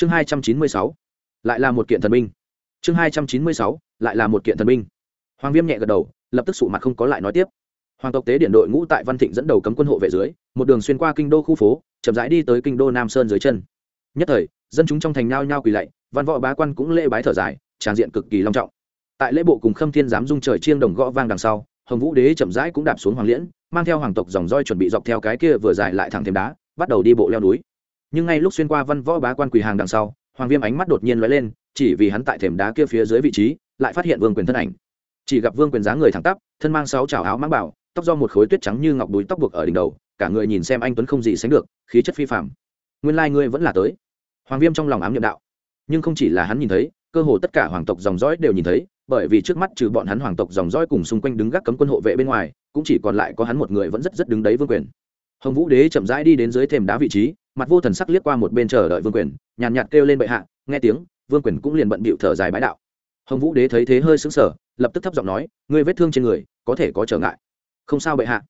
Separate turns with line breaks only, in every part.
chương hai trăm chín mươi sáu, lại là một kiện thần binh. Chương hai trăm chín mươi sáu, lại là một kiện thần binh. Hoàng viêm nhẹ gật đầu, lập tức sụ mặt không có lại nói tiếp. Hoàng tộc tế điện đội ngũ tại văn thịnh dẫn đầu cấm quân hộ vệ dưới, một đường xuyên qua kinh đô khu phố, chậm rãi đi tới kinh đô nam sơn dưới chân. Nhất thời, dân chúng trong thành nao nhao quỳ lạy, văn võ bá quan cũng lễ bái thở dài tràn diện cực kỳ long trọng. Tại lễ bộ cùng khâm thiên giám dung trời chiêng đồng gõ vang đằng sau, hồng vũ đế chậm rãi cũng đạp xuống hoàng liễn, mang theo hoàng tộc dòng roi chuẩn bị dọc theo cái kia vừa dài lại thẳng thêm đá, bắt đầu đi bộ leo núi nhưng ngay lúc xuyên qua văn võ bá quan quỳ hàng đằng sau, hoàng viêm ánh mắt đột nhiên lóe lên, chỉ vì hắn tại thềm đá kia phía dưới vị trí, lại phát hiện vương quyền thân ảnh. Chỉ gặp vương quyền dáng người thẳng tắp, thân mang sáu trào áo mang bảo, tóc do một khối tuyết trắng như ngọc đuối tóc buộc ở đỉnh đầu, cả người nhìn xem anh tuấn không gì sánh được, khí chất phi phạm nguyên lai、like、ngươi vẫn là tới. Hoàng viêm trong lòng ám nhiệm đạo. Nhưng không chỉ là hắn nhìn thấy, cơ hồ tất cả hoàng tộc dòng dõi đều nhìn thấy, bởi vì trước mắt trừ bọn hắn hoàng tộc dòng dõi cùng xung quanh đứng gác cấm quân hộ vệ bên ngoài, cũng chỉ còn lại có hắn một người vẫn rất rất đứng đấy vương quyền hồng vũ đế chậm rãi đi đến dưới thềm đá vị trí, mặt vô thần sắc liếc qua một bên chờ đợi vương quyền, nhàn nhạt kêu lên bệ hạ, nghe tiếng, vương quyền cũng liền bận bịu thở dài bái đạo. Hồng vũ đế thấy thế hơi sững sờ, lập tức thấp giọng nói, ngươi vết thương trên người, có thể có trở ngại. Không sao bệ hạ.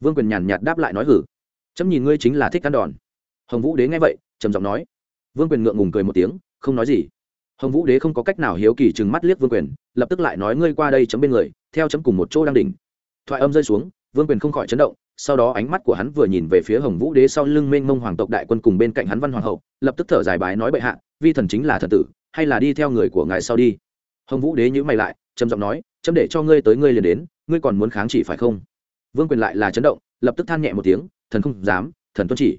Vương quyền nhàn nhạt đáp lại nói, hử. Chấm nhìn ngươi chính là thích ăn đòn. Hồng vũ đế nghe vậy, trầm giọng nói. Vương quyền ngượng ngùng cười một tiếng, không nói gì. Hồng vũ đế không có cách nào hiếu kỳ chừng mắt liếc vương quyền, lập tức lại nói, ngươi qua đây chấm bên người, theo chấm cùng một chỗ đang đỉnh. Thoại âm rơi xuống vương quyền không khỏi chấn động, sau đó ánh mắt của hắn vừa nhìn về phía hồng vũ đế sau lưng mênh mông hoàng tộc đại quân cùng bên cạnh hắn văn hoàng hậu, lập tức thở dài bái nói bệ hạ, vi thần chính là thần tử, hay là đi theo người của ngài sau đi. Hồng vũ đế nhữ mày lại, trầm giọng nói, chấm để cho ngươi tới ngươi liền đến, ngươi còn muốn kháng chỉ phải không? Vương quyền lại là chấn động, lập tức than nhẹ một tiếng, thần không dám, thần tuân chỉ.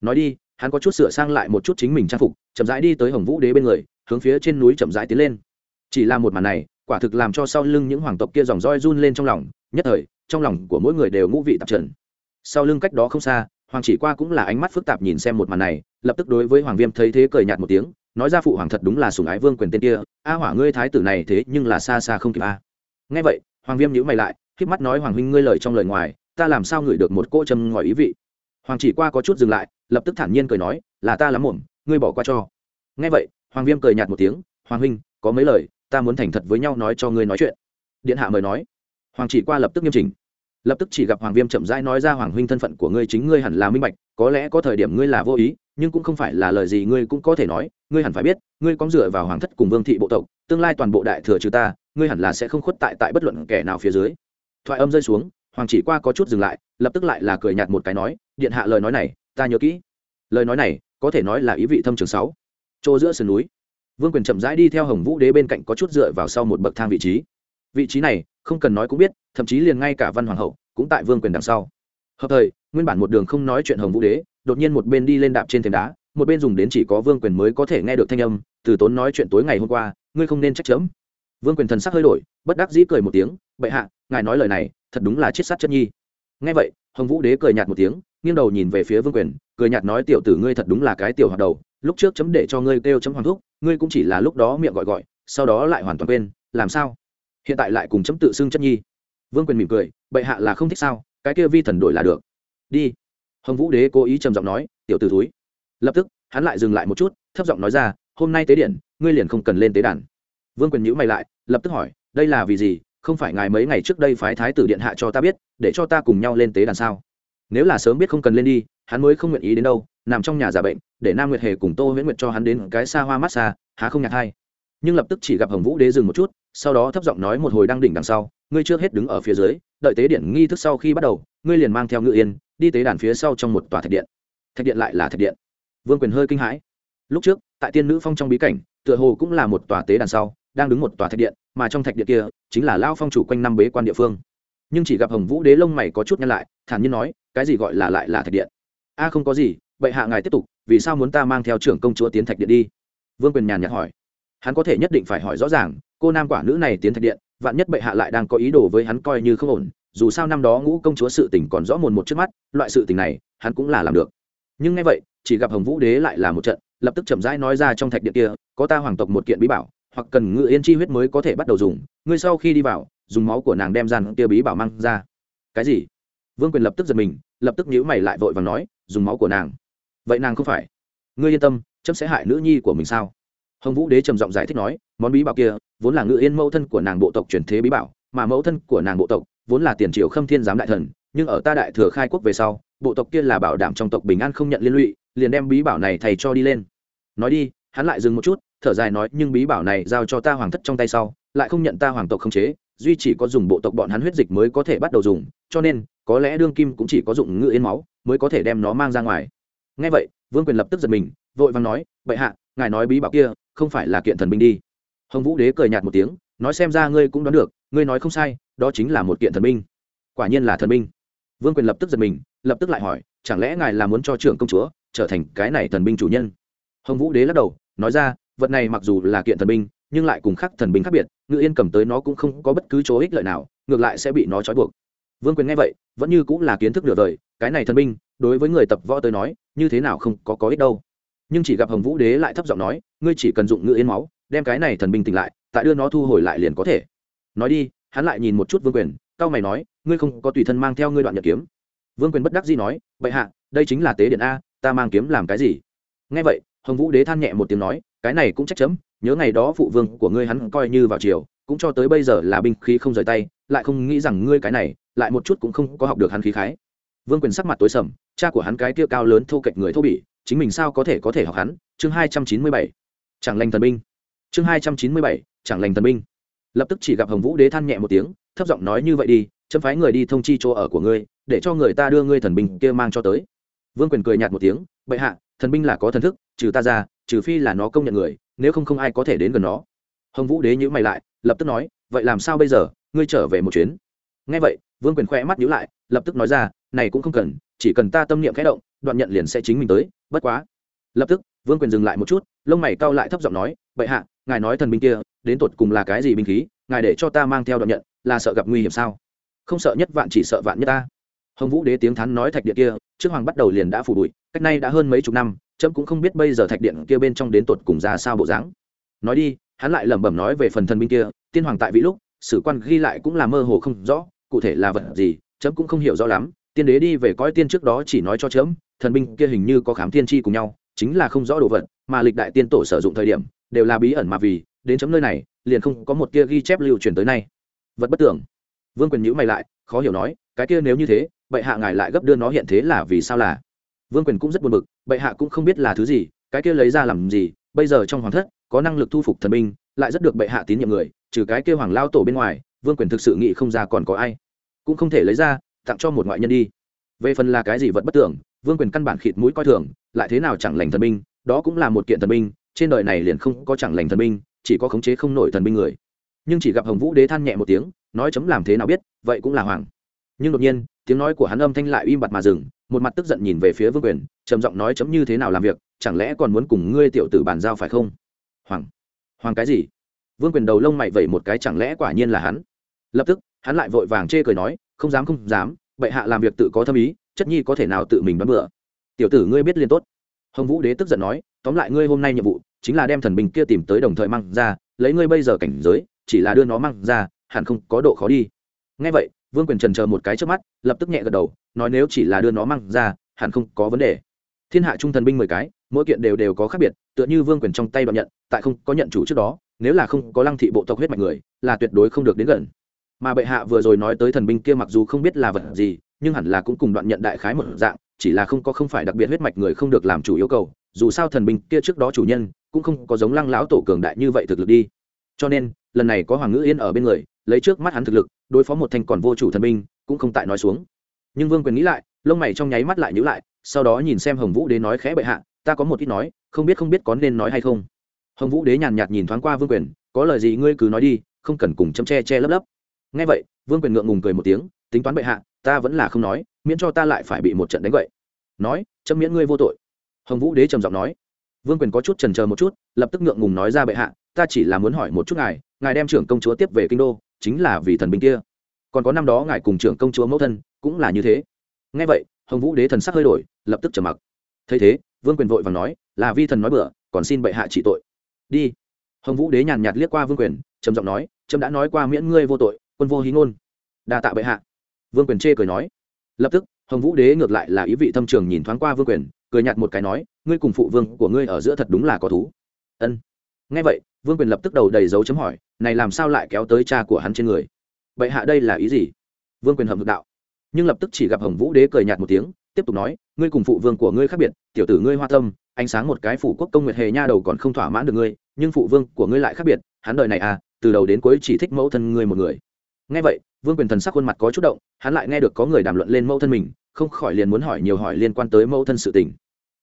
Nói đi, hắn có chút sửa sang lại một chút chính mình trang phục, chậm rãi đi tới hồng vũ đế bên người, hướng phía trên núi chậm rãi tiến lên. Chỉ là một màn này, quả thực làm cho sau lưng những hoàng tộc kia dòng roi run lên trong lòng, nhất thời trong lòng của mỗi người đều ngũ vị tạp trần. Sau lưng cách đó không xa, hoàng chỉ qua cũng là ánh mắt phức tạp nhìn xem một màn này, lập tức đối với hoàng viêm thấy thế cười nhạt một tiếng, nói ra phụ hoàng thật đúng là sùng ái vương quyền tên kia, a hỏa ngươi thái tử này thế nhưng là xa xa không kịp a. Nghe vậy, hoàng viêm nhữ mày lại k mắt nói hoàng huynh ngươi lời trong lời ngoài, ta làm sao ngửi được một cỗ châm ngòi ý vị. Hoàng chỉ qua có chút dừng lại, lập tức thản nhiên cười nói, là ta lắm muộn, ngươi bỏ qua cho. Nghe vậy, hoàng viêm cười nhạt một tiếng, hoàng huynh, có mấy lời, ta muốn thành thật với nhau nói cho ngươi nói chuyện. Điện hạ mời nói hoàng chỉ qua lập tức nghiêm chỉnh. Lập tức chỉ gặp hoàng viêm chậm rãi nói ra hoàng huynh thân phận của ngươi chính ngươi hẳn là minh bạch, có lẽ có thời điểm ngươi là vô ý, nhưng cũng không phải là lời gì ngươi cũng có thể nói, ngươi hẳn phải biết, ngươi có dựa vào hoàng thất cùng vương thị bộ tộc, tương lai toàn bộ đại thừa trừ ta, ngươi hẳn là sẽ không khuất tại tại bất luận kẻ nào phía dưới. Thoại âm rơi xuống, hoàng chỉ qua có chút dừng lại, lập tức lại là cười nhạt một cái nói, điện hạ lời nói này, ta nhớ kỹ. Lời nói này, có thể nói là ý vị thâm trường sáu. Chỗ giữa sườn núi. Vương quyền chậm rãi đi theo hồng vũ đế bên cạnh có chút dựa vào sau một bậc thang vị trí vị trí này, không cần nói cũng biết, thậm chí liền ngay cả văn hoàng hậu cũng tại vương quyền đằng sau. Hợp thời, nguyên bản một đường không nói chuyện hồng vũ đế, đột nhiên một bên đi lên đạp trên thềm đá, một bên dùng đến chỉ có vương quyền mới có thể nghe được thanh âm, từ tốn nói chuyện tối ngày hôm qua, ngươi không nên trách chấm. Vương quyền thần sắc hơi đổi, bất đắc dĩ cười một tiếng, bệ hạ, ngài nói lời này, thật đúng là chiết sát chất nhi. Nghe vậy, hồng vũ đế cười nhạt một tiếng, nghiêng đầu nhìn về phía vương quyền, cười nhạt nói, tiểu tử ngươi thật đúng là cái tiểu hoạt đầu, lúc trước chấm để cho ngươi kêu chấm hoàng thúc, ngươi cũng chỉ là lúc đó miệng gọi gọi, sau đó lại hoàn toàn quên, làm sao? Hiện tại lại cùng chấm tự xưng chất nhi vương quyền mỉm cười bệ hạ là không thích sao cái kia vi thần đổi là được đi hồng vũ đế cố ý trầm giọng nói tiểu t ử túi lập tức hắn lại dừng lại một chút thấp giọng nói ra hôm nay tế điện ngươi liền không cần lên tế đàn vương quyền nhữ mày lại lập tức hỏi đây là vì gì không phải ngài mấy ngày trước đây phái thái tử điện hạ cho ta biết để cho ta cùng nhau lên tế đàn sao nếu là sớm biết không cần lên đi hắn mới không nguyện ý đến đâu nằm trong nhà giả bệnh để nam nguyệt hề cùng tô huyễn nguyệt cho hắn đến cái xa hoa mát xa há không nhạc hay nhưng lập tức chỉ gặp hồng vũ đế dừng một chút, sau đó thấp giọng nói một hồi đang đỉnh đằng sau, ngươi trước hết đứng ở phía dưới, đợi tế điện nghi thức sau khi bắt đầu, ngươi liền mang theo ngự yên, đi tế đàn phía sau trong một tòa thạch điện. Thạch điện lại là thạch điện. Vương quyền hơi kinh hãi. Lúc trước, tại tiên nữ phong trong bí cảnh, tựa hồ cũng là một tòa tế đàn sau, đang đứng một tòa thạch điện, mà trong thạch điện kia, chính là lao phong chủ quanh năm bế quan địa phương. Nhưng chỉ gặp hồng vũ đế lông mày có chút nhăn lại, thản nhiên nói, cái gì gọi là lại là thạch điện? A, không có gì, vậy hạ ngài tiếp tục, vì sao muốn ta mang theo trưởng công chúa tiến thạch điện đi? Vương quyền nhàn nhạt hỏi hắn có thể nhất định phải hỏi rõ ràng, cô nam quả nữ này tiến thạch điện, vạn nhất bệ hạ lại đang có ý đồ với hắn coi như không ổn, dù sao năm đó ngũ công chúa sự tình còn rõ mồn một trước mắt, loại sự tình này, hắn cũng là làm được. Nhưng ngay vậy, chỉ gặp hồng vũ đế lại là một trận, lập tức chậm rãi nói ra trong thạch điện kia, có ta hoàng tộc một kiện bí bảo, hoặc cần ngự yên chi huyết mới có thể bắt đầu dùng, ngươi sau khi đi vào, dùng máu của nàng đem gian kia bí bảo mang ra. Cái gì? Vương quyền lập tức giật mình, lập tức nhíu mày lại vội và nói, dùng máu của nàng. Vậy nàng không phải. Ngươi yên tâm, chấm sẽ hại nữ nhi của mình sao? Hồng vũ đế trầm giọng giải thích nói, món bí bảo kia vốn là ngự yên mẫu thân của nàng bộ tộc truyền thế bí bảo, mà mẫu thân của nàng bộ tộc vốn là tiền triều khâm thiên giám đại thần, nhưng ở ta đại thừa khai quốc về sau, bộ tộc kia là bảo đảm trong tộc bình an không nhận liên lụy, liền đem bí bảo này thầy cho đi lên. Nói đi, hắn lại dừng một chút, thở dài nói, nhưng bí bảo này giao cho ta hoàng thất trong tay sau, lại không nhận ta hoàng tộc không chế, duy chỉ có dùng bộ tộc bọn hắn huyết dịch mới có thể bắt đầu dùng, cho nên, có lẽ đương kim cũng chỉ có dụng ngự yên máu mới có thể đem nó mang ra ngoài. Ngay vậy, vương quyền lập tức giật mình, vội vàng nói, bệ hạ, ngài nói bí bảo kia không phải là kiện thần binh đi. Hồng vũ đế cười nhạt một tiếng, nói xem ra ngươi cũng đoán được, ngươi nói không sai, đó chính là một kiện thần binh. Quả nhiên là thần binh. Vương quyền lập tức giật mình, lập tức lại hỏi, chẳng lẽ ngài là muốn cho trưởng công chúa trở thành cái này thần binh chủ nhân? Hồng vũ đế lắc đầu, nói ra, vật này mặc dù là kiện thần binh, nhưng lại cùng khác thần binh khác biệt, ngự yên cầm tới nó cũng không có bất cứ chỗ ích lợi nào, ngược lại sẽ bị nó trói buộc. Vương quyền nghe vậy, vẫn như cũng là kiến thức nửa đời, cái này thần binh, đối với người tập võ tới nói, như thế nào không có có ích đâu nhưng chỉ gặp hồng vũ đế lại thấp giọng nói, ngươi chỉ cần dụng ngự yên máu, đem cái này thần binh tỉnh lại, tại đưa nó thu hồi lại liền có thể. Nói đi, hắn lại nhìn một chút vương quyền cao mày nói, ngươi không có tùy thân mang theo ngươi đoạn nhật kiếm. Vương quyền bất đắc dĩ nói, bệ hạ, đây chính là tế điện a, ta mang kiếm làm cái gì? Nghe vậy, hồng vũ đế than nhẹ một tiếng nói, cái này cũng trách chấm, nhớ ngày đó phụ vương của ngươi hắn coi như vào chiều cũng cho tới bây giờ là binh khí không rời tay, lại không nghĩ rằng ngươi cái này, lại một chút cũng không có học được hắn khí khái. Vương quyền sắc mặt tối sầm, cha của hắn cái kia cao lớn thô kệch người thô bỉ chính mình sao có thể có thể học hắn? Chương hai trăm chín mươi bảy. Chẳng lành thần binh. Chương hai trăm chín mươi bảy. Chẳng lành thần binh. Lập tức chỉ gặp hồng vũ đế than nhẹ một tiếng, thấp giọng nói như vậy đi, chấm phái người đi thông chi chỗ ở của ngươi, để cho người ta đưa ngươi thần binh kia mang cho tới. Vương quyền cười nhạt một tiếng, bệ hạ, thần binh là có thần thức, trừ ta ra, trừ phi là nó công nhận người, nếu không không ai có thể đến gần nó. Hồng vũ đế nhữ mày lại, lập tức nói, vậy làm sao bây giờ? Ngươi trở về một chuyến. Ngay vậy, vương quyền khoe mắt nhữ lại, lập tức nói ra, này cũng không cần chỉ cần ta tâm niệm khẽ động, đoạn nhận liền sẽ chính mình tới, bất quá. Lập tức, vương quyền dừng lại một chút, lông mày cau lại thấp giọng nói, bệ hạ, ngài nói thần binh kia, đến tột cùng là cái gì binh khí, ngài để cho ta mang theo đoạn nhận, là sợ gặp nguy hiểm sao? Không sợ nhất vạn, chỉ sợ vạn nhất ta. Hồng vũ đế tiếng thắn nói thạch điện kia, trước hoàng bắt đầu liền đã phủ bụi, cách nay đã hơn mấy chục năm trẫm cũng không biết bây giờ thạch điện kia bên trong đến tột cùng ra sao bộ dáng. Nói đi, hắn lại lẩm bẩm nói về phần thần binh kia, tiên hoàng tại vị lúc, sử quan ghi lại cũng là mơ hồ không rõ, cụ thể là vật gì trẫm cũng không hiểu rõ lắm tiên đế đi về coi tiên trước đó chỉ nói cho trẫm thần binh kia hình như có khám tiên tri cùng nhau, chính là không rõ đồ vật, mà lịch đại tiên tổ sử dụng thời điểm, đều là bí ẩn mà vì, đến chấm nơi này, liền không có một kia ghi chép lưu truyền tới nay. Vật bất tưởng. Vương quyền nhữ mày lại, khó hiểu nói, cái kia nếu như thế, bệ hạ ngài lại gấp đưa nó hiện thế là vì sao là? Vương quyền cũng rất buồn bực, bệ hạ cũng không biết là thứ gì, cái kia lấy ra làm gì, bây giờ trong hoàng thất, có năng lực thu phục thần binh, lại rất được bệ hạ tín nhiệm người, trừ cái kia hoàng lao tổ bên ngoài, vương quyền thực sự nghĩ không ra còn có ai. Cũng không thể lấy ra tặng cho một ngoại nhân đi. Về phần là cái gì vật bất tưởng, vương quyền căn bản khịt mũi coi thường, lại thế nào chẳng lành thần binh, đó cũng là một kiện thần binh, trên đời này liền không có chẳng lành thần binh, chỉ có khống chế không nổi thần binh người. Nhưng chỉ gặp hồng vũ đế than nhẹ một tiếng, nói chấm làm thế nào biết, vậy cũng là hoàng nhưng đột nhiên, tiếng nói của hắn âm thanh lại im bặt mà dừng, một mặt tức giận nhìn về phía vương quyền, trầm giọng nói chấm như thế nào làm việc, chẳng lẽ còn muốn cùng ngươi tiểu tử bàn giao phải không? Hoàng hoàng cái gì? Vương quyền đầu lông mày vẩy một cái, chẳng lẽ quả nhiên là hắn? Lập tức, hắn lại vội vàng chê cười nói không dám không dám, bệ hạ làm việc tự có thâm ý, chất nhi có thể nào tự mình đoán bựa tiểu tử ngươi biết liên tốt. Hồng vũ đế tức giận nói, tóm lại ngươi hôm nay nhiệm vụ, chính là đem thần binh kia tìm tới đồng thời mang ra, lấy ngươi bây giờ cảnh giới, chỉ là đưa nó mang ra, hẳn không có độ khó đi. Ngay vậy, vương quyền trần chờ một cái trước mắt, lập tức nhẹ gật đầu, nói nếu chỉ là đưa nó mang ra, hẳn không có vấn đề. Thiên hạ trung thần binh mười cái, mỗi kiện đều đều có khác biệt, tựa như vương quyền trong tay đoạn nhận, tại không có nhận chủ trước đó, nếu là không có lăng thị bộ tộc huyết mạch người, là tuyệt đối không được đến gần mà bệ hạ vừa rồi nói tới thần binh kia mặc dù không biết là vật gì, nhưng hẳn là cũng cùng đoạn nhận đại khái một dạng, chỉ là không có không phải đặc biệt huyết mạch người không được làm chủ yêu cầu, dù sao thần binh kia trước đó chủ nhân, cũng không có giống lăng lão tổ cường đại như vậy thực lực đi. Cho nên, lần này có hoàng ngữ yên ở bên người, lấy trước mắt hắn thực lực, đối phó một thanh còn vô chủ thần binh, cũng không tại nói xuống. Nhưng vương quyền nghĩ lại, lông mày trong nháy mắt lại nhữ lại, sau đó nhìn xem hồng vũ đế nói khẽ bệ hạ, ta có một ít nói, không biết không biết có nên nói hay không. Hồng vũ đế nhàn nhạt nhìn thoáng qua vương quyền, có lời gì ngươi cứ nói đi, không cần cùng chấm che che lấp lấp ngay vậy, vương quyền ngượng ngùng cười một tiếng, tính toán bệ hạ, ta vẫn là không nói, miễn cho ta lại phải bị một trận đánh vậy nói, chấm miễn ngươi vô tội. Hồng vũ đế trầm giọng nói. Vương quyền có chút trần chờ một chút, lập tức ngượng ngùng nói ra bệ hạ, ta chỉ là muốn hỏi một chút ngài ngài đem trưởng công chúa tiếp về kinh đô, chính là vì thần binh kia. Còn có năm đó ngài cùng trưởng công chúa mẫu thân, cũng là như thế. Ngay vậy, hồng vũ đế thần sắc hơi đổi, lập tức trầm mặc. Thấy thế, vương quyền vội và nói, là vi thần nói bừa, còn xin bệ hạ trị tội. Đi. Hồng vũ đế nhàn nhạt liếc qua vương quyền, trầm giọng nói trâm đã nói qua miễn ngươi vô tội quân vô hí ngôn. Đa tạ bệ hạ. Vương quyền chê cười nói. Lập tức, hồng vũ đế ngược lại là ý vị thâm trường nhìn thoáng qua vương quyền, cười nhạt một cái nói, ngươi cùng phụ vương của ngươi ở giữa thật đúng là có thú. Ân. Ngay vậy, vương quyền lập tức đầu đầy dấu chấm hỏi, này làm sao lại kéo tới cha của hắn trên người? Bệ hạ đây là ý gì? Vương quyền hầm ngược đạo. Nhưng lập tức chỉ gặp hồng vũ đế cười nhạt một tiếng, tiếp tục nói, ngươi cùng phụ vương của ngươi khác biệt, tiểu tử ngươi hoa tâm, ánh sáng một cái phủ quốc công nguyệt hề nha đầu còn không thỏa mãn được ngươi, nhưng phụ vương của ngươi lại khác biệt, hắn đời này à từ đầu đến cuối chỉ thích mẫu thân ngươi một người nghe vậy, vương quyền thần sắc khuôn mặt có chút động, hắn lại nghe được có người đàm luận lên mẫu thân mình, không khỏi liền muốn hỏi nhiều hỏi liên quan tới mẫu thân sự tình.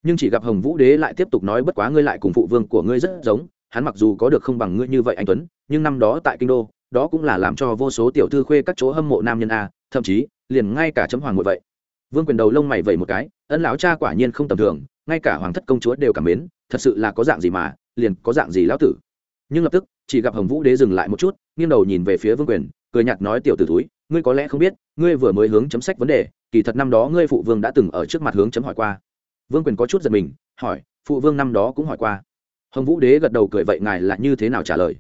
Nhưng chỉ gặp hồng vũ đế lại tiếp tục nói bất quá ngươi lại cùng phụ vương của ngươi rất giống, hắn mặc dù có được không bằng ngươi như vậy anh tuấn, nhưng năm đó tại kinh đô, đó cũng là làm cho vô số tiểu thư khuê các chỗ hâm mộ nam nhân a, thậm chí, liền ngay cả chấm hoàng ngồi vậy. Vương quyền đầu lông mày vẩy một cái, ân lão cha quả nhiên không tầm thường, ngay cả hoàng thất công chúa đều cảm mến, thật sự là có dạng gì mà, liền có dạng gì lão tử. Nhưng lập tức, chỉ gặp hồng vũ đế dừng lại một chút, nghiêng đầu nhìn về phía vương quyền cười nhạt nói tiểu tử túi ngươi có lẽ không biết, ngươi vừa mới hướng chấm sách vấn đề, kỳ thật năm đó ngươi phụ vương đã từng ở trước mặt hướng chấm hỏi qua. Vương quyền có chút giật mình, hỏi, phụ vương năm đó cũng hỏi qua. Hồng vũ đế gật đầu cười vậy ngài là như thế nào trả lời?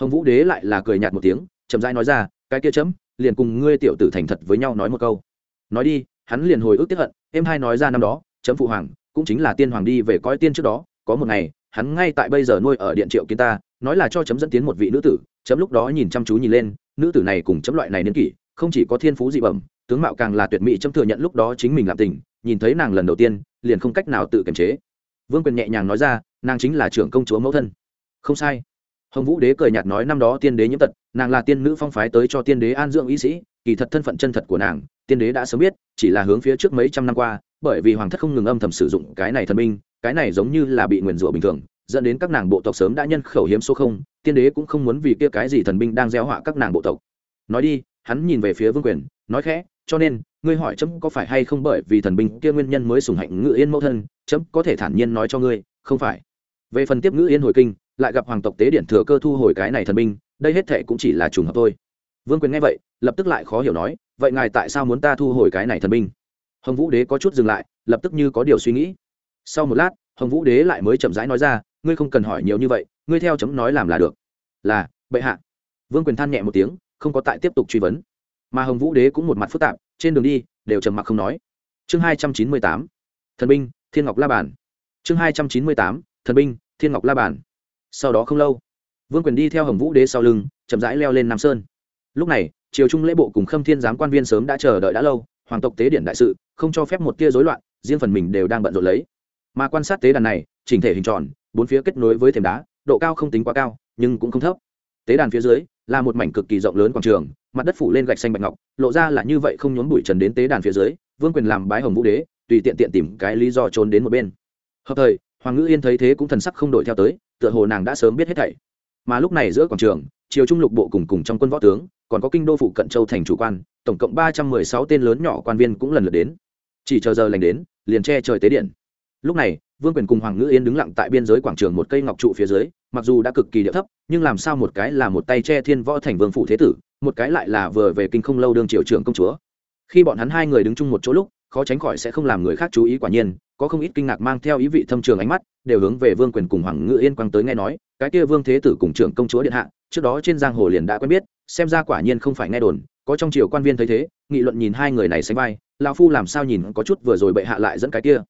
Hồng vũ đế lại là cười nhạt một tiếng, chậm rãi nói ra, cái kia chấm, liền cùng ngươi tiểu tử thành thật với nhau nói một câu. Nói đi, hắn liền hồi ức tiếp hận, em hai nói ra năm đó, chấm phụ hoàng, cũng chính là tiên hoàng đi về coi tiên trước đó, có một ngày, hắn ngay tại bây giờ nuôi ở điện triệu kiến ta, nói là cho chấm dẫn tiến một vị nữ tử chấm lúc đó nhìn chăm chú nhìn lên, nữ tử này cùng chấm loại này niên kỷ, không chỉ có thiên phú dị bẩm, tướng mạo càng là tuyệt mỹ, chấm thừa nhận lúc đó chính mình làm tình, nhìn thấy nàng lần đầu tiên, liền không cách nào tự kiềm chế. Vương quyền nhẹ nhàng nói ra, nàng chính là trưởng công chúa mẫu thân. Không sai. Hồng vũ đế cười nhạt nói năm đó tiên đế nhiễm tật, nàng là tiên nữ phong phái tới cho tiên đế an dưỡng y sĩ, kỳ thật thân phận chân thật của nàng, tiên đế đã sớm biết, chỉ là hướng phía trước mấy trăm năm qua, bởi vì hoàng thất không ngừng âm thầm sử dụng cái này thần minh cái này giống như là bị nguyền rủa bình thường, dẫn đến các nàng bộ tộc sớm đã nhân khẩu hiếm số không tiên đế cũng không muốn vì kia cái gì thần binh đang gieo họa các nàng bộ tộc. Nói đi, hắn nhìn về phía vương quyền, nói khẽ, cho nên, ngươi hỏi chấm có phải hay không bởi vì thần binh kia nguyên nhân mới sùng hạnh ngự yên mẫu thân, chấm có thể thản nhiên nói cho ngươi, không phải. Về phần tiếp ngữ yên hồi kinh, lại gặp hoàng tộc tế điện thừa cơ thu hồi cái này thần binh, đây hết thệ cũng chỉ là trùng hợp thôi. Vương quyền nghe vậy, lập tức lại khó hiểu nói, vậy ngài tại sao muốn ta thu hồi cái này thần binh? Hồng vũ đế có chút dừng lại, lập tức như có điều suy nghĩ. Sau một lát, hồng vũ đế lại mới chậm rãi nói ra, ngươi không cần hỏi nhiều như vậy ngươi theo chấm nói làm là được. Là, bệ hạ. Vương quyền than nhẹ một tiếng, không có tại tiếp tục truy vấn. Mà hồng vũ đế cũng một mặt phức tạp, trên đường đi, đều trầm mặc không nói. Chương hai trăm chín mươi tám, thần binh, thiên ngọc la bàn. Chương hai trăm chín mươi tám, thần binh, thiên ngọc la bàn. Sau đó không lâu, vương quyền đi theo hồng vũ đế sau lưng, chậm rãi leo lên nam sơn. Lúc này, triều trung lễ bộ cùng khâm thiên giám quan viên sớm đã chờ đợi đã lâu, hoàng tộc tế điện đại sự, không cho phép một tia rối loạn, riêng phần mình đều đang bận rộn lấy. Mà quan sát tế đàn này, chỉnh thể hình tròn, bốn phía kết nối với thềm đá độ cao không tính quá cao, nhưng cũng không thấp. Tế đàn phía dưới là một mảnh cực kỳ rộng lớn quảng trường, mặt đất phủ lên gạch xanh bạch ngọc, lộ ra là như vậy không nhốn bụi trần đến tế đàn phía dưới, vương quyền làm bái hồng vũ đế, tùy tiện tiện tìm cái lý do trốn đến một bên. Hợp thời, hoàng ngữ yên thấy thế cũng thần sắc không đổi theo tới, tựa hồ nàng đã sớm biết hết thảy. Mà lúc này giữa quảng trường, triều trung lục bộ cùng cùng trong quân võ tướng, còn có kinh đô phụ cận châu thành chủ quan, tổng cộng ba trăm mười sáu tên lớn nhỏ quan viên cũng lần lượt đến. Chỉ chờ giờ lành đến, liền che trời tế điện. Lúc này, vương quyền cùng hoàng ngữ yên đứng lặng tại biên giới quảng trường một cây ngọc trụ phía dưới mặc dù đã cực kỳ địa thấp, nhưng làm sao một cái là một tay che thiên võ thành vương phủ thế tử, một cái lại là vừa về kinh không lâu đương triều trưởng công chúa. Khi bọn hắn hai người đứng chung một chỗ lúc, khó tránh khỏi sẽ không làm người khác chú ý quả nhiên, có không ít kinh ngạc mang theo ý vị thâm trường ánh mắt, đều hướng về vương quyền cùng hoàng ngự yên quang tới nghe nói, cái kia vương thế tử cùng trưởng công chúa điện hạ, trước đó trên giang hồ liền đã quen biết, xem ra quả nhiên không phải nghe đồn, có trong triều quan viên thấy thế, nghị luận nhìn hai người này sánh vai lao phu làm sao nhìn có chút vừa rồi bệ hạ lại dẫn cái kia.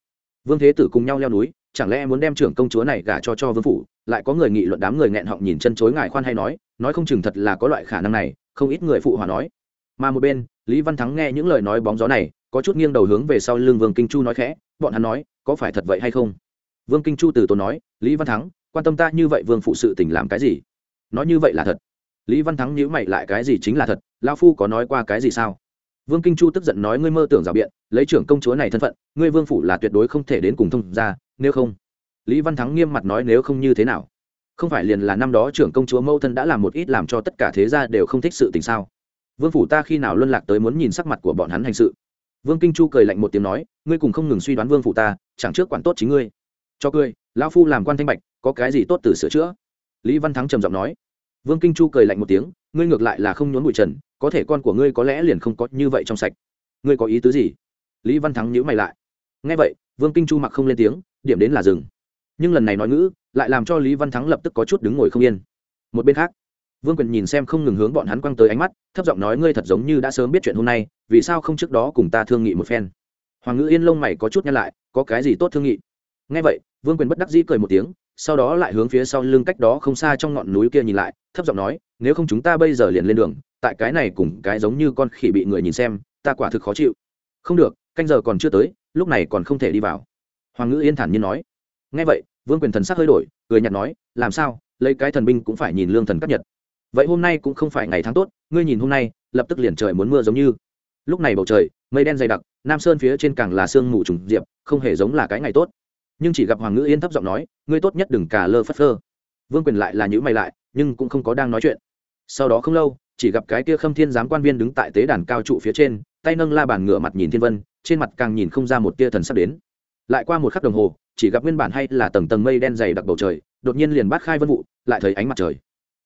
Vương thế tử cùng nhau leo núi chẳng lẽ muốn đem trưởng công chúa này gả cho cho vương phủ, lại có người nghị luận đám người nghẹn họng nhìn chân chối ngài khoan hay nói nói không chừng thật là có loại khả năng này, không ít người phụ hòa nói. Mà một bên, lý văn thắng nghe những lời nói bóng gió này, có chút nghiêng đầu hướng về sau lưng vương kinh chu nói khẽ, bọn hắn nói, có phải thật vậy hay không? Vương kinh chu từ tốn nói, lý văn thắng, quan tâm ta như vậy vương phụ sự tình làm cái gì? Nói như vậy là thật. Lý văn thắng nhữ mày lại cái gì chính là thật lao phu có nói qua cái gì sao? Vương kinh chu tức giận nói, ngươi mơ tưởng rào biện, lấy trưởng công chúa này thân phận, ngươi vương phủ là tuyệt đối không thể đến cùng thông ra nếu không, lý văn thắng nghiêm mặt nói nếu không như thế nào? Không phải liền là năm đó trưởng công chúa mâu thân đã làm một ít làm cho tất cả thế gia đều không thích sự tình sao? Vương phủ ta khi nào luân lạc tới muốn nhìn sắc mặt của bọn hắn hành sự? Vương kinh chu cười lạnh một tiếng nói, ngươi cùng không ngừng suy đoán vương phủ ta, chẳng trước quản tốt chính ngươi. Cho cười, lão phu làm quan thanh bạch, có cái gì tốt từ sửa chữa? Lý văn thắng trầm giọng nói. Vương kinh chu cười lạnh một tiếng, ngươi ngược lại là không nhốn bụi trần, có thể con của ngươi có lẽ liền không có như vậy trong sạch. Ngươi có ý tứ gì? Lý văn thắng nhữ mày lại. Nghe vậy, vương kinh chu mặc không lên tiếng điểm đến là rừng. nhưng lần này nói ngữ, lại làm cho lý văn thắng lập tức có chút đứng ngồi không yên. Một bên khác, vương quyền nhìn xem không ngừng hướng bọn hắn quăng tới ánh mắt, thấp giọng nói ngươi thật giống như đã sớm biết chuyện hôm nay, vì sao không trước đó cùng ta thương nghị một phen. Hoàng ngữ yên lông mày có chút nhăn lại, có cái gì tốt thương nghị? Ngay vậy, vương quyền bất đắc dĩ cười một tiếng, sau đó lại hướng phía sau lưng cách đó không xa trong ngọn núi kia nhìn lại, thấp giọng nói, nếu không chúng ta bây giờ liền lên đường, tại cái này cùng cái giống như con khỉ bị người nhìn xem, ta quả thực khó chịu. Không được, canh giờ còn chưa tới, lúc này còn không thể đi vào hoàng ngữ yên thản nhiên nói. Ngay vậy, vương quyền thần sắc hơi đổi, cười nhạt nói, làm sao? Lấy cái thần binh cũng phải nhìn lương thần cấp nhật. Vậy hôm nay cũng không phải ngày tháng tốt, ngươi nhìn hôm nay, lập tức liền trời muốn mưa giống như. Lúc này bầu trời, mây đen dày đặc, nam sơn phía trên càng là sương mù trùng diệp, không hề giống là cái ngày tốt. Nhưng chỉ gặp hoàng ngữ yên thấp giọng nói, ngươi tốt nhất đừng cà lơ phất phơ. Vương quyền lại là nhữ mày lại, nhưng cũng không có đang nói chuyện. Sau đó không lâu, chỉ gặp cái kia khâm thiên giám quan viên đứng tại tế đàn cao trụ phía trên, tay nâng la bàn ngửa mặt nhìn thiên vân, trên mặt càng nhìn không ra một tia thần sắp đến lại qua một khắc đồng hồ, chỉ gặp nguyên bản hay là tầng tầng mây đen dày đặc bầu trời, đột nhiên liền bát khai vân vụ, lại thấy ánh mặt trời.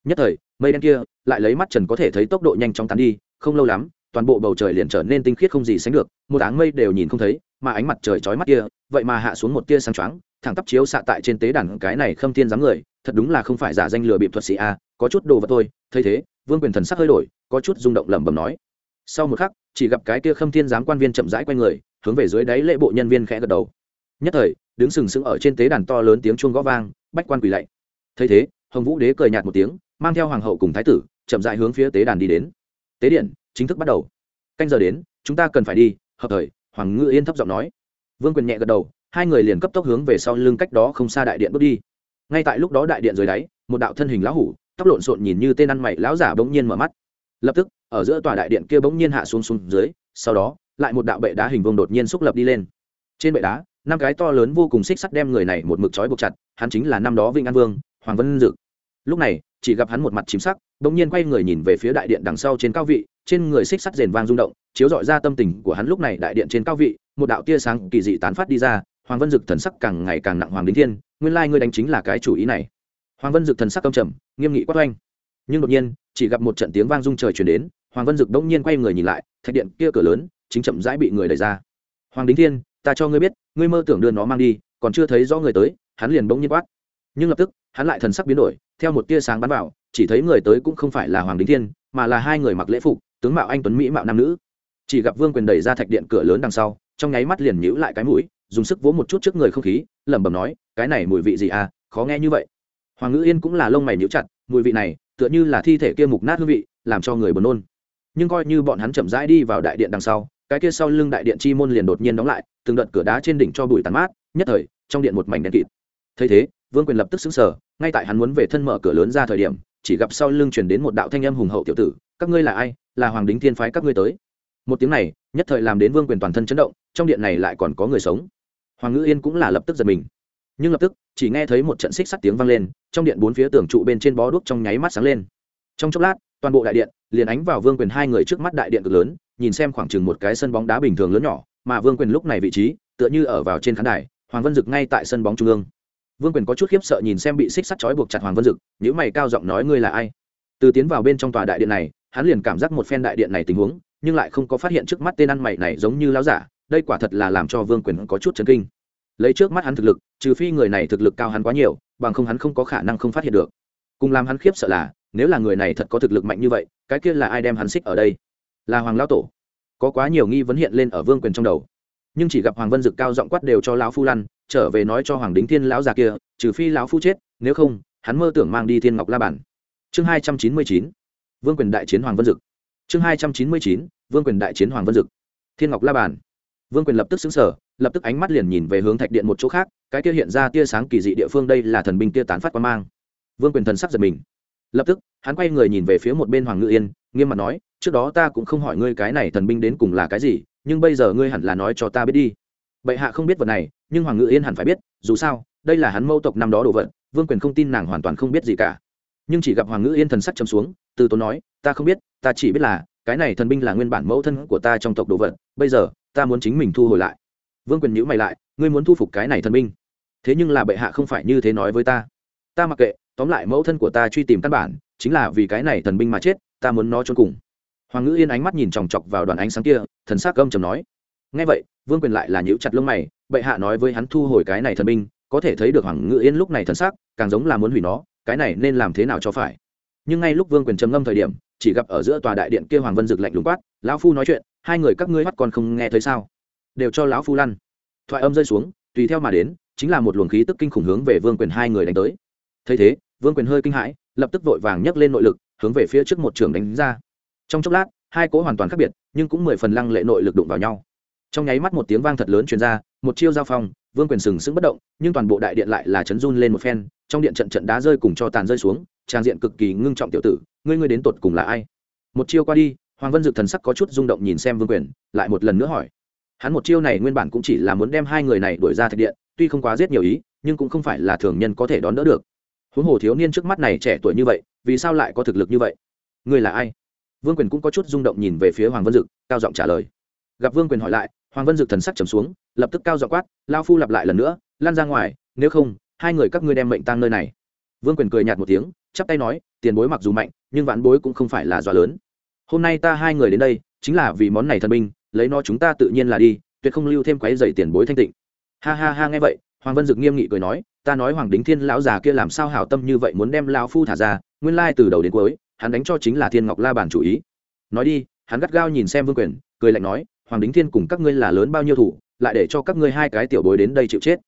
Nhất thời, mây đen kia lại lấy mắt trần có thể thấy tốc độ nhanh chóng tán đi, không lâu lắm, toàn bộ bầu trời liền trở nên tinh khiết không gì sánh được, một áng mây đều nhìn không thấy, mà ánh mặt trời chói mắt kia, vậy mà hạ xuống một tia sáng choáng, thẳng tắp chiếu xạ tại trên tế đàn cái này khâm thiên dám người, thật đúng là không phải giả danh lừa bịp thuật sĩ a, có chút đồ vật thôi, thấy thế, vương quyền thần sắc hơi đổi, có chút rung động lẩm bẩm nói. Sau một khắc, chỉ gặp cái kia khâm thiên giám quan viên chậm rãi quay người, hướng về dưới đáy lễ bộ nhân viên khẽ gật đầu nhất thời, đứng sừng sững ở trên tế đàn to lớn tiếng chuông gõ vang, bách quan quỳ lạy. Thấy thế, hồng vũ đế cười nhạt một tiếng, mang theo hoàng hậu cùng thái tử, chậm rãi hướng phía tế đàn đi đến. Tế điện, chính thức bắt đầu. Canh giờ đến, chúng ta cần phải đi, hợp thời, hoàng ngự yên thấp giọng nói. Vương quyền nhẹ gật đầu, hai người liền cấp tốc hướng về sau lưng cách đó không xa đại điện bước đi. Ngay tại lúc đó đại điện dưới đáy, một đạo thân hình lão hủ, tóc lộn xộn nhìn như tên ăn mày lão giả bỗng nhiên mở mắt. Lập tức, ở giữa tòa đại điện kia bỗng nhiên hạ xuống xuống dưới, sau đó, lại một đạo bệ đá hình vuông đột nhiên xúc lập đi lên. Trên bệ đá năm cái to lớn vô cùng xích sắt đem người này một mực trói buộc chặt, hắn chính là năm đó vinh an vương, hoàng vân dực lúc này, chỉ gặp hắn một mặt chìm sắc, bỗng nhiên quay người nhìn về phía đại điện đằng sau trên cao vị, trên người xích sắt rền vang rung động, chiếu dọi ra tâm tình của hắn lúc này đại điện trên cao vị, một đạo tia sáng kỳ dị tán phát đi ra, hoàng vân dực thần sắc càng ngày càng nặng hoàng đính thiên, nguyên lai ngươi đánh chính là cái chủ ý này. Hoàng vân dực thần sắc công trầm, nghiêm nghị quát oanh. Nhưng đột nhiên, chỉ gặp một trận tiếng vang rung trời chuyển đến, hoàng vân dực đông nhiên quay người nhìn lại, thạch điện kia cửa lớn, chính chậm rãi bị người đẩy ra. Hoàng đính thiên ta cho ngươi biết, ngươi mơ tưởng đưa nó mang đi, còn chưa thấy rõ người tới, hắn liền bỗng nhiên quát. Nhưng lập tức, hắn lại thần sắc biến đổi, theo một tia sáng bắn vào, chỉ thấy người tới cũng không phải là hoàng đính thiên, mà là hai người mặc lễ phục, tướng mạo anh tuấn mỹ mạo nam nữ. Chỉ gặp vương quyền đẩy ra thạch điện cửa lớn đằng sau, trong nháy mắt liền nhíu lại cái mũi, dùng sức vỗ một chút trước người không khí, lẩm bẩm nói, cái này mùi vị gì à khó nghe như vậy. Hoàng ngữ yên cũng là lông mày nhíu chặt, mùi vị này, tựa như là thi thể kia mục nát hương vị, làm cho người buồn nôn. Nhưng coi như bọn hắn chậm rãi đi vào đại điện đằng sau cái kia sau lưng đại điện chi môn liền đột nhiên đóng lại, từng đợt cửa đá trên đỉnh cho bụi tàn mát, nhất thời, trong điện một mảnh đen kịt. Thấy thế, vương quyền lập tức xứng sở ngay tại hắn muốn về thân mở cửa lớn ra thời điểm, chỉ gặp sau lưng chuyển đến một đạo thanh âm hùng hậu tiểu tử, các ngươi là ai? Là hoàng đính thiên phái các ngươi tới. Một tiếng này, nhất thời làm đến vương quyền toàn thân chấn động, trong điện này lại còn có người sống. Hoàng ngữ yên cũng là lập tức giật mình. Nhưng lập tức, chỉ nghe thấy một trận xích sắt tiếng vang lên, trong điện bốn phía tường trụ bên trên bó đuốc trong nháy mắt sáng lên. Trong chốc lát, toàn bộ đại điện liền ánh vào vương quyền hai người trước mắt đại điện cực lớn nhìn xem khoảng chừng một cái sân bóng đá bình thường lớn nhỏ, mà vương quyền lúc này vị trí, tựa như ở vào trên khán đài, hoàng vân dực ngay tại sân bóng trung ương. Vương quyền có chút khiếp sợ nhìn xem bị xích sắt trói buộc chặt hoàng vân dực những mày cao giọng nói ngươi là ai? Từ tiến vào bên trong tòa đại điện này, hắn liền cảm giác một phen đại điện này tình huống, nhưng lại không có phát hiện trước mắt tên ăn mày này giống như láo giả, đây quả thật là làm cho vương quyền có chút chấn kinh. Lấy trước mắt hắn thực lực, trừ phi người này thực lực cao hắn quá nhiều, bằng không hắn không có khả năng không phát hiện được. Cùng làm hắn khiếp sợ là, nếu là người này thật có thực lực mạnh như vậy, cái kia là ai đem hắn xích ở đây? Là hoàng lão tổ. Có quá nhiều nghi vấn hiện lên ở vương quyền trong đầu. Nhưng chỉ gặp hoàng vân dực cao giọng quát đều cho lão phu lăn, trở về nói cho hoàng đính thiên lão già kia, trừ phi lão phu chết, nếu không, hắn mơ tưởng mang đi thiên ngọc la bản. Chương hai trăm chín mươi chín, vương quyền đại chiến hoàng vân dực. Chương hai trăm chín mươi chín, vương quyền đại chiến hoàng vân dực. Thiên ngọc la bản. Vương quyền lập tức xứng sở lập tức ánh mắt liền nhìn về hướng thạch điện một chỗ khác, cái kia hiện ra tia sáng kỳ dị địa phương đây là thần binh tia tán phát quan mang. Vương quyền thần sắc giật mình. Lập tức, hắn quay người nhìn về phía một bên hoàng ngự yên, nghiêm mặt nói trước đó ta cũng không hỏi ngươi cái này thần binh đến cùng là cái gì, nhưng bây giờ ngươi hẳn là nói cho ta biết đi. Bệ hạ không biết vật này, nhưng hoàng ngự yên hẳn phải biết, dù sao, đây là hắn mâu tộc năm đó đồ vật, vương quyền không tin nàng hoàn toàn không biết gì cả. Nhưng chỉ gặp hoàng ngự yên thần sắc chấm xuống, từ tốn nói, ta không biết, ta chỉ biết là, cái này thần binh là nguyên bản mẫu thân của ta trong tộc đồ vật, bây giờ, ta muốn chính mình thu hồi lại. Vương quyền nhữ mày lại, ngươi muốn thu phục cái này thần binh? Thế nhưng là bệ hạ không phải như thế nói với ta. Ta mặc kệ, tóm lại mẫu thân của ta truy tìm căn bản, chính là vì cái này thần binh mà chết, ta muốn nó trốn cùng hoàng ngữ yên ánh mắt nhìn chòng chọc vào đoàn ánh sáng kia, thần s ắ c gâm chầm nói ngay vậy, vương quyền lại là nhữ chặt lông mày, bệ hạ nói với hắn thu hồi cái này thần binh, có thể thấy được hoàng ngữ yên lúc này thần s c càng giống là muốn hủy nó, cái này nên làm thế nào cho phải? Nhưng ngay lúc vương quyền trầm ngâm thời điểm, chỉ gặp ở giữa tòa đại điện kia hoàng vân dực lạnh lùng quát, lão phu nói chuyện, hai người các ngươi mắt còn không nghe thấy sao? Đều cho lão phu lăn. Thoại âm rơi xuống, tùy theo mà đến, chính là một luồng khí tức kinh khủng hướng về vương quyền hai người đánh tới. Thấy thế, vương quyền hơi kinh hãi, lập tức vội vàng nhấc lên nội lực, hướng về phía trước một trường đánh ra trong chốc lát, hai cỗ hoàn toàn khác biệt, nhưng cũng mười phần lăng lệ nội lực đụng vào nhau. Trong nháy mắt một tiếng vang thật lớn truyền ra, một chiêu giao phong, vương quyền sừng sững bất động, nhưng toàn bộ đại điện lại là chấn run lên một phen, trong điện trận trận đá rơi cùng cho tàn rơi xuống, trang diện cực kỳ ngưng trọng tiểu tử, ngươi ngươi đến tột cùng là ai? Một chiêu qua đi, hoàng vân dực thần sắc có chút rung động nhìn xem vương quyền, lại một lần nữa hỏi. Hắn một chiêu này nguyên bản cũng chỉ là muốn đem hai người này đuổi ra thạch điện, tuy không quá giết nhiều ý, nhưng cũng không phải là thường nhân có thể đón đỡ được. Huống hồ thiếu niên trước mắt này trẻ tuổi như vậy, vì sao lại có thực lực như vậy? Ngươi là ai? Vương quyền cũng có chút rung động nhìn về phía hoàng vân dực, cao giọng trả lời. Gặp vương quyền hỏi lại, hoàng vân dực thần sắc trầm xuống, lập tức cao giọng quát lao phu lặp lại lần nữa, lan ra ngoài, nếu không, hai người các ngươi đem mệnh tăng nơi này. Vương quyền cười nhạt một tiếng, chắp tay nói, tiền bối mặc dù mạnh, nhưng vạn bối cũng không phải là dọa lớn. Hôm nay ta hai người đến đây, chính là vì món này thần binh, lấy nó chúng ta tự nhiên là đi, tuyệt không lưu thêm quái dày tiền bối thanh tịnh. Ha ha ha, nghe vậy, hoàng vân dực nghiêm nghị cười nói, ta nói hoàng đính thiên lão già kia làm sao hảo tâm như vậy muốn đem Lão phu thả ra, nguyên lai từ đầu đến cuối hắn đánh cho chính là thiên ngọc la bản chủ ý. Nói đi, hắn gắt gao nhìn xem vương quyền, cười lạnh nói, hoàng đính thiên cùng các ngươi là lớn bao nhiêu thủ, lại để cho các ngươi hai cái tiểu bối đến đây chịu chết.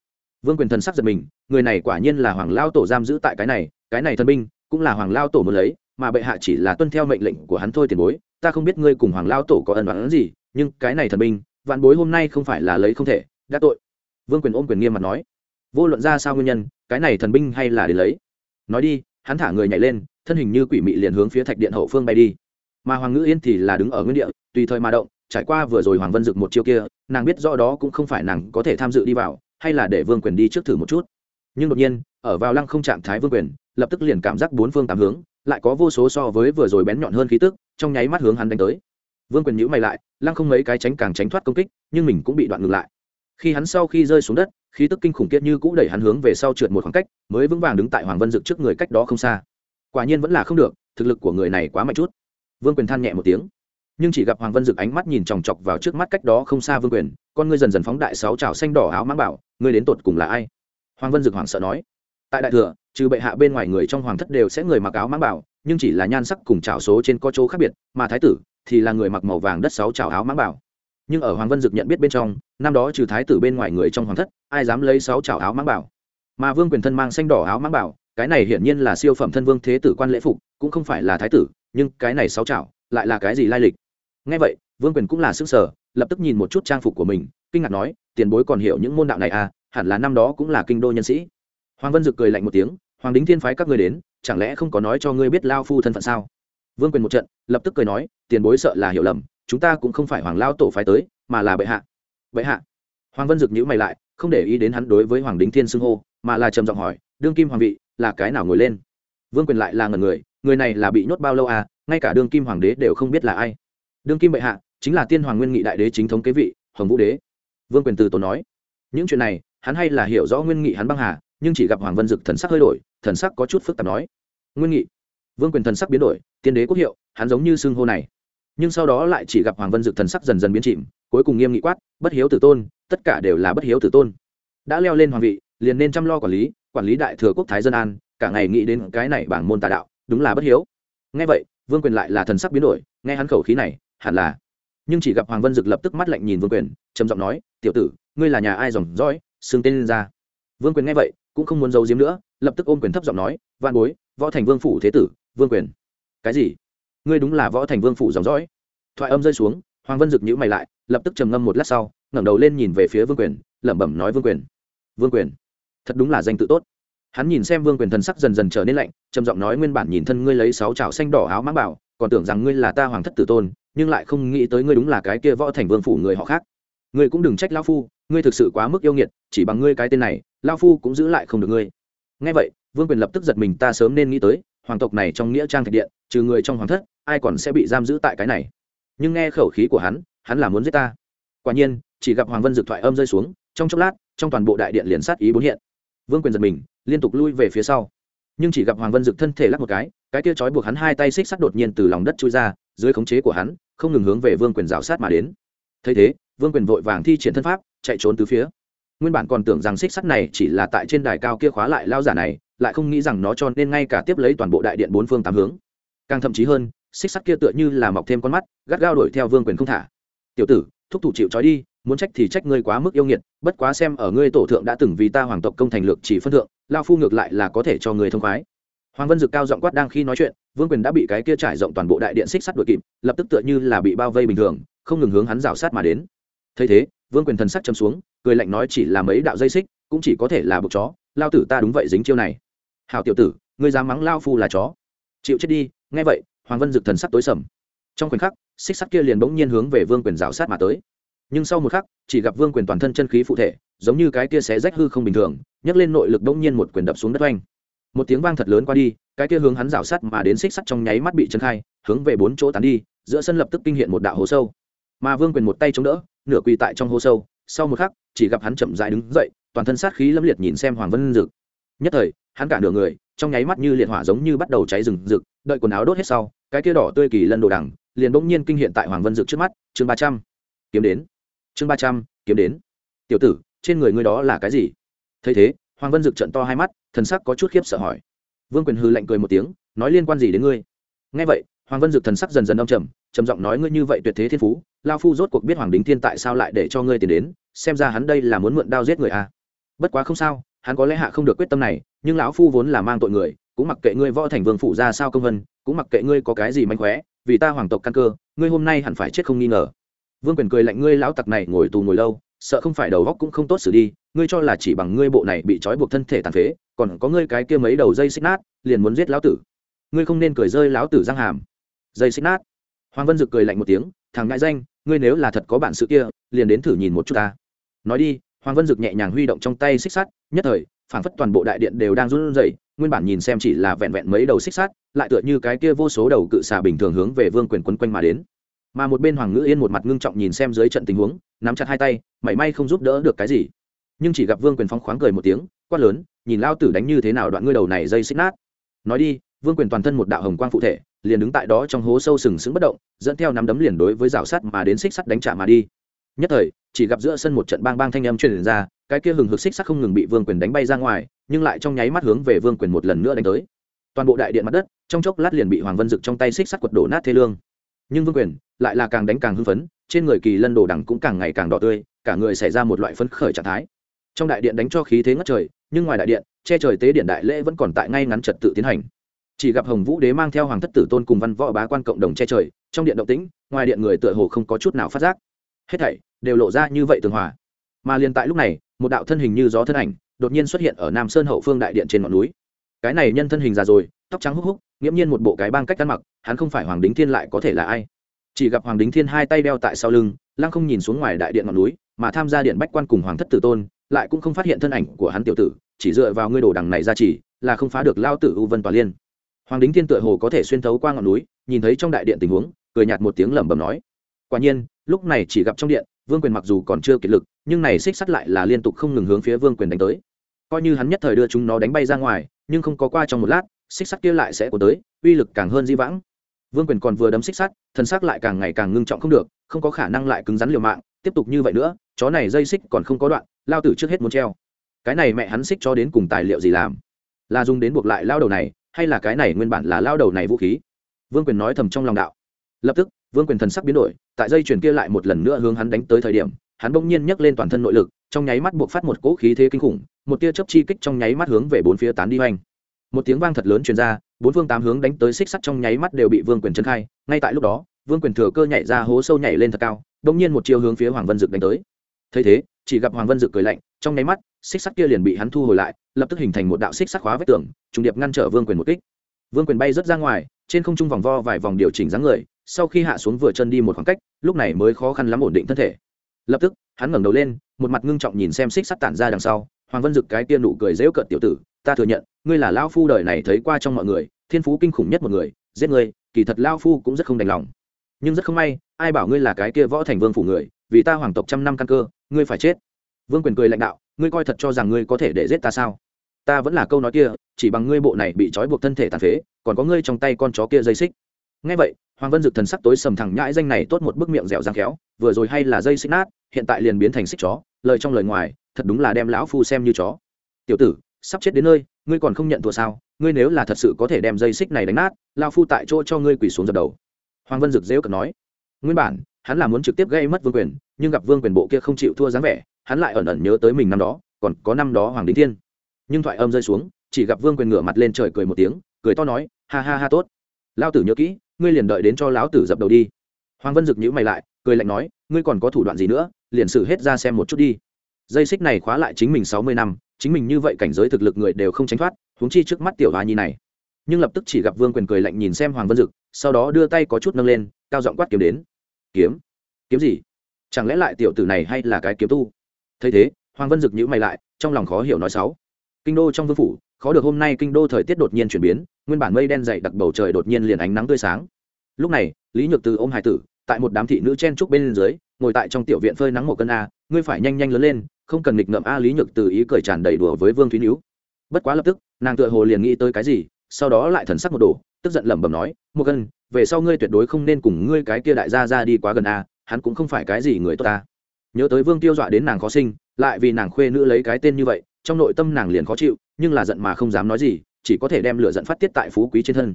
Vương quyền thần sắc giật mình, người này quả nhiên là hoàng lao tổ giam giữ tại cái này cái này thần binh cũng là hoàng lao tổ muốn lấy, mà bệ hạ chỉ là tuân theo mệnh lệnh của hắn thôi tiền bối, ta không biết ngươi cùng hoàng lao tổ có ân đoán gì, nhưng cái này thần binh, vạn bối hôm nay không phải là lấy không thể, đã tội. Vương quyền ôm quyền nghiêm mặt nói, vô luận ra sao nguyên nhân, cái này thần binh hay là để lấy. Nói đi, hắn thả người nhảy lên thân hình như quỷ mị liền hướng phía thạch điện hậu phương bay đi. Mà hoàng ngữ yên thì là đứng ở nguyên địa, tùy thời mà động, trải qua vừa rồi hoàng vân dực một chiêu kia, nàng biết rõ đó cũng không phải nàng có thể tham dự đi vào, hay là để vương quyền đi trước thử một chút. Nhưng đột nhiên, ở vào lăng không trạng thái vương quyền, lập tức liền cảm giác bốn phương tám hướng, lại có vô số so với vừa rồi bén nhọn hơn khí tức, trong nháy mắt hướng hắn đánh tới. Vương quyền nhữ mày lại, lăng không mấy cái tránh càng tránh thoát công kích, nhưng mình cũng bị đoạn ngược lại. Khi hắn sau khi rơi xuống đất, khí tức kinh khủng kiệt như cũ đẩy hắn hướng về sau trượt một khoảng cách, mới vững vàng đứng tại hoàng vân dực trước người cách đó không xa quả nhiên vẫn là không được, thực lực của người này quá mạnh chút. Vương quyền than nhẹ một tiếng. Nhưng chỉ gặp hoàng vân dực ánh mắt nhìn chòng chọc vào trước mắt cách đó không xa vương quyền, con ngươi dần dần phóng đại sáu trào xanh đỏ áo mang bảo, ngươi đến tột cùng là ai? Hoàng vân dực hoảng sợ nói. Tại đại thừa, trừ bệ hạ bên ngoài người trong hoàng thất đều sẽ người mặc áo mang bảo, nhưng chỉ là nhan sắc cùng trào số trên có chỗ khác biệt, mà thái tử thì là người mặc màu vàng đất sáu trào áo mang bảo. Nhưng ở hoàng vân dực nhận biết bên trong, năm đó trừ thái tử bên ngoài người trong hoàng thất, ai dám lấy sáu trào áo mang bảo? Mà vương quyền thân mang xanh đỏ áo mang bảo cái này hiển nhiên là siêu phẩm thân vương thế tử quan lễ phục, cũng không phải là thái tử, nhưng cái này sáu chảo lại là cái gì lai lịch? Ngay vậy, vương quyền cũng là xứng sở lập tức nhìn một chút trang phục của mình, kinh ngạc nói, tiền bối còn hiểu những môn đạo này à hẳn là năm đó cũng là kinh đô nhân sĩ. Hoàng vân dực cười lạnh một tiếng, hoàng đính thiên phái các ngươi đến, chẳng lẽ không có nói cho ngươi biết lao phu thân phận sao? Vương quyền một trận, lập tức cười nói, tiền bối sợ là hiểu lầm, chúng ta cũng không phải hoàng lao tổ phái tới, mà là bệ hạ. Bệ hạ? Hoàng vân dực nhữ mày lại, không để ý đến hắn đối với hoàng đính thiên xưng hô, mà là trầm giọng hỏi, đương kim hoàng vị là cái nào ngồi lên? Vương quyền lại là ngần người người này là bị nhốt bao lâu à? Ngay cả đương kim hoàng đế đều không biết là ai. Đương kim bệ hạ, chính là tiên hoàng nguyên nghị đại đế chính thống kế vị, hồng vũ đế. Vương quyền từ tổ nói, những chuyện này, hắn hay là hiểu rõ nguyên nghị hắn băng hà, nhưng chỉ gặp hoàng vân dực thần sắc hơi đổi, thần sắc có chút phức tạp nói, nguyên nghị. Vương quyền thần sắc biến đổi, tiên đế quốc hiệu, hắn giống như xưng hô này. Nhưng sau đó lại chỉ gặp hoàng vân dực thần sắc dần dần biến chìm, cuối cùng nghiêm nghị quát, bất hiếu tử tôn, tất cả đều là bất hiếu tử tôn. Đã leo lên hoàng vị liền nên chăm lo quản lý quản lý đại thừa quốc thái dân an, cả ngày nghĩ đến cái này bảng môn tà đạo, đúng là bất hiếu. Nghe vậy, vương quyền lại là thần sắc biến đổi, nghe hắn khẩu khí này, hẳn là. Nhưng chỉ gặp hoàng vân dực lập tức mắt lạnh nhìn vương quyền, trầm giọng nói, tiểu tử, ngươi là nhà ai dòng dõi, xưng tên lên ra? Vương quyền nghe vậy, cũng không muốn giấu giếm nữa, lập tức ôm quyền thấp giọng nói văn bối, võ thành vương phủ thế tử, vương quyền. Cái gì? Ngươi đúng là võ thành vương phủ dòng dõi? Thoại âm rơi xuống, hoàng vân dực nhữ mày lại, lập tức trầm ngâm một lát sau, ngẩng đầu lên nhìn về phía vương quyền, lẩm bẩm nói, vương quyền vương quyền thật đúng là danh tự tốt. Hắn nhìn xem vương quyền thần sắc dần dần trở nên lạnh, trầm giọng nói, nguyên bản nhìn thân ngươi lấy sáu trào xanh đỏ áo mãng bảo, còn tưởng rằng ngươi là ta hoàng thất tử tôn, nhưng lại không nghĩ tới ngươi đúng là cái kia võ thành vương phủ người họ khác. Ngươi cũng đừng trách lao phu, ngươi thực sự quá mức yêu nghiệt, chỉ bằng ngươi cái tên này lao phu cũng giữ lại không được ngươi. Ngay vậy, vương quyền lập tức giật mình, ta sớm nên nghĩ tới, hoàng tộc này trong nghĩa trang thạch điện, trừ người trong hoàng thất, ai còn sẽ bị giam giữ tại cái này? Nhưng nghe khẩu khí của hắn hắn là muốn giết ta. Quả nhiên, chỉ gặp hoàng vân dực thoại âm rơi xuống, trong chốc lát, trong toàn bộ đại điện liền sát ý bốn hiện vương quyền giật mình, liên tục lui về phía sau. Nhưng chỉ gặp hoàng vân dực thân thể lắc một cái cái kia trói buộc hắn hai tay xích sắt đột nhiên từ lòng đất chui ra, dưới khống chế của hắn, không ngừng hướng về vương quyền rào sát mà đến. Thấy thế, vương quyền vội vàng thi triển thân pháp, chạy trốn từ phía. Nguyên bản còn tưởng rằng xích sắt này chỉ là tại trên đài cao kia khóa lại lao giả này, lại không nghĩ rằng nó cho nên ngay cả tiếp lấy toàn bộ đại điện bốn phương tám hướng. Càng thậm chí hơn, xích sắt kia tựa như là mọc thêm con mắt, gắt gao đuổi theo vương quyền không thả. Tiểu tử, thúc thủ chịu trói đi muốn trách thì trách ngươi quá mức yêu nghiệt, bất quá xem ở ngươi tổ thượng đã từng vì ta hoàng tộc công thành lược chỉ phân thượng, lao phu ngược lại là có thể cho người thông khoái. Hoàng vân dực cao giọng quát đang khi nói chuyện, vương quyền đã bị cái kia trải rộng toàn bộ đại điện xích sắt đuổi kịp, lập tức tựa như là bị bao vây bình thường, không ngừng hướng hắn rào sát mà đến. Thấy thế, vương quyền thần sắc châm xuống, cười lạnh nói chỉ là mấy đạo dây xích, cũng chỉ có thể là bực chó, lao tử ta đúng vậy dính chiêu này. Hào tiểu tử, ngươi dám mắng lao phu là chó. Chịu chết đi, nghe vậy, hoàng vân dực thần sắc tối sầm. Trong khoảnh khắc, xích sắt kia liền bỗng nhiên hướng về vương quyền rào sát mà tới nhưng sau một khắc, chỉ gặp vương quyền toàn thân chân khí phụ thể, giống như cái kia xé rách hư không bình thường, nhấc lên nội lực bỗng nhiên một quyền đập xuống đất oanh. Một tiếng vang thật lớn qua đi, cái kia hướng hắn rào sắt mà đến xích sắt trong nháy mắt bị chân khai, hướng về bốn chỗ tán đi, giữa sân lập tức kinh hiện một đạo hố sâu. Mà vương quyền một tay chống đỡ, nửa quỳ tại trong hố sâu, sau một khắc, chỉ gặp hắn chậm dại đứng dậy, toàn thân sát khí lâm liệt nhìn xem hoàng vân dực. Nhất thời, hắn cả nửa người, trong nháy mắt như liệt hỏa giống như bắt đầu cháy rừng rực, đợi quần áo đốt hết sau, cái kia đỏ tươi kỳ lân đồ đằng, liền bỗng nhiên kinh hiện tại hoàng vân dực trước mắt, chương ba trăm. Kiếm đến chương ba trăm, kiếm đến. Tiểu tử, trên người ngươi đó là cái gì? Thấy thế, hoàng vân dực trận to hai mắt, thần sắc có chút khiếp sợ hỏi. Vương quyền hư lạnh cười một tiếng, nói liên quan gì đến ngươi? Ngay vậy, hoàng vân dực thần sắc dần dần âm trầm trầm giọng nói ngươi như vậy tuyệt thế thiên phú, lao phu rốt cuộc biết hoàng đính thiên tại sao lại để cho ngươi tiền đến, xem ra hắn đây là muốn mượn đao giết người à. bất quá không sao, hắn có lẽ hạ không được quyết tâm này, nhưng lão phu vốn là mang tội người, cũng mặc kệ ngươi võ thành vương phụ ra sao công vân, cũng mặc kệ ngươi có cái gì mánh khóe, vì ta hoàng tộc căn cơ, ngươi hôm nay hẳn phải chết không nghi ngờ vương quyền cười lạnh, ngươi lão tặc này ngồi tù ngồi lâu, sợ không phải đầu góc cũng không tốt xử đi, ngươi cho là chỉ bằng ngươi bộ này bị trói buộc thân thể tàn phế, còn có ngươi cái kia mấy đầu dây xích nát, liền muốn giết lão tử. Ngươi không nên cười rơi lão tử răng hàm. Dây xích nát. Hoàng vân dực cười lạnh một tiếng, thằng ngại danh, ngươi nếu là thật có bản sự kia, liền đến thử nhìn một chút ta. Nói đi, hoàng vân dực nhẹ nhàng huy động trong tay xích sắt, nhất thời, phảng phất toàn bộ đại điện đều đang run rẩy, nguyên bản nhìn xem chỉ là vẹn vẹn mấy đầu xích sắt, lại tựa như cái kia vô số đầu cự xà bình thường hướng về vương quyền quấn quanh mà đến mà một bên hoàng ngữ yên một mặt ngưng trọng nhìn xem dưới trận tình huống, nắm chặt hai tay, mảy may không giúp đỡ được cái gì. Nhưng chỉ gặp vương quyền phong khoáng cười một tiếng, quát lớn, nhìn lao tử đánh như thế nào đoạn ngươi đầu này dây xích nát. Nói đi, vương quyền toàn thân một đạo hồng quang phụ thể, liền đứng tại đó trong hố sâu sừng sững bất động, dẫn theo nắm đấm liền đối với rào sắt mà đến xích sắt đánh trả mà đi. Nhất thời, chỉ gặp giữa sân một trận bang bang thanh âm truyền ra, cái kia hừng hực xích sắt không ngừng bị vương quyền đánh bay ra ngoài, nhưng lại trong nháy mắt hướng về vương quyền một lần nữa đánh tới. Toàn bộ đại điện mặt đất, trong chốc lát liền bị hoàng vân dực trong tay xích sắt quật đổ nát thế lương nhưng vương quyền lại là càng đánh càng hưng phấn, trên người kỳ lân đồ đằng cũng càng ngày càng đỏ tươi, cả người xảy ra một loại phấn khởi trạng thái. Trong đại điện đánh cho khí thế ngất trời, nhưng ngoài đại điện, che trời tế điện đại lễ vẫn còn tại ngay ngắn trật tự tiến hành. Chỉ gặp hồng vũ đế mang theo hoàng thất tử tôn cùng văn võ bá quan cộng đồng che trời, trong điện động tĩnh, ngoài điện người tựa hồ không có chút nào phát giác. Hết thảy đều lộ ra như vậy tường hòa. Mà liền tại lúc này, một đạo thân hình như gió thân ảnh, đột nhiên xuất hiện ở nam sơn hậu phương đại điện trên ngọn núi. Cái này nhân thân hình già rồi, tóc trắng húc húc nghiễm nhiên một bộ cái bang cách ăn mặc, hắn không phải hoàng đính thiên lại có thể là ai? Chỉ gặp hoàng đính thiên hai tay đeo tại sau lưng, lăng không nhìn xuống ngoài đại điện ngọn núi, mà tham gia điện bách quan cùng hoàng thất tử tôn, lại cũng không phát hiện thân ảnh của hắn tiểu tử, chỉ dựa vào ngươi đồ đằng này ra chỉ, là không phá được lao tử u vân tòa liên. Hoàng đính thiên tựa hồ có thể xuyên thấu qua ngọn núi, nhìn thấy trong đại điện tình huống, cười nhạt một tiếng lẩm bẩm nói, quả nhiên, lúc này chỉ gặp trong điện, vương quyền mặc dù còn chưa kiệt lực, nhưng này xích sắt lại là liên tục không ngừng hướng phía vương quyền đánh tới. Coi như hắn nhất thời đưa chúng nó đánh bay ra ngoài, nhưng không có qua trong một lát xích sắt kia lại sẽ của tới, uy lực càng hơn di vãng. Vương quyền còn vừa đấm xích sắt, thân xác lại càng ngày càng ngưng trọng không được, không có khả năng lại cứng rắn liều mạng, tiếp tục như vậy nữa, chó này dây xích còn không có đoạn, lao tử trước hết muốn treo. Cái này mẹ hắn xích cho đến cùng tài liệu gì làm? Là dùng đến buộc lại lao đầu này, hay là cái này nguyên bản là lao đầu này vũ khí? Vương quyền nói thầm trong lòng đạo. Lập tức, vương quyền thần sắc biến đổi, tại dây chuyền kia lại một lần nữa hướng hắn đánh tới thời điểm, hắn bỗng nhiên nhấc lên toàn thân nội lực, trong nháy mắt buộc phát một cỗ khí thế kinh khủng, một tia chớp chi kích trong nháy mắt hướng về bốn phía tán đi hoành một tiếng vang thật lớn truyền ra, bốn phương tám hướng đánh tới xích sắt trong nháy mắt đều bị vương quyền trấn khai, ngay tại lúc đó, vương quyền thừa cơ nhảy ra hố sâu nhảy lên thật cao bỗng nhiên một chiều hướng phía hoàng vân dực đánh tới. Thấy thế, chỉ gặp hoàng vân dực cười lạnh, trong nháy mắt, xích sắt kia liền bị hắn thu hồi lại, lập tức hình thành một đạo xích sắt khóa vết tường, trùng điệp ngăn trở vương quyền một kích. Vương quyền bay rớt ra ngoài, trên không trung vòng vo vài vòng điều chỉnh dáng người, sau khi hạ xuống vừa chân đi một khoảng cách, lúc này mới khó khăn lắm ổn định thân thể. Lập tức, hắn ngẩng đầu lên, một mặt ngưng trọng nhìn xem xích sắt tản ra đằng sau hoàng vân dực cái kia nụ cười dễu cợt tiểu tử, ta thừa nhận, ngươi là lao phu đời này thấy qua trong mọi người, thiên phú kinh khủng nhất một người, giết ngươi, kỳ thật lao phu cũng rất không đành lòng. Nhưng rất không may, ai bảo ngươi là cái kia võ thành vương phủ người, vì ta hoàng tộc trăm năm căn cơ, ngươi phải chết. Vương quyền cười lãnh đạo, ngươi coi thật cho rằng ngươi có thể để giết ta sao? Ta vẫn là câu nói kia, chỉ bằng ngươi bộ này bị trói buộc thân thể tàn phế, còn có ngươi trong tay con chó kia dây xích. Ngay vậy, hoàng vân dực thần sắc tối sầm thẳng nhãi danh này tốt một bức miệng dẻo răng khéo, vừa rồi hay là dây xích nát, hiện tại liền biến thành xích chó lời trong lời ngoài, thật đúng là đem lão phu xem như chó. Tiểu tử, sắp chết đến nơi, ngươi còn không nhận thua sao? Ngươi nếu là thật sự có thể đem dây xích này đánh nát lao phu tại chỗ cho ngươi quỳ xuống dập đầu. Hoàng vân dực dễu cợt nói. Nguyên bản, hắn là muốn trực tiếp gây mất vương quyền, nhưng gặp vương quyền bộ kia không chịu thua dáng vẻ, hắn lại ẩn ẩn nhớ tới mình năm đó, còn có năm đó hoàng đính thiên. Nhưng thoại âm rơi xuống, chỉ gặp vương quyền ngửa mặt lên trời cười một tiếng, cười to nói, ha ha ha, tốt. Lao tử nhớ kỹ, ngươi liền đợi đến cho lão tử dập đầu đi. Hoàng vân dực nhữ mày lại, cười lạnh nói, ngươi còn có thủ đoạn gì nữa? Liền sử hết ra xem một chút đi. Dây xích này khóa lại chính mình sáu mươi năm, chính mình như vậy cảnh giới thực lực người đều không tránh thoát, huống chi trước mắt tiểu hoa nhi này. Nhưng lập tức chỉ gặp vương quyền cười lạnh nhìn xem hoàng vân dực, sau đó đưa tay có chút nâng lên, cao giọng quát kiếm đến. Kiếm? Kiếm gì? Chẳng lẽ lại tiểu tử này hay là cái kiếm tu? Thấy thế, hoàng vân dực nhữ mày lại, trong lòng khó hiểu nói sáu. Kinh đô trong vương phủ, khó được hôm nay kinh đô thời tiết đột nhiên chuyển biến, nguyên bản mây đen dày đặc bầu trời đột nhiên liền ánh nắng tươi sáng. Lúc này, lý nhược từ ôm hải tử tại một đám thị nữ chen trúc bên dưới, ngồi tại trong tiểu viện phơi nắng một cân a, ngươi phải nhanh nhanh lớn lên, không cần nghịch ngợm a lý nhược từ ý cười tràn đầy đùa với vương thúy níu. Bất quá lập tức, nàng tựa hồ liền nghĩ tới cái gì, sau đó lại thần sắc một đồ tức giận lẩm bẩm nói, một cân, về sau ngươi tuyệt đối không nên cùng ngươi cái kia đại gia ra đi quá gần a, hắn cũng không phải cái gì người tốt ta nhớ tới vương tiêu dọa đến nàng khó sinh, lại vì nàng khuê nữ lấy cái tên như vậy, trong nội tâm nàng liền khó chịu, nhưng là giận mà không dám nói gì, chỉ có thể đem lửa giận phát tiết tại phú quý trên thân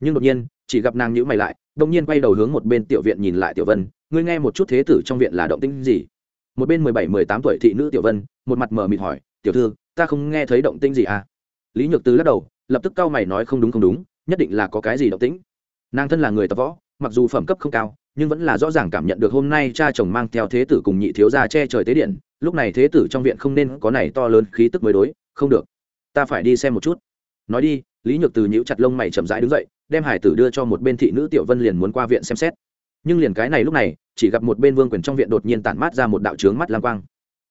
nhưng đột nhiên, chỉ gặp nàng nhữ mày lại đông nhiên quay đầu hướng một bên tiểu viện nhìn lại tiểu vân, ngươi nghe một chút thế tử trong viện là động tĩnh gì? Một bên mười bảy, mười tám tuổi thị nữ tiểu vân, một mặt mờ mịt hỏi, tiểu thư, ta không nghe thấy động tĩnh gì à? Lý nhược tứ lắc đầu, lập tức cau mày nói, không đúng không đúng, nhất định là có cái gì động tĩnh. Nàng thân là người tập võ, mặc dù phẩm cấp không cao, nhưng vẫn là rõ ràng cảm nhận được hôm nay cha chồng mang theo thế tử cùng nhị thiếu gia che trời tế điện, lúc này thế tử trong viện không nên có này to lớn khí tức mới đối, không được, ta phải đi xem một chút nói đi, lý nhược từ nhíu chặt lông mày chậm rãi đứng dậy, đem hải tử đưa cho một bên thị nữ tiểu vân liền muốn qua viện xem xét. Nhưng liền cái này lúc này, chỉ gặp một bên vương quyền trong viện đột nhiên tản mát ra một đạo trướng mắt lam quang.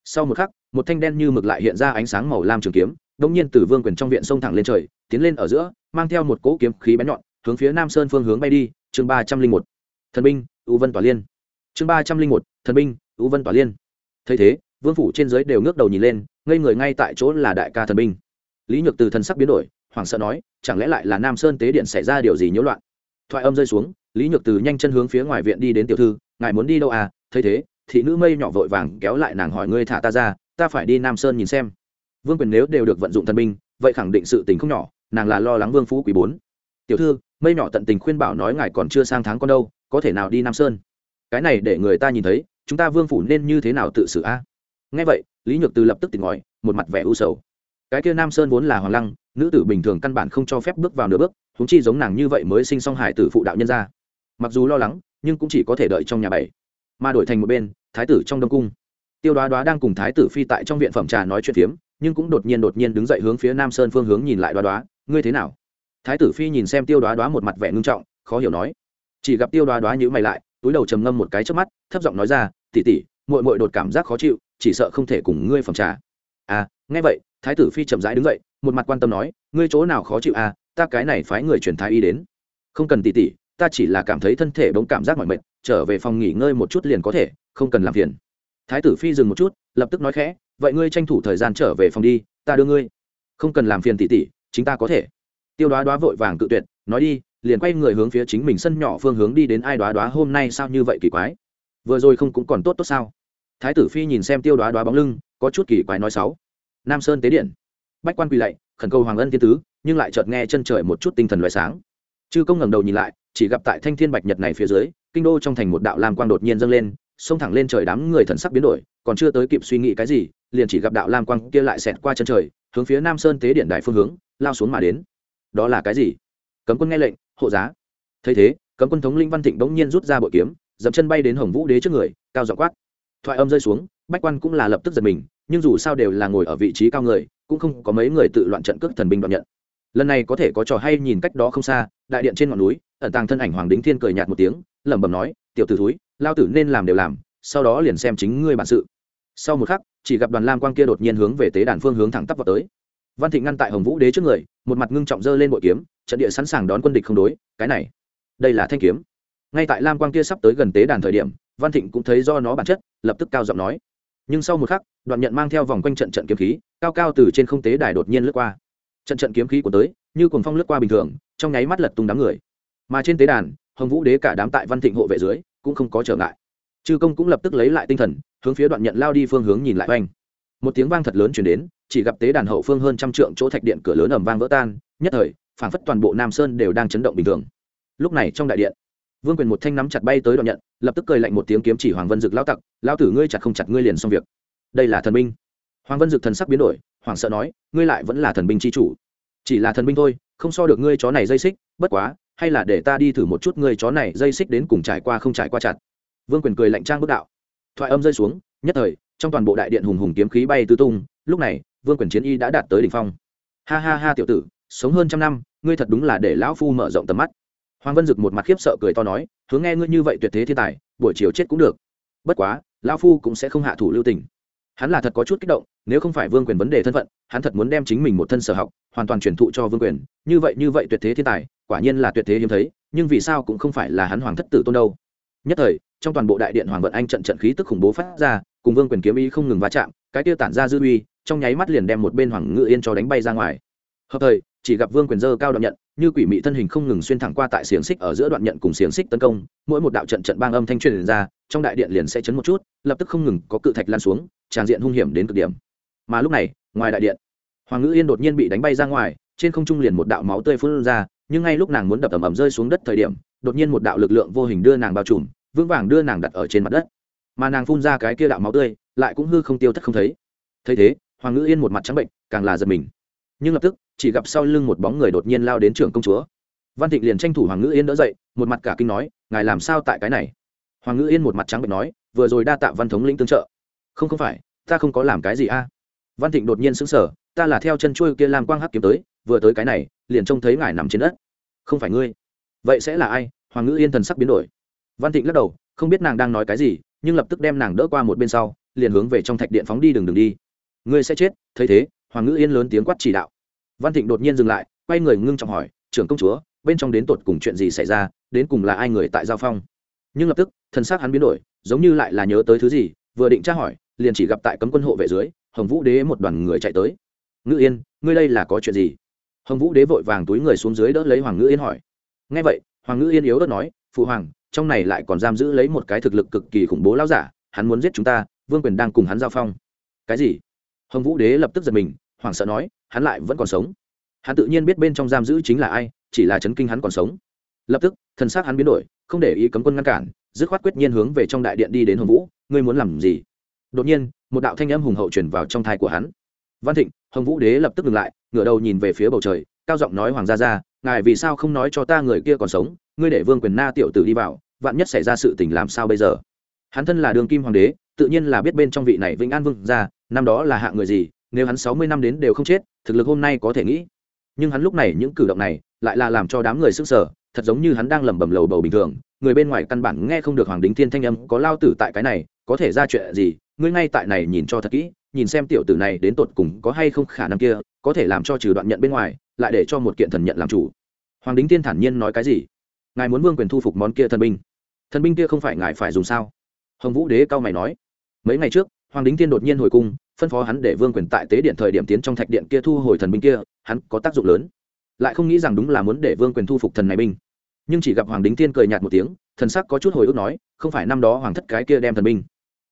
Sau một khắc, một thanh đen như mực lại hiện ra ánh sáng màu lam trường kiếm đông nhiên từ vương quyền trong viện xông thẳng lên trời, tiến lên ở giữa, mang theo một cỗ kiếm khí bén nhọn, hướng phía nam sơn phương hướng bay đi, chương ba trăm linh một. Thần binh, u vân tỏa liên. Chương ba trăm linh một, thần binh, u vân tỏa liên. Thấy thế, vương phủ trên giới đều ngước đầu nhìn lên, ngây người ngay tại chỗ là đại ca thần binh. Lý nhược từ thần sắc biến đổi hoảng sợ nói, chẳng lẽ lại là nam sơn tế điện xảy ra điều gì nhiễu loạn? Thoại âm rơi xuống, lý nhược từ nhanh chân hướng phía ngoài viện đi đến tiểu thư, ngài muốn đi đâu à? Thấy thế, thị nữ mây nhỏ vội vàng kéo lại nàng hỏi ngươi thả ta ra, ta phải đi nam sơn nhìn xem. Vương quyền nếu đều được vận dụng thần binh, vậy khẳng định sự tình không nhỏ, nàng là lo lắng vương phú quý bốn. Tiểu thư, mây nhỏ tận tình khuyên bảo nói ngài còn chưa sang tháng con đâu, có thể nào đi nam sơn? Cái này để người ta nhìn thấy, chúng ta vương phủ nên như thế nào tự xử a? À? nghe vậy, lý nhược từ lập tức tỉnh ngòi một mặt vẻ u sầu. Cái kia nam sơn vốn là hoàng lăng nữ tử bình thường căn bản không cho phép bước vào nửa bước húng chi giống nàng như vậy mới sinh song hải tử phụ đạo nhân ra. Mặc dù lo lắng, nhưng cũng chỉ có thể đợi trong nhà bảy, mà đổi thành một bên, thái tử trong đông cung. Tiêu đoá đoá đang cùng thái tử phi tại trong viện phẩm trà nói chuyện phiếm, nhưng cũng đột nhiên đột nhiên đứng dậy hướng phía nam sơn phương hướng nhìn lại đoá đoá, ngươi thế nào? Thái tử phi nhìn xem tiêu đoá đoá một mặt vẻ ngưng trọng, khó hiểu nói, chỉ gặp tiêu đoá đoá nhữ mày lại, túi đầu trầm ngâm một cái trước mắt, thấp giọng nói ra tỉ tỉ mội mội đột cảm giác khó chịu, chỉ sợ không thể cùng ngươi phẩm trà. À nghe vậy thái tử phi chậm rãi đứng dậy, một mặt quan tâm nói, ngươi chỗ nào khó chịu à? Ta cái này phái người truyền thái y đến. Không cần tỉ tỉ, ta chỉ là cảm thấy thân thể bỗng cảm giác mỏi mệt, trở về phòng nghỉ ngơi một chút liền có thể, không cần làm phiền. Thái tử phi dừng một chút, lập tức nói khẽ, vậy ngươi tranh thủ thời gian trở về phòng đi, ta đưa ngươi. Không cần làm phiền tỉ tỉ, chính ta có thể. Tiêu đoá đoá vội vàng cự tuyệt, nói đi, liền quay người hướng phía chính mình sân nhỏ phương hướng đi đến ai đoá đoá, hôm nay sao như vậy kỳ quái? Vừa rồi không cũng còn tốt tốt sao? Thái tử phi nhìn xem tiêu đoá đoá bóng lưng, có chút kỳ quái nói sáu nam sơn tế điện. Bách quan quỳ lạy, khẩn cầu hoàng ân thiên tứ, nhưng lại chợt nghe chân trời một chút tinh thần loại sáng. Chư công ngẩng đầu nhìn lại, chỉ gặp tại thanh thiên bạch nhật này phía dưới, kinh đô trong thành một đạo lam quang đột nhiên dâng lên, xông thẳng lên trời đám người thần sắc biến đổi, còn chưa tới kịp suy nghĩ cái gì, liền chỉ gặp đạo lam quang kia lại xẹt qua chân trời, hướng phía nam sơn tế điện đại phương hướng, lao xuống mà đến. Đó là cái gì? Cấm quân nghe lệnh, hộ giá. Thấy thế, cấm quân thống linh văn thịnh bỗng nhiên rút ra bội kiếm, dậm chân bay đến hồng vũ đế trước người, cao dọ quát. Thoại âm rơi xuống, bách quan cũng là lập tức giật mình nhưng dù sao đều là ngồi ở vị trí cao người, cũng không có mấy người tự loạn trận cước thần binh đoạn nhận. Lần này có thể có trò hay nhìn cách đó không xa, đại điện trên ngọn núi, ẩn tàng thân ảnh hoàng đính thiên cười nhạt một tiếng, lẩm bẩm nói, tiểu t ử thúi, lao tử nên làm đều làm, sau đó liền xem chính ngươi bản sự. Sau một khắc, chỉ gặp đoàn lam quang kia đột nhiên hướng về tế đàn phương hướng thẳng tắp vào tới. Văn thịnh ngăn tại hồng vũ đế trước người, một mặt ngưng trọng dơ lên bội kiếm, trận địa sẵn sàng đón quân địch không đối, cái này, đây là thanh kiếm. Ngay tại lam quang kia sắp tới gần tế đàn thời điểm, văn thịnh cũng thấy do nó bản chất, lập tức cao giọng nói nhưng sau một khắc, đoạn nhận mang theo vòng quanh trận trận kiếm khí, cao cao từ trên không tế đài đột nhiên lướt qua. Trận trận kiếm khí của tới, như cuồng phong lướt qua bình thường, trong nháy mắt lật tung đám người. Mà trên tế đàn, hồng vũ đế cả đám tại văn thịnh hộ vệ dưới, cũng không có trở ngại. Chư công cũng lập tức lấy lại tinh thần, hướng phía đoạn nhận lao đi phương hướng nhìn lại oanh. Một tiếng vang thật lớn chuyển đến, chỉ gặp tế đàn hậu phương hơn trăm trượng chỗ thạch điện cửa lớn ầm vang vỡ tan, nhất thời, phảng phất toàn bộ nam sơn đều đang chấn động bình thường. Lúc này trong đại điện vương quyền một thanh nắm chặt bay tới đoạn nhận, lập tức cười lạnh một tiếng kiếm chỉ hoàng vân dực lao tặc, lao tử ngươi chặt không chặt ngươi liền xong việc. Đây là thần binh. Hoàng vân dực thần sắc biến đổi hoàng sợ nói, ngươi lại vẫn là thần binh c h i chủ. Chỉ là thần binh thôi, không so được ngươi chó này dây xích, bất quá, hay là để ta đi thử một chút ngươi chó này dây xích đến cùng trải qua không trải qua chặt. Vương quyền cười lạnh trang bước đạo. Thoại âm rơi xuống, nhất thời, trong toàn bộ đại điện hùng hùng kiếm khí bay tứ tung, lúc này, vương quyền chiến y đã đạt tới đỉnh phong. Ha ha ha tiểu tử, sống hơn trăm năm, ngươi thật đúng là để lão phu mở rộng tầm mắt hoàng vân dực một mặt khiếp sợ cười to nói, hướng nghe ngươi như vậy tuyệt thế thiên tài, buổi chiều chết cũng được. Bất quá, lão phu cũng sẽ không hạ thủ lưu tình. Hắn là thật có chút kích động, nếu không phải vương quyền vấn đề thân phận, hắn thật muốn đem chính mình một thân sở học, hoàn toàn truyền thụ cho vương quyền. Như vậy như vậy tuyệt thế thiên tài, quả nhiên là tuyệt thế hiếm thấy, nhưng vì sao cũng không phải là hắn hoàng thất tử tôn đâu. Nhất thời, trong toàn bộ đại điện hoàng vận anh trận trận khí tức khủng bố phát ra, cùng vương quyền kiếm ý không ngừng va chạm, cái tiêu tản ra dư uy, trong nháy mắt liền đem một bên hoàng ngự yên cho đánh bay ra ngoài. Hợp thời, chỉ gặp vương quyền dơ cao đoạn nhận như quỷ mị thân hình không ngừng xuyên thẳng qua tại xiềng xích ở giữa đoạn nhận cùng xiềng xích tấn công, mỗi một đạo trận trận bang âm thanh truyền ra, trong đại điện liền sẽ chấn một chút, lập tức không ngừng có cự thạch lan xuống, tràn diện hung hiểm đến cực điểm. Mà lúc này, ngoài đại điện, hoàng ngữ yên đột nhiên bị đánh bay ra ngoài, trên không trung liền một đạo máu tươi phun ra, nhưng ngay lúc nàng muốn đập ầm ầm rơi xuống đất thời điểm, đột nhiên một đạo lực lượng vô hình đưa nàng bao trùm, vững vàng đưa nàng đặt ở trên mặt đất. Mà nàng phun ra cái kia đạo máu tươi, lại cũng hư không tiêu thất không thấy. Thấy thế, hoàng ngữ yên một mặt trắng bệnh, càng là giật mình. Nhưng lập tức chỉ gặp sau lưng một bóng người đột nhiên lao đến trưởng công chúa. Văn thịnh liền tranh thủ hoàng ngữ yên đỡ dậy, một mặt cả kinh nói, ngài làm sao tại cái này? Hoàng ngữ yên một mặt trắng bệnh nói, vừa rồi đa tạ văn thống lĩnh tương trợ. Không không phải, ta không có làm cái gì a. Văn thịnh đột nhiên sững sờ, ta là theo chân chuôi kia làm quang hắc kiếm tới, vừa tới cái này, liền trông thấy ngài nằm trên đất. Không phải ngươi. Vậy sẽ là ai? Hoàng ngữ yên thần sắc biến đổi. Văn thịnh lắc đầu, không biết nàng đang nói cái gì, nhưng lập tức đem nàng đỡ qua một bên sau, liền hướng về trong thạch điện phóng đi đường đường đi. Ngươi sẽ chết, thấy thế. Hoàng ngữ yên lớn tiếng quát chỉ đạo văn thịnh đột nhiên dừng lại, quay người ngưng trọng hỏi, trưởng công chúa, bên trong đến tột cùng chuyện gì xảy ra? Đến cùng là ai người tại giao phong? Nhưng lập tức thân xác hắn biến đổi, giống như lại là nhớ tới thứ gì, vừa định tra hỏi, liền chỉ gặp tại cấm quân hộ vệ dưới, hồng vũ đế một đoàn người chạy tới. Ngữ yên, ngươi đây là có chuyện gì? Hồng vũ đế vội vàng túi người xuống dưới đỡ lấy hoàng ngữ yên hỏi. Ngay vậy, hoàng ngữ yên yếu đất nói, phụ hoàng, trong này lại còn giam giữ lấy một cái thực lực cực kỳ khủng bố lao giả, hắn muốn giết chúng ta, vương quyền đang cùng hắn giao phong. Cái gì? Hồng vũ đế lập tức giật mình, hoảng sợ nói hắn lại vẫn còn sống. Hắn tự nhiên biết bên trong giam giữ chính là ai, chỉ là chấn kinh hắn còn sống. Lập tức, thân xác hắn biến đổi, không để ý cấm quân ngăn cản, dứt khoát quyết nhiên hướng về trong đại điện đi đến hồng vũ, ngươi muốn làm gì? Đột nhiên, một đạo thanh âm hùng hậu chuyển vào trong thai của hắn. Văn thịnh, hồng vũ đế lập tức ngừng lại, ngửa đầu nhìn về phía bầu trời, cao giọng nói hoàng gia ra ngài vì sao không nói cho ta người kia còn sống? Ngươi để vương quyền na tiểu tử đi vào, vạn nhất xảy ra sự tình làm sao bây giờ? Hắn thân là đường kim hoàng đế, tự nhiên là biết bên trong vị này vĩnh an vương ra năm đó là hạ người gì nếu hắn sáu mươi năm đến đều không chết, thực lực hôm nay có thể nghĩ. Nhưng hắn lúc này những cử động này lại là làm cho đám người sức sở thật giống như hắn đang lẩm bẩm lầu bầu bình thường. Người bên ngoài căn bản nghe không được hoàng đính thiên thanh âm, có lao tử tại cái này, có thể ra chuyện gì? Ngươi ngay tại này nhìn cho thật kỹ, nhìn xem tiểu tử này đến tột cùng có hay không khả năng kia, có thể làm cho trừ đoạn nhận bên ngoài, lại để cho một kiện thần nhận làm chủ. Hoàng đính thiên thản nhiên nói cái gì? Ngài muốn vương quyền thu phục món kia thần binh. Thần binh kia không phải ngài phải dùng sao? Hồng vũ đế cao mày nói. Mấy ngày trước hoàng đính thiên đột nhiên hồi cung, phân phó hắn để vương quyền tại tế điện thời điểm tiến trong thạch điện kia thu hồi thần binh kia, hắn có tác dụng lớn. Lại không nghĩ rằng đúng là muốn để vương quyền thu phục thần này binh. Nhưng chỉ gặp hoàng đính thiên cười nhạt một tiếng, thần sắc có chút hồi ức nói, không phải năm đó hoàng thất cái kia đem thần binh,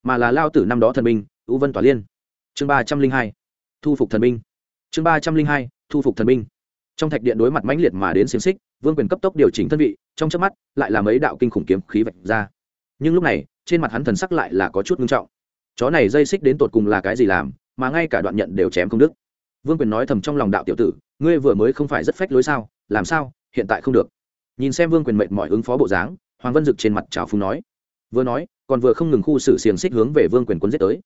mà là lao tử năm đó thần binh ưu vân tỏa liên. Chương ba trăm linh hai, thu phục thần binh. Chương ba trăm linh hai, thu phục thần binh. Trong thạch điện đối mặt mãnh liệt mà đến xiềng xích, vương quyền cấp tốc điều chỉnh thân vị, trong chớp mắt, lại là mấy đạo kinh khủng kiếm khí vạch ra. Nhưng lúc này, trên mặt hắn thần sắc lại là có chút ngưng trọng chó này dây xích đến tột cùng là cái gì làm, mà ngay cả đoạn nhận đều chém không đứt. Vương quyền nói thầm trong lòng đạo tiểu tử, ngươi vừa mới không phải rất phách lối sao, làm sao, hiện tại không được. Nhìn xem vương quyền mệt mỏi ứng phó bộ dáng, hoàng vân dực trên mặt trào phúng nói. Vừa nói, còn vừa không ngừng khu xử xiềng xích hướng về vương quyền quân giết tới.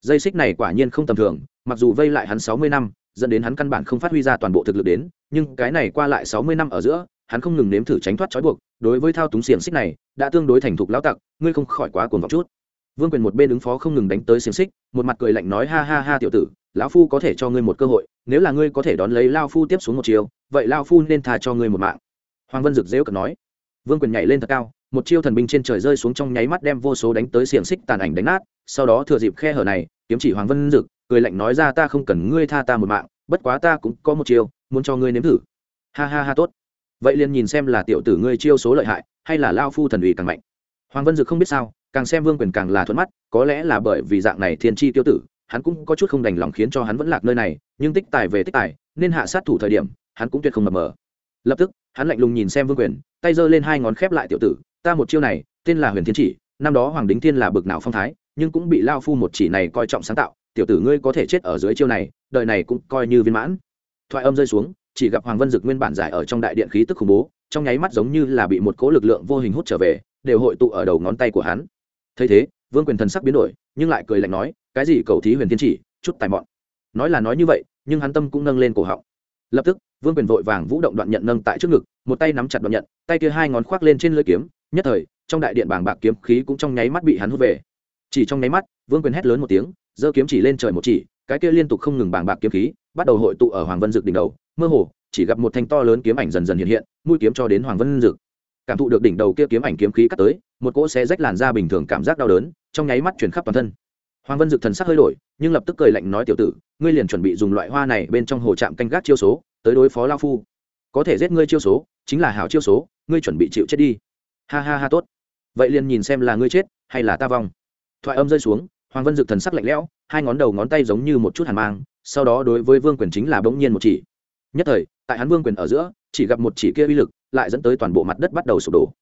Dây xích này quả nhiên không tầm thường, mặc dù vây lại hắn sáu mươi năm, dẫn đến hắn căn bản không phát huy ra toàn bộ thực lực đến, nhưng cái này qua lại sáu mươi năm ở giữa, hắn không ngừng nếm thử tránh thoát trói buộc, đối với thao túng xiềng xích này, đã tương đối thành thục lão tặc, ngươi không khỏi quá cuồng vọng chút vương quyền một bên ứng phó không ngừng đánh tới xiềng xích, một mặt cười lạnh nói, ha ha ha tiểu tử, lão phu có thể cho ngươi một cơ hội, nếu là ngươi có thể đón lấy lao phu tiếp xuống một chiều vậy lao phu nên tha cho ngươi một mạng. Hoàng vân rực rêu cật nói. Vương quyền nhảy lên thật cao, một chiêu thần binh trên trời rơi xuống trong nháy mắt đem vô số đánh tới xiềng xích tàn ảnh đánh nát, sau đó thừa dịp khe hở này, kiếm chỉ hoàng vân rực, cười lạnh nói, ra ta không cần ngươi tha ta một mạng, bất quá ta cũng có một chiêu, muốn cho ngươi nếm thử. Ha ha ha tốt. Vậy liền nhìn xem là tiểu tử ngươi chiêu số lợi hại, hay là lao phu thần ủy càng mạnh. Hoàng vân dực không biết sao càng xem vương quyền càng là thuận mắt, có lẽ là bởi vì dạng này thiên tri tiêu tử, hắn cũng có chút không đành lòng khiến cho hắn vẫn lạc nơi này, nhưng tích tài về tích tài, nên hạ sát thủ thời điểm, hắn cũng tuyệt không mập mờ. Lập tức, hắn lạnh lùng nhìn xem vương quyền, tay giơ lên hai ngón khép lại tiểu tử, ta một chiêu này, tên là huyền thiên chỉ, năm đó hoàng đính thiên là bực nào phong thái, nhưng cũng bị lao phu một chỉ này coi trọng sáng tạo, tiểu tử ngươi có thể chết ở dưới chiêu này, đời này cũng coi như viên mãn. Thoại âm rơi xuống, chỉ gặp hoàng vân dực nguyên bản giải ở trong đại điện khí tức khủng bố, trong nháy mắt giống như là bị một cỗ lực lượng vô hình hút trở về, đều hội tụ ở đầu ngón tay của hắn thấy thế, vương quyền thần sắc biến đổi, nhưng lại cười lạnh nói, cái gì cầu thí huyền thiên chỉ, chút tài mọn. Nói là nói như vậy, nhưng hắn tâm cũng nâng lên cổ họng. Lập tức, vương quyền vội vàng vũ động đoạn nhận nâng tại trước ngực, một tay nắm chặt đoạn nhận, tay kia hai ngón khoác lên trên lưỡi kiếm, nhất thời, trong đại điện bảng bạc kiếm khí cũng trong nháy mắt bị hắn hút về. Chỉ trong nháy mắt, vương quyền hét lớn một tiếng, giơ kiếm chỉ lên trời một chỉ, cái kia liên tục không ngừng bảng bạc kiếm khí, bắt đầu hội tụ ở hoàng vân dực đỉnh đầu. Mơ hồ, chỉ gặp một thanh to lớn kiếm ảnh dần dần hiện hiện, mũi kiếm cho đến hoàng vân dực cảm thụ được đỉnh đầu kia kiếm ảnh kiếm khí cắt tới, một cỗ xe rách làn da bình thường cảm giác đau đớn, trong nháy mắt chuyển khắp toàn thân. Hoàng vân dực thần sắc hơi đổi, nhưng lập tức cười lạnh nói, tiểu tử, ngươi liền chuẩn bị dùng loại hoa này bên trong hồ trạm canh gác chiêu số, tới đối phó lao phu. Có thể giết ngươi chiêu số, chính là hảo chiêu số, ngươi chuẩn bị chịu chết đi. Ha ha ha, tốt. Vậy liền nhìn xem là ngươi chết, hay là ta vong. Thoại âm rơi xuống, hoàng vân dực thần sắc lạnh lẽo, hai ngón đầu ngón tay giống như một chút hàn mang, sau đó đối với vương quyền chính là bỗng nhiên một chỉ. Nhất thời, tại hắn vương quyền ở giữa, chỉ gặp một chỉ kia uy lực lại dẫn tới toàn bộ mặt đất bắt đầu sụp đổ.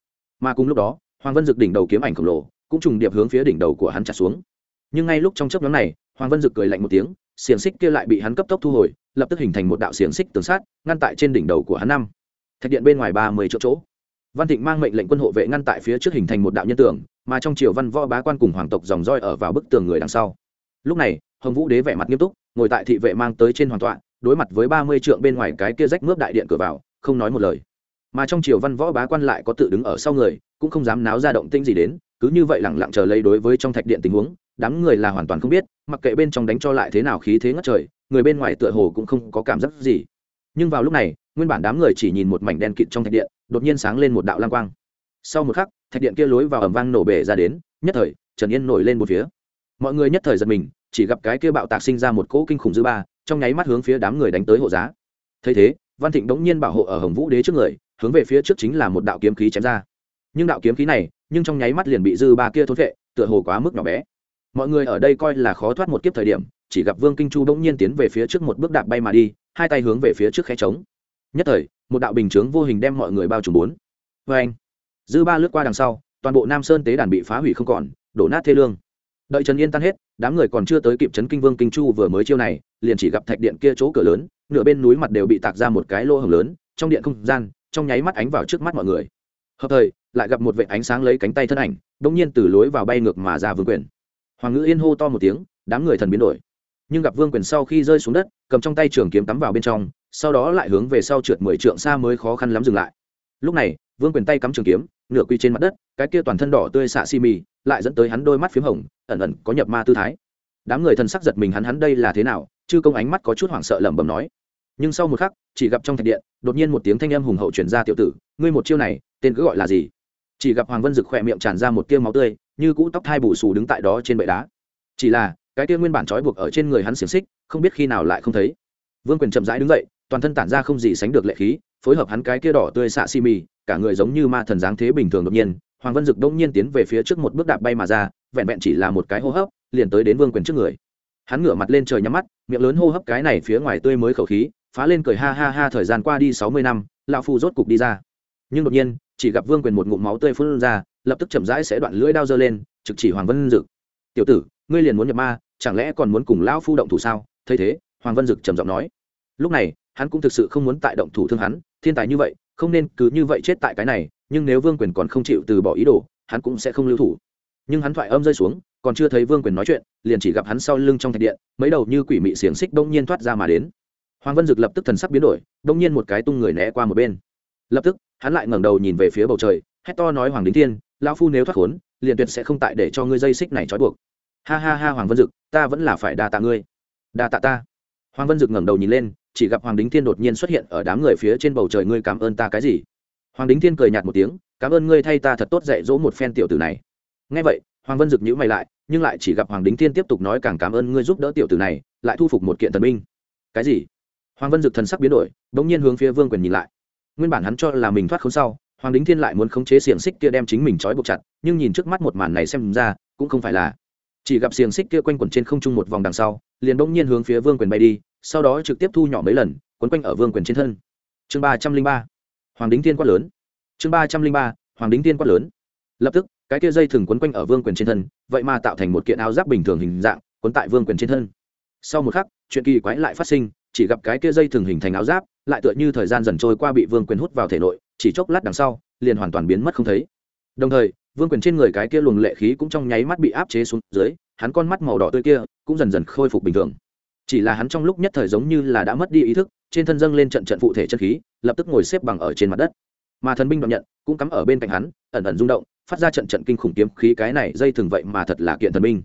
Mà cùng lúc đó, hoàng vân dực đỉnh đầu kiếm ảnh khổng lồ cũng trùng điệp hướng phía đỉnh đầu của hắn chặt xuống. Nhưng ngay lúc trong chấp nhóm này, hoàng vân dực cười lạnh một tiếng, xiềng xích kia lại bị hắn cấp tốc thu hồi, lập tức hình thành một đạo xiềng xích tường sát, ngăn tại trên đỉnh đầu của hắn năm. Thạch điện bên ngoài ba mươi chỗ chỗ. Văn thịnh mang mệnh lệnh quân hộ vệ ngăn tại phía trước hình thành một đạo nhân tường, mà trong triều văn võ bá quan cùng hoàng tộc dòng roi ở vào bức tường người đằng sau. Lúc này, hồng vũ đế vẻ mặt nghiêm túc, ngồi tại thị vệ mang tới trên hoàng tọa, đối mặt với ba mươi trượng bên ngoài cái kia rách mướp đại điện cửa vào, không nói một lời mà trong triều văn võ bá quan lại có tự đứng ở sau người, cũng không dám náo ra động tĩnh gì đến, cứ như vậy lẳng lặng chờ lấy đối với trong thạch điện tình huống, đám người là hoàn toàn không biết, mặc kệ bên trong đánh cho lại thế nào khí thế ngất trời, người bên ngoài tựa hồ cũng không có cảm giác gì. Nhưng vào lúc này, nguyên bản đám người chỉ nhìn một mảnh đen kịt trong thạch điện, đột nhiên sáng lên một đạo lang quang. Sau một khắc, thạch điện kia lối vào ẩm vang nổ bể ra đến, nhất thời, trần yên nổi lên một phía. Mọi người nhất thời giật mình, chỉ gặp cái kia bạo tạc sinh ra một cỗ kinh khủng dư ba, trong nháy mắt hướng phía đám người đánh tới hộ giá. Thấy thế, văn thịnh đống nhiên bảo hộ ở hồng vũ đế trước người hướng về phía trước chính là một đạo kiếm khí chém ra. Nhưng đạo kiếm khí này, nhưng trong nháy mắt liền bị dư ba kia thốt vệ, tựa hồ quá mức nhỏ bé. Mọi người ở đây coi là khó thoát một kiếp thời điểm, chỉ gặp vương kinh chu bỗng nhiên tiến về phía trước một bước đạp bay mà đi, hai tay hướng về phía trước khe trống nhất thời, một đạo bình chướng vô hình đem mọi người bao trùm bốn. Vê anh, dư ba lướt qua đằng sau, toàn bộ nam sơn tế đàn bị phá hủy không còn, đổ nát thê lương. Đợi trần yên tan hết, đám người còn chưa tới kịp chấn kinh vương kinh chu vừa mới chiêu này, liền chỉ gặp thạch điện kia chỗ cửa lớn, nửa bên núi mặt đều bị tạc ra một cái lô hồng lớn, trong điện không gian trong nháy mắt ánh vào trước mắt mọi người. Hợp thời, lại gặp một vệ ánh sáng lấy cánh tay thân ảnh đông nhiên từ lối vào bay ngược mà ra vương quyền. Hoàng ngữ yên hô to một tiếng, đám người thần biến đổi. Nhưng gặp vương quyền sau khi rơi xuống đất, cầm trong tay trường kiếm tắm vào bên trong, sau đó lại hướng về sau trượt mười trượng xa mới khó khăn lắm dừng lại. Lúc này, vương quyền tay cắm trường kiếm, nửa quy trên mặt đất, cái kia toàn thân đỏ tươi xạ xi mì, lại dẫn tới hắn đôi mắt p h í m hồng, ẩn ẩn có nhập ma tư thái. Đám người thần sắc giật mình hắn hắn đây là thế nào? Chư công ánh mắt có chút hoảng sợ lẩm bẩm nói nhưng sau một khắc, chỉ gặp trong thạch điện, đột nhiên một tiếng thanh âm hùng hậu chuyển ra tiểu tử, ngươi một chiêu này, tên cứ gọi là gì? Chỉ gặp hoàng vân dực khỏe miệng tràn ra một tiêu máu tươi, như cũ tóc thai bù xù đứng tại đó trên bệ đá. Chỉ là, cái tiêu nguyên bản trói buộc ở trên người hắn xiềng xích, không biết khi nào lại không thấy. Vương quyền chậm rãi đứng dậy, toàn thân tản ra không gì sánh được lệ khí, phối hợp hắn cái kia đỏ tươi xạ xi mì, cả người giống như ma thần dáng thế bình thường đột nhiên, hoàng vân dực đông nhiên tiến về phía trước một bước đạp bay mà ra, vẹn vẹn chỉ là một cái hô hấp, liền tới đến vương quyền trước người. Hắn ngửa mặt lên trời nhắm mắt, miệng lớn hô hấp cái này phía ngoài tươi mới khẩu khí phá lên cười ha ha ha thời gian qua đi sáu mươi năm, lão phu rốt cục đi ra. Nhưng đột nhiên, chỉ gặp vương quyền một ngụm máu tươi phun ra, lập tức chậm rãi sẽ đoạn lưỡi đao giơ lên, trực chỉ hoàng vân dực. Tiểu tử, ngươi liền muốn nhập ma, chẳng lẽ còn muốn cùng lão phu động thủ sao? Thấy thế, hoàng vân dực trầm giọng nói. Lúc này, hắn cũng thực sự không muốn tại động thủ thương hắn, thiên tài như vậy, không nên cứ như vậy chết tại cái này, nhưng nếu vương quyền còn không chịu từ bỏ ý đồ, hắn cũng sẽ không lưu thủ. Nhưng hắn thoại âm rơi xuống, còn chưa thấy vương quyền nói chuyện, liền chỉ gặp hắn sau lưng trong thạch điện, mấy đầu như quỷ mị xiềng xích đông nhiên thoát ra mà đến hoàng vân dực lập tức thần sắc biến đổi, đông nhiên một cái tung người né qua một bên. Lập tức, hắn lại ngẩng đầu nhìn về phía bầu trời, hét to nói hoàng đính thiên, lão phu nếu thoát khốn, liền tuyệt sẽ không tại để cho ngươi dây xích này trói buộc. Ha ha ha hoàng vân dực, ta vẫn là phải đa tạ ngươi. Đa tạ ta. Hoàng vân dực ngẩng đầu nhìn lên, chỉ gặp hoàng đính thiên đột nhiên xuất hiện ở đám người phía trên bầu trời, ngươi cảm ơn ta cái gì? Hoàng đính thiên cười nhạt một tiếng, cảm ơn ngươi thay ta thật tốt dạy dỗ một phen tiểu tử này. Ngay vậy, hoàng vân dực nhữ mày lại, nhưng lại chỉ gặp hoàng đính thiên tiếp tục nói càng cảm ơn ngươi giúp đỡ tiểu tử này, lại thu phục một kiện thần binh. Cái gì? Hoàng vân dực thần sắc biến đổi đ ỗ n g nhiên hướng phía vương quyền nhìn lại. Nguyên bản hắn cho là mình thoát khốn sau, hoàng đính thiên lại muốn khống chế xiềng xích kia đem chính mình trói buộc chặt, nhưng nhìn trước mắt một màn này xem ra, cũng không phải là. Chỉ gặp xiềng xích kia quanh quẩn trên không trung một vòng đằng sau, liền bỗng nhiên hướng phía vương quyền bay đi, sau đó trực tiếp thu nhỏ mấy lần, quấn quanh ở vương quyền trên thân. Chương ba trăm linh ba. Hoàng đính thiên quát lớn. Chương ba trăm linh ba. Hoàng đính thiên quát lớn. Lập tức, cái kia dây thừng quấn quanh ở vương quyền trên thân, vậy mà tạo thành một kiện áo giáp bình thường hình dạng, quấn tại vương quyền trên thân. Sau một khắc, chuyện kỳ quái lại phát sinh chỉ gặp cái kia dây thường hình thành áo giáp, lại tựa như thời gian dần trôi qua bị vương quyền hút vào thể nội, chỉ chốc lát đằng sau, liền hoàn toàn biến mất không thấy. Đồng thời, vương quyền trên người cái kia luồng lệ khí cũng trong nháy mắt bị áp chế xuống dưới, hắn con mắt màu đỏ tươi kia cũng dần dần khôi phục bình thường. Chỉ là hắn trong lúc nhất thời giống như là đã mất đi ý thức, trên thân dâng lên trận trận phụ thể chân khí, lập tức ngồi xếp bằng ở trên mặt đất. Mà thần binh đoạn nhận cũng cắm ở bên cạnh hắn, ẩn ẩn rung động, phát ra trận trận kinh khủng kiếm khí, cái này dây thường vậy mà thật là kiện thần binh.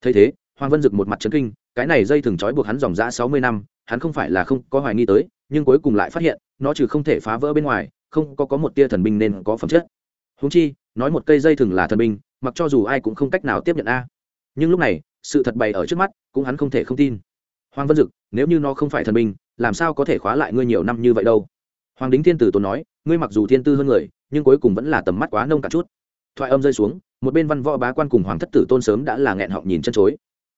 Thấy thế, hoàng vân dực một mặt chấn kinh, cái này dây thường trói buộc hắn dòng dã sáu mươi năm hắn không phải là không có hoài nghi tới, nhưng cuối cùng lại phát hiện, nó trừ không thể phá vỡ bên ngoài, không có có một tia thần binh nên có phẩm chất. Húng chi, nói một cây dây thường là thần binh, mặc cho dù ai cũng không cách nào tiếp nhận a. Nhưng lúc này, sự thật bày ở trước mắt, cũng hắn không thể không tin. Hoàng vân dực, nếu như nó không phải thần binh, làm sao có thể khóa lại ngươi nhiều năm như vậy đâu? Hoàng đính thiên tử tốn nói, ngươi mặc dù thiên tư hơn người, nhưng cuối cùng vẫn là tầm mắt quá nông cả chút. Thoại âm rơi xuống, một bên văn võ bá quan cùng hoàng thất tử tôn sớm đã là nghẹn họng nhìn chân chối.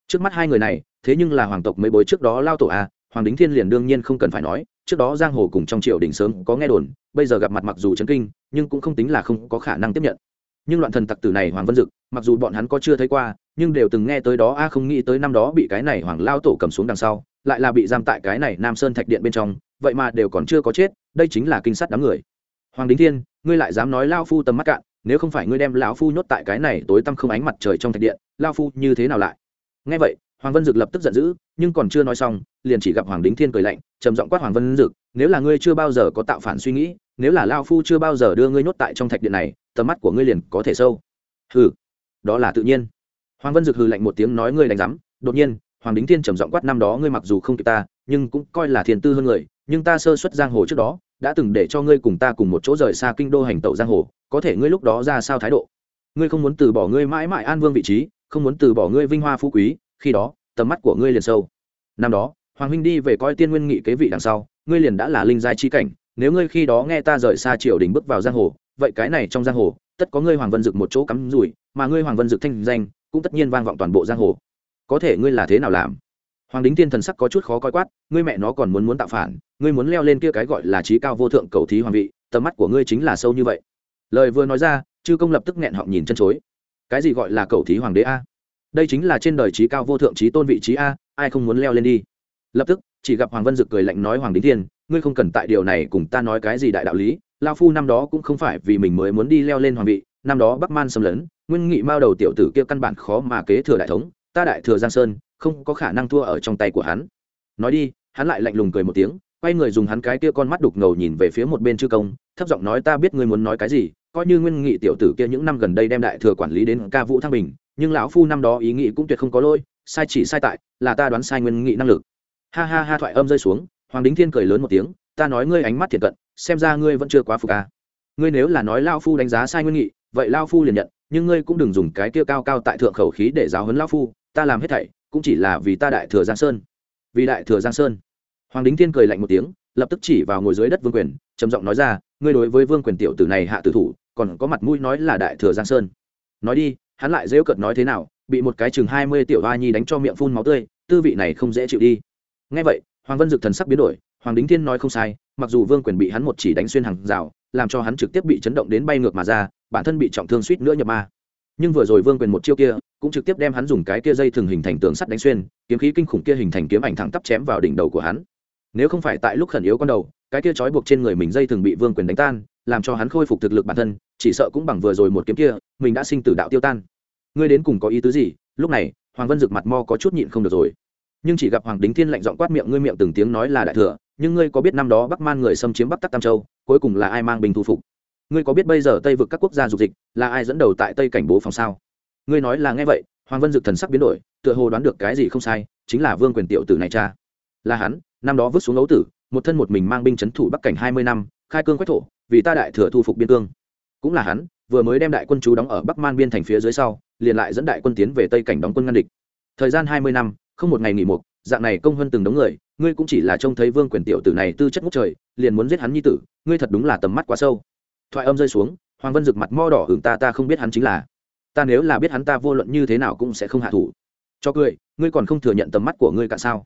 Trước mắt hai người này, thế nhưng là hoàng tộc mấy bối trước đó lao tổ a hoàng đính thiên liền đương nhiên không cần phải nói, trước đó giang hồ cùng trong triều đình sớm có nghe đồn, bây giờ gặp mặt mặc dù chấn kinh, nhưng cũng không tính là không có khả năng tiếp nhận. Nhưng loạn thần tặc tử này hoàng vân dực, mặc dù bọn hắn có chưa thấy qua, nhưng đều từng nghe tới đó, a, không nghĩ tới năm đó bị cái này hoàng lao tổ cầm xuống đằng sau, lại là bị giam tại cái này nam sơn thạch điện bên trong, vậy mà đều còn chưa có chết, đây chính là kinh sát đám người. Hoàng đính thiên, ngươi lại dám nói lao phu tầm mắt cạn, nếu không phải ngươi đem lão phu nhốt tại cái này tối tăm không ánh mặt trời trong thạch điện, lao phu như thế nào lại? Nghe vậy hoàng vân dực lập tức giận dữ, nhưng còn chưa nói xong, liền chỉ gặp hoàng đính thiên cười lạnh, trầm giọng quát hoàng vân dực, nếu là ngươi chưa bao giờ có tạo phản suy nghĩ, nếu là lao phu chưa bao giờ đưa ngươi nhốt tại trong thạch điện này, tầm mắt của ngươi liền có thể sâu. Hừ, đó là tự nhiên. Hoàng vân dực hừ lạnh một tiếng nói, ngươi đánh giám. Đột nhiên, hoàng đính thiên trầm giọng quát, năm đó ngươi mặc dù không kịp ta, nhưng cũng coi là thiền tư hơn người, nhưng ta sơ xuất giang hồ trước đó, đã từng để cho ngươi cùng ta cùng một chỗ rời xa kinh đô hành tẩu giang hồ, có thể ngươi lúc đó ra sao thái độ? Ngươi không muốn từ bỏ ngươi mãi mãi an vương vị trí, không muốn từ bỏ ngươi vinh hoa phú quý khi đó, tầm mắt của ngươi liền sâu. Năm đó, hoàng huynh đi về coi tiên nguyên nghị kế vị đằng sau, ngươi liền đã là linh giai chi cảnh, nếu ngươi khi đó nghe ta rời xa triều đình bước vào giang hồ, vậy cái này trong giang hồ, tất có ngươi hoàng vân dực một chỗ cắm rủi, mà ngươi hoàng vân dực thanh danh, cũng tất nhiên vang vọng toàn bộ giang hồ. Có thể ngươi là thế nào làm? Hoàng đính tiên thần sắc có chút khó coi quát, ngươi mẹ nó còn muốn muốn tạo phản, ngươi muốn leo lên kia cái gọi là trí cao vô thượng cầu thí hoàng vị, tầm mắt của ngươi chính là sâu như vậy. Lời vừa nói ra, chư công lập tức nghẹn họng nhìn chân chối. Cái gì gọi là cầu thí hoàng đế a? Đây chính là trên đời trí cao vô thượng trí tôn vị trí a, ai không muốn leo lên đi? Lập tức, chỉ gặp hoàng vân dực cười lạnh nói, hoàng đính thiên, ngươi không cần tại điều này cùng ta nói cái gì đại đạo lý lao phu năm đó cũng không phải vì mình mới muốn đi leo lên hoàng vị, năm đó bắc man xâm lấn, nguyên nghị mao đầu tiểu tử kia căn bản khó mà kế thừa đại thống, ta đại thừa giang sơn, không có khả năng thua ở trong tay của hắn. Nói đi, hắn lại lạnh lùng cười một tiếng, quay người dùng hắn cái kia con mắt đục ngầu nhìn về phía một bên chư công, thấp giọng nói, ta biết ngươi muốn nói cái gì, coi như nguyên nghị tiểu tử kia những năm gần đây đem đại thừa quản lý đến ca vũ thăng bình nhưng lão phu năm đó ý nghĩ cũng tuyệt không có lôi sai chỉ sai tại, là ta đoán sai nguyên nghị năng lực. Ha ha ha thoại âm rơi xuống, hoàng đính thiên cười lớn một tiếng, ta nói ngươi ánh mắt thiệt cận, xem ra ngươi vẫn chưa quá phục à. ngươi nếu là nói lao phu đánh giá sai nguyên nghị, vậy lao phu liền nhận, nhưng ngươi cũng đừng dùng cái kia cao cao tại thượng khẩu khí để giáo huấn lao phu, ta làm hết thảy, cũng chỉ là vì ta đại thừa giang sơn. Vì đại thừa giang sơn. Hoàng đính thiên cười lạnh một tiếng, lập tức chỉ vào ngồi dưới đất vương quyền, trầm giọng nói ra, ngươi đối với vương quyền tiểu tử này hạ tử thủ, còn có mặt mũi nói là đại thừa giang sơn. Nói đi hắn lại rêu cợt nói thế nào, bị một cái chừng hai mươi tiểu hoa nhi đánh cho miệng phun máu tươi, tư vị này không dễ chịu đi. Ngay vậy, hoàng vân dực thần sắc biến đổi, hoàng đính thiên nói không sai, mặc dù vương quyền bị hắn một chỉ đánh xuyên hàng rào, làm cho hắn trực tiếp bị chấn động đến bay ngược mà ra, bản thân bị trọng thương suýt nữa nhập ma. Nhưng vừa rồi vương quyền một chiêu kia, cũng trực tiếp đem hắn dùng cái kia dây thường hình thành tường sắt đánh xuyên, kiếm khí kinh khủng kia hình thành kiếm ảnh thẳng tắp chém vào đỉnh đầu của hắn. Nếu không phải tại lúc khẩn yếu con đầu, cái kia trói buộc trên người mình dây thường bị vương quyền đánh tan, làm cho hắn khôi phục thực lực bản thân chỉ sợ cũng bằng vừa rồi một kiếm kia, mình đã sinh tử đạo tiêu tan. Ngươi đến cùng có ý tứ gì? Lúc này, hoàng vân rực mặt mo có chút nhịn không được rồi. Nhưng chỉ gặp hoàng đính thiên lạnh giọng quát miệng, ngươi miệng từng tiếng nói là đại thừa, nhưng ngươi có biết năm đó bắc man người xâm chiếm bắc tắc tam châu, cuối cùng là ai mang bình thu phục? Ngươi có biết bây giờ tây vực các quốc gia dục dịch, là ai dẫn đầu tại tây cảnh bố phòng sao? Ngươi nói là nghe vậy, hoàng vân dực thần sắc biến đổi, tựa hồ đoán được cái gì không sai, chính là vương quyền tiểu tử này cha. Là hắn, năm đó vứt xuống ấu tử, một thân một mình mang binh c h ấ n thủ bắc cảnh hai mươi năm, khai cương quách thổ, vì ta đại thừa thu phục biên cương cũng là hắn, vừa mới đem đại quân chú đóng ở bắc man biên thành phía dưới sau, liền lại dẫn đại quân tiến về tây cảnh đóng quân ngăn địch. Thời gian hai mươi năm, không một ngày nghỉ một dạng này công hơn từng đống người, ngươi cũng chỉ là trông thấy vương quyền tiểu tử này tư chất ngút trời, liền muốn giết hắn như tử, ngươi thật đúng là tầm mắt quá sâu. Thoại âm rơi xuống, hoàng vân rực mặt mo đỏ hưởng ta ta không biết hắn chính là. Ta nếu là biết hắn ta vô luận như thế nào cũng sẽ không hạ thủ. Cho cười, ngươi còn không thừa nhận tầm mắt của ngươi cả sao?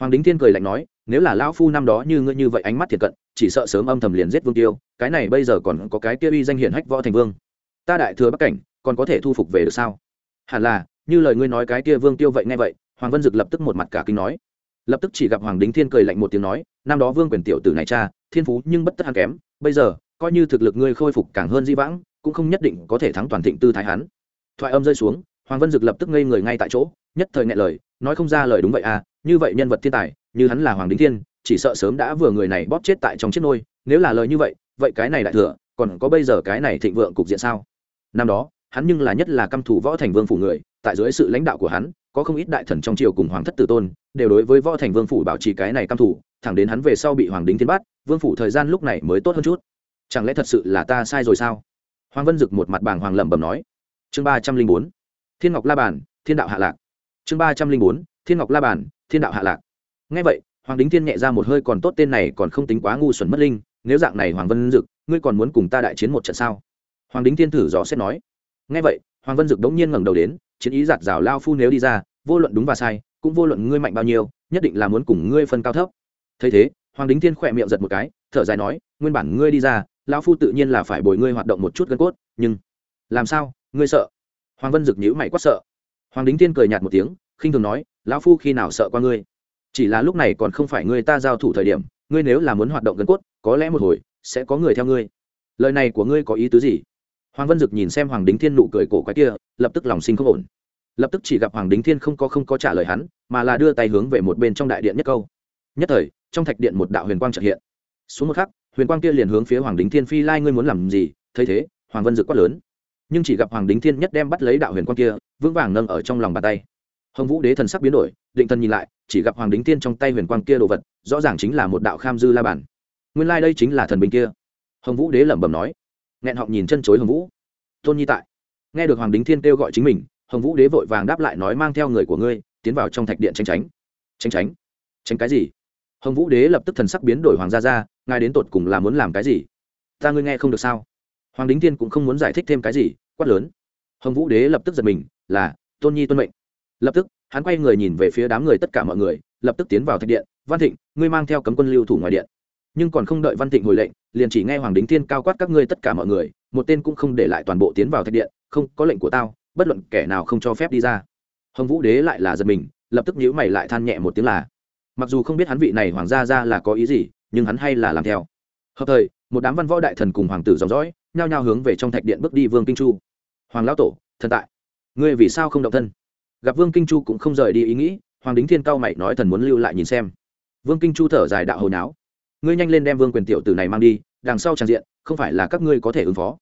Hoàng đính thiên cười lạnh nói, nếu là lão phu năm đó như ngươi như vậy ánh mắt thiệt cận chỉ sợ sớm âm thầm liền giết vương tiêu, cái này bây giờ còn có cái kia uy danh hiển hách võ thành vương. Ta đại thừa bắc cảnh, còn có thể thu phục về được sao? Hẳn là, như lời ngươi nói cái kia vương tiêu vậy nghe vậy, hoàng vân dực lập tức một mặt cả kinh nói. Lập tức chỉ gặp hoàng đính thiên cười lạnh một tiếng nói, năm đó vương quyền tiểu tử này cha, thiên phú nhưng bất tất hắn kém, bây giờ, coi như thực lực ngươi khôi phục càng hơn di vãng, cũng không nhất định có thể thắng toàn thịnh tư thái hắn. Thoại âm rơi xuống, hoàng vân dực lập tức ngây người ngay tại chỗ, nhất thời ngại lời, nói không ra lời đúng vậy à như vậy nhân vật thiên tài, như hắn là hoàng đính thiên chỉ sợ sớm đã vừa người này bóp chết tại trong chiếc nôi, nếu là lời như vậy vậy cái này đại thừa, còn có bây giờ cái này thịnh vượng cục diện sao? Năm đó, hắn nhưng là nhất là căm thủ võ thành vương phủ người, tại dưới sự lãnh đạo của hắn, có không ít đại thần trong triều cùng hoàng thất tử tôn, đều đối với võ thành vương phủ bảo trì cái này căm thủ thẳng đến hắn về sau bị hoàng đính thiên bắt, vương phủ thời gian lúc này mới tốt hơn chút. Chẳng lẽ thật sự là ta sai rồi sao? Hoàng vân dực một mặt bàng hoàng lẩm bẩm nói. Chương ba trăm linh bốn, thiên ngọc la bàn, thiên đạo hạ lạc. Chương ba trăm linh bốn, thiên ngọc la bàn, thiên đạo hạ lạc. Ngay vậy hoàng đính thiên nhẹ ra một hơi còn tốt tên này còn không tính quá ngu xuẩn mất linh, nếu dạng này hoàng vân dực, ngươi còn muốn cùng ta đại chiến một trận sao? Hoàng đính thiên thử dò xét nói. Ngay vậy, hoàng vân dực đống nhiên ngẩng đầu đến, chiến ý giạt rào lao phu nếu đi ra, vô luận đúng và sai, cũng vô luận ngươi mạnh bao nhiêu, nhất định là muốn cùng ngươi phân cao thấp. Thấy thế, hoàng đính thiên khỏe miệng giật một cái, thở dài nói, nguyên bản ngươi đi ra lão phu tự nhiên là phải bồi ngươi hoạt động một chút gân cốt, nhưng làm sao, ngươi sợ? Hoàng vân dực nhữ mày quát sợ. Hoàng đính thiên cười nhạt một tiếng, khinh thường nói lão phu khi nào sợ qua ngươi? Chỉ là lúc này còn không phải ngươi ta giao thủ thời điểm, ngươi nếu là muốn hoạt động gần cốt, có lẽ một hồi sẽ có người theo ngươi. Lời này của ngươi có ý tứ gì? Hoàng vân dực nhìn xem hoàng đính thiên nụ cười cổ quái kia, lập tức lòng sinh không ổn. Lập tức chỉ gặp hoàng đính thiên không có không có trả lời hắn, mà là đưa tay hướng về một bên trong đại điện nhất câu. Nhất thời, trong thạch điện một đạo huyền quang trợ hiện. Xuống một khắc, huyền quang kia liền hướng phía hoàng đính thiên phi lai ngươi muốn làm gì? Thấy thế, hoàng vân dực quát lớn. Nhưng chỉ gặp hoàng đính thiên nhất đem bắt lấy đạo huyền quang kia, vững vàng nâng ở trong lòng bàn tay hồng vũ đế thần sắc biến đổi, định thần nhìn lại, chỉ gặp hoàng đính thiên trong tay huyền quang kia đồ vật, rõ ràng chính là một đạo kham dư la bản nguyên lai、like、đây chính là thần bình kia. Hồng vũ đế lẩm bẩm nói. Nghẹn họng nhìn chân chối hồng vũ. Tôn nhi tại. Nghe được hoàng đính thiên kêu gọi chính mình, hồng vũ đế vội vàng đáp lại nói mang theo người của ngươi, tiến vào trong thạch điện tranh tránh. Tranh tránh? Tránh cái gì? Hồng vũ đế lập tức thần sắc biến đổi hoàng gia ra ngài đến tột cùng là muốn làm cái gì? Ta ngươi nghe không được sao? Hoàng đính thiên cũng không muốn giải thích thêm cái gì, quát lớn. Hồng vũ đế lập tức giật mình, là, tôn nhi tuân mệnh lập tức, hắn quay người nhìn về phía đám người tất cả mọi người, lập tức tiến vào thạch điện. Văn thịnh, ngươi mang theo cấm quân lưu thủ ngoài điện. Nhưng còn không đợi văn thịnh hồi lệnh, liền chỉ nghe hoàng đính thiên cao quát các ngươi tất cả mọi người, một tên cũng không để lại toàn bộ tiến vào thạch điện, không có lệnh của tao, bất luận kẻ nào không cho phép đi ra. Hồng vũ đế lại là giật mình, lập tức nhíu mày lại than nhẹ một tiếng là, mặc dù không biết hắn vị này hoàng gia ra là có ý gì, nhưng hắn hay là làm theo. Hợp thời, một đám văn võ đại thần cùng hoàng tử dòng dõi, nhao nhao hướng về trong thạch điện bước đi vương kinh chu. Hoàng lão tổ, thần tại. Ngươi vì sao không động thân? Gặp vương kinh chu cũng không rời đi ý nghĩ, hoàng đính thiên cao mày nói thần muốn lưu lại nhìn xem. Vương kinh chu thở dài đạo hồi náo. Ngươi nhanh lên đem vương quyền tiểu tử này mang đi, đằng sau tràn diện, không phải là các ngươi có thể ứng phó.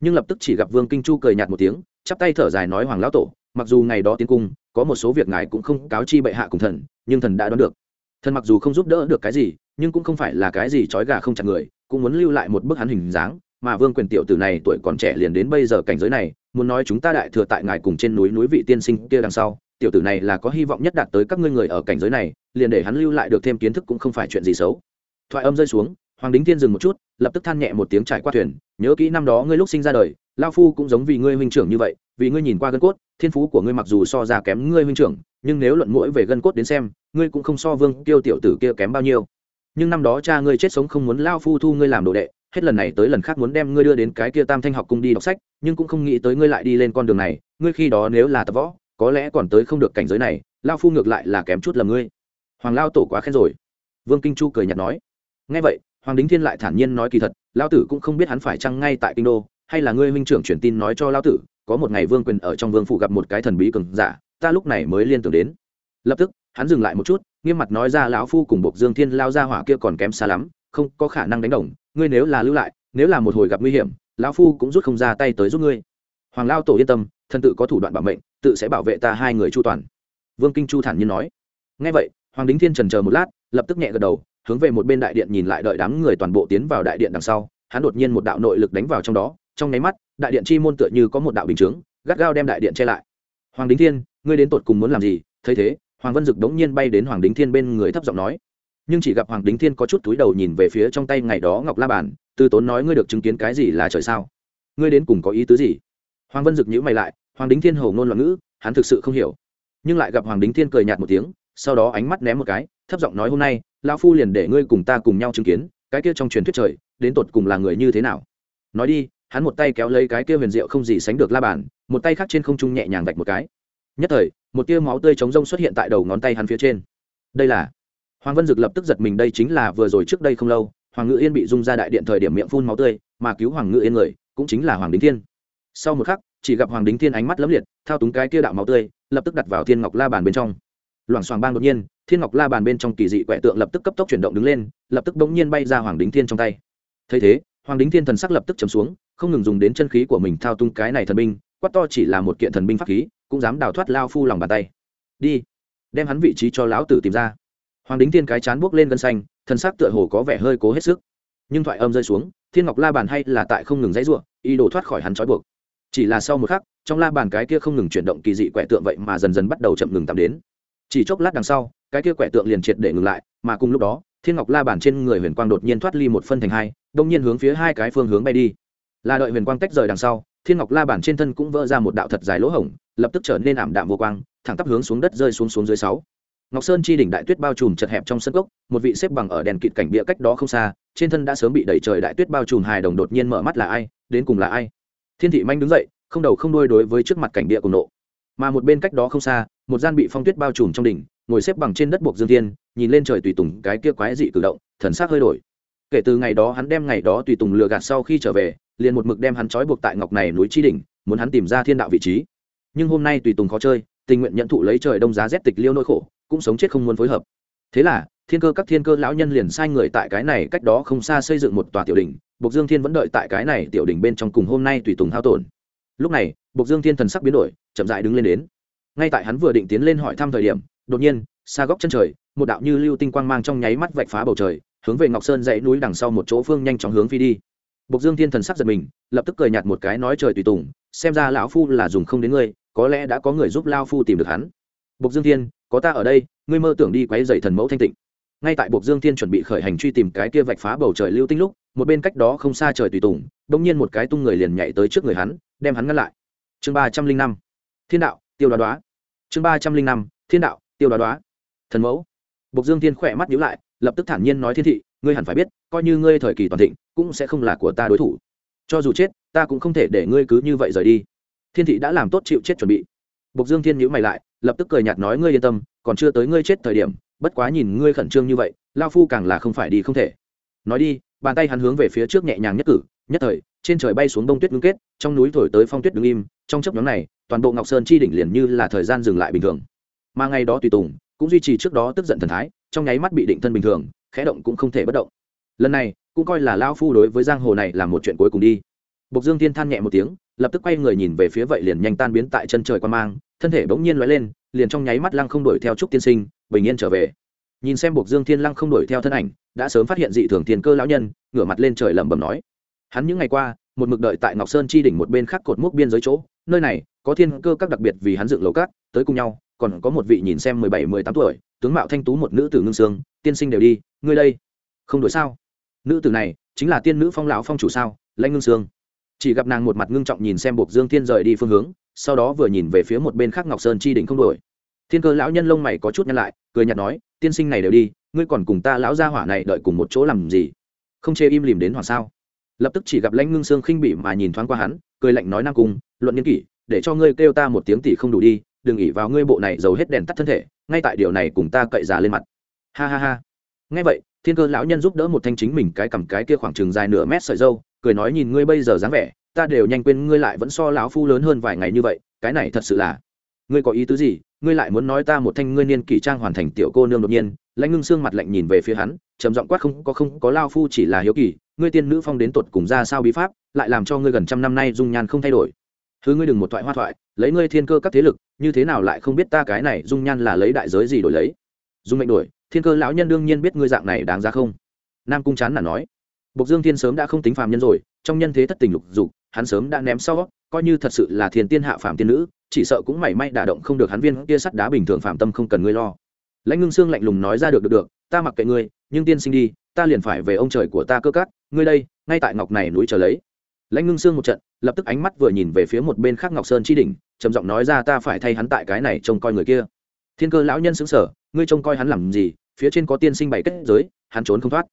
Nhưng lập tức chỉ gặp vương kinh chu cười nhạt một tiếng, chắp tay thở dài nói hoàng lão tổ, mặc dù ngày đó tiến cung, có một số việc ngài cũng không cáo chi bệ hạ cùng thần, nhưng thần đã đoán được. Thần mặc dù không giúp đỡ được cái gì, nhưng cũng không phải là cái gì trói gà không chặt người, cũng muốn lưu lại một bức hắn hình dáng mà vương quyền tiểu tử này tuổi còn trẻ liền đến bây giờ cảnh giới này, muốn nói chúng ta đại thừa tại ngài cùng trên núi núi vị tiên sinh kia đằng sau, tiểu tử này là có hy vọng nhất đạt tới các ngươi người ở cảnh giới này, liền để hắn lưu lại được thêm kiến thức cũng không phải chuyện gì xấu. Thoại âm rơi xuống, hoàng đính thiên dừng một chút, lập tức than nhẹ một tiếng trải qua thuyền, nhớ kỹ năm đó ngươi lúc sinh ra đời lao phu cũng giống vì ngươi huynh trưởng như vậy, vì ngươi nhìn qua gân cốt, thiên phú của ngươi mặc dù so ra kém ngươi huynh trưởng, nhưng nếu luận mũi về gân cốt đến xem, ngươi cũng không so vương kiêu tiểu tử kia kém bao nhiêu. Nhưng năm đó cha ngươi chết sống không muốn lao phu thu ngươi làm đồ đệ hết lần này tới lần khác muốn đem ngươi đưa đến cái kia tam thanh học cung đi đọc sách, nhưng cũng không nghĩ tới ngươi lại đi lên con đường này, ngươi khi đó nếu là tập võ, có lẽ còn tới không được cảnh giới này lao phu ngược lại là kém chút lầm ngươi. Hoàng lao tổ quá khen rồi. Vương kinh chu cười nhạt nói. Ngay vậy, hoàng đính thiên lại thản nhiên nói kỳ thật lao tử cũng không biết hắn phải chăng ngay tại kinh đô, hay là ngươi huynh trưởng truyền tin nói cho lao tử, có một ngày vương quyền ở trong vương phủ gặp một cái thần bí cường giả, ta lúc này mới liên tưởng đến. Lập tức, hắn dừng lại một chút, nghiêm mặt nói ra, lão phu cùng bộc dương thiên lao ra hỏa kia còn kém xa lắm, không có khả năng đánh đồng ngươi nếu là lưu lại, nếu là một hồi gặp nguy hiểm, lão phu cũng rút không ra tay tới giúp ngươi. Hoàng lao tổ yên tâm, thân tự có thủ đoạn bảo mệnh, tự sẽ bảo vệ ta hai người chu toàn. Vương kinh chu thản nhiên nói. Ngay vậy, hoàng đính thiên trần chờ một lát, lập tức nhẹ gật đầu, hướng về một bên đại điện nhìn lại đợi đám người toàn bộ tiến vào đại điện đằng sau, hắn đột nhiên một đạo nội lực đánh vào trong đó, trong nháy mắt, đại điện chi môn tựa như có một đạo bình chướng, gắt gao đem đại điện che lại. Hoàng đính thiên, ngươi đến tột cùng muốn làm gì? Thấy thế, hoàng vân dực đống nhiên bay đến hoàng đính thiên bên người thấp giọng nói nhưng chỉ gặp hoàng đính thiên có chút túi đầu nhìn về phía trong tay ngày đó ngọc la bàn tư tốn nói ngươi được chứng kiến cái gì là trời sao? Ngươi đến cùng có ý tứ gì? Hoàng vân dực nhữ mày lại, hoàng đính thiên hầu ngôn loạn ngữ, hắn thực sự không hiểu. Nhưng lại gặp hoàng đính thiên cười nhạt một tiếng, sau đó ánh mắt ném một cái, thấp giọng nói hôm nay, lão phu liền để ngươi cùng ta cùng nhau chứng kiến, cái kia trong truyền thuyết trời, đến tột cùng là người như thế nào? Nói đi, hắn một tay kéo lấy cái kia huyền diệu không gì sánh được la bàn, một tay khác trên không trung nhẹ nhàng vạch một cái. Nhất thời, một tia máu tươi trống rông xuất hiện tại đầu ngón tay hắn phía trên. Đây là hoàng vân dực lập tức giật mình đây chính là vừa rồi trước đây không lâu, hoàng ngự yên bị dung ra đại điện thời điểm miệng phun máu tươi, mà cứu hoàng ngự yên người cũng chính là hoàng đính thiên. Sau một khắc, chỉ gặp hoàng đính thiên ánh mắt lấm liệt, thao túng cái kia đạo máu tươi, lập tức đặt vào thiên ngọc la bàn bên trong. Loảng xoảng bang đột nhiên, thiên ngọc la bàn bên trong kỳ dị quẻ tượng lập tức cấp tốc chuyển động đứng lên, lập tức bỗng nhiên bay ra hoàng đính thiên trong tay. Thấy thế, hoàng đính thiên thần sắc lập tức chấm xuống, không ngừng dùng đến chân khí của mình thao tung cái này thần binh, quát to chỉ là một kiện thần binh pháp khí, cũng dám đào thoát lao phu lòng bàn tay. Đi, đem hắn vị trí cho lão tử tìm ra hoàng đính thiên cái chán buốc lên gân xanh thần sắc tựa hồ có vẻ hơi cố hết sức. Nhưng thoại âm rơi xuống, thiên ngọc la bàn hay là tại không ngừng dãy ruộng y đồ thoát khỏi hắn trói buộc. Chỉ là sau một khắc, trong la bàn cái kia không ngừng chuyển động kỳ dị quẻ tượng vậy mà dần dần bắt đầu chậm ngừng tạm đến. Chỉ chốc lát đằng sau, cái kia quẻ tượng liền triệt để ngừng lại, mà cùng lúc đó, thiên ngọc la bàn trên người huyền quang đột nhiên thoát ly một phân thành hai, đông nhiên hướng phía hai cái phương hướng bay đi. Là đợi huyền quang tách rời đằng sau, thiên ngọc la bàn trên thân cũng vỡ ra một đạo thật dài lỗ hổng, lập tức trở nên ảm đạm vô quang, thẳng tắp hướng xuống đất rơi xuống xuống dưới sáu ngọc sơn chi đỉnh đại tuyết bao trùm chật hẹp trong sân gốc một vị xếp bằng ở đèn kịt cảnh bịa cách đó không xa, trên thân đã sớm bị đẩy trời đại tuyết bao trùm hài đồng đột nhiên mở mắt là ai, đến cùng là ai? Thiên thị manh đứng dậy, không đầu không đuôi đối với trước mặt cảnh bịa cùng nộ. Mà một bên cách đó không xa, một gian bị phong tuyết bao trùm trong đỉnh, ngồi xếp bằng trên đất buộc dương thiên, nhìn lên trời tùy tùng cái kia quái dị cử động, thần sắc hơi đổi. Kể từ ngày đó hắn đem ngày đó tùy tùng lừa gạt sau khi trở về, liền một mực đem hắn trói buộc tại ngọc này núi chi đỉnh, muốn hắn tìm ra thiên đạo vị trí. Nhưng hôm nay tùy tùng khó chơi, tình nguyện nhận thụ lấy trời đông giá rét tịch liêu nỗi khổ cũng sống chết không muốn phối hợp. Thế là, thiên cơ các thiên cơ lão nhân liền sai người tại cái này cách đó không xa xây dựng một tòa tiểu đỉnh, bộc dương thiên vẫn đợi tại cái này tiểu đỉnh bên trong cùng hôm nay tùy tùng hao tổn. Lúc này, bộc dương thiên thần sắc biến đổi, chậm dại đứng lên đến. Ngay tại hắn vừa định tiến lên hỏi thăm thời điểm, đột nhiên, xa góc chân trời, một đạo như lưu tinh quang mang trong nháy mắt vạch phá bầu trời, hướng về ngọc sơn dãy núi đằng sau một chỗ phương nhanh chóng hướng phi đi. Bộc dương thiên thần sắc giật mình, lập tức cười nhạt một cái nói trời tùy tùng, xem ra lão phu là dùng không đến ngươi, có lẽ đã có người giúp lao phu tìm được hắn. Bộc dương thiên có ta ở đây, ngươi mơ tưởng đi quấy dày thần mẫu thanh tịnh. Ngay tại bộc dương thiên chuẩn bị khởi hành truy tìm cái kia vạch phá bầu trời lưu tinh lúc, một bên cách đó không xa trời tùy tùng đông nhiên một cái tung người liền nhảy tới trước người hắn, đem hắn ngăn lại. Chương ba trăm linh năm. Thiên đạo, tiêu đoá đoá. Chương ba trăm linh năm. Thiên đạo, tiêu đoá đoá. Thần mẫu. Bộc dương thiên khỏe mắt nhíu lại, lập tức thản nhiên nói thiên thị, ngươi hẳn phải biết, coi như ngươi thời kỳ toàn thịnh, cũng sẽ không là của ta đối thủ. Cho dù chết, ta cũng không thể để ngươi cứ như vậy rời đi. Thiên thị đã làm tốt chịu chết chuẩn bị. Bộc dương thiên nhíu mày lại lập tức cười nhạt nói, ngươi yên tâm, còn chưa tới ngươi chết thời điểm, bất quá nhìn ngươi khẩn trương như vậy lao phu càng là không phải đi không thể. Nói đi, bàn tay hắn hướng về phía trước nhẹ nhàng nhất cử, nhất thời, trên trời bay xuống đông tuyết ngưng kết, trong núi thổi tới phong tuyết đứng im, trong chấp nhóm này, toàn bộ ngọc sơn chi đỉnh liền như là thời gian dừng lại bình thường. Mà ngày đó tùy tùng, cũng duy trì trước đó tức giận thần thái, trong nháy mắt bị định thân bình thường, khẽ động cũng không thể bất động. Lần này, cũng coi là lao phu đối với giang hồ này là một chuyện cuối cùng đi. Bộc dương tiên than nhẹ một tiếng, lập tức quay người nhìn về phía vậy liền nhanh tan biến tại chân trời quan mang thân thể bỗng nhiên lóe lên, liền trong nháy mắt lăng không đuổi theo trúc tiên sinh, bình yên trở về. Nhìn xem buộc dương thiên lăng không đuổi theo thân ảnh, đã sớm phát hiện dị thường tiền cơ lão nhân, ngửa mặt lên trời lẩm bẩm nói. Hắn những ngày qua, một mực đợi tại ngọc sơn chi đỉnh một bên khác cột mốc biên giới chỗ, nơi này, có thiên cơ các đặc biệt vì hắn dựng lầu cát tới cùng nhau, còn có một vị nhìn xem mười bảy, mười tám tuổi, tướng mạo thanh tú một nữ tử ngưng sương, tiên sinh đều đi, ngươi đây, không đổi sao? Nữ tử này, chính là tiên nữ phong lão phong chủ sao, lãnh ngưng sương. Chỉ gặp nàng một mặt ngưng trọng nhìn xem buộc dương thiên rời đi phương hướng sau đó vừa nhìn về phía một bên khác ngọc sơn chi đỉnh không đổi. Thiên cơ lão nhân lông mày có chút nhăn lại, cười nhạt nói, tiên sinh này đều đi, ngươi còn cùng ta lão gia hỏa này đợi cùng một chỗ làm gì? Không chê im lìm đến hoàng sao? Lập tức chỉ gặp lãnh ngưng sương khinh bỉ mà nhìn thoáng qua hắn, cười lạnh nói nam cung, luận nhân kỷ, để cho ngươi kêu ta một tiếng tỷ không đủ đi, đừng ỉ vào ngươi bộ này giấu hết đèn tắt thân thể, ngay tại điều này cùng ta cậy già lên mặt. Ha ha ha. Ngay vậy, thiên cơ lão nhân giúp đỡ một thanh chính mình cái cầm cái kia khoảng chừng dài nửa mét sợi dâu, cười nói, nhìn ngươi bây giờ dáng vẻ ta đều nhanh quên ngươi lại vẫn so lão phu lớn hơn vài ngày như vậy, cái này thật sự là. Ngươi có ý tứ gì? Ngươi lại muốn nói ta một thanh ngươi niên kỷ trang hoàn thành tiểu cô nương đột nhiên lãnh ngưng xương mặt lạnh nhìn về phía hắn, trầm giọng quát không, có không, có lao phu chỉ là hiếu kỳ, ngươi tiên nữ phong đến tột cùng ra sao bí pháp, lại làm cho ngươi gần trăm năm nay dung nhan không thay đổi. Thứ ngươi đừng một thoại hoa thoại, lấy ngươi thiên cơ các thế lực, như thế nào lại không biết ta cái này dung nhan là lấy đại giới gì đổi lấy? Dung mệnh đổi, thiên cơ lão nhân đương nhiên biết ngươi dạng này đáng ra không? Nam cung chán là nói. Bộc Dương Thiên sớm đã không tính phàm nhân rồi, trong nhân thế thất tình lục dục, hắn sớm đã ném sau, coi như thật sự là thiên tiên hạ phàm tiên nữ, chỉ sợ cũng mảy may đả động không được hắn viên kia sắt đá bình thường phạm tâm không cần ngươi lo. Lãnh Ngưng Sương lạnh lùng nói ra được được được, ta mặc kệ ngươi, nhưng tiên sinh đi, ta liền phải về ông trời của ta cơ cát, ngươi đây, ngay tại ngọc này núi chờ lấy. Lãnh Ngưng Sương một trận, lập tức ánh mắt vừa nhìn về phía một bên khác Ngọc Sơn chi đỉnh, trầm giọng nói ra ta phải thay hắn tại cái này trông coi người kia. Thiên Cơ lão nhân sững sờ, ngươi trông coi hắn làm gì? Phía trên có tiên sinh bày kết giới, hắn trốn không thoát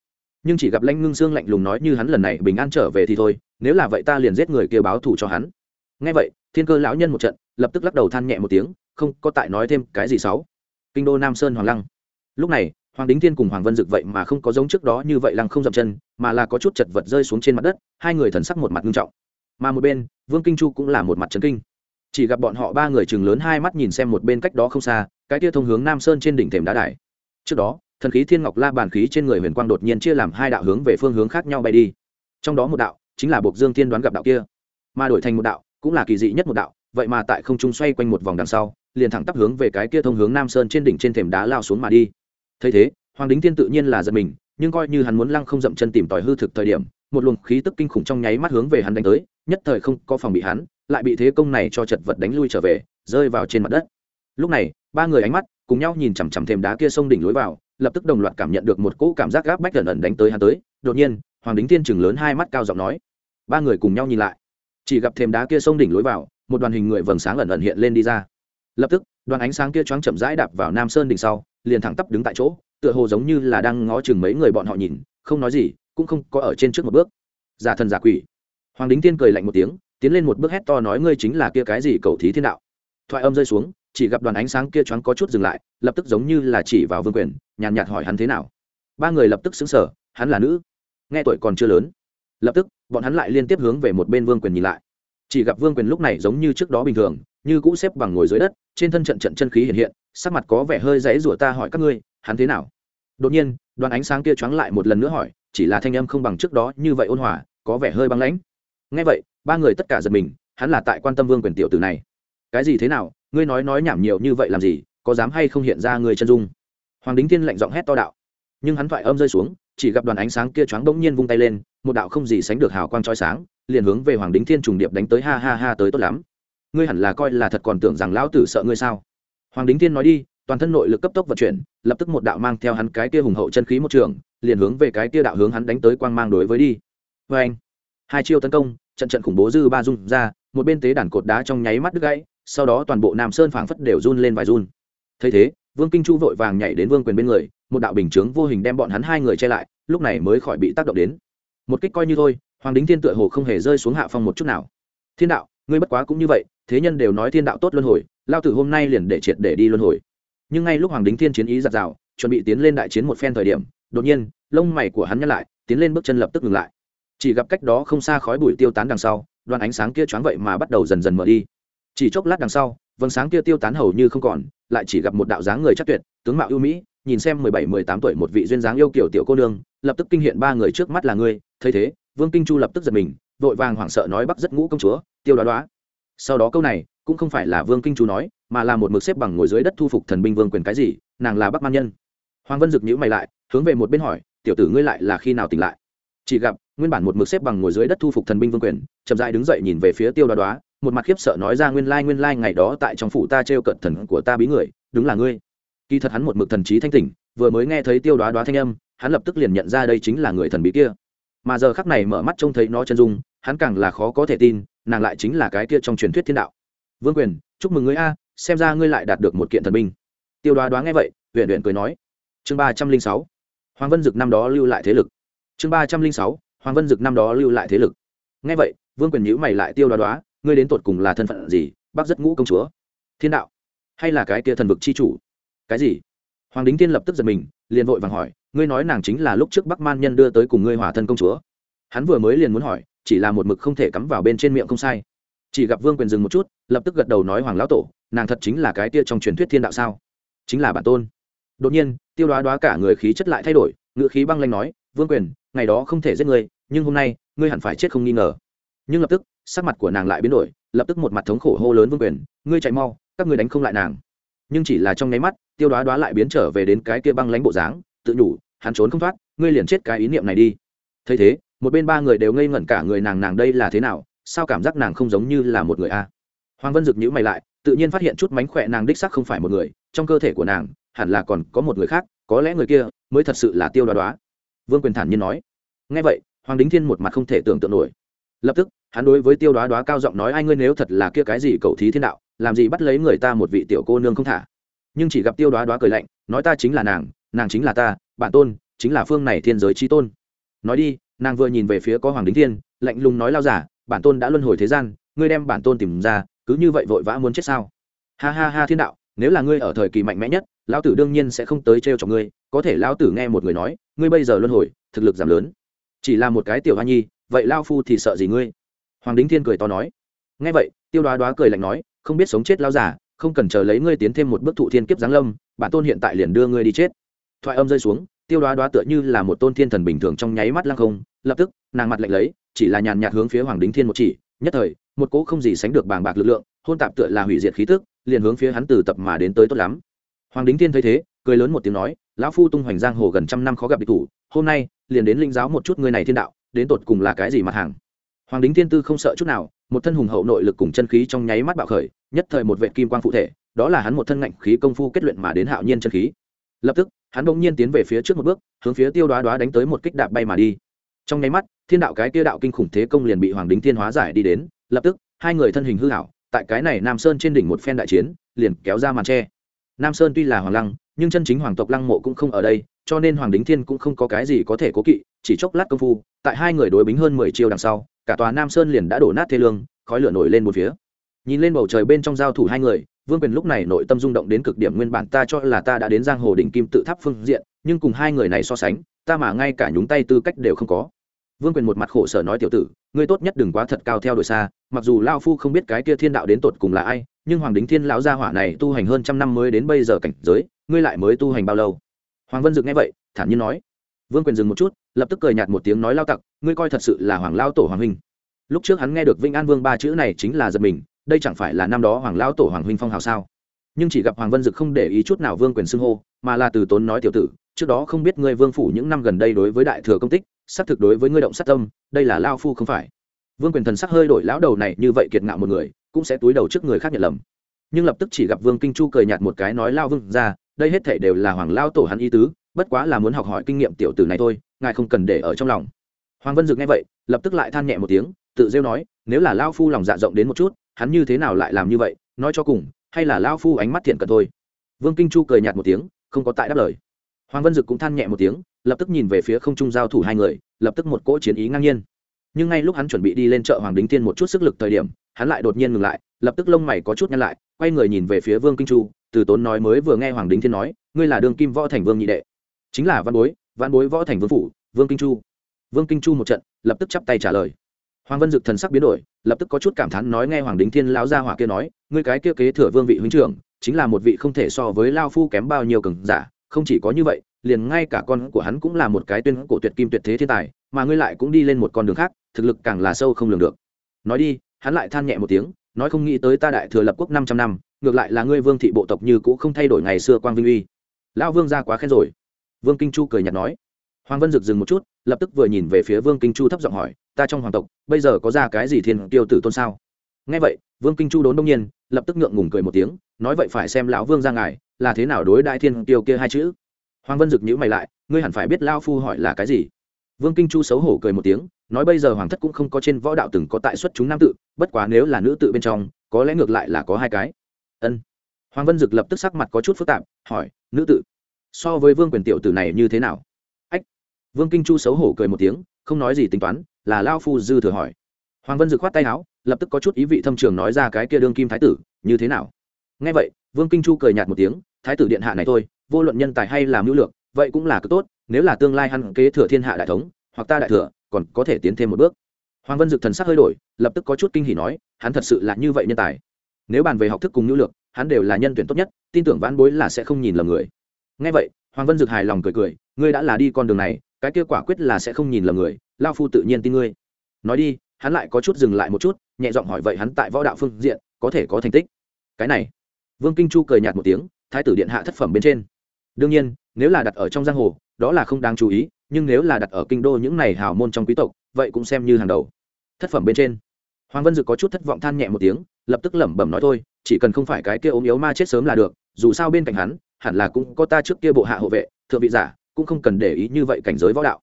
nhưng chỉ gặp lãnh ngưng xương lạnh lùng nói như hắn lần này bình an trở về thì thôi, nếu là vậy ta liền giết người kia báo thù cho hắn. Ngay vậy, thiên cơ lão nhân một trận, lập tức lắc đầu than nhẹ một tiếng, không, có tại nói thêm cái gì xấu kinh đô nam sơn hoàng lăng. Lúc này, hoàng đính thiên cùng hoàng vân dực vậy mà không có giống trước đó như vậy lăng không dậm chân, mà là có chút chật vật rơi xuống trên mặt đất, hai người thần sắc một mặt nghiêm trọng. Mà một bên, vương kinh chu cũng là một mặt trấn kinh. Chỉ gặp bọn họ ba người chừng lớn hai mắt nhìn xem một bên cách đó không xa, cái tia thông hướng nam sơn trên đỉnh thềm đá đài. Trước đó thần khí thiên ngọc la bàn khí trên người huyền quang đột nhiên chia làm hai đạo hướng về phương hướng khác nhau bay đi. Trong đó một đạo chính là buộc dương thiên đoán gặp đạo kia, mà đổi thành một đạo cũng là kỳ dị nhất một đạo, vậy mà tại không trung xoay quanh một vòng đằng sau, liền thẳng tắp hướng về cái kia thông hướng nam sơn trên đỉnh trên thềm đá lao xuống mà đi. Thấy thế, hoàng đính thiên tự nhiên là giật mình, nhưng coi như hắn muốn lăng không dậm chân tìm tòi hư thực thời điểm, một luồng khí tức kinh khủng trong nháy mắt hướng về hắn đánh tới, nhất thời không có phòng bị hắn, lại bị thế công này cho chật vật đánh lui trở về, rơi vào trên mặt đất. Lúc này, ba người ánh mắt cùng nhau nhìn chằm chằm thềm đá kia sông đỉnh lối vào lập tức đồng loạt cảm nhận được một cỗ cảm giác gáp bách ẩn ẩn đánh tới hắn tới. Đột nhiên, hoàng đính thiên chừng lớn hai mắt cao giọng nói, ba người cùng nhau nhìn lại. Chỉ gặp thềm đá kia sông đỉnh lối vào, một đoàn hình người vầng sáng ẩn ẩn hiện lên đi ra. Lập tức, đoàn ánh sáng kia choáng chậm rãi đạp vào nam sơn đỉnh sau, liền thẳng tắp đứng tại chỗ, tựa hồ giống như là đang ngó chừng mấy người bọn họ nhìn, không nói gì, cũng không có ở trên trước một bước. Giả thần giả quỷ. Hoàng đính tiên cười lạnh một tiếng, tiến lên một bước hét to nói, ngươi chính là kia cái gì cầu thí thiên đạo? Thoại âm rơi xuống chỉ gặp đoàn ánh sáng kia choáng có chút dừng lại, lập tức giống như là chỉ vào vương quyền, nhàn nhạt hỏi hắn thế nào. Ba người lập tức xứng sở hắn là nữ. Nghe tuổi còn chưa lớn. Lập tức, bọn hắn lại liên tiếp hướng về một bên vương quyền nhìn lại. Chỉ gặp vương quyền lúc này giống như trước đó bình thường, như cũ xếp bằng ngồi dưới đất, trên thân trận trận chân khí hiện hiện, sắc mặt có vẻ hơi dãy rủa ta hỏi các ngươi, hắn thế nào? Đột nhiên, đoàn ánh sáng kia choáng lại một lần nữa hỏi, chỉ là thanh âm không bằng trước đó như vậy ôn hòa, có vẻ hơi băng lãnh. Ngay vậy, ba người tất cả giật mình, hắn là tại quan tâm vương quyền tiểu tử này. Cái gì thế nào? Ngươi nói nói nhảm nhiều như vậy làm gì, có dám hay không hiện ra người chân dung? Hoàng đính thiên lạnh giọng hét to đạo. Nhưng hắn thoại âm rơi xuống, chỉ gặp đoàn ánh sáng kia choáng bỗng nhiên vung tay lên, một đạo không gì sánh được hào quang trói sáng, liền hướng về hoàng đính thiên trùng điệp đánh tới ha ha ha tới tốt lắm. Ngươi hẳn là coi là thật còn tưởng rằng lão tử sợ ngươi sao? Hoàng đính thiên nói đi, toàn thân nội lực cấp tốc vận chuyển, lập tức một đạo mang theo hắn cái kia hùng hậu chân khí một trường, liền hướng về cái kia đạo hướng hắn đánh tới quang mang đối với đi. Vê anh hai chiêu tấn công, trận trận khủng bố dư ba dung ra, một bên tế đàn cột đá trong nháy mắt đứt gãy sau đó toàn bộ nam sơn phảng phất đều run lên vài run. Thấy thế, vương kinh chu vội vàng nhảy đến vương quyền bên người, một đạo bình chướng vô hình đem bọn hắn hai người che lại, lúc này mới khỏi bị tác động đến. Một kích coi như thôi, hoàng đính thiên tựa hồ không hề rơi xuống hạ phong một chút nào. Thiên đạo, ngươi bất quá cũng như vậy, thế nhân đều nói thiên đạo tốt luân hồi, lao tử hôm nay liền để triệt để đi luân hồi. Nhưng ngay lúc hoàng đính thiên chiến ý giặt rào, chuẩn bị tiến lên đại chiến một phen thời điểm, đột nhiên, lông mày của hắn nhắc lại, tiến lên bước chân lập tức ngừng lại. Chỉ gặp cách đó không xa khói bụi tiêu tán đằng sau, đoàn ánh sáng kia choáng vậy mà bắt đầu dần dần mở đi chỉ chốc lát đằng sau, vầng sáng kia tiêu tán hầu như không còn, lại chỉ gặp một đạo dáng người chắc tuyệt, tướng mạo ưu mỹ, nhìn xem mười bảy, mười tám tuổi một vị duyên dáng yêu kiểu tiểu cô nương, lập tức kinh hiện ba người trước mắt là ngươi, thấy thế, vương kinh chu lập tức giật mình, vội vàng hoảng sợ nói bắc rất ngũ công chúa, tiêu đoá đoá. Sau đó câu này, cũng không phải là vương kinh chu nói, mà là một mực xếp bằng ngồi dưới đất thu phục thần binh vương quyền cái gì, nàng là bắc man nhân. Hoàng vân dực nhữ mày lại, hướng về một bên hỏi, tiểu tử ngươi lại là khi nào tỉnh lại? Chỉ gặp, nguyên bản một mực xếp bằng ngồi dưới đất thu phục thần binh vương quyền, chậm dại đứng dậy nhìn về phía tiêu đoá đoá một mặt khiếp sợ nói ra nguyên lai nguyên lai ngày đó tại trong phủ ta t r e o cận thần của ta bí người, đúng là ngươi. Kỳ thật hắn một mực thần trí thanh tỉnh, vừa mới nghe thấy tiêu đoá đoá thanh âm, hắn lập tức liền nhận ra đây chính là người thần bí kia. Mà giờ khắc này mở mắt trông thấy nó chân dung, hắn càng là khó có thể tin, nàng lại chính là cái kia trong truyền thuyết thiên đạo. Vương quyền, chúc mừng ngươi a, xem ra ngươi lại đạt được một kiện thần binh. Tiêu đoá đoá nghe vậy huyện huyện cười nói. Chương ba trăm linh sáu, hoàng vân dực năm đó lưu lại thế lực. Chương ba trăm linh sáu, hoàng vân dực năm đó lưu lại thế lực. Nghe vậy, vương quyền nhữ mày lại tiêu đoá đoá ngươi đến tột cùng là thân phận gì, bác rất ngũ công chúa. Thiên đạo? Hay là cái kia thần vực c h i chủ? Cái gì? Hoàng đính tiên lập tức giật mình, liền vội vàng hỏi, ngươi nói nàng chính là lúc trước bắc man nhân đưa tới cùng ngươi hòa thân công chúa. Hắn vừa mới liền muốn hỏi, chỉ là một mực không thể cắm vào bên trên miệng không sai. Chỉ gặp vương quyền dừng một chút, lập tức gật đầu nói, hoàng lão tổ, nàng thật chính là cái kia trong truyền thuyết thiên đạo sao? Chính là bản tôn. Đột nhiên, tiêu đoá đoá cả người khí chất lại thay đổi, ngựa khí băng lanh nói, vương quyền, ngày đó không thể giết ngươi, nhưng hôm nay, ngươi hẳn phải chết không nghi ngờ. Nhưng lập tức sắc mặt của nàng lại biến đổi, lập tức một mặt thống khổ hô lớn vương quyền, ngươi chạy mau, các ngươi đánh không lại nàng. Nhưng chỉ là trong nháy mắt, tiêu đoá đoá lại biến trở về đến cái kia băng lánh bộ dáng, tự nhủ, hắn trốn không thoát, ngươi liền chết cái ý niệm này đi. Thấy thế, một bên ba người đều ngây ngẩn cả người nàng nàng đây là thế nào, sao cảm giác nàng không giống như là một người a? Hoàng vân dực nhữ mày lại, tự nhiên phát hiện chút mánh khỏe nàng đích sắc không phải một người, trong cơ thể của nàng, hẳn là còn có một người khác, có lẽ người kia mới thật sự là tiêu đoá đoá. Vương quyền thản nhiên nói. Ngay vậy, hoàng đính thiên một mặt không thể tưởng tượng nổi lập tức, hắn đối với tiêu đoá đoá cao giọng nói, ai ngươi nếu thật là kia cái gì cầu thí thiên đạo, làm gì bắt lấy người ta một vị tiểu cô nương không thả? Nhưng chỉ gặp tiêu đoá đoá cười lạnh, nói, ta chính là nàng nàng chính là ta, bản tôn, chính là phương này thiên giới trí tôn. Nói đi, nàng vừa nhìn về phía có hoàng đính thiên, lạnh lùng nói, lao giả, bản tôn đã luân hồi thế gian, ngươi đem bản tôn tìm ra, cứ như vậy vội vã muốn chết sao? Ha ha ha, thiên đạo, nếu là ngươi ở thời kỳ mạnh mẽ nhất, lão tử đương nhiên sẽ không tới t r cho ngươi, có thể lão tử nghe một người nói, ngươi bây giờ luân hồi, thực lực giảm lớn. Chỉ là một cái tiểu hoa nhi vậy lao phu thì sợ gì ngươi? Hoàng đính thiên cười to nói. Ngay vậy, tiêu đoá đoá cười lạnh nói, không biết sống chết lao giả không cần chờ lấy ngươi tiến thêm một bước thụ thiên kiếp giáng lâm, bản tôn hiện tại liền đưa ngươi đi chết. Thoại âm rơi xuống, tiêu đoá đoá tựa như là một tôn thiên thần bình thường trong nháy mắt lăng không, lập tức, nàng mặt lạnh lấy, chỉ là nhàn nhạt hướng phía hoàng đính thiên một chỉ, nhất thời, một cỗ không gì sánh được bàng bạc lực lượng, hôn tạp tựa là hủy diệt khí tức, liền hướng phía hắn từ tập mà đến tới tốt lắm. Hoàng đính thiên thấy thế, cười lớn một tiếng nói, lão phu tung hoành giang hồ gần trăm năm khó gặp địch thủ, hôm nay, liền đến linh giáo một chút ngươi này thiên đạo đến tột cùng là cái gì mặt hàng? Hoàng đính thiên tư không sợ chút nào, một thân hùng hậu nội lực cùng chân khí trong nháy mắt bạo khởi, nhất thời một vệ kim quang phụ thể, đó là hắn một thân ngạnh khí công phu kết luyện mà đến hạo nhiên chân khí. Lập tức, hắn bỗng nhiên tiến về phía trước một bước, hướng phía tiêu đoá đoá đánh tới một kích đạp bay mà đi. Trong nháy mắt, thiên đạo cái tiêu đạo kinh khủng thế công liền bị hoàng đính thiên hóa giải đi đến, lập tức, hai người thân hình hư hảo, tại cái này nam sơn trên đỉnh một phen đại chiến, liền kéo ra màn tre. Nam sơn tuy là hoàng lăng, nhưng chân chính hoàng tộc lăng mộ cũng không ở đây cho nên hoàng đính thiên cũng không có cái gì có thể cố kỵ, chỉ chốc lát công phu, tại hai người đối bính hơn mười chiêu đằng sau, cả tòa nam sơn liền đã đổ nát thê lương, khói lửa nổi lên một phía. Nhìn lên bầu trời bên trong giao thủ hai người, vương quyền lúc này nội tâm rung động đến cực điểm, nguyên bản ta cho là ta đã đến giang hồ đỉnh kim tự tháp phương diện, nhưng cùng hai người này so sánh, ta mà ngay cả nhúng tay tư cách đều không có. Vương quyền một mặt khổ sở nói tiểu tử, ngươi tốt nhất đừng quá thật cao theo đuổi xa, mặc dù lao phu không biết cái kia thiên đạo đến tột cùng là ai, nhưng hoàng đính thiên lão gia hỏa này tu hành hơn trăm năm mới đến bây giờ cảnh giới, ngươi lại mới tu hành bao lâu? Hoàng vân dực nghe vậy, thản nhiên nói, vương quyền dừng một chút, lập tức cười nhạt một tiếng nói lao tặc, ngươi coi thật sự là hoàng lao tổ hoàng huynh. Lúc trước hắn nghe được vinh an vương ba chữ này chính là giật mình, đây chẳng phải là năm đó hoàng lao tổ hoàng huynh phong hào sao? Nhưng chỉ gặp hoàng vân dực không để ý chút nào vương quyền xưng hô, mà là từ tốn nói tiểu tử, trước đó không biết ngươi vương phủ những năm gần đây đối với đại thừa công tích, xác thực đối với ngươi động sát tâm, đây là lao phu không phải. Vương quyền thần sắc hơi đổi lão đầu này như vậy kiệt ngạo một người, cũng sẽ túi đầu trước người khác nhận lầm. Nhưng lập tức chỉ gặp vương kinh chu cười nhạt một cái nói, lao vương ra đây hết thể đều là hoàng lao tổ hắn y tứ, bất quá là muốn học hỏi kinh nghiệm tiểu tử này thôi, ngài không cần để ở trong lòng. Hoàng vân dực nghe vậy, lập tức lại than nhẹ một tiếng, tự rêu nói, nếu là lao phu lòng dạ rộng đến một chút, hắn như thế nào lại làm như vậy, nói cho cùng, hay là lao phu ánh mắt thiện cận thôi. Vương kinh chu cười nhạt một tiếng, không có tại đáp lời. Hoàng vân dực cũng than nhẹ một tiếng, lập tức nhìn về phía không trung giao thủ hai người, lập tức một cỗ chiến ý ngang nhiên. Nhưng ngay lúc hắn chuẩn bị đi lên chợ hoàng đính tiên một chút sức lực thời điểm, hắn lại đột nhiên ngừng lại, lập tức lông mày có chút nhăn lại, quay người nhìn về phía vương kinh chu từ tốn nói mới vừa nghe hoàng đính thiên nói, ngươi là đương kim võ thành vương nhị đệ. Chính là văn bối văn bối võ thành vương phủ, vương kinh chu. Vương kinh chu một trận, lập tức chắp tay trả lời. Hoàng vân dực thần sắc biến đổi, lập tức có chút cảm thán nói nghe hoàng đính thiên lão gia hỏa kia nói, ngươi cái kia kế thừa vương vị huynh trưởng, chính là một vị không thể so với lao phu kém bao nhiêu cường giả, không chỉ có như vậy, liền ngay cả con của hắn cũng là một cái tuyên cổ tuyệt kim tuyệt thế thiên tài, mà ngươi lại cũng đi lên một con đường khác, thực lực càng là sâu không lường được. Nói đi, hắn lại than nhẹ một tiếng, nói không nghĩ tới ta đại thừa lập quốc năm trăm năm ngược lại là ngươi vương thị bộ tộc như cũ không thay đổi ngày xưa quang vinh uy. Lão vương ra quá khen rồi. Vương kinh chu cười nhạt nói. Hoàng vân rực dừng một chút, lập tức vừa nhìn về phía vương kinh chu thấp giọng hỏi, ta trong hoàng tộc, bây giờ có ra cái gì thiên tiêu tử tôn sao? Nghe vậy, vương kinh chu đốn đông nhiên, lập tức ngượng ngùng cười một tiếng, nói, vậy phải xem lão vương ra ngài, là thế nào đối đại thiên tiêu kia hai chữ? Hoàng vân rực nhữ mày lại, ngươi hẳn phải biết lao phu hỏi là cái gì? Vương kinh chu xấu hổ cười một tiếng, nói, bây giờ hoàng thất cũng không có trên võ đạo từng có tại xuất chúng nam tự, bất quá nếu là nữ tự bên trong, có lẽ ngược lại là có hai cái ân. Hoàng vân dực lập tức sắc mặt có chút phức tạp, hỏi, nữ tự so với vương quyền tiểu tử này như thế nào? Ách. Vương kinh chu xấu hổ cười một tiếng, không nói gì tính toán, là lao phu dư thừa hỏi. Hoàng vân dực khoát tay áo, lập tức có chút ý vị thâm trường nói ra cái kia đương kim thái tử, như thế nào? Nghe vậy, vương kinh chu cười nhạt một tiếng, thái tử điện hạ này thôi, vô luận nhân tài hay làm mưu lược, vậy cũng là cực tốt, nếu là tương lai hắn kế thừa thiên hạ đại thống, hoặc ta đại thừa, còn có thể tiến thêm một bước. Hoàng vân dực thần sắc hơi đổi, lập tức có chút kinh hỉ nói, hắn thật sự là như vậy nhân tài nếu bàn về học thức cùng nhu lược, hắn đều là nhân tuyển tốt nhất, tin tưởng vãn bối là sẽ không nhìn lầm người. Ngay vậy, hoàng vân dực hài lòng cười cười, ngươi đã là đi con đường này, cái kia quả quyết là sẽ không nhìn lầm người, lao phu tự nhiên tin ngươi. Nói đi, hắn lại có chút dừng lại một chút, nhẹ giọng hỏi, vậy hắn tại võ đạo phương diện, có thể có thành tích? Cái này, vương kinh chu cười nhạt một tiếng, thái tử điện hạ thất phẩm bên trên. Đương nhiên, nếu là đặt ở trong giang hồ, đó là không đáng chú ý, nhưng nếu là đặt ở kinh đô những này hào môn trong quý tộc, vậy cũng xem như hàng đầu. Thất phẩm bên trên. Hoàng vân dực có chút thất vọng than nhẹ một tiếng lập tức lẩm bẩm nói thôi, chỉ cần không phải cái kia ốm yếu ma chết sớm là được, dù sao bên cạnh hắn, hẳn là cũng có ta trước kia bộ hạ hộ vệ, thượng vị giả, cũng không cần để ý như vậy cảnh giới võ đạo.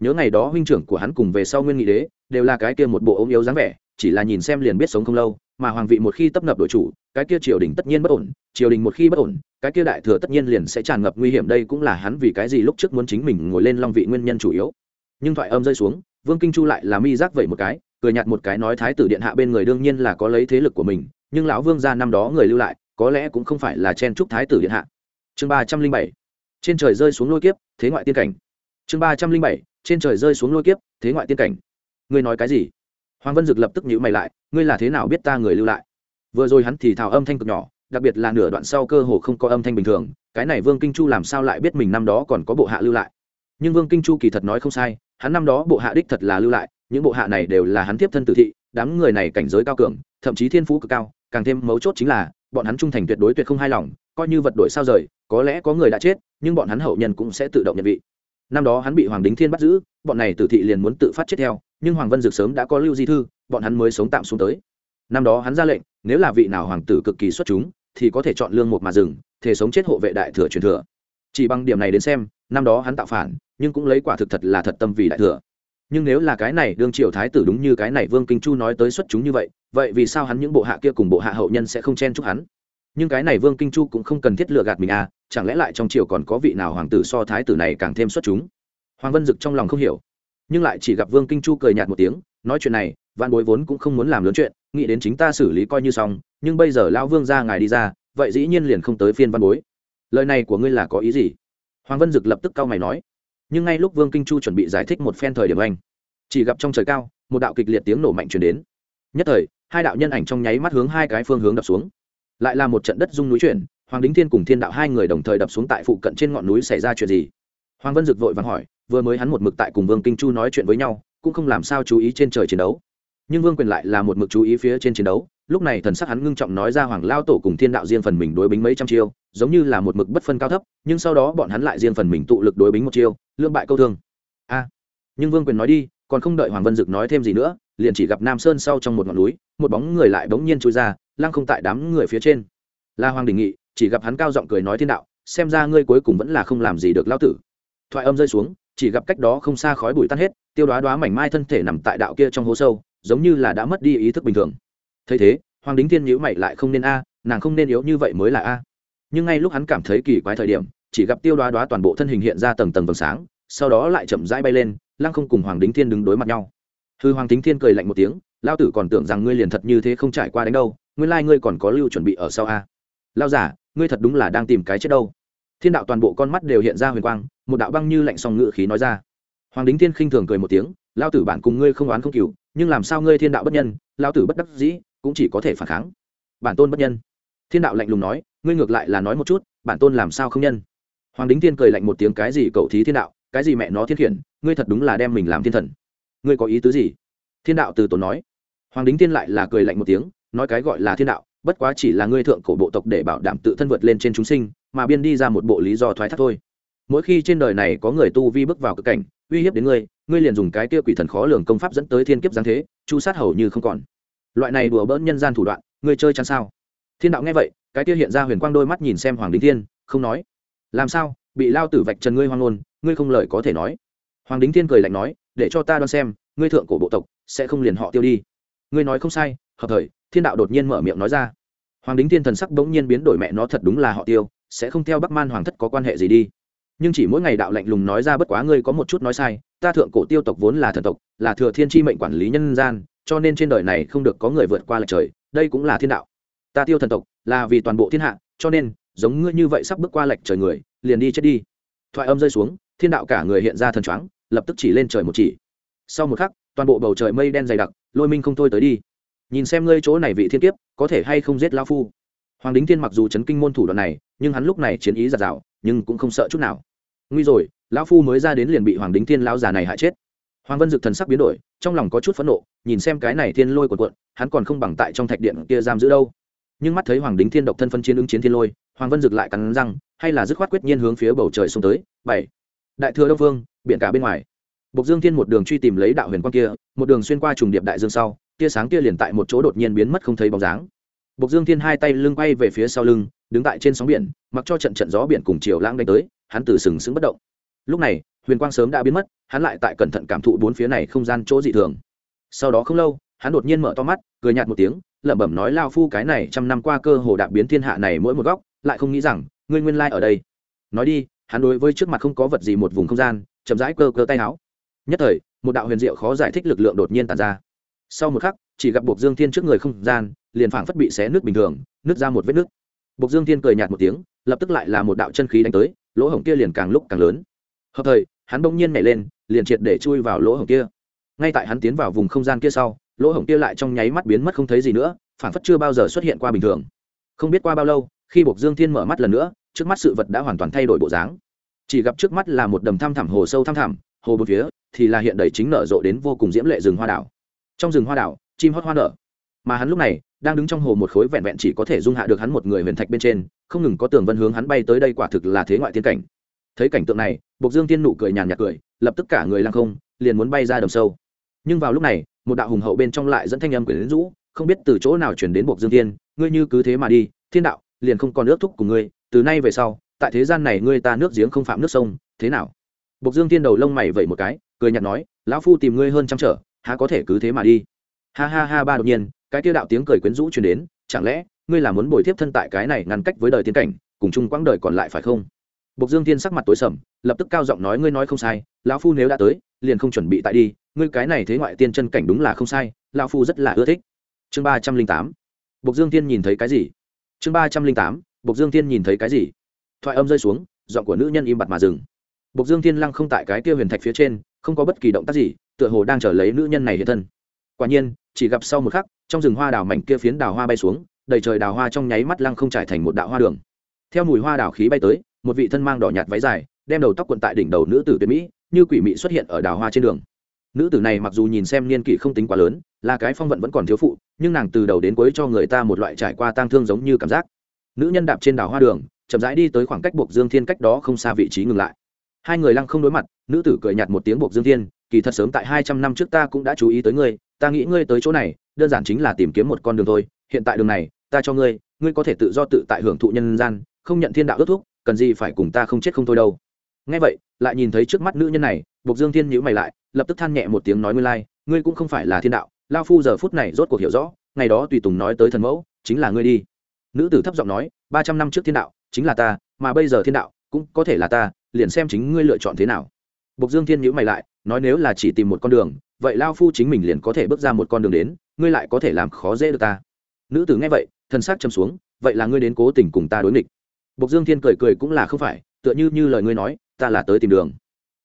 Nhớ ngày đó huynh trưởng của hắn cùng về sau nguyên nghị đế, đều là cái kia một bộ ốm yếu dáng vẻ, chỉ là nhìn xem liền biết sống không lâu, mà hoàng vị một khi tấp nập đội chủ, cái kia triều đình tất nhiên bất ổn, triều đình một khi bất ổn, cái kia đại thừa tất nhiên liền sẽ tràn ngập nguy hiểm, đây cũng là hắn vì cái gì lúc trước muốn chính mình ngồi lên long vị nguyên nhân chủ yếu. Nhưng thoại âm rơi xuống, vương kinh chu lại là mi giác vậy một cái cười nhạt một cái nói thái tử điện hạ bên người đương nhiên là có lấy thế lực của mình, nhưng lão vương gia năm đó người lưu lại, có lẽ cũng không phải là chen trúc thái tử điện hạ. Chương ba trăm linh bảy, trên trời rơi xuống lôi kiếp, thế ngoại tiên cảnh. Chương ba trăm linh bảy, trên trời rơi xuống lôi kiếp, thế ngoại tiên cảnh. Ngươi nói cái gì? Hoàng vân dực lập tức nhữ mày lại, ngươi là thế nào biết ta người lưu lại? Vừa rồi hắn thì thào âm thanh cực nhỏ, đặc biệt là nửa đoạn sau cơ hồ không có âm thanh bình thường, cái này vương kinh chu làm sao lại biết mình năm đó còn có bộ hạ lưu lại? Nhưng vương kinh chu kỳ thật nói không sai, hắn năm đó bộ hạ đích thật là lưu lại những bộ hạ này đều là hắn tiếp thân tử thị, đám người này cảnh giới cao cường, thậm chí thiên phú cực cao, càng thêm mấu chốt chính là, bọn hắn trung thành tuyệt đối tuyệt không hài lòng, coi như vật đổi sao rời, có lẽ có người đã chết, nhưng bọn hắn hậu nhân cũng sẽ tự động nhận vị. Năm đó hắn bị hoàng đính thiên bắt giữ, bọn này tử thị liền muốn tự phát chết theo, nhưng hoàng vân dược sớm đã có lưu di thư, bọn hắn mới sống tạm xuống tới. Năm đó hắn ra lệnh, nếu là vị nào hoàng tử cực kỳ xuất chúng, thì có thể chọn lương một mà dừng thể sống chết hộ vệ đại thừa truyền thừa. Chỉ bằng điểm này đến xem, năm đó hắn tạo phản, nhưng cũng lấy quả thực thật là thật tâm vì đại thừa nhưng nếu là cái này đương triều thái tử đúng như cái này vương kinh chu nói tới xuất chúng như vậy vậy vì sao hắn những bộ hạ kia cùng bộ hạ hậu nhân sẽ không chen chúc hắn? Nhưng cái này vương kinh chu cũng không cần thiết lựa gạt mình à chẳng lẽ lại trong triều còn có vị nào hoàng tử so thái tử này càng thêm xuất chúng? Hoàng vân dực trong lòng không hiểu, nhưng lại chỉ gặp vương kinh chu cười nhạt một tiếng, nói chuyện này văn bối vốn cũng không muốn làm lớn chuyện, nghĩ đến chính ta xử lý coi như xong, nhưng bây giờ lão vương ra ngài đi ra, vậy dĩ nhiên liền không tới phiên văn bối. Lời này của ngươi là có ý gì? Hoàng vân dực lập tức cau mày nói nhưng ngay lúc vương kinh chu chuẩn bị giải thích một phen thời điểm anh, chỉ gặp trong trời cao, một đạo kịch liệt tiếng nổ mạnh chuyển đến. Nhất thời, hai đạo nhân ảnh trong nháy mắt hướng hai cái phương hướng đập xuống. Lại là một trận đất rung núi chuyển, hoàng đính thiên cùng thiên đạo hai người đồng thời đập xuống tại phụ cận trên ngọn núi xảy ra chuyện gì? Hoàng vân dực vội vàng hỏi, vừa mới hắn một mực tại cùng vương kinh chu nói chuyện với nhau, cũng không làm sao chú ý trên trời chiến đấu. Nhưng vương quyền lại là một mực chú ý phía trên chiến đấu lúc này thần sắc hắn ngưng trọng nói ra hoàng lao tổ cùng thiên đạo riêng phần mình đối bính mấy trăm chiêu, giống như là một mực bất phân cao thấp, nhưng sau đó bọn hắn lại riêng phần mình tụ lực đối bính một chiêu lương bại câu thương. A! Nhưng vương quyền nói đi, còn không đợi hoàng vân dực nói thêm gì nữa, liền chỉ gặp nam sơn sau trong một ngọn núi, một bóng người lại bỗng nhiên trôi ra, lăng không tại đám người phía trên. La hoàng đình nghị chỉ gặp hắn cao giọng cười nói thiên đạo, xem ra ngươi cuối cùng vẫn là không làm gì được lao tử. Thoại âm rơi xuống, chỉ gặp cách đó không xa khói bụi tan hết, tiêu đoá đoá mảnh mai thân thể nằm tại đạo kia trong hố sâu, giống như là đã mất đi ý thức bình thường thấy thế, hoàng đính thiên nhữ mày lại không nên a, nàng không nên yếu như vậy mới là a. Nhưng ngay lúc hắn cảm thấy kỳ quái thời điểm, chỉ gặp tiêu đoá đoá toàn bộ thân hình hiện ra tầng tầng vầng sáng, sau đó lại chậm rãi bay lên, lăng không cùng hoàng đính thiên đứng đối mặt nhau. Hư hoàng đính thiên cười lạnh một tiếng lao tử còn tưởng rằng ngươi liền thật như thế không trải qua đánh đâu, nguyên lai ngươi còn có lưu chuẩn bị ở sau a. Lao giả ngươi thật đúng là đang tìm cái chết đâu. Thiên đạo toàn bộ con mắt đều hiện ra huyền quang, một đạo băng như lạnh song ngự khí nói ra. Hoàng đính thiên khinh thường cười một tiếng lao tử bản cùng ngươi không oán không cừu, nhưng làm sao ngươi thiên đạo bất nhân lao tử bất đắc dĩ cũng chỉ có thể phản kháng. Bản tôn bất nhân. Thiên đạo lạnh lùng nói, ngươi ngược lại là nói một chút, bản tôn làm sao không nhân? Hoàng đính thiên cười lạnh một tiếng, cái gì cậu thí thiên đạo, cái gì mẹ nó thiên khiển, ngươi thật đúng là đem mình làm thiên thần. Ngươi có ý tứ gì? Thiên đạo từ tốn nói. Hoàng đính thiên lại là cười lạnh một tiếng, nói cái gọi là thiên đạo, bất quá chỉ là ngươi thượng cổ bộ tộc để bảo đảm tự thân vượt lên trên chúng sinh, mà biên đi ra một bộ lý do thoái thác thôi. Mỗi khi trên đời này có người tu vi bước vào cực cảnh, uy hiếp đến ngươi ngươi liền dùng cái kia quỷ thần khó lường công pháp dẫn tới thiên kiếp giáng thế, chu sát hầu như không còn loại này đùa bỡn nhân gian thủ đoạn, ngươi chơi chán sao? Thiên đạo nghe vậy, cái kia hiện ra huyền quang đôi mắt nhìn xem hoàng đính thiên, không nói. Làm sao? Bị lao tử vạch trần ngươi hoang ngôn, ngươi không lời có thể nói. Hoàng đính thiên cười lạnh nói, để cho ta đoán xem, ngươi thượng cổ bộ tộc, sẽ không liền họ tiêu đi. Ngươi nói không sai, hợp thời, thiên đạo đột nhiên mở miệng nói ra. Hoàng đính thiên thần sắc bỗng nhiên biến đổi mẹ nó thật đúng là họ tiêu, sẽ không theo bắc man hoàng thất có quan hệ gì đi. Nhưng chỉ mỗi ngày đạo lạnh lùng nói ra bất quá ngươi có một chút nói sai, ta thượng cổ tiêu tộc vốn là thần tộc, là thừa thiên tri mệnh quản lý nhân gian cho nên trên đời này không được có người vượt qua lệch trời, đây cũng là thiên đạo. Ta tiêu thần tộc là vì toàn bộ thiên hạ, cho nên, giống ngươi như vậy sắp bước qua lệch trời người, liền đi chết đi. Thoại âm rơi xuống, thiên đạo cả người hiện ra thần choáng, lập tức chỉ lên trời một chỉ. Sau một khắc, toàn bộ bầu trời mây đen dày đặc, lôi minh không thôi tới đi. Nhìn xem ngươi chỗ này vị thiên kiếp, có thể hay không giết lao phu? Hoàng đính thiên mặc dù chấn kinh môn thủ đoạn này, nhưng hắn lúc này chiến ý giạt rào, nhưng cũng không sợ chút nào. Nguy rồi, lão phu mới ra đến liền bị hoàng đính thiên lão già này hại chết hoàng vân dực thần sắc biến đổi trong lòng có chút phẫn nộ nhìn xem cái này thiên lôi của quận, hắn còn không bằng tại trong thạch điện kia giam giữ đâu nhưng mắt thấy hoàng đính thiên độc thân phân chiến ứng chiến thiên lôi hoàng vân dực lại cắn răng hay là dứt khoát quyết nhiên hướng phía bầu trời xuống tới bảy đại thừa đông vương, biển cả bên ngoài Bộc Dương Thiên một đường truy tìm lấy đạo huyền quang kia, một đường xuyên qua trùng điệp đại dương sau, tia sáng kia liền tại một chỗ đột nhiên biến mất không thấy bóng dáng. Bộc Dương Thiên hai tay lưng quay về phía sau lưng, đứng tại trên sóng biển, mặc cho trận trận gió biển cùng chiều lãng đánh tới, hắn từ sừng sững bất động. Lúc này, huyền quang sớm đã biến mất, hắn lại tại cẩn thận cảm thụ bốn phía này không gian chỗ dị thường. Sau đó không lâu, hắn đột nhiên mở to mắt, cười nhạt một tiếng, lẩm bẩm nói lao phu cái này trăm năm qua cơ hồ đạp biến thiên hạ này mỗi một góc, lại không nghĩ rằng, ngươi nguyên lai ở đây. Nói đi, hắn đối với trước mặt không có vật gì một vùng không gian, chậm rãi cơ cơ tay áo nhất thời một đạo huyền diệu khó giải thích lực lượng đột nhiên tàn ra sau một khắc chỉ gặp buộc dương thiên trước người không gian liền phảng phất bị xé nước bình thường nứt ra một vết nước buộc dương thiên cười nhạt một tiếng lập tức lại là một đạo chân khí đánh tới lỗ hổng kia liền càng lúc càng lớn hợp thời hắn bỗng nhiên nhảy lên, liền triệt để chui vào lỗ hổng kia. Ngay tại hắn tiến vào vùng không gian kia sau, lỗ hổng kia lại trong nháy mắt biến mất không thấy gì nữa phản phất chưa bao giờ xuất hiện qua bình thường. Không biết qua bao lâu, khi bộc dương thiên mở mắt lần nữa, trước mắt sự vật đã hoàn toàn thay đổi bộ dáng. Chỉ gặp trước mắt là một đầm thăm thẳm, hồ sâu thăm thẳm, hồ bốn phía thì là hiện đầy chính nở rộ đến vô cùng diễm lệ rừng hoa đảo. Trong rừng hoa đảo, chim hót hoa nở. Mà hắn lúc này đang đứng trong hồ một khối vẹn vẹn chỉ có thể dung hạ được hắn một người huyền thạch bên trên, không ngừng có tường vân hướng hắn bay tới đây quả thực là thế ngoại thiên cảnh thấy cảnh tượng này, bộc dương tiên nụ cười nhàn nhạt cười, lập tức cả người lăng không, liền muốn bay ra đầm sâu. Nhưng vào lúc này, một đạo hùng hậu bên trong lại dẫn thanh âm quyển rũ, không biết từ chỗ nào chuyển đến bộc dương tiên ngươi như cứ thế mà đi, thiên đạo, liền không còn nước thúc của ngươi, từ nay về sau, tại thế gian này ngươi ta nước giếng không phạm nước sông, thế nào? Bộc dương tiên đầu lông mày vẩy một cái, cười nhạt nói, lão phu tìm ngươi hơn trăm trở, há có thể cứ thế mà đi? Ha ha ha ba đột nhiên, cái tiêu đạo tiếng cười quyến rũ truyền đến, chẳng lẽ, ngươi là muốn bồi tiếp thân tại cái này ngăn cách với đời tiến cảnh, cùng chung quãng đời còn lại phải không? Bộc Dương Thiên sắc mặt tối sầm, lập tức cao giọng nói ngươi nói không sai, lão phu nếu đã tới, liền không chuẩn bị tại đi, ngươi cái này thế ngoại tiên chân cảnh đúng là không sai, lão phu rất là ưa thích. Chương ba trăm linh tám, Bộc Dương Thiên nhìn thấy cái gì? Chương ba trăm linh tám, Bộc Dương Thiên nhìn thấy cái gì? Thoại âm rơi xuống, giọng của nữ nhân im bặt mà dừng. Bộc Dương Thiên lăng không tại cái kia huyền thạch phía trên, không có bất kỳ động tác gì, tựa hồ đang chờ lấy nữ nhân này hiện thân. Quả nhiên, chỉ gặp sau một khắc, trong rừng hoa đào mảnh kia phiến đào hoa bay xuống, đầy trời đào hoa trong nháy mắt lăng không trải thành một đạo hoa đường. Theo mùi hoa đào khí bay tới, một vị thân mang đỏ nhạt váy dài, đem đầu tóc quận tại đỉnh đầu nữ tử tuyệt mỹ, như quỷ mị xuất hiện ở đào hoa trên đường. Nữ tử này mặc dù nhìn xem niên kỷ không tính quá lớn, là cái phong vận vẫn còn thiếu phụ, nhưng nàng từ đầu đến cuối cho người ta một loại trải qua tang thương giống như cảm giác. Nữ nhân đạp trên đào hoa đường, chậm rãi đi tới khoảng cách buộc dương thiên cách đó không xa vị trí ngừng lại. Hai người lăng không đối mặt, nữ tử cười nhạt một tiếng buộc dương thiên, kỳ thật sớm tại hai trăm năm trước ta cũng đã chú ý tới ngươi, ta nghĩ ngươi tới chỗ này, đơn giản chính là tìm kiếm một con đường thôi, hiện tại đường này, ta cho ngươi ngươi có thể tự do tự tại hưởng thụ nhân gian, không nhận thiên đạo ước thúc cần gì phải cùng ta không chết không thôi đâu. Ngay vậy lại nhìn thấy trước mắt nữ nhân này bộc dương thiên nhữ mày lại lập tức than nhẹ một tiếng nói ngươi lai、like, ngươi cũng không phải là thiên đạo lao phu giờ phút này rốt cuộc hiểu rõ ngày đó tùy tùng nói tới thần mẫu chính là ngươi đi. Nữ tử thấp giọng nói ba trăm năm trước thiên đạo chính là ta mà bây giờ thiên đạo cũng có thể là ta liền xem chính ngươi lựa chọn thế nào. Bộc dương thiên nhữ mày lại nói nếu là chỉ tìm một con đường vậy lao phu chính mình liền có thể bước ra một con đường đến ngươi lại có thể làm khó dễ được ta. Nữ tử nghe vậy thân xác châm xuống vậy là ngươi đến cố tình cùng ta đối nghịch. Bộc Dương Thiên cười cười cũng là không phải, tựa như như lời ngươi nói, ta là tới tìm đường.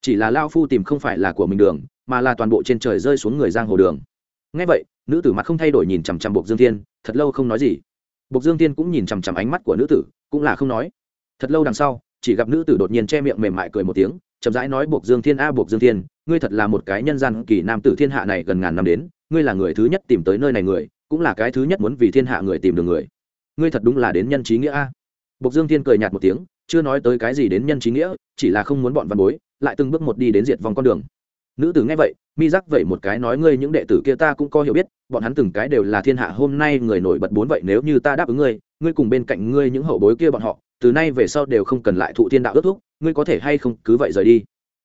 Chỉ là lão phu tìm không phải là của mình đường, mà là toàn bộ trên trời rơi xuống người giang hồ đường. Nghe vậy, nữ tử mặt không thay đổi nhìn chằm chằm Bộc Dương Thiên, thật lâu không nói gì. Bộc Dương Thiên cũng nhìn chằm chằm ánh mắt của nữ tử, cũng là không nói. Thật lâu đằng sau, chỉ gặp nữ tử đột nhiên che miệng mềm mại cười một tiếng, chậm rãi nói Bộc Dương Thiên a Bộc Dương Thiên, ngươi thật là một cái nhân gian kỳ nam tử thiên hạ này gần ngàn năm đến, ngươi là người thứ nhất tìm tới nơi này người, cũng là cái thứ nhất muốn vì thiên hạ người tìm được người. Ngươi thật đúng là đến nhân trí nghĩa a. Bộc Dương Thiên cười nhạt một tiếng, chưa nói tới cái gì đến nhân trí nghĩa, chỉ là không muốn bọn văn bối, lại từng bước một đi đến diệt vòng con đường. Nữ tử nghe vậy, mi giác vậy một cái nói ngươi những đệ tử kia ta cũng có hiểu biết, bọn hắn từng cái đều là thiên hạ hôm nay người nổi bật bốn vậy nếu như ta đáp ứng ngươi, ngươi cùng bên cạnh ngươi những hậu bối kia bọn họ, từ nay về sau đều không cần lại thụ thiên đạo ước thúc, ngươi có thể hay không cứ vậy rời đi.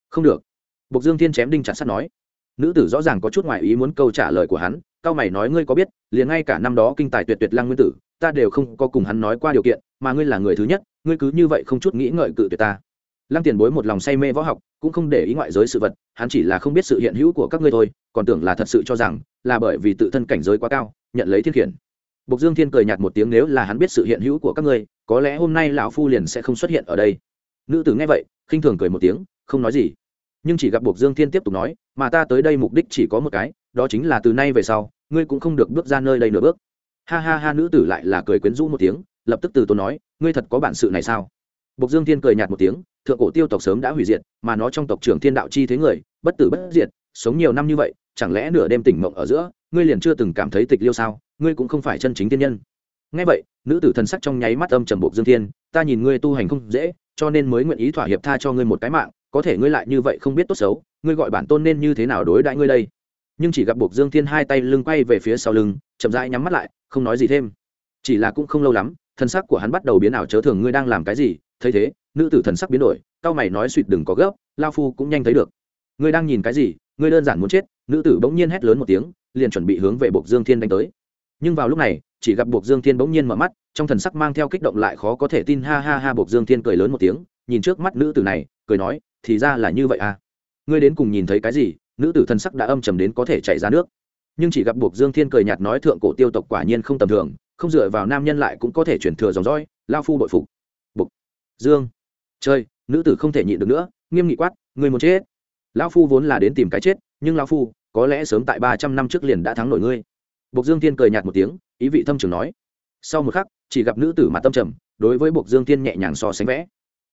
Không được. Bộc Dương Thiên chém đinh chặt sắt nói. Nữ tử rõ ràng có chút ngoài ý muốn câu trả lời của hắn, cao mày nói ngươi có biết, liền ngay cả năm đó kinh tài tuyệt tuyệt lăng nguyên tử, ta đều không có cùng hắn nói qua điều kiện mà ngươi là người thứ nhất ngươi cứ như vậy không chút nghĩ ngợi cự tuyệt ta lăng tiền bối một lòng say mê võ học cũng không để ý ngoại giới sự vật hắn chỉ là không biết sự hiện hữu của các ngươi thôi còn tưởng là thật sự cho rằng là bởi vì tự thân cảnh giới quá cao nhận lấy thiên khiển Bộc Dương Thiên cười nhạt một tiếng nếu là hắn biết sự hiện hữu của các ngươi, có lẽ hôm nay lão phu liền sẽ không xuất hiện ở đây. Nữ tử nghe vậy, khinh thường cười một tiếng, không nói gì. Nhưng chỉ gặp Bộc Dương Thiên tiếp tục nói, mà ta tới đây mục đích chỉ có một cái, đó chính là từ nay về sau, ngươi cũng không được bước ra nơi đây nửa bước ha ha ha, nữ tử lại là cười quyến rũ một tiếng, lập tức từ tốn nói, ngươi thật có bản sự này sao? Bộc dương thiên cười nhạt một tiếng, thượng cổ tiêu tộc sớm đã hủy diệt, mà nó trong tộc trưởng thiên đạo chi thế người, bất tử bất diệt, sống nhiều năm như vậy, chẳng lẽ nửa đêm tỉnh mộng ở giữa, ngươi liền chưa từng cảm thấy tịch liêu sao? Ngươi cũng không phải chân chính thiên nhân. Ngay vậy, nữ tử thần sắc trong nháy mắt âm trầm bộc dương thiên, ta nhìn ngươi tu hành không dễ, cho nên mới nguyện ý thỏa hiệp tha cho ngươi một cái mạng, có thể ngươi lại như vậy không biết tốt xấu, ngươi gọi bản tôn nên như thế nào đối đãi ngươi đây? Nhưng chỉ gặp buộc dương thiên hai tay lưng quay về phía sau lưng, chậm rãi nhắm mắt lại không nói gì thêm. Chỉ là cũng không lâu lắm, thân sắc của hắn bắt đầu biến ảo chớ thường ngươi đang làm cái gì, thấy thế, nữ tử thần sắc biến đổi, cao mày nói suỵt đừng có gấp, lao phu cũng nhanh thấy được. Ngươi đang nhìn cái gì, ngươi đơn giản muốn chết, nữ tử bỗng nhiên hét lớn một tiếng, liền chuẩn bị hướng về buộc dương thiên đánh tới. Nhưng vào lúc này, chỉ gặp buộc dương thiên bỗng nhiên mở mắt, trong thần sắc mang theo kích động lại khó có thể tin, ha ha ha buộc dương thiên cười lớn một tiếng, nhìn trước mắt nữ tử này, cười nói, thì ra là như vậy à. Ngươi đến cùng nhìn thấy cái gì, nữ tử thân sắc đã âm trầm đến có thể chảy ra nước nhưng chỉ gặp buộc dương thiên cười nhạt nói thượng cổ tiêu tộc quả nhiên không tầm thường, không dựa vào nam nhân lại cũng có thể chuyển thừa dòng dõi, lao phu bội phục. Bục dương. Chơi nữ tử không thể nhịn được nữa, nghiêm nghị quát, người muốn chết. Lao phu vốn là đến tìm cái chết, nhưng lao phu, có lẽ sớm tại ba trăm năm trước liền đã thắng nổi ngươi. Bộc dương thiên cười nhạt một tiếng, ý vị thâm trường nói. Sau một khắc, chỉ gặp nữ tử mặt tâm trầm, đối với bộc dương thiên nhẹ nhàng so sánh vẽ.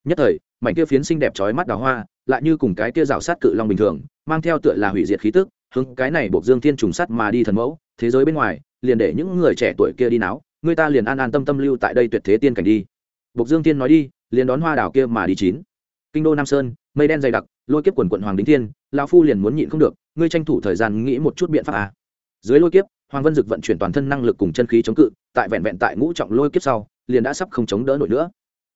Nhất thời, mảnh kia phiến xinh đẹp trói mắt đào hoa, lại như cùng cái kia rào sát cự long bình thường, mang theo tựa là hủy diệt khí tức hướng cái này buộc dương thiên trùng sắt mà đi thần mẫu, thế giới bên ngoài, liền để những người trẻ tuổi kia đi náo, người ta liền an an tâm tâm lưu tại đây tuyệt thế tiên cảnh đi. Buộc dương thiên nói đi, liền đón hoa đảo kia mà đi chín. Kinh đô nam sơn, mây đen dày đặc, lôi kiếp quần quận hoàng đính thiên lao phu liền muốn nhịn không được, ngươi tranh thủ thời gian nghĩ một chút biện pháp à. dưới lôi kiếp, hoàng vân dực vận chuyển toàn thân năng lực cùng chân khí chống cự, tại vẹn vẹn tại ngũ trọng lôi kiếp sau, liền đã sắp không chống đỡ nổi nữa.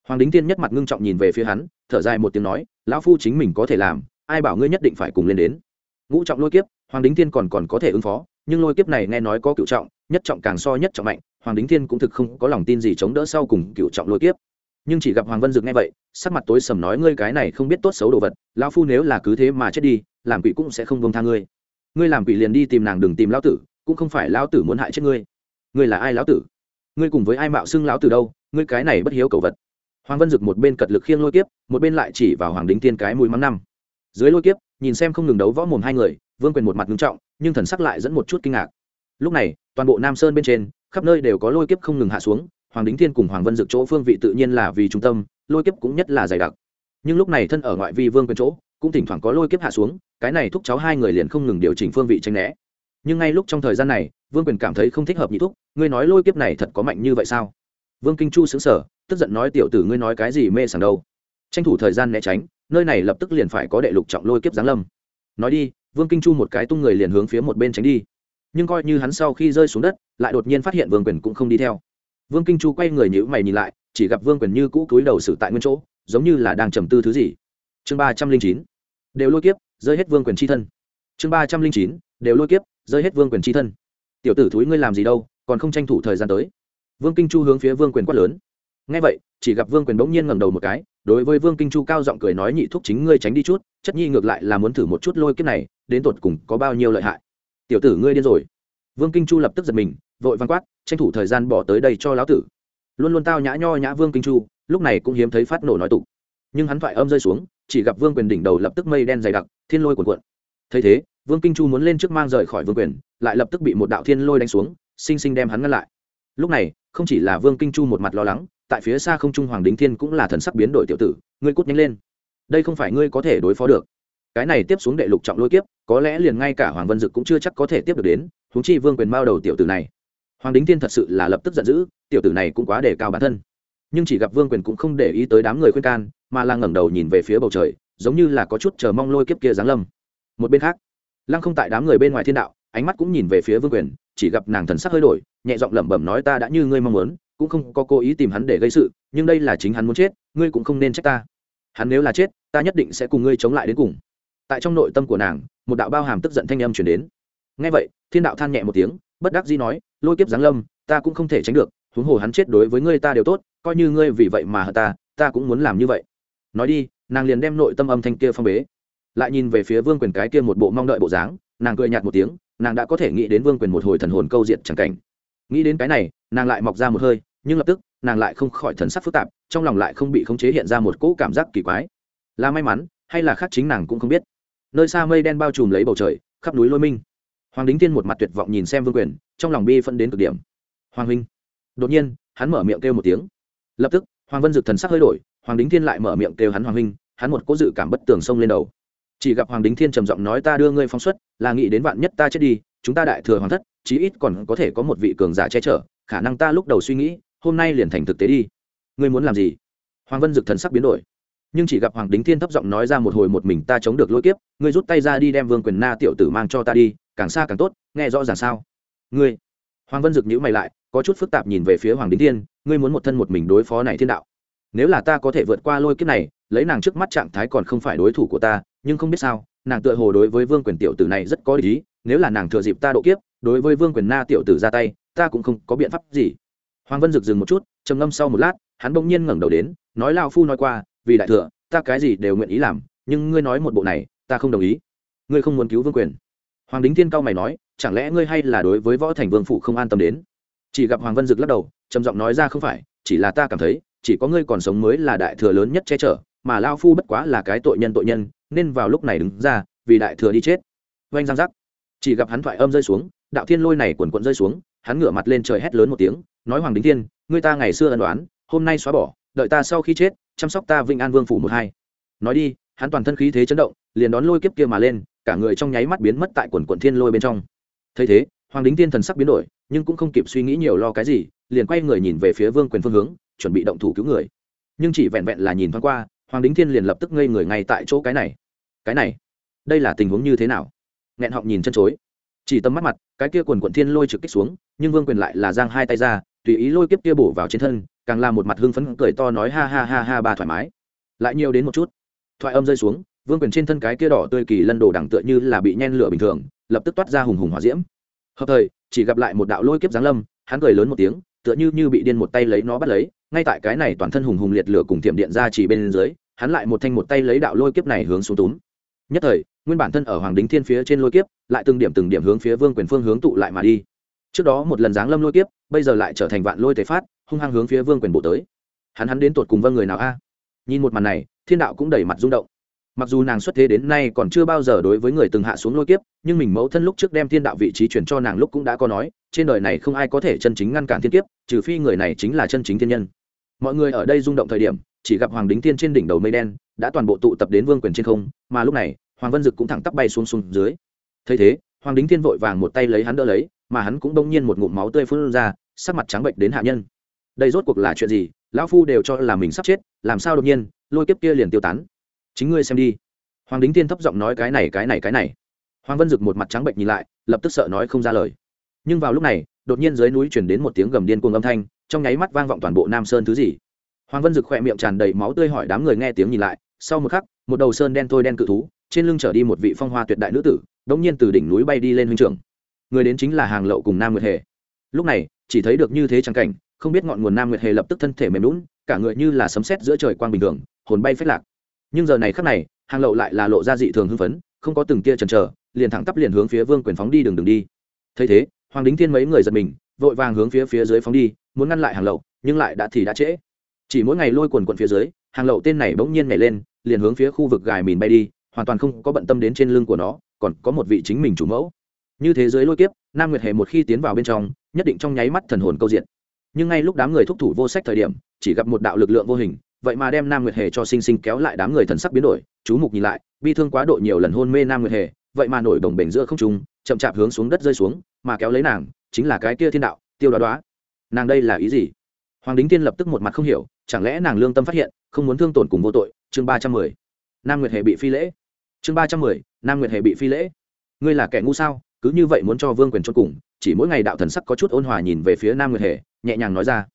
Hoàng đính thiên nhất mặt ngưng trọng nhìn về phía hắn, thở dài một tiếng nói, lão phu chính mình có thể làm, ai bảo ngươi nhất định phải cùng lên đến. Ngũ trọng lôi kiếp hoàng đính thiên còn còn có thể ứng phó, nhưng lôi kiếp này nghe nói có cựu trọng, nhất trọng càng so nhất trọng mạnh, hoàng đính thiên cũng thực không có lòng tin gì chống đỡ sau cùng cựu trọng lôi kiếp. Nhưng chỉ gặp hoàng vân dực nghe vậy, sắc mặt tối sầm nói, ngươi cái này không biết tốt xấu đồ vật, lão phu nếu là cứ thế mà chết đi, làm quỷ cũng sẽ không bông tha ngươi. Ngươi làm quỷ liền đi tìm nàng đừng tìm lão tử, cũng không phải lão tử muốn hại chết ngươi. Ngươi là ai lão tử? Ngươi cùng với ai mạo xưng lão tử đâu? Ngươi cái này bất hiếu cầu vật. Hoàng vân dực một bên cật lực khiêng lôi kiếp, một bên lại chỉ vào hoàng đính Thiên cái mũi mắng năm. Dưới lôi kiếp, nhìn xem không ngừng đấu võ mồm hai người vương quyền một mặt nghiêm trọng, nhưng thần sắc lại dẫn một chút kinh ngạc. Lúc này, toàn bộ nam sơn bên trên, khắp nơi đều có lôi kiếp không ngừng hạ xuống, hoàng đính thiên cùng hoàng vân dực chỗ phương vị tự nhiên là vì trung tâm, lôi kiếp cũng nhất là dày đặc. Nhưng lúc này thân ở ngoại vi vương quyền chỗ, cũng thỉnh thoảng có lôi kiếp hạ xuống, cái này thúc cháu hai người liền không ngừng điều chỉnh phương vị tranh né. Nhưng ngay lúc trong thời gian này, vương quyền cảm thấy không thích hợp nhị thúc, ngươi nói lôi kiếp này thật có mạnh như vậy sao? Vương kinh chu xứng sở tức giận nói, tiểu tử ngươi nói cái gì mê sảng đâu? Tranh thủ thời gian né tránh, nơi này lập tức liền phải có đệ lục trọng lôi kiếp giáng lâm. Nói đi vương kinh chu một cái tung người liền hướng phía một bên tránh đi. Nhưng coi như hắn sau khi rơi xuống đất, lại đột nhiên phát hiện vương quyền cũng không đi theo. Vương kinh chu quay người nhữ mày nhìn lại, chỉ gặp vương quyền như cũ cúi đầu xử tại nguyên chỗ, giống như là đang trầm tư thứ gì. Chương ba trăm linh chín. Đều lôi kiếp, rơi hết vương quyền c h i thân. Chương ba trăm linh chín. Đều lôi kiếp, rơi hết vương quyền c h i thân. Tiểu tử thúi ngươi làm gì đâu, còn không tranh thủ thời gian tới. Vương kinh chu hướng phía vương quyền quát lớn. Ngay vậy chỉ gặp vương quyền bỗng nhiên ngẩng đầu một cái, đối với vương kinh chu cao giọng cười nói nhị thúc chính ngươi tránh đi chút, chất nhi ngược lại là muốn thử một chút lôi kiếp này, đến tột cùng có bao nhiêu lợi hại. Tiểu tử ngươi điên rồi. Vương kinh chu lập tức giật mình, vội văn quát, tranh thủ thời gian bỏ tới đây cho lão tử. Luôn luôn tao nhã nho nhã vương kinh chu, lúc này cũng hiếm thấy phát nổ nói tục. Nhưng hắn thoại âm rơi xuống, chỉ gặp vương quyền đỉnh đầu lập tức mây đen dày đặc, thiên lôi cuộn cuộn. Thấy thế, vương kinh chu muốn lên trước mang rời khỏi vương quyền, lại lập tức bị một đạo thiên lôi đánh xuống, sinh sinh đem hắn ngăn lại. Lúc này, không chỉ là vương kinh chu một mặt lo lắng tại phía xa không trung hoàng đính thiên cũng là thần sắc biến đổi tiểu tử, ngươi cút nhanh lên. Đây không phải ngươi có thể đối phó được. Cái này tiếp xuống đệ lục trọng lôi kiếp, có lẽ liền ngay cả hoàng vân dực cũng chưa chắc có thể tiếp được đến, huống chi vương quyền bao đầu tiểu tử này. Hoàng đính thiên thật sự là lập tức giận dữ, tiểu tử này cũng quá đề cao bản thân. Nhưng chỉ gặp vương quyền cũng không để ý tới đám người khuyên can, mà là ngẩng đầu nhìn về phía bầu trời, giống như là có chút chờ mong lôi kiếp kia giáng lâm. Một bên khác, lăng không tại đám người bên ngoài thiên đạo, ánh mắt cũng nhìn về phía vương quyền, chỉ gặp nàng thần sắc hơi đổi, nhẹ giọng lẩm bẩm nói, ta đã như ngươi mong muốn cũng không có cố ý tìm hắn để gây sự, nhưng đây là chính hắn muốn chết, ngươi cũng không nên trách ta. Hắn nếu là chết, ta nhất định sẽ cùng ngươi chống lại đến cùng. Tại trong nội tâm của nàng, một đạo bao hàm tức giận thanh âm chuyển đến. Ngay vậy, thiên đạo than nhẹ một tiếng, bất đắc dĩ nói, lôi kiếp giáng lâm, ta cũng không thể tránh được, huống hồ hắn chết đối với ngươi ta đều tốt, coi như ngươi vì vậy mà hờ ta ta cũng muốn làm như vậy. Nói đi, nàng liền đem nội tâm âm thanh kia phong bế. Lại nhìn về phía vương quyền cái kia một bộ mong đợi bộ dáng, nàng cười nhạt một tiếng, nàng đã có thể nghĩ đến vương quyền một hồi thần hồn câu diện chẳng cảnh nghĩ đến cái này, nàng lại mọc ra một hơi, nhưng lập tức, nàng lại không khỏi thần sắc phức tạp, trong lòng lại không bị khống chế hiện ra một cỗ cảm giác kỳ quái. Là may mắn, hay là khác chính nàng cũng không biết. Nơi xa mây đen bao trùm lấy bầu trời, khắp núi lôi minh. Hoàng đính tiên một mặt tuyệt vọng nhìn xem vương quyền, trong lòng bi phân đến cực điểm. Hoàng huynh. Đột nhiên, hắn mở miệng kêu một tiếng. Lập tức, hoàng vân dực thần sắc hơi đổi, hoàng đính thiên lại mở miệng kêu hắn hoàng huynh hắn một cố dự cảm bất tường sông lên đầu. Chỉ gặp hoàng đính thiên trầm giọng nói ta đưa ngươi phóng xuất, là nghĩ đến vạn nhất ta chết đi, chúng ta đại thừa hoàng thất chí ít còn có thể có một vị cường giả che chở, khả năng ta lúc đầu suy nghĩ, hôm nay liền thành thực tế đi. Ngươi muốn làm gì? Hoàng vân dực thần sắc biến đổi. Nhưng chỉ gặp hoàng đính thiên thấp giọng nói ra một hồi một mình ta chống được lôi kiếp, ngươi rút tay ra đi đem vương quyền na tiểu tử mang cho ta đi, càng xa càng tốt, nghe rõ ràng sao? Ngươi. Hoàng vân dực nhữ mày lại, có chút phức tạp nhìn về phía hoàng đính thiên, ngươi muốn một thân một mình đối phó này thiên đạo. Nếu là ta có thể vượt qua lôi kiếp này, lấy nàng trước mắt trạng thái còn không phải đối thủ của ta, nhưng không biết sao, nàng tựa hồ đối với vương quyền tiểu tử này rất có lý nếu là nàng thừa dịp ta độ kiếp đối với vương quyền na tiểu tử ra tay, ta cũng không có biện pháp gì. Hoàng vân rực dừng một chút, trầm ngâm sau một lát, hắn bỗng nhiên ngẩng đầu đến, nói lao phu nói qua, vì đại thừa, ta cái gì đều nguyện ý làm, nhưng ngươi nói một bộ này, ta không đồng ý. Ngươi không muốn cứu vương quyền. Hoàng đính thiên cao mày nói, chẳng lẽ ngươi hay là đối với võ thành vương phụ không an tâm đến? Chỉ gặp hoàng vân dực lắc đầu, trầm giọng nói ra không phải, chỉ là ta cảm thấy, chỉ có ngươi còn sống mới là đại thừa lớn nhất che chở, mà lao phu bất quá là cái tội nhân tội nhân, nên vào lúc này đứng ra, vì đại thừa đi chết. Oanh giang giác chỉ gặp hắn thoại âm rơi xuống đạo thiên lôi này quần quận rơi xuống, hắn ngửa mặt lên trời hét lớn một tiếng, nói, hoàng đính thiên, ngươi ta ngày xưa ân đoán hôm nay xóa bỏ, đợi ta sau khi chết, chăm sóc ta vinh an vương phủ một hai. Nói đi, hắn toàn thân khí thế chấn động, liền đón lôi kiếp kia mà lên, cả người trong nháy mắt biến mất tại quần quận thiên lôi bên trong. Thấy thế, hoàng đính thiên thần sắc biến đổi, nhưng cũng không kịp suy nghĩ nhiều lo cái gì, liền quay người nhìn về phía vương quyền phương hướng, chuẩn bị động thủ cứu người. Nhưng chỉ vẹn vẹn là nhìn thoáng qua, hoàng đính thiên liền lập tức ngây người ngay tại chỗ cái này. Cái này, đây là tình huống như thế nào? Nghẹn họng nhìn chân chối chỉ tầm mắt mặt, cái kia quần quận thiên lôi trực kích xuống, nhưng vương quyền lại là giang hai tay ra, tùy ý lôi kiếp kia bổ vào trên thân, càng là một mặt hưng phấn cười to nói ha ha ha ha ba thoải mái. Lại nhiều đến một chút. Thoại âm rơi xuống, vương quyền trên thân cái kia đỏ tươi kỳ lân đồ đẳng tựa như là bị nhen lửa bình thường, lập tức toát ra hùng hùng hỏa diễm. Hợp thời, chỉ gặp lại một đạo lôi kiếp giáng lâm, hắn cười lớn một tiếng, tựa như như bị điên một tay lấy nó bắt lấy, ngay tại cái này toàn thân hùng hùng liệt lửa cùng tiệm điện ra chỉ bên dưới, hắn lại một thanh một tay lấy đạo lôi kiếp này hướng xuống túm. Nhất thời nguyên bản thân ở hoàng đính thiên phía trên lôi kiếp, lại từng điểm từng điểm hướng phía vương quyền phương hướng tụ lại mà đi. Trước đó một lần giáng lâm lôi kiếp, bây giờ lại trở thành vạn lôi tế phát, hung hăng hướng phía vương quyền bộ tới. Hắn hắn đến tột cùng vâng người nào a? Nhìn một màn này, thiên đạo cũng đầy mặt rung động. Mặc dù nàng xuất thế đến nay còn chưa bao giờ đối với người từng hạ xuống lôi kiếp, nhưng mình mẫu thân lúc trước đem thiên đạo vị trí chuyển cho nàng lúc cũng đã có nói, trên đời này không ai có thể chân chính ngăn cản thiên kiếp, trừ phi người này chính là chân chính thiên nhân. Mọi người ở đây rung động thời điểm, chỉ gặp hoàng đính thiên trên đỉnh đầu mây đen, đã toàn bộ tụ tập đến vương quyền trên không, mà lúc này hoàng vân dực cũng thẳng tắp bay xuống xuống dưới. Thấy thế, hoàng đính thiên vội vàng một tay lấy hắn đỡ lấy, mà hắn cũng đông nhiên một ngụm máu tươi phun ra, sắc mặt trắng bệnh đến hạ nhân. Đây rốt cuộc là chuyện gì? Lão phu đều cho là mình sắp chết, làm sao đột nhiên, lôi kiếp kia liền tiêu tán? Chính ngươi xem đi. Hoàng đính thiên thấp giọng nói cái này cái này cái này. Hoàng vân dực một mặt trắng bệnh nhìn lại, lập tức sợ nói không ra lời. Nhưng vào lúc này, đột nhiên dưới núi chuyển đến một tiếng gầm điên cuồng âm thanh, trong nháy mắt vang vọng toàn bộ nam sơn thứ gì. Hoàng vân dực khỏe miệng tràn đầy máu tươi hỏi đám người nghe tiếng nhìn lại, sau một khắc một đầu sơn đen thôi đen cự thú, trên lưng trở đi một vị phong hoa tuyệt đại nữ tử, đống nhiên từ đỉnh núi bay đi lên huynh trưởng. Người đến chính là hàng lậu cùng nam nguyệt hề. Lúc này, chỉ thấy được như thế trang cảnh, không biết ngọn nguồn nam nguyệt hề lập tức thân thể mềm lún cả người như là sấm sét giữa trời quang bình thường, hồn bay phết lạc. Nhưng giờ này khắc này, hàng lậu lại là lộ ra dị thường hưng phấn, không có từng tia chần chờ, liền thẳng tắp liền hướng phía vương quyền phóng đi đường đường đi. Thấy thế, hoàng đính thiên mấy người giật mình, vội vàng hướng phía phía dưới phóng đi, muốn ngăn lại hàng lậu, nhưng lại đã thì đã trễ. Chỉ mỗi ngày lôi quần quận phía dưới, hàng lậu tên này bỗng nhiên nhảy lên liền hướng phía khu vực gài mìn bay đi, hoàn toàn không có bận tâm đến trên lưng của nó, còn có một vị chính mình chủ mẫu. Như thế giới lôi kiếp, nam nguyệt hề một khi tiến vào bên trong, nhất định trong nháy mắt thần hồn câu diện. Nhưng ngay lúc đám người thúc thủ vô sách thời điểm, chỉ gặp một đạo lực lượng vô hình, vậy mà đem nam nguyệt hề cho sinh sinh kéo lại đám người thần sắc biến đổi, chú mục nhìn lại, bi thương quá độ nhiều lần hôn mê nam nguyệt hề, vậy mà nổi đồng bềnh giữa không trung, chậm chạp hướng xuống đất rơi xuống, mà kéo lấy nàng, chính là cái kia thiên đạo, tiêu đoá đoá. Nàng đây là ý gì? Hoàng đính tiên lập tức một mặt không hiểu, chẳng lẽ nàng lương tâm phát hiện, không muốn thương tổn cùng vô tội chương ba trăm mười, nam nguyệt hề bị phi lễ. Chương ba trăm mười, nam nguyệt hề bị phi lễ. Ngươi là kẻ ngu sao? Cứ như vậy muốn cho vương quyền cho cùng, chỉ mỗi ngày đạo thần sắc có chút ôn hòa nhìn về phía nam nguyệt hề nhẹ nhàng nói ra.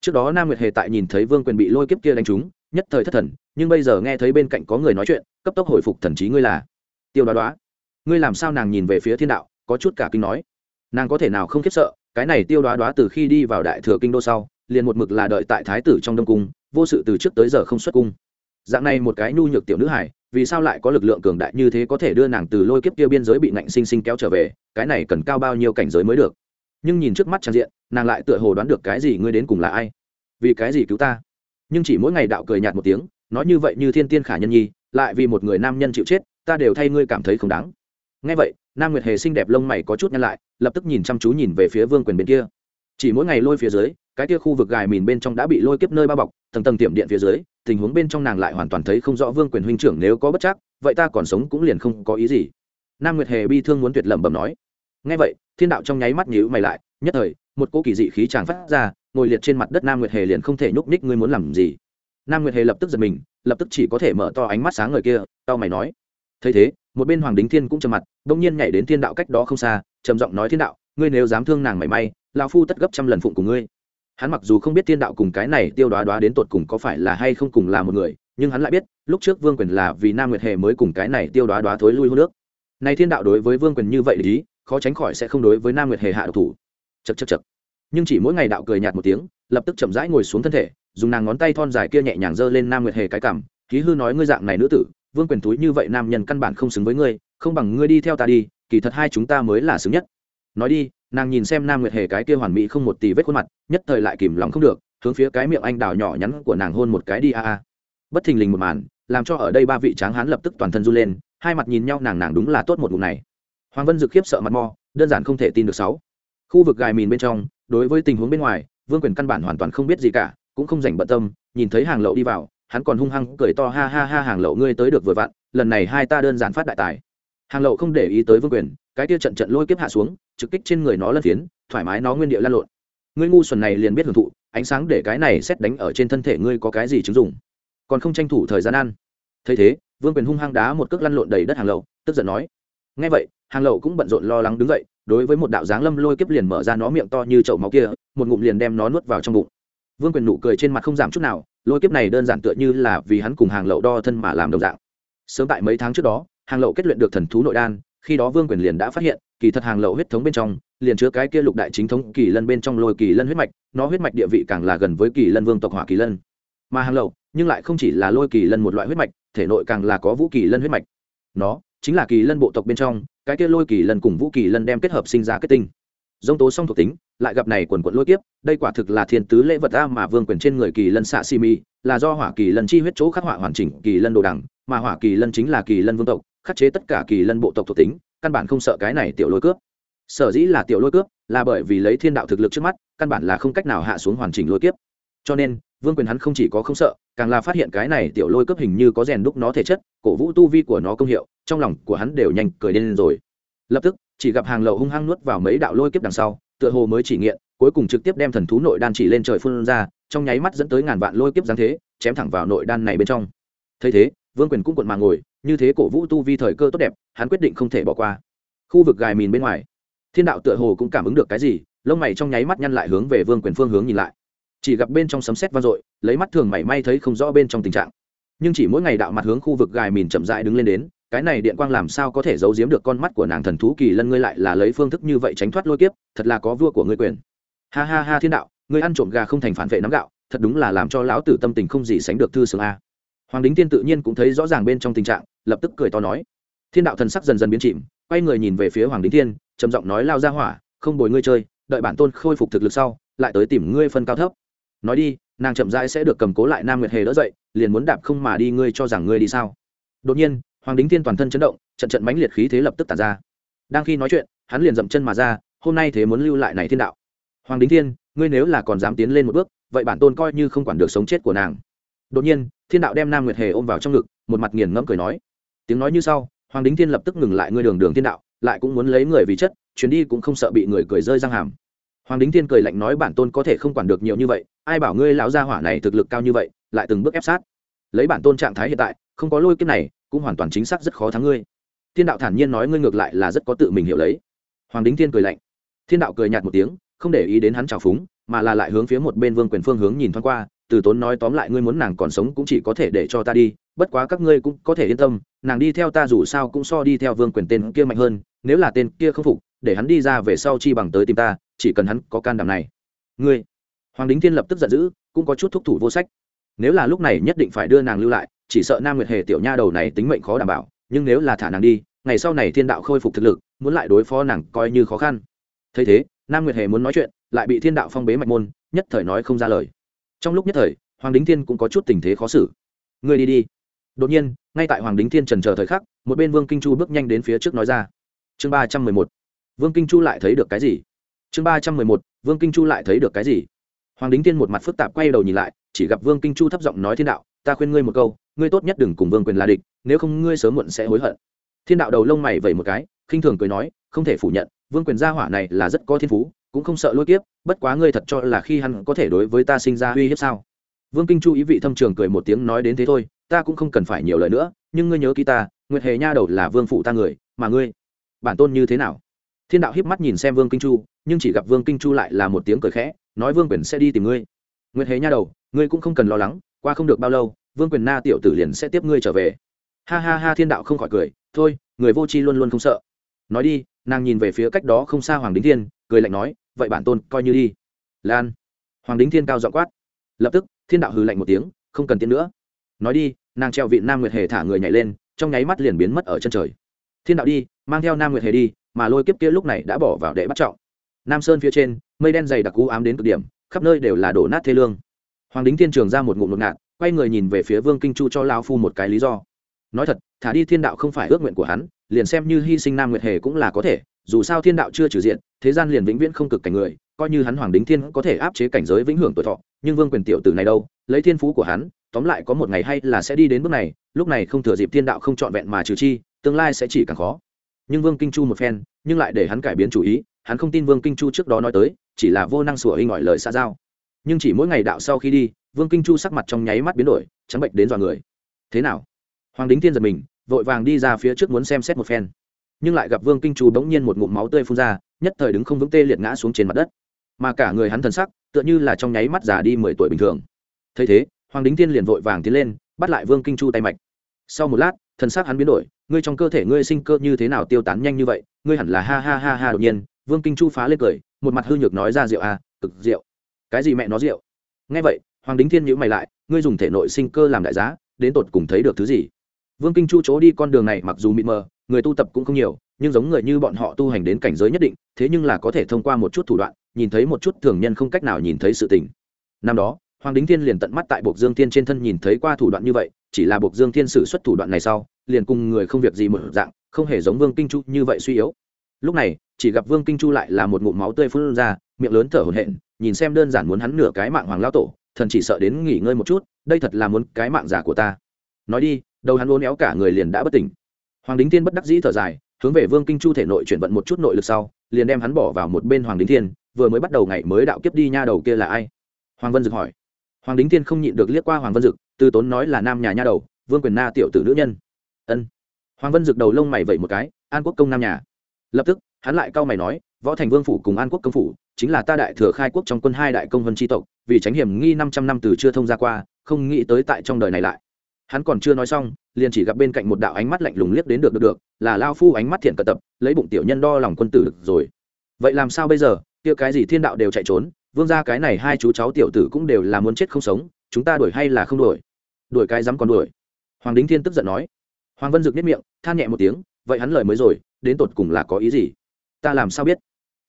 Trước đó nam nguyệt hề tại nhìn thấy vương quyền bị lôi kiếp kia đánh trúng, nhất thời thất thần, nhưng bây giờ nghe thấy bên cạnh có người nói chuyện, cấp tốc hồi phục thần trí ngươi là. Tiêu đoá đoá, ngươi làm sao nàng nhìn về phía thiên đạo, có chút cả kinh nói. Nàng có thể nào không khiếp sợ, cái này tiêu đoá đoá từ khi đi vào đại thừa kinh đô sau, liền một mực là đợi tại thái tử trong đông cung, vô sự từ trước tới giờ không xuất cung dạng này một cái nhu nhược tiểu nữ hải vì sao lại có lực lượng cường đại như thế có thể đưa nàng từ lôi kiếp kia biên giới bị ngạnh sinh sinh kéo trở về, cái này cần cao bao nhiêu cảnh giới mới được? Nhưng nhìn trước mắt trang diện, nàng lại tựa hồ đoán được cái gì ngươi đến cùng là ai? Vì cái gì cứu ta? Nhưng chỉ mỗi ngày đạo cười nhạt một tiếng, nói như vậy như thiên tiên khả nhân nhi, lại vì một người nam nhân chịu chết, ta đều thay ngươi cảm thấy không đáng. Ngay vậy, nam nguyệt hề xinh đẹp lông mày có chút nhăn lại, lập tức nhìn chăm chú nhìn về phía vương quyền bên kia. Chỉ mỗi ngày lôi phía dưới, cái kia khu vực gài mìn bên trong đã bị lôi kiếp nơi bao bọc, tầng tầng tiệm điện phía dưới tình huống bên trong nàng lại hoàn toàn thấy không rõ vương quyền huynh trưởng nếu có bất chắc, vậy ta còn sống cũng liền không có ý gì. Nam nguyệt hề bi thương muốn tuyệt lẩm bẩm nói. Ngay vậy, thiên đạo trong nháy mắt nhíu mày lại, nhất thời, một cô kỳ dị khí tràng phát ra, ngồi liệt trên mặt đất nam nguyệt hề liền không thể nhúc ních ngươi muốn làm gì. Nam nguyệt hề lập tức giật mình, lập tức chỉ có thể mở to ánh mắt sáng người kia tao mày nói. Thấy thế, một bên hoàng đính thiên cũng trầm mặt bỗng nhiên nhảy đến thiên đạo cách đó không xa, trầm giọng nói thiên đạo, ngươi nếu dám thương nàng mảy may, lão phu tất gấp trăm lần phụng của ngươi hắn mặc dù không biết thiên đạo cùng cái này tiêu đoá đoá đến tột cùng có phải là hay không cùng là một người, nhưng hắn lại biết, lúc trước vương quyền là vì nam nguyệt hề mới cùng cái này tiêu đoá đoá thối lui hô nước nay thiên đạo đối với vương quyền như vậy lý khó tránh khỏi sẽ không đối với nam nguyệt hề hạ độc thủ. Chật chật chật nhưng chỉ mỗi ngày đạo cười nhạt một tiếng, lập tức chậm rãi ngồi xuống thân thể, dùng nàng ngón tay thon dài kia nhẹ nhàng giơ lên nam nguyệt hề cái cảm ký hư nói ngươi dạng này nữ tử, vương quyền túi như vậy nam nhân căn bản không xứng với ngươi, không bằng ngươi đi theo ta đi, kỳ thật hai chúng ta mới là xứng nhất. Nói đi nàng nhìn xem nam nguyệt hề cái kia hoàn mỹ không một tì vết khuôn mặt, nhất thời lại kìm lòng không được, hướng phía cái miệng anh đào nhỏ nhắn của nàng hôn một cái đi a a. Bất thình lình một màn, làm cho ở đây ba vị tráng hán lập tức toàn thân run lên, hai mặt nhìn nhau nàng nàng đúng là tốt một ngụm này. Hoàng vân dực khiếp sợ mặt mò đơn giản không thể tin được sáu. Khu vực gài mìn bên trong, đối với tình huống bên ngoài, vương quyền căn bản hoàn toàn không biết gì cả, cũng không dành bận tâm, nhìn thấy hàng lậu đi vào, hắn còn hung hăng cười to ha ha ha hàng lậu ngươi tới được vừa vặn, lần này hai ta đơn giản phát đại tài. Hàng lậu không để ý tới vương quyền, cái tia trận trận lôi kiếp hạ xuống trực kích trên người nó lân phiến, thoải mái nó nguyên địa lan lộn. Ngươi ngu xuẩn này liền biết hưởng thụ, ánh sáng để cái này xét đánh ở trên thân thể ngươi có cái gì chứng dụng? Còn không tranh thủ thời gian ăn. Thấy thế, vương quyền hung hăng đá một cước lăn lộn đầy đất hàng lậu, tức giận nói. Ngay vậy, hàng lậu cũng bận rộn lo lắng đứng dậy, đối với một đạo dáng lâm lôi kiếp liền mở ra nó miệng to như chậu máu kia, một ngụm liền đem nó nuốt vào trong bụng. Vương quyền nụ cười trên mặt không giảm chút nào, lôi kiếp này đơn giản tựa như là vì hắn cùng hàng lậu đo thân mà làm đồng dạng. Sớm tại mấy tháng trước đó, hàng lậu kết luyện được thần thú nội đan, khi đó vương quyền liền đã phát hiện kỳ thật hàng lậu huyết thống bên trong liền chứa cái kia lục đại chính thống kỳ lân bên trong lôi kỳ lân huyết mạch nó huyết mạch địa vị càng là gần với kỳ lân vương tộc hỏa kỳ lân mà hàng lậu nhưng lại không chỉ là lôi kỳ lân một loại huyết mạch thể nội càng là có vũ kỳ lân huyết mạch nó chính là kỳ lân bộ tộc bên trong cái kia lôi kỳ lân cùng vũ kỳ lân đem kết hợp sinh ra kết tinh dông tố song thuộc tính lại gặp này quần quận lôi kiếp đây quả thực là thiên tứ lễ vật a mà vương quyền trên người kỳ lân xạ si mi là do hỏa kỳ lân chi huyết chỗ khắc họa hoàn chỉnh kỳ lân đồ đằng mà hỏa kỳ lân chính là kỳ lân vương tộc khắc chế tất cả kỳ lân bộ tộc thuộc tính căn bản không sợ cái này tiểu lôi cướp. Sở dĩ là tiểu lôi cướp, là bởi vì lấy thiên đạo thực lực trước mắt, căn bản là không cách nào hạ xuống hoàn chỉnh lôi kiếp. Cho nên, vương quyền hắn không chỉ có không sợ, càng là phát hiện cái này tiểu lôi cướp hình như có rèn đúc nó thể chất, cổ vũ tu vi của nó công hiệu, trong lòng của hắn đều nhanh cười lên rồi. Lập tức, chỉ gặp hàng lậu hung hăng nuốt vào mấy đạo lôi kiếp đằng sau, tựa hồ mới chỉ nghiện, cuối cùng trực tiếp đem thần thú nội đan chỉ lên trời phun ra, trong nháy mắt dẫn tới ngàn vạn lôi kiếp giáng thế, chém thẳng vào nội đan này bên trong. Thấy thế, vương quyền cũng cuộn mà ngồi như thế cổ vũ tu vi thời cơ tốt đẹp, hắn quyết định không thể bỏ qua. Khu vực gài mìn bên ngoài, thiên đạo tựa hồ cũng cảm ứng được cái gì, lông mày trong nháy mắt nhăn lại hướng về vương quyền phương hướng nhìn lại. Chỉ gặp bên trong sấm sét vang dội, lấy mắt thường mảy may thấy không rõ bên trong tình trạng. Nhưng chỉ mỗi ngày đạo mặt hướng khu vực gài mìn chậm rãi đứng lên đến, cái này điện quang làm sao có thể giấu giếm được con mắt của nàng thần thú kỳ lân ngươi lại là lấy phương thức như vậy tránh thoát lôi kiếp, thật là có vua của ngươi quyền. Ha ha ha thiên đạo, ngươi ăn trộm gà không thành phản vệ nắm gạo, thật đúng là làm cho lão tử tâm tình không gì sánh được thư sướng a hoàng đính tiên tự nhiên cũng thấy rõ ràng bên trong tình trạng, lập tức cười to nói. Thiên đạo thần sắc dần dần biến chìm, quay người nhìn về phía hoàng đính tiên trầm giọng nói, lao ra hỏa, không bồi ngươi chơi, đợi bản tôn khôi phục thực lực sau, lại tới tìm ngươi phân cao thấp. Nói đi, nàng chậm rãi sẽ được cầm cố lại nam nguyệt hề đỡ dậy, liền muốn đạp không mà đi, ngươi cho rằng ngươi đi sao? Đột nhiên, hoàng đính thiên toàn thân chấn động, trận trận mãnh liệt khí thế lập tức tàn ra. Đang khi nói chuyện, hắn liền dậm chân mà ra, hôm nay thế muốn lưu lại này thiên đạo. Hoàng đính thiên, ngươi nếu là còn dám tiến lên một bước, vậy bản tôn coi như không quản được sống chết của nàng đột nhiên, thiên đạo đem nam nguyệt hề ôm vào trong ngực, một mặt nghiền ngẫm cười nói. Tiếng nói như sau, hoàng đính thiên lập tức ngừng lại ngươi đường đường thiên đạo, lại cũng muốn lấy người vì chất, chuyến đi cũng không sợ bị người cười rơi răng hàm. Hoàng đính thiên cười lạnh nói bản tôn có thể không quản được nhiều như vậy, ai bảo ngươi lão gia hỏa này thực lực cao như vậy, lại từng bước ép sát. Lấy bản tôn trạng thái hiện tại, không có lôi kiếp này, cũng hoàn toàn chính xác rất khó thắng ngươi. Thiên đạo thản nhiên nói ngươi ngược lại là rất có tự mình hiểu lấy. Hoàng đính thiên cười lạnh. Thiên đạo cười nhạt một tiếng, không để ý đến hắn trào phúng, mà là lại hướng phía một bên vương quyền phương hướng nhìn thoáng qua từ tốn nói tóm lại ngươi muốn nàng còn sống cũng chỉ có thể để cho ta đi, bất quá các ngươi cũng có thể yên tâm, nàng đi theo ta dù sao cũng so đi theo vương quyền tên kia mạnh hơn, nếu là tên kia không phục, để hắn đi ra về sau chi bằng tới tìm ta, chỉ cần hắn có can đảm này. Ngươi, hoàng đính thiên lập tức giận dữ, cũng có chút thúc thủ vô sách. Nếu là lúc này nhất định phải đưa nàng lưu lại, chỉ sợ nam nguyệt hề tiểu nha đầu này tính mệnh khó đảm bảo, nhưng nếu là thả nàng đi, ngày sau này thiên đạo khôi phục thực lực, muốn lại đối phó nàng coi như khó khăn. Thấy thế, nam nguyệt hề muốn nói chuyện, lại bị thiên đạo phong bế mạch môn, nhất thời nói không ra lời trong lúc nhất thời, hoàng đính thiên cũng có chút tình thế khó xử. Người đi đi. Đột nhiên, ngay tại hoàng đính thiên trần chờ thời khắc, một bên vương kinh chu bước nhanh đến phía trước nói ra. Chương ba trăm mười một, vương kinh chu lại thấy được cái gì? Chương ba trăm mười một, vương kinh chu lại thấy được cái gì? Hoàng đính thiên một mặt phức tạp quay đầu nhìn lại, chỉ gặp vương kinh chu thấp giọng nói thiên đạo, ta khuyên ngươi một câu, ngươi tốt nhất đừng cùng vương quyền là địch, nếu không ngươi sớm muộn sẽ hối hận. Thiên đạo đầu lông mày vẩy một cái, khinh thường cười nói, không thể phủ nhận, vương quyền gia hỏa này là rất có thiên phú cũng không sợ lôi kiếp, bất quá ngươi thật cho là khi hắn có thể đối với ta sinh ra uy hiếp sao? Vương kinh chu ý vị thâm trường cười một tiếng nói đến thế thôi, ta cũng không cần phải nhiều lời nữa, nhưng ngươi nhớ ký ta, nguyệt hề nha đầu là vương phụ ta người, mà ngươi, bản tôn như thế nào? Thiên đạo hiếp mắt nhìn xem vương kinh chu, nhưng chỉ gặp vương kinh chu lại là một tiếng cười khẽ, nói vương quyền sẽ đi tìm ngươi. Nguyệt hề nha đầu, ngươi cũng không cần lo lắng, qua không được bao lâu, vương quyền na tiểu tử liền sẽ tiếp ngươi trở về. Ha ha ha, thiên đạo không khỏi cười, thôi, người vô tri luôn luôn không sợ. Nói đi, nàng nhìn về phía cách đó không xa hoàng đính thiên, cười lạnh nói vậy bản tôn coi như đi. Lan. Hoàng đính thiên cao dọ quát. Lập tức, thiên đạo hừ lạnh một tiếng, không cần tiến nữa. Nói đi, nàng treo vị nam nguyệt hề thả người nhảy lên, trong nháy mắt liền biến mất ở chân trời. Thiên đạo đi, mang theo nam nguyệt hề đi, mà lôi kiếp kia lúc này đã bỏ vào đệ bắt trọng. Nam sơn phía trên, mây đen dày đặc cú ám đến cực điểm, khắp nơi đều là đổ nát thê lương. Hoàng đính thiên trường ra một ngụm ngột ngạt, quay người nhìn về phía vương kinh chu cho lao phu một cái lý do. Nói thật, thả đi thiên đạo không phải ước nguyện của hắn liền xem như hy sinh nam nguyệt hề cũng là có thể, dù sao thiên đạo chưa trừ diện, thế gian liền vĩnh viễn không cực cảnh người, coi như hắn hoàng đính thiên có thể áp chế cảnh giới vĩnh hưởng tuổi thọ, nhưng vương quyền tiểu tử này đâu, lấy thiên phú của hắn, tóm lại có một ngày hay là sẽ đi đến bước này, lúc này không thừa dịp thiên đạo không trọn vẹn mà trừ chi, tương lai sẽ chỉ càng khó. Nhưng vương kinh chu một phen, nhưng lại để hắn cải biến chủ ý, hắn không tin vương kinh chu trước đó nói tới, chỉ là vô năng sủa hình mọi lời xa giao. Nhưng chỉ mỗi ngày đạo sau khi đi, vương kinh chu sắc mặt trong nháy mắt biến đổi, trắng bệnh đến dọa người. Thế nào? Hoàng đính thiên giật mình vội vàng đi ra phía trước muốn xem xét một phen. Nhưng lại gặp vương kinh chu bỗng nhiên một ngụm máu tươi phun ra, nhất thời đứng không vững tê liệt ngã xuống trên mặt đất. Mà cả người hắn thần sắc, tựa như là trong nháy mắt già đi mười tuổi bình thường. Thấy thế, hoàng đính thiên liền vội vàng tiến lên, bắt lại vương kinh chu tay mạch. Sau một lát, thần sắc hắn biến đổi, ngươi trong cơ thể ngươi sinh cơ như thế nào tiêu tán nhanh như vậy, ngươi hẳn là ha ha ha ha đột nhiên. Vương kinh chu phá lên cười, một mặt hư nhược nói ra rượu à cực rượu. Cái gì mẹ nó rượu? Nghe vậy, hoàng đính thiên nhữ mày lại, ngươi dùng thể nội sinh cơ làm đại giá, đến tột cùng thấy được thứ gì? Vương kinh chu chỗ đi con đường này mặc dù mịt mờ, người tu tập cũng không nhiều, nhưng giống người như bọn họ tu hành đến cảnh giới nhất định, thế nhưng là có thể thông qua một chút thủ đoạn, nhìn thấy một chút thường nhân không cách nào nhìn thấy sự tình. Năm đó, hoàng đính thiên liền tận mắt tại bộc dương thiên trên thân nhìn thấy qua thủ đoạn như vậy, chỉ là bộc dương thiên sử xuất thủ đoạn này sau, liền cùng người không việc gì một dạng, không hề giống vương kinh chu như vậy suy yếu. Lúc này, chỉ gặp vương kinh chu lại là một ngụm máu tươi phun ra, miệng lớn thở hổn hển, nhìn xem đơn giản muốn hắn nửa cái mạng hoàng lao tổ, thần chỉ sợ đến nghỉ ngơi một chút, đây thật là muốn cái mạng giả của ta. Nói đi đầu hắn uốn éo cả người liền đã bất tỉnh. Hoàng đính thiên bất đắc dĩ thở dài, hướng về vương kinh chu thể nội chuyển vận một chút nội lực sau, liền đem hắn bỏ vào một bên hoàng đính thiên, vừa mới bắt đầu ngày mới đạo kiếp đi nha đầu kia là ai? Hoàng vân dực hỏi. Hoàng đính thiên không nhịn được liếc qua hoàng vân dực, từ tốn nói là nam nhà nha đầu, vương quyền na tiểu tử nữ nhân. Ân. Hoàng vân dực đầu lông mày vẩy một cái, an quốc công nam nhà. Lập tức, hắn lại cau mày nói, võ thành vương phủ cùng an quốc công phủ, chính là ta đại thừa khai quốc trong quân hai đại công vân tri tộc, vì tránh hiểm nghi năm trăm năm từ chưa thông ra qua, không nghĩ tới tại trong đời này lại hắn còn chưa nói xong, liền chỉ gặp bên cạnh một đạo ánh mắt lạnh lùng liếc đến được được được, là lao phu ánh mắt thiện cận tập, lấy bụng tiểu nhân đo lòng quân tử được rồi. Vậy làm sao bây giờ? Kia cái gì thiên đạo đều chạy trốn, vương ra cái này hai chú cháu tiểu tử cũng đều là muốn chết không sống, chúng ta đuổi hay là không đuổi? Đuổi cái dám còn đuổi? Hoàng đính thiên tức giận nói. Hoàng vân dực nếp miệng, than nhẹ một tiếng, vậy hắn lời mới rồi, đến tột cùng là có ý gì? Ta làm sao biết?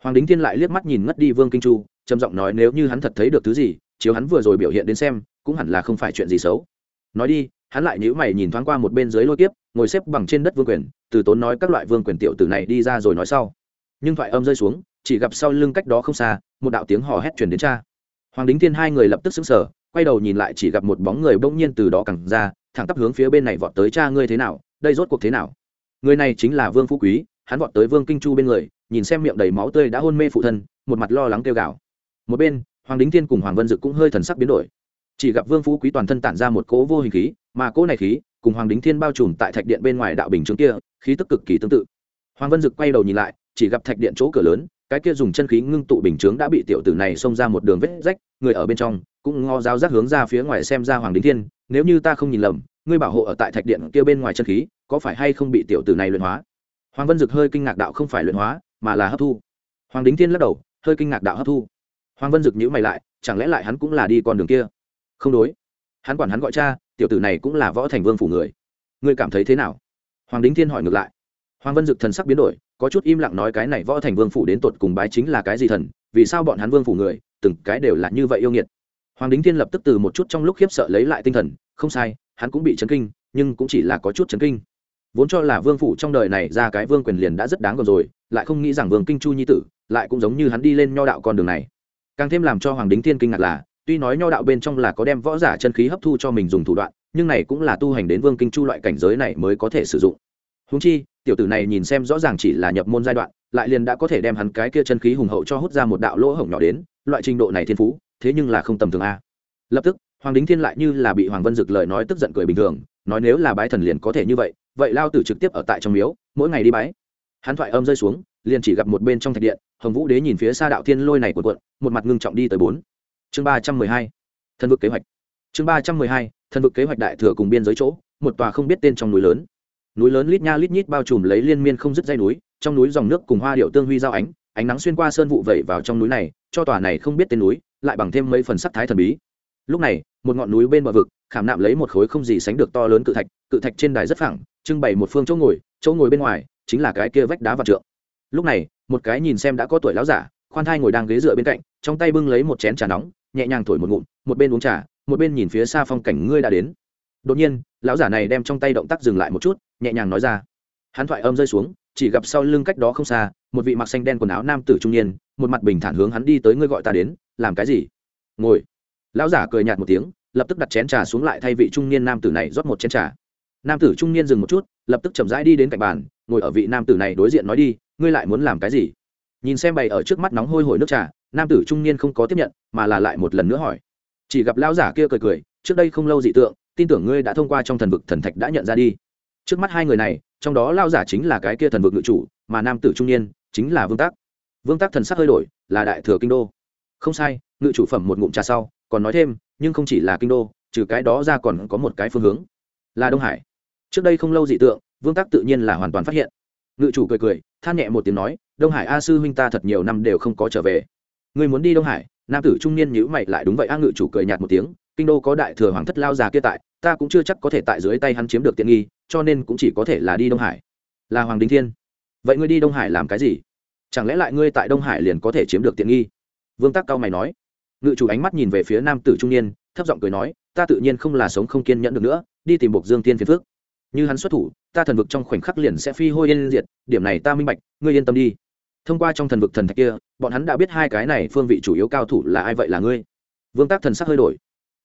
Hoàng đính thiên lại liếc mắt nhìn ngất đi vương kinh chu, trầm giọng nói nếu như hắn thật thấy được thứ gì, chiếu hắn vừa rồi biểu hiện đến xem, cũng hẳn là không phải chuyện gì xấu. Nói đi hắn lại nhíu mày nhìn thoáng qua một bên dưới lôi kiếp, ngồi xếp bằng trên đất vương quyền, từ tốn nói các loại vương quyền tiểu tử này đi ra rồi nói sau. Nhưng thoại âm rơi xuống, chỉ gặp sau lưng cách đó không xa, một đạo tiếng hò hét chuyển đến cha. Hoàng đính thiên hai người lập tức xứng sở quay đầu nhìn lại chỉ gặp một bóng người bỗng nhiên từ đó cẳng ra, thẳng tắp hướng phía bên này vọt tới cha ngươi thế nào, đây rốt cuộc thế nào? Người này chính là vương phú quý, hắn vọt tới vương kinh chu bên người, nhìn xem miệng đầy máu tươi đã hôn mê phụ thân, một mặt lo lắng kêu gào. Một bên, hoàng đính thiên cùng hoàng vân dực cũng hơi thần sắc biến đổi. Chỉ gặp vương phú quý toàn thân tản ra một cỗ vô hình khí mà cỗ này khí cùng hoàng đính thiên bao trùm tại thạch điện bên ngoài đạo bình trướng kia, khí tức cực kỳ tương tự. Hoàng vân dực quay đầu nhìn lại, chỉ gặp thạch điện chỗ cửa lớn, cái kia dùng chân khí ngưng tụ bình chướng đã bị tiểu tử này xông ra một đường vết rách, người ở bên trong cũng ngó giáo giác hướng ra phía ngoài xem ra hoàng đính thiên, nếu như ta không nhìn lầm, ngươi bảo hộ ở tại thạch điện kia bên ngoài chân khí, có phải hay không bị tiểu tử này luyện hóa? Hoàng vân dực hơi kinh ngạc đạo không phải luyện hóa, mà là hấp thu. Hoàng đính thiên lắc đầu, hơi kinh ngạc đạo hấp thu. Hoàng vân dực nhữ mày lại, chẳng lẽ lại hắn cũng là đi con đường kia? Không đối. Hắn quản hắn gọi cha tiểu tử này cũng là võ thành vương phủ người. Ngươi cảm thấy thế nào? Hoàng đính thiên hỏi ngược lại. Hoàng vân dực thần sắc biến đổi, có chút im lặng nói cái này võ thành vương phủ đến tột cùng bái chính là cái gì thần, vì sao bọn hắn vương phủ người, từng cái đều là như vậy yêu nghiệt. Hoàng đính thiên lập tức từ một chút trong lúc khiếp sợ lấy lại tinh thần, không sai, hắn cũng bị chấn kinh, nhưng cũng chỉ là có chút chấn kinh. Vốn cho là vương phủ trong đời này ra cái vương quyền liền đã rất đáng gờm rồi, lại không nghĩ rằng vương kinh chu nhi tử, lại cũng giống như hắn đi lên nho đạo con đường này. Càng thêm làm cho hoàng đính thiên kinh ngạc là tuy nói nho đạo bên trong là có đem võ giả chân khí hấp thu cho mình dùng thủ đoạn nhưng này cũng là tu hành đến vương kinh chu loại cảnh giới này mới có thể sử dụng. Húng chi tiểu tử này nhìn xem rõ ràng chỉ là nhập môn giai đoạn lại liền đã có thể đem hắn cái kia chân khí hùng hậu cho hút ra một đạo lỗ hổng nhỏ đến loại trình độ này thiên phú thế nhưng là không tầm thường a. Lập tức hoàng đính thiên lại như là bị hoàng vân dực lời nói tức giận cười bình thường nói nếu là bái thần liền có thể như vậy vậy lao tử trực tiếp ở tại trong miếu mỗi ngày đi bái. Hắn thoại âm rơi xuống liền chỉ gặp một bên trong thạch điện hồng vũ đế nhìn phía xa đạo thiên lôi này của quận, một mặt ngưng trọng đi tới bốn chương ba trăm mười hai, thân vực kế hoạch. Chương ba trăm mười hai, thân vực kế hoạch đại thừa cùng biên giới chỗ, một tòa không biết tên trong núi lớn. Núi lớn lít nha lít nhít bao trùm lấy liên miên không dứt dây núi, trong núi dòng nước cùng hoa điệu tương huy giao ánh ánh nắng xuyên qua sơn vụ vẩy vào trong núi này, cho tòa này không biết tên núi, lại bằng thêm mấy phần sắc thái thần bí. Lúc này, một ngọn núi bên bờ vực, khảm nạm lấy một khối không gì sánh được to lớn cự thạch cự thạch trên đài rất phẳng, trưng bày một phương chỗ ngồi chỗ ngồi bên ngoài chính là cái kia vách đá và trượng. Lúc này, một cái nhìn xem đã có tuổi láo giả, khoan thai ngồi đang ghế dựa bên cạnh, trong tay bưng lấy một chén trà nóng nhẹ nhàng thổi một ngụm, một bên uống trà, một bên nhìn phía xa phong cảnh ngươi đã đến. Đột nhiên, lão giả này đem trong tay động tác dừng lại một chút, nhẹ nhàng nói ra. Hắn thoại âm rơi xuống, chỉ gặp sau lưng cách đó không xa, một vị mặc xanh đen quần áo nam tử trung niên, một mặt bình thản hướng hắn đi tới, ngươi gọi ta đến, làm cái gì? Ngồi. Lão giả cười nhạt một tiếng, lập tức đặt chén trà xuống lại thay vị trung niên nam tử này rót một chén trà. Nam tử trung niên dừng một chút, lập tức chậm rãi đi đến cạnh bàn, ngồi ở vị nam tử này đối diện nói đi, ngươi lại muốn làm cái gì? Nhìn xem bày ở trước mắt nóng hôi hổi nước trà nam tử trung niên không có tiếp nhận, mà là lại một lần nữa hỏi. Chỉ gặp lão giả kia cười cười, trước đây không lâu dị tượng, tin tưởng ngươi đã thông qua trong thần vực thần thạch đã nhận ra đi. Trước mắt hai người này, trong đó lao giả chính là cái kia thần vực ngự chủ, mà nam tử trung niên chính là vương tác vương tác thần sắc hơi đổi, là đại thừa kinh đô. Không sai, ngự chủ phẩm một ngụm trà sau, còn nói thêm, nhưng không chỉ là kinh đô, trừ cái đó ra còn có một cái phương hướng, là đông hải. Trước đây không lâu dị tượng, vương tác tự nhiên là hoàn toàn phát hiện. Ngự chủ cười cười, than nhẹ một tiếng nói, đông hải a sư huynh ta thật nhiều năm đều không có trở về. Ngươi muốn đi đông hải, nam tử trung niên nhữ mày lại đúng vậy, a ngự chủ cười nhạt một tiếng, kinh đô có đại thừa hoàng thất lao già kia tại, ta cũng chưa chắc có thể tại dưới tay hắn chiếm được tiện nghi, cho nên cũng chỉ có thể là đi đông hải. Là hoàng đình thiên. Vậy ngươi đi đông hải làm cái gì? Chẳng lẽ lại ngươi tại đông hải liền có thể chiếm được tiện nghi? Vương tắc cao mày nói. Ngự chủ ánh mắt nhìn về phía nam tử trung niên, thấp giọng cười nói, ta tự nhiên không là sống không kiên nhẫn được nữa, đi tìm bộc dương tiên phiền phước như hắn xuất thủ, ta thần vực trong khoảnh khắc liền sẽ phi hôi yên diệt, điểm này ta minh bạch, ngươi yên tâm đi thông qua trong thần vực thần thạch kia, bọn hắn đã biết hai cái này phương vị chủ yếu cao thủ là ai vậy là ngươi. Vương tác thần sắc hơi đổi.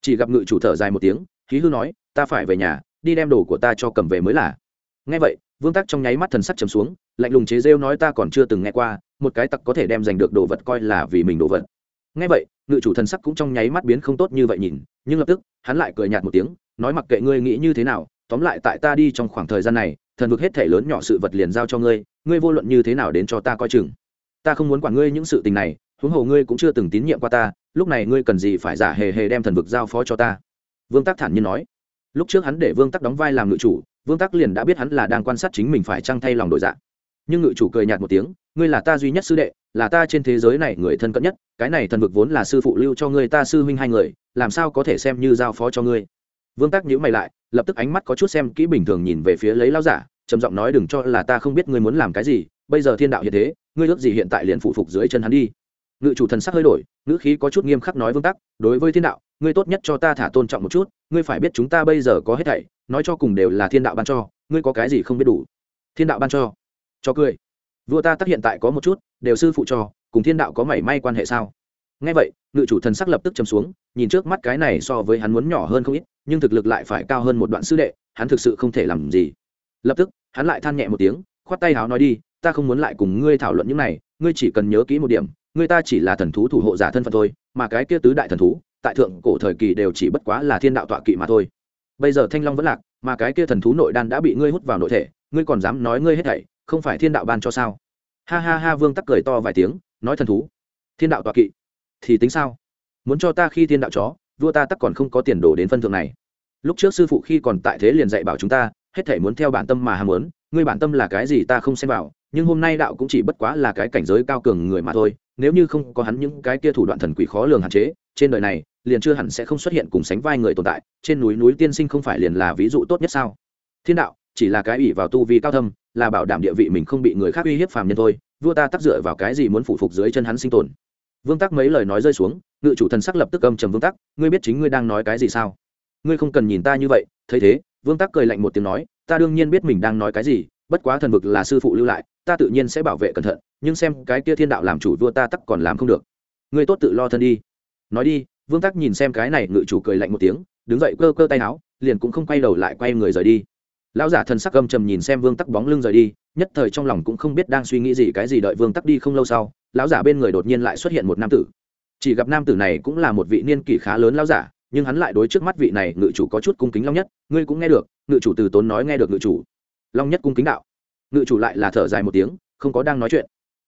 Chỉ gặp ngự chủ thở dài một tiếng, khí hư nói, ta phải về nhà, đi đem đồ của ta cho cầm về mới là. Nghe vậy, vương tác trong nháy mắt thần sắc trầm xuống, lạnh lùng chế rêu nói, ta còn chưa từng nghe qua, một cái tặc có thể đem giành được đồ vật coi là vì mình đồ vật. Nghe vậy, ngự chủ thần sắc cũng trong nháy mắt biến không tốt như vậy nhìn, nhưng lập tức, hắn lại cười nhạt một tiếng, nói, mặc kệ ngươi nghĩ như thế nào, tóm lại tại ta đi trong khoảng thời gian này thần vực hết thể lớn nhỏ sự vật liền giao cho ngươi ngươi vô luận như thế nào đến cho ta coi chừng. Ta không muốn quản ngươi những sự tình này, huống hồ ngươi cũng chưa từng tín nhiệm qua ta, lúc này ngươi cần gì phải giả hề hề đem thần vực giao phó cho ta? Vương tắc thản nhiên nói. Lúc trước hắn để vương tắc đóng vai làm ngự chủ, vương tắc liền đã biết hắn là đang quan sát chính mình phải trăng thay lòng đổi dạng nhưng ngự chủ cười nhạt một tiếng, ngươi là ta duy nhất sư đệ, là ta trên thế giới này người thân cận nhất, cái này thần vực vốn là sư phụ lưu cho ngươi ta sư huynh hai người, làm sao có thể xem như giao phó cho ngươi? Vương tắc nhữ mày lại lập tức ánh mắt có chút xem kỹ bình thường nhìn về phía lấy lao giả, trầm giọng nói, đừng cho là ta không biết ngươi muốn làm cái gì, bây giờ thiên đạo hiện thế, ngươi ước gì hiện tại liền phụ phục dưới chân hắn đi. Ngự chủ thần sắc hơi đổi, ngữ khí có chút nghiêm khắc nói vương tắc, đối với thiên đạo, ngươi tốt nhất cho ta thả tôn trọng một chút, ngươi phải biết chúng ta bây giờ có hết thảy, nói cho cùng đều là thiên đạo ban cho, ngươi có cái gì không biết đủ. Thiên đạo ban cho. Cho cười. Vua ta tắc hiện tại có một chút, đều sư phụ cho, cùng thiên đạo có mảy may quan hệ sao? Ngay vậy, ngự chủ thần sắc lập tức chấm xuống, nhìn trước mắt cái này so với hắn muốn nhỏ hơn không ít nhưng thực lực lại phải cao hơn một đoạn sư đệ, hắn thực sự không thể làm gì. Lập tức, hắn lại than nhẹ một tiếng, khoát tay háo nói đi, ta không muốn lại cùng ngươi thảo luận những này, ngươi chỉ cần nhớ kỹ một điểm, ngươi ta chỉ là thần thú thủ hộ giả thân phận thôi, mà cái kia tứ đại thần thú, tại thượng cổ thời kỳ đều chỉ bất quá là thiên đạo tọa kỵ mà thôi. Bây giờ thanh long vẫn lạc, mà cái kia thần thú nội đan đã bị ngươi hút vào nội thể, ngươi còn dám nói ngươi hết thảy, không phải thiên đạo ban cho sao? Ha ha ha, vương tắc cười to vài tiếng, nói thần thú, thiên đạo tọa kỵ, thì tính sao? Muốn cho ta khi thiên đạo chó vua ta tắc còn không có tiền đồ đến phân thượng này. Lúc trước sư phụ khi còn tại thế liền dạy bảo chúng ta, hết thể muốn theo bản tâm mà ham muốn, ngươi bản tâm là cái gì ta không xem vào, nhưng hôm nay đạo cũng chỉ bất quá là cái cảnh giới cao cường người mà thôi, nếu như không có hắn những cái kia thủ đoạn thần quỷ khó lường hạn chế, trên đời này, liền chưa hẳn sẽ không xuất hiện cùng sánh vai người tồn tại, trên núi núi tiên sinh không phải liền là ví dụ tốt nhất sao? Thiên đạo, chỉ là cái ủy vào tu vi cao thâm, là bảo đảm địa vị mình không bị người khác uy hiếp phàm nhân thôi, vua ta tắc dựa vào cái gì muốn phụ phục dưới chân hắn sinh tồn? Vương tắc mấy lời nói rơi xuống, ngự chủ thần sắc lập tức âm trầm vương tắc, ngươi biết chính ngươi đang nói cái gì sao? Ngươi không cần nhìn ta như vậy. Thấy thế, vương tắc cười lạnh một tiếng nói, ta đương nhiên biết mình đang nói cái gì, bất quá thần vực là sư phụ lưu lại, ta tự nhiên sẽ bảo vệ cẩn thận, nhưng xem cái kia thiên đạo làm chủ vua ta tắc còn làm không được. Ngươi tốt tự lo thân đi. Nói đi, vương tắc nhìn xem cái này, ngự chủ cười lạnh một tiếng, đứng dậy cơ cơ tay áo, liền cũng không quay đầu lại quay người rời đi. Lão giả thần sắc âm trầm nhìn xem vương tắc bóng lưng rời đi nhất thời trong lòng cũng không biết đang suy nghĩ gì, cái gì đợi vương tắc đi không lâu sau, lão giả bên người đột nhiên lại xuất hiện một nam tử. Chỉ gặp nam tử này cũng là một vị niên kỷ khá lớn lão giả, nhưng hắn lại đối trước mắt vị này ngự chủ có chút cung kính long nhất. Ngươi cũng nghe được, ngự chủ từ tốn nói nghe được ngự chủ. Long nhất cung kính đạo. Ngự chủ lại là thở dài một tiếng, không có đang nói chuyện.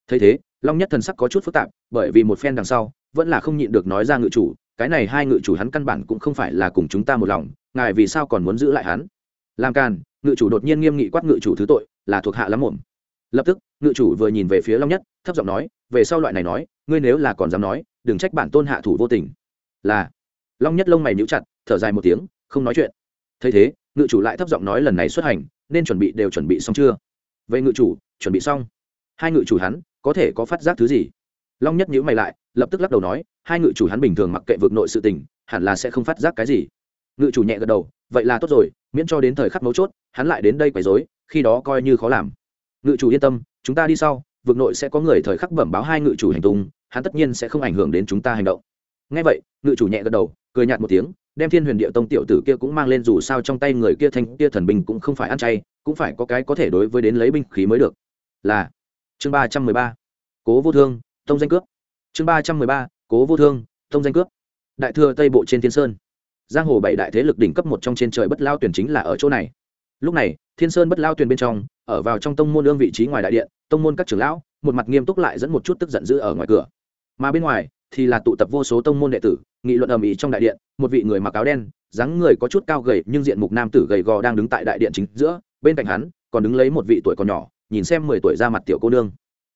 Thấy thế, long nhất thần sắc có chút phức tạp, bởi vì một phen đằng sau, vẫn là không nhịn được nói ra ngự chủ, cái này hai ngự chủ hắn căn bản cũng không phải là cùng chúng ta một lòng, ngài vì sao còn muốn giữ lại hắn? Làm càn, ngự chủ đột nhiên nghiêm nghị quát ngự chủ thứ tội là thuộc hạ lắm mồm. Lập tức, ngự chủ vừa nhìn về phía long nhất, thấp giọng nói, về sau loại này nói, ngươi nếu là còn dám nói, đừng trách bản tôn hạ thủ vô tình. Là. Long nhất lông mày níu chặt, thở dài một tiếng, không nói chuyện. Thấy thế, ngự chủ lại thấp giọng nói lần này xuất hành, nên chuẩn bị đều chuẩn bị xong chưa? Vậy ngự chủ, chuẩn bị xong. Hai ngự chủ hắn, có thể có phát giác thứ gì? Long nhất nhíu mày lại, lập tức lắc đầu nói, hai ngự chủ hắn bình thường mặc kệ vực nội sự tình, hẳn là sẽ không phát giác cái gì. Ngự chủ nhẹ gật đầu, vậy là tốt rồi, miễn cho đến thời khắc mấu chốt, hắn lại đến đây quấy rối khi đó coi như khó làm. Ngự chủ yên tâm, chúng ta đi sau, vực nội sẽ có người thời khắc bẩm báo hai ngự chủ hành tung, hắn tất nhiên sẽ không ảnh hưởng đến chúng ta hành động. Ngay vậy, ngự chủ nhẹ gật đầu, cười nhạt một tiếng, đem thiên huyền địa tông tiểu tử kia cũng mang lên dù sao trong tay người kia thanh kia thần binh cũng không phải ăn chay, cũng phải có cái có thể đối với đến lấy binh khí mới được. Là, chương ba trăm mười ba, cố vô thương, tông danh cướp. Chương ba trăm mười ba, cố vô thương, tông danh cướp. Đại thừa tây bộ trên thiên sơn. Giang hồ bảy đại thế lực đỉnh cấp một trong trên trời bất lao tuyển chính là ở chỗ này. Lúc này thiên sơn bất lao tuyền bên trong, ở vào trong tông môn đương vị trí ngoài đại điện, tông môn các trưởng lão, một mặt nghiêm túc lại dẫn một chút tức giận dữ ở ngoài cửa. Mà bên ngoài thì là tụ tập vô số tông môn đệ tử, nghị luận ầm ĩ trong đại điện, một vị người mặc áo đen, dáng người có chút cao gầy nhưng diện mục nam tử gầy gò đang đứng tại đại điện chính giữa, bên cạnh hắn còn đứng lấy một vị tuổi còn nhỏ, nhìn xem mười tuổi ra mặt tiểu cô nương.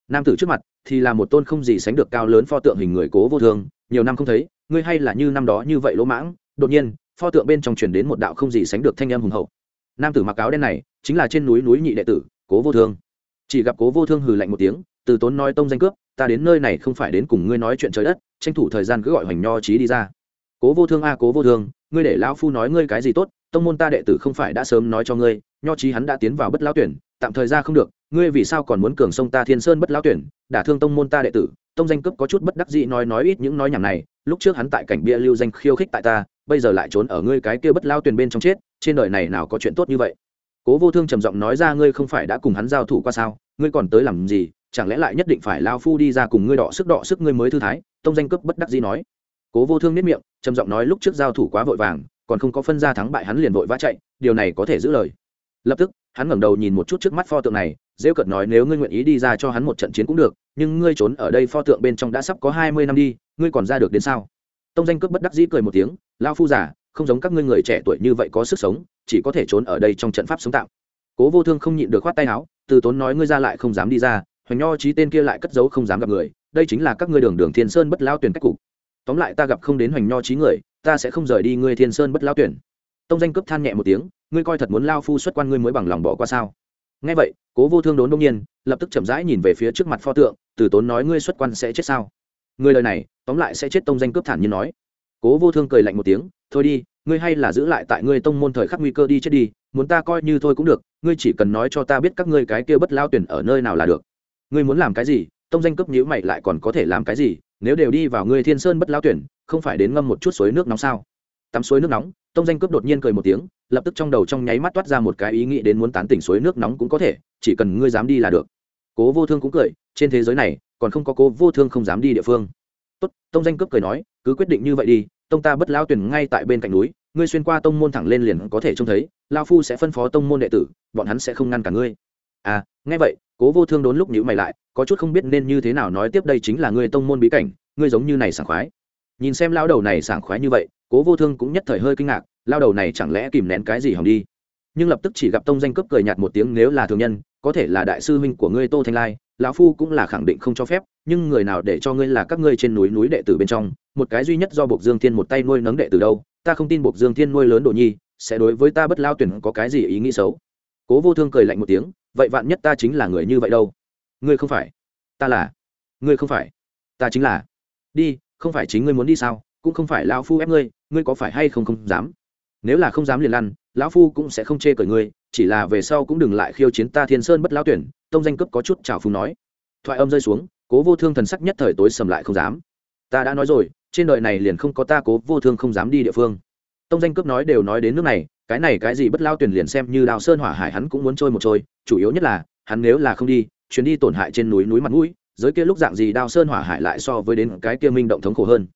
Nam tử trước mặt thì là một tôn không gì sánh được cao lớn pho tượng hình người cố vô thương nhiều năm không thấy, ngươi hay là như năm đó như vậy lỗ mãng. Đột nhiên, pho tượng bên trong truyền đến một đạo không gì sánh được thanh âm hùng hậu nam tử mặc áo đen này chính là trên núi núi nhị đệ tử, cố vô thương. Chỉ gặp cố vô thương hừ lạnh một tiếng, từ tốn nói tông danh cướp, ta đến nơi này không phải đến cùng ngươi nói chuyện trời đất, tranh thủ thời gian cứ gọi hoành nho trí đi ra. Cố vô thương a, cố vô thương, ngươi để lão phu nói ngươi cái gì tốt, tông môn ta đệ tử không phải đã sớm nói cho ngươi, nho trí hắn đã tiến vào bất lão tuyển, tạm thời ra không được, ngươi vì sao còn muốn cường sông ta thiên sơn bất lão tuyển, đả thương tông môn ta đệ tử, tông danh cướp có chút bất đắc dĩ nói nói ít những nói nhảm này, lúc trước hắn tại cảnh bia lưu danh khiêu khích tại ta, bây giờ lại trốn ở ngươi cái kia bất lao tuyển bên trong chết trên đời này nào có chuyện tốt như vậy? Cố vô thương trầm giọng nói ra, ngươi không phải đã cùng hắn giao thủ qua sao? Ngươi còn tới làm gì? Chẳng lẽ lại nhất định phải lao phu đi ra cùng ngươi đọ sức đọ sức ngươi mới thư thái? Tông danh cướp bất đắc dĩ nói. Cố vô thương nếp miệng, trầm giọng nói lúc trước giao thủ quá vội vàng, còn không có phân ra thắng bại hắn liền vội vã chạy, điều này có thể giữ lời. Lập tức, hắn ngẩng đầu nhìn một chút trước mắt pho tượng này, rêu cợt nói nếu ngươi nguyện ý đi ra cho hắn một trận chiến cũng được, nhưng ngươi trốn ở đây pho tượng bên trong đã sắp có hai mươi năm đi, ngươi còn ra được đến sao? Tông danh cướp bất đắc dĩ cười một tiếng, lao phu giả không giống các ngươi người trẻ tuổi như vậy có sức sống, chỉ có thể trốn ở đây trong trận pháp sống tạm. Cố vô thương không nhịn được khoát tay áo, từ tốn nói ngươi ra lại không dám đi ra, hoành nho trí tên kia lại cất giấu không dám gặp người, đây chính là các ngươi đường đường thiên sơn bất lao tuyển cách cục. Tóm lại ta gặp không đến hoành nho trí người, ta sẽ không rời đi ngươi thiên sơn bất lao tuyển. Tông danh cướp than nhẹ một tiếng, ngươi coi thật muốn lao phu xuất quan ngươi mới bằng lòng bỏ qua sao? Ngay vậy, cố vô thương đốn đông nhiên, lập tức chậm rãi nhìn về phía trước mặt pho tượng, từ tốn nói ngươi xuất quan sẽ chết sao? Người lời này, tóm lại sẽ chết tông danh cướp thản như nói cố vô thương cười lạnh một tiếng, thôi đi, ngươi hay là giữ lại tại ngươi tông môn thời khắc nguy cơ đi chết đi, muốn ta coi như thôi cũng được, ngươi chỉ cần nói cho ta biết các ngươi cái kia bất lao tuyển ở nơi nào là được. Ngươi muốn làm cái gì? Tông danh cướp nhữ mày lại còn có thể làm cái gì? Nếu đều đi vào ngươi thiên sơn bất lao tuyển, không phải đến ngâm một chút suối nước nóng sao? Tắm suối nước nóng, tông danh cướp đột nhiên cười một tiếng, lập tức trong đầu trong nháy mắt toát ra một cái ý nghĩ đến muốn tán tỉnh suối nước nóng cũng có thể, chỉ cần ngươi dám đi là được. Cố vô thương cũng cười, trên thế giới này, còn không có cố vô thương không dám đi địa phương. Tốt, tông danh cướp cười nói cứ quyết định như vậy đi, tông ta bất lao tuyển ngay tại bên cạnh núi, ngươi xuyên qua tông môn thẳng lên liền có thể trông thấy lao phu sẽ phân phó tông môn đệ tử, bọn hắn sẽ không ngăn cả ngươi. À nghe vậy, cố vô thương đốn lúc nhữ mày lại, có chút không biết nên như thế nào nói tiếp đây chính là ngươi tông môn bí cảnh, ngươi giống như này sảng khoái. Nhìn xem lao đầu này sảng khoái như vậy, cố vô thương cũng nhất thời hơi kinh ngạc lao đầu này chẳng lẽ kìm nén cái gì hỏng đi? Nhưng lập tức chỉ gặp tông danh cấp cười nhạt một tiếng, nếu là thường nhân, có thể là đại sư huynh của ngươi tô thanh lai, lão phu cũng là khẳng định không cho phép, nhưng người nào để cho ngươi là các ngươi trên núi núi đệ tử bên trong, một cái duy nhất do bộc dương thiên một tay nuôi nấng đệ tử đâu, ta không tin bộc dương thiên nuôi lớn đồ nhi, sẽ đối với ta bất lao tuyển có cái gì ý nghĩ xấu. Cố vô thương cười lạnh một tiếng, vậy vạn nhất ta chính là người như vậy đâu? Ngươi không phải. Ta là. Ngươi không phải. Ta chính là. Đi, không phải chính ngươi muốn đi sao, cũng không phải lão phu ép ngươi ngươi có phải hay không không dám? Nếu là không dám liền lăn lão phu cũng sẽ không chê cởi ngươi, chỉ là về sau cũng đừng lại khiêu chiến ta thiên sơn bất lão tuyển, tông danh cấp có chút trào phúng nói. Thoại âm rơi xuống, cố vô thương thần sắc nhất thời tối sầm lại không dám. Ta đã nói rồi, trên đời này liền không có ta cố vô thương không dám đi địa phương. Tông danh cấp nói đều nói đến nước này, cái này cái gì bất lao tuyển liền xem như đào sơn hỏa hải hắn cũng muốn trôi một trôi, chủ yếu nhất là, hắn nếu là không đi, chuyến đi tổn hại trên núi núi mặt mũi, giới kia lúc dạng gì đào sơn hỏa hải lại so với đến cái kia minh động thống khổ hơn.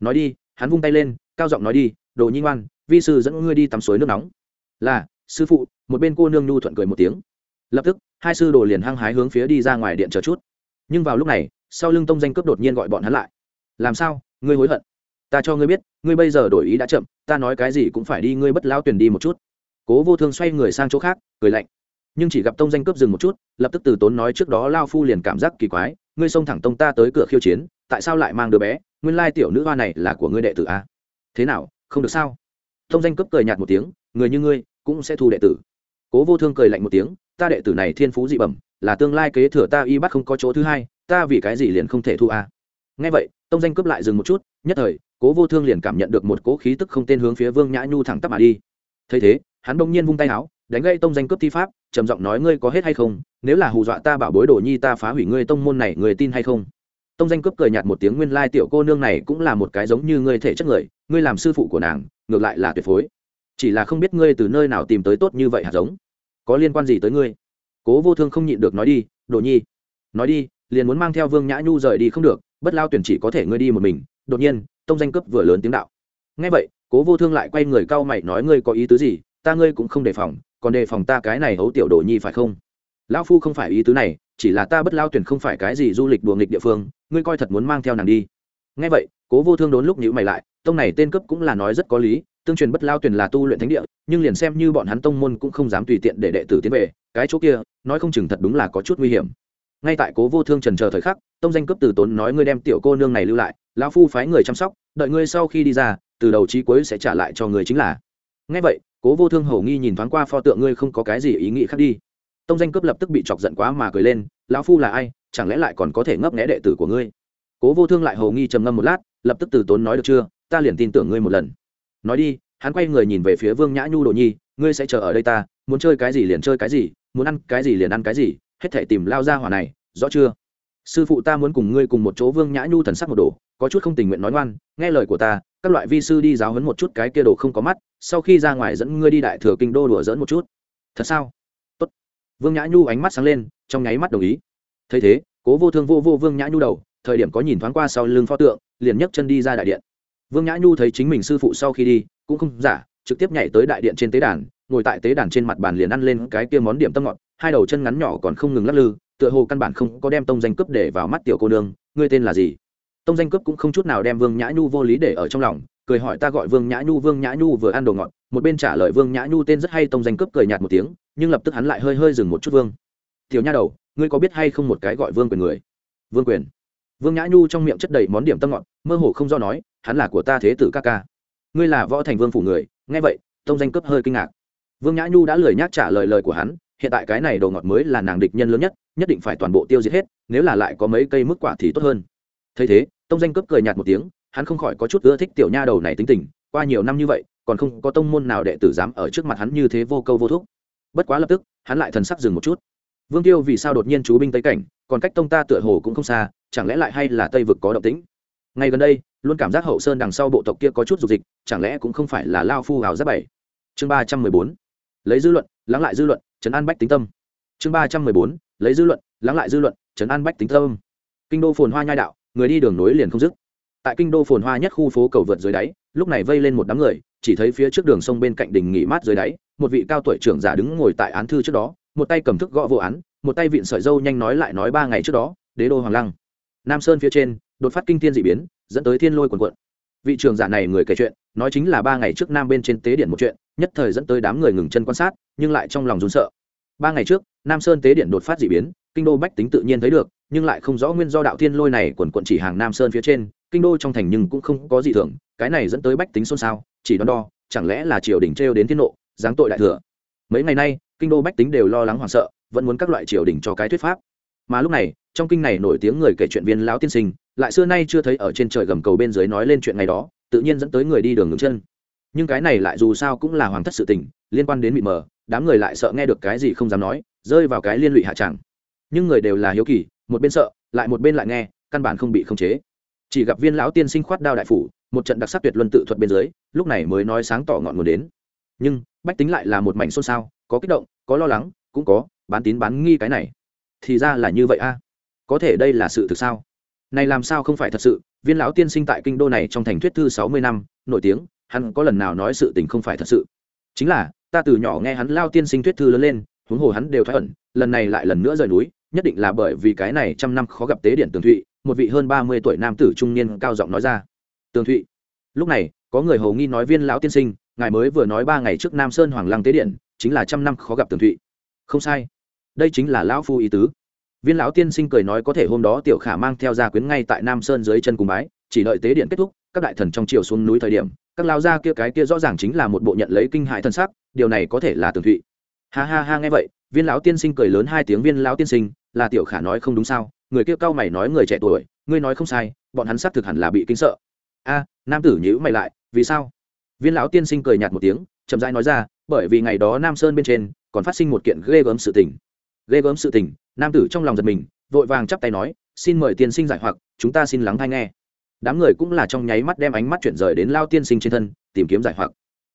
Nói đi, hắn vung tay lên, cao giọng nói đi, đồ nhi ngoan, vi sư dẫn ngươi đi tắm suối nước nóng là, sư phụ, một bên cô nương nhu thuận cười một tiếng. Lập tức, hai sư đồ liền hăng hái hướng phía đi ra ngoài điện chờ chút. Nhưng vào lúc này, sau lưng tông danh cướp đột nhiên gọi bọn hắn lại. Làm sao, ngươi hối hận? Ta cho ngươi biết, ngươi bây giờ đổi ý đã chậm, ta nói cái gì cũng phải đi, ngươi bất lao tuyển đi một chút. Cố vô thương xoay người sang chỗ khác, cười lạnh. Nhưng chỉ gặp tông danh cướp dừng một chút, lập tức từ tốn nói trước đó lao phu liền cảm giác kỳ quái, ngươi xông thẳng tông ta tới cửa khiêu chiến, tại sao lại mang đứa bé? Nguyên lai tiểu nữ hoa này là của ngươi đệ tử a. Thế nào, không được sao? Tông danh cướp cười nhạt một tiếng, người như ngươi cũng sẽ thu đệ tử. Cố vô thương cười lạnh một tiếng, ta đệ tử này thiên phú dị bẩm, là tương lai kế thừa ta y bắt không có chỗ thứ hai, ta vì cái gì liền không thể thu a? Ngay vậy, tông danh cướp lại dừng một chút, nhất thời, cố vô thương liền cảm nhận được một cỗ khí tức không tên hướng phía vương nhã nhu thẳng tắp mà đi. Thấy thế, hắn bỗng nhiên vung tay áo, đánh gây tông danh cướp thi pháp, trầm giọng nói, ngươi có hết hay không? Nếu là hù dọa ta bảo bối đồ nhi ta phá hủy ngươi tông môn này người tin hay không? Tông danh cướp cười nhạt một tiếng, nguyên lai tiểu cô nương này cũng là một cái giống như ngươi thể chất người, ngươi làm sư phụ của nàng, ngược lại là tuyệt phối chỉ là không biết ngươi từ nơi nào tìm tới tốt như vậy hạt giống? Có liên quan gì tới ngươi? Cố vô thương không nhịn được nói đi, đồ nhi, nói đi, liền muốn mang theo vương nhã nhu rời đi không được, bất lao tuyển chỉ có thể ngươi đi một mình. Đột nhiên, tông danh cướp vừa lớn tiếng đạo. Ngay vậy, cố vô thương lại quay người cau mày nói, ngươi có ý tứ gì? Ta ngươi cũng không đề phòng, còn đề phòng ta cái này hấu tiểu đồ nhi phải không? Lão phu không phải ý tứ này, chỉ là ta bất lao tuyển không phải cái gì du lịch đùa nghịch địa phương, ngươi coi thật muốn mang theo nàng đi. Ngay vậy, cố vô thương đốn lúc nhữ mày lại, tông này tên cấp cũng là nói rất có lý tương truyền bất lao tuyển là tu luyện thánh địa, nhưng liền xem như bọn hắn tông môn cũng không dám tùy tiện để đệ tử tiến về, cái chỗ kia, nói không chừng thật đúng là có chút nguy hiểm. Ngay tại cố vô thương trần chờ thời khắc, tông danh cấp từ tốn nói ngươi đem tiểu cô nương này lưu lại, lão phu phái người chăm sóc, đợi ngươi sau khi đi ra, từ đầu chí cuối sẽ trả lại cho người chính là. Ngay vậy, cố vô thương hầu nghi nhìn thoáng qua pho tượng ngươi không có cái gì ý nghĩ khác đi. Tông danh cấp lập tức bị chọc giận quá mà cười lên, lão phu là ai, chẳng lẽ lại còn có thể ngấp nghẽ đệ tử của ngươi? Cố vô thương lại hầu nghi trầm ngâm một lát, lập tức từ tốn nói được chưa, ta liền tin tưởng ngươi một lần nói đi, hắn quay người nhìn về phía vương nhã nhu đồ nhi, ngươi sẽ chờ ở đây ta, muốn chơi cái gì liền chơi cái gì, muốn ăn cái gì liền ăn cái gì, hết thể tìm lao ra hỏa này, rõ chưa? Sư phụ ta muốn cùng ngươi cùng một chỗ. Vương nhã nhu thần sắc một đồ có chút không tình nguyện nói ngoan, nghe lời của ta, các loại vi sư đi giáo hấn một chút cái kia đồ không có mắt, sau khi ra ngoài dẫn ngươi đi đại thừa kinh đô đùa dỡn một chút. Thật sao? Tốt. Vương nhã nhu ánh mắt sáng lên, trong nháy mắt đồng ý. Thấy thế, cố vô thương vô vô vương nhã nhu đầu, thời điểm có nhìn thoáng qua sau lưng pho tượng, liền nhấc chân đi ra đại điện vương nhã nhu thấy chính mình sư phụ sau khi đi, cũng không giả, trực tiếp nhảy tới đại điện trên tế đàn, ngồi tại tế đàn trên mặt bàn liền ăn lên cái kia món điểm tâm ngọt, hai đầu chân ngắn nhỏ còn không ngừng lắc lư, tựa hồ căn bản không có đem tông danh cướp để vào mắt tiểu cô nương, ngươi tên là gì? Tông danh cướp cũng không chút nào đem vương nhã nhu vô lý để ở trong lòng, cười hỏi, ta gọi vương nhã nhu, vương nhã nhu vừa ăn đồ ngọt. Một bên trả lời, vương nhã nhu tên rất hay, tông danh cướp cười nhạt một tiếng, nhưng lập tức hắn lại hơi hơi dừng một chút vương. Tiểu nha đầu, ngươi có biết hay không một cái gọi vương quyền người? Vương quyền? Vương nhã nhu trong miệng chất đầy món điểm tâm ngọt, mơ hồ không do nói hắn là của ta thế tử ca ca. Ngươi là võ thành vương phủ người, nghe vậy, tông danh cướp hơi kinh ngạc. Vương nhã nhu đã lười nhác trả lời lời của hắn, hiện tại cái này đồ ngọt mới là nàng địch nhân lớn nhất nhất định phải toàn bộ tiêu diệt hết, nếu là lại có mấy cây mức quả thì tốt hơn. Thấy thế, tông danh cướp cười nhạt một tiếng, hắn không khỏi có chút ưa thích tiểu nha đầu này tính tình, qua nhiều năm như vậy, còn không có tông môn nào đệ tử dám ở trước mặt hắn như thế vô câu vô thúc. Bất quá lập tức, hắn lại thần sắc dừng một chút. Vương tiêu vì sao đột nhiên chú binh tây cảnh, còn cách tông ta tựa hồ cũng không xa, chẳng lẽ lại hay là tây vực có động tĩnh? Ngay gần đây, luôn cảm giác hậu sơn đằng sau bộ tộc kia có chút dục dịch, chẳng lẽ cũng không phải là lao phu hào giáp bảy? Chương ba trăm mười bốn. Lấy dư luận, lắng lại dư luận chấn an bách tính tâm. Chương ba trăm mười bốn. Lấy dư luận, lắng lại dư luận chấn an bách tính tâm. Kinh đô phồn hoa nhai đạo, người đi đường nối liền không dứt. Tại kinh đô phồn hoa nhất khu phố cầu vượt dưới đáy, lúc này vây lên một đám người, chỉ thấy phía trước đường sông bên cạnh đình nghỉ mát dưới đáy, một vị cao tuổi trưởng giả đứng ngồi tại án thư trước đó, một tay cầm thức gõ vô án, một tay vịn sợi dâu nhanh nói lại nói ba ngày trước đó, đế đô hoàng lăng. Nam sơn phía trên đột phát kinh thiên d ị biến, dẫn tới thiên lôi quần quận vị trưởng giả này người kể chuyện, nói chính là ba ngày trước nam bên trên tế điện một chuyện, nhất thời dẫn tới đám người ngừng chân quan sát, nhưng lại trong lòng run sợ. Ba ngày trước, nam sơn tế điện đột phát d ị biến, kinh đô bách tính tự nhiên thấy được, nhưng lại không rõ nguyên do đạo thiên lôi này quần quận chỉ hàng nam sơn phía trên, kinh đô trong thành nhưng cũng không có gì thường, cái này dẫn tới bách tính xôn xao, chỉ đón đo, chẳng lẽ là triều đình trêu đến thiên nộ, giáng tội đại thừa. Mấy ngày nay, kinh đô bách tính đều lo lắng hoảng sợ, vẫn muốn các loại triều đình cho cái thuyết pháp. Mà lúc này trong kinh này nổi tiếng người kể chuyện viên lão tiên sinh, lại xưa nay chưa thấy ở trên trời gầm cầu bên dưới nói lên chuyện ngày đó, tự nhiên dẫn tới người đi đường ngừng chân. Nhưng cái này lại dù sao cũng là hoàng thất sự tình, liên quan đến mịt mờ, đám người lại sợ nghe được cái gì không dám nói, rơi vào cái liên lụy hạ tràng nhưng người đều là hiếu kỳ, một bên sợ, lại một bên lại nghe, căn bản không bị khống chế. Chỉ gặp viên lão tiên sinh khoát đao đại phủ, một trận đặc sắc tuyệt luân tự thuật bên dưới, lúc này mới nói sáng tỏ ngọn nguồn đến. Nhưng, bách tính lại là một mảnh xôn xao, có kích động, có lo lắng, cũng có, bán tín bán nghi cái này. Thì ra là như vậy a có thể đây là sự thực sao? Này làm sao không phải thật sự? Viên lão tiên sinh tại kinh đô này trong thành thuyết thư sáu mươi năm, nổi tiếng, hắn có lần nào nói sự tình không phải thật sự? Chính là, ta từ nhỏ nghe hắn lao tiên sinh thuyết thư lớn lên, huống hồ hắn đều thoát ẩn, lần này lại lần nữa rời núi, nhất định là bởi vì cái này trăm năm khó gặp tế điện tường thụy, một vị hơn ba mươi tuổi nam tử trung niên cao giọng nói ra. Tường thụy. Lúc này, có người hầu nghi nói viên lão tiên sinh, ngài mới vừa nói ba ngày trước nam sơn hoàng lăng tế điện, chính là trăm năm khó gặp tường thụy. Không sai. Đây chính là lão phu ý tứ viên lão tiên sinh cười nói có thể hôm đó tiểu khả mang theo gia quyến ngay tại nam sơn dưới chân cùng bái, chỉ đợi tế điện kết thúc, các đại thần trong chiều xuống núi thời điểm, các lao gia kia cái kia rõ ràng chính là một bộ nhận lấy kinh hại thân sắc, điều này có thể là tường thụy. Ha ha ha, nghe vậy, viên lão tiên sinh cười lớn hai tiếng, viên lão tiên sinh, là tiểu khả nói không đúng sao? Người kia cao mày nói người trẻ tuổi, ngươi nói không sai, bọn hắn xác thực hẳn là bị kinh sợ. A, nam tử nhữ mày lại, vì sao? Viên lão tiên sinh cười nhạt một tiếng, chậm rãi nói ra, bởi vì ngày đó nam sơn bên trên, còn phát sinh một kiện ghê gớm sự tình. Ghê gớm sự tình? Nam tử trong lòng giật mình, vội vàng chắp tay nói, xin mời tiên sinh giải hoặc, chúng ta xin lắng hay nghe. Đám người cũng là trong nháy mắt đem ánh mắt chuyển rời đến lao tiên sinh trên thân, tìm kiếm giải hoặc.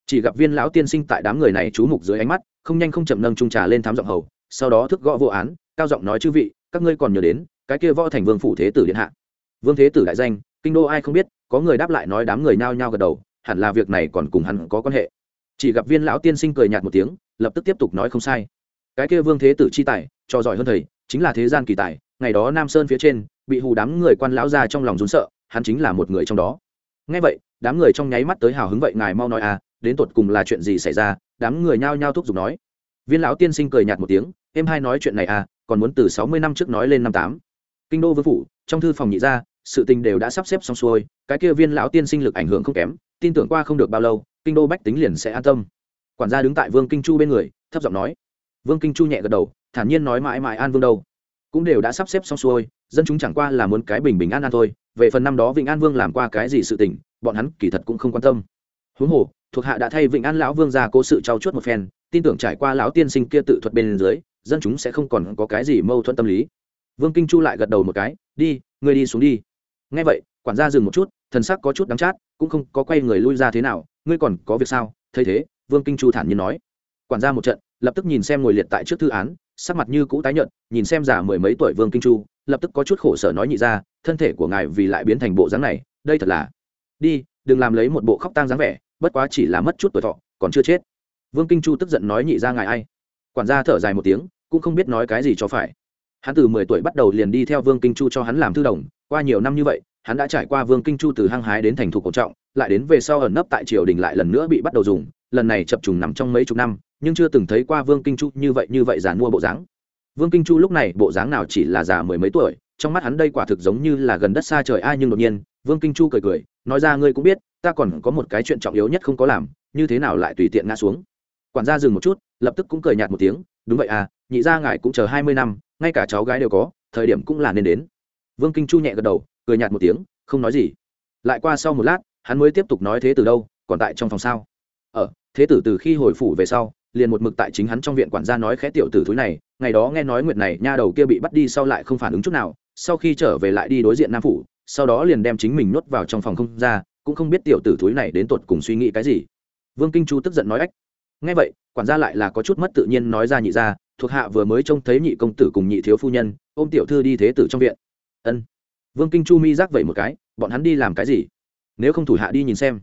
Chỉ gặp viên lão tiên sinh tại đám người này chú mục dưới ánh mắt, không nhanh không chậm nâng trung trà lên thám giọng hầu, sau đó thức gõ vô án, cao giọng nói, chư vị, các ngươi còn nhớ đến, cái kia võ thành vương phủ thế tử điện hạ. Vương thế tử đại danh, kinh đô ai không biết? Có người đáp lại nói, đám người nao nhao gật đầu, hẳn là việc này còn cùng hắn có quan hệ. Chỉ gặp viên lão tiên sinh cười nhạt một tiếng, lập tức tiếp tục nói, không sai. Cái kia vương thế tử chi tài cho giỏi hơn thầy, chính là thế gian kỳ tài, ngày đó nam sơn phía trên, bị hù đám người quan lão ra trong lòng rún sợ, hắn chính là một người trong đó. Ngay vậy, đám người trong nháy mắt tới hào hứng vậy, ngài mau nói à đến tột cùng là chuyện gì xảy ra? Đám người nhao nhao thúc giục nói. Viên lão tiên sinh cười nhạt một tiếng, em hai nói chuyện này à còn muốn từ sáu mươi năm trước nói lên năm tám. Kinh đô vương phủ, trong thư phòng nhị ra sự tình đều đã sắp xếp xong xuôi, cái kia viên lão tiên sinh lực ảnh hưởng không kém, tin tưởng qua không được bao lâu, kinh đô bách tính liền sẽ an tâm. Quản gia đứng tại vương kinh chu bên người, thấp giọng nói. Vương kinh chu nhẹ gật đầu thản nhiên nói mãi mãi an vương đâu. Cũng đều đã sắp xếp xong xuôi, dân chúng chẳng qua là muốn cái bình bình an an thôi. Về phần năm đó vịnh an vương làm qua cái gì sự tình, bọn hắn kỳ thật cũng không quan tâm. Huống hồ, thuộc hạ đã thay vịnh an lão vương ra cố sự trao chuốt một phen, tin tưởng trải qua lão tiên sinh kia tự thuật bên dưới, dân chúng sẽ không còn có cái gì mâu thuẫn tâm lý. Vương kinh chu lại gật đầu một cái, đi, ngươi đi xuống đi. Ngay vậy, quản gia dừng một chút, thần sắc có chút đắng chát, cũng không có quay người lui ra thế nào, ngươi còn có việc sao? Thấy thế, vương kinh chu thản nhiên nói. Quản gia một trận, lập tức nhìn xem ngồi liệt tại trước thư án sắc mặt như cũ tái nhợt, nhìn xem già mười mấy tuổi vương kinh chu, lập tức có chút khổ sở nói nhị ra, thân thể của ngài vì lại biến thành bộ dáng này, đây thật là đi, đừng làm lấy một bộ khóc tang dáng vẻ, bất quá chỉ là mất chút tuổi thọ, còn chưa chết. Vương kinh chu tức giận nói nhị ra ngài ai? Quản gia thở dài một tiếng, cũng không biết nói cái gì cho phải. Hắn từ mười tuổi bắt đầu liền đi theo vương kinh chu cho hắn làm thư đồng, qua nhiều năm như vậy, hắn đã trải qua vương kinh chu từ hăng hái đến thành thục cổ trọng, lại đến về sau ẩn nấp tại triều đình lại lần nữa bị bắt đầu dùng, lần này chập trùng nằm trong mấy chục năm nhưng chưa từng thấy qua vương kinh chu như vậy như vậy giàn mua bộ dáng. Vương kinh chu lúc này bộ dáng nào chỉ là già mười mấy tuổi, trong mắt hắn đây quả thực giống như là gần đất xa trời ai nhưng đột nhiên, vương kinh chu cười cười, nói ra, ngươi cũng biết, ta còn có một cái chuyện trọng yếu nhất không có làm, như thế nào lại tùy tiện ngã xuống? Quản gia dừng một chút, lập tức cũng cười nhạt một tiếng, đúng vậy à nhị ra ngài cũng chờ hai mươi năm, ngay cả cháu gái đều có, thời điểm cũng là nên đến. Vương kinh chu nhẹ gật đầu, cười nhạt một tiếng, không nói gì. Lại qua sau một lát, hắn mới tiếp tục nói, thế từ đâu, còn tại trong phòng sao? Ở thế tử từ khi hồi phủ về sau liền một mực tại chính hắn trong viện quản gia nói khẽ tiểu tử thúi này, ngày đó nghe nói nguyệt này nha đầu kia bị bắt đi sau lại không phản ứng chút nào, sau khi trở về lại đi đối diện nam phủ, sau đó liền đem chính mình nuốt vào trong phòng không ra, cũng không biết tiểu tử thúi này đến tột cùng suy nghĩ cái gì. Vương kinh chu tức giận nói ách. Nghe vậy, quản gia lại là có chút mất tự nhiên nói ra nhị ra thuộc hạ vừa mới trông thấy nhị công tử cùng nhị thiếu phu nhân, ôm tiểu thư đi thế tử trong viện. Ân. Vương kinh chu mi giác vậy một cái, bọn hắn đi làm cái gì? Nếu không thủ hạ đi nhìn xem.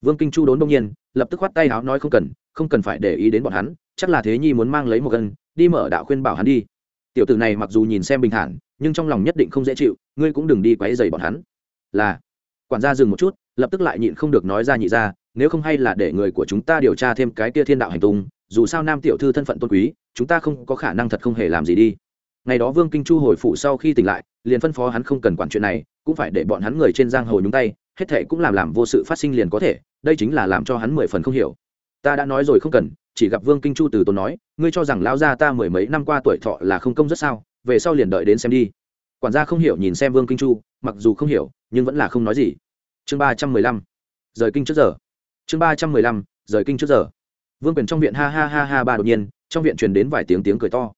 Vương kinh chu đốn đông nhiên, lập tức khoát tay áo nói không cần không cần phải để ý đến bọn hắn, chắc là thế nhi muốn mang lấy một gân đi mở đạo khuyên bảo hắn đi. Tiểu tử này mặc dù nhìn xem bình thản, nhưng trong lòng nhất định không dễ chịu, ngươi cũng đừng đi quấy dày bọn hắn. Là, quản gia dừng một chút, lập tức lại nhịn không được nói ra nhị ra, nếu không hay là để người của chúng ta điều tra thêm cái kia thiên đạo hành tung, dù sao nam tiểu thư thân phận tôn quý, chúng ta không có khả năng thật không hề làm gì đi. Ngày đó vương kinh chu hồi phụ sau khi tỉnh lại, liền phân phó hắn không cần quản chuyện này, cũng phải để bọn hắn người trên giang hồ nhúng tay, hết thệ cũng làm làm vô sự phát sinh liền có thể, đây chính là làm cho hắn mười phần không hiểu ta đã nói rồi không cần, chỉ gặp vương kinh chu từ tốn nói, ngươi cho rằng lão gia ta mười mấy năm qua tuổi thọ là không công rất sao, về sau liền đợi đến xem đi. Quản gia không hiểu nhìn xem vương kinh chu, mặc dù không hiểu, nhưng vẫn là không nói gì. Chương ba trăm mười lăm. Rời kinh trước giờ. Chương ba trăm mười lăm, rời kinh trước giờ. Vương quyền trong viện ha ha ha ha ba đột nhiên, trong viện truyền đến vài tiếng tiếng cười to.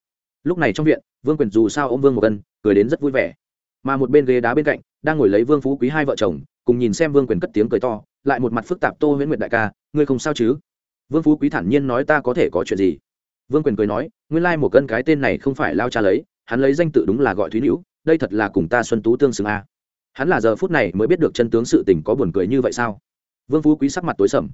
Lúc này trong viện, vương quyền dù sao ô m vương một cân cười đến rất vui vẻ. Mà một bên ghế đá bên cạnh, đang ngồi lấy vương phú quý hai vợ chồng, cùng nhìn xem vương quyền cất tiếng cười to, lại một mặt phức tạp tô huyễn nguyệt đại ca, ngươi không sao chứ? Vương phú quý thản nhiên nói ta có thể có chuyện gì? Vương quyền cười nói, nguyên lai một cân cái tên này không phải lao cha lấy, hắn lấy danh tự đúng là gọi thúy nữ đây thật là cùng ta xuân tú tương xứng a. Hắn là giờ phút này mới biết được chân tướng sự tình có buồn cười như vậy sao? Vương phú quý sắc mặt tối sầm.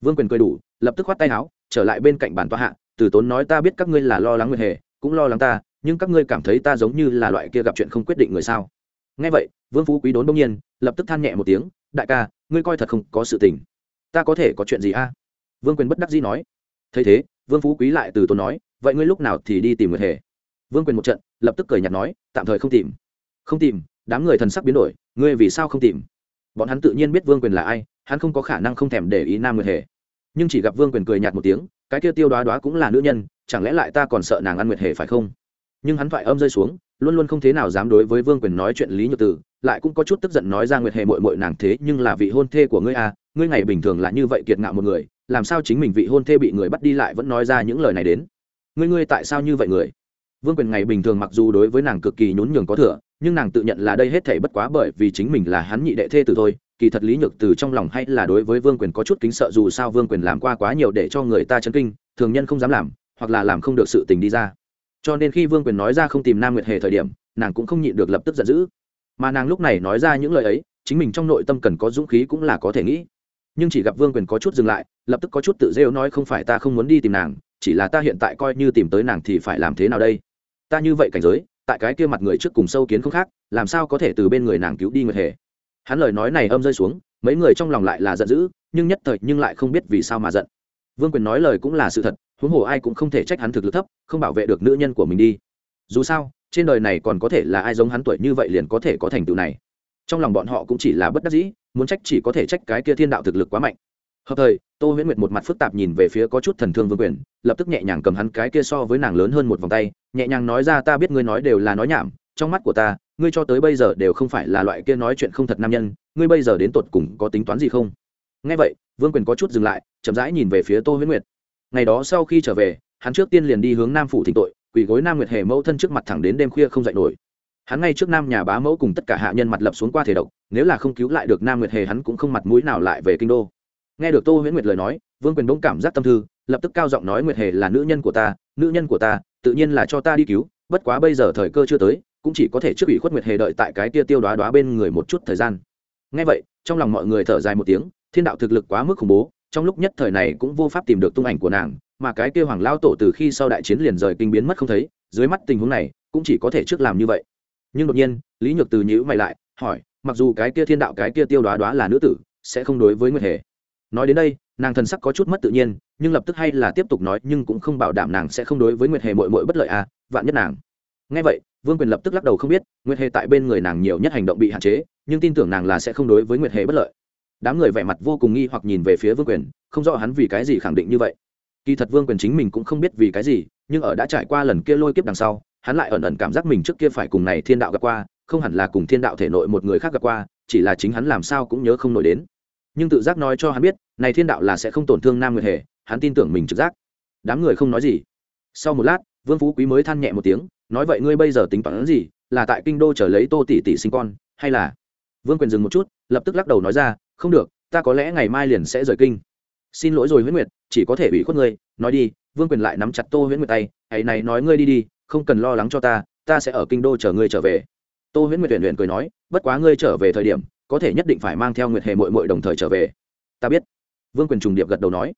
Vương quyền cười đủ, lập tức khoát tay áo, trở lại bên cạnh bàn tòa hạ, từ tốn nói ta biết các ngươi là lo lắng nguyệt hề, cũng lo lắng ta, nhưng các ngươi cảm thấy ta giống như là loại kia gặp chuyện không quyết định người sao? Nghe vậy, vương phú quý đốn đông nhiên, lập tức than nhẹ một tiếng, đại ca, ngươi coi thật không có sự tình. Ta có thể có chuyện gì a? Vương quyền bất đắc dĩ nói. Thấy thế, vương phú quý lại từ tốn nói, vậy ngươi lúc nào thì đi tìm nguyệt hề? Vương quyền một trận, lập tức cười nhạt nói, tạm thời không tìm. Không tìm? Đám người thần sắc biến đổi, ngươi vì sao không tìm? Bọn hắn tự nhiên biết vương quyền là ai, hắn không có khả năng không thèm để ý nam nguyệt hề. Nhưng chỉ gặp vương quyền cười nhạt một tiếng, cái kia tiêu đoá đoá cũng là nữ nhân, chẳng lẽ lại ta còn sợ nàng ăn nguyệt hề phải không? Nhưng hắn thoại âm rơi xuống, luôn luôn không thế nào dám đối với vương quyền nói chuyện lý nhược tử, lại cũng có chút tức giận nói ra nguyệt hề mội mội nàng thế nhưng là vị hôn thê của ngươi à ngươi ngày bình thường là như vậy kiệt ngạo một người, làm sao chính mình vị hôn thê bị người bắt đi lại vẫn nói ra những lời này đến? Ngươi ngươi tại sao như vậy người? Vương quyền ngày bình thường mặc dù đối với nàng cực kỳ nhún nhường có thừa, nhưng nàng tự nhận là đây hết thể bất quá bởi vì chính mình là hắn nhị đệ thê từ thôi, kỳ thật lý nhược từ trong lòng hay là đối với vương quyền có chút kính sợ dù sao vương quyền làm qua quá nhiều để cho người ta chấn kinh, thường nhân không dám làm, hoặc là làm không được sự tình đi ra cho nên khi vương quyền nói ra không tìm nam nguyệt hề thời điểm, nàng cũng không nhịn được lập tức giận dữ. Mà nàng lúc này nói ra những lời ấy, chính mình trong nội tâm cần có dũng khí cũng là có thể nghĩ. Nhưng chỉ gặp vương quyền có chút dừng lại, lập tức có chút tự rêu nói không phải ta không muốn đi tìm nàng, chỉ là ta hiện tại coi như tìm tới nàng thì phải làm thế nào đây? Ta như vậy cảnh giới, tại cái kia mặt người trước cùng sâu kiến không khác, làm sao có thể từ bên người nàng cứu đi nguyệt hề? Hắn lời nói này âm rơi xuống, mấy người trong lòng lại là giận dữ, nhưng nhất thời nhưng lại không biết vì sao mà giận. Vương quyền nói lời cũng là sự thật huống hồ ai cũng không thể trách hắn thực lực thấp, không bảo vệ được nữ nhân của mình đi. Dù sao, trên đời này còn có thể là ai giống hắn tuổi như vậy liền có thể có thành tựu này. Trong lòng bọn họ cũng chỉ là bất đắc dĩ, muốn trách chỉ có thể trách cái kia thiên đạo thực lực quá mạnh. Hợp thời, tô huyễn nguyệt một mặt phức tạp nhìn về phía có chút thần thương vương quyền, lập tức nhẹ nhàng cầm hắn cái kia so với nàng lớn hơn một vòng tay, nhẹ nhàng nói ra, ta biết ngươi nói đều là nói nhảm, trong mắt của ta, ngươi cho tới bây giờ đều không phải là loại kia nói chuyện không thật nam nhân, ngươi bây giờ đến tột cùng có tính toán gì không? Nghe vậy, vương quyền có chút dừng lại, chậm rãi nhìn về phía tô huyễn nguyệt ngày đó sau khi trở về, hắn trước tiên liền đi hướng nam phủ thỉnh tội, quỳ gối nam nguyệt hề mẫu thân trước mặt thẳng đến đêm khuya không dậy nổi. Hắn ngay trước nam nhà bá mẫu cùng tất cả hạ nhân mặt lập xuống qua thể độc, nếu là không cứu lại được nam nguyệt hề hắn cũng không mặt mũi nào lại về kinh đô. Nghe được tô huyễn nguyệt lời nói, vương quyền bỗng cảm giác tâm thư, lập tức cao giọng nói nguyệt hề là nữ nhân của ta, nữ nhân của ta, tự nhiên là cho ta đi cứu, bất quá bây giờ thời cơ chưa tới, cũng chỉ có thể trước ủy khuất nguyệt hề đợi tại cái tia tiêu đoá đoá bên người một chút thời gian. Ngay vậy, trong lòng mọi người thở dài một tiếng, thiên đạo thực lực quá mức khủng bố trong lúc nhất thời này cũng vô pháp tìm được tung ảnh của nàng, mà cái kia hoàng lao tổ từ khi sau đại chiến liền rời kinh biến mất không thấy, dưới mắt tình huống này, cũng chỉ có thể trước làm như vậy. Nhưng đột nhiên, lý nhược từ nhữ mày lại, hỏi, mặc dù cái kia thiên đạo, cái kia tiêu đoá đoá là nữ tử, sẽ không đối với nguyệt hề. Nói đến đây, nàng thần sắc có chút mất tự nhiên, nhưng lập tức hay là tiếp tục nói, nhưng cũng không bảo đảm nàng sẽ không đối với nguyệt hề mội mội bất lợi à vạn nhất nàng. Ngay vậy, vương quyền lập tức lắc đầu không biết, nguyệt hề tại bên người nàng nhiều nhất hành động bị hạn chế, nhưng tin tưởng nàng là sẽ không đối với nguyệt hề bất lợi đám người vẻ mặt vô cùng nghi hoặc nhìn về phía vương quyền, không rõ hắn vì cái gì khẳng định như vậy. Kỳ thật vương quyền chính mình cũng không biết vì cái gì, nhưng ở đã trải qua lần kia lôi kiếp đằng sau, hắn lại ẩn ẩn cảm giác mình trước kia phải cùng này thiên đạo gặp qua, không hẳn là cùng thiên đạo thể nội một người khác gặp qua, chỉ là chính hắn làm sao cũng nhớ không nổi đến. Nhưng tự giác nói cho hắn biết, này thiên đạo là sẽ không tổn thương nam người hề, hắn tin tưởng mình trực giác. Đám người không nói gì. Sau một lát, vương phú quý mới than nhẹ một tiếng, nói, vậy ngươi bây giờ tính toán gì? Là tại kinh đô trở lấy tô tỷ tỷ sinh con, hay là? Vương quyền dừng một chút, lập tức lắc đầu nói ra không được, ta có lẽ ngày mai liền sẽ rời kinh. Xin lỗi rồi huyễn nguyệt, chỉ có thể ủy khuất ngươi, nói đi, vương quyền lại nắm chặt tô huyễn nguyệt tay, hãy này nói ngươi đi đi, không cần lo lắng cho ta ta sẽ ở kinh đô chờ ngươi trở về. Tô huyễn nguyệt tuyển luyện cười nói, bất quá ngươi trở về thời điểm, có thể nhất định phải mang theo nguyệt hề mội mội đồng thời trở về. Ta biết. Vương quyền trùng điệp gật đầu nói.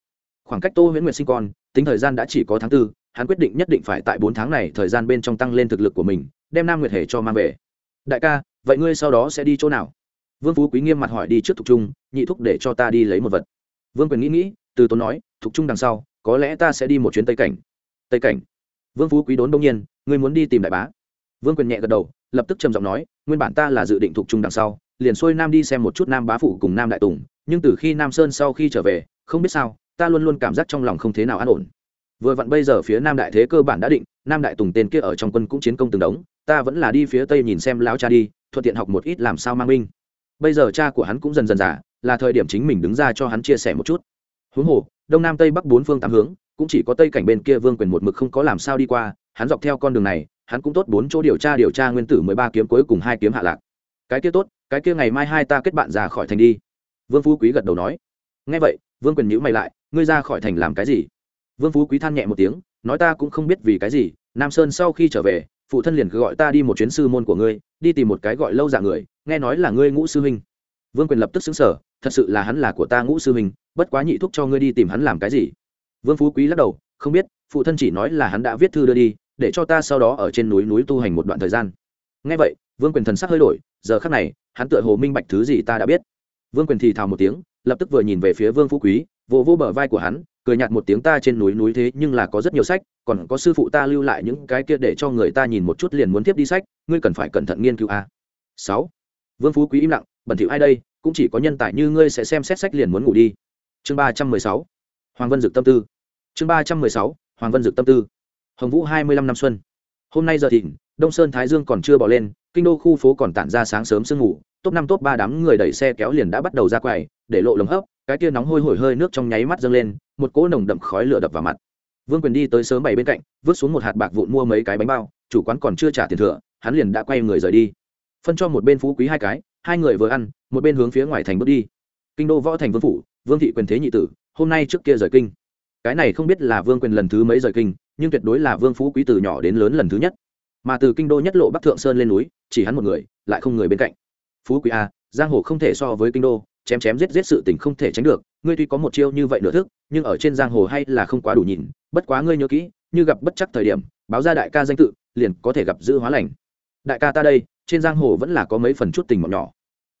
Khoảng cách tô huyễn nguyệt sinh con, tính thời gian đã chỉ có tháng tư, hắn quyết định nhất định phải tại bốn tháng này thời gian bên trong tăng lên thực lực của mình, đem nam nguyệt hề cho mang về. Đại ca, vậy ngươi sau đó sẽ đi chỗ nào? Vương phú quý nghiêm mặt hỏi đi trước thục trung, nhị thúc để cho ta đi lấy một vật. Vương quyền nghĩ nghĩ, từ tốn nói, thục trung đằng sau, có lẽ ta sẽ đi một chuyến tây cảnh. Tây cảnh? Vương phú quý đốn đông nhiên, ngươi muốn đi tìm đại bá. Vương quyền nhẹ gật đầu, lập tức trầm giọng nói, nguyên bản ta là dự định thục trung đằng sau, liền xuôi nam đi xem một chút nam bá phụ cùng nam đại tùng, nhưng từ khi nam sơn sau khi trở về, không biết sao, ta luôn luôn cảm giác trong lòng không thế nào an ổn. Vừa vặn bây giờ phía nam đại thế cơ bản đã định, nam đại tùng tên kia ở trong quân cũng chiến công từng đống, ta vẫn là đi phía tây nhìn xem lão cha đi, thuận tiện học một ít làm sao mang binh bây giờ cha của hắn cũng dần dần già, là thời điểm chính mình đứng ra cho hắn chia sẻ một chút. Huống hồ, đông nam tây bắc bốn phương tám hướng, cũng chỉ có tây cảnh bên kia vương quyền một mực không có làm sao đi qua, hắn dọc theo con đường này, hắn cũng tốt bốn chỗ điều tra điều tra nguyên tử mười ba kiếm cuối cùng hai kiếm hạ lạc. Cái kia tốt, cái kia ngày mai hai ta kết bạn ra khỏi thành đi. Vương phú quý gật đầu nói. Ngay vậy, vương quyền nhữ mày lại, ngươi ra khỏi thành làm cái gì? Vương phú quý than nhẹ một tiếng, nói ta cũng không biết vì cái gì, nam sơn sau khi trở về phụ thân liền cứ gọi ta đi một chuyến sư môn của ngươi, đi tìm một cái gọi lâu dạ người, nghe nói là ngươi ngũ sư huynh. Vương quyền lập tức xứng sở thật sự là hắn là của ta ngũ sư huynh, bất quá nhị thúc cho ngươi đi tìm hắn làm cái gì? Vương phú quý lắc đầu, không biết, phụ thân chỉ nói là hắn đã viết thư đưa đi, để cho ta sau đó ở trên núi núi tu hành một đoạn thời gian. Nghe vậy, vương quyền thần sắc hơi đổi, giờ khắc này, hắn tựa hồ minh bạch thứ gì ta đã biết. Vương quyền thì thào một tiếng, lập tức vừa nhìn về phía vương phú quý, vỗ vỗ bờ vai của hắn cười nhạt một tiếng ta trên núi núi thế nhưng là có rất nhiều sách, còn có sư phụ ta lưu lại những cái kia để cho người ta nhìn một chút liền muốn tiếp đi sách, ngươi cần phải cẩn thận nghiên cứu a. Sáu, vương phú quý im lặng, bẩn thỉu ai đây, cũng chỉ có nhân tài như ngươi sẽ xem xét sách liền muốn ngủ đi. Chương ba trăm mười sáu, hoàng vân dực tâm tư. Chương ba trăm mười sáu, hoàng vân dực tâm tư. Hồng vũ hai mươi lăm năm xuân. Hôm nay giờ thìn, đông sơn thái dương còn chưa bỏ lên, kinh đô khu phố còn tản ra sáng sớm sương ngủ, top năm, top ba đám người đẩy xe kéo liền đã bắt đầu ra quầy, để lộ lồng hấp cái tia nóng hôi hổi hơi nước trong nháy mắt dâng lên, một cỗ nồng đậm khói lửa đập vào mặt. Vương quyền đi tới sớm bảy bên cạnh, vứt xuống một hạt bạc vụn mua mấy cái bánh bao, chủ quán còn chưa trả tiền thừa, hắn liền đã quay người rời đi. Phân cho một bên phú quý hai cái, hai người vừa ăn, một bên hướng phía ngoài thành bước đi. Kinh đô võ thành vương phủ, vương thị quyền thế nhị tử, hôm nay trước kia rời kinh. Cái này không biết là vương quyền lần thứ mấy rời kinh, nhưng tuyệt đối là vương phú quý từ nhỏ đến lớn lần thứ nhất. Mà từ kinh đô nhất lộ bắc thượng sơn lên núi, chỉ hắn một người, lại không người bên cạnh. Phú quý a giang hồ không thể so với kinh đô chém chém giết giết sự tình không thể tránh được, ngươi tuy có một chiêu như vậy nửa thức, nhưng ở trên giang hồ hay là không quá đủ nhìn, bất quá ngươi nhớ kỹ, như gặp bất chắc thời điểm, báo ra đại ca danh tự, liền có thể gặp giữ hóa lành. Đại ca ta đây, trên giang hồ vẫn là có mấy phần chút tình mọn nhỏ.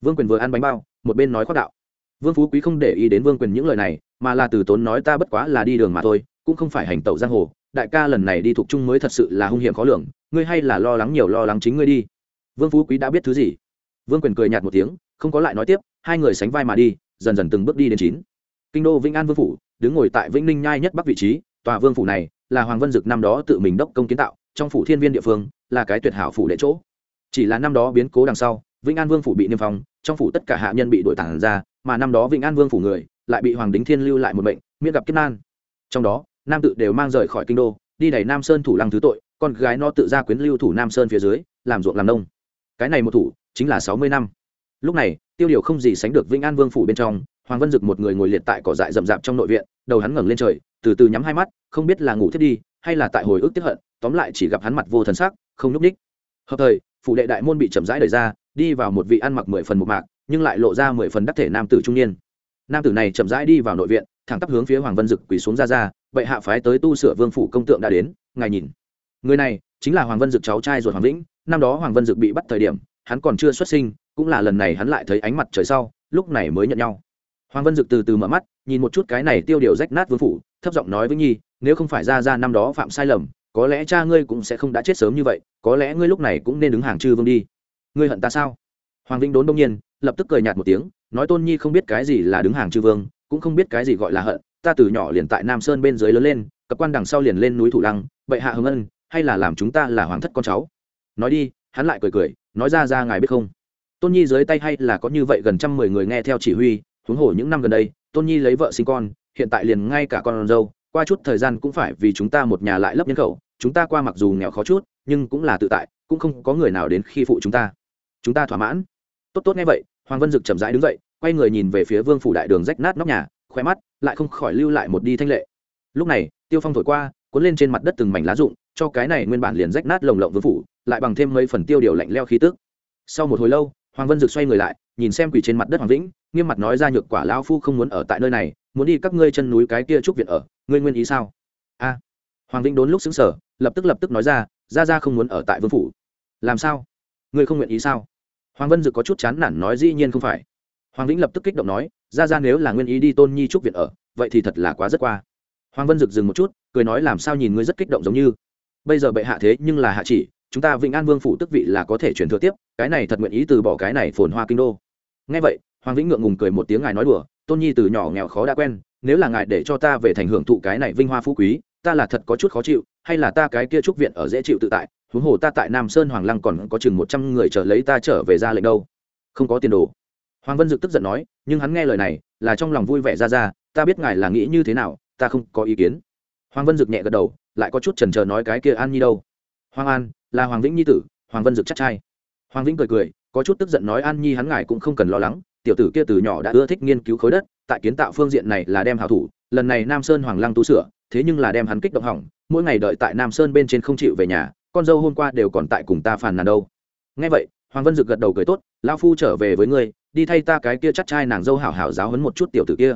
Vương quyền vừa ăn bánh bao, một bên nói khoác đạo. Vương phú quý không để ý đến vương quyền những lời này, mà là từ tốn nói ta bất quá là đi đường mà thôi, cũng không phải hành tẩu giang hồ, đại ca lần này đi thuộc chung mới thật sự là hung hiểm khó lường, ngươi hay là lo lắng nhiều lo lắng chính ngươi đi. Vương phú quý đã biết thứ gì? Vương quyền cười nhạt một tiếng, không có lại nói tiếp hai người sánh vai mà đi, dần dần từng bước đi đến chín. Kinh đô vĩnh an vương phủ, đứng ngồi tại vĩnh ninh nhai nhất bắc vị trí, tòa vương phủ này là hoàng vân dực năm đó tự mình đốc công kiến tạo, trong phủ thiên viên địa phương là cái tuyệt hảo phủ đệ chỗ. Chỉ là năm đó biến cố đằng sau, vĩnh an vương phủ bị niêm phong, trong phủ tất cả hạ nhân bị đội tản ra, mà năm đó vĩnh an vương phủ người lại bị hoàng đính thiên lưu lại một bệnh miễn gặp kiếp nan. Trong đó, nam tự đều mang rời khỏi kinh đô, đi đẩy nam sơn thủ lăng thứ tội, con gái nó tự ra quyến lưu thủ nam sơn phía dưới, làm ruộng làm nông. Cái này một thủ chính là sáu mươi năm lúc này, tiêu điều không gì sánh được vĩnh an vương phủ bên trong, hoàng vân dực một người ngồi liệt tại cỏ dại rậm rạp trong nội viện, đầu hắn ngẩng lên trời, từ từ nhắm hai mắt, không biết là ngủ thiết đi, hay là tại hồi ức tiếp hận, tóm lại chỉ gặp hắn mặt vô thần sắc, không nhúc ních hợp thời, phủ đệ đại môn bị chậm rãi đẩy ra, đi vào một vị ăn mặc mười phần một mạc, nhưng lại lộ ra mười phần đắc thể nam tử trung niên. Nam tử này chậm rãi đi vào nội viện, thẳng tắp hướng phía hoàng vân dực quỳ xuống ra ra vậy hạ phái tới tu sửa vương phủ công tượng đã đến, ngài nhìn. Người này chính là hoàng vân dực cháu trai ruột hoàng vĩnh, năm đó hoàng vân dực bị bắt thời điểm hắn còn chưa xuất sinh, cũng là lần này hắn lại thấy ánh mặt trời sau, lúc này mới nhận nhau. Hoàng vân dực từ từ mở mắt, nhìn một chút cái này tiêu điều rách nát vương phủ, thấp giọng nói với nhi, nếu không phải ra ra năm đó phạm sai lầm, có lẽ cha ngươi cũng sẽ không đã chết sớm như vậy, có lẽ ngươi lúc này cũng nên đứng hàng chư vương đi. Ngươi hận ta sao? Hoàng vĩnh đốn đông nhiên, lập tức cười nhạt một tiếng, nói tôn nhi không biết cái gì là đứng hàng chư vương, cũng không biết cái gì gọi là hận, ta từ nhỏ liền tại nam sơn bên dưới lớn lên cập quan đằng sau liền lên núi thủ lăng, bệ hạ hưng ân, hay là làm chúng ta là hoàng thất con cháu. Nói đi hắn lại cười cười, nói ra ra ngài biết không? Tôn nhi dưới tay hay là có như vậy gần trăm mười người nghe theo chỉ huy, huống hồ những năm gần đây, tôn nhi lấy vợ sinh con, hiện tại liền ngay cả con dâu, qua chút thời gian cũng phải vì chúng ta một nhà lại lấp nhân khẩu, chúng ta qua mặc dù nghèo khó chút, nhưng cũng là tự tại, cũng không có người nào đến khi phụ chúng ta. Chúng ta thỏa mãn. Tốt tốt nghe vậy, hoàng vân dực chậm rãi đứng dậy, quay người nhìn về phía vương phủ đại đường rách nát nóc nhà khoe mắt lại không khỏi lưu lại một đi thanh lệ. Lúc này, tiêu phong thổi qua, cuốn lên trên mặt đất từng mảnh lá rụng cho cái này nguyên bản liền rách nát lồng lộng vương phủ, lại bằng thêm mấy phần tiêu điều lạnh leo khí tức. Sau một hồi lâu, hoàng vân dực xoay người lại, nhìn xem quỷ trên mặt đất hoàng vĩnh, nghiêm mặt nói ra nhược quả lão phu không muốn ở tại nơi này, muốn đi các ngươi chân núi cái kia trúc viện ở, ngươi nguyên ý sao? A. Hoàng vĩnh đốn lúc xứng sở lập tức lập tức nói ra ra ra không muốn ở tại vương phủ. Làm sao? Ngươi không nguyện ý sao? Hoàng vân dực có chút chán nản nói dĩ nhiên không phải. Hoàng vĩnh lập tức kích động nói, ra ra nếu là nguyên ý đi tôn nhi trúc viện ở, vậy thì thật là quá rất qua. Hoàng vân dực dừng một chút, cười nói làm sao nhìn ngươi rất kích động giống như bây giờ bệ hạ thế nhưng là hạ chỉ, chúng ta vĩnh an vương phủ tức vị là có thể chuyển thừa tiếp, cái này thật nguyện ý từ bỏ cái này phồn hoa kinh đô. Ngay vậy, hoàng vĩnh ngượng ngùng cười một tiếng ngài nói đùa, tôn nhi từ nhỏ nghèo khó đã quen, nếu là ngài để cho ta về thành hưởng thụ cái này vinh hoa phú quý, ta là thật có chút khó chịu, hay là ta cái kia trúc viện ở dễ chịu tự tại, huống hồ ta tại nam sơn hoàng lăng còn có chừng một trăm người chờ lấy ta trở về ra lệnh đâu. Không có tiền đồ. Hoàng vân dực tức giận nói, nhưng hắn nghe lời này, là trong lòng vui vẻ ra ra, ta biết ngài là nghĩ như thế nào, ta không có ý kiến. Hoàng vân dực nhẹ gật đầu lại có chút trần trờ nói cái kia an nhi đâu. Hoàng an, là hoàng vĩnh nhi tử, hoàng vân dực chắc trai. Hoàng vĩnh cười cười, có chút tức giận nói an nhi hắn ngài cũng không cần lo lắng, tiểu tử kia từ nhỏ đã ưa thích nghiên cứu khối đất, tại kiến tạo phương diện này là đem hảo thủ, lần này nam sơn hoàng lăng tu sửa, thế nhưng là đem hắn kích động hỏng, mỗi ngày đợi tại nam sơn bên trên không chịu về nhà, con dâu hôm qua đều còn tại cùng ta phàn nàn đâu. Ngay vậy, hoàng vân dực gật đầu cười tốt lao phu trở về với ngươi, đi thay ta cái kia chắc trai nàng dâu hảo hảo giáo hấn một chút tiểu tử kia.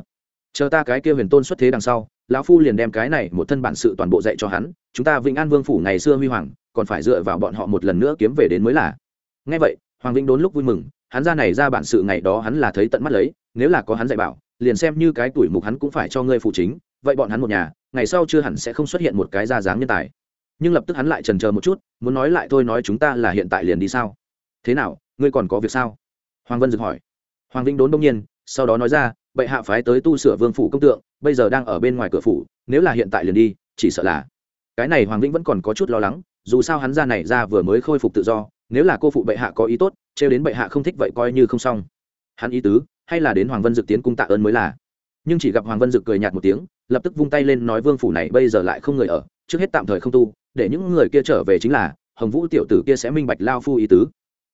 Chờ ta cái kia huyền tôn xuất thế đằng sau lão phu liền đem cái này một thân bản sự toàn bộ dạy cho hắn, chúng ta vĩnh an vương phủ ngày xưa huy hoàng, còn phải dựa vào bọn họ một lần nữa kiếm về đến mới là. Ngay vậy, hoàng vĩnh đốn lúc vui mừng, hắn ra này ra bản sự ngày đó hắn là thấy tận mắt lấy, nếu là có hắn dạy bảo, liền xem như cái tuổi mục hắn cũng phải cho ngươi phụ chính, vậy bọn hắn một nhà, ngày sau chưa hẳn sẽ không xuất hiện một cái ra dáng nhân tài. Nhưng lập tức hắn lại trần chờ một chút, muốn nói lại thôi nói chúng ta là hiện tại liền đi sao? Thế nào, ngươi còn có việc sao? Hoàng vân dực hỏi. Hoàng vĩnh đốn đông nhiên, sau đó nói ra bệ hạ phái tới tu sửa vương phủ công tượng, bây giờ đang ở bên ngoài cửa phủ, nếu là hiện tại liền đi, chỉ sợ là. Cái này hoàng vĩnh vẫn còn có chút lo lắng, dù sao hắn ra này ra vừa mới khôi phục tự do, nếu là cô phụ bệ hạ có ý tốt, trêu đến bệ hạ không thích vậy coi như không xong. Hắn ý tứ, hay là đến hoàng vân dực tiến cung tạ ơn mới là. Nhưng chỉ gặp hoàng vân dực cười nhạt một tiếng, lập tức vung tay lên nói vương phủ này bây giờ lại không người ở, trước hết tạm thời không tu, để những người kia trở về chính là, hồng vũ tiểu tử kia sẽ minh bạch lao phu ý tứ.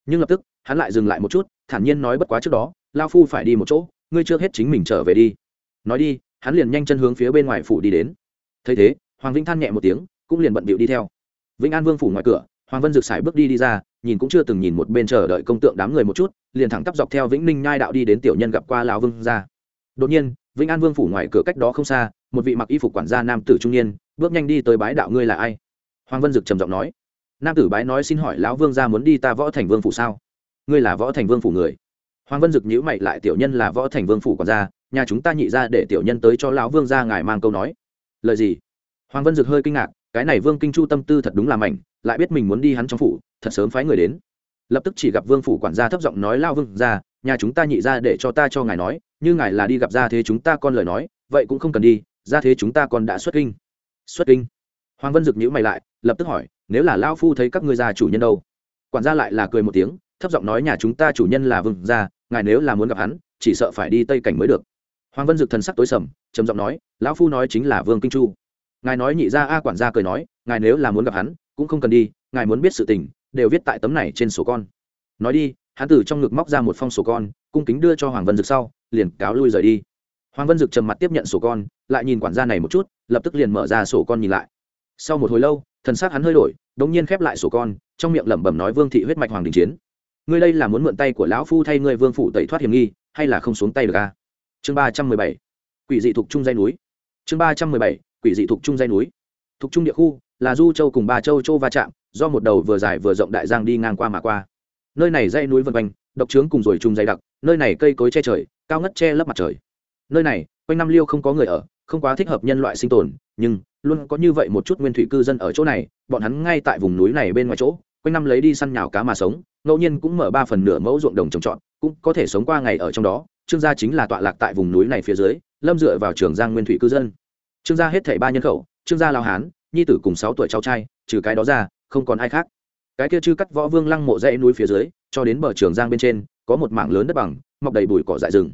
Nhưng lập tức, hắn lại dừng lại một chút, thản nhiên nói bất quá trước đó, lao phu phải đi một chỗ ngươi trước hết chính mình trở về đi. Nói đi, hắn liền nhanh chân hướng phía bên ngoài phủ đi đến. Thấy thế, hoàng vĩnh than nhẹ một tiếng, cũng liền bận bịu đi theo. Vĩnh an vương phủ ngoài cửa, hoàng vân rực sải bước đi đi ra, nhìn cũng chưa từng nhìn một bên chờ đợi công tượng đám người một chút, liền thẳng tắp dọc theo vĩnh ninh nhai đạo đi đến tiểu nhân gặp qua lão vương ra. Đột nhiên, vĩnh an vương phủ ngoài cửa cách đó không xa, một vị mặc y phục quản gia nam tử trung niên, bước nhanh đi tới bái đạo ngươi là ai? Hoàng vân dực trầm giọng nói. Nam tử bái nói xin hỏi lão vương ra muốn đi ta võ thành vương phủ sao? Ngươi là võ thành vương phủ người hoàng vân dực nhữ mày lại, tiểu nhân là võ thành vương phủ quản gia, nhà chúng ta nhị ra để tiểu nhân tới cho lão vương ra ngài mang câu nói. Lời gì? Hoàng vân dực hơi kinh ngạc, cái này vương kinh chu tâm tư thật đúng là mảnh, lại biết mình muốn đi hắn trong phủ, thật sớm phái người đến. Lập tức chỉ gặp vương phủ quản gia thấp giọng nói lao vương ra nhà chúng ta nhị ra để cho ta cho ngài nói, như ngài là đi gặp ra thế chúng ta con lời nói, vậy cũng không cần đi ra thế chúng ta còn đã xuất kinh. Xuất kinh? Hoàng vân dực nhữ mày lại, lập tức hỏi, nếu là lao phu thấy các ngươi gia chủ nhân đâu? Quản gia lại là cười một tiếng, thấp giọng nói, nhà chúng ta chủ nhân là vương gia ngài nếu là muốn gặp hắn, chỉ sợ phải đi tây cảnh mới được. Hoàng vân dực thần sắc tối sầm, trầm giọng nói, lão phu nói chính là vương kinh chu. Ngài nói nhị ra a quản gia cười nói, ngài nếu là muốn gặp hắn, cũng không cần đi, ngài muốn biết sự tình, đều viết tại tấm này trên sổ con. Nói đi, hắn từ trong ngực móc ra một phong sổ con, cung kính đưa cho hoàng vân dực sau, liền cáo lui rời đi. Hoàng vân dực trầm mặt tiếp nhận sổ con, lại nhìn quản gia này một chút, lập tức liền mở ra sổ con nhìn lại. Sau một hồi lâu, thần s á c hắn hơi đổi đ ỗ n g nhiên khép lại sổ con, trong miệng lẩm bẩm nói vương thị huyết mạch hoàng đình chiến ngươi đây là muốn mượn tay của lão phu thay ngươi vương phủ tẩy thoát hiểm nghi, hay là không xuống tay được a? chương ba trăm mười bảy. Quỷ dị thục trung dây núi. Chương ba trăm mười bảy. Quỷ dị thục trung dây núi. Thục trung địa khu, là du châu cùng ba châu châu va chạm, do một đầu vừa dài vừa rộng đại giang đi ngang qua mà qua. Nơi này dây núi vân quanh, độc trướng cùng rồi trùng dày đặc, nơi này cây cối che trời, cao ngất che lấp mặt trời. Nơi này, quanh năm liêu không có người ở, không quá thích hợp nhân loại sinh tồn, nhưng, luôn có như vậy một chút nguyên thủy cư dân ở chỗ này, bọn hắn ngay tại vùng núi này bên ngoài chỗ quanh năm lấy đi săn nhào cá mà sống, ngẫu nhiên cũng mở ba phần nửa mẫu ruộng đồng trồng trọt, cũng có thể sống qua ngày ở trong đó. Trương gia chính là tọa lạc tại vùng núi này phía dưới, lâm dựa vào trường giang nguyên thủy cư dân. Trương gia hết thảy ba nhân khẩu, trương gia lao hán, nhi tử cùng sáu tuổi cháu trai, trừ cái đó ra, không còn ai khác. Cái kia chư cắt võ vương lăng mộ dãy núi phía dưới, cho đến bờ trường giang bên trên, có một mảng lớn đất bằng, mọc đầy bụi cỏ dại rừng.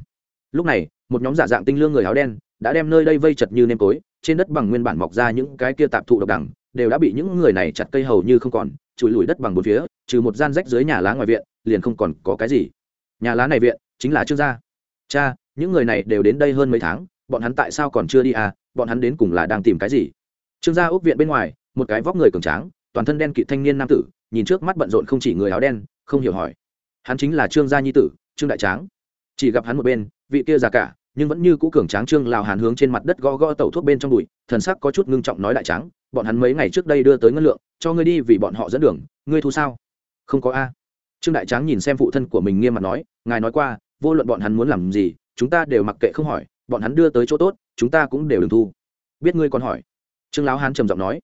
Lúc này, một nhóm giả dạng tinh lương người áo đen, đã đem nơi đây vây chật như nêm tối trên đất bằng nguyên bản mọc ra những cái kia tạp thụ độc đẳng đều đã bị những người này chặt cây hầu như không còn, chùi lùi đất bằng bốn phía, trừ một gian rách dưới nhà lá ngoài viện, liền không còn có cái gì. Nhà lá này viện chính là trương gia. Cha, những người này đều đến đây hơn mấy tháng, bọn hắn tại sao còn chưa đi à? Bọn hắn đến cùng là đang tìm cái gì? Trương gia ốc viện bên ngoài, một cái vóc người cường tráng, toàn thân đen kịt thanh niên nam tử, nhìn trước mắt bận rộn không chỉ người áo đen, không hiểu hỏi. Hắn chính là trương gia nhi tử, trương đại tráng. Chỉ gặp hắn một bên, vị kia già cả nhưng vẫn như cũ cường tráng trương lào hàn hướng trên mặt đất gõ gõ tẩu thuốc bên trong bụi thần sắc có chút ngưng trọng nói đại tráng, bọn hắn mấy ngày trước đây đưa tới ngân lượng, cho ngươi đi vì bọn họ dẫn đường, ngươi thu sao? Không có a. Trương đại tráng nhìn xem phụ thân của mình nghiêm mặt nói, ngài nói qua, vô luận bọn hắn muốn làm gì, chúng ta đều mặc kệ không hỏi, bọn hắn đưa tới chỗ tốt, chúng ta cũng đều đừng thu. Biết ngươi còn hỏi. Trương lão hán trầm giọng nói.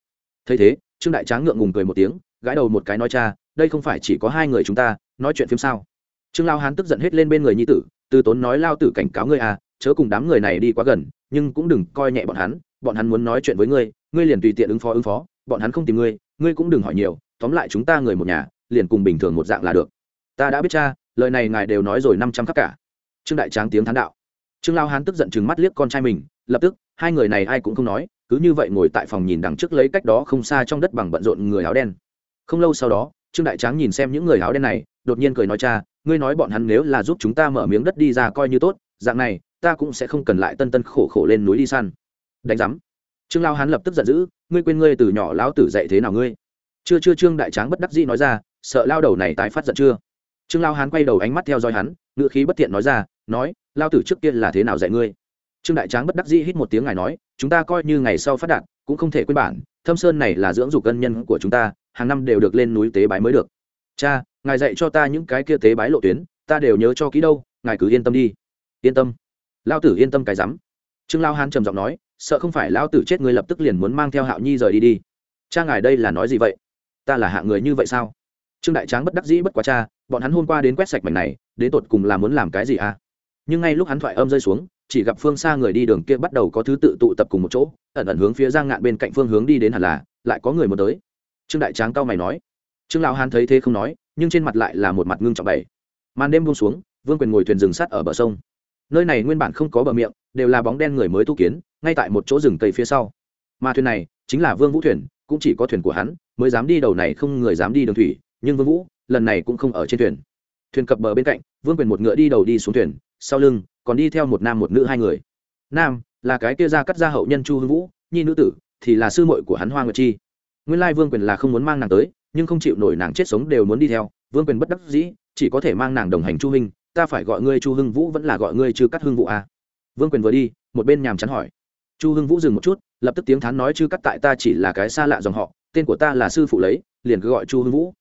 Thấy thế, trương đại tráng ngượng ngùng cười một tiếng, gãi đầu một cái nói cha, đây không phải chỉ có hai người chúng ta, nói chuyện phim sao? Trương lao hán tức giận hết lên bên người nhi tử, từ tốn nói lao tử cảnh cáo ngươi à chớ cùng đám người này đi quá gần, nhưng cũng đừng coi nhẹ bọn hắn bọn hắn muốn nói chuyện với ngươi ngươi liền tùy tiện ứng phó ứng phó, bọn hắn không tìm ngươi ngươi cũng đừng hỏi nhiều, tóm lại chúng ta người một nhà, liền cùng bình thường một dạng là được. Ta đã biết cha, lời này ngài đều nói rồi năm trăm khắc cả. Trương đại tráng tiếng thán đạo. Trương lao hán tức giận chừng mắt liếc con trai mình, lập tức, hai người này ai cũng không nói, cứ như vậy ngồi tại phòng nhìn đằng trước lấy cách đó không xa trong đất bằng bận rộn người áo đen. Không lâu sau đó, trương đại tráng nhìn xem những người áo đen này, đột nhiên cười nói, cha, ngươi nói bọn hắn nếu là giúp chúng ta mở miếng đất đi ra coi như tốt, dạng này ta cũng sẽ không cần lại tân tân khổ khổ lên núi đi săn. Đánh giám. Trương lao Hán lập tức giận dữ, ngươi quên ngươi từ nhỏ lão tử dạy thế nào ngươi? Chưa chưa, trương đại tráng bất đắc dĩ nói ra, sợ lao đầu này tái phát giận chưa? Trương lao Hán quay đầu ánh mắt theo dõi hắn ngựa khí bất tiện nói ra, nói, lao tử trước kia là thế nào dạy ngươi? Trương đại tráng bất đắc dĩ hít một tiếng ngài nói, chúng ta coi như ngày sau phát đạt, cũng không thể quên bản, thâm sơn này là dưỡng dục cân nhân của chúng ta, hàng năm đều được lên núi tế bái mới được. Cha, ngài dạy cho ta những cái kia tế bái lộ tuyến, ta đều nhớ cho kỹ đâu, ngài cứ yên tâm đi. Yên tâm lao tử yên tâm cái rắm. Trương lao hán trầm giọng nói, sợ không phải lao tử chết người lập tức liền muốn mang theo hạo nhi rời đi đi. Cha ngài đây là nói gì vậy? Ta là hạ người như vậy sao? Trương đại tráng bất đắc dĩ bất quá cha, bọn hắn hôm qua đến quét sạch mảnh này, đến tột cùng là muốn làm cái gì à? Nhưng ngay lúc hắn thoại âm rơi xuống, chỉ gặp phương xa người đi đường kia bắt đầu có thứ tự tụ tập cùng một chỗ, ẩn ẩn hướng phía giang ngạn bên cạnh phương hướng đi đến hẳn là, lại có người muốn tới. Trương đại tráng cao mày nói. Trương lão hán thấy thế không nói, nhưng trên mặt lại là một mặt ngưng trọng bảy màn đêm buông xuống, vương quyền ngồi thuyền rừng sắt ở bờ sông nơi này nguyên bản không có bờ miệng, đều là bóng đen người mới tu kiến, ngay tại một chỗ rừng cây phía sau. Mà thuyền này chính là vương vũ thuyền, cũng chỉ có thuyền của hắn mới dám đi đầu này, không người dám đi đường thủy, nhưng vương vũ lần này cũng không ở trên thuyền. Thuyền cập bờ bên cạnh, vương quyền một ngựa đi đầu đi xuống thuyền, sau lưng còn đi theo một nam một nữ hai người. Nam là cái kia ra cắt ra hậu nhân chu hưng vũ, nhi nữ tử, thì là sư muội của hắn hoa nguyệt chi. Nguyên lai vương quyền là không muốn mang nàng tới, nhưng không chịu nổi nàng chết sống đều muốn đi theo, vương quyền bất đắc dĩ, chỉ có thể mang nàng đồng hành chu hưng ta phải gọi ngươi chu hưng vũ vẫn là gọi ngươi chư cắt hưng vũ à. vương quyền vừa đi, một bên nhàm chán hỏi. Chu hưng vũ dừng một chút, lập tức tiếng thán nói chư cắt tại ta chỉ là cái xa lạ dòng họ, tên của ta là sư phụ lấy, liền cứ gọi chu hưng vũ.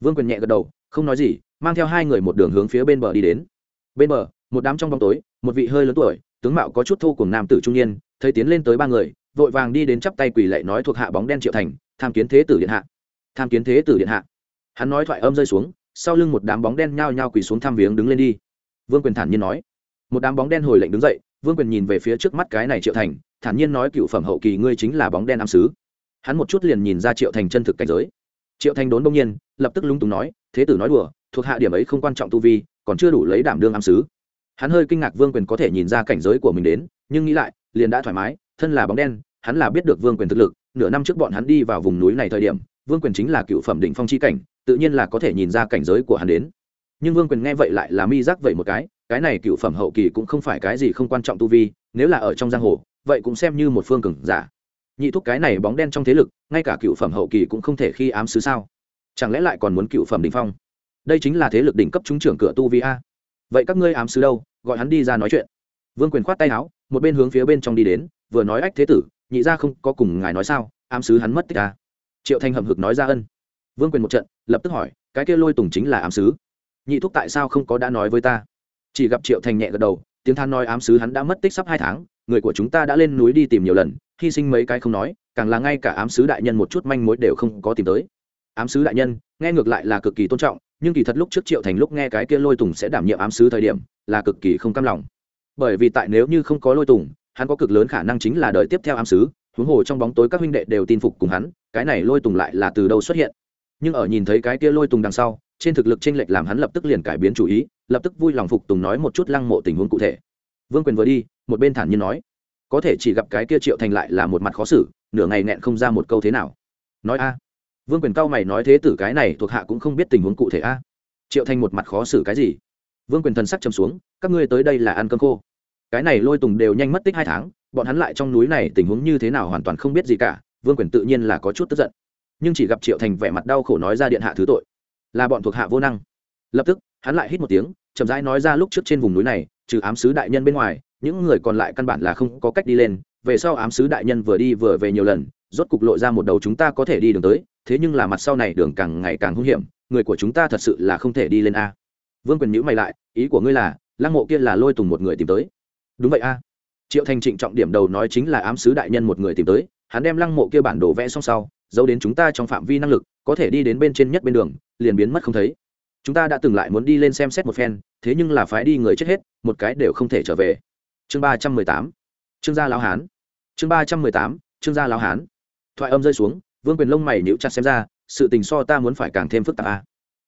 Vương quyền nhẹ gật đầu, không nói gì, mang theo hai người một đường hướng phía bên bờ đi đến. Bên bờ, một đám trong bóng tối, một vị hơi lớn tuổi, tướng mạo có chút thô cùng nam tử trung niên, thấy tiến lên tới ba người, vội vàng đi đến chắp tay quỳ lạy nói thuộc hạ bóng đen triệu thành, tham kiến thế tử điện hạ. Tham kiến thế tử điện hạ. Hắn nói thoại âm rơi xuống sau lưng một đám bóng đen nhao nhao quỳ xuống thăm viếng đứng lên đi. Vương quyền thản nhiên nói. Một đám bóng đen hồi lệnh đứng dậy, vương quyền nhìn về phía trước mắt cái này triệu thành, thản nhiên nói cựu phẩm hậu kỳ ngươi chính là bóng đen ám sứ. Hắn một chút liền nhìn ra triệu thành chân thực cảnh giới. Triệu thành đốn đông nhiên, lập tức lúng túng nói, thế tử nói đùa, thuộc hạ điểm ấy không quan trọng tu vi, còn chưa đủ lấy đảm đương ám sứ. Hắn hơi kinh ngạc vương quyền có thể nhìn ra cảnh giới của mình đến, nhưng nghĩ lại, liền đã thoải mái, thân là bóng đen, hắn là biết được vương quyền thực lực, nửa năm trước bọn hắn đi vào vùng núi này thời điểm, vương quyền chính là cựu phẩm đỉnh phong c h i cảnh tự nhiên là có thể nhìn ra cảnh giới của hắn đến. Nhưng vương quyền nghe vậy lại là mi giác vậy một cái cái này cựu phẩm hậu kỳ cũng không phải cái gì không quan trọng tu vi, nếu là ở trong giang hồ, vậy cũng xem như một phương cừng giả. Nhị thúc cái này bóng đen trong thế lực, ngay cả cựu phẩm hậu kỳ cũng không thể khi ám sứ sao? Chẳng lẽ lại còn muốn cựu phẩm đ ỉ n h phong? Đây chính là thế lực đỉnh cấp trung trưởng cửa tu vi a. Vậy các ngươi ám sứ đâu? Gọi hắn đi ra nói chuyện. Vương quyền khoát tay áo, một bên hướng phía bên trong đi đến, vừa nói ách thế tử, nhị ra không có cùng ngài nói sao? Ám sứ hắn mất tích a. Triệu thanh hậm hực nói ra ân. Vương quyền một trận lập tức hỏi, cái kia lôi tùng chính là ám sứ? Nhị thúc tại sao không có đã nói với ta? Chỉ gặp triệu thành nhẹ gật đầu, tiếng than nói ám sứ hắn đã mất tích sắp hai tháng, người của chúng ta đã lên núi đi tìm nhiều lần, hy sinh mấy cái không nói, càng là ngay cả ám sứ đại nhân một chút manh mối đều không có tìm tới. Ám sứ đại nhân, nghe ngược lại là cực kỳ tôn trọng, nhưng kỳ thật lúc trước triệu thành lúc nghe cái kia lôi tùng sẽ đảm nhiệm ám sứ thời điểm, là cực kỳ không cam lòng. Bởi vì tại nếu như không có lôi tùng, hắn có cực lớn khả năng chính là đời tiếp theo ám sứ, huống hồ trong bóng tối các huynh đệ đều tin phục cùng hắn, cái này lôi tùng lại là từ đâu xuất hiện? Nhưng ở nhìn thấy cái kia lôi tùng đằng sau, trên thực lực t r ê n lệch làm hắn lập tức liền cải biến chủ ý, lập tức vui lòng phục tùng nói một chút lăng mộ tình huống cụ thể. Vương quyền vừa đi, một bên thản nhiên nói, có thể chỉ gặp cái kia triệu thành lại là một mặt khó xử, nửa ngày nẹn không ra một câu thế nào. Nói a. Vương quyền cao mày nói thế tử cái này thuộc hạ cũng không biết tình huống cụ thể a. Triệu thành một mặt khó xử cái gì? Vương quyền thần sắc chầm xuống, các ngươi tới đây là ăn cơm khô. Cái này lôi tùng đều nhanh mất tích hai tháng, bọn hắn lại trong núi này tình huống như thế nào hoàn toàn không biết gì cả. Vương quyền tự nhiên là có chút tức giận nhưng chỉ gặp triệu thành vẻ mặt đau khổ nói ra điện hạ thứ tội là bọn thuộc hạ vô năng lập tức hắn lại hít một tiếng chậm rãi nói ra lúc trước trên vùng núi này trừ ám sứ đại nhân bên ngoài những người còn lại căn bản là không có cách đi lên về sau ám sứ đại nhân vừa đi vừa về nhiều lần rốt cục lộ ra một đầu chúng ta có thể đi đường tới thế nhưng là mặt sau này đường càng ngày càng hung hiểm người của chúng ta thật sự là không thể đi lên a vương quyền nhữ mày lại ý của ngươi là lăng mộ kia là lôi tùng một người tìm tới đúng vậy a triệu thành trịnh trọng điểm đầu nói chính là ám sứ đại nhân một người tìm tới hắn đem lăng mộ kia bản đồ vẽ xong sau giấu đến chúng ta trong phạm vi năng lực, có thể đi đến bên trên nhất bên đường, liền biến mất không thấy. Chúng ta đã từng lại muốn đi lên xem xét một phen, thế nhưng là phái đi người chết hết, một cái đều không thể trở về. Chương ba trăm mười tám. Trương gia lão hán. Chương ba trăm mười tám, trương gia lão hán. Thoại âm rơi xuống, vương quyền lông mày níu chặt xem ra, sự tình so ta muốn phải càng thêm phức tạp a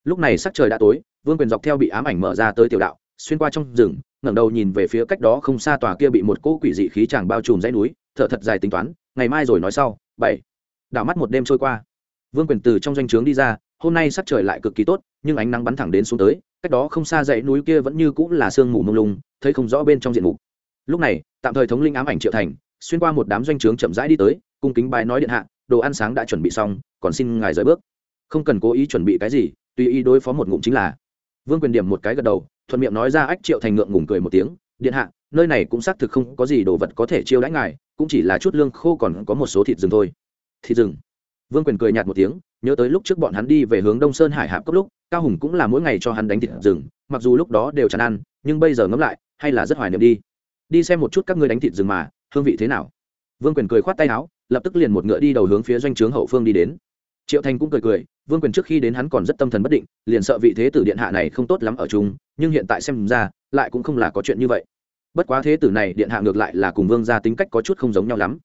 lúc này sắc trời đã tối, vương quyền dọc theo bị ám ảnh mở ra tới tiểu đạo, xuyên qua trong rừng, ngẩng đầu nhìn về phía cách đó không xa tòa kia bị một cỗ quỷ dị khí chàng bao trùm dãy núi, thở thật dài tính toán, ngày mai rồi nói sau, bảy đảo mắt một đêm trôi qua. Vương quyền từ trong doanh trướng đi ra, hôm nay sắc trời lại cực kỳ tốt, nhưng ánh nắng bắn thẳng đến xuống tới, cách đó không xa dãy núi kia vẫn như cũng là sương mù mông lung, thấy không rõ bên trong diện mục. Lúc này, tạm thời thống linh ám ảnh triệu thành, xuyên qua một đám doanh trướng chậm rãi đi tới, cung kính bài nói điện hạ, đồ ăn sáng đã chuẩn bị xong, còn xin ngài rời bước. Không cần cố ý chuẩn bị cái gì, tùy ý đối phó một ngụm chính là. Vương quyền điểm một cái gật đầu, thuận miệng nói ra ách triệu thành ngượng ngùng cười một tiếng, điện hạ, nơi này cũng xác thực không có gì đồ vật có thể chiêu đãi ngài, cũng chỉ là chút lương khô còn có một số thịt rừng thôi thịt rừng vương quyền cười nhạt một tiếng, nhớ tới lúc trước bọn hắn đi về hướng đông sơn hải hạp cấp lúc, cao hùng cũng là mỗi ngày cho hắn đánh thịt rừng, mặc dù lúc đó đều chán ăn, nhưng bây giờ ngẫm lại, hay là rất hoài niệm đi. Đi xem một chút các ngươi đánh thịt rừng mà, hương vị thế nào? Vương quyền cười khoát tay áo, lập tức liền một ngựa đi đầu hướng phía doanh trướng hậu phương đi đến. Triệu thành cũng cười cười, vương quyền trước khi đến hắn còn rất tâm thần bất định, liền sợ vị thế tử điện hạ này không tốt lắm ở chung, nhưng hiện tại xem ra, lại cũng không là có chuyện như vậy. Bất quá thế tử này điện hạ ngược lại là cùng vương gia tính cách có chút không giống nhau lắm.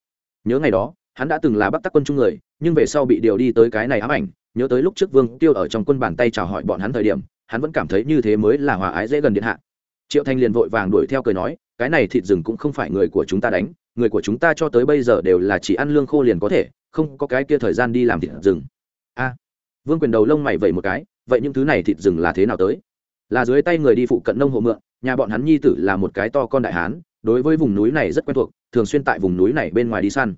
Nhớ ngày đó hắn đã từng là bắc tắc quân trung người, nhưng về sau bị điều đi tới cái này ám ảnh, nhớ tới lúc trước vương tiêu ở trong quân bàn tay chào hỏi bọn hắn thời điểm, hắn vẫn cảm thấy như thế mới là hòa ái dễ gần điện hạ. Triệu thanh liền vội vàng đuổi theo cười nói, cái này thịt rừng cũng không phải người của chúng ta đánh, người của chúng ta cho tới bây giờ đều là chỉ ăn lương khô liền có thể, không có cái kia thời gian đi làm thịt rừng. A à, vương quyền đầu lông mày vậy một cái, vậy những thứ này thịt rừng là thế nào tới? Là dưới tay người đi phụ cận nông hộ mượn, nhà bọn hắn nhi tử là một cái to con đại hán, đối với vùng núi này rất quen thuộc, thường xuyên tại vùng núi này bên ngoài đi săn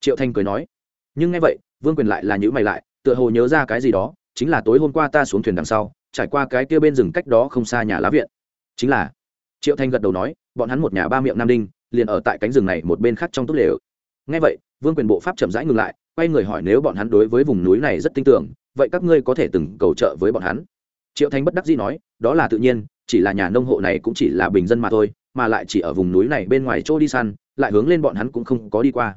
triệu thanh cười nói, nhưng nghe vậy, vương quyền lại là nhữ mày lại, tựa hồ nhớ ra cái gì đó, chính là tối hôm qua ta xuống thuyền đằng sau, trải qua cái kia bên rừng cách đó không xa nhà lá viện. Chính là. Triệu thanh gật đầu nói, bọn hắn một nhà ba miệng nam đinh, liền ở tại cánh rừng này một bên khác trong tốt lều. Ngay vậy, vương quyền bộ pháp chậm rãi ngừng lại, quay người hỏi nếu bọn hắn đối với vùng núi này rất tin tưởng, vậy các ngươi có thể từng cầu trợ với bọn hắn? Triệu thanh bất đắc dĩ nói, đó là tự nhiên, chỉ là nhà nông hộ này cũng chỉ là bình dân mà thôi, mà lại chỉ ở vùng núi này bên ngoài chỗ đi săn, lại hướng lên bọn hắn cũng không có đi qua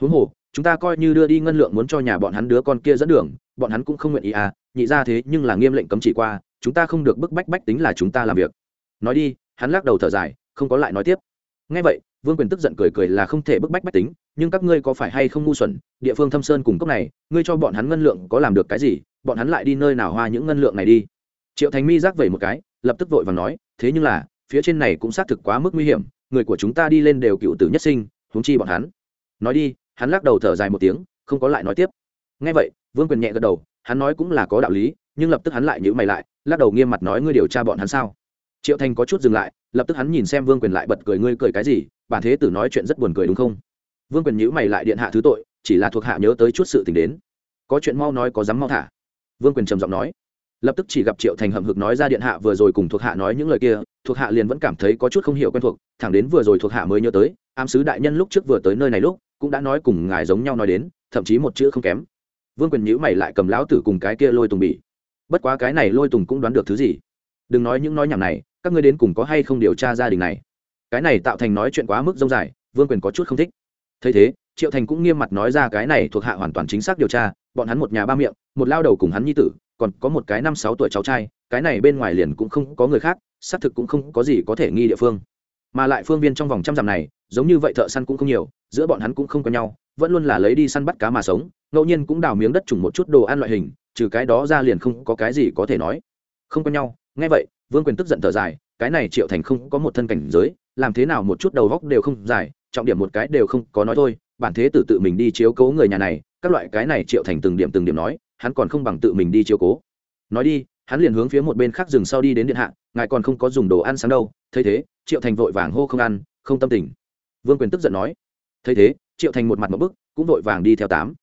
huống hồ, chúng ta coi như đưa đi ngân lượng muốn cho nhà bọn hắn đứa con kia dẫn đường, bọn hắn cũng không nguyện ý à nhị ra thế nhưng là nghiêm lệnh cấm chỉ qua, chúng ta không được bức bách bách tính là chúng ta làm việc. Nói đi, hắn lắc đầu thở dài, không có lại nói tiếp. Ngay vậy, vương quyền tức giận cười cười là không thể bức bách bách tính, nhưng các ngươi có phải hay không ngu xuẩn, địa phương thâm sơn cùng cốc này, ngươi cho bọn hắn ngân lượng có làm được cái gì, bọn hắn lại đi nơi nào hoa những ngân lượng này đi? Triệu thành mi giác vẩy một cái, lập tức vội và nói, thế nhưng là, phía trên này cũng xác thực quá mức nguy hiểm, người của chúng ta đi lên đều cựu tử nhất sinh, huống chi bọn hắn. Nói đi hắn lắc đầu thở dài một tiếng, không có lại nói tiếp. Ngay vậy, vương quyền nhẹ gật đầu, hắn nói cũng là có đạo lý, nhưng lập tức hắn lại nhữ mày lại, lắc đầu nghiêm mặt nói ngươi điều tra bọn hắn sao? Triệu thành có chút dừng lại, lập tức hắn nhìn xem vương quyền lại bật cười ngươi cười cái gì, bản thế tử nói chuyện rất buồn cười đúng không? Vương quyền nhữ mày lại điện hạ thứ tội, chỉ là thuộc hạ nhớ tới chút sự t ì n h đến. Có chuyện mau nói, có dám mau thả. Vương quyền trầm giọng nói. Lập tức chỉ gặp triệu thành hậm hực nói ra điện hạ vừa rồi cùng thuộc hạ nói những lời kia, thuộc hạ liền vẫn cảm thấy có chút không hiểu quen thuộc, thẳng đến vừa rồi thuộc hạ mới nhớ tới, ám sứ đại nhân lúc trước vừa tới nơi này lúc cũng đã nói cùng ngài giống nhau nói đến, thậm chí một chữ không kém. Vương quyền nhữ mày lại cầm lão tử cùng cái kia lôi tùng bị. bất quá cái này lôi tùng cũng đoán được thứ gì? Đừng nói những nói nhảm này, các ngươi đến cùng có hay không điều tra gia đình này? Cái này tạo thành nói chuyện quá mức dông dài, vương quyền có chút không thích. Thấy thế, triệu thành cũng nghiêm mặt nói ra cái này thuộc hạ hoàn toàn chính xác điều tra, bọn hắn một nhà ba miệng, một lao đầu cùng hắn nhi tử, còn có một cái năm sáu tuổi cháu trai, cái này bên ngoài liền cũng không có người khác, xác thực cũng không có gì có thể nghi địa phương. Mà lại phương viên trong vòng trăm dặm này, giống như vậy thợ săn cũng không nhiều giữa bọn hắn cũng không có nhau, vẫn luôn là lấy đi săn bắt cá mà sống, ngẫu nhiên cũng đào miếng đất trùng một chút đồ ăn loại hình, trừ cái đó ra liền không có cái gì có thể nói. Không có nhau, nghe vậy, vương quyền tức giận thở dài, cái này triệu thành không có một thân cảnh giới, làm thế nào một chút đầu góc đều không dài, trọng điểm một cái đều không có nói thôi, bản thế tử tự mình đi chiếu cố người nhà này, các loại cái này triệu thành từng điểm từng điểm nói, hắn còn không bằng tự mình đi chiếu cố. Nói đi, hắn liền hướng phía một bên khác rừng sau đi đến điện hạ, ngài còn không có dùng đồ ăn sáng đâu, thấy thế, triệu thành vội vàng hô không ăn, không tâm tình. Vương quyền tức giận nói thấy thế, triệu thành một mặt một bức, cũng vội vàng đi theo tám.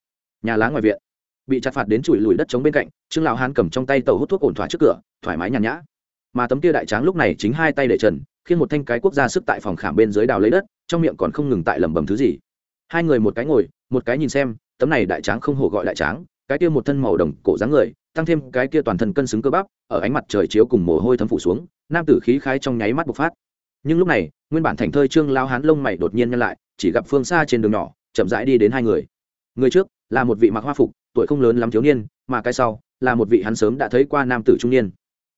Nhà lá ngoài viện, bị chặt phạt đến chùi lùi đất chống bên cạnh, trương lão hán cầm trong tay tàu hút thuốc ổn thỏa trước cửa, thoải mái nhàn nhã. Mà tấm kia đại tráng lúc này chính hai tay để trần, khiến một thanh cái quốc gia sức tại phòng khảm bên dưới đào lấy đất, trong miệng còn không ngừng tại lẩm bẩm thứ gì. Hai người một cái ngồi, một cái nhìn xem, tấm này đại tráng không hổ gọi đại tráng, cái kia một thân màu đồng cổ dáng người, tăng thêm cái kia toàn thân cân xứng cơ bắp, ở ánh mặt trời chiếu cùng mồ hôi thấm phủ xuống, nam tử khí khái trong nháy mắt bộc phát. Nhưng lúc này, nguyên bản thành thơi trương lao hán lông mày đột nhiên nhăn lại chỉ gặp phương xa trên đường nhỏ, chậm rãi đi đến hai người. Người trước là một vị mặc hoa phục, tuổi không lớn lắm thiếu niên, mà cái sau là một vị hắn sớm đã thấy qua nam tử trung niên.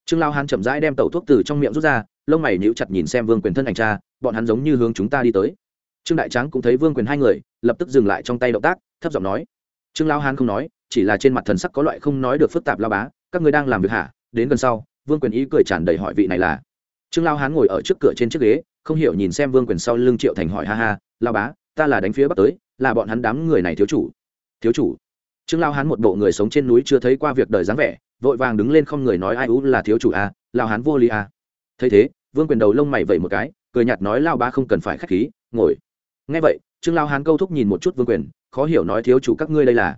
Trương lao hắn chậm rãi đem tẩu thuốc từ trong miệng rút ra, lông mày nhíu chặt nhìn xem vương quyền thân ảnh cha, bọn hắn giống như hướng chúng ta đi tới. Trương đại tráng cũng thấy vương quyền hai người, lập tức dừng lại trong tay động tác, thấp giọng nói. Trương lao hán không nói, chỉ là trên mặt thần sắc có loại không nói được phức tạp lao bá, các người đang làm việc hả? Đến gần sau, vương quyền ý cười tràn đầy hỏi vị này là. Trương lao hán ngồi ở trước cửa trên chiếc ghế, không hiểu nhìn xem vương quyền sau lưng triệu thành hỏi ha ha lao bá ta là đánh phía bắc tới là bọn hắn đám người này thiếu chủ. Thiếu chủ? Trương lao hán một bộ người sống trên núi chưa thấy qua việc đời dáng vẻ vội vàng đứng lên không người nói ai ú là thiếu chủ a à, lao hán vô lý a à. thấy thế vương quyền đầu lông mày vẩy một cái cười nhạt nói lao bá không cần phải k h á c h khí ngồi. Ngay vậy trương lao hán câu thúc nhìn một chút vương quyền khó hiểu nói thiếu chủ các ngươi đây là?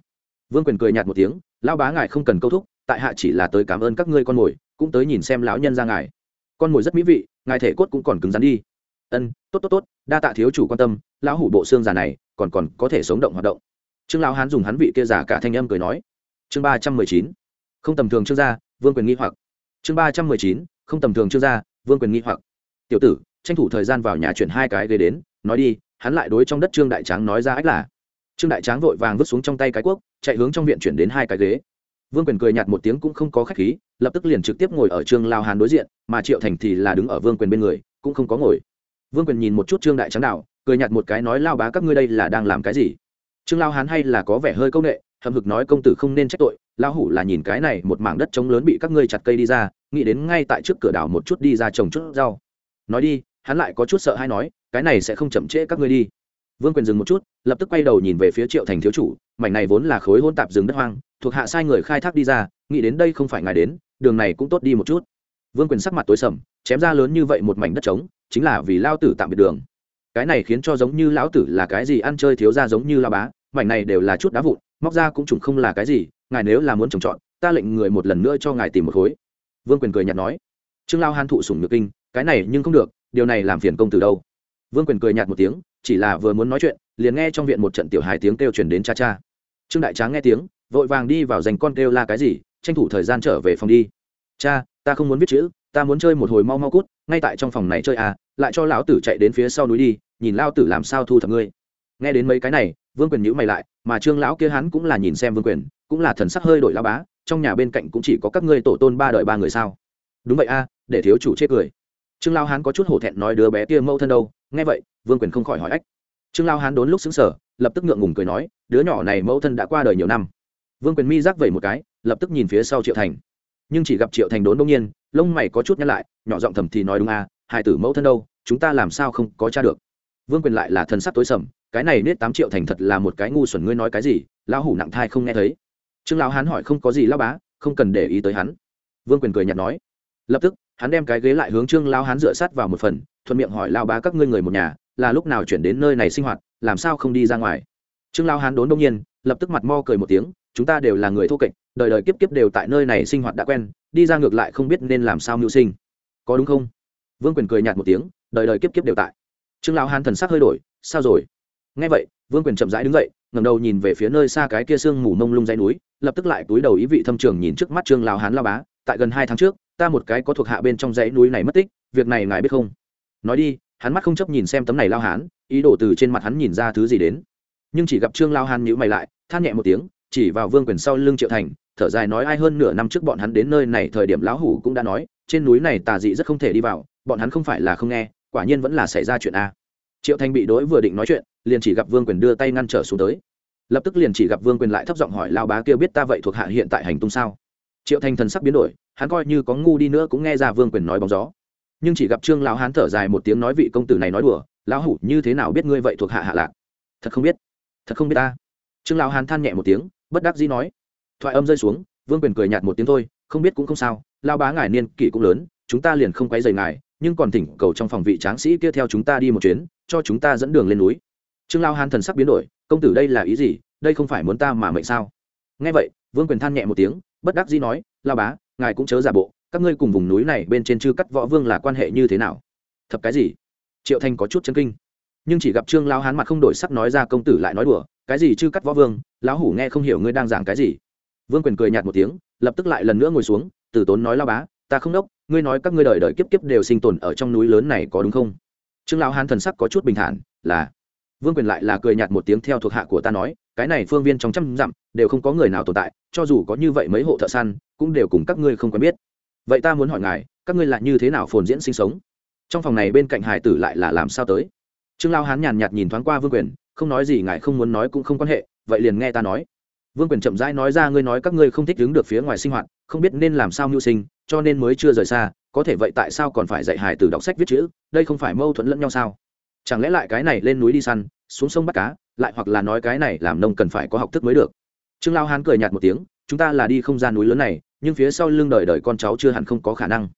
Vương quyền cười nhạt một tiếng lao bá ngài không cần câu thúc tại hạ chỉ là tới cảm ơn các ngươi con mồi cũng tới nhìn xem lão nhân ra ngài. Con mồi rất mỹ vị ngài thể cốt cũng còn cứng rắn đi ân, tốt tốt tốt, đa tạ thiếu chủ quan tâm, lão hủ bộ xương già này còn còn có thể sống động hoạt động. Trương lão hán dùng hắn vị kia giả cả thanh âm cười nói. Chương ba trăm mười chín, không tầm thường trương gia, vương quyền nghi hoặc. Chương ba trăm mười chín, không tầm thường trương gia, vương quyền nghi hoặc. Tiểu tử, tranh thủ thời gian vào nhà chuyển hai cái ghế đến, nói đi, hắn lại đối trong đất trương đại tráng nói ra ách là. Trương đại tráng vội vàng vứt xuống trong tay cái cuốc, chạy hướng trong viện chuyển đến hai cái ghế. Vương quyền cười nhạt một tiếng cũng không có khách khí, lập tức liền trực tiếp ngồi ở trương lao hán đối diện, mà triệu thành thì là đứng ở vương quyền bên người, cũng không có ngồi vương quyền nhìn một chút trương đại trắng đạo, cười nhạt một cái nói, lao bá các ngươi đây là đang làm cái gì? Trương lao hán hay là có vẻ hơi công nghệ hầm hực nói, công tử không nên trách tội lao hủ là nhìn cái này một mảng đất trống lớn bị các ngươi chặt cây đi ra, nghĩ đến ngay tại trước cửa đảo một chút đi ra trồng chút rau. Nói đi, hắn lại có chút sợ hay nói, cái này sẽ không chậm trễ các ngươi đi. Vương quyền dừng một chút, lập tức quay đầu nhìn về phía triệu thành thiếu chủ, mảnh này vốn là khối hôn tạp rừng đất hoang, thuộc hạ sai người khai thác đi ra, nghĩ đến đây không phải ngài đến, đường này cũng tốt đi một chút vương quyền sắc mặt tối sầm, chém ra lớn như vậy một mảnh đất trống, chính là vì lao tử tạm biệt đường. Cái này khiến cho giống như lão tử là cái gì ăn chơi thiếu ra giống như lao bá, mảnh này đều là chút đá vụn, móc ra cũng chủng không là cái gì, ngài nếu là muốn trồng trọt, ta lệnh người một lần nữa cho ngài tìm một khối. Vương quyền cười nhạt nói. Trương lao hàn thụ sủng nhược kinh, cái này nhưng không được, điều này làm phiền công từ đâu. Vương quyền cười nhạt một tiếng, chỉ là vừa muốn nói chuyện, liền nghe trong viện một trận tiểu hài tiếng kêu chuyển đến cha cha. Trương đại tráng nghe tiếng, vội vàng đi vào dành con kêu la cái gì, tranh thủ thời gian trở về phòng đi. Cha ta không muốn viết chữ, ta muốn chơi một hồi mau mau cút, ngay tại trong phòng này chơi à lại cho lão tử chạy đến phía sau núi đi, nhìn lao tử làm sao thu thập ngươi. Nghe đến mấy cái này, vương quyền nhữ mày lại, mà trương lão kia hắn cũng là nhìn xem vương quyền, cũng là thần sắc hơi đổi lao bá, trong nhà bên cạnh cũng chỉ có các ngươi tổ tôn ba đời ba người sao? Đúng vậy a, để thiếu chủ chết cười. Trương lao hán có chút hổ thẹn nói đứa bé kia mâu thân đâu? Nghe vậy, vương quyền không khỏi hỏi ách. Trương lao hán đốn lúc xứng sở lập tức ngượng ngùng cười nói, đứa nhỏ này mâu thân đã qua đời nhiều năm. Vương quyền mi giác vẩy một cái, lập tức nhìn phía sau triệu thành nhưng chỉ gặp triệu thành đốn đông nhiên, lông mày có chút nhăn lại, nhỏ giọng thầm thì nói đúng à hai tử mẫu thân đâu, chúng ta làm sao không có cha được. Vương quyền lại là thần sắc tối sầm, cái này nết tám triệu thành thật là một cái ngu xuẩn ngươi nói cái gì, lão hủ nặng thai không nghe thấy. Trương lão hán hỏi không có gì lao bá, không cần để ý tới hắn. Vương quyền cười nhạt nói. Lập tức, hắn đem cái ghế lại hướng trương lão hán dựa sát vào một phần, thuận miệng hỏi lao bá các ngươi người một nhà, là lúc nào chuyển đến nơi này sinh hoạt, làm sao không đi ra ngoài. Trương lão hán đốn đông nhiên, lập tức mặt mo cười một tiếng, chúng ta đều là người thô kệch đời đời kiếp kiếp đều tại nơi này sinh hoạt đã quen, đi ra ngược lại không biết nên làm sao mưu sinh. Có đúng không? Vương quyền cười nhạt một tiếng, đời đời kiếp kiếp đều tại. Trương lão hán thần sắc hơi đổi, sao rồi? Nghe vậy, vương quyền chậm rãi đứng dậy, ngẩng đầu nhìn về phía nơi xa cái kia sương mù mông lung dãy núi, lập tức lại túi đầu ý vị thâm trường nhìn trước mắt trương lão hán lao bá, tại gần hai tháng trước, ta một cái có thuộc hạ bên trong dãy núi này mất tích, việc này ngài biết không? Nói đi, hắn mắt không chấp nhìn xem tấm này lao hán, ý đồ từ trên mặt hắn nhìn ra thứ gì đến. Nhưng chỉ gặp trương lao hán nhữ mày lại, than nhẹ một tiếng chỉ vào vương quyền sau lưng triệu thành, thở dài nói ai hơn nửa năm trước bọn hắn đến nơi này thời điểm lão hủ cũng đã nói, trên núi này tà dị rất không thể đi vào, bọn hắn không phải là không nghe, quả nhiên vẫn là xảy ra chuyện a. Triệu thành bị đối vừa định nói chuyện, liền chỉ gặp vương quyền đưa tay ngăn trở xuống tới. Lập tức liền chỉ gặp vương quyền lại thấp giọng hỏi lao bá kia biết ta vậy thuộc hạ hiện tại hành tung sao? Triệu thành thần sắc biến đổi, hắn coi như có ngu đi nữa cũng nghe ra vương quyền nói bóng gió. Nhưng chỉ gặp trương lão hán thở dài một tiếng nói, vị công tử này nói đùa, lão hủ như thế nào biết ngươi vậy thuộc hạ hạ lạc? Thật không biết, thật không biết ta. Trương lão hán than nhẹ một tiếng bất đắc dĩ nói. Thoại âm rơi xuống, vương quyền cười nhạt một tiếng thôi, không biết cũng không sao, lao bá ngài niên kỷ cũng lớn, chúng ta liền không quấy rầy ngài, nhưng còn thỉnh cầu trong phòng vị tráng sĩ kia theo chúng ta đi một chuyến, cho chúng ta dẫn đường lên núi. Trương lao hán thần sắc biến đổi, công tử đây là ý gì, đây không phải muốn ta mà mệnh sao? Nghe vậy, vương quyền than nhẹ một tiếng, bất đắc dĩ nói, lao bá, ngài cũng chớ giả bộ, các ngươi cùng vùng núi này bên trên chư cắt võ vương là quan hệ như thế nào? Thật cái gì? Triệu thanh có chút chân kinh, nhưng chỉ gặp trương lao hán mặt không đổi sắc nói ra công tử lại nói đùa cái gì chư cắt võ vương, lão hủ nghe không hiểu ngươi đang giảng cái gì. Vương quyền cười nhạt một tiếng, lập tức lại lần nữa ngồi xuống tử tốn nói lao bá, ta không đốc, ngươi nói các ngươi đời đời kiếp kiếp đều sinh tồn ở trong núi lớn này có đúng không? Trương lão hán thần sắc có chút bình thản, là. Vương quyền lại là cười nhạt một tiếng theo thuộc hạ của ta nói, cái này phương viên trong trăm dặm, đều không có người nào tồn tại, cho dù có như vậy mấy hộ thợ săn, cũng đều cùng các ngươi không quen biết. Vậy ta muốn hỏi ngài, các ngươi lại như thế nào phồn diễn sinh sống? Trong phòng này bên cạnh hải tử lại là làm sao tới? Trương lao hán nhàn nhạt nhìn thoáng qua vương quyền không nói gì ngài không muốn nói cũng không quan hệ, vậy liền nghe ta nói. Vương quyền chậm rãi nói ra ngươi nói các ngươi không thích đứng được phía ngoài sinh hoạt, không biết nên làm sao mưu sinh, cho nên mới chưa rời xa, có thể vậy tại sao còn phải dạy hải tử đọc sách viết chữ, đây không phải mâu thuẫn lẫn nhau sao? Chẳng lẽ lại cái này lên núi đi săn, xuống sông bắt cá, lại hoặc là nói cái này làm nông cần phải có học thức mới được? Trương lao hán cười nhạt một tiếng, chúng ta là đi không gian núi lớn này, nhưng phía sau lưng đời đời con cháu chưa hẳn không có khả năng.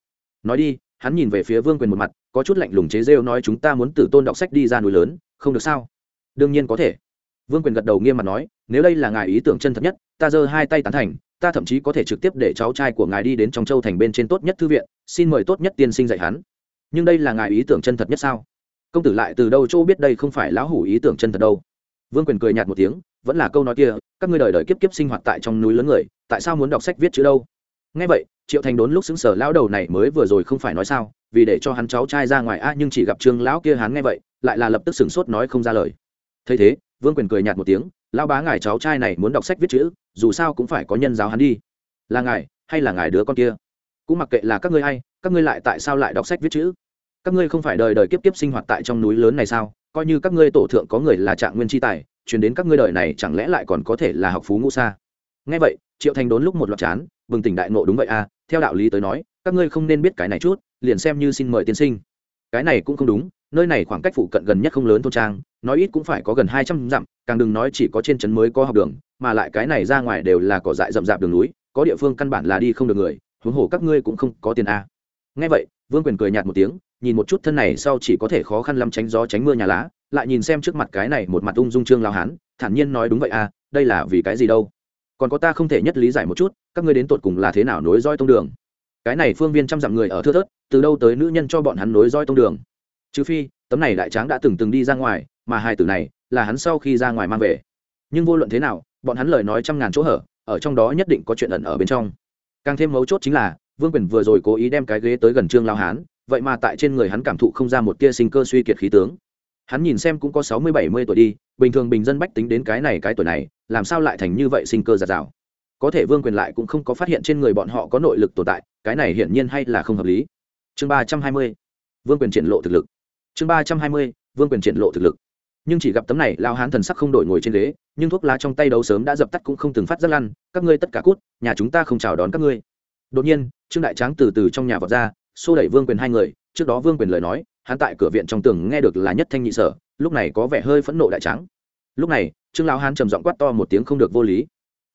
Nói đi, hắn nhìn về phía vương quyền một mặt, có chút lạnh lùng chế rêu nói chúng ta muốn tử tôn đọc sách đi ra núi lớn, không được sao? Đương nhiên có thể. Vương quyền gật đầu nghiêm mặt nói, nếu đây là ngài ý tưởng chân thật nhất, ta giơ hai tay tán thành, ta thậm chí có thể trực tiếp để cháu trai của ngài đi đến trong châu thành bên trên tốt nhất thư viện, xin mời tốt nhất tiên sinh dạy hắn. Nhưng đây là ngài ý tưởng chân thật nhất sao? Công tử lại từ đâu chỗ biết đây không phải lão hủ ý tưởng chân thật đâu? Vương quyền cười nhạt một tiếng, vẫn là câu nói kia, các ngươi đời đời kiếp kiếp sinh hoạt tại trong núi lớn người, tại sao muốn đọc sách viết chữ đâu? Ngay vậy, triệu thành đốn lúc xứng sở lão đầu này mới vừa rồi không phải nói sao, vì để cho hắn cháu trai ra ngoài, a, nhưng chỉ gặp trương lão kia hắn nghe vậy, lại là lập tức sửng sốt nói không ra lời thấy thế, vương quyền cười nhạt một tiếng, lão bá ngài cháu trai này muốn đọc sách viết chữ, dù sao cũng phải có nhân giáo hắn đi. Là ngài, hay là ngài đứa con kia? Cũng mặc kệ là các ngươi hay các ngươi lại tại sao lại đọc sách viết chữ? Các ngươi không phải đời đời kiếp kiếp sinh hoạt tại trong núi lớn này sao? Coi như các ngươi tổ thượng có người là trạng nguyên tri tài chuyển đến các ngươi đời này chẳng lẽ lại còn có thể là học phú ngũ xa ngay vậy, triệu thành đốn lúc một loạt chán, bừng tỉnh đại nộ đúng vậy à theo đạo lý tới nói, các ngươi không nên biết cái này chút, liền xem như xin mời tiên sinh. Cái này cũng không đúng, nơi này khoảng cách phụ cận gần nhất không lớn thôn trang nói ít cũng phải có gần hai trăm dặm, càng đừng nói chỉ có trên trấn mới có học đường, mà lại cái này ra ngoài đều là cỏ dại rậm rạp đường núi, có địa phương căn bản là đi không được người, huống hồ các ngươi cũng không có tiền a. Nghe vậy, vương quyền cười nhạt một tiếng, nhìn một chút thân này sau chỉ có thể khó khăn lắm tránh gió tránh mưa nhà lá, lại nhìn xem trước mặt cái này một mặt ung dung trương lao hán, thản nhiên nói đúng vậy a, đây là vì cái gì đâu? Còn có ta không thể nhất lý giải một chút, các ngươi đến tột cùng là thế nào nối roi tông đường? Cái này phương viên trăm dặm người ở thưa thớt, từ đâu tới nữ nhân cho bọn hắn nối roi tông đường? Trừ phi tấm này đại tráng đã từng từng đi ra ngoài, mà hai tử này là hắn sau khi ra ngoài mang về. Nhưng vô luận thế nào, bọn hắn lời nói trăm ngàn chỗ hở, ở trong đó nhất định có chuyện ẩn ở bên trong. Càng thêm mấu chốt chính là, vương quyền vừa rồi cố ý đem cái ghế tới gần trương lao hán, vậy mà tại trên người hắn cảm thụ không ra một tia sinh cơ suy kiệt khí tướng. Hắn nhìn xem cũng có sáu mươi bảy mươi tuổi đi, bình thường bình dân bách tính đến cái này cái tuổi này, làm sao lại thành như vậy sinh cơ giạt rào? Có thể vương quyền lại cũng không có phát hiện trên người bọn họ có nội lực tồn tại, cái này hiển nhiên hay là không hợp lý. Chương ba trăm hai mươi, vương quyền triển lộ thực lực chương ba trăm hai mươi, vương quyền triển lộ thực lực. Nhưng chỉ gặp tấm này, lao hán thần sắc không đổi ngồi trên ghế, nhưng thuốc lá trong tay đấu sớm đã dập tắt cũng không từng phát rất lăn, các ngươi tất cả cút, nhà chúng ta không chào đón các ngươi. Đột nhiên, trương đại tráng từ từ trong nhà vọt ra, xô đẩy vương quyền hai người, trước đó vương quyền lời nói, hắn tại cửa viện trong tường nghe được là nhất thanh nhị sở, lúc này có vẻ hơi phẫn nộ đại tráng. Lúc này, trương lão hán trầm giọng quát to một tiếng không được vô lý.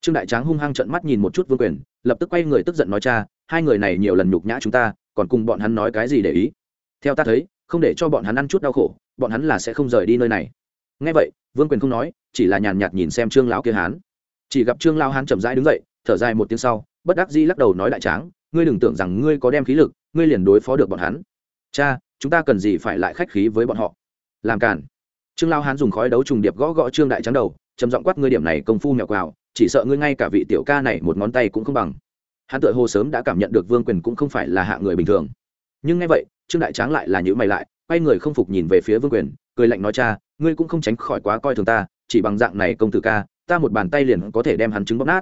Trương đại tráng hung hăng trận mắt nhìn một chút vương quyền, lập tức quay người tức giận nói cha, hai người này nhiều lần nhục nhã chúng ta, còn cùng bọn hắn nói cái gì để ý? Theo ta thấy không để cho bọn hắn ăn chút đau khổ, bọn hắn là sẽ không rời đi nơi này. Ngay vậy, vương quyền không nói, chỉ là nhàn nhạt nhìn xem trương lão kia hán. Chỉ gặp trương lão hán chậm rãi đứng dậy, thở dài một tiếng sau, bất đắc dĩ lắc đầu nói đại tráng, ngươi đừng tưởng rằng ngươi có đem khí lực, ngươi liền đối phó được bọn hắn. Cha, chúng ta cần gì phải lại khách khí với bọn họ? Làm cản trương lao hán dùng khói đấu trùng điệp gõ gõ trương đại trắng đầu, trầm giọng quát ngươi điểm này công phu mèo quào, chỉ sợ ngươi ngay cả vị tiểu ca này một ngón tay cũng không bằng. Hắn tự hồ sớm đã cảm nhận được vương quyền cũng không phải là hạ người bình thường. Nhưng ngay vậy trương đại tráng lại là nhữ mày lại, quay người không phục nhìn về phía vương quyền, cười lạnh nói, cha, ngươi cũng không tránh khỏi quá coi thường ta, chỉ bằng dạng này công tử ca, ta một bàn tay liền có thể đem hắn trứng bóp nát.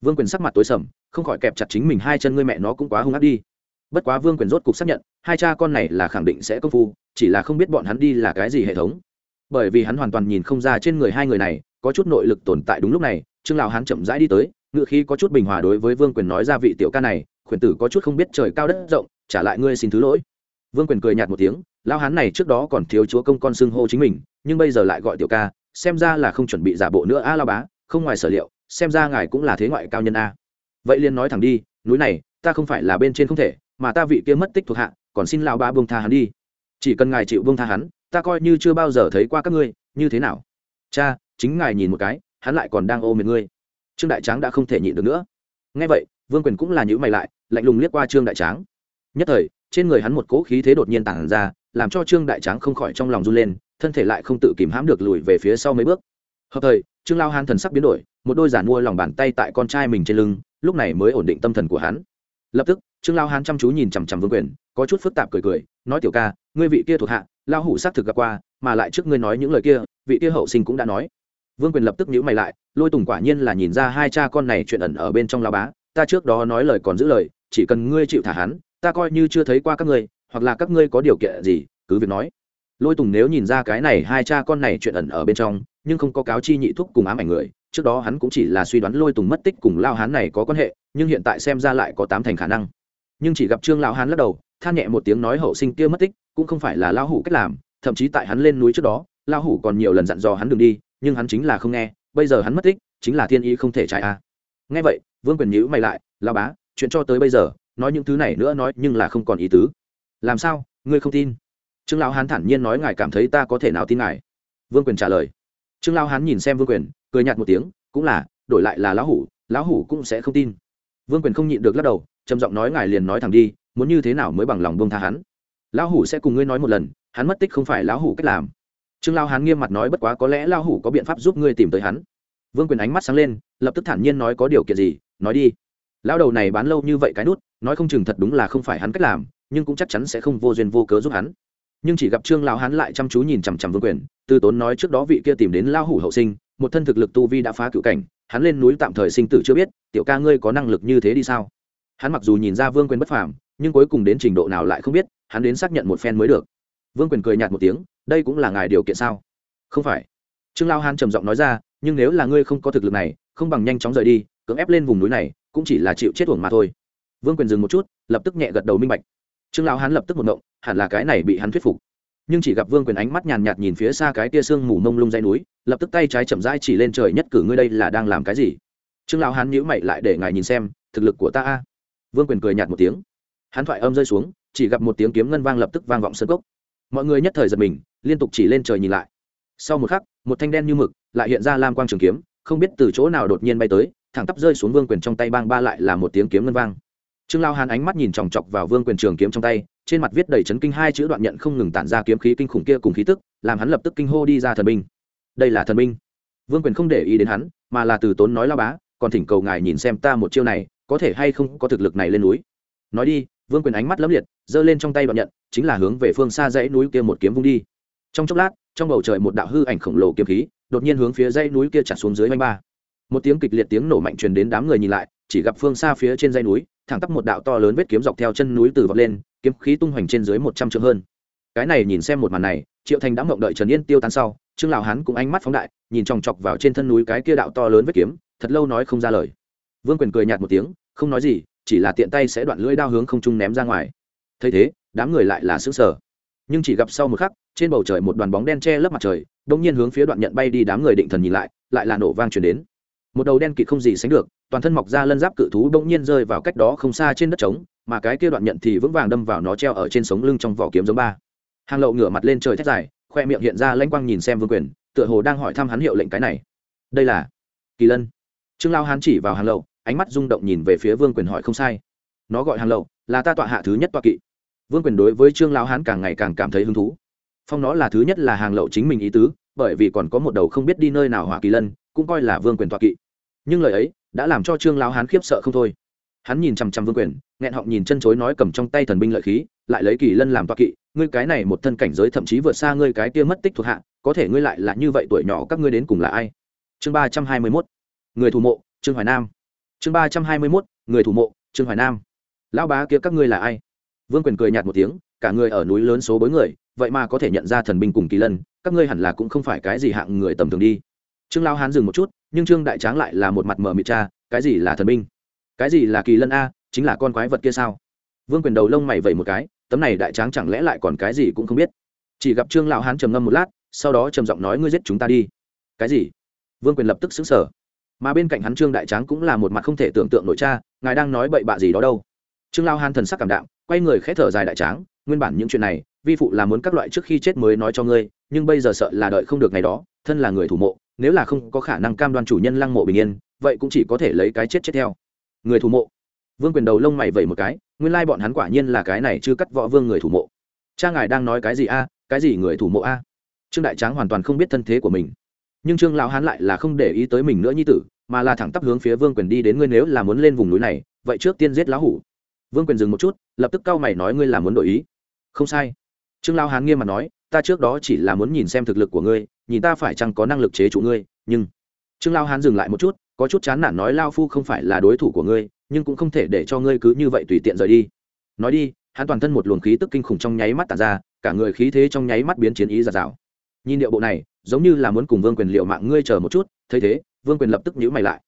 Vương quyền sắc mặt tối sầm, không khỏi kẹp chặt chính mình hai chân, ngươi mẹ nó cũng quá hung ác đi. Bất quá vương quyền rốt cục xác nhận, hai cha con này là khẳng định sẽ công phu, chỉ là không biết bọn hắn đi là cái gì hệ thống. Bởi vì hắn hoàn toàn nhìn không ra trên người hai người này có chút nội lực tồn tại đúng lúc này, trương lào hắn chậm rãi đi tới, ngựa khi có chút bình hòa đối với vương quyền nói ra vị tiểu ca này, khuyển tử có chút không biết trời cao đất rộng, trả lại ngươi xin thứ lỗi vương quyền cười nhạt một tiếng lao hán này trước đó còn thiếu chúa công con xưng hô chính mình, nhưng bây giờ lại gọi tiểu ca, xem ra là không chuẩn bị giả bộ nữa a lao bá, không ngoài sở liệu, xem ra ngài cũng là thế ngoại cao nhân a. Vậy liền nói thẳng đi, núi này, ta không phải là bên trên không thể, mà ta vị kia mất tích thuộc hạ, còn xin lao bá bông tha hắn đi. Chỉ cần ngài chịu bông tha hắn, ta coi như chưa bao giờ thấy qua các ngươi, như thế nào? Cha, chính ngài nhìn một cái, hắn lại còn đang ôm miệng ngươi. Trương đại tráng đã không thể nhịn được nữa. Nghe vậy, vương quyền cũng là nhữ mày lại, lạnh lùng liếc qua trương đại tráng. Nhất thời trên người hắn một cỗ khí thế đột nhiên tản ra, làm cho trương đại tráng không khỏi trong lòng run lên, thân thể lại không tự kìm hãm được lùi về phía sau mấy bước. Hợp thời, trương lao hán thần sắc biến đổi, một đôi giản mua lòng bàn tay tại con trai mình trên lưng, lúc này mới ổn định tâm thần của hắn. Lập tức, trương lao hán chăm chú nhìn chằm chằm vương quyền, có chút phức tạp cười cười, nói, tiểu ca, ngươi vị kia thuộc hạ lao hủ xác thực gặp qua, mà lại trước ngươi nói những lời kia, vị kia hậu sinh cũng đã nói. Vương quyền lập tức nhíu mày lại, lôi tùng quả nhiên là nhìn ra hai cha con này chuyện ẩn ở bên trong lao bá, ta trước đó nói lời còn giữ lời, chỉ cần ngươi chịu thả hắn ta coi như chưa thấy qua các ngươi, hoặc là các ngươi có điều kiện gì, cứ việc nói lôi tùng nếu nhìn ra cái này hai cha con này chuyện ẩn ở bên trong, nhưng không có cáo chi nhị thúc cùng ám ảnh người, trước đó hắn cũng chỉ là suy đoán lôi tùng mất tích cùng lao hán này có quan hệ, nhưng hiện tại xem ra lại có tám thành khả năng nhưng chỉ gặp trương lão hán lắc đầu, than nhẹ một tiếng nói hậu sinh kia mất tích, cũng không phải là lao hủ cách làm, thậm chí tại hắn lên núi trước đó, lao hủ còn nhiều lần dặn dò hắn đ đi, nhưng hắn chính là không nghe, bây giờ hắn mất tích, chính là thiên ý không thể chạy a à. nghe vậy, vương quyền nhữ mày lại lao bá, chuyện cho tới bây giờ nói những thứ này nữa nói nhưng là không còn ý tứ. Làm sao? Ngươi không tin? Trương lão hán thản nhiên nói ngài cảm thấy ta có thể nào tin ngài? Vương quyền trả lời. Trương lão hán nhìn xem vương quyền, cười nhạt một tiếng, cũng là, đổi lại là lão hủ lão hủ cũng sẽ không tin. Vương quyền không nhịn được lắc đầu, trầm giọng nói ngài liền nói thẳng đi, muốn như thế nào mới bằng lòng bông tha hắn? Lão hủ sẽ cùng ngươi nói một lần, hắn mất tích không phải lão hủ cách làm. Trương lão hán nghiêm mặt nói bất quá có lẽ lão hủ có biện pháp giúp ngươi tìm tới hắn. Vương quyền ánh mắt sáng lên, lập tức thản nhiên nói có điều kiện gì, nói đi lão đầu này bán lâu như vậy cái nút, nói không chừng thật đúng là không phải hắn cách làm, nhưng cũng chắc chắn sẽ không vô duyên vô cớ giúp hắn. Nhưng chỉ gặp trương lão hắn lại chăm chú nhìn chằm chằm vương quyền tư tốn nói trước đó vị kia tìm đến lao hủ hậu sinh, một thân thực lực tu vi đã phá cựu cảnh, hắn lên núi tạm thời sinh tử chưa biết, tiểu ca ngươi có năng lực như thế đi sao? Hắn mặc dù nhìn ra vương quyền bất phàm, nhưng cuối cùng đến trình độ nào lại không biết, hắn đến xác nhận một phen mới được. Vương quyền cười nhạt một tiếng, đây cũng là ngài điều kiện sao? Không phải. Trương lao hán trầm giọng nói ra, nhưng nếu là ngươi không có thực lực này, không bằng nhanh chóng rời đi, cưỡng ép lên vùng núi này cũng chỉ là chịu chết uổng mà thôi. Vương quyền dừng một chút, lập tức nhẹ gật đầu minh bạch. Trương lão hán lập tức một ngộng, hẳn là cái này bị hắn thuyết phục. Nhưng chỉ gặp vương quyền ánh mắt nhàn nhạt nhìn phía xa cái tia sương mù mông lung dây núi, lập tức tay trái chậm rãi chỉ lên trời nhất cử, ngươi đây là đang làm cái gì? Trương lão hán nhíu mày lại để ngài nhìn xem, thực lực của ta a. Vương quyền cười nhạt một tiếng. Hắn thoại âm rơi xuống, chỉ gặp một tiếng kiếm ngân vang lập tức vang vọng sân cốc. Mọi người nhất thời giật mình, liên tục chỉ lên trời nhìn lại. Sau một khắc, một thanh đen như mực lại hiện ra lam quang trường kiếm, không biết từ chỗ nào đột nhiên bay tới thẳng tắp rơi xuống vương quyền trong tay bang ba lại là một tiếng kiếm ngân vang. Trương lao hàn ánh mắt nhìn chòng chọc vào vương quyền trường kiếm trong tay, trên mặt viết đầy chấn kinh hai chữ đoạn nhận không ngừng tản ra kiếm khí kinh khủng kia cùng khí tức, làm hắn lập tức kinh hô đi ra thần binh. Đây là thần binh. Vương quyền không để ý đến hắn, mà là từ tốn nói lao bá, còn thỉnh cầu ngài nhìn xem ta một chiêu này, có thể hay không có thực lực này lên núi. Nói đi, vương quyền ánh mắt lấm liệt, giơ lên trong tay đoạn nhận, chính là hướng về phương xa dãy núi kia một kiếm vung đi. Trong chốc lát, trong bầu trời một đạo hư ảnh khổng lồ kiếm khí, đột nhiên hướng phía dãy núi kia chặt xuống dưới oanh ba một tiếng kịch liệt tiếng nổ mạnh truyền đến đám người nhìn lại, chỉ gặp phương xa phía trên dây núi, thẳng tắp một đạo to lớn vết kiếm dọc theo chân núi từ vọt lên, kiếm khí tung hoành trên dưới một trăm trượng hơn. Cái này nhìn xem một màn này, triệu thành đã mộng đợi trần yên tiêu tan sau, trương lào hắn cũng ánh mắt phóng đại, nhìn chòng chọc vào trên thân núi cái kia đạo to lớn vết kiếm, thật lâu nói không ra lời. Vương quyền cười nhạt một tiếng, không nói gì, chỉ là tiện tay sẽ đoạn lưỡi đao hướng không trung ném ra ngoài. Thấy thế, đám người lại là xứng sở nhưng chỉ gặp sau một khắc, trên bầu trời một đoàn bóng đen che lấp mặt trời đông nhiên hướng phía đoạn nhận bay đi đám người định thần nhìn lại lại là nổ vang chuyển đến một đầu đen kịt không gì sánh được, toàn thân mọc ra lân giáp cự thú bỗng nhiên rơi vào cách đó không xa trên đất trống, mà cái kia đoạn nhận thì vững vàng đâm vào nó treo ở trên sống lưng trong vỏ kiếm giống ba. Hàng lậu ngửa mặt lên trời thét dài, khoe miệng hiện ra lanh quang nhìn xem vương quyền, tựa hồ đang hỏi thăm hắn hiệu lệnh cái này. Đây là kỳ lân. Trương lao hán chỉ vào hàng lậu, ánh mắt rung động nhìn về phía vương quyền hỏi không sai. Nó gọi hàng lậu, là ta tọa hạ thứ nhất tọa kỵ. Vương quyền đối với trương lao hán càng ngày càng cảm thấy hứng thú. Phong nó là thứ nhất là hàng lậu chính mình ý tứ, bởi vì còn có một đầu không biết đi nơi nào hỏa kỳ lân cũng coi là vương quyền tọa kỵ. Nhưng lời ấy đã làm cho trương lao hán khiếp sợ không thôi. Hắn nhìn chằm chằm vương quyền, nghẹn họng nhìn chân chối nói cầm trong tay thần binh lợi khí, lại lấy kỳ lân làm tọa kỵ, ngươi cái này một thân cảnh giới thậm chí vượt xa ngươi cái kia mất tích thuộc hạ, có thể ngươi lại là như vậy tuổi nhỏ các ngươi đến cùng là ai? Chương ba trăm hai mươi mốt, người thủ mộ, trương hoài nam. Chương ba trăm hai mươi mốt, người thủ mộ, trương hoài nam. Lão bá kia các ngươi là ai? Vương quyền cười nhạt một tiếng, cả người ở núi lớn số bối người, vậy mà có thể nhận ra thần binh cùng kỳ lân, các ngươi hẳn là cũng không phải cái gì hạng người tầm thường đi trương lao hán dừng một chút, nhưng trương đại tráng lại là một mặt mờ mịt cha, cái gì là thần binh? Cái gì là kỳ lân a, chính là con quái vật kia sao? Vương quyền đầu lông mày vẩy một cái, tấm này đại tráng chẳng lẽ lại còn cái gì cũng không biết. Chỉ gặp trương lão hán trầm ngâm một lát, sau đó trầm giọng nói, ngươi giết chúng ta đi. Cái gì? Vương quyền lập tức xứng sở mà bên cạnh hắn trương đại tráng cũng là một mặt không thể tưởng tượng nội cha, ngài đang nói bậy bạ gì đó đâu? Trương lao hán thần sắc cảm đạm, quay người khẽ thở dài đại tráng, nguyên bản những chuyện này, vi phụ là muốn các loại trước khi chết mới nói cho ngươi, nhưng bây giờ sợ là đợi không được ngày đó, thân là người thủ mộ nếu là không có khả năng cam đoan chủ nhân lăng mộ bình yên, vậy cũng chỉ có thể lấy cái chết chết theo. Người thủ mộ. Vương quyền đầu lông mày vẩy một cái, nguyên lai bọn hắn quả nhiên là cái này chưa cắt võ vương người thủ mộ. Cha ngài đang nói cái gì a? Cái gì người thủ mộ a? Trương đại tráng hoàn toàn không biết thân thế của mình. Nhưng trương lão hán lại là không để ý tới mình nữa như tử, mà là thẳng tắp hướng phía vương quyền đi đến ngươi nếu là muốn lên vùng núi này, vậy trước tiên giết lão hủ. Vương quyền dừng một chút, lập tức cau mày nói ngươi là muốn đổi ý. Không sai. Trương lão hán nghiêm mặt nói ta trước đó chỉ là muốn nhìn xem thực lực của ngươi, nhìn ta phải chăng có năng lực chế trụ ngươi, nhưng trương lao hán dừng lại một chút, có chút chán nản nói lao phu không phải là đối thủ của ngươi, nhưng cũng không thể để cho ngươi cứ như vậy tùy tiện rời đi. Nói đi, hắn toàn thân một luồng khí tức kinh khủng trong nháy mắt tàn ra, cả người khí thế trong nháy mắt biến chiến ý giạt rào. Nhìn điệu bộ này, giống như là muốn cùng vương quyền liệu mạng ngươi chờ một chút, thấy thế, vương quyền lập tức nhíu mày lại.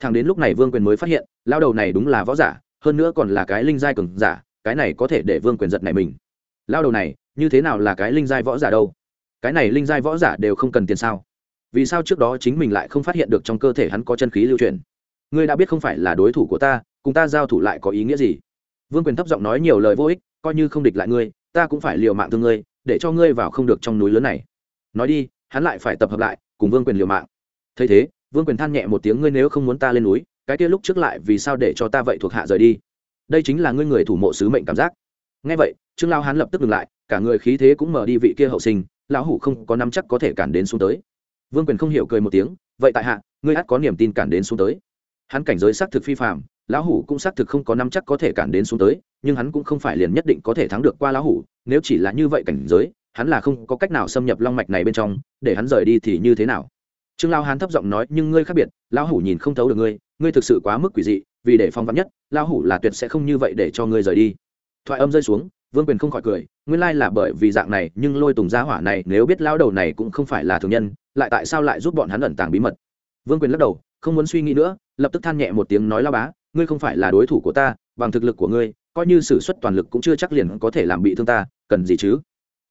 Thằng đến lúc này vương quyền mới phát hiện lao đầu này đúng là võ giả, hơn nữa còn là cái linh giai cường giả, cái này có thể để vương quyền giật này mình. Lao đầu này như thế nào là cái linh giai võ giả đâu? Cái này linh giai võ giả đều không cần tiền sao? Vì sao trước đó chính mình lại không phát hiện được trong cơ thể hắn có chân khí lưu truyền? Ngươi đã biết không phải là đối thủ của ta, cùng ta giao thủ lại có ý nghĩa gì? Vương quyền thấp giọng nói nhiều lời vô ích, coi như không địch lại ngươi, ta cũng phải liều mạng thương ngươi, để cho ngươi vào không được trong núi lớn này. Nói đi, hắn lại phải tập hợp lại, cùng vương quyền liều mạng. Thấy thế, vương quyền than nhẹ một tiếng, ngươi nếu không muốn ta lên núi, cái kia lúc trước lại vì sao để cho ta vậy thuộc hạ rời đi? Đây chính là ngươi người thủ mộ sứ mệnh cảm giác. Ngay vậy, trương lao hắn lập tức ngừng lại cả người khí thế cũng mở đi vị kia hậu sinh, lão hủ không có nắm chắc có thể cản đến xuống tới. Vương quyền không hiểu cười một tiếng, vậy tại hạ, ngươi ắt có niềm tin cản đến xuống tới. Hắn cảnh giới xác thực phi phạm lão hủ cũng xác thực không có nắm chắc có thể cản đến xuống tới, nhưng hắn cũng không phải liền nhất định có thể thắng được qua lão hủ, nếu chỉ là như vậy cảnh giới, hắn là không có cách nào xâm nhập long mạch này bên trong, để hắn rời đi thì như thế nào? Trương lao hán thấp giọng nói, nhưng ngươi khác biệt, lão hủ nhìn không thấu được ngươi ngươi thực sự quá mức quỷ dị, vì để phong vắn nhất, lão hủ là tuyệt sẽ không như vậy để cho ngươi rời đi. Thoại âm rơi xuống vương quyền không khỏi cười, nguyên lai là bởi vì dạng này, nhưng lôi tùng gia hỏa này, nếu biết lão đầu này cũng không phải là thường nhân, lại tại sao lại giúp bọn hắn ẩn tàng bí mật? Vương quyền lắc đầu, không muốn suy nghĩ nữa, lập tức than nhẹ một tiếng nói lao bá, ngươi không phải là đối thủ của ta, bằng thực lực của ngươi, coi như s ử suất toàn lực cũng chưa chắc liền có thể làm bị thương ta, cần gì chứ?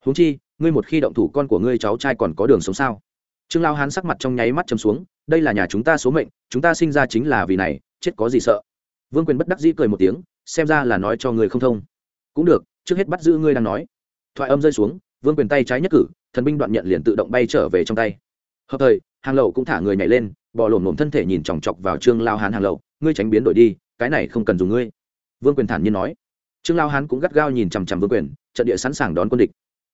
Huống chi, ngươi một khi động thủ con của ngươi cháu trai còn có đường sống sao? Trương lao hán sắc mặt trong nháy mắt chấm xuống, đây là nhà chúng ta số mệnh, chúng ta sinh ra chính là vì này, chết có gì sợ? Vương quyền bất đắc dĩ cười một tiếng, xem ra là nói cho người không thông cũng được, trước hết bắt giữ ngươi đang nói. Thoại âm rơi xuống, vương quyền tay trái nhất cử, thần binh đoạn nhận liền tự động bay trở về trong tay. Hợp thời, hàng lậu cũng thả người nhảy lên, bò lổm lổm thân thể nhìn chòng chọc vào trương lao hán hàng lậu ngươi tránh biến đổi đi, cái này không cần dùng ngươi. Vương quyền thản nhiên nói. Trương lao hán cũng gắt gao nhìn chằm chằm vương quyền, trận địa sẵn sàng đón quân địch.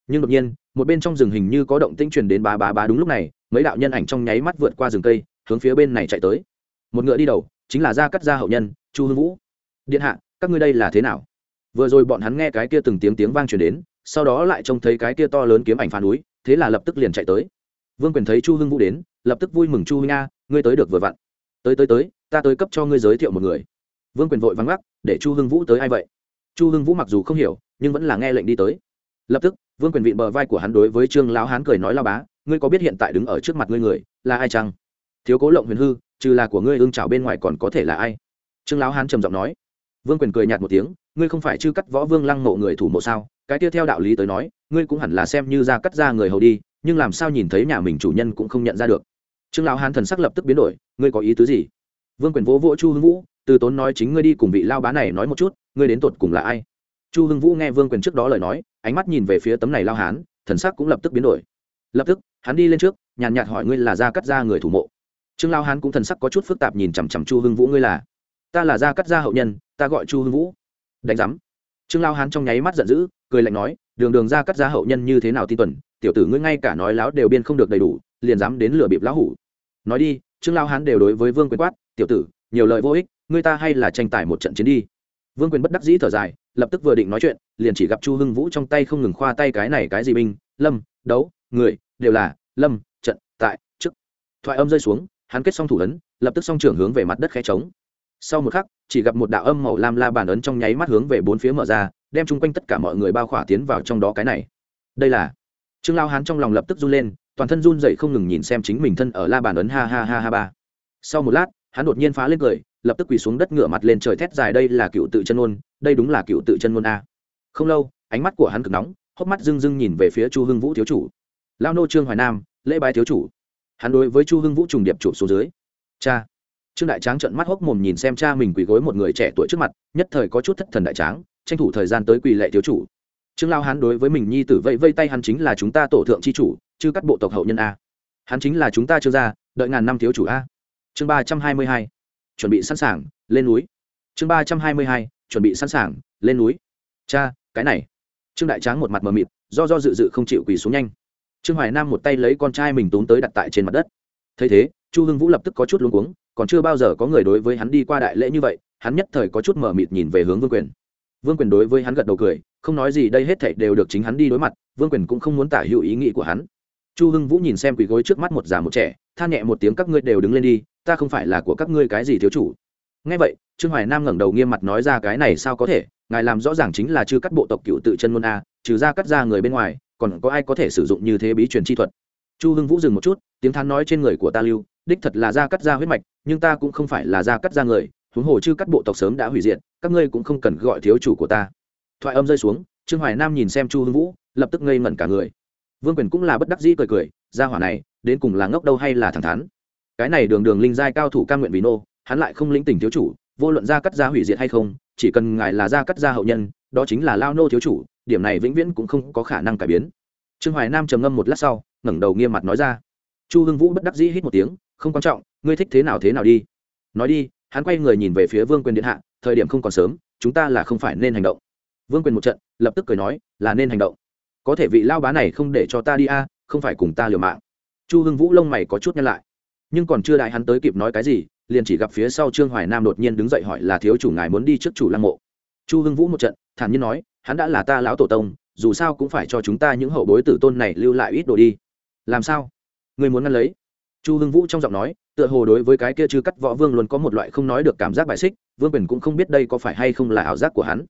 Nhưng đột nhiên, một bên trong rừng hình như có động tĩnh truyền đến ba ba ba đúng lúc này, mấy đạo nhân ảnh trong nháy mắt vượt qua rừng cây, hướng phía bên này chạy tới. Một ngựa đi đầu, chính là gia cắt gia hậu nhân, chu hương vũ. Điện hạ, các ngươi đây là thế nào? Vừa rồi bọn hắn nghe cái kia từng tiếng tiếng vang truyền đến, sau đó lại trông thấy cái kia to lớn kiếm ảnh phản núi, thế là lập tức liền chạy tới. Vương quyền thấy chu hưng vũ đến, lập tức vui mừng, chu huynh a, ngươi tới được vừa vặn. Tới tới tới, ta tới cấp cho ngươi giới thiệu một người. Vương quyền vội vắng gắt để chu hưng vũ tới ai vậy? Chu hưng vũ mặc dù không hiểu, nhưng vẫn là nghe lệnh đi tới. Lập tức, vương quyền vịn bờ vai của hắn đối với trương lão hán cười nói lao bá, ngươi có biết hiện tại đứng ở trước mặt ngươi người là ai chăng? Thiếu cố lộng huyền hư, trừ là của ngươi ương trào bên ngoài còn có thể là ai? Trương lão hán trầm giọng nói vương quyền cười nhạt một tiếng, ngươi không phải chư cắt võ vương lăng mộ người thủ mộ sao? Cái tiếp theo đạo lý tới nói, ngươi cũng hẳn là xem như ra cắt ra người hầu đi, nhưng làm sao nhìn thấy nhà mình chủ nhân cũng không nhận ra được. Trương lão hán thần sắc lập tức biến đổi, ngươi có ý tứ gì? Vương quyền vỗ vỗ chu hưng vũ, từ tốn nói chính ngươi đi cùng vị lao bá này nói một chút, ngươi đến tột cùng là ai? Chu hưng vũ nghe vương quyền trước đó lời nói, ánh mắt nhìn về phía tấm này lao hán, thần sắc cũng lập tức biến đổi. Lập tức, hắn đi lên trước, nhàn nhạt hỏi ngươi là gia cắt gia người thủ mộ. Trương lao hán cũng thần sắc có chút phức tạp nhìn chằm chằm chu hưng vũ, ngươi là? Ta là gia cắt gia hậu nhân ta gọi chu hưng vũ. Đánh giám. Trương lao hán trong nháy mắt giận dữ, cười lạnh nói, đường đường gia cắt gia hậu nhân như thế nào tin tuần, tiểu tử ngươi ngay cả nói láo đều biên không được đầy đủ, liền dám đến lừa bịp lão hủ. Nói đi, trương lao hán đều đối với vương quyền quát, tiểu tử, nhiều lời vô ích, ngươi ta hay là tranh tài một trận chiến đi. Vương quyền bất đắc dĩ thở dài, lập tức vừa định nói chuyện, liền chỉ gặp chu hưng vũ trong tay không ngừng khoa tay cái này cái gì binh, lâm, đấu, người, đều là, lâm, trận, tại, chức. Thoại âm rơi xuống, hắn kết xong thủ ấn, lập tức song trưởng hướng về mặt đất khe trống. Sau một khắc chỉ gặp một đạo âm màu lam la bàn ấn trong nháy mắt hướng về bốn phía mở ra, đem chung quanh tất cả mọi người bao khỏa tiến vào trong đó cái này. Đây là trương lao hán trong lòng lập tức run lên, toàn thân run dậy không ngừng nhìn xem chính mình thân ở la bàn ấn ha ha ha ha ba. Sau một lát, hắn đột nhiên phá lên cười, lập tức quỳ xuống đất ngửa mặt lên trời thét dài, đây là cựu tự chân ngôn đây đúng là cựu tự chân ngôn a. Không lâu, ánh mắt của hắn cực nóng, hốc mắt rưng rưng nhìn về phía chu hưng vũ thiếu chủ. Lao nô trương hoài nam, lễ bái thiếu chủ. Hắn đối với chu hưng vũ trùng điệp chủ số dưới. Cha trương đại tráng trợn mắt hốc mồm nhìn xem cha mình quỳ gối một người trẻ tuổi trước mặt, nhất thời có chút thất thần đại tráng, tranh thủ thời gian tới quỳ lệ thiếu chủ. Trương lao hắn đối với mình nhi tử vậy vây tay hắn chính là chúng ta tổ thượng c h i chủ, chứ các bộ tộc hậu nhân a. Hắn chính là chúng ta trương gia đợi ngàn năm thiếu chủ a. Chương ba trăm hai mươi hai, chuẩn bị sẵn sàng, lên núi. Chương ba trăm hai mươi hai, chuẩn bị sẵn sàng, lên núi. Cha, cái này. Trương đại tráng một mặt mờ mịt, do do dự dự không chịu quỳ xuống nhanh. Trương hoài nam một tay lấy con trai mình tốn tới đặt tại trên mặt đất. Thấy thế, chu hưng vũ lập tức có chút luống cuống còn chưa bao giờ có người đối với hắn đi qua đại lễ như vậy, hắn nhất thời có chút mờ mịt nhìn về hướng vương quyền. Vương quyền đối với hắn gật đầu cười, không nói gì, đây hết thảy đều được chính hắn đi đối mặt, vương quyền cũng không muốn tả hữu ý nghĩ của hắn. Chu hưng vũ nhìn xem quỳ gối trước mắt một già một trẻ, than nhẹ một tiếng, các ngươi đều đứng lên đi, ta không phải là của các ngươi cái gì thiếu chủ. Ngay vậy, trương hoài nam ngẩng đầu nghiêm mặt nói ra, cái này sao có thể? Ngài làm rõ ràng chính là chư cắt bộ tộc cựu tự chân môn a, trừ ra cắt ra người bên ngoài, còn có ai có thể sử dụng như thế bí truyền chi thuật? Chu hưng vũ dừng một chút, tiếng than nói trên người của ta lưu đích thật là da cắt da huyết mạch, nhưng ta cũng không phải là da cắt da người, huống hồ chư cắt bộ tộc sớm đã hủy diệt, các ngươi cũng không cần gọi thiếu chủ của ta. Thoại âm rơi xuống, trương hoài nam nhìn xem chu hưng vũ, lập tức ngây ngẩn cả người. Vương quyền cũng là bất đắc dĩ cười cười, ra hỏa này, đến cùng là ngốc đâu hay là thẳng thắn. Cái này đường đường linh giai cao thủ cam nguyện vì nô, hắn lại không lĩnh tỉnh thiếu chủ, vô luận gia cắt gia hủy diệt hay không, chỉ cần ngài là gia cắt gia hậu nhân, đó chính là lao nô thiếu chủ, điểm này vĩnh viễn cũng không có khả năng cải biến. Trương hoài nam trầm ngâm một lát sau, ngẩng đầu nghiêm mặt nói ra chu hưng vũ bất đắc dĩ hít một tiếng, không quan trọng, ngươi thích thế nào thế nào đi. Nói đi, hắn quay người nhìn về phía vương quyền điện hạ, thời điểm không còn sớm, chúng ta là không phải nên hành động. Vương quyền một trận, lập tức cười nói, là nên hành động. Có thể vị lao bá này không để cho ta đi a, không phải cùng ta liều mạng. Chu hưng vũ lông mày có chút nhăn lại. Nhưng còn chưa đại hắn tới kịp nói cái gì, liền chỉ gặp phía sau trương hoài nam đột nhiên đứng dậy hỏi là thiếu chủ ngài muốn đi trước chủ lăng mộ. Chu hưng vũ một trận, thản nhiên nói, hắn đã là ta lão tổ tông, dù sao cũng phải cho chúng ta những hậu bối tử tôn này lưu lại ít đồ đi. Làm sao? Người muốn ngăn lấy. Chu hưng vũ trong giọng nói, tựa hồ đối với cái kia chư cắt võ vương luôn có một loại không nói được cảm giác bại xích, vương quyền cũng không biết đây có phải hay không là ảo giác của hắn.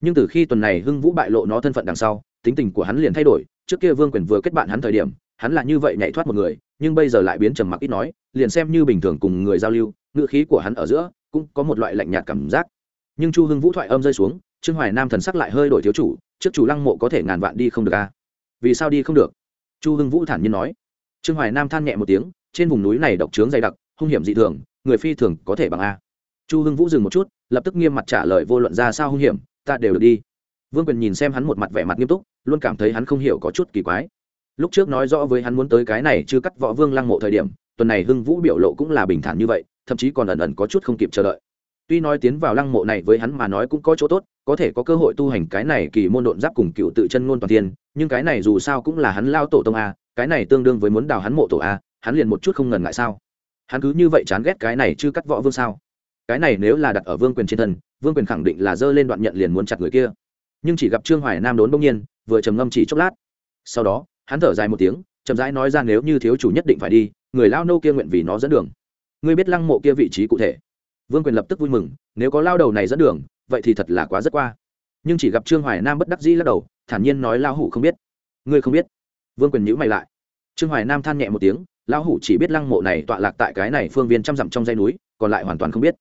Nhưng từ khi tuần này hưng vũ bại lộ nó thân phận đằng sau, tính tình của hắn liền thay đổi, trước kia vương quyền vừa kết bạn hắn thời điểm, hắn là như vậy nhảy thoát một người, nhưng bây giờ lại biến trầm mặc ít nói, liền xem như bình thường cùng người giao lưu ngựa khí của hắn ở giữa cũng có một loại lạnh nhạt cảm giác. Nhưng chu hưng vũ thoại âm rơi xuống, trương hoài nam thần sắc lại hơi đổi thiếu chủ, trước chủ lăng mộ có thể ngàn vạn đi không được a vì sao đi không được? Chu hưng vũ thản nhiên nói trương hoài nam than nhẹ một tiếng, trên vùng núi này độc trướng dày đặc, hung hiểm dị thường, người phi thường có thể bằng a. Chu hưng vũ dừng một chút, lập tức nghiêm mặt trả lời vô luận ra sao hung hiểm, ta đều được đi. Vương quyền nhìn xem hắn một mặt vẻ mặt nghiêm túc, luôn cảm thấy hắn không hiểu có chút kỳ quái. Lúc trước nói rõ với hắn muốn tới cái này chưa cắt võ vương lăng mộ thời điểm, tuần này hưng vũ biểu lộ cũng là bình thản như vậy, thậm chí còn ẩn ẩn có chút không kịp chờ đợi tuy nói tiến vào lăng mộ này với hắn mà nói cũng có chỗ tốt, có thể có cơ hội tu hành cái này kỳ môn độn giáp cùng cựu tự chân ngôn toàn thiên, nhưng cái này dù sao cũng là hắn lao tổ tông a, cái này tương đương với muốn đào hắn mộ tổ a, hắn liền một chút không ngần ngại sao? Hắn cứ như vậy chán ghét cái này chứ cắt võ vương sao? Cái này nếu là đặt ở vương quyền trên thân, vương quyền khẳng định là dơ lên đoạn nhận liền muốn chặt người kia. Nhưng chỉ gặp trương hoài nam đốn bỗng nhiên, vừa trầm ngâm chỉ chốc lát. Sau đó, hắn thở dài một tiếng, chậm rãi nói ra nếu như thiếu chủ nhất định phải đi, người lao nô kia nguyện vì nó dẫn đường. Ngươi biết lăng mộ kia vị trí cụ thể vương quyền lập tức vui mừng, nếu có lao đầu này dẫn đường, vậy thì thật là quá rất qua. Nhưng chỉ gặp trương hoài nam bất đắc dĩ lắc đầu, thản nhiên nói lao hủ không biết. Ngươi không biết? Vương quyền nhữ mày lại. Trương hoài nam than nhẹ một tiếng, lão hủ chỉ biết lăng mộ này tọa lạc tại cái này phương viên trăm dặm trong dây núi, còn lại hoàn toàn không biết.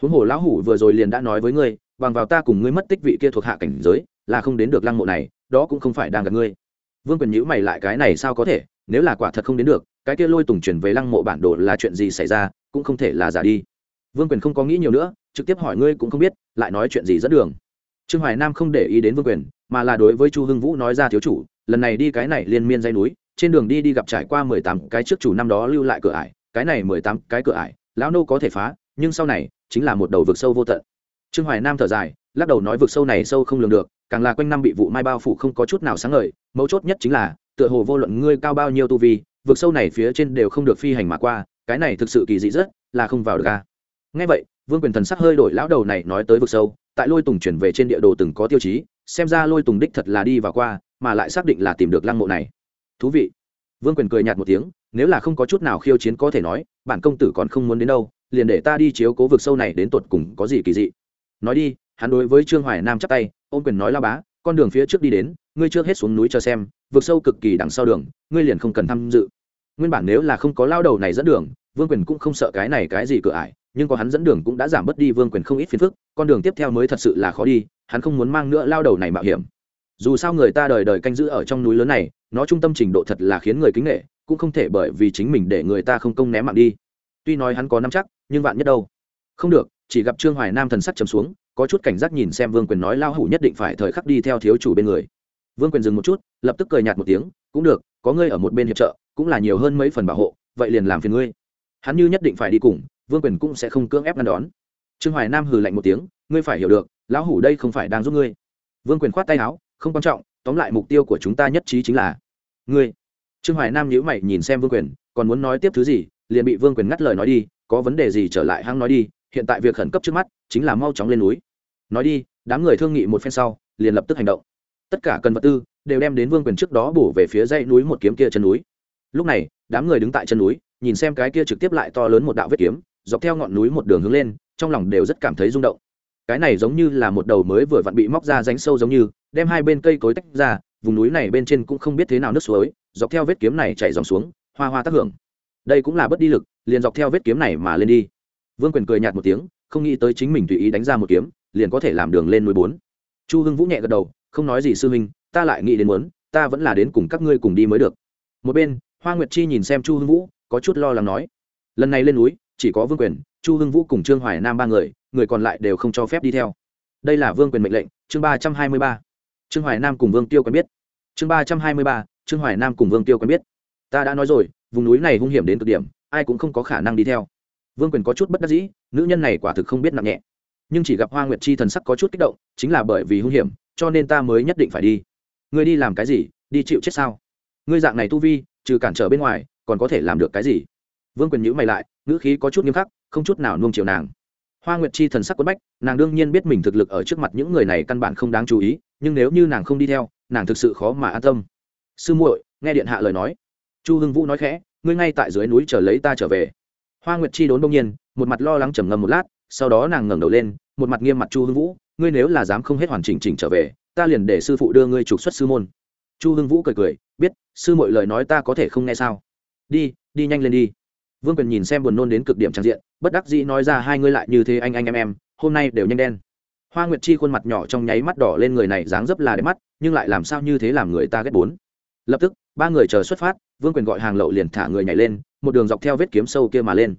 Huống hồ lão hủ vừa rồi liền đã nói với ngươi, bằng vào ta cùng ngươi mất tích vị kia thuộc hạ cảnh giới, là không đến được lăng mộ này, đó cũng không phải đang gặp ngươi. Vương quyền nhữ mày lại cái này sao có thể, nếu là quả thật không đến được, cái kia lôi tùng chuyển về lăng mộ bản đồ là chuyện gì xảy ra, cũng không thể là giả đi vương quyền không có nghĩ nhiều nữa, trực tiếp hỏi ngươi cũng không biết, lại nói chuyện gì dẫn đường. Trương hoài nam không để ý đến vương quyền, mà là đối với chu hưng vũ nói ra thiếu chủ, lần này đi cái này liên miên dây núi, trên đường đi đi gặp trải qua mười tám cái trước chủ năm đó lưu lại cửa ải, cái này mười tám cái cửa ải, lão nô có thể phá, nhưng sau này, chính là một đầu vực sâu vô tận. Trương hoài nam thở dài, lắc đầu nói vực sâu này sâu không lường được, càng là quanh năm bị vụ mai bao phủ không có chút nào sáng ngời, mấu chốt nhất chính là, tựa hồ vô luận ngươi cao bao nhiêu tu vi, vực sâu này phía trên đều không được phi hành mà qua, cái này thực sự kỳ dị rất, là không vào được ca ngay vậy, vương quyền thần sắc hơi đổi, lão đầu này nói tới vực sâu, tại lôi tùng chuyển về trên địa đồ từng có tiêu chí, xem ra lôi tùng đích thật là đi và qua, mà lại xác định là tìm được lăng mộ này. Thú vị. Vương quyền cười nhạt một tiếng, nếu là không có chút nào khiêu chiến có thể nói, bản công tử còn không muốn đến đâu, liền để ta đi chiếu cố vực sâu này đến tột cùng có gì kỳ dị. Nói đi, hắn đối với trương hoài nam chắp tay, ôm quyền nói la bá, con đường phía trước đi đến, ngươi trước hết xuống núi cho xem, vực sâu cực kỳ đằng sau đường, ngươi liền không cần tham dự. Nguyên bản nếu là không có lao đầu này dẫn đường, vương quyền cũng không sợ cái này cái gì cửa ải nhưng có hắn dẫn đường cũng đã giảm bớt đi vương quyền không ít phiền phức, con đường tiếp theo mới thật sự là khó đi, hắn không muốn mang nữa lao đầu này mạo hiểm. Dù sao người ta đời đời canh giữ ở trong núi lớn này, nó trung tâm trình độ thật là khiến người kính nghệ cũng không thể bởi vì chính mình để người ta không công ném mạng đi. Tuy nói hắn có nắm chắc, nhưng vạn nhất đâu? Không được, chỉ gặp trương hoài nam thần sắc trầm xuống, có chút cảnh giác nhìn xem vương quyền nói lao hủ nhất định phải thời khắc đi theo thiếu chủ bên người. Vương quyền dừng một chút, lập tức cười nhạt một tiếng, cũng được, có ngươi ở một bên hiệp trợ, cũng là nhiều hơn mấy phần bảo hộ, vậy liền làm phiền ngươi. Hắn như nhất định phải đi cùng vương quyền cũng sẽ không cưỡng ép ngăn đón. Trương hoài nam hừ lạnh một tiếng, ngươi phải hiểu được, lão hủ đây không phải đang giúp ngươi. Vương quyền khoát tay áo, không quan trọng, tóm lại mục tiêu của chúng ta nhất trí chính là ngươi. Trương hoài nam nhíu mày nhìn xem vương quyền, còn muốn nói tiếp thứ gì, liền bị vương quyền ngắt lời nói đi, có vấn đề gì trở lại hăng nói đi, hiện tại việc khẩn cấp trước mắt, chính là mau chóng lên núi. Nói đi, đám người thương nghị một phen sau, liền lập tức hành động. Tất cả cần vật tư, đều đem đến vương quyền trước đó bổ về phía dãy núi một kiếm kia chân núi. Lúc này, đám người đứng tại chân núi, nhìn xem cái kia trực tiếp lại to lớn một đạo vết kiếm dọc theo ngọn núi một đường hướng lên, trong lòng đều rất cảm thấy rung động. Cái này giống như là một đầu mới vừa vặn bị móc ra ránh sâu giống như, đem hai bên cây cối tách ra, vùng núi này bên trên cũng không biết thế nào nước suối, dọc theo vết kiếm này chạy dòng xuống, hoa hoa tác hưởng. Đây cũng là bất đi lực, liền dọc theo vết kiếm này mà lên đi. Vương quyền cười nhạt một tiếng, không nghĩ tới chính mình tùy ý đánh ra một kiếm, liền có thể làm đường lên núi bốn. Chu hưng vũ nhẹ gật đầu, không nói gì sư huynh, ta lại nghĩ đến muốn, ta vẫn là đến cùng các ngươi cùng đi mới được. Một bên, hoa nguyệt chi nhìn xem chu hưng vũ, có chút lo lắng nói. Lần này lên núi chỉ có vương quyền, chu hưng vũ cùng trương hoài nam ba người người còn lại đều không cho phép đi theo. Đây là vương quyền mệnh lệnh, chương ba trăm hai mươi ba. Trương hoài nam cùng vương tiêu quen biết. Chương ba trăm hai mươi ba, trương hoài nam cùng vương tiêu quen biết. Ta đã nói rồi, vùng núi này hung hiểm đến cực điểm, ai cũng không có khả năng đi theo. Vương quyền có chút bất đắc dĩ, nữ nhân này quả thực không biết nặng nhẹ. Nhưng chỉ gặp hoa nguyệt chi thần sắc có chút kích động, chính là bởi vì hung hiểm, cho nên ta mới nhất định phải đi. Ngươi đi làm cái gì, đi chịu chết sao? Ngươi dạng này tu vi, trừ cản trở bên ngoài, còn có thể làm được cái gì? Vương quyền nhữ mày lại, ngữ khí có chút nghiêm khắc, không chút nào nuông chiều nàng. Hoa nguyệt chi thần sắc quất bách, nàng đương nhiên biết mình thực lực ở trước mặt những người này căn bản không đáng chú ý, nhưng nếu như nàng không đi theo, nàng thực sự khó mà an tâm. Sư muội, nghe điện hạ lời nói. Chu hưng vũ nói khẽ, ngươi ngay tại dưới núi chờ lấy ta trở về. Hoa nguyệt chi đốn đông nhiên, một mặt lo lắng trầm ngâm một lát, sau đó nàng ngẩng đầu lên, một mặt nghiêm mặt chu hưng vũ, ngươi nếu là dám không hết hoàn chỉnh chỉnh trở về, ta liền để sư phụ đưa ngươi trục xuất sư môn. Chu hưng vũ cười cười, biết, sư mọi lời nói ta có thể không nghe sao. Đi đi nhanh lên đi vương quyền nhìn xem buồn nôn đến cực điểm trang diện, bất đắc dĩ nói ra, hai ngươi lại như thế anh anh, em em, hôm nay đều nhanh đen. Hoa nguyệt chi khuôn mặt nhỏ trong nháy mắt đỏ lên người này dáng dấp là đẹp mắt, nhưng lại làm sao như thế làm người ta ghét bốn. Lập tức, ba người chờ xuất phát, vương quyền gọi hàng lậu liền thả người nhảy lên, một đường dọc theo vết kiếm sâu kia mà lên.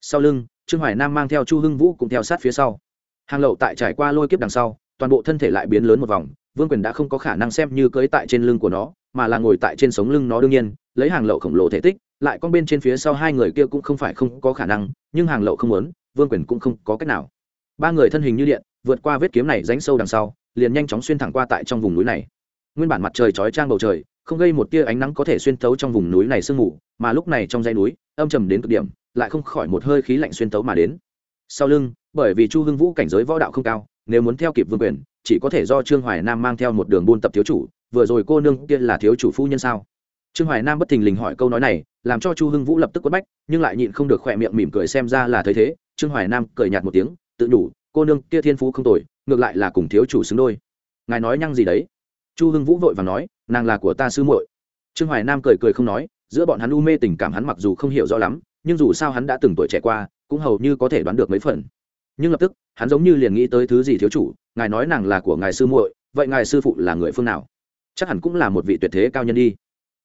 Sau lưng, trương hoài nam mang theo chu hưng vũ cũng theo sát phía sau. Hàng lậu tại trải qua lôi kiếp đằng sau, toàn bộ thân thể lại biến lớn một vòng, vương quyền đã không có khả năng xem như cưới tại trên lưng của nó, mà là ngồi tại trên sống lưng nó đương nhiên, lấy hàng lậu khổng lồ thể tích lại con bên trên phía sau hai người kia cũng không phải không có khả năng, nhưng hàng lậu không muốn, vương quyền cũng không có cách nào. Ba người thân hình như điện, vượt qua vết kiếm này ránh sâu đằng sau, liền nhanh chóng xuyên thẳng qua tại trong vùng núi này. Nguyên bản mặt trời chói trang bầu trời, không gây một tia ánh nắng có thể xuyên tấu trong vùng núi này sương mù, mà lúc này trong dãy núi, âm trầm đến cực điểm, lại không khỏi một hơi khí lạnh xuyên tấu mà đến. Sau lưng, bởi vì chu hưng vũ cảnh giới võ đạo không cao, nếu muốn theo kịp vương quyền, chỉ có thể do trương hoài nam mang theo một đường buôn tập thiếu chủ, vừa rồi cô nương kia là thiếu chủ phu nhân sao? Trương hoài nam bất thình lình hỏi câu nói này, làm cho chu hưng vũ lập tức quất bách, nhưng lại nhịn không được khỏe miệng mỉm cười xem ra là thấy thế. Trương hoài nam cười nhạt một tiếng, tự nhủ, cô nương, kia thiên phú không tồi, ngược lại là cùng thiếu chủ xứng đôi. Ngài nói nhăng gì đấy? Chu hưng vũ vội và nói, nàng là của ta sư muội. Trương hoài nam cười cười không nói, giữa bọn hắn u mê tình cảm hắn mặc dù không hiểu rõ lắm, nhưng dù sao hắn đã từng tuổi trẻ qua, cũng hầu như có thể đoán được mấy phần. Nhưng lập tức, hắn giống như liền nghĩ tới thứ gì thiếu chủ, ngài nói nàng là của ngài sư muội, vậy ngài sư phụ là người phương nào? Chắc hẳn cũng là một vị tuyệt thế cao nhân đi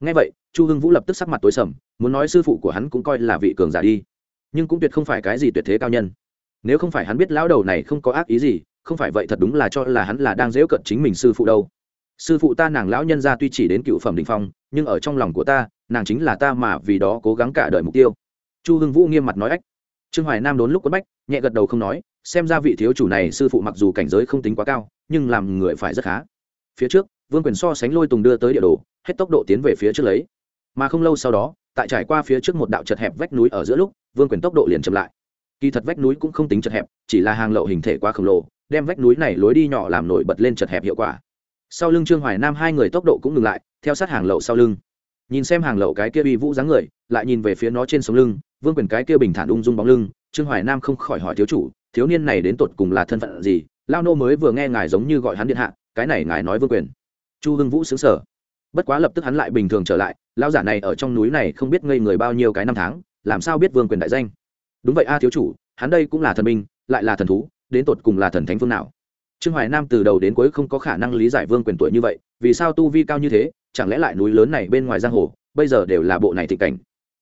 ngay vậy, chu hưng vũ lập tức sắc mặt tối sầm, muốn nói sư phụ của hắn cũng coi là vị cường giả đi. Nhưng cũng tuyệt không phải cái gì tuyệt thế cao nhân. Nếu không phải hắn biết lão đầu này không có ác ý gì, không phải vậy thật đúng là cho là hắn là đang dễu cận chính mình sư phụ đâu. Sư phụ ta nàng lão nhân ra tuy chỉ đến cựu phẩm đình phong, nhưng ở trong lòng của ta, nàng chính là ta mà vì đó cố gắng cả đời mục tiêu. Chu hưng vũ nghiêm mặt nói ách. Trương hoài nam đốn lúc quất bách, nhẹ gật đầu không nói, xem ra vị thiếu chủ này sư phụ mặc dù cảnh giới không tính quá cao, nhưng làm người phải rất khá. Phía trước vương quyền so sánh lôi tùng đưa tới địa đồ, hết tốc độ tiến về phía trước lấy. Mà không lâu sau đó, tại trải qua phía trước một đạo chật hẹp vách núi ở giữa lúc, vương quyền tốc độ liền chậm lại. Kỳ thật vách núi cũng không tính chật hẹp, chỉ là hàng lậu hình thể quá khổng lồ, đem vách núi này lối đi nhỏ làm nổi bật lên chật hẹp hiệu quả. Sau lưng trương hoài nam hai người tốc độ cũng ngừng lại, theo sát hàng lậu sau lưng. Nhìn xem hàng lậu cái kia uy vũ dáng người, lại nhìn về phía nó trên sống lưng, vương quyền cái kia bình thản ung dung bóng lưng, trương hoài nam không khỏi hỏi thiếu chủ, thiếu niên này đến tột cùng là thân phận gì? Lao nô mới vừa nghe ngài giống như gọi hắn điện hạ, cái này ngài nói vương quyền chu hưng vũ xứng sở bất quá lập tức hắn lại bình thường trở lại lao giả này ở trong núi này không biết ngây người bao nhiêu cái năm tháng, làm sao biết vương quyền đại danh? Đúng vậy a, thiếu chủ, hắn đây cũng là thần minh lại là thần thú, đến tột cùng là thần thánh phương nào? Trương hoài nam từ đầu đến cuối không có khả năng lý giải vương quyền tuổi như vậy, vì sao tu vi cao như thế, chẳng lẽ lại núi lớn này bên ngoài giang hồ, bây giờ đều là bộ này thị cảnh?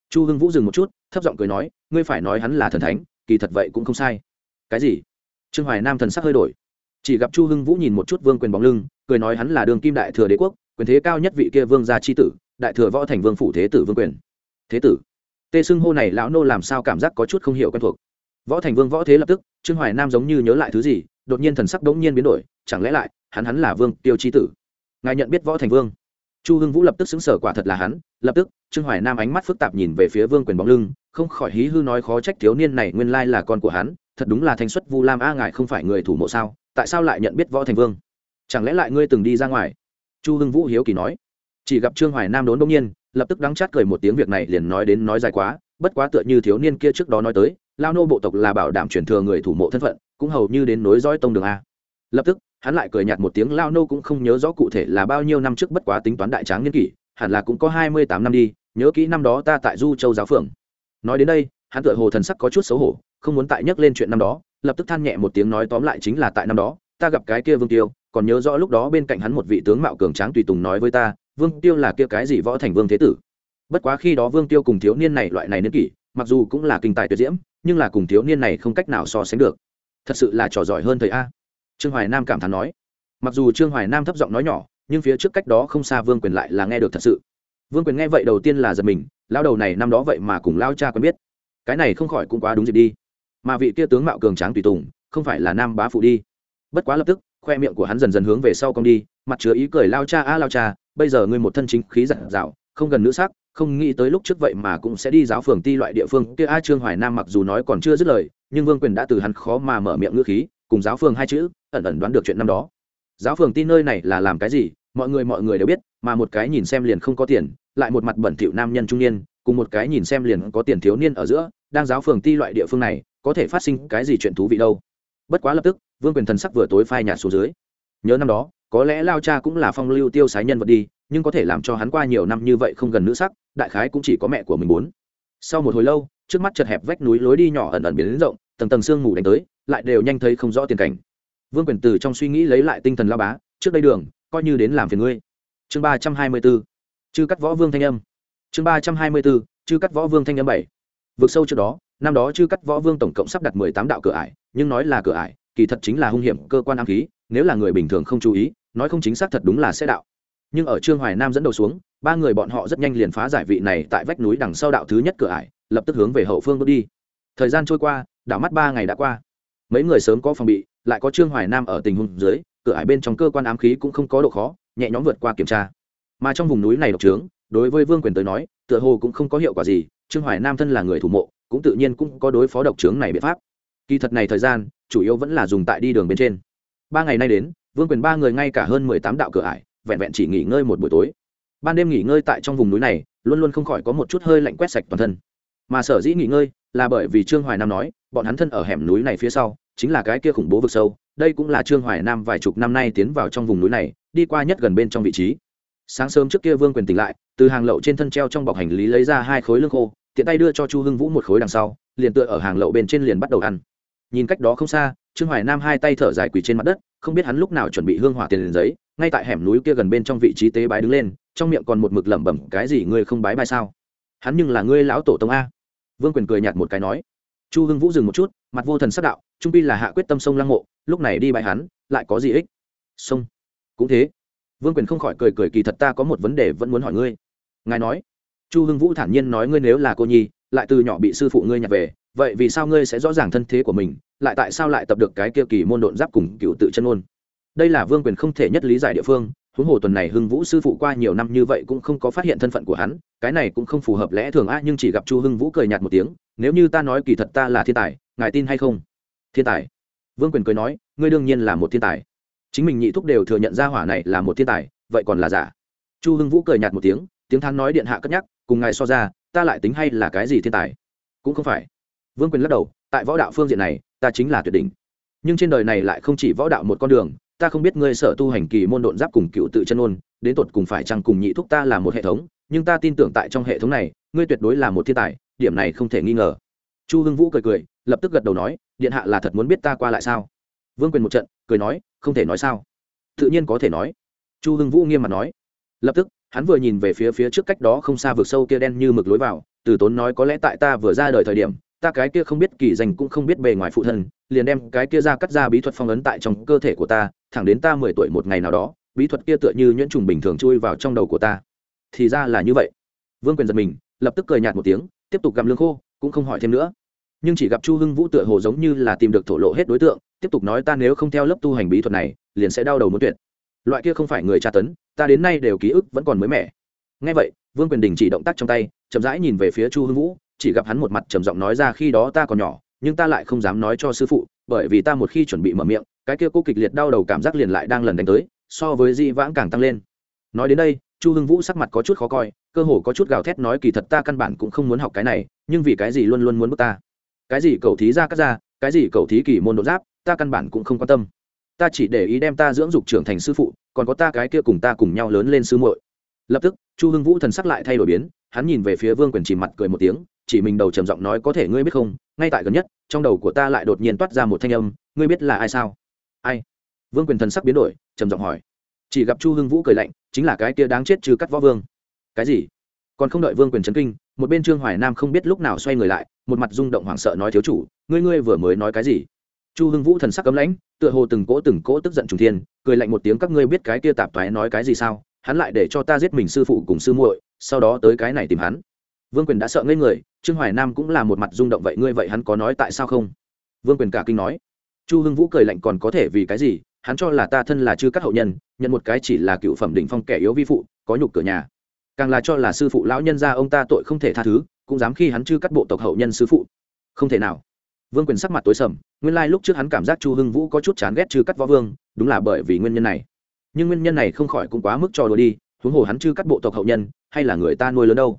Chu hưng vũ dừng một chút, thấp giọng cười nói, ngươi phải nói hắn là thần thánh, kỳ thật vậy cũng không sai. Cái gì? Trương hoài nam thần sắc hơi đổi. Chỉ gặp chu hưng vũ nhìn một chút vương quyền bóng lưng cười nói hắn là đường kim đại thừa đế quốc, quyền thế cao nhất vị kia vương gia chi tử, đại thừa võ thành vương phủ thế tử vương quyền. Thế tử. Tê xưng hô này lão nô làm sao cảm giác có chút không hiểu quen thuộc. Võ thành vương võ thế lập tức, trương hoài nam giống như nhớ lại thứ gì, đột nhiên thần sắc đống nhiên biến đổi, chẳng lẽ lại, hắn hắn là vương tiêu chi tử? Ngài nhận biết võ thành vương? Chu hưng vũ lập tức xứng sở quả thật là hắn, lập tức, trương hoài nam ánh mắt phức tạp nhìn về phía vương quyền bóng lưng, không khỏi hí hư nói khó trách thiếu niên này nguyên lai là con của hắn, thật đúng là thanh xuất vu lam a, ngài không phải người thủ mộ sao? Tại sao lại nhận biết võ thành vương? Chẳng lẽ lại ngươi từng đi ra ngoài? Chu hưng vũ hiếu kỳ nói. Chỉ gặp trương hoài nam đốn đông nhiên, lập tức đắng chát cười một tiếng việc này liền nói đến nói dài quá, bất quá tựa như thiếu niên kia trước đó nói tới, lao nô bộ tộc là bảo đảm truyền thừa người thủ mộ thân phận, cũng hầu như đến nối dõi tông đường a. Lập tức, hắn lại cười nhạt một tiếng, lao nô cũng không nhớ rõ cụ thể là bao nhiêu năm trước bất quá tính toán đại tráng niên kỷ, hẳn là cũng có hai mươi tám năm đi, nhớ kỹ năm đó ta tại du châu giáo phường. Nói đến đây, hắn tựa hồ thần sắc có chút xấu hổ, không muốn tại nhắc lên chuyện năm đó, lập tức than nhẹ một tiếng nói tóm lại chính là tại năm đó, ta gặp cái kia vương tiêu còn nhớ rõ lúc đó bên cạnh hắn một vị tướng mạo cường tráng tùy tùng nói với ta, vương tiêu là kia cái gì võ thành vương thế tử? Bất quá khi đó vương tiêu cùng thiếu niên này loại này niên kỷ, mặc dù cũng là kinh tài tuyệt diễm, nhưng là cùng thiếu niên này không cách nào so sánh được. Thật sự là trò giỏi hơn thầy a. Trương hoài nam cảm thán nói. Mặc dù trương hoài nam thấp giọng nói nhỏ, nhưng phía trước cách đó không xa vương quyền lại là nghe được thật sự. Vương quyền nghe vậy đầu tiên là giật mình lao đầu này năm đó vậy mà cùng lao cha quen biết. Cái này không khỏi cũng quá đúng dịp đi. Mà vị kia tướng mạo cường tráng tùy tùng, không phải là nam bá phụ đi. Bất quá lập tức khoe miệng của hắn dần dần hướng về sau cong đi, mặt chứa ý cười lao cha a lao cha, bây giờ ngươi một thân chính khí giản dạo không gần nữ sắc, không nghĩ tới lúc trước vậy mà cũng sẽ đi giáo phường ti loại địa phương kia. A trương hoài nam mặc dù nói còn chưa dứt lời, nhưng vương quyền đã từ hắn khó mà mở miệng ngữ khí, cùng giáo phường hai chữ, ẩn ẩn đoán được chuyện năm đó. Giáo phường ti nơi này là làm cái gì, mọi người mọi người đều biết, mà một cái nhìn xem liền không có tiền, lại một mặt bẩn thỉu nam nhân trung niên, cùng một cái nhìn xem liền có tiền thiếu niên ở giữa, đang giáo phường ti loại địa phương này, có thể phát sinh cái gì chuyện thú vị đâu bất quá lập tức, vương quyền thần sắc vừa tối phai nhạt xuống dưới. Nhớ năm đó, có lẽ lao cha cũng là phong lưu tiêu sái nhân vật đi, nhưng có thể làm cho hắn qua nhiều năm như vậy không gần nữ sắc, đại khái cũng chỉ có mẹ của mình muốn. Sau một hồi lâu, trước mắt chật hẹp vách núi lối đi nhỏ ẩn ẩn biến đến rộng, tầng tầng sương mù đánh tới, lại đều nhanh thấy không rõ tiền cảnh. Vương quyền từ trong suy nghĩ lấy lại tinh thần lao bá, trước đây đường, coi như đến làm phiền ngươi. Chương ba trăm hai mươi bốn, chư cắt võ vương thanh âm. Chương ba trăm hai mươi bốn, chư cắt võ vương thanh âm bảy. Vượt sâu trước đó, năm đó chư cắt võ vương tổng cộng sắp đặt mười tám đạo cửa ải nhưng nói là cửa ải, kỳ thật chính là hung hiểm, cơ quan ám khí, nếu là người bình thường không chú ý, nói không chính xác thật đúng là sẽ đạo. Nhưng ở trương hoài nam dẫn đầu xuống, ba người bọn họ rất nhanh liền phá giải vị này tại vách núi đằng sau đạo thứ nhất cửa ải, lập tức hướng về hậu phương bước đi. Thời gian trôi qua, đảo mắt ba ngày đã qua. Mấy người sớm có phòng bị, lại có trương hoài nam ở tình huống dưới, cửa ải bên trong cơ quan ám khí cũng không có độ khó, nhẹ nhõm vượt qua kiểm tra. Mà trong vùng núi này độc trướng, đối với vương quyền tới nói, tựa hồ cũng không có hiệu quả gì, trương hoài nam thân là người thủ mộ, cũng tự nhiên cũng có đối phó độc trướng này biện pháp kỳ thật này thời gian, chủ yếu vẫn là dùng tại đi đường bên trên. Ba ngày nay đến, vương quyền ba người ngay cả hơn mười tám đạo cửa ải, vẹn vẹn chỉ nghỉ ngơi một buổi tối. Ban đêm nghỉ ngơi tại trong vùng núi này, luôn luôn không khỏi có một chút hơi lạnh quét sạch toàn thân. Mà sở dĩ nghỉ ngơi là bởi vì trương hoài nam nói, bọn hắn thân ở hẻm núi này phía sau, chính là cái kia khủng bố vực sâu. Đây cũng là trương hoài nam vài chục năm nay tiến vào trong vùng núi này, đi qua nhất gần bên trong vị trí. Sáng sớm trước kia vương quyền tỉnh lại, từ hàng lậu trên thân treo trong bọc hành lý lấy ra hai khối lương khô, tiện tay đưa cho chu hưng vũ một khối đằng sau, liền tựa ở hàng lậu bên trên liền bắt đầu ăn nhìn cách đó không xa, trương hoài nam hai tay thở dài quỳ trên mặt đất, không biết hắn lúc nào chuẩn bị hương hỏa tiền giấy, ngay tại hẻm núi kia gần bên trong vị trí tế bái đứng lên, trong miệng còn một mực lẩm bẩm, cái gì ngươi không bái bài sao? Hắn nhưng là ngươi lão tổ tông a. Vương quyền cười nhạt một cái nói. Chu hưng vũ dừng một chút, mặt vô thần sắc đạo, trung pi là hạ quyết tâm sông lăng mộ, lúc này đi bài hắn, lại có gì ích? Sông. Cũng thế. Vương quyền không khỏi cười cười, kỳ thật ta có một vấn đề vẫn muốn hỏi ngươi. Ngài nói. Chu hưng vũ thản nhiên nói, ngươi nếu là cô nhi, lại từ nhỏ bị sư phụ ngươi nhặt về vậy vì sao ngươi sẽ rõ ràng thân thế của mình, lại tại sao lại tập được cái kia kỳ môn độn giáp cùng cựu tự chân ôn đây là vương quyền không thể nhất lý giải địa phương, huống hồ tuần này hưng vũ sư phụ qua nhiều năm như vậy cũng không có phát hiện thân phận của hắn, cái này cũng không phù hợp lẽ thường a nhưng chỉ gặp chu hưng vũ cười nhạt một tiếng, nếu như ta nói kỳ thật ta là thiên tài, ngài tin hay không? Thiên tài. Vương quyền cười nói, ngươi đương nhiên là một thiên tài. Chính mình nhị thúc đều thừa nhận ra hỏa này là một thiên tài, vậy còn là giả? Chu hưng vũ cười nhạt một tiếng tiếng thán nói điện hạ cất nhắc, cùng ngài so ra, ta lại tính hay là cái gì thiên tài? Cũng không phải vương quyền lắc đầu, tại võ đạo phương diện này, ta chính là tuyệt đỉnh. Nhưng trên đời này lại không chỉ võ đạo một con đường, ta không biết ngươi sở tu hành kỳ môn độn giáp cùng cựu tự chân ôn, đến tột cùng phải chăng cùng nhị thúc ta là một hệ thống, nhưng ta tin tưởng tại trong hệ thống này, ngươi tuyệt đối là một thiên tài, điểm này không thể nghi ngờ. Chu hưng vũ cười cười, lập tức gật đầu nói, điện hạ là thật muốn biết ta qua lại sao? Vương quyền một trận, cười nói, không thể nói sao. Tự nhiên có thể nói. Chu hưng vũ nghiêm mặt nói. Lập tức, hắn vừa nhìn về phía phía trước cách đó không xa vực sâu kia đen như mực lối vào, từ tốn nói có lẽ tại ta vừa ra đời thời điểm ta cái kia không biết kỳ danh cũng không biết bề ngoài phụ thân, liền đem cái kia ra cắt ra bí thuật phong ấn tại trong cơ thể của ta, thẳng đến ta mười tuổi một ngày nào đó, bí thuật kia tựa như nhuyễn trùng bình thường chui vào trong đầu của ta. Thì ra là như vậy. Vương quyền giật mình, lập tức cười nhạt một tiếng, tiếp tục gặm lương khô, cũng không hỏi thêm nữa. Nhưng chỉ gặp chu hưng vũ tựa hồ giống như là tìm được thổ lộ hết đối tượng, tiếp tục nói ta nếu không theo lớp tu hành bí thuật này, liền sẽ đau đầu muốn tuyệt. Loại kia không phải người tra tấn, ta đến nay đều ký ức vẫn còn mới mẻ. Ngay vậy, vương quyền đình chỉ động tác trong tay, chậm rãi nhìn về phía chu hưng vũ chỉ gặp hắn một mặt trầm giọng nói ra, khi đó ta còn nhỏ, nhưng ta lại không dám nói cho sư phụ, bởi vì ta một khi chuẩn bị mở miệng, cái kia cô kịch liệt đau đầu cảm giác liền lại đang lần đánh tới, so với di vãng càng tăng lên. Nói đến đây, chu hưng vũ sắc mặt có chút khó coi, cơ hồ có chút gào thét nói, kỳ thật ta căn bản cũng không muốn học cái này, nhưng vì cái gì luôn luôn muốn bước ta? Cái gì cầu thí ra cắt ra, cái gì cầu thí kỳ môn độ giáp, ta căn bản cũng không quan tâm. Ta chỉ để ý đem ta dưỡng dục trưởng thành sư phụ, còn có ta cái kia cùng ta cùng nhau lớn lên sư muội. Lập tức, chu hưng vũ thần sắc lại thay đổi biến, hắn nhìn về phía vương quyền chỉ mặt cười một tiếng chỉ mình đầu trầm giọng nói có thể ngươi biết không, ngay tại gần nhất, trong đầu của ta lại đột nhiên toát ra một thanh âm, ngươi biết là ai sao? Ai? Vương quyền thần sắc biến đổi, trầm giọng hỏi. Chỉ gặp chu hưng vũ cười lạnh, chính là cái kia đáng chết trừ cắt võ vương. Cái gì? Còn không đợi vương quyền trấn kinh, một bên trương hoài nam không biết lúc nào xoay người lại, một mặt rung động hoảng sợ nói thiếu chủ, ngươi ngươi vừa mới nói cái gì? Chu hưng vũ thần sắc cấm lãnh, tựa hồ từng cỗ từng cỗ tức giận trùng thiên, cười lạnh một tiếng các ngươi biết cái kia tạp toái nói cái gì sao? Hắn lại để cho ta giết mình sư phụ cùng sư muội, sau đó tới cái này tìm hắn vương quyền đã sợ ngây người, trương hoài nam cũng là một mặt rung động vậy, ngươi vậy hắn có nói tại sao không? Vương quyền cả kinh nói. Chu hưng vũ cười lạnh còn có thể vì cái gì, hắn cho là ta thân là chư các hậu nhân, nhận một cái chỉ là cựu phẩm đỉnh phong kẻ yếu vi phụ, có nhục cửa nhà. Càng là cho là sư phụ lão nhân ra ông ta tội không thể tha thứ, cũng dám khi hắn chư các bộ tộc hậu nhân sư phụ. Không thể nào. Vương quyền sắc mặt tối sầm, nguyên lai lúc trước hắn cảm giác chu hưng vũ có chút chán ghét chư cắt võ vương, đúng là bởi vì nguyên nhân này. Nhưng nguyên nhân này không khỏi cũng quá mức cho đùa đi, huống hồ hắn chư cắt bộ tộc hậu nhân, hay là người ta nuôi lớn đâu?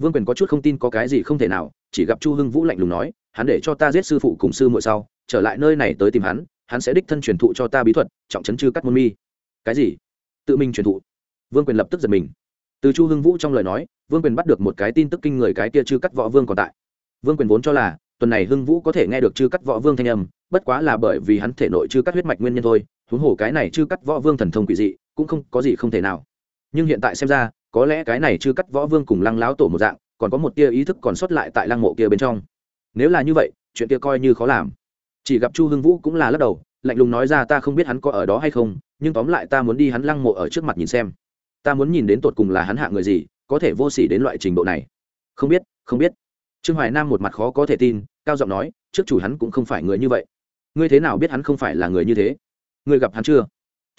Vương quyền có chút không tin có cái gì không thể nào, chỉ gặp chu hưng vũ lạnh lùng nói, hắn để cho ta giết sư phụ cùng sư muội sau, trở lại nơi này tới tìm hắn hắn sẽ đích thân truyền thụ cho ta bí thuật, trọng chấn chư cắt môn mi. Cái gì? Tự mình truyền thụ. Vương quyền lập tức giật mình. Từ chu hưng vũ trong lời nói, vương quyền bắt được một cái tin tức kinh người cái kia chư cắt võ vương còn tại. Vương quyền vốn cho là, tuần này hưng vũ có thể nghe được chư cắt võ vương thanh âm, bất quá là bởi vì hắn thể nội chư cắt huyết mạch nguyên nhân thôi, huống hồ cái này chư cắt võ vương thần thông quỷ dị, cũng không có gì không thể nào. Nhưng hiện tại xem ra có lẽ cái này chưa cắt võ vương cùng lăng láo tổ một dạng, còn có một tia ý thức còn sót lại tại lăng mộ kia bên trong. Nếu là như vậy, chuyện kia coi như khó làm. Chỉ gặp chu hưng vũ cũng là lắc đầu, lạnh lùng nói ra ta không biết hắn có ở đó hay không, nhưng tóm lại ta muốn đi hắn lăng mộ ở trước mặt nhìn xem. Ta muốn nhìn đến tột cùng là hắn hạ người gì, có thể vô s ỉ đến loại trình độ này. Không biết không biết. Trương hoài nam một mặt khó có thể tin, cao giọng nói, trước chủ hắn cũng không phải người như vậy. Ngươi thế nào biết hắn không phải là người như thế? Ngươi gặp hắn chưa?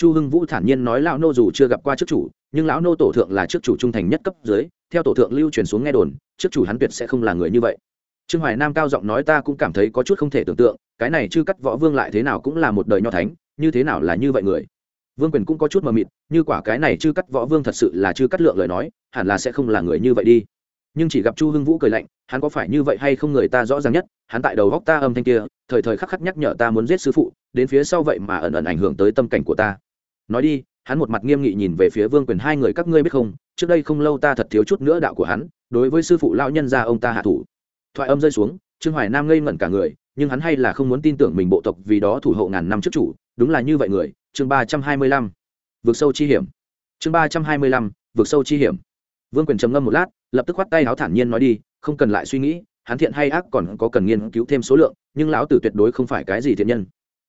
Chu hưng vũ thản nhiên nói lão nô dù chưa gặp qua trước chủ, nhưng lão nô tổ thượng là trước chủ trung thành nhất cấp dưới, theo tổ thượng lưu truyền xuống nghe đồn, trước chủ hắn tuyệt sẽ không là người như vậy. Trương hoài nam cao giọng nói ta cũng cảm thấy có chút không thể tưởng tượng, cái này chưa cắt võ vương lại thế nào cũng là một đời nho thánh, như thế nào là như vậy người. Vương quyền cũng có chút mờ mịt, như quả cái này chưa cắt võ vương thật sự là chưa cắt lượng lời nói, hẳn là sẽ không là người như vậy đi. Nhưng chỉ gặp chu hưng vũ cười lạnh, hắn có phải như vậy hay không người ta rõ ràng nhất, hắn tại đầu góc ta âm thanh kia, thời thời khắc khắc nhắc nhở ta muốn giết sư phụ, đến phía sau vậy mà ẩn ẩn ảnh hưởng tới tâm cảnh của ta nói đi, hắn một mặt nghiêm nghị nhìn về phía vương quyền, hai người các ngươi biết không? Trước đây không lâu ta thật thiếu chút nữa đạo của hắn, đối với sư phụ lão nhân gia ông ta hạ thủ. Thoại âm rơi xuống, trương hoài nam ngây ngẩn cả người, nhưng hắn hay là không muốn tin tưởng mình bộ tộc vì đó thủ hộ ngàn năm trước chủ, đúng là như vậy người. Chương ba trăm hai mươi lăm. Vượt sâu chi hiểm. Chương ba trăm hai mươi lăm, vượt sâu chi hiểm. Vương quyền trầm ngâm một lát, lập tức khoát tay áo thản nhiên nói đi, không cần lại suy nghĩ, hắn thiện hay ác còn có cần nghiên cứu thêm số lượng, nhưng lão tử tuyệt đối không phải cái gì thiện nhân.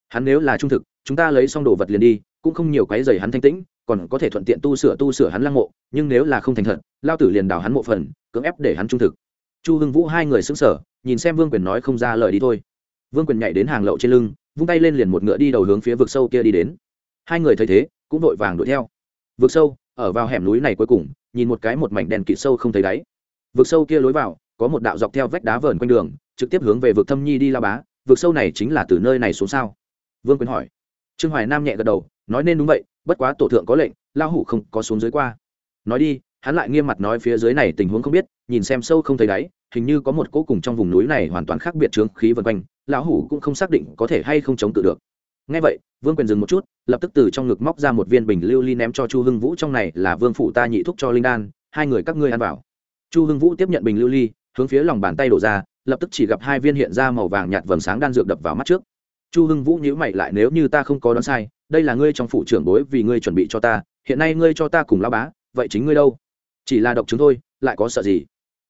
Hắn nếu là trung thực, chúng ta lấy xong đồ vật liền đi cũng không nhiều quấy rầy hắn thanh tĩnh còn có thể thuận tiện tu sửa tu sửa hắn lăng mộ nhưng nếu là không thành thật lao tử liền đào hắn mộ phần cưỡng ép để hắn trung thực. Chu hưng vũ hai người sững sờ, nhìn xem vương quyền nói không ra lời đi thôi. Vương quyền nhảy đến hàng lậu trên lưng vung tay lên liền một ngựa đi đầu hướng phía vực sâu kia đi đến. Hai người thấy thế cũng vội vàng đuổi theo. Vực sâu ở vào hẻm núi này cuối cùng nhìn một cái một mảnh đèn kịt sâu không thấy đáy. Vực sâu kia lối vào có một đạo dọc theo vách đá vờn quanh đường trực tiếp hướng về vực thâm nhi đi la bá. Vực sâu này chính là từ nơi này xuống sao? Vương quyền hỏi. Trương hoài nam nhẹ gật đầu nói nên đúng vậy, bất quá tổ thượng có lệnh lao hủ không có xuống dưới qua. Nói đi, hắn lại nghiêm mặt nói phía dưới này tình huống không biết, nhìn xem sâu không thấy đáy, hình như có một cỗ cùng trong vùng núi này hoàn toàn khác biệt trướng khí vân quanh, lão hủ cũng không xác định có thể hay không chống tự được. Ngay vậy, vương quyền dừng một chút, lập tức từ trong ngực móc ra một viên bình lưu ly ném cho chu hưng vũ trong này là vương phủ ta nhị thúc cho linh đan, hai người các ngươi ăn vào. Chu hưng vũ tiếp nhận bình lưu ly, hướng phía lòng bàn tay đổ ra, lập tức chỉ gặp hai viên hiện ra màu vàng nhạt vầng sáng đan dược đập vào mắt trước chu hưng vũ nhữ mày lại, nếu như ta không có đoán sai, đây là ngươi trong phủ trưởng bối vì ngươi chuẩn bị cho ta, hiện nay ngươi cho ta cùng lao bá, vậy chính ngươi đâu? Chỉ là độc chứng thôi, lại có sợ gì?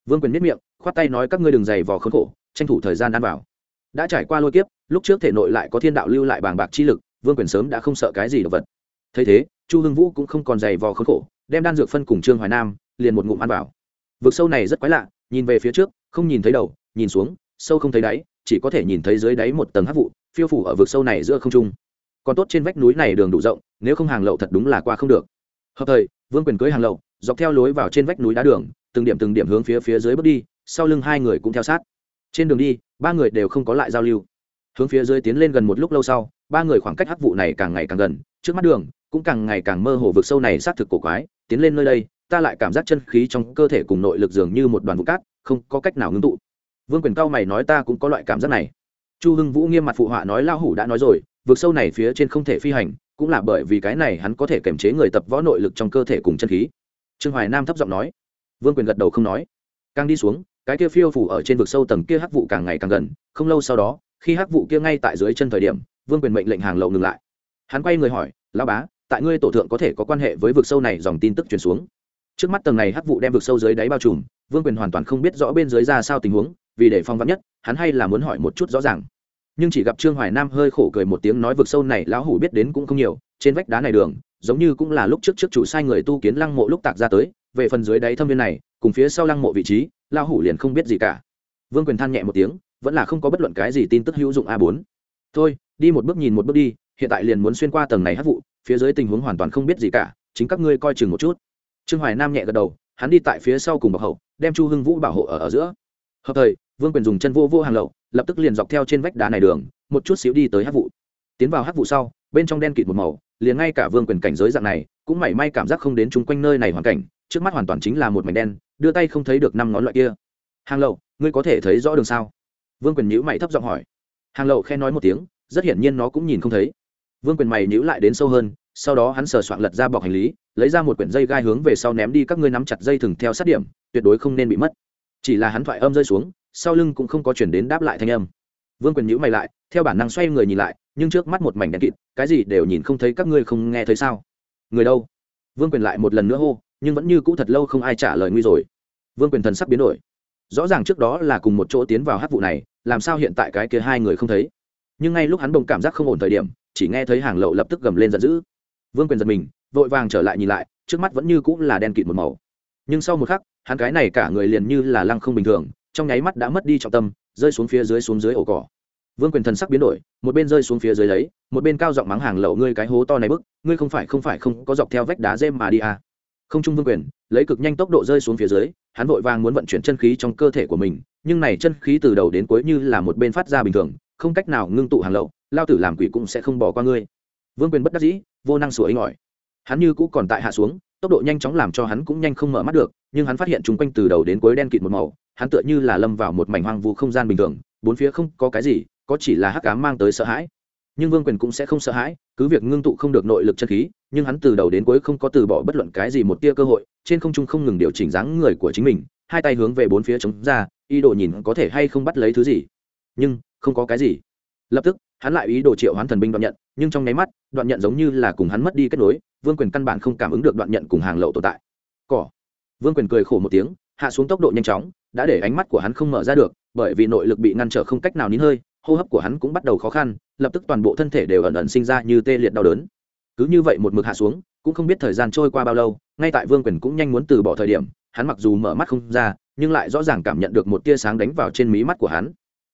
Vương quyền miết miệng, khoát tay nói, các ngươi đừng dày vò khốn khổ, tranh thủ thời gian ăn vào. Đã trải qua lôi kiếp, lúc trước thể nội lại có thiên đạo lưu lại bàng bạc chi lực, vương quyền sớm đã không sợ cái gì đ ộ vật. Thấy thế, chu hưng vũ cũng không còn dày vò khốn khổ, đem đan dược phân cùng trương hoài nam, liền một ngụm ăn vào. Vực sâu này rất quái lạ, nhìn về phía trước, không nhìn thấy đầu, nhìn xuống, sâu không thấy đáy, chỉ có thể nhìn thấy dưới đáy một tầng hát vụ phiêu phủ ở vực sâu này giữa không trung. Còn tốt trên vách núi này đường đủ rộng, nếu không hàng lậu thật đúng là qua không được. Hợp thời, vương quyền cưới hàng lậu, dọc theo lối vào trên vách núi đá đường, từng điểm từng điểm hướng phía phía dưới bước đi, sau lưng hai người cũng theo sát. Trên đường đi, ba người đều không có lại giao lưu. Hướng phía dưới tiến lên gần một lúc lâu sau, ba người khoảng cách hắc vụ này càng ngày càng gần, trước mắt đường cũng càng ngày càng mơ hồ vực sâu này xác thực cổ quái, tiến lên nơi đây, ta lại cảm giác chân khí trong cơ thể cùng nội lực dường như một đoàn vụ cát, không có cách nào ngưng tụ. Vương quyền cao mày nói ta cũng có loại cảm giác này chu hưng vũ nghiêm mặt phụ họa nói lao hủ đã nói rồi, vực sâu này phía trên không thể phi hành, cũng là bởi vì cái này hắn có thể kiềm chế người tập võ nội lực trong cơ thể cùng chân khí. Trương hoài nam thấp giọng nói. Vương quyền gật đầu không nói. Càng đi xuống, cái kia phiêu phủ ở trên vực sâu tầng kia hắc vụ càng ngày càng gần, không lâu sau đó, khi hắc vụ kia ngay tại dưới chân thời điểm, vương quyền mệnh lệnh hàng lậu ngừng lại. Hắn quay người hỏi lao bá, tại ngươi tổ thượng có thể có quan hệ với vực sâu này? Dòng tin tức truyền xuống. Trước mắt tầng này hắc vụ đem vực sâu dưới đáy bao trùm, vương quyền hoàn toàn không biết rõ bên dưới ra sao tình huống, vì để phong vắn nhất, hắn hay là muốn hỏi một chút rõ ràng nhưng chỉ gặp trương hoài nam hơi khổ cười một tiếng nói vực sâu này lão hủ biết đến cũng không nhiều trên vách đá này đường giống như cũng là lúc trước trước chủ sai người tu kiến lăng mộ lúc tạc ra tới về phần dưới đáy thâm viên này cùng phía sau lăng mộ vị trí lão hủ liền không biết gì cả. Vương quyền than nhẹ một tiếng vẫn là không có bất luận cái gì tin tức hữu dụng a bốn. Thôi đi một bước nhìn một bước đi hiện tại liền muốn xuyên qua tầng này hát vụ phía dưới tình huống hoàn toàn không biết gì cả chính các ngươi coi chừng một chút. Trương hoài nam nhẹ gật đầu hắn đi tại phía sau cùng bậc hậu đem chu hưng vũ bảo hộ ở, ở giữa. Hợp thời vương quyền dùng chân vô vô hàng lậu lập tức liền dọc theo trên vách đá này đường, một chút xíu đi tới hắc vụ. Tiến vào hắc vụ sau, bên trong đen kịt một màu, liền ngay cả vương quyền cảnh giới dạng này, cũng mảy may cảm giác không đến chung quanh nơi này hoàn cảnh, trước mắt hoàn toàn chính là một mảnh đen, đưa tay không thấy được năm ngón loại kia. Hàng lậu, ngươi có thể thấy rõ đường sao? Vương quyền nhữ mày thấp giọng hỏi. Hàng lậu khen nói một tiếng, rất hiển nhiên nó cũng nhìn không thấy. Vương quyền mày nhữ lại đến sâu hơn, sau đó hắn sờ soạn lật ra bọc hành lý, lấy ra một quyển dây gai hướng về sau ném đi các ngươi nắm chặt dây thừng theo sát điểm, tuyệt đối không nên bị mất. Chỉ là hắn thoại âm rơi xuống sau lưng cũng không có chuyển đến đáp lại thanh âm. Vương quyền nhữ mày lại, theo bản năng xoay người nhìn lại, nhưng trước mắt một mảnh đen kịt, cái gì đều nhìn không thấy các ngươi không nghe thấy sao? Người đâu? Vương quyền lại một lần nữa hô, nhưng vẫn như cũ thật lâu không ai trả lời nguy rồi. Vương quyền thần sắc biến đổi. Rõ ràng trước đó là cùng một chỗ tiến vào hát vụ này, làm sao hiện tại cái kia hai người không thấy? Nhưng ngay lúc hắn bỗng cảm giác không ổn thời điểm, chỉ nghe thấy hàng lậu lập tức gầm lên giận dữ. Vương quyền giật mình, vội vàng trở lại nhìn lại, trước mắt vẫn như cũng là đen kịt một màu. Nhưng sau một khắc, hắn cái này cả người liền như là lăng không bình thường trong nháy mắt đã mất đi trọng tâm, rơi xuống phía dưới xuống dưới ổ cỏ. Vương quyền thần sắc biến đổi, một bên rơi xuống phía dưới lấy, một bên cao giọng mắng hàng lậu, ngươi cái hố to này bức, ngươi không phải không phải, không, có dọc theo vách đá dêm mà đi à. không trung vương quyền, lấy cực nhanh tốc độ rơi xuống phía dưới, hắn vội vàng muốn vận chuyển chân khí trong cơ thể của mình, nhưng này chân khí từ đầu đến cuối như là một bên phát ra bình thường, không cách nào ngưng tụ hàng lậu, lao tử làm quỷ cũng sẽ không bỏ qua ngươi. Vương quyền bất đắc dĩ, vô năng sủa ấy ngỏi hắn như cũ còn tại hạ xuống, tốc độ nhanh chóng làm cho hắn cũng nhanh không mở mắt được, nhưng hắn phát hiện chung quanh từ đầu đến cuối đen kịt một màu, hắn tựa như là lâm vào một mảnh hoang vu không gian bình thường, bốn phía không có cái gì, có chỉ là hắc cám mang tới sợ hãi. Nhưng vương quyền cũng sẽ không sợ hãi, cứ việc ngưng tụ không được nội lực chân khí, nhưng hắn từ đầu đến cuối không có từ bỏ bất luận cái gì một tia cơ hội, trên không trung không ngừng điều chỉnh dáng người của chính mình, hai tay hướng về bốn phía chống ra, ý đồ nhìn có thể hay không bắt lấy thứ gì. Nhưng, không có cái gì lập tức, hắn lại ý đồ triệu hoán thần binh đoạn nhận, nhưng trong nháy mắt, đoạn nhận giống như là cùng hắn mất đi kết nối, vương quyền căn bản không cảm ứng được đoạn nhận cùng hàng lậu tồn tại. Cỏ. Vương quyền cười khổ một tiếng, hạ xuống tốc độ nhanh chóng, đã để ánh mắt của hắn không mở ra được, bởi vì nội lực bị ngăn trở không cách nào nín hơi, hô hấp của hắn cũng bắt đầu khó khăn, lập tức toàn bộ thân thể đều ẩn ẩn sinh ra như tê liệt đau đớn. Cứ như vậy một mực hạ xuống, cũng không biết thời gian trôi qua bao lâu, ngay tại vương quyền cũng nhanh muốn từ bỏ thời điểm, hắn mặc dù mở mắt không ra, nhưng lại rõ ràng cảm nhận được một tia sáng đánh vào trên mí mắt của hắn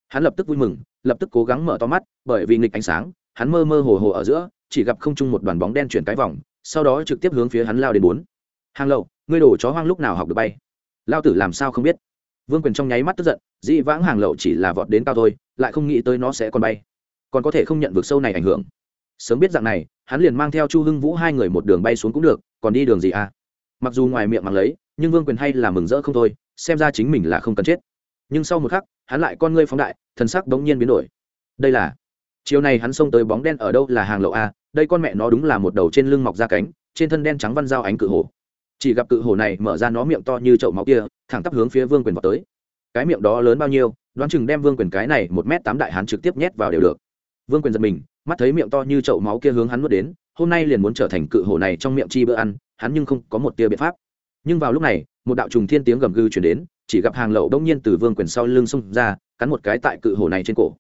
hắn lập tức vui mừng, lập tức cố gắng mở to mắt, bởi vì nghịch ánh sáng, hắn mơ mơ hồ hồ ở giữa, chỉ gặp không chung một đoàn bóng đen chuyển cái vòng, sau đó trực tiếp hướng phía hắn lao đến bốn. Hàng lậu, ngươi đổ chó hoang lúc nào học được bay? Lao tử làm sao không biết? Vương quyền trong nháy mắt tức giận, dĩ vãng hàng lậu chỉ là vọt đến cao thôi, lại không nghĩ tới nó sẽ còn bay. Còn có thể không nhận vực sâu này ảnh hưởng. Sớm biết dạng này, hắn liền mang theo chu hưng vũ hai người một đường bay xuống cũng được, còn đi đường gì à? Mặc dù ngoài miệng mặc lấy, nhưng vương quyền hay là mừng rỡ không thôi, xem ra chính mình là không cần chết. Nhưng sau một khắc hắn lại con ngươi phóng đại, thần sắc bỗng nhiên biến đổi. Đây là, chiều này hắn xông tới bóng đen ở đâu là hàng lậu a, đây con mẹ nó đúng là một đầu trên lưng mọc ra cánh, trên thân đen trắng văn dao ánh cự hổ. Chỉ gặp cự hổ này mở ra nó miệng to như chậu máu kia, thẳng tắp hướng phía vương quyền vào tới. Cái miệng đó lớn bao nhiêu, đoán chừng đem vương quyền cái này một m tám đại hắn trực tiếp nhét vào đều được. Vương quyền giật mình, mắt thấy miệng to như chậu máu kia hướng hắn nuốt đến, hôm nay liền muốn trở thành cự hổ này trong miệng chi bữa ăn, hắn nhưng không có một tia biện pháp. Nhưng vào lúc này một đạo trùng thiên tiếng gầm gừ chuyển đến, chỉ gặp hàng lậu đông nhiên từ vương quyền sau lưng xông ra, cắn một cái tại cự hổ này trên cổ.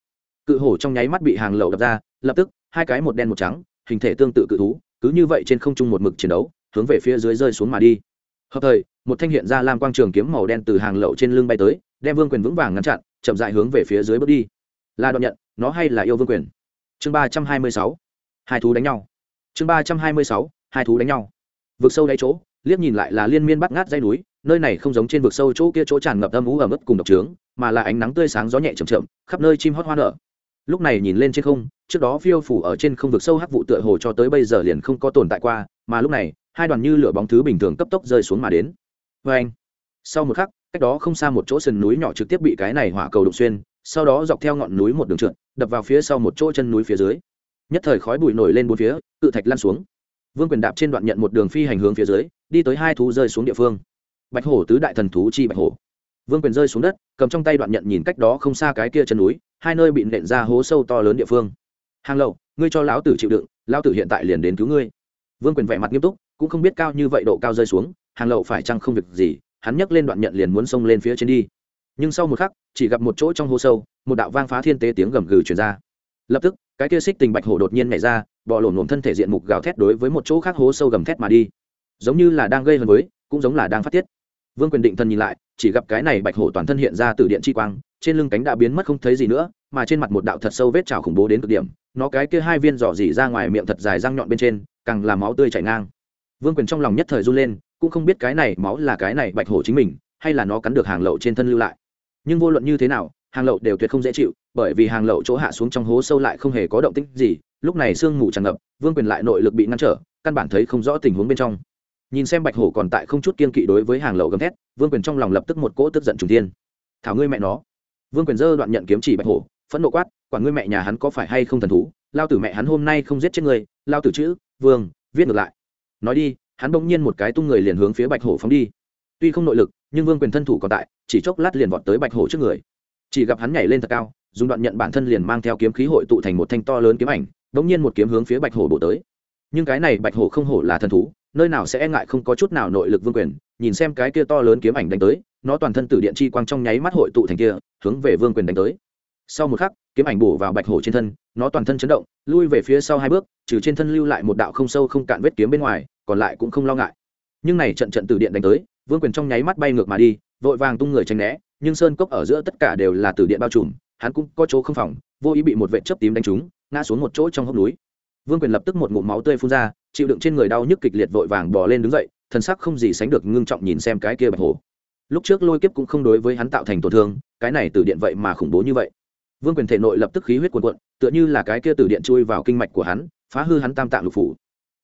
Cự hổ trong nháy mắt bị hàng lậu đập ra, lập tức, hai cái một đen một trắng, hình thể tương tự cự thú, cứ như vậy trên không trung một mực chiến đấu, hướng về phía dưới rơi xuống mà đi. Hợp thời, một thanh hiện ra lam quang trường kiếm màu đen từ hàng lậu trên lưng bay tới, đem vương quyền vững vàng ngăn chặn, chậm dại hướng về phía dưới bước đi. Là đoạn nhận, nó hay là yêu vương quyền? Chương ba trăm hai mươi sáu, hai thú đánh nhau. Chương ba trăm hai mươi sáu, hai thú đánh nhau. Vực sâu đáy chỗ, liếc nhìn lại là liên miên bắt ngát dây núi nơi này không giống trên vực sâu chỗ kia chỗ tràn ngập âm ú ở mức cùng độc trướng, mà là ánh nắng tươi sáng gió nhẹ chậm chậm, khắp nơi chim hót hoa nở. Lúc này nhìn lên trên không, trước đó phiêu phủ ở trên không vực sâu hắc vụ tựa hồ cho tới bây giờ liền không có tồn tại qua, mà lúc này, hai đoàn như lửa bóng thứ bình thường cấp tốc rơi xuống mà đến. Vê anh, sau một khắc, cách đó không xa một chỗ sườn núi nhỏ trực tiếp bị cái này hỏa cầu đụng xuyên, sau đó dọc theo ngọn núi một đường trượt, đập vào phía sau một chỗ chân núi phía dưới. Nhất thời khói bụi nổi lên bốn phía, cự thạch lan xuống. Vương quyền đạp trên đoạn nhận một đường phi hành hướng phía dưới, đi tới hai thú rơi xuống địa phương bạch hổ tứ đại thần thú chi bạch hổ. Vương quyền rơi xuống đất, cầm trong tay đoạn nhận nhìn cách đó không xa cái kia chân núi, hai nơi bị nện ra hố sâu to lớn địa phương. Hàng lậu ngươi cho lão tử chịu đựng, lão tử hiện tại liền đến cứu ngươi. Vương quyền vẻ mặt nghiêm túc, cũng không biết cao như vậy độ cao rơi xuống, hàng lậu phải chăng không việc gì, hắn nhấc lên đoạn nhận liền muốn xông lên phía trên đi. Nhưng sau một khắc, chỉ gặp một chỗ trong hố sâu, một đạo vang phá thiên tế tiếng gầm gừ truyền ra. Lập tức, cái kia xích tình bạch hổ đột nhiên nhảy ra, bò lổn lổn thân thể diện mục gào thét đối với một chỗ khác hố sâu gầm thét mà đi. Giống như là đang gây hấn với, cũng giống là đang phát tiết vương quyền định thân nhìn lại, chỉ gặp cái này bạch hổ toàn thân hiện ra từ điện chi quang, trên lưng cánh đã biến mất không thấy gì nữa, mà trên mặt một đạo thật sâu vết trào khủng bố đến cực điểm, nó cái kia hai viên giỏ dỉ ra ngoài miệng thật dài răng nhọn bên trên, càng làm máu tươi chảy ngang. Vương quyền trong lòng nhất thời run lên, cũng không biết cái này máu là cái này bạch hổ chính mình, hay là nó cắn được hàng lậu trên thân lưu lại. Nhưng vô luận như thế nào, hàng lậu đều tuyệt không dễ chịu, bởi vì hàng lậu chỗ hạ xuống trong hố sâu lại không hề có động tĩnh gì, lúc này sương mù tràn ngập, vương quyền lại nội lực bị ngăn trở, căn bản thấy không rõ tình huống bên trong nhìn xem bạch hổ còn tại không chút kiên kỵ đối với hàng lậu gầm thét, vương quyền trong lòng lập tức một cỗ tức giận trùng tiên thảo ngươi mẹ nó. Vương quyền dơ đoạn nhận kiếm chỉ bạch hổ, phẫn nộ quát quả ngươi mẹ nhà hắn có phải hay không thần thú? Lao tử mẹ hắn hôm nay không giết chết người lao tử chữ, vương, viết ngược lại. Nói đi, hắn bỗng nhiên một cái tung người liền hướng phía bạch hổ phóng đi. Tuy không nội lực, nhưng vương quyền thân thủ còn tại, chỉ chốc lát liền vọt tới bạch hổ trước người. Chỉ gặp hắn nhảy lên thật cao, dùng đoạn nhận bản thân liền mang theo kiếm khí hội tụ thành một thanh to lớn kiếm ảnh, bỗng nhiên một kiếm hướng phía bạch hổ bổ tới. Nhưng cái này bạch hổ không hổ là thần thú nơi nào sẽ e ngại không có chút nào nội lực vương quyền, nhìn xem cái kia to lớn kiếm ảnh đánh tới, nó toàn thân từ điện chi quang trong nháy mắt hội tụ thành kia, hướng về vương quyền đánh tới. Sau một khắc, kiếm ảnh bổ vào bạch hổ trên thân, nó toàn thân chấn động, lui về phía sau hai bước, trừ trên thân lưu lại một đạo không sâu không cạn vết kiếm bên ngoài, còn lại cũng không lo ngại. Nhưng này trận trận từ điện đánh tới, vương quyền trong nháy mắt bay ngược mà đi, vội vàng tung người tránh né, nhưng sơn cốc ở giữa tất cả đều là từ điện bao trùm, hắn cũng có chỗ không phòng, vô ý bị một vệ chớp tím đánh trúng, ngã xuống một chỗ trong hốc núi vương quyền lập tức một ngụm máu tươi phun ra, chịu đựng trên người đau nhức kịch liệt vội vàng bỏ lên đứng dậy, thần sắc không gì sánh được ngưng trọng nhìn xem cái kia bạch hổ. Lúc trước lôi kiếp cũng không đối với hắn tạo thành tổn thương, cái này từ điện vậy mà khủng bố như vậy. Vương quyền thể nội lập tức khí huyết cuồn cuộn, tựa như là cái kia từ điện chui vào kinh mạch của hắn, phá hư hắn tam tạng lục phủ.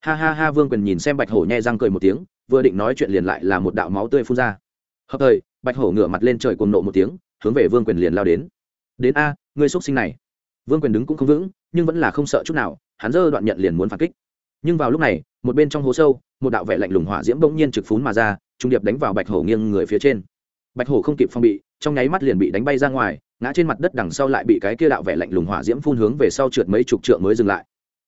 Ha ha ha, vương quyền nhìn xem bạch hổ nhẹ răng cười một tiếng, vừa định nói chuyện liền lại là một đạo máu tươi phun ra. Hợp thời, bạch hổ ngửa mặt lên trời cuồng nộ một tiếng, hướng về vương quyền liền lao đến. Đến a, ngươi xuất sinh này. Vương quyền đứng cũng không vững, nhưng vẫn là không sợ chút nào hắn dơ đoạn nhận liền muốn phản kích. Nhưng vào lúc này, một bên trong hố sâu, một đạo vẻ lạnh lùng hỏa diễm bỗng nhiên trực phún mà ra, trung điệp đánh vào bạch hổ nghiêng người phía trên. Bạch hổ không kịp phong bị, trong nháy mắt liền bị đánh bay ra ngoài, ngã trên mặt đất đằng sau lại bị cái kia đạo vẻ lạnh lùng hỏa diễm phun hướng về sau trượt mấy chục trượng mới dừng lại.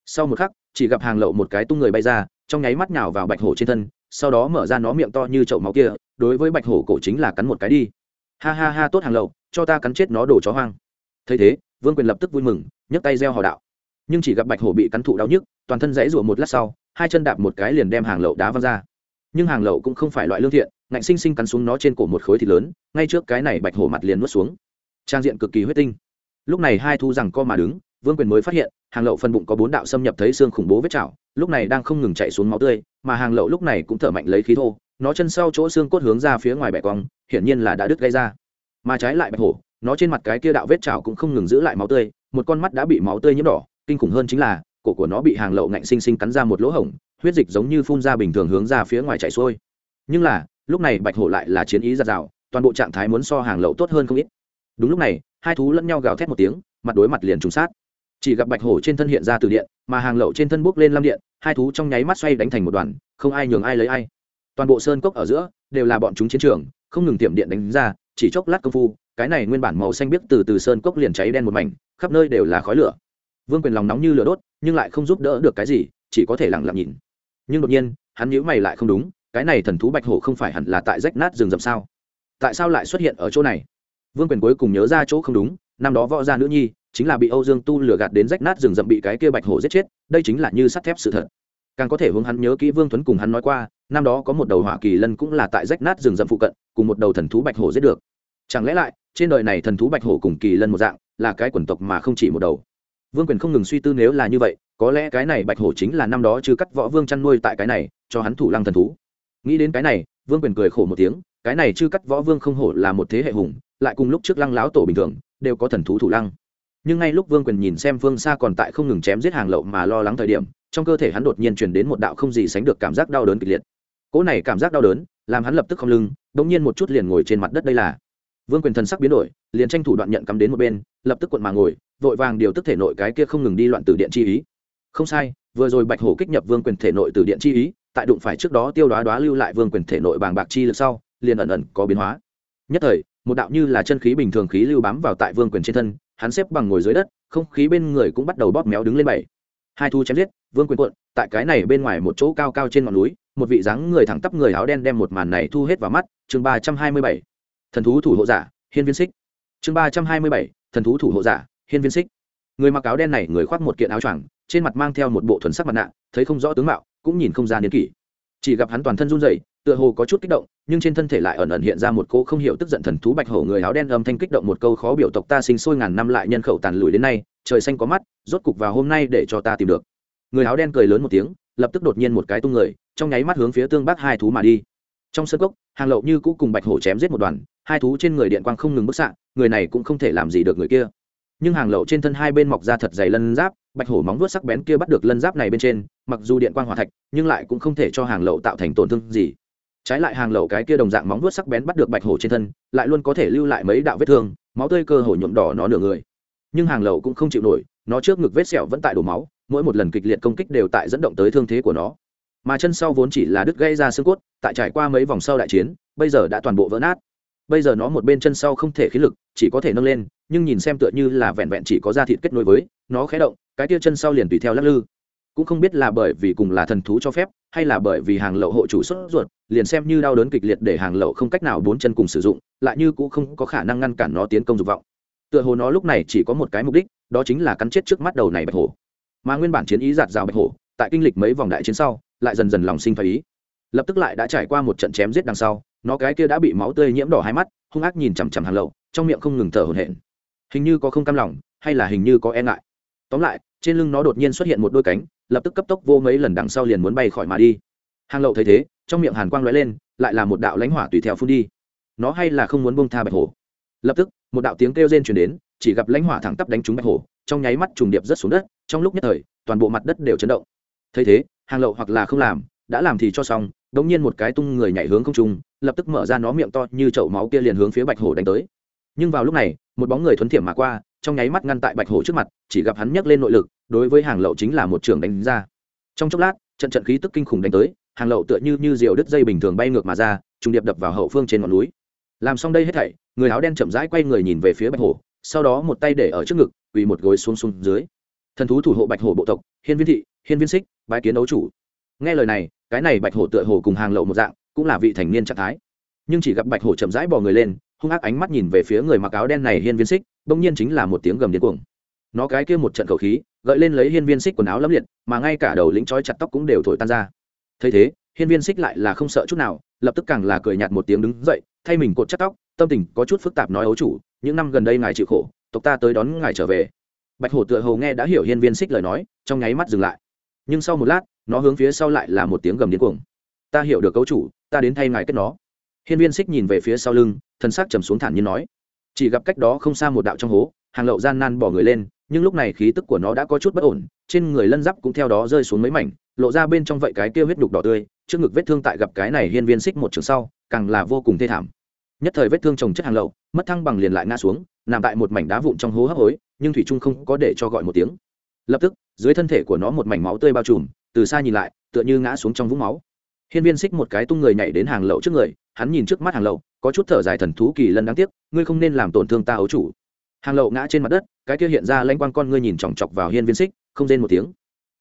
Sau một khắc, chỉ gặp hàng lậu một cái tung người bay ra, trong nháy mắt nhào vào bạch hổ trên thân, sau đó mở ra nó miệng to như chậu máu kia, đối với bạch hổ cổ chính là cắn một cái đi. Ha ha ha, tốt hàng lậu, cho ta cắn chết nó đổ chó hoang. Thấy thế, vương quyền lập tức vui mừng, nhấc tay gieo hò đạo nhưng chỉ gặp bạch hổ bị cắn thụ đau nhức, toàn thân dãy rủa một lát sau, hai chân đạp một cái liền đem hàng lậu đá văng ra. Nhưng hàng lậu cũng không phải loại lương thiện, ngạnh sinh sinh cắn xuống nó trên cổ một khối thịt lớn, ngay trước cái này bạch hổ mặt liền nuốt xuống. Trang diện cực kỳ huyết tinh. Lúc này hai thu rằng co mà đứng, vương quyền mới phát hiện, hàng lậu phân bụng có bốn đạo xâm nhập thấy xương khủng bố vết chảo, lúc này đang không ngừng chạy xuống máu tươi, mà hàng lậu lúc này cũng thở mạnh lấy khí thô, nó chân sau chỗ xương cốt hướng ra phía ngoài bẻ cong, hiển nhiên là đã đứt gây ra. Mà trái lại bạch hổ, nó trên mặt cái kia đạo vết chảo cũng không ngừng giữ lại máu tươi, một con mắt đã bị máu tươi nhiễm đỏ kinh khủng hơn chính là, cổ của nó bị hàng lậu ngạnh sinh sinh cắn ra một lỗ hổng, huyết dịch giống như phun ra bình thường hướng ra phía ngoài chảy xuôi. Nhưng là, lúc này bạch hổ lại là chiến ý giạt rào, toàn bộ trạng thái muốn so hàng lậu tốt hơn không ít. Đúng lúc này, hai thú lẫn nhau gào thét một tiếng, mặt đối mặt liền trùng sát. Chỉ gặp bạch hổ trên thân hiện ra từ điện, mà hàng lậu trên thân bốc lên lam điện, hai thú trong nháy mắt xoay đánh thành một đoàn, không ai nhường ai lấy ai. Toàn bộ sơn cốc ở giữa, đều là bọn chúng chiến trường, không ngừng tiệm điện đánh ra, chỉ chốc lát công phu, cái này nguyên bản màu xanh biếc từ từ sơn cốc liền cháy đen một mảnh, khắp nơi đều là khói lửa vương quyền lòng nóng như lửa đốt, nhưng lại không giúp đỡ được cái gì, chỉ có thể lặng lặng nhìn. Nhưng đột nhiên, hắn nhíu mày lại không đúng, cái này thần thú bạch hổ không phải hẳn là tại rách nát rừng rậm sao? Tại sao lại xuất hiện ở chỗ này? Vương quyền cuối cùng nhớ ra chỗ không đúng, năm đó võ gia nữ nhi, chính là bị âu dương tu lừa gạt đến rách nát rừng rậm bị cái kia bạch hổ giết chết, đây chính là như sắt thép sự thật. Càng có thể hướng hắn nhớ kỹ vương tuấn cùng hắn nói qua, năm đó có một đầu hỏa kỳ lân cũng là tại rách nát rừng rậm phụ cận, cùng một đầu thần thú bạch hổ giết được. Chẳng lẽ lại, trên đời này thần thú bạch hổ cùng kỳ lân một dạng, là cái quần tộc mà không chỉ một đầu? Vương quyền không ngừng suy tư nếu là như vậy, có lẽ cái này bạch hổ chính là năm đó chứ cắt võ vương chăn nuôi tại cái này, cho hắn thủ lăng thần thú. Nghĩ đến cái này, vương quyền cười khổ một tiếng, cái này chứ cắt võ vương không hổ là một thế hệ hùng, lại cùng lúc trước lăng láo tổ bình thường, đều có thần thú thủ lăng. Nhưng ngay lúc vương quyền nhìn xem phương xa còn tại không ngừng chém giết hàng lậu mà lo lắng thời điểm, trong cơ thể hắn đột nhiên truyền đến một đạo không gì sánh được cảm giác đau đớn kịch liệt. Cỗ này cảm giác đau đớn, làm hắn lập tức không lưng đ ỗ n g nhiên một chút liền ngồi trên mặt đất đây là vương quyền thần sắc biến đổi, liền tranh thủ đoạn nhận cắm đến một bên, lập tức quận mà ngồi, vội vàng điều tức thể nội cái kia không ngừng đi loạn từ điện chi ý. Không sai, vừa rồi bạch hổ kích nhập vương quyền thể nội từ điện chi ý, tại đụng phải trước đó tiêu đoá đoá lưu lại vương quyền thể nội bàng bạc chi lực sau, liền ẩn ẩn có biến hóa. Nhất thời, một đạo như là chân khí bình thường khí lưu bám vào tại vương quyền trên thân, hắn xếp bằng ngồi dưới đất, không khí bên người cũng bắt đầu bóp méo đứng lên bảy. Hai thu chém giết, vương quyền cuộn, tại cái này bên ngoài một chỗ cao cao trên ngọn núi, một vị dáng người thẳng tắp người áo đen đem một màn này thu hết vào mắt, chương ba trăm hai mươi bảy thần thú thủ hộ giả, hiên viên xích. Chương ba trăm hai mươi bảy, thần thú thủ hộ giả, hiên viên xích. Người mặc áo đen này, người khoác một kiện áo choàng, trên mặt mang theo một bộ thuần sắc mặt nạ, thấy không rõ tướng mạo, cũng nhìn không ra niên kỷ. Chỉ gặp hắn toàn thân run rẩy, tựa hồ có chút kích động, nhưng trên thân thể lại ẩn ẩn hiện ra một cô không hiểu tức giận thần thú bạch hổ người áo đen âm thanh kích động một câu khó biểu tộc ta sinh sôi ngàn năm lại nhân khẩu tàn lùi đến nay, trời xanh có mắt, rốt cục vào hôm nay để cho ta tìm được. Người áo đen cười lớn một tiếng, lập tức đột nhiên một cái tung người, trong nháy mắt hướng phía tương bắc hai thú mà đi. Trong sân cốc, hàng lậu như cũ cùng bạch hổ chém giết một đoàn hai thú trên người điện quang không ngừng bức xạ, người này cũng không thể làm gì được người kia. Nhưng hàng lậu trên thân hai bên mọc ra thật dày lân giáp, bạch hổ móng vuốt sắc bén kia bắt được lân giáp này bên trên, mặc dù điện quang hỏa thạch, nhưng lại cũng không thể cho hàng lậu tạo thành tổn thương gì. Trái lại hàng lậu cái kia đồng dạng móng vuốt sắc bén bắt được bạch hổ trên thân, lại luôn có thể lưu lại mấy đạo vết thương, máu tươi cơ hổ nhuộm đỏ nó nửa người. Nhưng hàng lậu cũng không chịu nổi, nó trước ngực vết sẹo vẫn tại đổ máu, mỗi một lần kịch liệt công kích đều tại dẫn động tới thương thế của nó. Mà chân sau vốn chỉ là đứt gây ra xương cốt, tại trải qua mấy vòng sau đại chiến, bây giờ đã toàn bộ vỡ nát bây giờ nó một bên chân sau không thể khí lực, chỉ có thể nâng lên, nhưng nhìn xem tựa như là vẹn vẹn chỉ có da thịt kết nối với, nó khé động, cái tia chân sau liền tùy theo lắc lư. Cũng không biết là bởi vì cùng là thần thú cho phép, hay là bởi vì hàng lậu hộ chủ xuất ruột, liền xem như đau đớn kịch liệt để hàng lậu không cách nào bốn chân cùng sử dụng, lại như cũng không có khả năng ngăn cản nó tiến công dục vọng. Tựa hồ nó lúc này chỉ có một cái mục đích, đó chính là cắn chết trước mắt đầu này bạch hổ. Mà nguyên bản chiến ý giạt rào bạch hổ, tại kinh lịch mấy vòng đại chiến sau, lại dần dần lòng sinh phải ý. Lập tức lại đã trải qua một trận chém giết đằng sau nó cái kia đã bị máu tươi nhiễm đỏ hai mắt, hung ác nhìn chằm chằm hàng lậu, trong miệng không ngừng thở hổn hển. Hình như có không cam lòng, hay là hình như có e ngại. Tóm lại, trên lưng nó đột nhiên xuất hiện một đôi cánh, lập tức cấp tốc vô mấy lần đằng sau liền muốn bay khỏi mà đi. Hàng lậu thấy thế, trong miệng hàn quang lóe lên, lại là một đạo lãnh hỏa tùy theo phun đi. Nó hay là không muốn bông tha bạch hổ. Lập tức, một đạo tiếng kêu rên truyền đến, chỉ gặp lãnh hỏa thẳng tắp đánh trúng bạch hổ, trong nháy mắt trùng điệp rất xuống đất, trong lúc nhất thời, toàn bộ mặt đất đều chấn động. Thấy thế hàng lậu hoặc là không làm, đã làm thì cho xong đống nhiên một cái tung người nhảy hướng không trung, lập tức mở ra nó miệng to như chậu máu kia liền hướng phía bạch hổ đánh tới. Nhưng vào lúc này, một bóng người thuấn thiểm mà qua, trong nháy mắt ngăn tại bạch hổ trước mặt, chỉ gặp hắn nhấc lên nội lực, đối với hàng lậu chính là một trường đánh ra. Trong chốc lát, trận trận khí tức kinh khủng đánh tới, hàng lậu tựa như như diều đứt dây bình thường bay ngược mà ra, trùng điệp đập vào hậu phương trên ngọn núi. Làm xong đây hết thảy, người áo đen chậm rãi quay người nhìn về phía bạch hổ, sau đó một tay để ở trước ngực, quỳ một gối xuống xuống dưới. Thần thú thủ hộ bạch hổ bộ tộc, hiên viên thị, hiên viên xích bái kiến đấu chủ. Nghe lời này cái này bạch hổ tựa hồ cùng hàng lậu một dạng, cũng là vị thành niên trạng thái. Nhưng chỉ gặp bạch hổ chậm rãi bò người lên, hung ác ánh mắt nhìn về phía người mặc áo đen này hiên viên xích, bỗng nhiên chính là một tiếng gầm điên cuồng. Nó cái kia một trận khẩu khí, gợi lên lấy hiên viên xích quần áo lấp liệt, mà ngay cả đầu lĩnh trói chặt tóc cũng đều thổi tan ra. Thấy thế, hiên viên xích lại là không sợ chút nào, lập tức càng là cười nhạt một tiếng đứng dậy, thay mình cột chặt tóc, tâm tình có chút phức tạp nói ấu chủ, những năm gần đây ngài chịu khổ, tộc ta tới đón ngài trở về. Bạch hổ tựa hồ nghe đã hiểu hiên viên xích lời nói, trong nháy mắt dừng lại. Nhưng sau một lát nó hướng phía sau lại là một tiếng gầm điên cuồng. Ta hiểu được cấu chủ, ta đến thay ngài kết nó. Hiên viên xích nhìn về phía sau lưng thân xác trầm xuống thản nhiên nói. Chỉ gặp cách đó không xa một đạo trong hố, hàng lậu gian nan bỏ người lên, nhưng lúc này khí tức của nó đã có chút bất ổn, trên người lân giáp cũng theo đó rơi xuống mấy mảnh, lộ ra bên trong vậy cái kia huyết đục đỏ tươi, trước ngực vết thương tại gặp cái này hiên viên xích một trường sau, càng là vô cùng thê thảm. Nhất thời vết thương trồng chất hàng lậu, mất thăng bằng liền lại ngã xuống, nằm tại một mảnh đá vụn trong hố hấp hối, nhưng thủy trung không có để cho gọi một tiếng. Lập tức, dưới thân thể của nó một mảnh máu tươi bao trùm từ xa nhìn lại, tựa như ngã xuống trong vũng máu. Hiên viên xích một cái tung người nhảy đến hàng lậu trước người, hắn nhìn trước mắt hàng lậu, có chút thở dài thần thú kỳ lân đáng tiếc, ngươi không nên làm tổn thương ta ấu chủ. Hàng lậu ngã trên mặt đất, cái kia hiện ra lanh quang con ngươi nhìn chòng chọc vào hiên viên xích không rên một tiếng.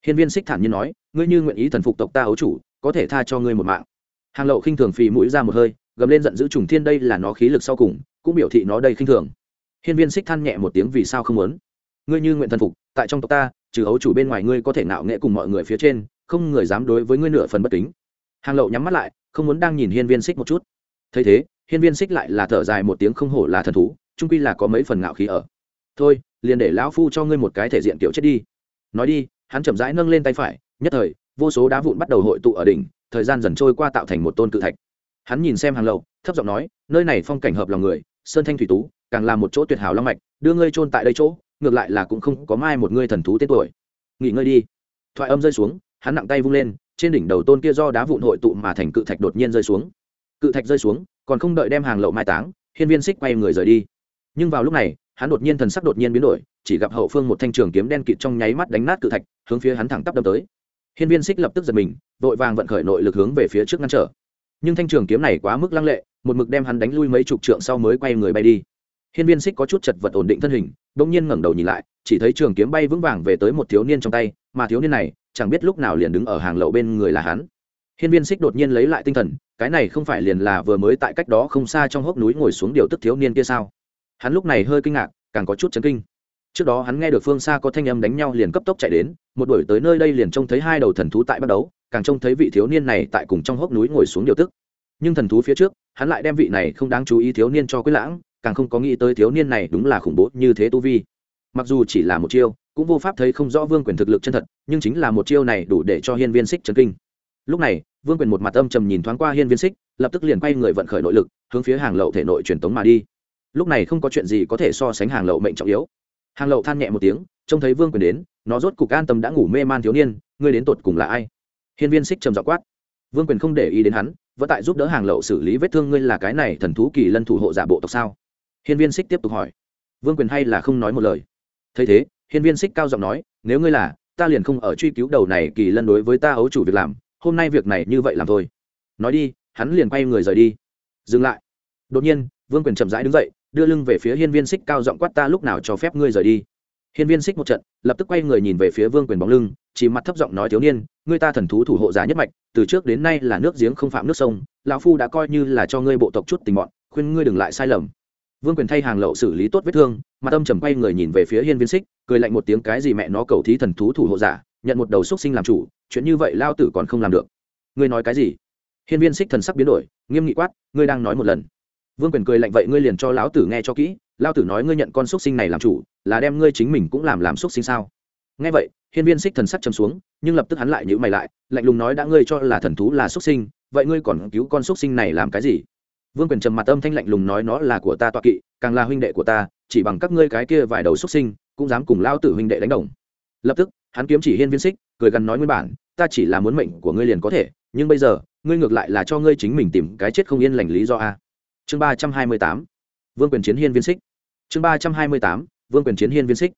Hiên viên xích thản nhiên nói, ngươi như nguyện ý thần phục tộc ta ấu chủ, có thể tha cho ngươi một mạng. Hàng lậu khinh thường phì mũi ra một hơi, gầm lên giận dữ trùng thiên đây là nó khí lực sau cùng, cũng biểu thị nó đây khinh thường. Hiên viên xích than nhẹ một tiếng vì sao không muốn. Ngươi như nguyện thần phục, tại trong tộc ta trừ ấu chủ bên ngoài ngươi có thể nạo nghệ cùng mọi người phía trên, không người dám đối với ngươi nửa phần bất kính. Hàng lậu nhắm mắt lại, không muốn đang nhìn hiên viên xích một chút. Thấy thế, hiên viên xích lại là thở dài một tiếng không hổ là thần thú trung quy là có mấy phần ngạo khí ở. Thôi, liền để lão phu cho ngươi một cái thể diện kiểu chết đi. Nói đi, hắn chậm rãi nâng lên tay phải, nhất thời, vô số đá vụn bắt đầu hội tụ ở đỉnh, thời gian dần trôi qua tạo thành một tôn cự thạch. Hắn nhìn xem hàng lậu, thấp giọng nói, nơi này phong cảnh hợp lòng người, sơn thanh thủy tú, càng là một chỗ tuyệt hảo long mạch, đưa ngươi chôn tại đây chỗ ngược lại là cũng không có mai một ngươi thần thú tên tuổi. Nghỉ ngơi đi. Thoại âm rơi xuống, hắn nặng tay vung lên, trên đỉnh đầu tôn kia do đá vụn hội tụ mà thành cự thạch đột nhiên rơi xuống. Cự thạch rơi xuống, còn không đợi đem hàng lậu mai táng, hiên viên xích quay người rời đi. Nhưng vào lúc này, hắn đột nhiên thần sắc đột nhiên biến đổi, chỉ gặp hậu phương một thanh trường kiếm đen kịt trong nháy mắt đánh nát cự thạch, hướng phía hắn thẳng tắp đâm tới. Hiên viên xích lập tức giật mình, vội vàng vận khởi nội lực hướng về phía trước ngăn trở. Nhưng thanh trường kiếm này quá mức lăng lệ, một mực đem hắn đánh lui mấy chục trượng sau mới quay người bay đi. Hiên viên xích có chút chật vật ổn định thân hình bỗng nhiên ngẩng đầu nhìn lại, chỉ thấy trường kiếm bay vững vàng về tới một thiếu niên trong tay, mà thiếu niên này, chẳng biết lúc nào liền đứng ở hàng lậu bên người là hắn. Hiên viên xích đột nhiên lấy lại tinh thần, cái này không phải liền là vừa mới tại cách đó không xa trong hốc núi ngồi xuống điều tức thiếu niên kia sao? Hắn lúc này hơi kinh ngạc, càng có chút chấn kinh. Trước đó hắn nghe được phương xa có thanh âm đánh nhau liền cấp tốc chạy đến, một đuổi tới nơi đây liền trông thấy hai đầu thần thú tại bắt đấu càng trông thấy vị thiếu niên này tại cùng trong hốc núi ngồi xuống điều tức. Nhưng thần thú phía trước, hắn lại đem vị này không đáng chú ý thiếu niên cho quyết lãng càng không có nghĩ tới thiếu niên này đúng là khủng bố như thế tu vi. Mặc dù chỉ là một chiêu, cũng vô pháp thấy không rõ vương quyền thực lực chân thật, nhưng chính là một chiêu này đủ để cho hiên viên xích chấn kinh. Lúc này, vương quyền một mặt âm trầm nhìn thoáng qua hiên viên xích, lập tức liền quay người vận khởi nội lực, hướng phía hàng lậu thể nội truyền tống mà đi. Lúc này không có chuyện gì có thể so sánh hàng lậu mệnh trọng yếu. Hàng lậu than nhẹ một tiếng, trông thấy vương quyền đến, nó rốt cục an tâm đã ngủ mê man thiếu niên, ngươi đến tột cùng là ai? Hiên viên xích trầm dọ quát. Vương quyền không để ý đến hắn, vẫn tại giúp đỡ hàng lậu xử lý vết thương ngươi là cái này thần thú kỳ lân thủ hộ giả bộ tộc sao? Hiên viên xích tiếp tục hỏi. Vương quyền hay là không nói một lời? Thấy thế, hiên viên xích cao giọng nói, nếu ngươi là, ta liền không ở truy cứu đầu này kỳ lân đối với ta ấu chủ việc làm, hôm nay việc này như vậy làm thôi. Nói đi, hắn liền quay người rời đi. Dừng lại. Đột nhiên, vương quyền chậm rãi đứng dậy, đưa lưng về phía hiên viên xích cao giọng quát ta lúc nào cho phép ngươi rời đi. Hiên viên xích một trận, lập tức quay người nhìn về phía vương quyền bóng lưng, chỉ mặt thấp giọng nói thiếu niên, ngươi ta thần thú thủ hộ giá nhất mạch, từ trước đến nay là nước giếng không phạm nước sông, lão phu đã coi như là cho ngươi bộ tộc chút tình mọn khuyên ngươi đừng lại sai lầm vương quyền thay hàng lậu xử lý tốt vết thương, mặt âm trầm quay người nhìn về phía hiên viên xích cười lạnh một tiếng cái gì mẹ nó cầu thí thần thú thủ hộ giả, nhận một đầu xúc sinh làm chủ, chuyện như vậy lao tử còn không làm được. Ngươi nói cái gì? Hiên viên xích thần sắc biến đổi, nghiêm nghị quát, ngươi đang nói một lần. Vương quyền cười lạnh vậy ngươi liền cho lão tử nghe cho kỹ lao tử nói ngươi nhận con xúc sinh này làm chủ, là đem ngươi chính mình cũng làm làm xúc sinh sao? Nghe vậy, hiên viên xích thần sắc chấm xuống, nhưng lập tức hắn lại nhữ mày lại, lạnh lùng nói đã ngươi cho là thần thú là xúc sinh, vậy ngươi còn cứu con xúc sinh này làm cái gì? Vương quyền trầm mặt âm thanh lạnh lùng nói nó là của ta toạ kỵ, càng là huynh đệ của ta, chỉ bằng các ngươi cái kia vài đầu xuất sinh, cũng dám cùng lao tử huynh đệ đánh đồng. Lập tức, hắn kiếm chỉ hiên viên xích, cười gần nói nguyên bản, ta chỉ là muốn mệnh của ngươi liền có thể, nhưng bây giờ, ngươi ngược lại là cho ngươi chính mình tìm cái chết không yên lành lý do a. Chương ba trăm hai mươi tám, vương quyền chiến hiên viên xích. Chương ba trăm hai mươi tám, vương quyền chiến hiên viên xích.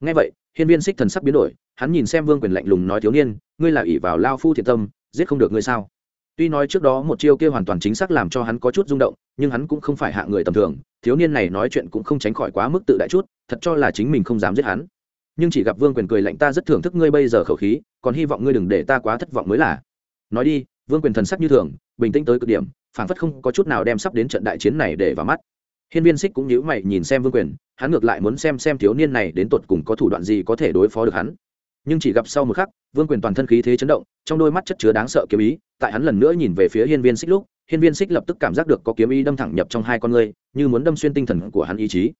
Ngay vậy, hiên viên xích thần sắc biến đổi, hắn nhìn xem vương quyền lạnh lùng nói thiếu niên, ngươi là ỷ vào lao phu thiện tâm, giết không được ngươi sao? Tuy nói trước đó một chiêu kia hoàn toàn chính xác làm cho hắn có chút rung động, nhưng hắn cũng không phải hạ người tầm thường, thiếu niên này nói chuyện cũng không tránh khỏi quá mức tự đại chút, thật cho là chính mình không dám giết hắn. Nhưng chỉ gặp vương quyền cười lạnh, ta rất thưởng thức ngươi bây giờ khẩu khí, còn hy vọng ngươi đừng để ta quá thất vọng mới là. Nói đi, vương quyền thần sắc như thường, bình tĩnh tới cực điểm phản phất không có chút nào đem sắp đến trận đại chiến này để vào mắt. Hiên viên Sích cũng nhíu mày nhìn xem vương quyền, hắn ngược lại muốn xem xem thiếu niên này đến tột cùng có thủ đoạn gì có thể đối phó được hắn. Nhưng chỉ gặp sau một khắc, vương quyền toàn thân khí thế chấn động, trong đôi mắt chất chứa đáng sợ kiếm ý tại hắn lần nữa nhìn về phía hiên viên xích lúc, hiên viên xích lập tức cảm giác được có kiếm ý đâm thẳng nhập trong hai con ngươi, như muốn đâm xuyên tinh thần của hắn ý chí.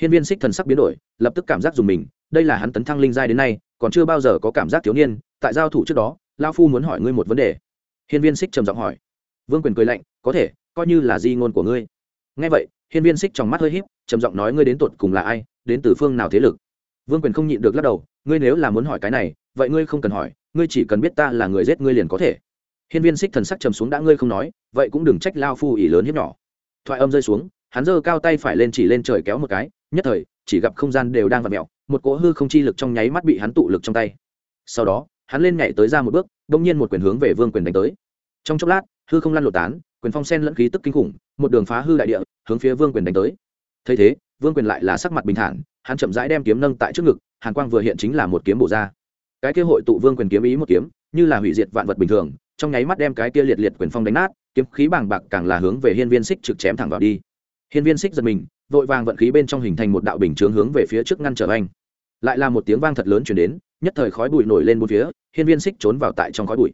Hiên viên xích thần sắc biến đổi, lập tức cảm giác dùng mình, đây là hắn tấn thăng linh giai đến nay, còn chưa bao giờ có cảm giác thiếu niên, tại giao thủ trước đó lao phu muốn hỏi ngươi một vấn đề. Hiên viên xích trầm giọng hỏi. Vương quyền cười lạnh, có thể, coi như là di ngôn của ngươi. Ngay vậy, hiên viên xích trong mắt hơi h í p trầm giọng nói ngươi đến tột cùng là ai, đến từ phương nào thế lực? Vương quyền không nhịn được lắc đầu, ngươi nếu là muốn hỏi cái này, vậy ngươi không cần hỏi, ngươi chỉ cần biết ta là người giết ngươi liền có thể hiên viên xích thần sắc trầm xuống đã ngươi không nói, vậy cũng đừng trách lao phu ỉ lớn hiếp nhỏ. Thoại âm rơi xuống, hắn giơ cao tay phải lên chỉ lên trời kéo một cái, nhất thời, chỉ gặp không gian đều đang vặt mẹo một cỗ hư không chi lực trong nháy mắt bị hắn tụ lực trong tay. Sau đó, hắn lên nhảy tới ra một bước đông nhiên một quyền hướng về vương quyền đánh tới. Trong chốc lát, hư không lăn lộn tán, quyền phong sen lẫn khí tức kinh khủng, một đường phá hư đại địa, hướng phía vương quyền đánh tới. Thấy thế, vương quyền lại là sắc mặt bình thản, hắn chậm rãi đem kiếm nâng tại trước ngực, hàn quang vừa hiện chính là một kiếm bổ ra. Cái kia hội tụ vương quyền kiếm ý một kiếm, như là hủy diệt vạn vật bình thường trong nháy mắt đem cái kia liệt liệt quyền phong đánh nát, kiếm khí bàng bạc càng là hướng về hiên viên xích trực chém thẳng vào đi. Hiên viên xích giật mình, vội vàng vận khí bên trong hình thành một đạo bình chướng hướng về phía trước ngăn trở anh. Lại là một tiếng vang thật lớn chuyển đến, nhất thời khói bụi nổi lên bốn phía, hiên viên xích trốn vào tại trong khói bụi.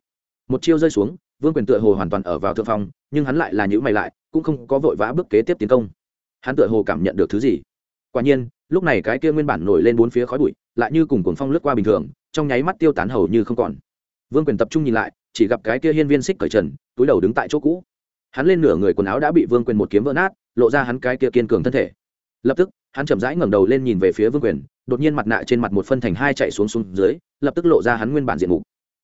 Một chiêu rơi xuống, vương quyền tựa hồ hoàn toàn ở vào thượng phong, nhưng hắn lại là nhữ mày lại, cũng không có vội vã bước kế tiếp tiến công. Hắn tựa hồ cảm nhận được thứ gì. Quả nhiên, lúc này cái kia nguyên bản nổi lên bốn phía khói bụi, lại như cùng cuồng phong lướt qua bình thường, trong nháy mắt tiêu tán hầu như không còn. Vương quyền tập trung nhìn lại chỉ gặp cái kia hiên viên xích cởi trần, túi đầu đứng tại chỗ cũ. Hắn lên nửa người quần áo đã bị vương quyền một kiếm vỡ nát, lộ ra hắn cái kia kiên cường thân thể. Lập tức, hắn chậm rãi ngẩng đầu lên nhìn về phía vương quyền, đột nhiên mặt nạ trên mặt một phân thành hai chạy xuống xuống dưới, lập tức lộ ra hắn nguyên bản diện mục.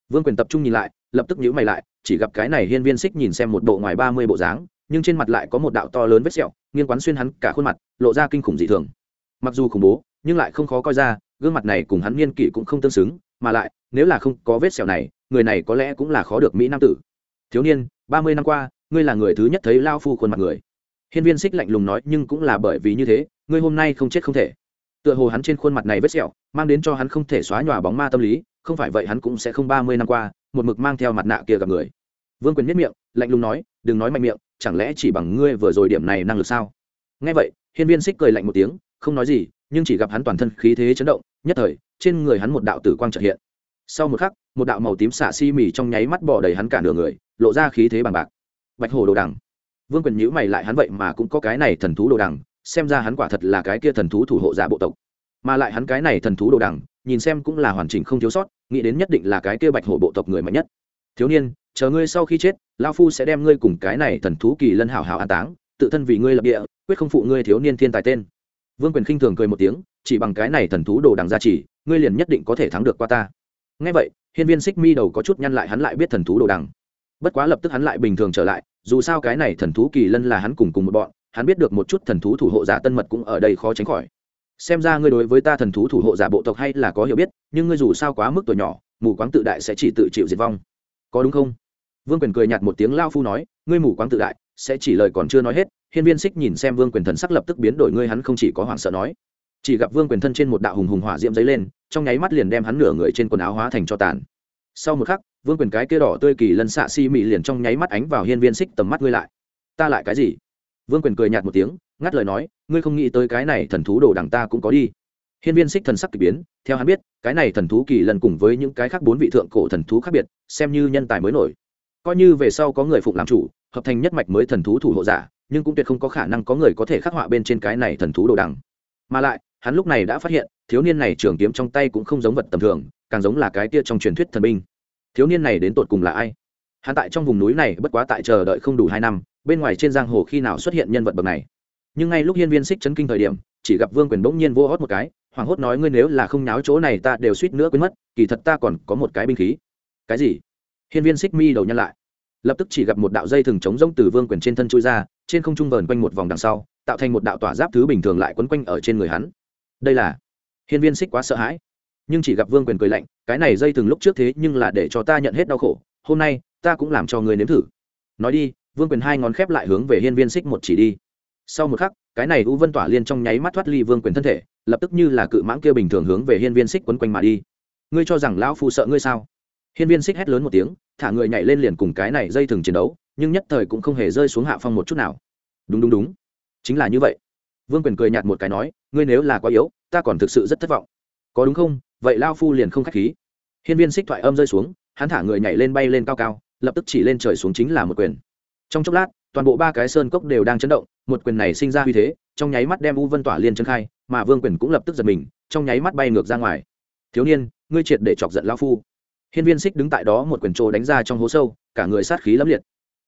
Vương quyền tập trung nhìn lại, lập tức nhíu mày lại, chỉ gặp cái này hiên viên xích nhìn xem một bộ ngoài ba mươi bộ dáng, nhưng trên mặt lại có một đạo to lớn vết sẹo, nghiêng quán xuyên hắn cả khuôn mặt, lộ ra kinh khủng dị thường. Mặc dù khủng bố, nhưng lại không khó coi ra, gương mặt này cùng hắn niên kỷ cũng không tương xứng, mà lại, nếu là không có vết sẹo này người này có lẽ cũng là khó được mỹ nam tử. Thiếu niên, ba mươi năm qua, ngươi là người thứ nhất thấy lao phu khuôn mặt người. Hiên viên xích lạnh lùng nói, nhưng cũng là bởi vì như thế, ngươi hôm nay không chết không thể. Tựa hồ hắn trên khuôn mặt này vết sẹo, mang đến cho hắn không thể xóa nhòa bóng ma tâm lý, không phải vậy hắn cũng sẽ không ba mươi năm qua, một mực mang theo mặt nạ kia gặp người. Vương quyền nhất miệng, lạnh lùng nói, đừng nói mạnh miệng, chẳng lẽ chỉ bằng ngươi vừa rồi điểm này năng lực sao? Nghe vậy, hiên viên xích cười lạnh một tiếng, không nói gì, nhưng chỉ gặp hắn toàn thân khí thế chấn động, nhất thời, trên người hắn một đạo tử quang trợ hiện sau một khắc, một đạo màu tím xạ xi mì trong nháy mắt bỏ đầy hắn cả nửa người, lộ ra khí thế bằng bạc. Bạch hổ đồ đằng. Vương quyền nhữ mày lại, hắn vậy mà cũng có cái này thần thú đồ đằng, xem ra hắn quả thật là cái kia thần thú thủ hộ giả bộ tộc. Mà lại hắn cái này thần thú đồ đằng, nhìn xem cũng là hoàn chỉnh không thiếu sót, nghĩ đến nhất định là cái kia bạch hổ bộ tộc người mạnh nhất. Thiếu niên, chờ ngươi sau khi chết lao phu sẽ đem ngươi cùng cái này thần thú kỳ lân hảo hảo an táng, tự thân vì ngươi lập địa, quyết không phụ ngươi thiếu niên thiên tài tên. Vương quyền khinh thường cười một tiếng, chỉ bằng cái này thần thú đồ đằng gia trì ngươi liền nhất định có thể thắng được qua ta ngay vậy, hiên viên xích mi đầu có chút nhăn lại hắn lại biết thần thú đồ đằng. Bất quá lập tức hắn lại bình thường trở lại, dù sao cái này thần thú kỳ lân là hắn cùng cùng một bọn, hắn biết được một chút thần thú thủ hộ giả tân mật cũng ở đây khó tránh khỏi. Xem ra ngươi đối với ta thần thú thủ hộ giả bộ tộc hay là có hiểu biết, nhưng ngươi dù sao quá mức tuổi nhỏ, mù quáng tự đại sẽ chỉ tự chịu diệt vong. Có đúng không? Vương quyền cười nhạt một tiếng lao phu nói, ngươi mù quáng tự đại sẽ chỉ lời còn chưa nói hết, hiên viên xích nhìn xem vương quyền thần sắc lập tức biến đổi, ngươi hắn không chỉ có hoảng sợ nói chỉ gặp vương quyền thân trên một đạo hùng hùng hỏa diễm dấy lên, trong nháy mắt liền đem hắn nửa người trên quần áo hóa thành cho tàn. Sau một khắc, vương quyền cái kia đỏ tươi kỳ lân xạ si mị liền trong nháy mắt ánh vào hiên viên xích tầm mắt ngươi lại. Ta lại cái gì? Vương quyền cười nhạt một tiếng, ngắt lời nói, ngươi không nghĩ tới cái này thần thú đồ đằng ta cũng có đi. Hiên viên xích thần sắc kỳ biến, theo hắn biết, cái này thần thú kỳ lần cùng với những cái khác bốn vị thượng cổ thần thú khác biệt, xem như nhân tài mới nổi. Coi như về sau có người phụng làm chủ, hợp thành nhất mạch mới thần thú thủ hộ giả, nhưng cũng tuyệt không có khả năng có người có thể khắc họa bên trên cái này thần thú đồ đằng. Mà lại hắn lúc này đã phát hiện, thiếu niên này trường kiếm trong tay cũng không giống vật tầm thường, càng giống là cái tia trong truyền thuyết thần binh. Thiếu niên này đến tột cùng là ai? Hắn tại trong vùng núi này bất quá tại chờ đợi không đủ hai năm, bên ngoài trên giang hồ khi nào xuất hiện nhân vật bậc này? Nhưng ngay lúc hiên viên xích chấn kinh thời điểm, chỉ gặp vương quyền bỗng nhiên vô hót một cái hoàng hốt nói ngươi nếu là không náo chỗ này ta đều suýt nữa quên mất, kỳ thật ta còn có một cái binh khí. Cái gì? Hiên viên xích mi đầu nhăn lại. Lập tức chỉ gặp một đạo dây thừng trống rông từ vương quyền trên thân chui ra, trên không trung vờn quanh một vòng đằng sau, tạo thành một đạo tỏa giáp thứ bình thường lại quấn quanh ở trên người hắn đây là hiên viên xích quá sợ hãi. Nhưng chỉ gặp vương quyền cười lạnh, cái này dây thừng lúc trước thế nhưng là để cho ta nhận hết đau khổ, hôm nay ta cũng làm cho người nếm thử. Nói đi, vương quyền hai ngón khép lại hướng về hiên viên xích một chỉ đi. Sau một khắc, cái này u vân tỏa liên trong nháy mắt thoát ly vương quyền thân thể, lập tức như là cự mãng kia bình thường hướng về hiên viên xích quấn quanh mà đi. Ngươi cho rằng lão phu sợ ngươi sao? Hiên viên xích hét lớn một tiếng, thả người nhảy lên liền cùng cái này dây thừng chiến đấu, nhưng nhất thời cũng không hề rơi xuống hạ phong một chút nào. Đúng đúng đúng. Chính là như vậy vương quyền cười nhạt một cái nói, ngươi nếu là quá yếu, ta còn thực sự rất thất vọng. Có đúng không? Vậy lao phu liền không k h á c h khí. Hiên viên xích thoại âm rơi xuống, hắn thả người nhảy lên bay lên cao cao, lập tức chỉ lên trời xuống chính là một quyền. Trong chốc lát, toàn bộ ba cái sơn cốc đều đang chấn động, một quyền này sinh ra uy thế, trong nháy mắt đem u vân tỏa liên chân khai, mà vương quyền cũng lập tức giật mình, trong nháy mắt bay ngược ra ngoài. Thiếu niên, ngươi triệt để chọc giận lao phu. Hiên viên xích đứng tại đó một quyền trồ đánh ra trong hố sâu, cả người sát khí lẫm liệt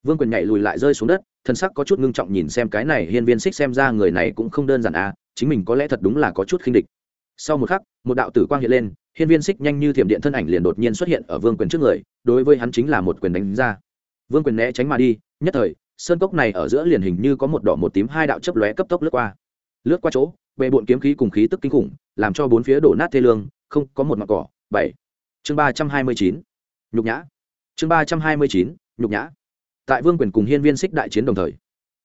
vương quyền nhảy lùi lại rơi xuống đất, thân sắc có chút ngưng trọng nhìn xem cái này hiên viên xích xem ra người này cũng không đơn giản à chính mình có lẽ thật đúng là có chút khinh địch. Sau một khắc, một đạo tử quang hiện lên, hiên viên xích nhanh như thiểm điện thân ảnh liền đột nhiên xuất hiện ở vương quyền trước người, đối với hắn chính là một quyền đánh ra. Vương quyền né tránh mà đi, nhất thời, sơn cốc này ở giữa liền hình như có một đỏ một tím hai đạo chấp lóe cấp tốc lướt qua. Lướt qua chỗ bệ bộn kiếm khí cùng khí tức kinh khủng, làm cho bốn phía đổ nát thê lương, không, có một mặt cỏ, bảy. Chương ba trăm hai mươi chín, nhục nhã. Chương ba trăm hai mươi chín, nhục nhã tại vương quyền cùng hiên viên xích đại chiến đồng thời.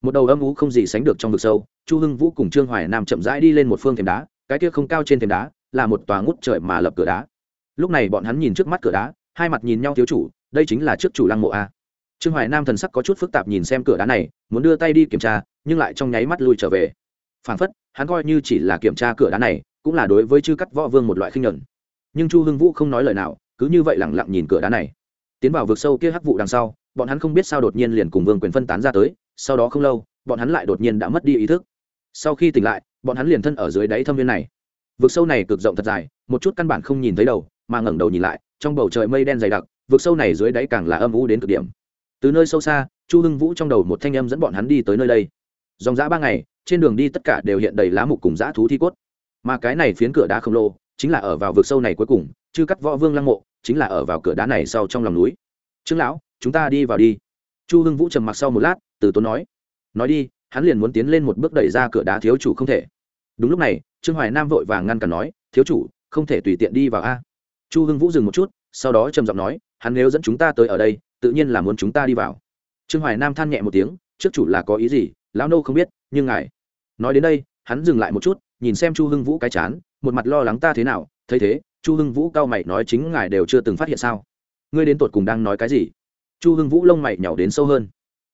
Một đầu âm ú không gì sánh được trong vực sâu, chu hưng vũ cùng trương hoài nam chậm rãi đi lên một phương thềm đá, cái kia không cao trên thềm đá, là một tòa ngút trời mà lập cửa đá. Lúc này bọn hắn nhìn trước mắt cửa đá, hai mặt nhìn nhau thiếu chủ, đây chính là trước chủ lăng mộ a. Trương hoài nam thần sắc có chút phức tạp nhìn xem cửa đá này, muốn đưa tay đi kiểm tra, nhưng lại trong nháy mắt lui trở về. Phản phất, hắn coi như chỉ là kiểm tra cửa đá này, cũng là đối với chư cắt võ vương một loại khinh nhuận nhưng chu hưng vũ không nói lời nào, cứ như vậy lẳng lặng nhìn cửa đá này. Tiến vào vực sâu kia hắc vụ đằng sau bọn hắn không biết sao đột nhiên liền cùng vương quyền phân tán ra tới, sau đó không lâu, bọn hắn lại đột nhiên đã mất đi ý thức. Sau khi tỉnh lại, bọn hắn liền thân ở dưới đáy thâm viên này. Vực sâu này cực rộng thật dài, một chút căn bản không nhìn thấy đầu, mà ngẩng đầu nhìn lại, trong bầu trời mây đen dày đặc, vực sâu này dưới đáy càng là âm u đến cực điểm. Từ nơi sâu xa, chu hưng vũ trong đầu một thanh âm dẫn bọn hắn đi tới nơi đây. Dòng dã ba ngày, trên đường đi tất cả đều hiện đầy lá mục cùng dã thú thi cốt. Mà cái này phiến cửa đá khổng lồ, chính là ở vào vực sâu này cuối cùng chứ cắt võ vương lăng mộ, chính là ở vào cửa đá này sau trong lòng núi. Trương lão chúng ta đi vào đi. Chu hưng vũ trầm mặc sau một lát, từ tốn nói. Nói đi, hắn liền muốn tiến lên một bước đẩy ra cửa đá thiếu chủ không thể. Đúng lúc này, trương hoài nam vội vàng ngăn cản nói, thiếu chủ, không thể tùy tiện đi vào a. Chu hưng vũ dừng một chút, sau đó trầm giọng nói, hắn nếu dẫn chúng ta tới ở đây, tự nhiên là muốn chúng ta đi vào. Trương hoài nam than nhẹ một tiếng, trước chủ là có ý gì, lão nô không biết, nhưng ngài. Nói đến đây, hắn dừng lại một chút, nhìn xem chu hưng vũ cái chán, một mặt lo lắng ta thế nào, thấy thế, chu hưng vũ cao mày nói, chính ngài đều chưa từng phát hiện sao? Ngươi đến tột cùng đang nói cái gì? Chu hưng vũ lông mày nhỏ đến sâu hơn.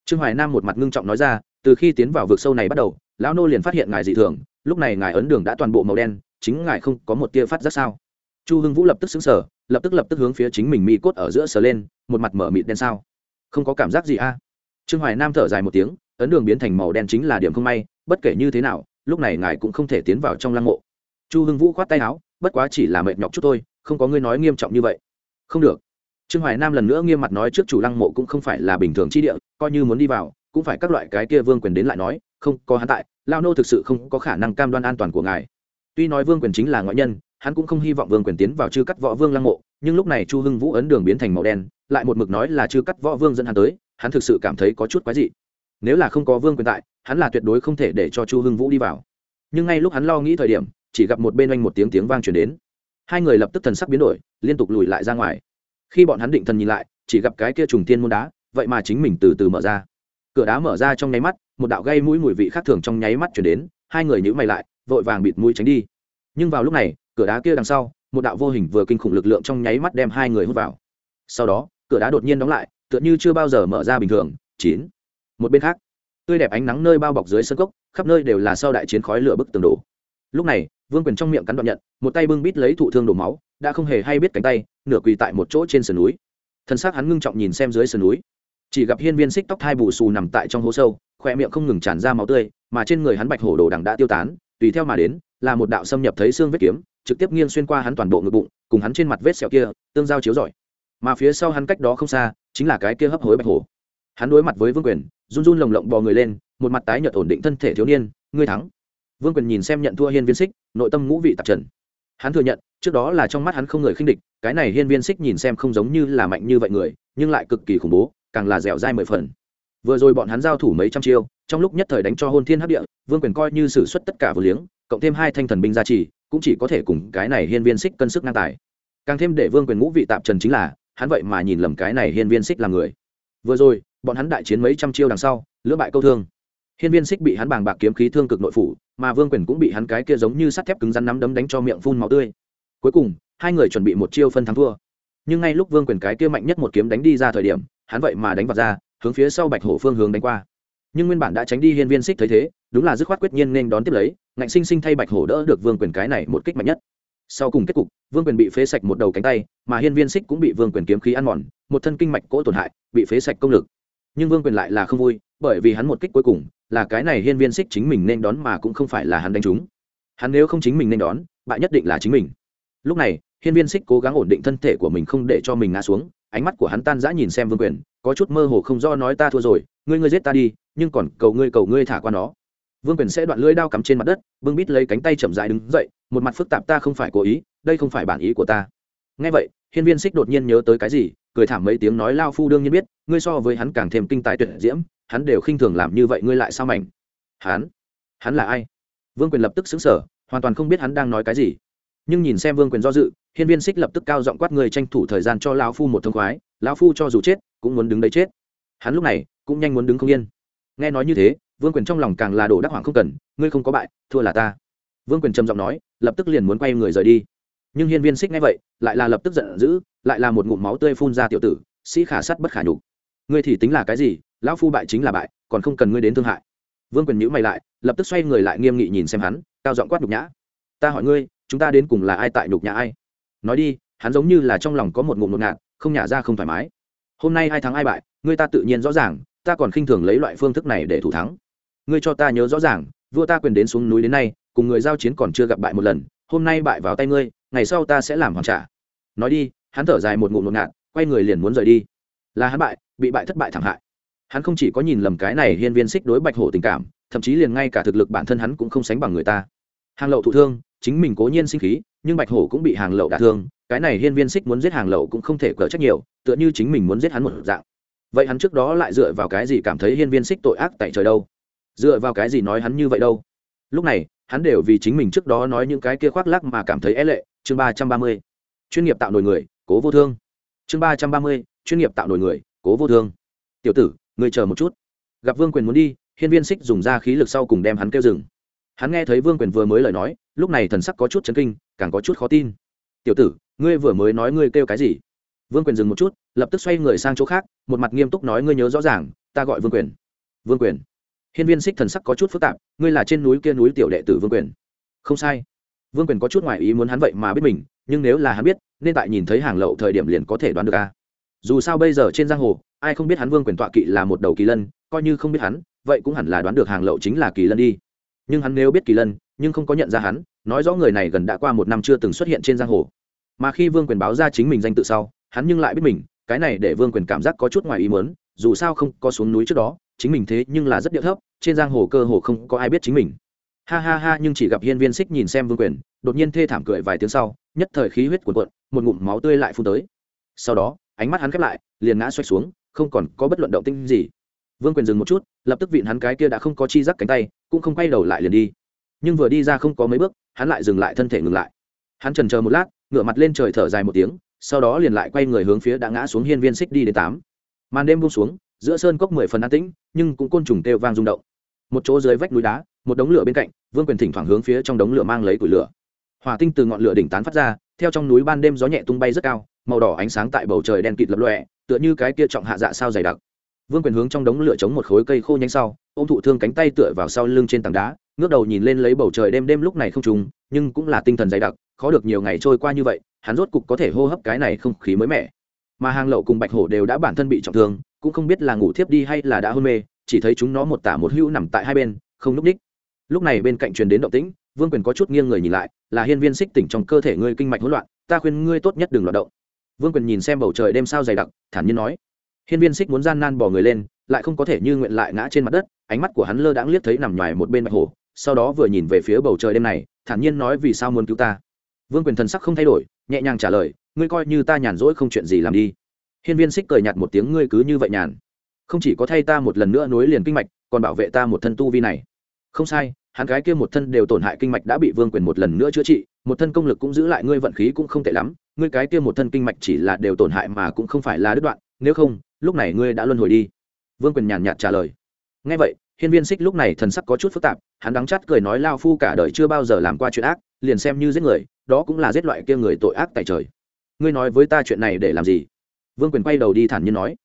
Trương hoài nam một mặt ngưng trọng nói ra, từ khi tiến vào vực sâu này bắt đầu, lão nô liền phát hiện ngài dị thường, lúc này ngài ấn đường đã toàn bộ màu đen, chính ngài không có một tia phát giác sao? Chu hưng vũ lập tức xứng sở lập tức lập tức hướng phía chính mình mi cốt ở giữa sờ lên, một mặt mở mịt đen sao? Không có cảm giác gì a trương hoài nam thở dài một tiếng, ấn đường biến thành màu đen chính là điểm không may, bất kể như thế nào, lúc này ngài cũng không thể tiến vào trong lăng mộ. Chu hưng vũ khoát tay áo, bất quá chỉ là mệt nhọc chút thôi, không có ngươi nói nghiêm trọng như vậy. Không được trương hoài nam lần nữa nghiêm mặt nói trước chủ lăng mộ cũng không phải là bình thường chi địa, coi như muốn đi vào, cũng phải các loại cái kia vương quyền đến lại nói, không, có hắn tại, lao nô thực sự không có khả năng cam đoan an toàn của ngài. Tuy nói vương quyền chính là ngoại nhân, hắn cũng không hy vọng vương quyền tiến vào chư cắt võ vương lăng mộ, nhưng lúc này chu hưng vũ ấn đường biến thành màu đen, lại một mực nói là chư cắt võ vương dẫn hắn tới, hắn thực sự cảm thấy có chút quái dị. Nếu là không có vương quyền tại, hắn là tuyệt đối không thể để cho chu hưng vũ đi vào. Nhưng ngay lúc hắn lo nghĩ thời điểm, chỉ gặp một bên oanh một tiếng tiếng vang chuyển đến. Hai người lập tức thần sắc biến đổi, liên tục lùi lại ra ngoài khi bọn hắn định thần nhìn lại, chỉ gặp cái kia trùng tiên môn đá, vậy mà chính mình từ từ mở ra. Cửa đá mở ra trong nháy mắt, một đạo gây mũi mùi vị khác thường trong nháy mắt chuyển đến, hai người nhữ mày lại, vội vàng bịt mũi tránh đi. Nhưng vào lúc này, cửa đá kia đằng sau, một đạo vô hình vừa kinh khủng lực lượng trong nháy mắt đem hai người hút vào. Sau đó, cửa đá đột nhiên đóng lại, tựa như chưa bao giờ mở ra bình thường, chín. Một bên khác, tươi đẹp ánh nắng nơi bao bọc dưới sân cốc, khắp nơi đều là sau đại chiến khói lửa bức tường đổ. Lúc này, vương quyền trong miệng cắn đoạn nhận, một tay bưng bít lấy thụ thương đổ máu đã không hề hay biết cánh tay, nửa quỳ tại một chỗ trên sườn núi. Thân xác hắn ngưng trọng nhìn xem dưới sườn núi. Chỉ gặp hiên viên xích tóc thai bù xù nằm tại trong hố sâu, khoe miệng không ngừng tràn ra máu tươi, mà trên người hắn bạch hổ đồ đằng đã tiêu tán, tùy theo mà đến, là một đạo xâm nhập thấy xương vết kiếm, trực tiếp nghiêng xuyên qua hắn toàn bộ ngực bụng, cùng hắn trên mặt vết sẹo kia, tương giao chiếu rọi. Mà phía sau hắn cách đó không xa, chính là cái kia hấp hối bạch hổ. Hắn đối mặt với vương quyền, run run lồng lộng bò người lên, một mặt tái nhợt ổn định thân thể thiếu niên, ngươi thắng. Vương quyền nhìn xem nhận thua hiên viên xích, nội tâm ngũ vị tạp trần. Hắn thừa nhận trước đó là trong mắt hắn không người khinh địch, cái này hiên viên xích nhìn xem không giống như là mạnh như vậy người, nhưng lại cực kỳ khủng bố, càng là dẻo dai mười phần. Vừa rồi bọn hắn giao thủ mấy trăm chiêu, trong lúc nhất thời đánh cho hôn thiên hấp địa, vương quyền coi như xử suất tất cả vừa liếng, cộng thêm hai thanh thần binh gia trì, cũng chỉ có thể cùng cái này hiên viên xích cân sức ngang tài. Càng thêm để vương quyền ngũ vị tạp trần chính là, hắn vậy mà nhìn lầm cái này hiên viên xích là người. Vừa rồi, bọn hắn đại chiến mấy trăm chiêu đằng sau, lưỡng bại câu thương. Hiên viên xích bị hắn bàng bạc kiếm khí thương cực nội phủ, mà vương quyền cũng bị hắn cái kia giống như sắt thép cứng rắn nắm đấm đánh cho miệng phun máu tươi cuối cùng, hai người chuẩn bị một chiêu phân thắng thua. Nhưng ngay lúc vương quyền cái kia mạnh nhất một kiếm đánh đi ra thời điểm, hắn vậy mà đánh vào ra, hướng phía sau bạch hổ phương hướng đánh qua. Nhưng nguyên bản đã tránh đi hiên viên xích thấy thế, đúng là dứt khoát quyết nhiên nên đón tiếp lấy, ngạnh sinh sinh thay bạch hổ đỡ được vương quyền cái này một kích mạnh nhất. Sau cùng kết cục, vương quyền bị phế sạch một đầu cánh tay, mà hiên viên xích cũng bị vương quyền kiếm khí ăn mòn, một thân kinh mạch cỗ tổn hại, bị phế sạch công lực. Nhưng vương quyền lại là không vui, bởi vì hắn một kích cuối cùng, là cái này hiên viên xích chính mình nên đón mà cũng không phải là hắn đánh trúng hắn nếu không chính mình nên đón bạn nhất định là chính mình lúc này, hiên viên xích cố gắng ổn định thân thể của mình không để cho mình ngã xuống, ánh mắt của hắn tan rã nhìn xem vương quyền, có chút mơ hồ không do nói ta thua rồi, ngươi ngươi giết ta đi, nhưng còn cầu ngươi cầu ngươi thả qua nó. Vương quyền sẽ đoạn lưỡi đao cắm trên mặt đất vương bít lấy cánh tay chậm dại đứng dậy, một mặt phức tạp ta không phải cố ý, đây không phải bản ý của ta. Ngay vậy, hiên viên xích đột nhiên nhớ tới cái gì, cười thảm mấy tiếng nói lao phu đương nhiên biết, ngươi so với hắn càng thêm kinh tài tuyệt diễm, hắn đều khinh thường làm như vậy ngươi lại sao mảnh? Hắn? Hắn là ai? Vương quyền lập tức xứng sở hoàn toàn không biết hắn đang nói cái gì nhưng nhìn xem vương quyền do dự, hiên viên xích lập tức cao giọng quát người tranh thủ thời gian cho lão phu một thông khoái, lão phu cho dù chết, cũng muốn đứng đấy chết. Hắn lúc này, cũng nhanh muốn đứng không yên. Nghe nói như thế, vương quyền trong lòng càng là đổ đắc hoàng không cần, ngươi không có bại, thua là ta. Vương quyền trầm giọng nói, lập tức liền muốn quay người rời đi. Nhưng hiên viên xích nghe vậy, lại là lập tức giận dữ, lại là một ngụm máu tươi phun ra tiểu tử, sĩ khả sắt bất khả nhục. Ngươi thì tính là cái gì, lão phu bại chính là bại, còn không cần ngươi đến thương hại. Vương quyền nhữ mày lại, lập tức xoay người lại nghiêm nghị nhìn xem hắn, cao giọng quát nhục nhã ta hỏi ngươi, chúng ta đến cùng là ai tại nhục nhã ai? Nói đi, hắn giống như là trong lòng có một ngụm ngột ngạt, không nhả ra không thoải mái. Hôm nay ai thắng ai bại, ngươi ta tự nhiên rõ ràng, ta còn khinh thường lấy loại phương thức này để thủ thắng. Ngươi cho ta nhớ rõ ràng, vua ta quyền đến xuống núi đến nay, cùng người giao chiến còn chưa gặp bại một lần, hôm nay bại vào tay ngươi, ngày sau ta sẽ làm hoàn trả. Nói đi, hắn thở dài một ngụm ngột ngạt, quay người liền muốn rời đi. Là hắn bại, bị bại thất bại thảm hại. Hắn không chỉ có nhìn lầm cái này hiên viên xích đối bạch hổ tình cảm, thậm chí liền ngay cả thực lực bản thân hắn cũng không sánh bằng người ta. Hàng lậu thụ thương chính mình cố nhiên sinh khí, nhưng bạch hổ cũng bị hàng lậu đả thương, cái này hiên viên xích muốn giết hàng lậu cũng không thể cỡ trách nhiều, tựa như chính mình muốn giết hắn một dạng. Vậy hắn trước đó lại dựa vào cái gì cảm thấy hiên viên xích tội ác tại trời đâu? Dựa vào cái gì nói hắn như vậy đâu? Lúc này, hắn đều vì chính mình trước đó nói những cái kia khoác lắc mà cảm thấy é lệ. Chương ba trăm ba mươi, chuyên nghiệp tạo nổi người, cố vô thương. Chương ba trăm ba mươi, chuyên nghiệp tạo nổi người, cố vô thương. Tiểu tử người chờ một chút. Gặp vương quyền muốn đi, hiên viên xích dùng ra khí lực sau cùng đem hắn kêu dừng hắn nghe thấy vương quyền vừa mới lời nói, lúc này thần sắc có chút chấn kinh, càng có chút khó tin. Tiểu tử, ngươi vừa mới nói ngươi kêu cái gì? Vương quyền dừng một chút, lập tức xoay người sang chỗ khác, một mặt nghiêm túc nói, ngươi nhớ rõ ràng, ta gọi vương quyền. Vương quyền? Hiên viên xích thần sắc có chút phức tạp, ngươi là trên núi kia núi tiểu đệ tử vương quyền? Không sai. Vương quyền có chút ngoại ý muốn hắn vậy mà biết mình, nhưng nếu là hắn biết, nên tại nhìn thấy hàng lậu thời điểm liền có thể đoán được a dù sao bây giờ trên giang hồ, ai không biết hắn vương quyền tọa kỵ là một đầu kỳ lân, coi như không biết hắn, vậy cũng hẳn là đoán được hàng lậu chính là kỳ lân đi nhưng hắn nếu biết kỳ lân, nhưng không có nhận ra hắn, nói rõ người này gần đã qua một năm chưa từng xuất hiện trên giang hồ. Mà khi vương quyền báo ra chính mình danh tự sau, hắn nhưng lại biết mình, cái này để vương quyền cảm giác có chút ngoài ý mớn dù sao không có xuống núi trước đó, chính mình thế nhưng là rất địa thấp, trên giang hồ cơ hồ không có ai biết chính mình. Ha ha ha, nhưng chỉ gặp hiên viên xích nhìn xem vương quyền, đột nhiên thê thảm cười vài tiếng sau, nhất thời khí huyết cuồn cuộn, một ngụm máu tươi lại phun tới. Sau đó, ánh mắt hắn khép lại, liền ngã xoay xuống, không còn có bất luận động tinh gì. Vương quyền dừng một chút, lập tức vịn hắn cái kia đã không có chi giác cánh tay cũng không quay đầu lại liền đi. Nhưng vừa đi ra không có mấy bước, hắn lại dừng lại thân thể ngừng lại. Hắn trần chờ một lát, ngửa mặt lên trời thở dài một tiếng, sau đó liền lại quay người hướng phía đã ngã xuống hiên viên xích đi đến tám. Màn đêm buông xuống, giữa sơn cốc mười phần an tĩnh, nhưng cũng côn trùng têu vang rung động. Một chỗ dưới vách núi đá, một đống lửa bên cạnh, vương quyền thỉnh thoảng hướng phía trong đống lửa mang lấy củi lửa. Hỏa tinh từ ngọn lửa đỉnh tán phát ra, theo trong núi ban đêm gió nhẹ tung bay rất cao, màu đỏ ánh sáng tại bầu trời đen kịt lập lọe tựa như cái kia trọng hạ dạ sao dày đặc vương quyền hướng trong đống lửa chống một khối cây khô nhanh sau ô m thụ thương cánh tay tựa vào sau lưng trên tảng đá, ngước đầu nhìn lên lấy bầu trời đêm đêm lúc này không trùng, nhưng cũng là tinh thần dày đặc, khó được nhiều ngày trôi qua như vậy, hắn rốt cục có thể hô hấp cái này không khí mới mẻ. Mà hàng lậu cùng bạch hổ đều đã bản thân bị trọng thương, cũng không biết là ngủ thiếp đi hay là đã hôn mê, chỉ thấy chúng nó một tả một hữu nằm tại hai bên, không núp ních. Lúc này bên cạnh truyền đến động tĩnh, vương quyền có chút nghiêng người nhìn lại, là hiên viên xích tỉnh trong cơ thể ngươi kinh mạch hỗn loạn, ta khuyên ngươi tốt nhất đừng loạt động. Vương quyền nhìn xem bầu trời đêm sao dày đặc, thản nhiên nói hiên viên xích muốn gian nan bỏ người lên, lại không có thể như nguyện lại ngã trên mặt đất, ánh mắt của hắn lơ đãng liếc thấy nằm ngoài một bên bạch hổ, sau đó vừa nhìn về phía bầu trời đêm này, thản nhiên nói vì sao muốn cứu ta. Vương quyền thần sắc không thay đổi, nhẹ nhàng trả lời, ngươi coi như ta nhàn rỗi không chuyện gì làm đi. Hiên viên xích cười nhạt một tiếng, ngươi cứ như vậy nhàn. Không chỉ có thay ta một lần nữa nối liền kinh mạch, còn bảo vệ ta một thân tu vi này. Không sai, hắn gái kia một thân đều tổn hại kinh mạch đã bị vương quyền một lần nữa chữa trị, một thân công lực cũng giữ lại, ngươi vận khí cũng không tệ lắm, ngươi cái kia một thân kinh mạch chỉ là đều tổn hại mà cũng không phải là đứt đoạn, nếu không lúc này ngươi đã luân hồi đi. Vương quyền nhàn nhạt trả lời. Ngay vậy, hiên viên xích lúc này thần sắc có chút phức tạp, hắn đắng chắt cười nói lao phu cả đời chưa bao giờ làm qua chuyện ác, liền xem như giết người, đó cũng là giết loại kia người tội ác tại trời. Ngươi nói với ta chuyện này để làm gì? Vương quyền quay đầu đi thản nhiên nói.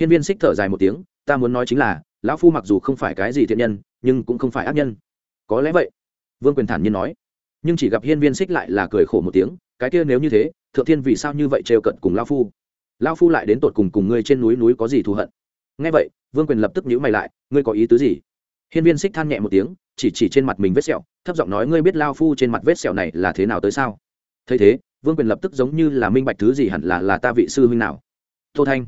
Hiên viên xích thở dài một tiếng, ta muốn nói chính là, lão phu mặc dù không phải cái gì thiện nhân, nhưng cũng không phải ác nhân. Có lẽ vậy. Vương quyền thản nhiên nói. Nhưng chỉ gặp hiên viên xích lại là cười khổ một tiếng, cái kia nếu như thế, thượng thiên vì sao như vậy trêu cận cùng lao phu? Lao phu lại đến tột cùng cùng ngươi trên núi núi có gì thù hận? Ngay vậy, vương quyền lập tức nhữ mày lại, ngươi có ý tứ gì? Hiên viên xích than nhẹ một tiếng, chỉ chỉ trên mặt mình vết sẹo, thấp giọng nói, ngươi biết lao phu trên mặt vết sẹo này là thế nào tới sao? Thấy thế, vương quyền lập tức giống như là minh bạch thứ gì hẳn là là ta vị sư huynh nào. Tô thanh.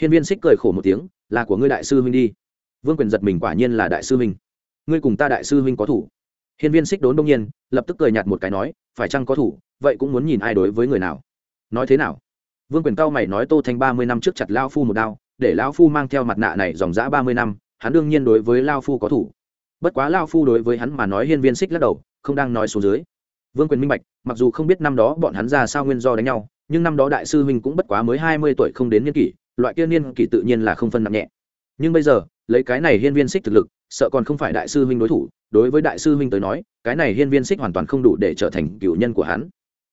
Hiên viên xích cười khổ một tiếng, là của ngươi đại sư huynh đi. Vương quyền giật mình quả nhiên là đại sư huynh. Ngươi cùng ta đại sư huynh có thủ. Hiên viên xích đốn đông nhiên, lập tức cười nhạt một cái nói, phải chăng có thủ, vậy cũng muốn nhìn ai đối với người nào? Nói thế nào? Vương quyền cao mày nói tô thanh ba mươi năm trước chặt lao phu một đao, để lao phu mang theo mặt nạ này dòng dã ba mươi năm, hắn đương nhiên đối với lao phu có thủ. Bất quá lao phu đối với hắn mà nói hiên viên xích lắc đầu, không đang nói xuống dưới. Vương quyền minh bạch, mặc dù không biết năm đó bọn hắn ra sao nguyên do đánh nhau, nhưng năm đó đại sư huynh cũng bất quá mới hai mươi tuổi không đến niên kỷ, loại kia niên kỷ tự nhiên là không phân nặng nhẹ. Nhưng bây giờ, lấy cái này hiên viên xích thực lực, sợ còn không phải đại sư huynh đối thủ, đối với đại sư huynh tới nói, cái này hiên viên xích hoàn toàn không đủ để trở thành cựu nhân của hắn.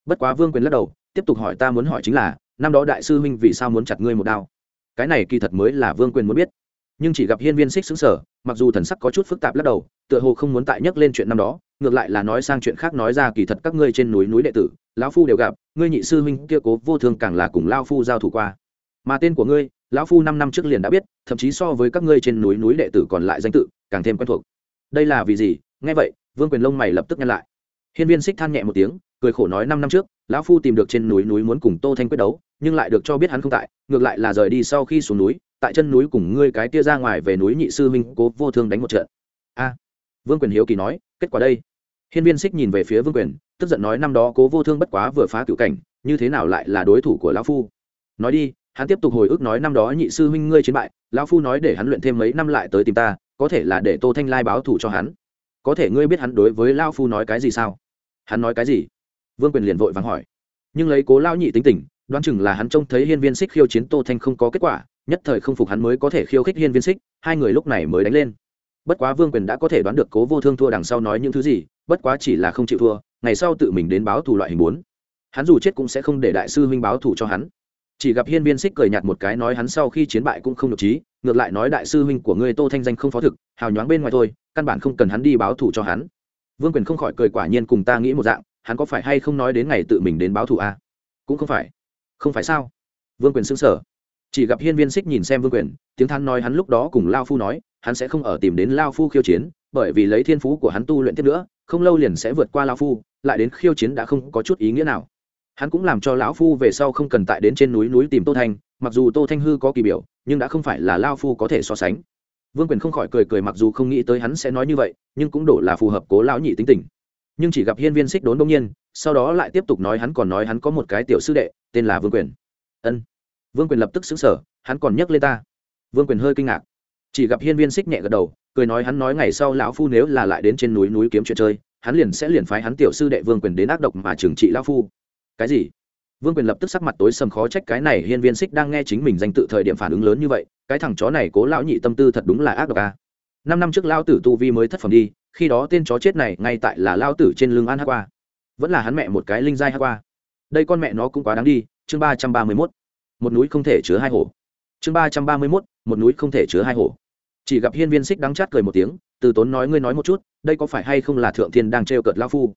Bất quá vương quyền lắc đầu, tiếp tục hỏi ta muốn hỏi chính là năm đó đại sư huynh vì sao muốn chặt ngươi một đao? Cái này kỳ thật mới là vương quyền muốn biết. Nhưng chỉ gặp hiên viên xích xứng sở, mặc dù thần sắc có chút phức tạp lắc đầu, tựa hồ không muốn tại nhắc lên chuyện năm đó, ngược lại là nói sang chuyện khác nói ra kỳ thật các ngươi trên núi núi đệ tử, lão phu đều gặp, ngươi nhị sư huynh kia cố vô thương càng là cùng lao phu giao thủ qua. Mà tên của ngươi, lão phu năm năm trước liền đã biết, thậm chí so với các ngươi trên núi núi đệ tử còn lại danh tự, càng thêm quen thuộc. Đây là vì gì? Nghe vậy, vương quyền lông mày lập tức nhăn lại. Hiên viên xích than nhẹ một tiếng, cười khổ nói năm năm trước, lão phu tìm được trên núi núi muốn cùng tô thanh quyết đấu nhưng lại được cho biết hắn không tại, ngược lại là rời đi sau khi xuống núi, tại chân núi cùng ngươi cái tia ra ngoài về núi nhị sư minh cố vô thương đánh một trận. A, vương quyền hiếu kỳ nói, kết quả đây. Hiên viên xích nhìn về phía vương quyền, tức giận nói năm đó cố vô thương bất quá vừa phá cựu cảnh, như thế nào lại là đối thủ của lão phu? Nói đi, hắn tiếp tục hồi ức nói năm đó nhị sư huynh ngươi chiến bại, lão phu nói để hắn luyện thêm mấy năm lại tới tìm ta, có thể là để tô thanh lai báo thù cho hắn. Có thể ngươi biết hắn đối với lão phu nói cái gì sao? Hắn nói cái gì? Vương quyền liền vội vàng hỏi. Nhưng lấy cố lão nhị tính tình đoán chừng là hắn trông thấy hiên viên xích khiêu chiến tô thanh không có kết quả, nhất thời không phục hắn mới có thể khiêu khích hiên viên xích, hai người lúc này mới đánh lên. Bất quá vương quyền đã có thể đoán được cố vô thương thua đằng sau nói những thứ gì, bất quá chỉ là không chịu thua, ngày sau tự mình đến báo thù loại hình bốn. Hắn dù chết cũng sẽ không để đại sư huynh báo thù cho hắn. Chỉ gặp hiên viên xích cười nhạt một cái nói hắn sau khi chiến bại cũng không được trí, ngược lại nói đại sư huynh của ngươi tô thanh danh không phó thực, hào nhoáng bên ngoài thôi, căn bản không cần hắn đi báo thù cho hắn. Vương quyền không khỏi cười quả nhiên cùng ta nghĩ một dạng, hắn có phải hay không nói đến ngày tự mình đến báo thù a à? cũng không phải không phải sao? Vương quyền xứng sở chỉ gặp hiên viên xích nhìn xem vương quyền, tiếng thắn nói hắn lúc đó cùng lao phu nói, hắn sẽ không ở tìm đến lao phu khiêu chiến, bởi vì lấy thiên phú của hắn tu luyện tiếp nữa, không lâu liền sẽ vượt qua lao phu, lại đến khiêu chiến đã không có chút ý nghĩa nào. Hắn cũng làm cho lão phu về sau không cần tại đến trên núi núi tìm tô thanh, mặc dù tô thanh hư có kỳ biểu, nhưng đã không phải là lao phu có thể so sánh. Vương quyền không khỏi cười cười mặc dù không nghĩ tới hắn sẽ nói như vậy, nhưng cũng đổ là phù hợp cố lão nhị tính tình nhưng chỉ gặp hiên viên xích đốn đông nhiên, sau đó lại tiếp tục nói hắn còn nói hắn có một cái tiểu sư đệ, tên là vương quyền. Ân. Vương quyền lập tức xứng sở hắn còn nhắc lên ta. Vương quyền hơi kinh ngạc. Chỉ gặp hiên viên xích nhẹ gật đầu, cười nói hắn nói ngày sau lão phu nếu là lại đến trên núi núi kiếm chuyện chơi, hắn liền sẽ liền phái hắn tiểu sư đệ vương quyền đến ác độc mà trừng trị lão phu. Cái gì? Vương quyền lập tức sắc mặt tối sầm khó trách cái này hiên viên xích đang nghe chính mình danh tự thời điểm phản ứng lớn như vậy, cái thằng chó này cố lão nhị tâm tư thật đúng là ác độc a. Năm năm trước Lão tử tu vi mới thất phẩm đi khi đó tên chó chết này ngay tại là lao tử trên lưng an hát qua. Vẫn là hắn mẹ một cái linh giai hát qua. Đây con mẹ nó cũng quá đáng đi, chương ba trăm ba mươi mốt. Một núi không thể chứa hai hổ. Chương ba trăm ba mươi mốt, một núi không thể chứa hai hổ. Chỉ gặp hiên viên xích đắng chát cười một tiếng, từ tốn nói ngươi nói một chút, đây có phải hay không là thượng thiên đang trêu cợt lao phu?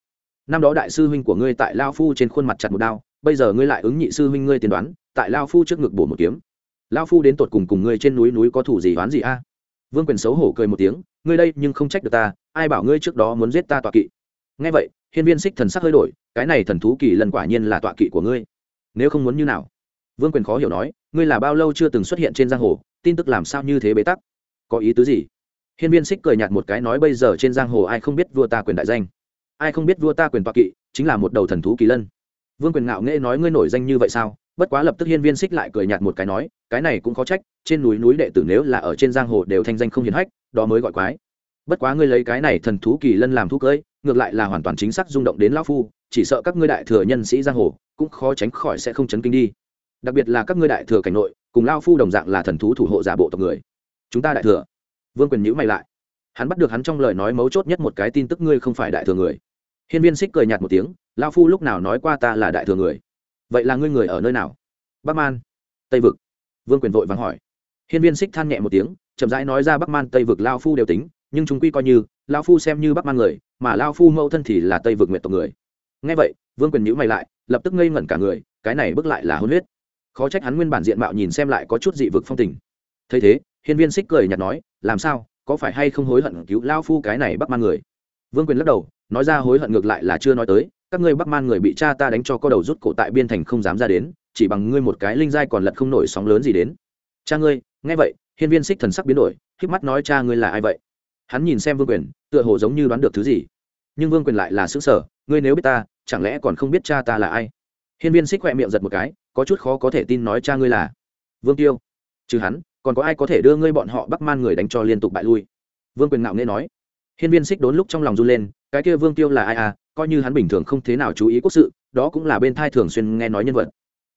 Năm đó đại sư huynh của ngươi tại lao phu trên khuôn mặt chặt một đao, bây giờ ngươi lại ứng nhị sư huynh ngươi tiên đoán, tại lao phu trước ngực bổ một kiếm. Lao phu đến tột cùng cùng ngươi trên núi núi có thủ gì đoán gì a? Vương quyền xấu hổ cười một tiếng, ngươi đây nhưng không trách được ta, ai bảo ngươi trước đó muốn giết ta tọa kỵ? Ngay vậy, hiên viên xích thần sắc hơi đổi, cái này thần thú kỳ lần quả nhiên là tọa kỵ của ngươi. Nếu không muốn như nào? Vương quyền khó hiểu nói, ngươi là bao lâu chưa từng xuất hiện trên giang hồ, tin tức làm sao như thế bế tắc? Có ý tứ gì? Hiên viên xích cười nhạt một cái nói, bây giờ trên giang hồ ai không biết vua ta quyền đại danh? Ai không biết vua ta quyền tọa kỵ, chính là một đầu thần thú kỳ lân. Vương quyền ngạo nghễ nói, ngươi nổi danh như vậy sao? Bất quá lập tức hiên viên xích lại cười nhạt một cái nói, cái này cũng khó trách, trên núi núi đệ tử nếu là ở trên giang hồ đều thanh danh không hiền hách, đó mới gọi quái. Bất quá ngươi lấy cái này thần thú kỳ lân làm thú cưỡi ngược lại là hoàn toàn chính xác rung động đến lão phu, chỉ sợ các ngươi đại thừa nhân sĩ giang hồ cũng khó tránh khỏi sẽ không chấn kinh đi. Đặc biệt là các ngươi đại thừa cảnh nội, cùng lao phu đồng dạng là thần thú thủ hộ giả bộ tộc người. Chúng ta đại thừa. Vương quyền nhữ mày lại. Hắn bắt được hắn trong lời nói mấu chốt nhất một cái tin tức ngươi không phải đại thừa người. Hiên viên xích cười nhạt một tiếng lao phu lúc nào nói qua ta là đại thừa người? Vậy là ngươi người ở nơi nào? Bắc man, tây vực. Vương quyền vội vàng hỏi. Hiên viên xích than nhẹ một tiếng, chậm rãi nói ra bắc man, tây vực lao phu đều tính, nhưng chúng quy coi như, lao phu xem như bắc man người, mà lao phu mẫu thân thì là tây vực nguyện tộc người. Ngay vậy, vương quyền nhữ mày lại, lập tức ngây ngẩn cả người, cái này bước lại là hôn huyết. Khó trách hắn nguyên bản diện mạo nhìn xem lại có chút dị vực phong tình. Thấy thế, hiên viên xích cười nhạt nói, làm sao, có phải hay không hối hận cứu lao phu cái này bắc man người? Vương quyền lắc đầu, nói ra hối hận ngược lại là chưa nói tới các ngươi bắc man người bị cha ta đánh cho có đầu rút cổ tại biên thành không dám ra đến, chỉ bằng ngươi một cái linh giai còn lật không nổi sóng lớn gì đến. Cha ngươi, nghe vậy, hiên viên xích thần sắc biến đổi k mắt nói cha ngươi là ai vậy? Hắn nhìn xem vương quyền, tựa hồ giống như đoán được thứ gì. Nhưng vương quyền lại là xứ sở ngươi nếu biết ta, chẳng lẽ còn không biết cha ta là ai? Hiên viên xích khoe miệng giật một cái, có chút khó có thể tin nói cha ngươi là vương tiêu. Trừ hắn, còn có ai có thể đưa ngươi bọn họ bắc man người đánh cho liên tục bại lui? Vương quyền ngạo nghễ nói. Hiên viên xích đốn lúc trong lòng run lên, cái kia vương tiêu là ai à? Coi như hắn bình thường không thế nào chú ý quốc sự, đó cũng là bên thai thường xuyên nghe nói nhân vật.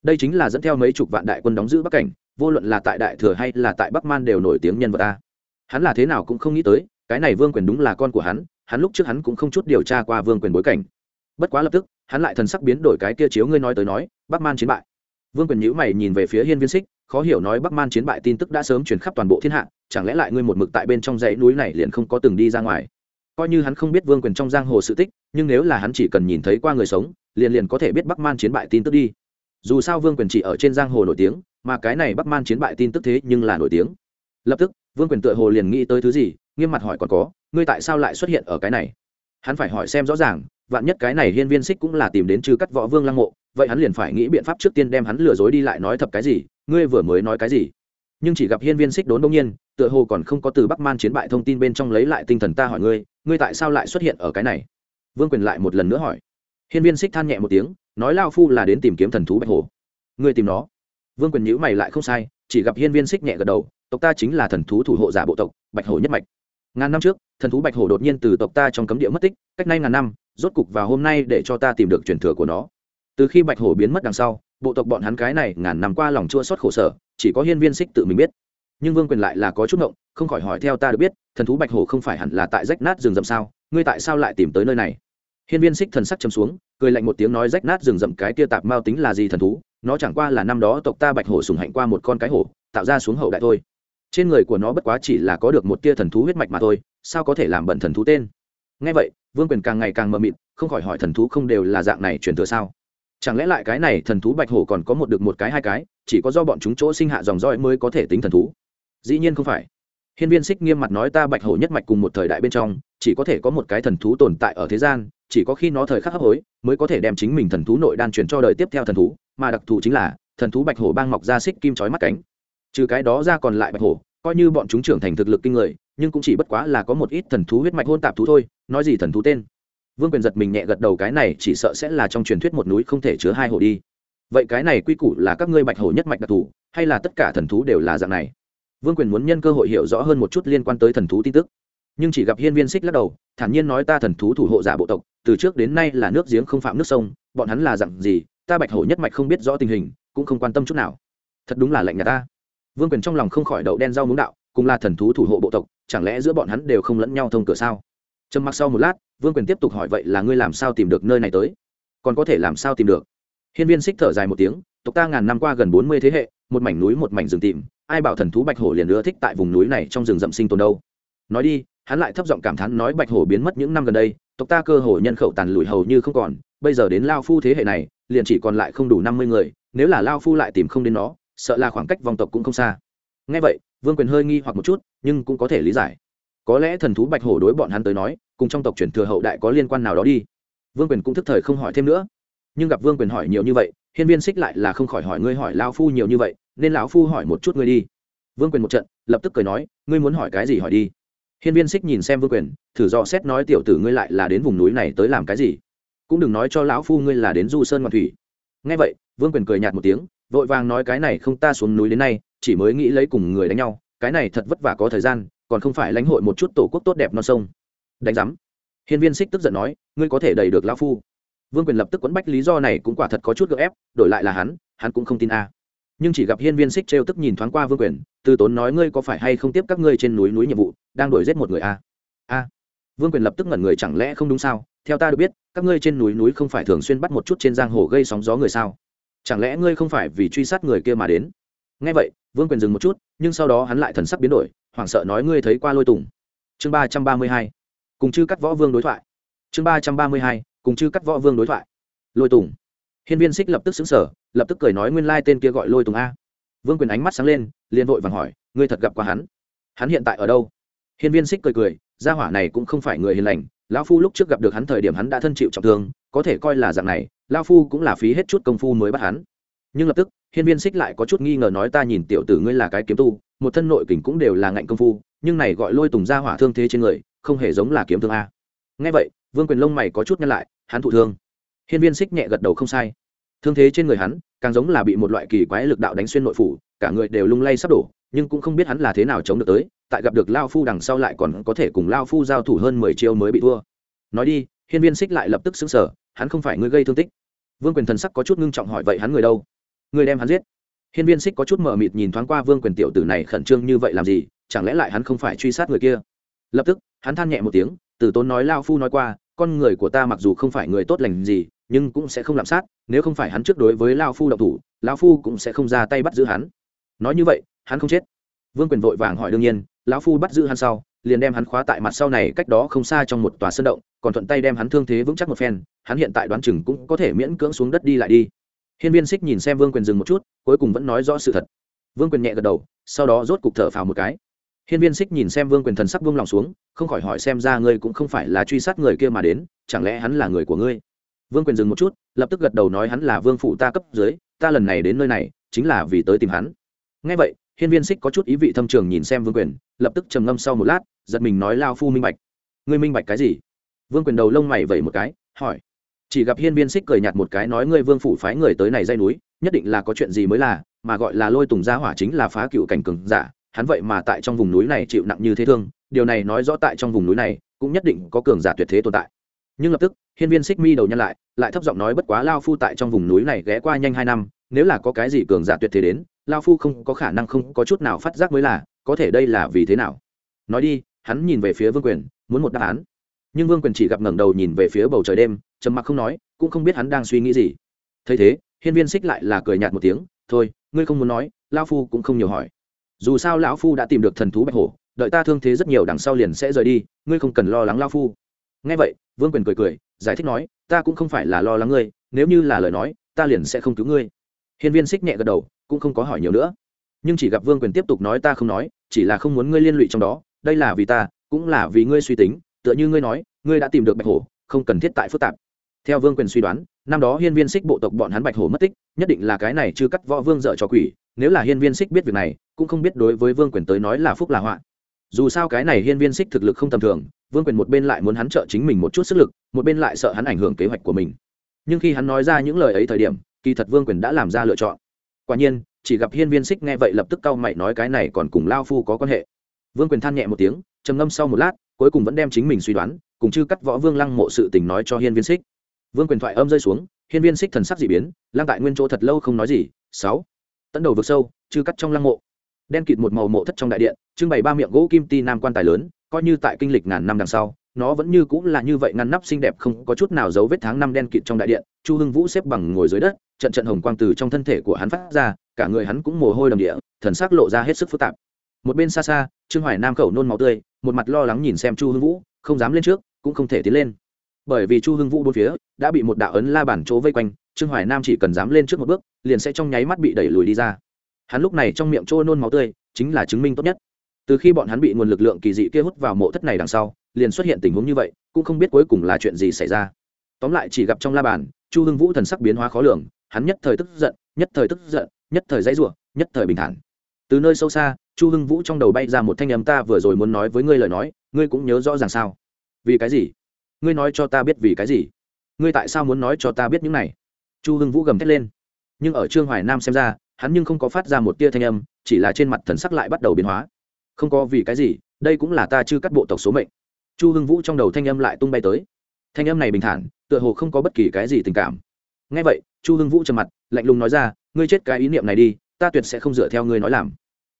Đây chính là dẫn theo mấy chục vạn đại quân đóng giữ bắc cảnh, vô luận là tại đại thừa hay là tại bắc man đều nổi tiếng nhân vật ta hắn là thế nào cũng không nghĩ tới, cái này vương quyền đúng là con của hắn hắn lúc trước hắn cũng không chút điều tra qua vương quyền bối cảnh. Bất quá lập tức, hắn lại thần sắc biến đổi cái kia chiếu ngươi nói tới nói, bắc man chiến bại. Vương quyền nhữ mày nhìn về phía hiên viên xích, khó hiểu nói bắc man chiến bại tin tức đã sớm truyền khắp toàn bộ thiên hạ, chẳng lẽ lại ngươi một mực tại bên trong dãy núi này liền không có từng đi ra ngoài? Coi như hắn không biết vương quyền trong giang hồ sự tích, nhưng nếu là hắn chỉ cần nhìn thấy qua người sống, liền liền có thể biết bắc man chiến bại tin tức đi. Dù sao vương quyền chỉ ở trên giang hồ nổi tiếng, mà cái này bắc man chiến bại tin tức thế nhưng là nổi tiếng. Lập tức, vương quyền tựa hồ liền nghĩ tới thứ gì, nghiêm mặt hỏi còn có, ngươi tại sao lại xuất hiện ở cái này? Hắn phải hỏi xem rõ ràng, vạn nhất cái này hiên viên xích cũng là tìm đến trừ cắt võ vương lăng mộ, vậy hắn liền phải nghĩ biện pháp trước tiên đem hắn lừa dối đi lại nói thập cái gì, ngươi vừa mới nói cái gì? Nhưng chỉ gặp hiên viên xích đốn đông nhiên, tựa hồ còn không có từ bắc man chiến bại thông tin bên trong lấy lại tinh thần ta hỏi ngươi ngươi tại sao lại xuất hiện ở cái này? Vương quyền lại một lần nữa hỏi. Hiên viên xích than nhẹ một tiếng, nói lao phu là đến tìm kiếm thần thú bạch hồ. Ngươi tìm nó. Vương quyền nhữ mày lại không sai, chỉ gặp hiên viên xích nhẹ gật đầu, tộc ta chính là thần thú thủ hộ giả bộ tộc, bạch hồ nhất mạch. Ngàn năm trước, thần thú bạch hồ đột nhiên từ tộc ta trong cấm địa mất tích, cách nay ngàn năm, rốt cục vào hôm nay để cho ta tìm được truyền thừa của nó. Từ khi bạch hổ biến mất đằng sau, bộ tộc bọn hắn cái này ngàn năm qua lòng chua xót khổ sở chỉ có hiên viên xích tự mình biết. Nhưng vương quyền lại là có chút ngộng, không khỏi hỏi theo ta được biết, thần thú bạch hổ không phải hẳn là tại rách nát rừng rậm sao? Ngươi tại sao lại tìm tới nơi này? Hiên viên xích thần sắc chấm xuống, cười lạnh một tiếng nói rách nát rừng rậm cái tia tạp mao tính là gì thần thú? Nó chẳng qua là năm đó tộc ta bạch hổ sùng hạnh qua một con cái hổ, tạo ra xuống hậu đại thôi. Trên người của nó bất quá chỉ là có được một tia thần thú huyết mạch mà thôi, sao có thể làm bận thần thú tên? Ngay vậy, vương quyền càng ngày càng mờ mịt, không khỏi hỏi thần thú không đều là dạng này truyền thừa sao? Chẳng lẽ lại cái này thần thú bạch hổ còn có một được một cái, hai cái, chỉ có do bọn chúng chỗ sinh hạ dòng roi mới có thể tính thần thú? Dĩ nhiên không phải. Hiên viên xích nghiêm mặt nói ta bạch hổ nhất mạch cùng một thời đại bên trong, chỉ có thể có một cái thần thú tồn tại ở thế gian, chỉ có khi nó thời khắc hấp hối, mới có thể đem chính mình thần thú nội đan truyền cho đời tiếp theo thần thú, mà đặc thù chính là, thần thú bạch hổ bang mọc ra xích kim chói mắt cánh. Trừ cái đó ra còn lại bạch hổ, coi như bọn chúng trưởng thành thực lực kinh người, nhưng cũng chỉ bất quá là có một ít thần thú huyết mạch hôn tạp thú thôi, nói gì thần thú tên? Vương quyền giật mình nhẹ gật đầu, cái này chỉ sợ sẽ là trong truyền thuyết một núi không thể chứa hai hồ đi. Vậy cái này quy củ là các ngươi bạch hổ nhất mạch đặc thù, hay là tất cả thần thú đều là dạng này? Vương quyền muốn nhân cơ hội hiểu rõ hơn một chút liên quan tới thần thú tin tức. Nhưng chỉ gặp hiên viên xích lắc đầu, thản nhiên nói ta thần thú thủ hộ giả bộ tộc, từ trước đến nay là nước giếng không phạm nước sông, bọn hắn là dặn gì, ta bạch hổ nhất mạch không biết rõ tình hình, cũng không quan tâm chút nào. Thật đúng là lệnh nhà ta. Vương quyền trong lòng không khỏi đậu đen rau muống đạo, cùng là thần thú thủ hộ bộ tộc, chẳng lẽ giữa bọn hắn đều không lẫn nhau thông cửa sao? Trầm mặc sau một lát vương quyền tiếp tục hỏi vậy là ngươi làm sao tìm được nơi này tới? Còn có thể làm sao tìm được? Hiên viên xích thở dài một tiếng, tộc ta ngàn năm qua gần bốn mươi thế hệ, một mảnh núi một mảnh rừng tìm, ai bảo thần thú bạch hổ liền ưa thích tại vùng núi này trong rừng rậm sinh tồn đâu? Nói đi, hắn lại thấp giọng cảm thán nói bạch hổ biến mất những năm gần đây, tộc ta cơ hồ nhân khẩu tàn lụi hầu như không còn, bây giờ đến lao phu thế hệ này, liền chỉ còn lại không đủ năm mươi người, nếu là lao phu lại tìm không đến nó, sợ là khoảng cách vòng tộc cũng không xa. Ngay vậy, vương quyền hơi nghi hoặc một chút, nhưng cũng có thể lý giải có lẽ thần thú bạch hổ đối bọn hắn tới nói, cùng trong tộc truyền thừa hậu đại có liên quan nào đó đi. Vương quyền cũng thức thời không hỏi thêm nữa. Nhưng gặp vương quyền hỏi nhiều như vậy, hiên viên xích lại là không khỏi hỏi ngươi hỏi lao phu nhiều như vậy, nên lão phu hỏi một chút ngươi đi. Vương quyền một trận, lập tức cười nói, ngươi muốn hỏi cái gì hỏi đi. Hiên viên xích nhìn xem vương quyền, thử dò xét nói tiểu tử ngươi lại là đến vùng núi này tới làm cái gì? Cũng đừng nói cho lão phu ngươi là đến du sơn ngoạn thủy. Ngay vậy, vương quyền cười nhạt một tiếng, vội vàng nói cái này không ta xuống núi đến nay, chỉ mới nghĩ lấy cùng người đánh nhau, cái này thật vất vả có thời gian còn không phải lãnh hội một chút tổ quốc tốt đẹp non sông. Đánh giám. Hiên viên xích tức giận nói, ngươi có thể đẩy được lão phu. Vương quyền lập tức quấn bách lý do này cũng quả thật có chút gợ ép, đổi lại là hắn hắn cũng không tin a. Nhưng chỉ gặp hiên viên xích trêu tức nhìn thoáng qua vương quyền, từ tốn nói ngươi có phải hay không tiếp các ngươi trên núi núi nhiệm vụ, đang đuổi giết một người a? A. Vương quyền lập tức ngẩn người chẳng lẽ không đúng sao? Theo ta được biết, các ngươi trên núi núi không phải thường xuyên bắt một chút trên giang hồ gây sóng gió người sao? Chẳng lẽ ngươi không phải vì truy sát người kia mà đến? Nghe vậy, vương quyền dừng một chút, nhưng sau đó hắn lại thần sắc biến đổi, hoảng sợ nói, ngươi thấy qua lôi tùng? Chương ba trăm ba mươi hai. Cùng chư cắt võ vương đối thoại. Chương ba trăm ba mươi hai, cùng chư cắt võ vương đối thoại. Lôi tùng. Hiên viên xích lập tức xứng sở lập tức cười nói, nguyên lai tên kia gọi lôi tùng a. Vương quyền ánh mắt sáng lên, liền vội vàng hỏi, ngươi thật gặp qua hắn? Hắn hiện tại ở đâu? Hiên viên xích cười cười, gia hỏa này cũng không phải người hiền lành, lão phu lúc trước gặp được hắn thời điểm hắn đã thân chịu trọng thương, có thể coi là dạng này, lão phu cũng là phí hết chút công phu mới bắt hắn. Nhưng lập tức hiên viên xích lại có chút nghi ngờ nói ta nhìn tiểu tử ngươi là cái kiếm tu, một thân nội kình cũng đều là ngạnh công phu, nhưng này gọi lôi tùng ra hỏa thương thế trên người, không hề giống là kiếm thương a. Nghe vậy, vương quyền lông mày có chút nhăn lại, hắn thụ thương. Hiên viên xích nhẹ gật đầu không sai. Thương thế trên người hắn, càng giống là bị một loại kỳ quái lực đạo đánh xuyên nội phủ, cả người đều lung lay sắp đổ, nhưng cũng không biết hắn là thế nào chống được tới, tại gặp được lao phu đằng sau lại còn có thể cùng lao phu giao thủ hơn mười chiêu mới bị thua. Nói đi, hiên viên xích lại lập tức xứng sở hắn không phải người gây thương tích. Vương quyền thần sắc có chút ngưng trọng hỏi vậy hắn người đâu? Người đem hắn giết. Hiên viên xích có chút mờ mịt nhìn thoáng qua vương quyền tiểu tử này khẩn trương như vậy làm gì, chẳng lẽ lại hắn không phải truy sát người kia? Lập tức, hắn than nhẹ một tiếng, từ tốn nói lao phu nói qua, con người của ta mặc dù không phải người tốt lành gì, nhưng cũng sẽ không làm sát, nếu không phải hắn trước đối với lao phu độc thủ, lao phu cũng sẽ không ra tay bắt giữ hắn. Nói như vậy, hắn không chết. Vương quyền vội vàng hỏi đương nhiên, lão phu bắt giữ hắn sau, liền đem hắn khóa tại mặt sau này cách đó không xa trong một tòa sân động, còn thuận tay đem hắn thương thế vững chắc một phen, hắn hiện tại đoán chừng cũng có thể miễn cưỡng xuống đất đi lại đi hiên viên xích nhìn xem vương quyền dừng một chút, cuối cùng vẫn nói rõ sự thật. Vương quyền nhẹ gật đầu, sau đó rốt cục thở phào một cái. Hiên viên xích nhìn xem vương quyền thần sắc vương lòng xuống, không khỏi hỏi xem ra ngươi cũng không phải là truy sát người kia mà đến, chẳng lẽ hắn là người của ngươi? Vương quyền dừng một chút, lập tức gật đầu nói hắn là vương phụ ta cấp dưới, ta lần này đến nơi này, chính là vì tới tìm hắn. Ngay vậy, hiên viên xích có chút ý vị thâm trường nhìn xem vương quyền, lập tức trầm ngâm sau một lát, giật mình nói, lao phu minh bạch. Ngươi minh bạch cái gì? Vương quyền đầu lông mày vẩy một cái, hỏi chỉ gặp hiên viên xích cười nhạt một cái nói, ngươi vương phủ phái người tới này dây núi, nhất định là có chuyện gì mới là, mà gọi là lôi tùng gia hỏa chính là phá cựu cảnh cường giả, hắn vậy mà tại trong vùng núi này chịu nặng như thế thương, điều này nói rõ tại trong vùng núi này, cũng nhất định có cường giả tuyệt thế tồn tại. Nhưng lập tức, hiên viên xích mi đầu nhân lại lại thấp giọng nói, bất quá lao phu tại trong vùng núi này ghé qua nhanh hai năm, nếu là có cái gì cường giả tuyệt thế đến, lao phu không có khả năng không có chút nào phát giác mới là, có thể đây là vì thế nào? Nói đi, hắn nhìn về phía vương quyền, muốn một đáp án. Nhưng vương quyền chỉ gặp ngẩng đầu nhìn về phía bầu trời đêm trầm mặc không nói, cũng không biết hắn đang suy nghĩ gì. Thấy thế, hiên viên xích lại là cười nhạt một tiếng, thôi, ngươi không muốn nói lao phu cũng không nhiều hỏi. Dù sao lão phu đã tìm được thần thú bạch hổ, đợi ta thương thế rất nhiều đằng sau liền sẽ rời đi, ngươi không cần lo lắng lao phu. Ngay vậy, vương quyền cười cười, giải thích nói, ta cũng không phải là lo lắng ngươi, nếu như là lời nói, ta liền sẽ không cứu ngươi. Hiên viên xích nhẹ gật đầu, cũng không có hỏi nhiều nữa. Nhưng chỉ gặp vương quyền tiếp tục nói, ta không nói, chỉ là không muốn ngươi liên lụy trong đó, đây là vì ta, cũng là vì ngươi suy tính, tựa như ngươi nói, ngươi đã tìm được bạch hổ, không cần thiết tại phức tạp theo vương quyền suy đoán, năm đó hiên viên xích bộ tộc bọn hắn bạch hổ mất tích, nhất định là cái này chưa cắt võ vương dợ cho quỷ, nếu là hiên viên xích biết việc này, cũng không biết đối với vương quyền tới nói là phúc là họa. Dù sao cái này hiên viên xích thực lực không tầm thường, vương quyền một bên lại muốn hắn trợ chính mình một chút sức lực, một bên lại sợ hắn ảnh hưởng kế hoạch của mình. Nhưng khi hắn nói ra những lời ấy thời điểm, kỳ thật vương quyền đã làm ra lựa chọn. Quả nhiên, chỉ gặp hiên viên xích nghe vậy lập tức cau mày nói cái này còn cùng lao phu có quan hệ. Vương quyền than nhẹ một tiếng, trầm ngâm sau một lát, cuối cùng vẫn đem chính mình suy đoán, cùng chư cắt võ vương lăng mộ sự tình nói cho hiên viên xích vương quyền thoại âm rơi xuống, hiên viên xích thần sắc dị biến lăng tại nguyên chỗ thật lâu không nói gì. Sáu. Tấn đầu vực sâu, chư cắt trong lăng mộ. Đen kịt một màu mộ thất trong đại điện, trưng bày ba miệng gỗ kim ti nam quan tài lớn, coi như tại kinh lịch ngàn năm đằng sau, nó vẫn như cũng là như vậy ngăn nắp xinh đẹp không có chút nào dấu vết tháng năm đen kịt trong đại điện, chu hưng vũ xếp bằng ngồi dưới đất, trận trận hồng quang từ trong thân thể của hắn phát ra, cả người hắn cũng mồ hôi đầm địa, thần sắc lộ ra hết sức phức tạp. Một bên xa xa, trương hoài nam khẩu nôn máu tươi, một mặt lo lắng nhìn xem chu hưng vũ, không dám lên trước, cũng không thể tiến lên bởi vì chu hưng vũ bốn phía đã bị một đạo ấn la bản chỗ vây quanh, trương hoài nam chỉ cần dám lên trước một bước, liền sẽ trong nháy mắt bị đẩy lùi đi ra. Hắn lúc này trong miệng trôi nôn máu tươi, chính là chứng minh tốt nhất. Từ khi bọn hắn bị nguồn lực lượng kỳ dị kia hút vào mộ thất này đằng sau, liền xuất hiện tình huống như vậy, cũng không biết cuối cùng là chuyện gì xảy ra. Tóm lại chỉ gặp trong la bàn, chu hưng vũ thần sắc biến hóa khó lường, hắn nhất thời tức giận, nhất thời tức giận, nhất thời dãy rủa, nhất thời bình thản. Từ nơi sâu xa, chu hưng vũ trong đầu bay ra một thanh âm ta vừa rồi muốn nói với ngươi lời nói, ngươi cũng nhớ rõ ràng sao? Vì cái gì? Ngươi nói cho ta biết vì cái gì? Ngươi tại sao muốn nói cho ta biết những này? Chu hưng vũ gầm thét lên. Nhưng ở trương hoài nam xem ra, hắn nhưng không có phát ra một tia thanh âm, chỉ là trên mặt thần sắc lại bắt đầu biến hóa. Không có vì cái gì, đây cũng là ta chưa cắt bộ tộc số mệnh. Chu hưng vũ trong đầu thanh âm lại tung bay tới. Thanh âm này bình thản, tựa hồ không có bất kỳ cái gì tình cảm. Ngay vậy, chu hưng vũ trầm mặt, lạnh lùng nói ra, ngươi chết cái ý niệm này đi, ta tuyệt sẽ không dựa theo ngươi nói làm.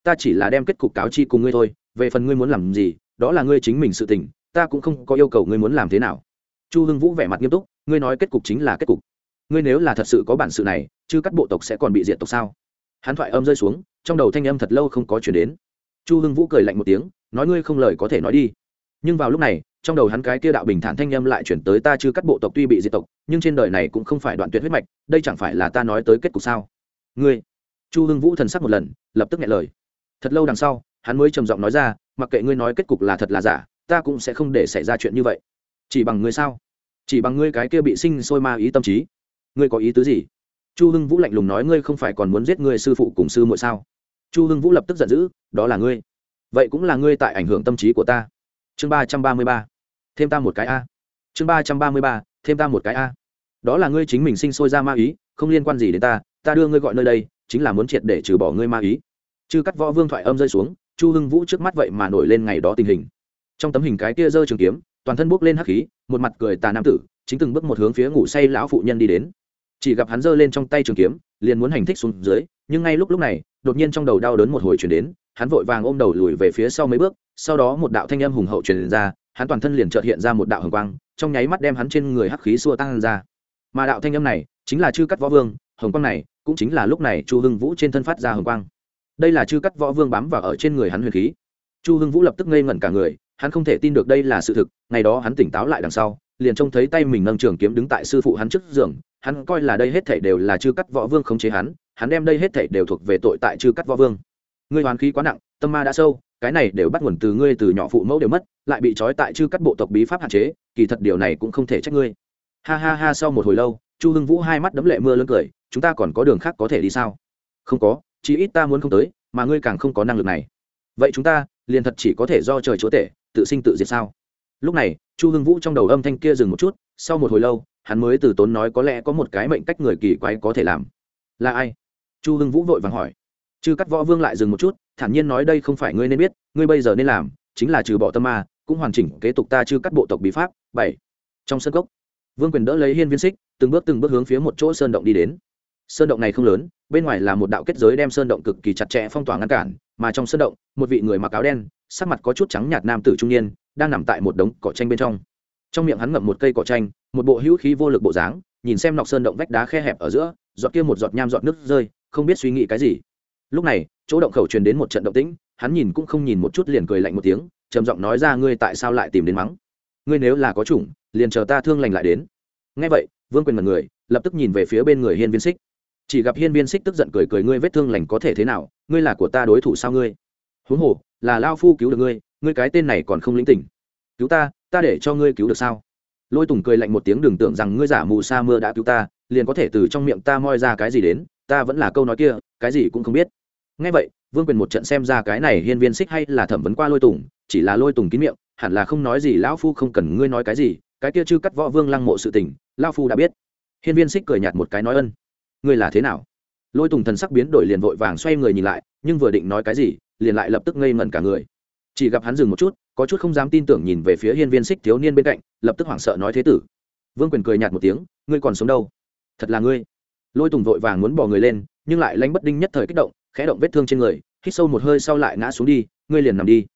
Ta chỉ là đem kết cục cáo chi cùng ngươi thôi, về phần ngươi muốn làm gì, đó là ngươi chính mình sự tình ta cũng không có yêu cầu ngươi muốn làm thế nào. Chu hưng vũ vẻ mặt nghiêm túc, ngươi nói kết cục chính là kết cục. Ngươi nếu là thật sự có bản sự này, chứ các bộ tộc sẽ còn bị diệt tộc sao? Hắn thoại âm rơi xuống, trong đầu thanh âm thật lâu không có chuyển đến. Chu hưng vũ cười lạnh một tiếng, nói ngươi không lời có thể nói đi. Nhưng vào lúc này, trong đầu hắn cái kia đạo bình thản thanh âm lại chuyển tới ta chứ các bộ tộc tuy bị diệt tộc, nhưng trên đời này cũng không phải đoạn tuyệt huyết mạch, đây chẳng phải là ta nói tới kết cục sao? Ngươi. Chu hưng vũ thần sắc một lần, lập tức nghe lời. Thật lâu đằng sau, hắn mới trầm giọng nói ra, mặc kệ ngươi nói kết cục là thật là giả ta cũng sẽ không để xảy ra chuyện như vậy. Chỉ bằng ngươi sao? Chỉ bằng ngươi cái kia bị sinh sôi ma ý tâm trí. Ngươi có ý tứ gì? Chu hưng vũ lạnh lùng nói ngươi không phải còn muốn giết ngươi sư phụ cùng sư muội sao? Chu hưng vũ lập tức giận dữ, đó là ngươi. Vậy cũng là ngươi tại ảnh hưởng tâm trí của ta. Chương ba trăm ba mươi ba. Thêm ta một cái a. Chương ba trăm ba mươi ba, thêm ta một cái a. Đó là ngươi chính mình sinh sôi ra ma ý, không liên quan gì đến ta. Ta đưa ngươi gọi nơi đây, chính là muốn triệt để trừ bỏ ngươi ma ý. Chư cắt võ vương thoại âm rơi xuống, chu hưng vũ trước mắt vậy mà nổi lên ngày đó tình hình trong tấm hình cái kia giơ trường kiếm, toàn thân bốc lên hắc khí, một mặt cười tà nam tử, chính từng bước một hướng phía ngủ say lão phụ nhân đi đến. Chỉ gặp hắn giơ lên trong tay trường kiếm, liền muốn hành thích xuống dưới, nhưng ngay lúc lúc này, đột nhiên trong đầu đau đớn một hồi chuyển đến, hắn vội vàng ôm đầu lùi về phía sau mấy bước, sau đó một đạo thanh âm hùng hậu truyền ra, hắn toàn thân liền chợt hiện ra một đạo hồng quang, trong nháy mắt đem hắn trên người hắc khí xua tan ra. Mà đạo thanh âm này, chính là chư cắt võ vương, hồng quang này, cũng chính là lúc này chu hưng vũ trên thân phát ra hồng quang. Đây là chư cắt võ vương bám vào ở trên người hắn huyền khí. Chu hưng vũ lập tức ngây ngẩn cả người hắn không thể tin được đây là sự thực, ngày đó hắn tỉnh táo lại đằng sau, liền trông thấy tay mình nâng trường kiếm đứng tại sư phụ hắn trước giường, hắn coi là đây hết thảy đều là chư cắt võ vương khống chế hắn hắn đem đây hết thảy đều thuộc về tội tại chư cắt võ vương. Ngươi hoàn khí quá nặng, tâm ma đã sâu, cái này đều bắt nguồn từ ngươi từ nhỏ phụ mẫu đều mất, lại bị trói tại chư cắt bộ tộc bí pháp hạn chế, kỳ thật điều này cũng không thể trách ngươi. Ha ha ha, sau một hồi lâu, chu hưng vũ hai mắt đấm lệ mưa lớn cười, chúng ta còn có đường khác có thể đi sao? Không có chỉ ít ta muốn không tới, mà ngươi càng không có năng lực này. Vậy chúng ta, liền thật chỉ có thể do trời chúa tể tự sinh tự diệt sao? Lúc này, chu hưng vũ trong đầu âm thanh kia dừng một chút, sau một hồi lâu, hắn mới từ tốn nói có lẽ có một cái mệnh cách người kỳ quái có thể làm. Là ai? Chu hưng vũ vội vàng hỏi. Chư cắt võ vương lại dừng một chút, thản nhiên nói đây không phải ngươi nên biết, ngươi bây giờ nên làm, chính là trừ bỏ tâm ma, cũng hoàn chỉnh kế tục ta chư cắt bộ tộc bí pháp, bảy. Trong sân cốc, vương quyền đỡ lấy hiên viên xích, từng bước từng bước hướng phía một chỗ sơn động đi đến. Sơn động này không lớn, bên ngoài là một đạo kết giới đem sơn động cực kỳ chặt chẽ phong tỏa ngăn cản, mà trong sơn động, một vị người mặc áo đen sắc mặt có chút trắng nhạt nam tử trung niên, đang nằm tại một đống cỏ tranh bên trong. Trong miệng hắn ngậm một cây cỏ tranh một bộ hữu khí vô lực bộ dáng, nhìn xem nọc sơn động vách đá khe hẹp ở giữa, giọt kia một giọt nham giọt nước rơi, không biết suy nghĩ cái gì. Lúc này, chỗ động khẩu truyền đến một trận động tĩnh, hắn nhìn cũng không nhìn một chút liền cười lạnh một tiếng, trầm giọng nói ra ngươi tại sao lại tìm đến mắng? Ngươi nếu là có chủng, liền chờ ta thương lành lại đến. Ngay vậy, vương quyền mật người, lập tức nhìn về phía bên người hiên viên xích chỉ gặp hiên viên xích tức giận cười cười ngươi vết thương lành có thể thế nào, ngươi là của ta đối thủ sao ngươi? Huống hồ là lao phu cứu được ngươi ngươi cái tên này còn không lĩnh tỉnh. Cứu ta ta để cho ngươi cứu được sao? Lôi tùng cười lạnh một tiếng đừng tưởng rằng ngươi giả mù sa mưa đã cứu ta, liền có thể từ trong miệng ta moi ra cái gì đến, ta vẫn là câu nói kia, cái gì cũng không biết. Ngay vậy, vương quyền một trận xem ra cái này hiên viên xích hay là thẩm vấn qua lôi tùng, chỉ là lôi tùng kín miệng, hẳn là không nói gì, lão phu không cần ngươi nói cái gì, cái kia chưa cắt võ vương lăng mộ sự tình, lão phu đã biết. Hiên viên xích cười nhạt một cái nói ân. Ngươi là thế nào? Lôi tùng thần sắc biến đổi liền vội vàng xoay người nhìn lại, nhưng vừa định nói cái gì liền lại lập tức ngây ngẩn cả người. Chỉ gặp hắn dừng một chút, có chút không dám tin tưởng nhìn về phía hiên viên xích thiếu niên bên cạnh, lập tức hoảng sợ nói thế tử. Vương quyền cười nhạt một tiếng, ngươi còn sống đâu? Thật là ngươi. Lôi tùng vội vàng muốn bỏ người lên, nhưng lại lánh bất đinh nhất thời kích động, khẽ động vết thương trên người, hít sâu một hơi sau lại ngã xuống đi, ngươi liền nằm đi.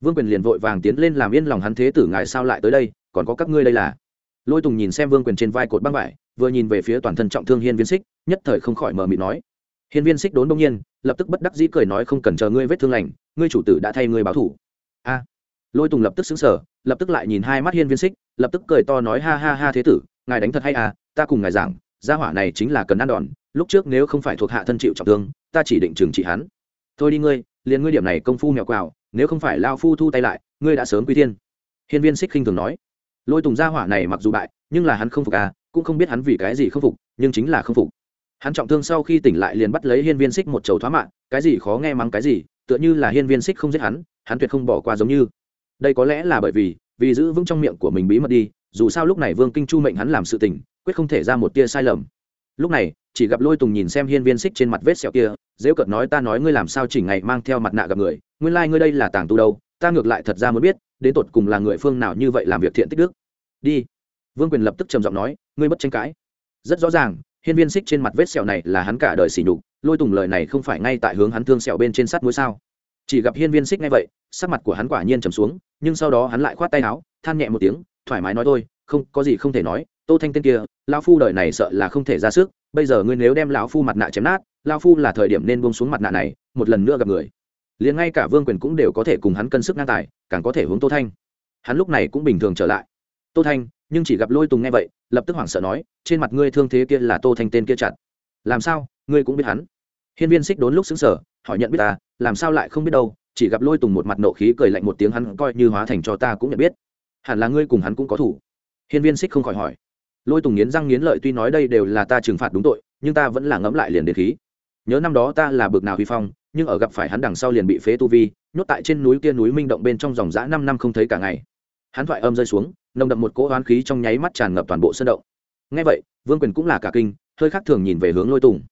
Vương quyền liền vội vàng tiến lên làm yên lòng hắn thế tử ngài sao lại tới đây, còn có các ngươi đây là. Lôi tùng nhìn xem vương quyền trên vai cột băng vải, vừa nhìn về phía toàn thân trọng thương hiên viên xích, nhất thời không khỏi mờ mịt nói hiên viên xích đốn đông nhiên, lập tức bất đắc dĩ cười nói không cần chờ ngươi vết thương lành, ngươi chủ tử đã thay ngươi báo thủ. A. Lôi tùng lập tức xứng sở lập tức lại nhìn hai mắt hiên viên xích, lập tức cười to nói ha ha ha thế tử, ngài đánh thật hay à ta cùng ngài giảng, gia hỏa này chính là cần ăn đòn, lúc trước nếu không phải thuộc hạ thân chịu trọng thương, ta chỉ định trừng trị hắn. Thôi đi ngươi, liền ngươi điểm này công phu mèo quào, nếu không phải lao phu thu tay lại, ngươi đã sớm quy thiên. Hiên viên xích khinh thường nói. Lôi tùng gia hỏa này mặc dù bại, nhưng là hắn không phục à cũng không biết hắn vì cái gì không phục, nhưng chính là không phục hắn trọng thương sau khi tỉnh lại liền bắt lấy hiên viên xích một chầu thoá mạng, cái gì khó nghe mắng cái gì, tựa như là hiên viên xích không giết hắn hắn tuyệt không bỏ qua giống như. Đây có lẽ là bởi vì vì giữ vững trong miệng của mình bí mật đi, dù sao lúc này vương kinh chu mệnh hắn làm sự tình, quyết không thể ra một tia sai lầm. Lúc này, chỉ gặp lôi tùng nhìn xem hiên viên xích trên mặt vết sẹo kia, dễ cợt nói ta nói ngươi làm sao chỉ ngày mang theo mặt nạ gặp người, nguyên lai、like、ngươi đây là tàng tu đâu, ta ngược lại thật ra muốn biết, đến tột cùng là người phương nào như vậy làm việc thiện tích đức. Đi. Vương quyền lập tức trầm giọng nói, ngươi bất tranh cãi. Rất rõ ràng hiên viên xích trên mặt vết sẹo này là hắn cả đời sỉ nhục, lôi tùng lời này không phải ngay tại hướng hắn thương sẹo bên trên sắt mũi sao? Chỉ gặp hiên viên xích ngay vậy, sắc mặt của hắn quả nhiên trầm xuống, nhưng sau đó hắn lại khoát tay áo, than nhẹ một tiếng, thoải mái nói thôi, không, có gì không thể nói, tô thanh tên kia, lão phu đời này sợ là không thể ra sức, bây giờ ngươi nếu đem lão phu mặt nạ chém nát, lão phu là thời điểm nên buông xuống mặt nạ này, một lần nữa gặp người. Liền ngay cả vương quyền cũng đều có thể cùng hắn cân sức ngang tài, càng có thể hướng tô thanh. Hắn lúc này cũng bình thường trở lại. Tô thanh nhưng chỉ gặp lôi tùng nghe vậy, lập tức hoảng sợ nói, trên mặt ngươi thương thế kia là tô thanh tên kia chặt. Làm sao? Ngươi cũng biết hắn. Hiên viên xích đốn lúc xứng sở hỏi nhận biết ta, làm sao lại không biết đâu? Chỉ gặp lôi tùng một mặt nộ khí cười lạnh một tiếng hắn coi như hóa thành cho ta cũng nhận biết. Hẳn là ngươi cùng hắn cũng có thủ. Hiên viên xích không khỏi hỏi. Lôi tùng nghiến răng nghiến lợi tuy nói đây đều là ta trừng phạt đúng tội, nhưng ta vẫn là ngẫm lại liền đến khí. Nhớ năm đó ta là bực nào huy phong, nhưng ở gặp phải hắn đằng sau liền bị phế tu vi, nhốt tại trên núi kia núi minh động bên trong dòng dã năm năm không thấy cả ngày. Hắn thoại âm rơi xuống nồng đậm một cỗ hoán khí trong nháy mắt tràn ngập toàn bộ sân động. Ngay vậy, vương quyền cũng là cả kinh, hơi khác thường nhìn về hướng lôi tùng.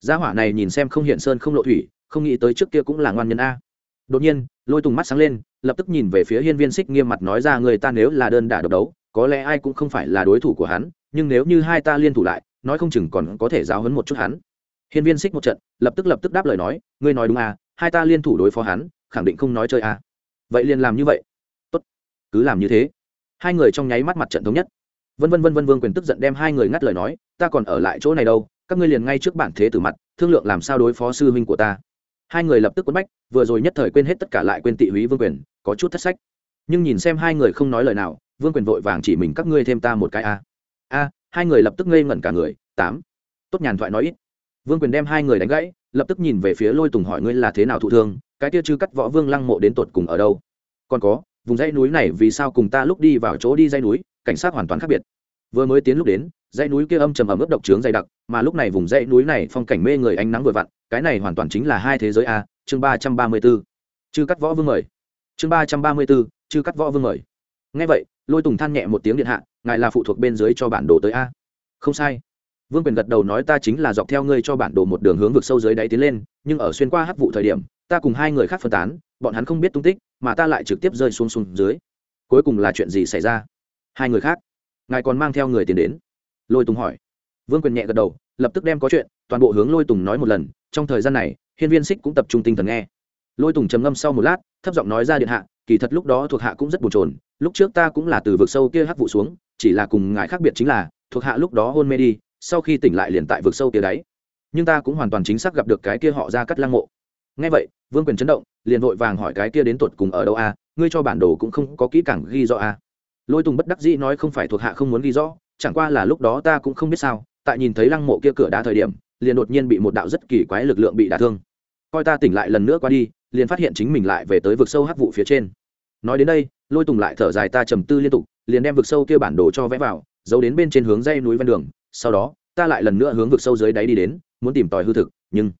Gia hỏa này nhìn xem không hiện sơn không lộ thủy, không nghĩ tới trước kia cũng là ngoan nhân a. Đột nhiên, lôi tùng mắt sáng lên, lập tức nhìn về phía hiên viên xích nghiêm mặt nói ra người ta nếu là đơn đả độc đấu, có lẽ ai cũng không phải là đối thủ của hắn, nhưng nếu như hai ta liên thủ lại, nói không chừng còn có thể giáo hấn một chút hắn. Hiên viên xích một trận, lập tức lập tức đáp lời nói, ngươi nói đúng à hai ta liên thủ đối phó hắn, khẳng định không nói chơi à. Vậy liền làm như vậy. Tốt, cứ làm như thế hai người trong nháy mắt mặt trận thống nhất. Vân vân vân vân vương quyền tức giận đem hai người ngắt lời nói, ta còn ở lại chỗ này đâu, các ngươi liền ngay trước bản thế tử mặt, thương lượng làm sao đối phó sư huynh của ta. Hai người lập tức quấn bách, vừa rồi nhất thời quên hết tất cả lại quên tị húy vương quyền, có chút thất sách. Nhưng nhìn xem hai người không nói lời nào, vương quyền vội vàng chỉ mình, các ngươi thêm ta một cái a. A hai người lập tức ngây ngẩn cả người, tám, tốt nhàn thoại nói ít. Vương quyền đem hai người đánh gãy, lập tức nhìn về phía lôi tùng hỏi, ngươi là thế nào thụ thương? Cái tia chư cắt võ vương lăng mộ đến tột cùng ở đâu? Còn có vùng dãy núi này vì sao cùng ta lúc đi vào chỗ đi dãy núi, cảnh sát hoàn toàn khác biệt. Vừa mới tiến lúc đến, dãy núi kia âm trầm ẩm ướt độc trướng dày đặc, mà lúc này vùng dãy núi này phong cảnh mê người ánh nắng vừa vặn, cái này hoàn toàn chính là hai thế giới a, chương ba trăm ba mươi b ố chư cắt võ vương mời. Chương ba trăm ba mươi b ố chư cắt võ vương mời. Ngay vậy, lôi tùng than nhẹ một tiếng điện hạ, ngài là phụ thuộc bên dưới cho bản đồ tới a. Không sai. Vương quyền gật đầu nói ta chính là dọc theo ngươi cho bản đồ một đường hướng vực sâu dưới đáy tiến lên, nhưng ở xuyên qua hắc vụ thời điểm, ta cùng hai người khác phân tán bọn hắn không biết tung tích, mà ta lại trực tiếp rơi xuống xuống dưới. Cuối cùng là chuyện gì xảy ra? Hai người khác. Ngài còn mang theo người tiền đến. Lôi tùng hỏi. Vương quyền nhẹ gật đầu, lập tức đem có chuyện, toàn bộ hướng lôi tùng nói một lần. Trong thời gian này, hiên viên xích cũng tập trung tinh thần nghe. Lôi tùng trầm ngâm sau một lát, thấp giọng nói ra điện hạ, kỳ thật lúc đó thuộc hạ cũng rất bồn chồn, lúc trước ta cũng là từ vực sâu kia hắc vụ xuống, chỉ là cùng ngài khác biệt chính là, thuộc hạ lúc đó hôn mê đi, sau khi tỉnh lại liền tại vực sâu kia đáy nhưng ta cũng hoàn toàn chính xác gặp được cái kia họ ra cắt lăng mộ. Ngay vậy vương quyền chấn động, liền vội vàng hỏi cái kia đến tột cùng ở đâu a, ngươi cho bản đồ cũng không có kỹ càng ghi rõ a. Lôi tùng bất đắc dĩ nói không phải thuộc hạ không muốn ghi rõ, chẳng qua là lúc đó ta cũng không biết sao, tại nhìn thấy lăng mộ kia cửa đá thời điểm, liền đột nhiên bị một đạo rất kỳ quái lực lượng bị đả thương. Coi ta tỉnh lại lần nữa qua đi, liền phát hiện chính mình lại về tới vực sâu hắc vụ phía trên. Nói đến đây, lôi tùng lại thở dài ta trầm tư liên tục, liền đem vực sâu kia bản đồ cho vẽ vào, giấu đến bên trên hướng dây núi ven đường, sau đó, ta lại lần nữa hướng vực sâu dưới đáy đi đến, muốn tìm tòi hư thực, nhưng,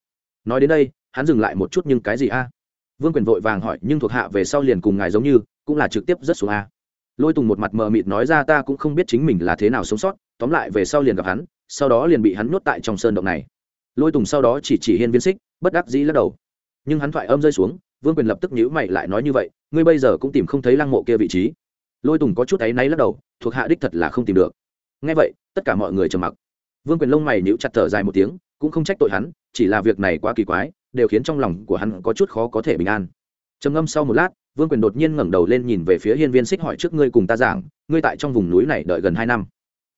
nói đến đây hắn dừng lại một chút nhưng cái gì a? Vương quyền vội vàng hỏi, nhưng thuộc hạ về sau liền cùng ngài giống như, cũng là trực tiếp rất xuống a. Lôi tùng một mặt mờ mịt nói ra, ta cũng không biết chính mình là thế nào sống sót, tóm lại về sau liền gặp hắn, sau đó liền bị hắn nuốt tại trong sơn động này. Lôi tùng sau đó chỉ chỉ hiên viên xích bất đắc dĩ lắc đầu. Nhưng hắn thoại âm rơi xuống, vương quyền lập tức nhữ mày lại nói như vậy, ngươi bây giờ cũng tìm không thấy lăng mộ kia vị trí. Lôi tùng có chút áy náy lắc đầu, thuộc hạ đích thật là không tìm được. Ngay vậy, tất cả mọi người trầm mặc. Vương quyền lông mày nhíu chặt thở dài một tiếng, cũng không trách tội hắn, chỉ là việc này quá kỳ quái đều khiến trong lòng của hắn có chút khó có thể bình an. Trầm ngâm sau một lát, vương quyền đột nhiên ngẩng đầu lên nhìn về phía hiên viên xích hỏi trước ngươi cùng ta giảng, ngươi tại trong vùng núi này đợi gần hai năm.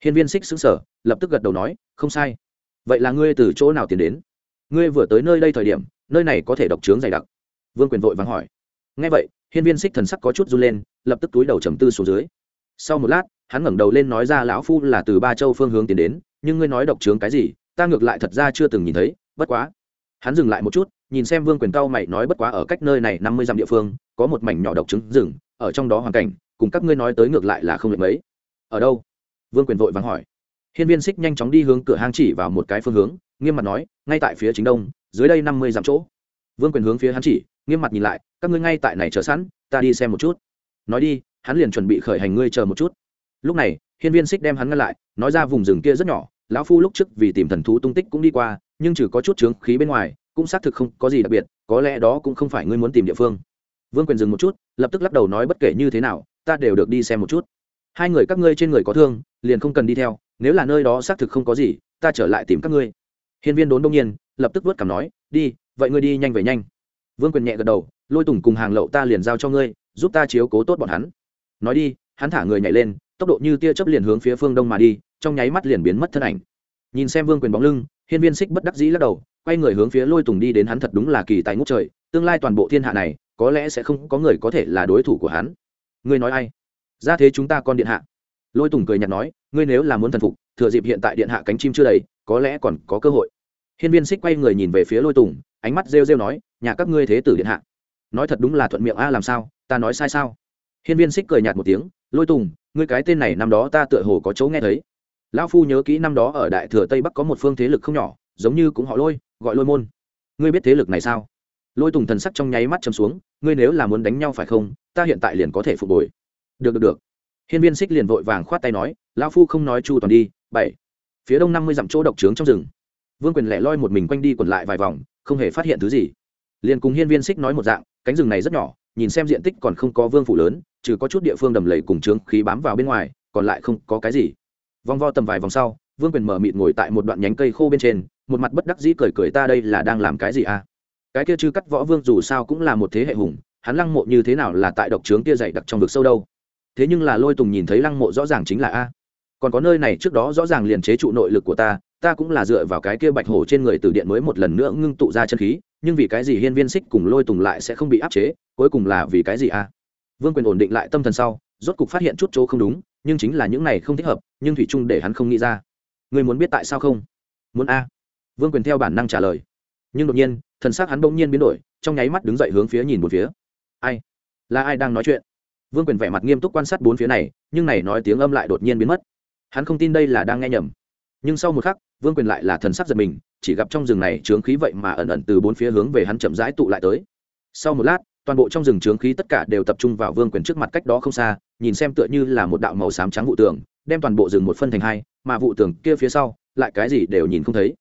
Hiên viên xích xứng sở lập tức gật đầu nói, không sai. Vậy là ngươi từ chỗ nào tiến đến? Ngươi vừa tới nơi đây thời điểm, nơi này có thể độc trướng dày đặc. Vương quyền vội vắng hỏi. Ngay vậy, hiên viên xích thần sắc có chút run lên, lập tức túi đầu trầm tư xuống dưới. Sau một lát, hắn ngẩng đầu lên nói ra lão phu là từ ba châu phương hướng tiến đến, nhưng ngươi nói độc trướng cái gì, ta ngược lại thật ra chưa từng nhìn thấy, bất quá hắn dừng lại một chút, nhìn xem vương quyền cao mày nói bất quá ở cách nơi này năm mươi dặm địa phương, có một mảnh nhỏ độc trứng rừng, ở trong đó hoàn cảnh, cùng các ngươi nói tới ngược lại là không lệch mấy. Ở đâu? Vương quyền vội vắng hỏi. Hiên viên xích nhanh chóng đi hướng cửa hang chỉ vào một cái phương hướng, nghiêm mặt nói, ngay tại phía chính đông, dưới đây năm mươi dặm chỗ. Vương quyền hướng phía hắn chỉ, nghiêm mặt nhìn lại, các ngươi ngay tại này chờ sẵn, ta đi xem một chút. Nói đi, hắn liền chuẩn bị khởi hành ngươi chờ một chút. Lúc này, hiên viên xích đem hắn ngăn lại, nói ra vùng rừng kia rất nhỏ lão phu lúc trước vì tìm thần thú tung tích cũng đi qua, nhưng trừ có chút trướng khí bên ngoài, cũng xác thực không có gì đặc biệt, có lẽ đó cũng không phải ngươi muốn tìm địa phương. Vương quyền dừng một chút, lập tức lắc đầu nói bất kể như thế nào, ta đều được đi xem một chút. Hai người các ngươi trên người có thương, liền không cần đi theo, nếu là nơi đó xác thực không có gì, ta trở lại tìm các ngươi. Hiên viên đốn đông nhiên, lập tức vớt cảm nói, đi, vậy ngươi đi nhanh về nhanh. Vương quyền nhẹ gật đầu, lôi tùng cùng hàng lậu ta liền giao cho ngươi, giúp ta chiếu cố tốt bọn hắn. Nói đi, hắn thả người nhảy lên, tốc độ như tia chớp liền hướng phía phương đông mà đi trong nháy mắt liền biến mất thân ảnh. Nhìn xem vương quyền bóng lưng, hiên viên xích bất đắc dĩ lắc đầu, quay người hướng phía lôi tùng đi đến hắn thật đúng là kỳ tài ngút trời, tương lai toàn bộ thiên hạ này, có lẽ sẽ không có người có thể là đối thủ của hắn. Ngươi nói ai? Ra thế chúng ta con điện hạ. Lôi tùng cười nhạt nói, ngươi nếu là muốn thần phục, thừa dịp hiện tại điện hạ cánh chim chưa đầy, có lẽ còn có cơ hội. Hiên viên xích quay người nhìn về phía lôi tùng, ánh mắt rêu rêu nói, nhà các ngươi thế tử điện hạ. Nói thật đúng là thuận miệng a, làm sao? Ta nói sai sao? Hiên viên xích cười nhạt một tiếng, lôi tùng, ngươi cái tên này năm đó ta tựa hồ có chỗ nghe thấy lão phu nhớ kỹ năm đó ở đại thừa tây bắc có một phương thế lực không nhỏ, giống như cũng họ lôi, gọi lôi môn. Ngươi biết thế lực này sao? Lôi tùng thần sắc trong nháy mắt chấm xuống, ngươi nếu là muốn đánh nhau phải không? Ta hiện tại liền có thể phục hồi. Được được được. Hiên viên xích liền vội vàng khoát tay nói, lão phu không nói chu toàn đi, bảy. Phía đông năm mươi dặm chỗ độc trướng trong rừng. Vương quyền lẻ loi một mình quanh đi quẩn lại vài vòng, không hề phát hiện thứ gì. Liền cùng hiên viên xích nói một dạng, cánh rừng này rất nhỏ, nhìn xem diện tích còn không có vương phủ lớn, trừ có chút địa phương đầm lầy cùng trướng khí bám vào bên ngoài, còn lại không có cái gì vòng vo tầm vài vòng sau, vương quyền mở mịt ngồi tại một đoạn nhánh cây khô bên trên, một mặt bất đắc dĩ cười cười, ta đây là đang làm cái gì à? Cái kia chư cắt võ vương dù sao cũng là một thế hệ hùng, hắn lăng mộ như thế nào là tại độc trướng kia dày đặc trong vực sâu đâu? Thế nhưng là lôi tùng nhìn thấy lăng mộ rõ ràng chính là a. Còn có nơi này trước đó rõ ràng liền chế trụ nội lực của ta ta cũng là dựa vào cái kia bạch hổ trên người từ điện mới một lần nữa ngưng tụ ra chân khí, nhưng vì cái gì hiên viên xích cùng lôi tùng lại sẽ không bị áp chế, cuối cùng là vì cái gì a? Vương quyền ổn định lại tâm thần sau rốt cục phát hiện chút chỗ không đúng, nhưng chính là những này không thích hợp, nhưng thủy trung để hắn không nghĩ ra. Người muốn biết tại sao không? Muốn a? Vương quyền theo bản năng trả lời. Nhưng đột nhiên, thần xác hắn bỗng nhiên biến đổi, trong nháy mắt đứng dậy hướng phía nhìn một phía. Ai? Là ai đang nói chuyện? Vương quyền vẻ mặt nghiêm túc quan sát bốn phía này, nhưng này nói tiếng âm lại đột nhiên biến mất. Hắn không tin đây là đang nghe nhầm. Nhưng sau một khắc, vương quyền lại là thần sắc giật mình, chỉ gặp trong rừng này trướng khí vậy mà ẩn ẩn từ bốn phía hướng về hắn chậm rãi tụ lại tới. Sau một lát, toàn bộ trong rừng trướng khí tất cả đều tập trung vào vương quyền trước mặt cách đó không xa nhìn xem tựa như là một đạo màu xám trắng vụ tường, đem toàn bộ rừng một phân thành hai, mà vụ tường kia phía sau, lại cái gì đều nhìn không thấy.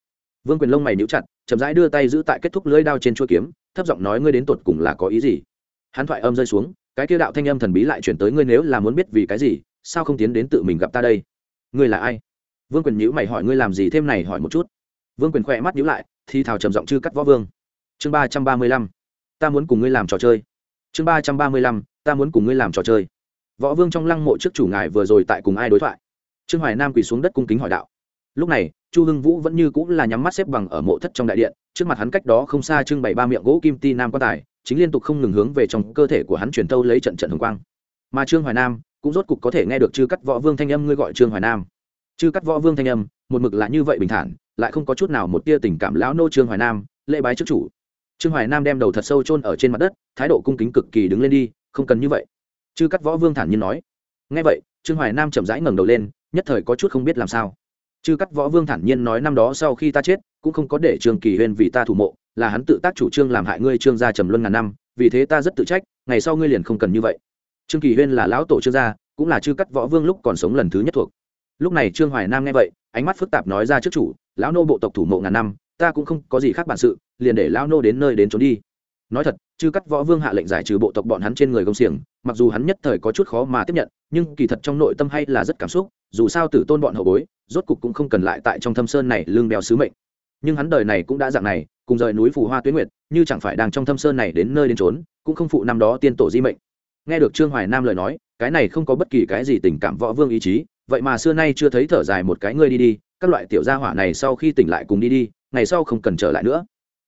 Vương quyền lông mày níu chặt, chậm rãi đưa tay giữ tại kết thúc lưỡi đao trên chuôi kiếm, thấp giọng nói ngươi đến tột cùng là có ý gì? Hắn thoại âm rơi xuống, cái kia đạo thanh âm thần bí lại chuyển tới ngươi nếu là muốn biết vì cái gì, sao không tiến đến tự mình gặp ta đây? Ngươi là ai? Vương quyền nhữ mày hỏi ngươi làm gì thêm này hỏi một chút. Vương quyền khỏe mắt nhữ lại thì thào trầm giọng chư cắt võ vương. Chương ba trăm ba mươi lăm, ta muốn cùng ngươi làm trò chơi. Chương ba trăm ba mươi lăm, ta muốn cùng ngươi làm trò chơi võ vương trong lăng mộ trước chủ ngài vừa rồi tại cùng ai đối thoại? Trương hoài nam quỳ xuống đất cung kính hỏi đạo. Lúc này, chu hưng vũ vẫn như cũng là nhắm mắt xếp bằng ở mộ thất trong đại điện, trước mặt hắn cách đó không xa trưng bày ba miệng gỗ kim ti nam quan tài, chính liên tục không ngừng hướng về trong cơ thể của hắn truyền thâu lấy trận trận hồng quang. Mà trương hoài nam cũng rốt cục có thể nghe được chư cắt võ vương thanh âm ngươi gọi trương hoài nam. Chư cắt võ vương thanh âm, một mực là như vậy bình thản, lại không có chút nào một tia tình cảm lão nô trương hoài nam, lễ bái trước chủ. Trương hoài nam đem đầu thật sâu chôn ở trên mặt đất, thái độ cung kính cực kỳ đứng lên đi, không cần như vậy chư cắt võ vương thản nhiên nói. Ngay vậy, trương hoài nam chậm rãi ngẩng đầu lên, nhất thời có chút không biết làm sao. Chư cắt võ vương thản nhiên nói năm đó sau khi ta chết, cũng không có để trương kỳ huyên vì ta thủ mộ, là hắn tự tác chủ trương làm hại ngươi trương gia trầm luân ngàn năm, vì thế ta rất tự trách, ngày sau ngươi liền không cần như vậy. Trương kỳ huyên là lão tổ trương gia, cũng là chư cắt võ vương lúc còn sống lần thứ nhất thuộc. Lúc này trương hoài nam nghe vậy, ánh mắt phức tạp nói ra trước chủ, lão nô bộ tộc thủ mộ ngàn năm, ta cũng không có gì khác bản sự, liền để lão nô đến nơi đến trốn đi nói thật, chư cắt võ vương hạ lệnh giải trừ bộ tộc bọn hắn trên người công xiềng, mặc dù hắn nhất thời có chút khó mà tiếp nhận, nhưng kỳ thật trong nội tâm hay là rất cảm xúc, dù sao tử tôn bọn hậu bối, rốt cục cũng không cần lại tại trong thâm sơn này lương đeo sứ mệnh. Nhưng hắn đời này cũng đã dạng này, cùng rời núi phù hoa tuyến nguyệt, như chẳng phải đang trong thâm sơn này đến nơi đến trốn cũng không phụ năm đó tiên tổ di mệnh. Nghe được trương hoài nam lời nói, cái này không có bất kỳ cái gì tình cảm võ vương ý chí, vậy mà xưa nay chưa thấy thở dài một cái ngươi đi đi, các loại tiểu gia hỏa này sau khi tỉnh lại cùng đi đi, ngày sau không cần trở lại nữa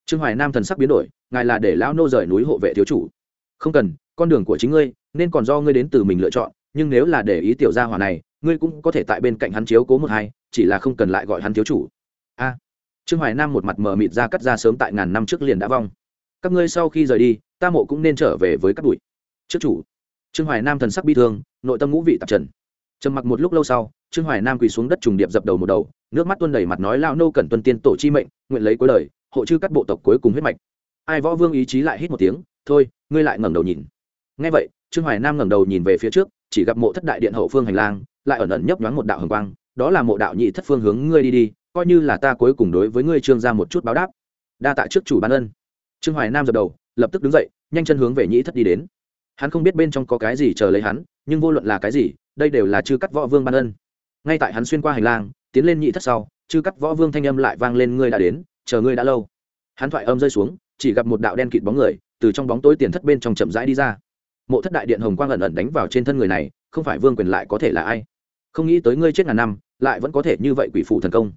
trương hoài nam thần sắc biến đổi, ngài là để lão nô rời núi hộ vệ thiếu chủ. Không cần, con đường của chính ngươi, nên còn do ngươi đến từ mình lựa chọn, nhưng nếu là để ý tiểu gia hỏa này, ngươi cũng có thể tại bên cạnh hắn chiếu cố một hai, chỉ là không cần lại gọi hắn thiếu chủ. A. Trương hoài nam một mặt mờ mịt ra cắt ra sớm tại ngàn năm trước liền đã vong. Các ngươi sau khi rời đi, ta mộ cũng nên trở về với các bụi. Trước chủ. Trương hoài nam thần sắc bi thương, nội tâm ngũ vị tạp trần. Trầm mặc một lúc lâu sau, trương hoài nam quỳ xuống đất trùng điệp dập đầu một đầu, nước mắt tuôn đầy mặt nói lao nô cần tuân tiên tổ chi mệnh, nguyện lấy cuối lời hộ chư các bộ tộc cuối cùng huyết mạch. Ai võ vương ý chí lại hít một tiếng, thôi, ngươi lại ngẩng đầu nhìn. Ngay vậy, trương hoài nam ngẩng đầu nhìn về phía trước, chỉ gặp mộ thất đại điện hậu phương hành lang, lại ẩn ẩn nhấp nhoáng một đạo hồng quang, đó là mộ đạo nhị thất phương hướng, ngươi đi đi, coi như là ta cuối cùng đối với ngươi trương ra một chút báo đáp. Đa tạ trước chủ ban ân. Trương hoài nam dập đầu, lập tức đứng dậy, nhanh chân hướng về nhị thất đi đến. Hắn không biết bên trong có cái gì chờ lấy hắn, nhưng vô luận là cái gì, đây đều là chư cắt võ vương ban ân. Ngay tại hắn xuyên qua hành lang, tiến lên nhị thất sau, chư cắt võ vương thanh âm lại vang lên, ngươi đã đến chờ ngươi đã lâu. Hắn thoại âm rơi xuống, chỉ gặp một đạo đen kịt bóng người từ trong bóng tối tiền thất bên trong chậm rãi đi ra. Mộ thất đại điện hồng quang ẩn ẩn đánh vào trên thân người này, không phải vương quyền lại có thể là ai? Không nghĩ tới ngươi chết ngàn năm, lại vẫn có thể như vậy quỷ phụ thần công.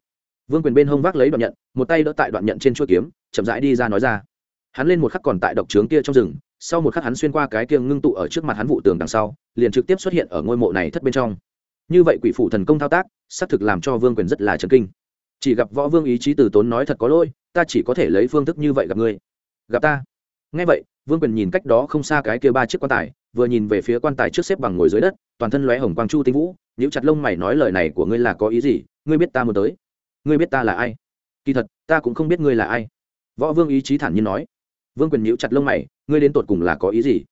Vương quyền bên hông vác lấy đoạn nhận, một tay đỡ tại đoạn nhận trên chuỗi kiếm, chậm rãi đi ra nói ra. Hắn lên một khắc còn tại độc trướng kia trong rừng, sau một khắc hắn xuyên qua cái kiêng ngưng tụ ở trước mặt hắn vụ tường đằng sau, liền trực tiếp xuất hiện ở ngôi mộ này thất bên trong. Như vậy quỷ phụ thần công thao tác, xác thực làm cho vương quyền rất là chấn kinh chỉ gặp võ vương ý chí từ tốn nói thật có lỗi, ta chỉ có thể lấy phương thức như vậy gặp ngươi. Gặp ta? Ngay vậy, vương quyền nhìn cách đó không xa cái kia ba chiếc quan tài, vừa nhìn về phía quan tài trước xếp bằng ngồi dưới đất, toàn thân lóe hồng quang chu tinh vũ nếu chặt lông mày nói lời này của ngươi là có ý gì, ngươi biết ta muốn tới. Ngươi biết ta là ai? Kỳ thật, ta cũng không biết ngươi là ai. Võ vương ý chí thản nhiên nói. Vương quyền nhíu chặt lông mày, ngươi đến tột cùng là có ý gì?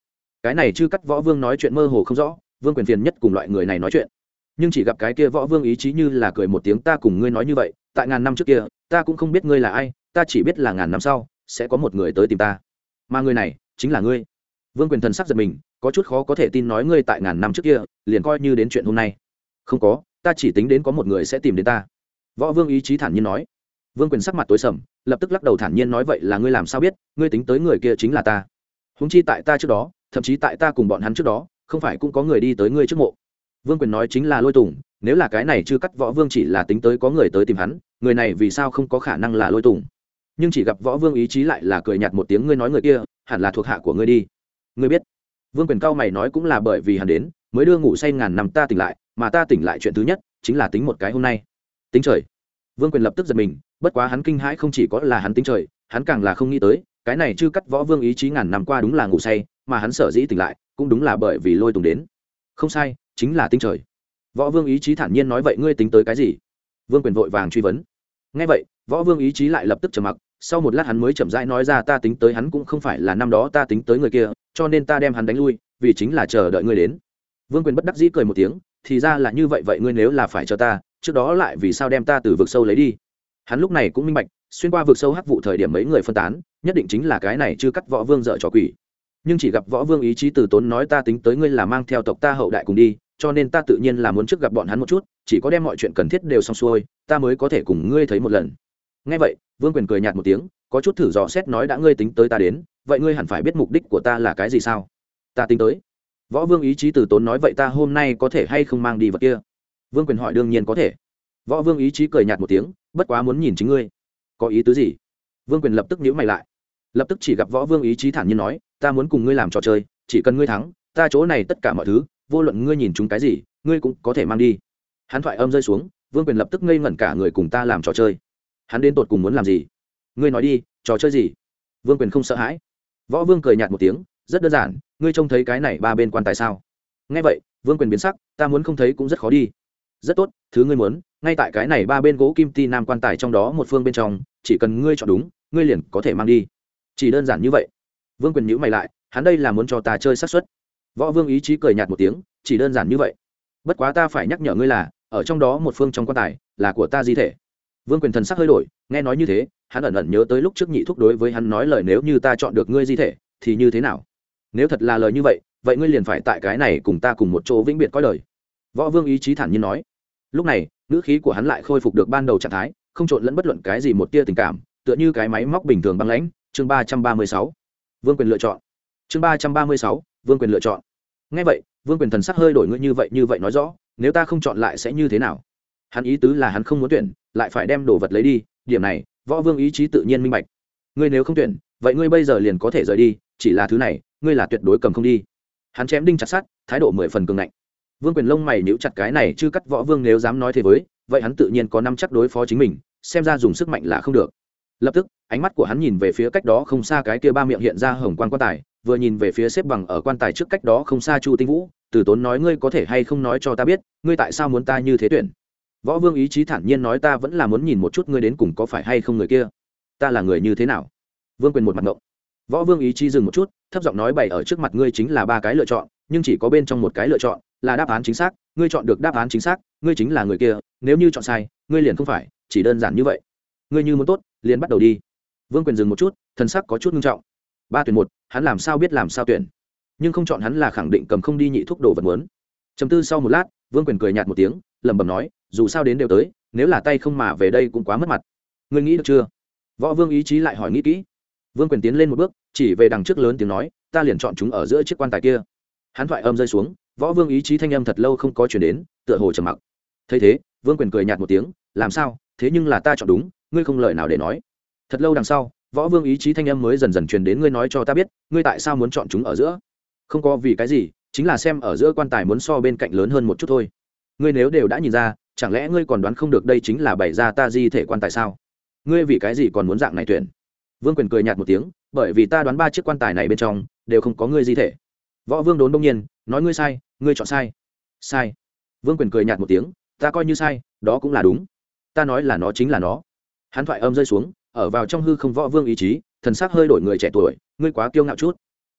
Cái này chưa cắt võ vương nói chuyện mơ hồ không rõ, vương quyền phiền nhất cùng loại người này nói chuyện. Nhưng chỉ gặp cái kia võ vương ý chí như là cười một tiếng, ta cùng ngươi nói như vậy tại ngàn năm trước kia, ta cũng không biết ngươi là ai, ta chỉ biết là ngàn năm sau, sẽ có một người tới tìm ta. Mà người này, chính là ngươi. Vương quyền thần sắc giật mình, có chút khó có thể tin nói ngươi tại ngàn năm trước kia, liền coi như đến chuyện hôm nay. Không có, ta chỉ tính đến có một người sẽ tìm đến ta. Võ vương ý chí thản nhiên nói. Vương quyền sắc mặt tối sầm, lập tức lắc đầu thản nhiên nói vậy là ngươi làm sao biết, ngươi tính tới người kia chính là ta. Húng chi tại ta trước đó, thậm chí tại ta cùng bọn hắn trước đó, không phải cũng có người đi tới ngươi trước mộ. Vương quyền nói chính là lôi tùng, nếu là cái này chưa cắt võ vương chỉ là tính tới có người tới tìm hắn người này vì sao không có khả năng là lôi tùng? Nhưng chỉ gặp võ vương ý chí lại là cười nhạt một tiếng, ngươi nói người kia, hẳn là thuộc hạ của ngươi đi. Ngươi biết. Vương quyền cao mày nói cũng là bởi vì hắn đến, mới đưa ngủ say ngàn năm ta tỉnh lại, mà ta tỉnh lại chuyện thứ nhất, chính là tính một cái hôm nay. Tính trời. Vương quyền lập tức giật mình, bất quá hắn kinh hãi không chỉ có là hắn tính trời, hắn càng là không nghĩ tới, cái này chưa cắt võ vương ý chí ngàn năm qua đúng là ngủ say, mà hắn sở dĩ tỉnh lại, cũng đúng là bởi vì lôi tùng đến. Không sai, chính là tính trời. Võ vương ý chí thản nhiên nói, vậy ngươi tính tới cái gì? Vương quyền vội vàng truy vấn. Ngay vậy, võ vương ý chí lại lập tức trầm mặc, sau một lát hắn mới chậm rãi nói ra ta tính tới hắn cũng không phải là năm đó ta tính tới người kia, cho nên ta đem hắn đánh lui, vì chính là chờ đợi ngươi đến. Vương quyền bất đắc dĩ cười một tiếng, thì ra là như vậy vậy ngươi nếu là phải cho ta, trước đó lại vì sao đem ta từ vực sâu lấy đi? Hắn lúc này cũng minh bạch, xuyên qua vực sâu hắc vụ thời điểm mấy người phân tán, nhất định chính là cái này chưa cắt võ vương dợ trò quỷ. Nhưng chỉ gặp võ vương ý chí từ tốn nói ta tính tới ngươi là mang theo tộc ta hậu đại cùng đi cho nên ta tự nhiên là muốn trước gặp bọn hắn một chút, chỉ có đem mọi chuyện cần thiết đều xong xuôi, ta mới có thể cùng ngươi thấy một lần. Ngay vậy, vương quyền cười nhạt một tiếng, có chút thử dò xét nói đã ngươi tính tới ta đến, vậy ngươi hẳn phải biết mục đích của ta là cái gì sao? Ta tính tới. Võ vương ý chí từ tốn nói, vậy ta hôm nay có thể hay không mang đi vật kia? Vương quyền hỏi, đương nhiên có thể. Võ vương ý chí cười nhạt một tiếng, bất quá muốn nhìn chính ngươi. Có ý tứ gì? Vương quyền lập tức nhữ mày lại. Lập tức chỉ gặp võ vương ý chí thản nhiên nói, ta muốn cùng ngươi làm trò chơi, chỉ cần ngươi thắng, ta chỗ này tất cả mọi thứ vô luận ngươi nhìn chúng cái gì, ngươi cũng có thể mang đi. Hắn thoại âm rơi xuống, vương quyền lập tức ngây ngẩn cả người cùng ta làm trò chơi. Hắn đến tột cùng muốn làm gì? Ngươi nói đi, trò chơi gì? Vương quyền không sợ hãi. Võ vương cười nhạt một tiếng, rất đơn giản, ngươi trông thấy cái này ba bên quan tài sao? Nghe vậy, vương quyền biến sắc, ta muốn không thấy cũng rất khó đi. Rất tốt, thứ ngươi muốn, ngay tại cái này ba bên gỗ kim ti nam quan tài trong đó một phương bên trong, chỉ cần ngươi chọn đúng, ngươi liền có thể mang đi. Chỉ đơn giản như vậy. Vương quyền nhữ mày lại, hắn đây là muốn cho ta chơi sát xuất võ vương ý chí cười nhạt một tiếng, chỉ đơn giản như vậy. Bất quá ta phải nhắc nhở ngươi là, ở trong đó một phương trong quan tài, là của ta di thể. Vương quyền thần sắc hơi đổi, nghe nói như thế, hắn ẩn ẩn nhớ tới lúc trước nhị thúc đối với hắn nói lời nếu như ta chọn được ngươi di thể, thì như thế nào? Nếu thật là lời như vậy vậy ngươi liền phải tại cái này cùng ta cùng một chỗ vĩnh biệt coi lời võ vương ý chí thản nhiên nói. Lúc này, ngữ khí của hắn lại khôi phục được ban đầu trạng thái, không trộn lẫn bất luận cái gì một tia tình cảm, tựa như cái máy móc bình thường băng lãnh, chương ba trăm ba mươi sáu. Vương quyền lựa chọn chương ba trăm ba mươi sáu, vương quyền lựa chọn. Ngay vậy, vương quyền thần sắc hơi đổi ngươi như vậy như vậy nói rõ, nếu ta không chọn lại sẽ như thế nào? Hắn ý tứ là hắn không muốn tuyển, lại phải đem đồ vật lấy đi, điểm này, võ vương ý chí tự nhiên minh bạch. Ngươi nếu không tuyển, vậy ngươi bây giờ liền có thể rời đi, chỉ là thứ này, ngươi là tuyệt đối cầm không đi. Hắn chém đinh chặt sát thái độ mười phần cường ngạnh. Vương quyền lông mày níu chặt cái này chứ cắt võ vương nếu dám nói thế với, vậy hắn tự nhiên có năm chắc đối phó chính mình, xem ra dùng sức mạnh là không được. Lập tức, ánh mắt của hắn nhìn về phía cách đó không xa cái kia ba miệng hiện ra hồng quan quan tài vừa nhìn về phía xếp bằng ở quan tài trước cách đó không xa chu tinh vũ, từ tốn nói ngươi có thể hay không nói cho ta biết, ngươi tại sao muốn ta như thế tuyển? Võ vương ý chí thản nhiên nói ta vẫn là muốn nhìn một chút ngươi đến cùng có phải hay không người kia. Ta là người như thế nào? Vương quyền một mặt ngộng. Võ vương ý chí dừng một chút, thấp giọng nói bày ở trước mặt ngươi chính là ba cái lựa chọn, nhưng chỉ có bên trong một cái lựa chọn, là đáp án chính xác, ngươi chọn được đáp án chính xác, ngươi chính là người kia, nếu như chọn sai, ngươi liền không phải, chỉ đơn giản như vậy. Ngươi như muốn tốt, liền bắt đầu đi. Vương quyền dừng một chút thân sắc có chút nghiêm trọng ba tuyển một, hắn làm sao biết làm sao tuyển? Nhưng không chọn hắn là khẳng định cầm không đi nhị thuốc đồ vật muốn. Chấm tư sau một lát, vương quyền cười nhạt một tiếng, lẩm bẩm nói, dù sao đến đều tới, nếu là tay không mà về đây cũng quá mất mặt. Ngươi nghĩ được chưa? Võ vương ý chí lại hỏi nghĩ kỹ. Vương quyền tiến lên một bước, chỉ về đằng trước lớn tiếng nói, ta liền chọn chúng ở giữa chiếc quan tài kia. Hắn thoại âm rơi xuống, võ vương ý chí thanh âm thật lâu không có chuyển đến, tựa hồ trầm mặc. Thấy thế, vương quyền cười nhạt một tiếng, làm sao? Thế nhưng là ta chọn đúng, ngươi không lời nào để nói. Thật lâu đằng sau võ vương ý chí thanh âm mới dần dần truyền đến ngươi nói cho ta biết, ngươi tại sao muốn chọn chúng ở giữa? Không có vì cái gì, chính là xem ở giữa quan tài muốn so bên cạnh lớn hơn một chút thôi. Ngươi nếu đều đã nhìn ra, chẳng lẽ ngươi còn đoán không được đây chính là bày ra ta di thể quan tài sao? Ngươi vì cái gì còn muốn dạng này tuyển? Vương quyền cười nhạt một tiếng, bởi vì ta đoán ba chiếc quan tài này bên trong, đều không có ngươi di thể. Võ vương đốn đông nhiên, nói ngươi sai, ngươi chọn sai. Sai. Vương quyền cười nhạt một tiếng, ta coi như sai, đó cũng là đúng. Ta nói là nó chính là nó. Hắn thoại âm rơi xuống ở vào trong hư không võ vương ý chí, thần sắc hơi đổi người trẻ tuổi, ngươi quá kiêu ngạo chút.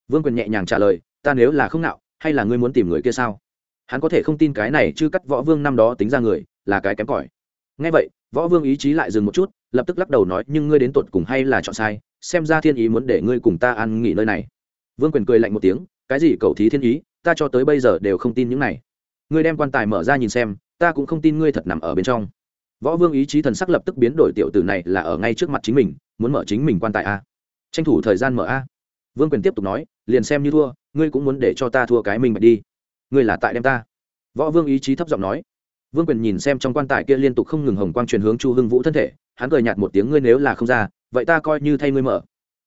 Vương quyền nhẹ nhàng trả lời, ta nếu là không ngạo, hay là ngươi muốn tìm người kia sao? Hắn có thể không tin cái này chứ cắt võ vương năm đó tính ra người, là cái kém cỏi. Ngay vậy, võ vương ý chí lại dừng một chút, lập tức lắc đầu nói, nhưng ngươi đến tột cùng hay là chọn sai, xem ra thiên ý muốn để ngươi cùng ta ăn nghỉ nơi này. Vương quyền cười lạnh một tiếng, cái gì cầu thí thiên ý, ta cho tới bây giờ đều không tin những này. Ngươi đem quan tài mở ra nhìn xem, ta cũng không tin ngươi thật nằm ở bên trong võ vương ý chí thần sắc lập tức biến đổi, tiểu tử này là ở ngay trước mặt chính mình, muốn mở chính mình quan tài a. Tranh thủ thời gian mở a. Vương quyền tiếp tục nói, liền xem như thua, ngươi cũng muốn để cho ta thua cái mình bạch đi. Ngươi là tại đem ta. Võ vương ý chí thấp giọng nói. Vương quyền nhìn xem trong quan tài kia liên tục không ngừng hồng quang truyền hướng chu hưng vũ thân thể, hắn cười nhạt một tiếng, ngươi nếu là không ra, vậy ta coi như thay ngươi mở.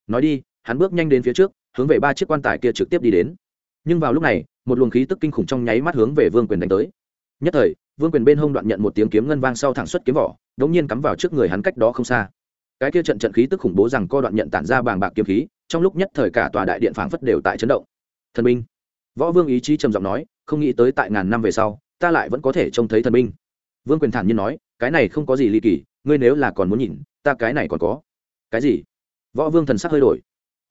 Nói đi, hắn bước nhanh đến phía trước, hướng về ba chiếc quan tài kia trực tiếp đi đến. Nhưng vào lúc này, một luồng khí tức kinh khủng trong nháy mắt hướng về vương quyền đánh tới nhất thời, vương quyền bên hông đoạn nhận một tiếng kiếm ngân vang sau thẳng xuất kiếm vỏ đ ỗ n g nhiên cắm vào trước người hắn cách đó không xa. Cái kia trận trận khí tức khủng bố rằng co đoạn nhận tản ra bàng bạc kiếm khí, trong lúc nhất thời cả tòa đại điện phảng phất đều tại chấn động. Thần binh. Võ vương ý chí trầm giọng nói, không nghĩ tới tại ngàn năm về sau, ta lại vẫn có thể trông thấy thần binh. Vương quyền thản nhiên nói, cái này không có gì ly kỳ, ngươi nếu là còn muốn nhìn, ta cái này còn có. Cái gì? Võ vương thần sắc hơi đổi.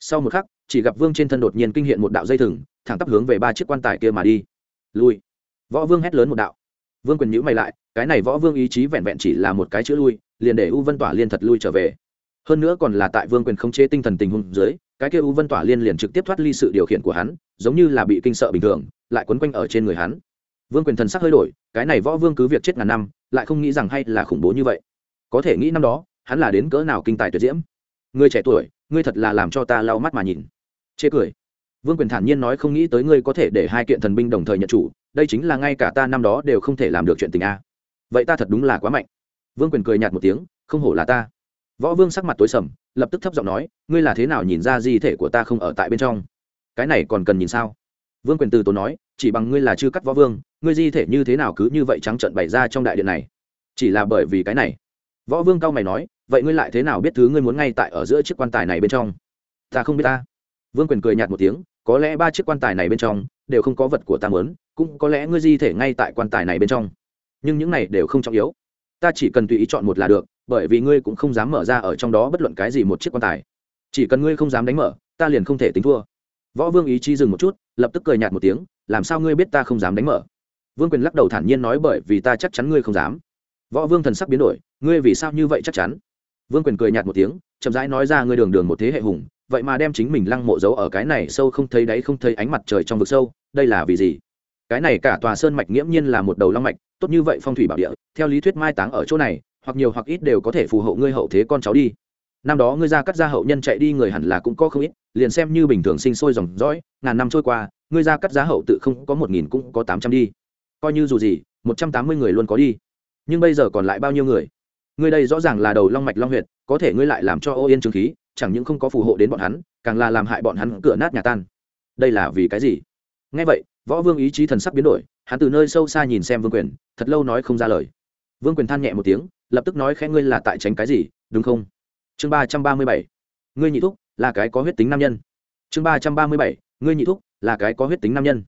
Sau một khắc, chỉ gặp vương trên thân đột nhiên kinh hiện một đạo dây thừng, thẳng tắp hướng về ba chiếc quan tài kia mà đi. Lui. Võ vương hét lớn một đạo vương quyền nhữ mày lại, cái này võ vương ý chí vẹn vẹn chỉ là một cái chữ lui, liền để u vân tỏa liên thật lui trở về. Hơn nữa còn là tại vương quyền không chế tinh thần tình huống dưới, cái kia u vân tỏa liên liền trực tiếp thoát ly sự điều khiển của hắn, giống như là bị kinh sợ bình thường, lại quấn quanh ở trên người hắn. Vương quyền thần sắc hơi đổi, cái này võ vương cứ việc chết ngàn năm, lại không nghĩ rằng hay là khủng bố như vậy. Có thể nghĩ năm đó, hắn là đến cỡ nào kinh tài tuyệt diễm. Người trẻ tuổi, ngươi thật là làm cho ta lau mắt mà nhìn. Chê cười. Vương quyền thản nhiên nói không nghĩ tới ngươi có thể để hai kiện thần binh đồng thời nhận chủ đây chính là ngay cả ta năm đó đều không thể làm được chuyện tình a. Vậy ta thật đúng là quá mạnh. Vương quyền cười nhạt một tiếng, không hổ là ta. Võ vương sắc mặt tối sầm, lập tức thấp giọng nói, ngươi là thế nào nhìn ra di thể của ta không ở tại bên trong? Cái này còn cần nhìn sao? Vương quyền từ tốn nói, chỉ bằng ngươi là chưa cắt võ vương, ngươi di thể như thế nào cứ như vậy trắng trợn bày ra trong đại điện này? Chỉ là bởi vì cái này. Võ vương cao mày nói, vậy ngươi lại thế nào biết thứ ngươi muốn ngay tại ở giữa chiếc quan tài này bên trong? Ta không biết ta. Vương quyền cười nhạt một tiếng, có lẽ ba chiếc quan tài này bên trong đều không có vật của ta mớn cũng có lẽ ngươi di thể ngay tại quan tài này bên trong. Nhưng những này đều không trọng yếu. Ta chỉ cần tùy ý chọn một là được, bởi vì ngươi cũng không dám mở ra ở trong đó bất luận cái gì một chiếc quan tài. Chỉ cần ngươi không dám đánh mở, ta liền không thể tính thua. Võ vương ý chí dừng một chút, lập tức cười nhạt một tiếng, làm sao ngươi biết ta không dám đánh mở? Vương quyền lắc đầu thản nhiên nói bởi vì ta chắc chắn ngươi không dám. Võ vương thần sắc biến đổi, ngươi vì sao như vậy chắc chắn? Vương quyền cười nhạt một tiếng, chậm rãi nói ra ngươi đường đường một thế hệ hùng, vậy mà đem chính mình lăng mộ giấu ở cái này sâu không thấy đáy không thấy ánh mặt trời trong vực sâu, đây là vì gì? Cái này cả tòa sơn mạch nghiễm nhiên là một đầu long mạch, tốt như vậy phong thủy bảo địa, theo lý thuyết mai táng ở chỗ này, hoặc nhiều hoặc ít đều có thể phù hộ ngươi hậu thế con cháu đi. Năm đó ngươi ra cắt gia hậu nhân chạy đi người hẳn là cũng có không ít, liền xem như bình thường sinh sôi dòng dõi, ngàn năm trôi qua, ngươi ra cắt giá hậu tự không có một nghìn cũng có tám trăm đi. Coi như dù gì, một trăm tám mươi người luôn có đi. Nhưng bây giờ còn lại bao nhiêu người? Ngươi đây rõ ràng là đầu long mạch long huyệt, có thể ngươi lại làm cho ô yên trường khí, chẳng những không có phù hộ đến bọn hắn, càng là làm hại bọn hắn cửa nát nhà tan. Đây là vì cái gì? Ngay vậy võ vương ý chí thần sắc biến đổi, hắn từ nơi sâu xa nhìn xem vương quyền, thật lâu nói không ra lời. Vương quyền than nhẹ một tiếng, lập tức nói khẽ ngươi là tại tránh cái gì, đúng không? Chương ba trăm ba mươi bảy. Ngươi nhị thúc, là cái có huyết tính nam nhân. Chương ba trăm ba mươi bảy. Ngươi nhị thúc, là cái có huyết tính nam nhân.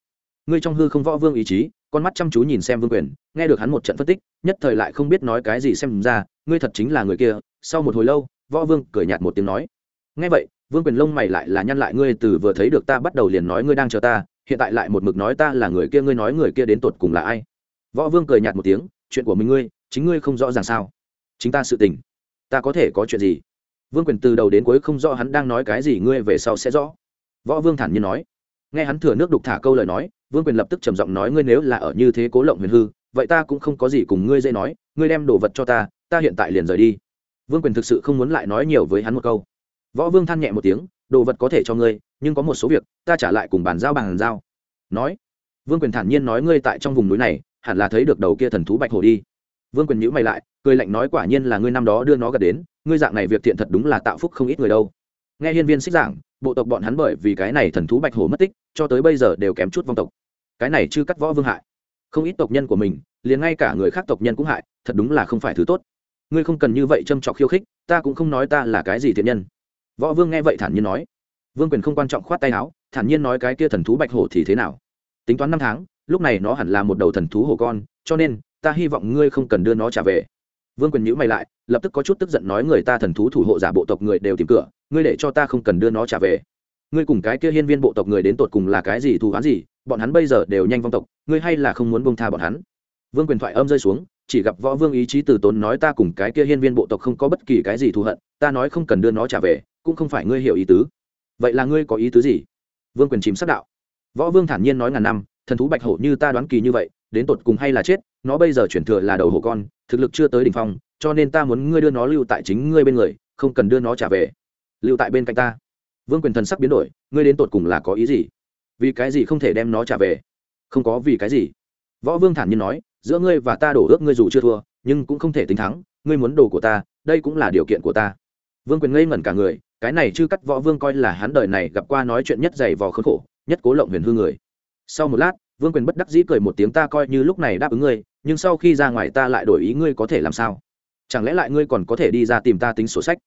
Ngươi trong hư không võ vương ý chí, con mắt chăm chú nhìn xem vương quyền, nghe được hắn một trận phân tích, nhất thời lại không biết nói cái gì xem ra, ngươi thật chính là người kia. Sau một hồi lâu, võ vương cười nhạt một tiếng nói. Nghe vậy vương quyền lông mày lại là nhăn lại, ngươi từ vừa thấy được ta bắt đầu liền nói ngươi đang chờ ta, hiện tại lại một mực nói ta là người kia, ngươi nói người kia đến tột cùng là ai? Võ vương cười nhạt một tiếng, chuyện của mình ngươi, chính ngươi không rõ ràng sao? Chính ta sự tình, ta có thể có chuyện gì? Vương quyền từ đầu đến cuối không rõ hắn đang nói cái gì, ngươi về sau sẽ rõ. Võ vương thản nhiên nói. Nghe hắn thừa nước đục thả câu lời nói, vương quyền lập tức trầm giọng nói, ngươi nếu là ở như thế cố lộng huyền hư, vậy ta cũng không có gì cùng ngươi dễ nói, ngươi đem đồ vật cho ta ta hiện tại liền rời đi. Vương quyền thực sự không muốn lại nói nhiều với hắn một câu võ vương than nhẹ một tiếng, đồ vật có thể cho ngươi, nhưng có một số việc, ta trả lại cùng bàn giao bàn giao. Nói, vương quyền thản nhiên nói ngươi tại trong vùng núi này, hẳn là thấy được đầu kia thần thú bạch hổ đi. Vương quyền nhữ mày lại, cười lạnh nói quả nhiên là ngươi năm đó đưa nó gật đến, ngươi dạng này việc thiện thật đúng là tạo phúc không ít người đâu. Nghe hiên viên xích giảng, bộ tộc bọn hắn bởi vì cái này thần thú bạch hổ mất tích, cho tới bây giờ đều kém chút vong tộc. Cái này chưa cắt võ vương hại. Không ít tộc nhân của mình, liền ngay cả người khác tộc nhân cũng hại, thật đúng là không phải thứ tốt. Ngươi không cần như vậy châm trọc khiêu khích, ta cũng không nói ta là cái gì thiện nhân võ vương nghe vậy thản nhiên nói. Vương quyền không quan trọng khoát tay áo, thản nhiên nói cái kia thần thú bạch hổ thì thế nào? Tính toán năm tháng, lúc này nó hẳn là một đầu thần thú hổ con, cho nên, ta hy vọng ngươi không cần đưa nó trả về. Vương quyền nhữ mày lại, lập tức có chút tức giận nói người ta thần thú thủ hộ giả bộ tộc người đều tìm cửa, ngươi để cho ta không cần đưa nó trả về. Ngươi cùng cái kia hiên viên bộ tộc người đến tột cùng là cái gì, thù hắn gì, bọn hắn bây giờ đều nhanh vong tộc, ngươi hay là không muốn bông tha bọn hắn? Vương quyền thoại âm rơi xuống, chỉ gặp võ vương ý chí từ tốn nói ta cùng cái kia hiên viên bộ tộc không có bất kỳ cái gì thù hận, ta nói không cần đưa nó trả về cũng không phải ngươi hiểu ý tứ. Vậy là ngươi có ý tứ gì? Vương quyền chìm sắc đạo. Võ vương thản nhiên nói ngàn năm, thần thú bạch hổ như ta đoán kỳ như vậy, đến tột cùng hay là chết, nó bây giờ chuyển thừa là đầu hổ con, thực lực chưa tới đ ỉ n h phong, cho nên ta muốn ngươi đưa nó lưu tại chính ngươi bên người, không cần đưa nó trả về. Lưu tại bên cạnh ta. Vương quyền thần sắc biến đổi, ngươi đến tột cùng là có ý gì? Vì cái gì không thể đem nó trả về? Không có vì cái gì. Võ vương thản nhiên nói, giữa ngươi và ta đổ ước ngươi dù chưa thua, nhưng cũng không thể tính thắng, ngươi muốn đồ của ta, đây cũng là điều kiện của ta. Vương quyền ngây ngẩn cả người cái này chưa cắt võ vương coi là hắn đời này gặp qua nói chuyện nhất dày vò khốn khổ, nhất cố lộng huyền hư người. Sau một lát, vương quyền bất đắc dĩ cười một tiếng ta coi như lúc này đáp ứng ngươi, nhưng sau khi ra ngoài ta lại đổi ý ngươi có thể làm sao? Chẳng lẽ lại ngươi còn có thể đi ra tìm ta tính sổ sách?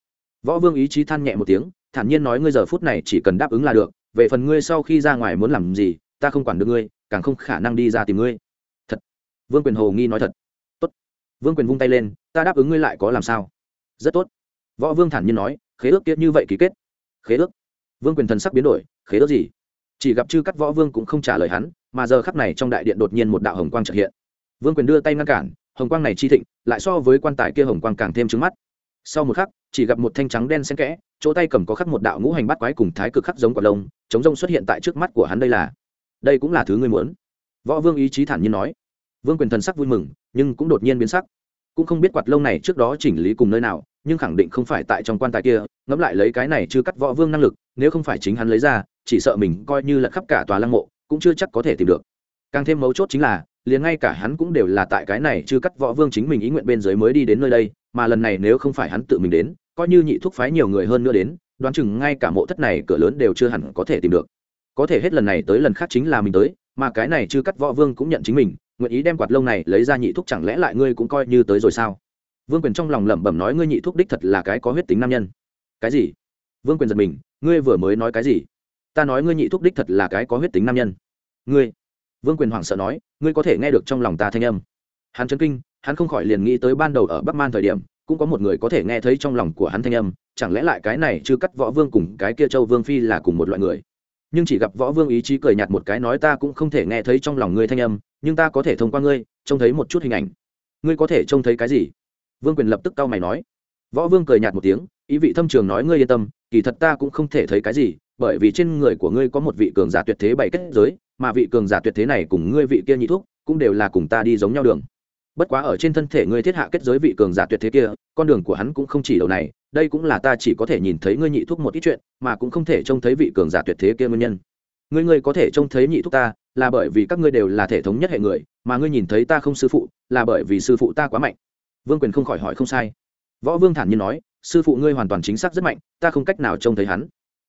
Võ vương ý chí than nhẹ một tiếng, thản nhiên nói ngươi giờ phút này chỉ cần đáp ứng là được, về phần ngươi sau khi ra ngoài muốn làm gì, ta không quản được ngươi, càng không khả năng đi ra tìm ngươi. Thật. Vương quyền hồ nghi nói thật. Tốt. Vương quyền vung tay lên, ta đáp ứng ngươi lại có làm sao? Rất tốt. Võ vương thản nhiên nói khế ước kia như vậy ký kết. Khế ước? Vương quyền thần sắc biến đổi, khế ước gì? Chỉ gặp chư cắt võ vương cũng không trả lời hắn, mà giờ khắc này trong đại điện đột nhiên một đạo hồng quang trợ hiện. Vương quyền đưa tay ngăn cản, hồng quang này chi thịnh, lại so với quan tài kia hồng quang càng thêm trứng mắt. Sau một khắc, chỉ gặp một thanh trắng đen xen kẽ, chỗ tay cầm có khắc một đạo ngũ hành bắt quái cùng thái cực khắc giống quả lông, chống rông xuất hiện tại trước mắt của hắn đây là, đây cũng là thứ ngươi muốn. Võ vương ý chí thản nhiên nói. Vương quyền thần sắc vui mừng, nhưng cũng đột nhiên biến sắc. Cũng không biết quạt lông này trước đó chỉnh lý cùng nơi nào nhưng khẳng định không phải tại trong quan tài kia, ngẫm lại lấy cái này chưa cắt võ vương năng lực, nếu không phải chính hắn lấy ra, chỉ sợ mình coi như là khắp cả tòa lăng mộ, cũng chưa chắc có thể tìm được. Càng thêm mấu chốt chính là, liền ngay cả hắn cũng đều là tại cái này chưa cắt võ vương chính mình ý nguyện bên dưới mới đi đến nơi đây, mà lần này nếu không phải hắn tự mình đến, coi như nhị thúc phái nhiều người hơn nữa đến, đoán chừng ngay cả mộ thất này cửa lớn đều chưa hẳn có thể tìm được. Có thể hết lần này tới lần khác chính là mình tới, mà cái này chưa cắt võ vương cũng nhận chính mình, nguyện ý đem quạt lông này lấy ra nhị thúc chẳng lẽ lại ngươi cũng coi như tới rồi sao? Vương quyền trong lòng lẩm bẩm nói, ngươi nhị thúc đích thật là cái có huyết tính nam nhân. Cái gì? Vương quyền giật mình, ngươi vừa mới nói cái gì? Ta nói ngươi nhị thúc đích thật là cái có huyết tính nam nhân. Ngươi? Vương quyền hoảng sợ nói, ngươi có thể nghe được trong lòng ta thanh âm. Hắn chấn kinh, hắn không khỏi liền nghĩ tới ban đầu ở bắc man thời điểm, cũng có một người có thể nghe thấy trong lòng của hắn thanh âm, chẳng lẽ lại cái này chưa cắt võ vương cùng cái kia châu vương phi là cùng một loại người? Nhưng chỉ gặp võ vương ý chí cười nhạt một cái nói, ta cũng không thể nghe thấy trong lòng ngươi thanh âm, nhưng ta có thể thông qua ngươi, trông thấy một chút hình ảnh. Ngươi có thể trông thấy cái gì? Vương quyền lập tức cau mày nói. Võ vương cười nhạt một tiếng, ý vị thâm trường nói ngươi yên tâm, kỳ thật ta cũng không thể thấy cái gì, bởi vì trên người của ngươi có một vị cường giả tuyệt thế bày kết giới, mà vị cường giả tuyệt thế này cùng ngươi vị kia nhị thúc cũng đều là cùng ta đi giống nhau đường. Bất quá ở trên thân thể ngươi thiết hạ kết giới vị cường giả tuyệt thế kia, con đường của hắn cũng không chỉ đầu này, đây cũng là ta chỉ có thể nhìn thấy ngươi nhị thúc một ít chuyện, mà cũng không thể trông thấy vị cường giả tuyệt thế kia nguyên nhân. Ngươi ngươi có thể trông thấy nhị thúc ta, là bởi vì các ngươi đều là thể thống nhất hệ người, mà ngươi nhìn thấy ta không sư phụ, là bởi vì sư phụ ta quá mạnh vương quyền không khỏi hỏi không sai. Võ vương thản nhiên nói, sư phụ ngươi hoàn toàn chính xác rất mạnh, ta không cách nào trông thấy hắn.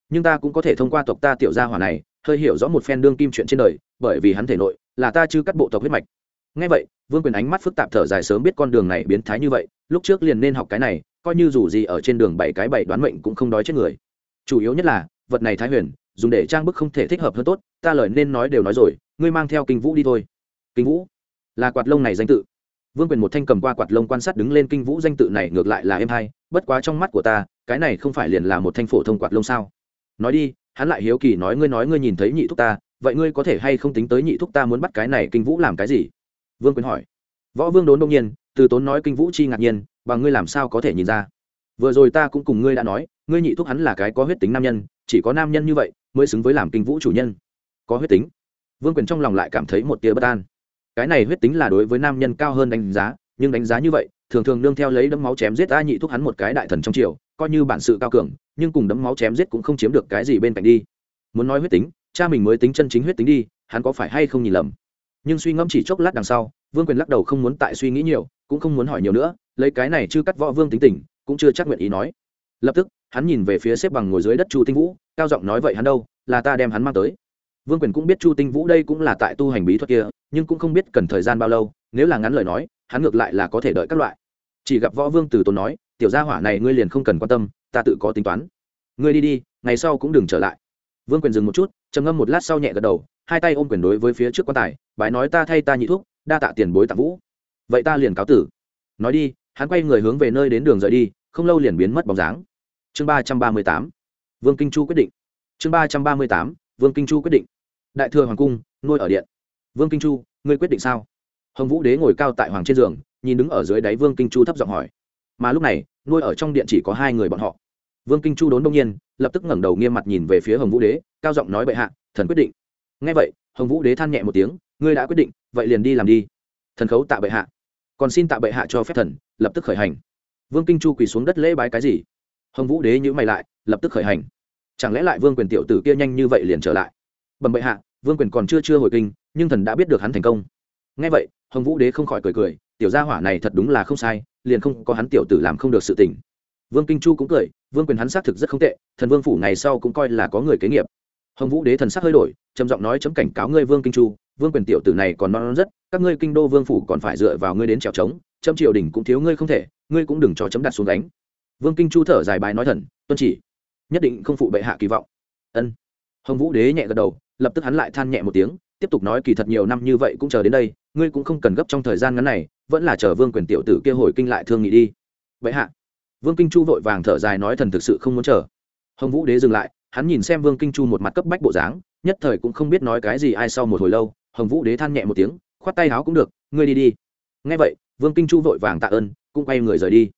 Nhưng ta cũng có thể thông qua tộc ta tiểu gia hỏa này, hơi hiểu rõ một phen đương kim chuyện trên đời, bởi vì hắn thể nội là ta chưa cắt bộ tộc huyết mạch. Ngay vậy, vương quyền ánh mắt phức tạp thở dài sớm biết con đường này biến thái như vậy, lúc trước liền nên học cái này, coi như dù gì ở trên đường bảy cái bảy đoán mệnh cũng không đói chết người. Chủ yếu nhất là, vật này thái huyền, dùng để trang bức không thể thích hợp hơn tốt, ta lời nên nói đều nói rồi, ngươi mang theo kinh vũ đi thôi. Kinh vũ là quạt lông này danh tự vương quyền một thanh cầm qua quạt lông quan sát đứng lên kinh vũ danh tự này ngược lại là em hay bất quá trong mắt của ta, cái này không phải liền là một thanh phổ thông quạt lông sao? Nói đi, hắn lại hiếu kỳ nói ngươi nói ngươi nhìn thấy nhị thúc ta, vậy ngươi có thể hay không tính tới nhị thúc ta muốn bắt cái này kinh vũ làm cái gì? Vương quyền hỏi. Võ vương đốn đông nhiên, từ tốn nói kinh vũ chi ngạc nhiên và ngươi làm sao có thể nhìn ra? Vừa rồi ta cũng cùng ngươi đã nói, ngươi nhị thúc hắn là cái có huyết tính nam nhân, chỉ có nam nhân như vậy mới xứng với làm kinh vũ chủ nhân. Có huyết tính? Vương quyền trong lòng lại cảm thấy một tia bất an cái này huyết tính là đối với nam nhân cao hơn đánh giá, nhưng đánh giá như vậy, thường thường nương theo lấy đấm máu chém giết a nhị thúc hắn một cái đại thần trong triều, coi như bản sự cao cường, nhưng cùng đấm máu chém giết cũng không chiếm được cái gì bên cạnh đi. Muốn nói huyết tính, cha mình mới tính chân chính huyết tính đi, hắn có phải hay không nhìn lầm? Nhưng suy ngẫm chỉ chốc lát đằng sau, vương quyền lắc đầu không muốn tại suy nghĩ nhiều, cũng không muốn hỏi nhiều nữa, lấy cái này chưa cắt võ vương tính tình, cũng chưa chắc nguyện ý nói. Lập tức, hắn nhìn về phía xếp bằng ngồi dưới đất chu tinh vũ, cao giọng nói vậy hắn đâu, là ta đem hắn mang tới vương quyền cũng biết chu tinh vũ đây cũng là tại tu hành bí thuật kia, nhưng cũng không biết cần thời gian bao lâu, nếu là ngắn lời nói, hắn ngược lại là có thể đợi các loại. Chỉ gặp võ vương từ tốn nói, tiểu gia hỏa này ngươi liền không cần quan tâm, ta tự có tính toán. Ngươi đi đi, ngày sau cũng đừng trở lại. Vương quyền dừng một chút, trầm ngâm một lát sau nhẹ gật đầu, hai tay ôm quyền đối với phía trước quan tài, bái nói, ta thay ta nhị thuốc đa tạ tiền bối tạ vũ. Vậy ta liền cáo tử. Nói đi, hắn quay người hướng về nơi đến đường rời đi, không lâu liền biến mất bóng dáng. Chương ba trăm ba mươi tám, vương kinh chu quyết định. Chương ba trăm ba mươi tám, vương kinh chu quyết định đại thừa hoàng cung, nuôi ở điện. Vương kinh chu, ngươi quyết định sao? Hồng vũ đế ngồi cao tại hoàng trên giường, nhìn đứng ở dưới đáy vương kinh chu thấp giọng hỏi. Mà lúc này, nuôi ở trong điện chỉ có hai người bọn họ. Vương kinh chu đốn đông nhiên, lập tức ngẩng đầu nghiêm mặt nhìn về phía hồng vũ đế, cao giọng nói bệ hạ, thần quyết định. Ngay vậy, hồng vũ đế than nhẹ một tiếng, ngươi đã quyết định, vậy liền đi làm đi. Thần khấu tạ bệ hạ. Còn xin tạ bệ hạ cho phép thần, lập tức khởi hành. Vương kinh chu quỳ xuống đất lễ bái cái gì? Hồng vũ đế nhữ mày lại, lập tức khởi hành. Chẳng lẽ lại vương quyền tiểu tử kia nhanh như vậy liền trở lại? Bẩm bệ hạ vương quyền còn chưa chưa hồi kinh nhưng thần đã biết được hắn thành công. Ngay vậy hồng vũ đế không khỏi cười cười tiểu gia hỏa này thật đúng là không sai liền không có hắn tiểu tử làm không được sự tình. Vương kinh chu cũng cười vương quyền hắn xác thực rất không tệ thần vương phủ ngày sau cũng coi là có người kế nghiệp. Hồng vũ đế thần sắc hơi đổi trầm giọng nói chấm cảnh cáo ngươi vương kinh chu vương quyền tiểu tử này còn non, non rất các ngươi kinh đô vương phủ còn phải dựa vào ngươi đến trèo trống chấm triều đình cũng thiếu ngươi không thể ngươi cũng đừng cho chấm đặt xuống đánh vương kinh chu thở dài bài nói thần tuân chỉ nhất định không phụ bệ hạ kỳ vọng. Ân. Hồng vũ đế nhẹ gật đầu lập tức hắn lại than nhẹ một tiếng, tiếp tục nói kỳ thật nhiều năm như vậy cũng chờ đến đây, ngươi cũng không cần gấp trong thời gian ngắn này, vẫn là chờ vương quyền tiểu tử kia hồi kinh lại thương nghị đi. Vậy hạ, vương kinh chu vội vàng thở dài nói thần thực sự không muốn chờ. Hồng vũ đế dừng lại, hắn nhìn xem vương kinh chu một mặt cấp bách bộ dáng, nhất thời cũng không biết nói cái gì ai sau một hồi lâu, hồng vũ đế than nhẹ một tiếng, khoát tay áo cũng được, ngươi đi đi. Ngay vậy, vương kinh chu vội vàng tạ ơn, cũng quay người rời đi.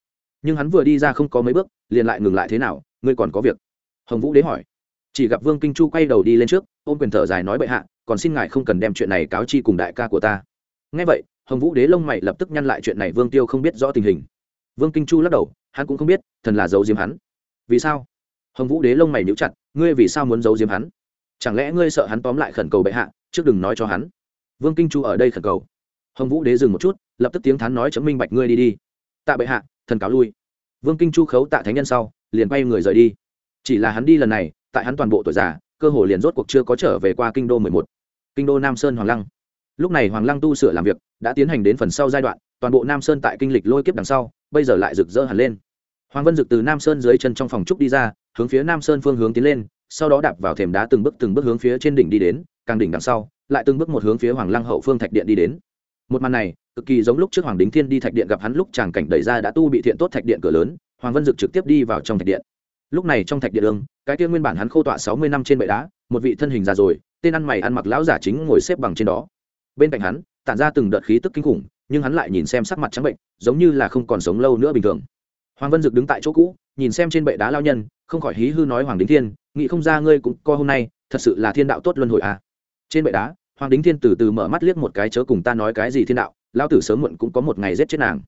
Nhưng hắn vừa đi ra không có mấy bước, liền lại ngừng lại thế nào, ngươi còn có việc? Hồng vũ đế hỏi chỉ gặp vương kinh chu quay đầu đi lên trước, ôm quyền thở dài nói bệ hạ, còn xin ngài không cần đem chuyện này cáo chi cùng đại ca của ta. Ngay vậy, hồng vũ đế lông mày lập tức nhăn lại chuyện này vương tiêu không biết rõ tình hình. Vương kinh chu lắc đầu, hắn cũng không biết, thần là giấu diếm hắn. Vì sao? Hồng vũ đế lông mày níu chặt, ngươi vì sao muốn giấu diếm hắn? Chẳng lẽ ngươi sợ hắn tóm lại khẩn cầu bệ hạ, trước đừng nói cho hắn? Vương kinh chu ở đây khẩn cầu. Hồng vũ đế dừng một chút, lập tức tiếng thắn nói chấm minh bạch ngươi đi đi. Tạ bệ hạ, thần cáo lui. Vương kinh chu khấu tạ thánh nhân sau, liền bay người rời đi. Chỉ là hắn đi lần này tại hắn toàn bộ tuổi già, cơ hồ liền rốt cuộc chưa có trở về qua kinh đô mười một, kinh đô nam sơn hoàng lăng. Lúc này hoàng lăng tu sửa làm việc, đã tiến hành đến phần sau giai đoạn, toàn bộ nam sơn tại kinh lịch lôi kiếp đằng sau, bây giờ lại rực rỡ hẳn lên. Hoàng vân rực từ nam sơn dưới chân trong phòng trúc đi ra, hướng phía nam sơn phương hướng tiến lên, sau đó đạp vào thềm đá từng bước từng bước hướng phía trên đỉnh đi đến, càng đỉnh đằng sau, lại từng bước một hướng phía hoàng lăng hậu phương thạch điện đi đến. Một màn này, cực kỳ giống lúc trước hoàng đính thiên đi thạch điện gặp hắn lúc chàng cảnh đẩy ra đã tu bị thiện tốt thạch điện cửa lớn, hoàng vân dực trực tiếp đi vào trong thạch điện lúc này trong thạch địa đường, cái kia nguyên bản hắn khô tọa sáu mươi năm trên bệ đá, một vị thân hình già rồi, tên ăn mày ăn mặc lão giả chính ngồi xếp bằng trên đó. Bên cạnh hắn, tản ra từng đợt khí tức kinh khủng, nhưng hắn lại nhìn xem sắc mặt trắng bệnh, giống như là không còn sống lâu nữa bình thường. Hoàng vân dực đứng tại chỗ cũ, nhìn xem trên bệ đá lao nhân, không khỏi hí hư nói hoàng đính thiên, nghĩ không ra ngươi cũng co hôm nay, thật sự là thiên đạo tốt luân hồi à. trên bệ đá, hoàng đính thiên từ từ mở mắt liếc một cái chớ cùng ta nói cái gì thiên đạo lao tử sớm muộn cũng có một ngày giết chết nàng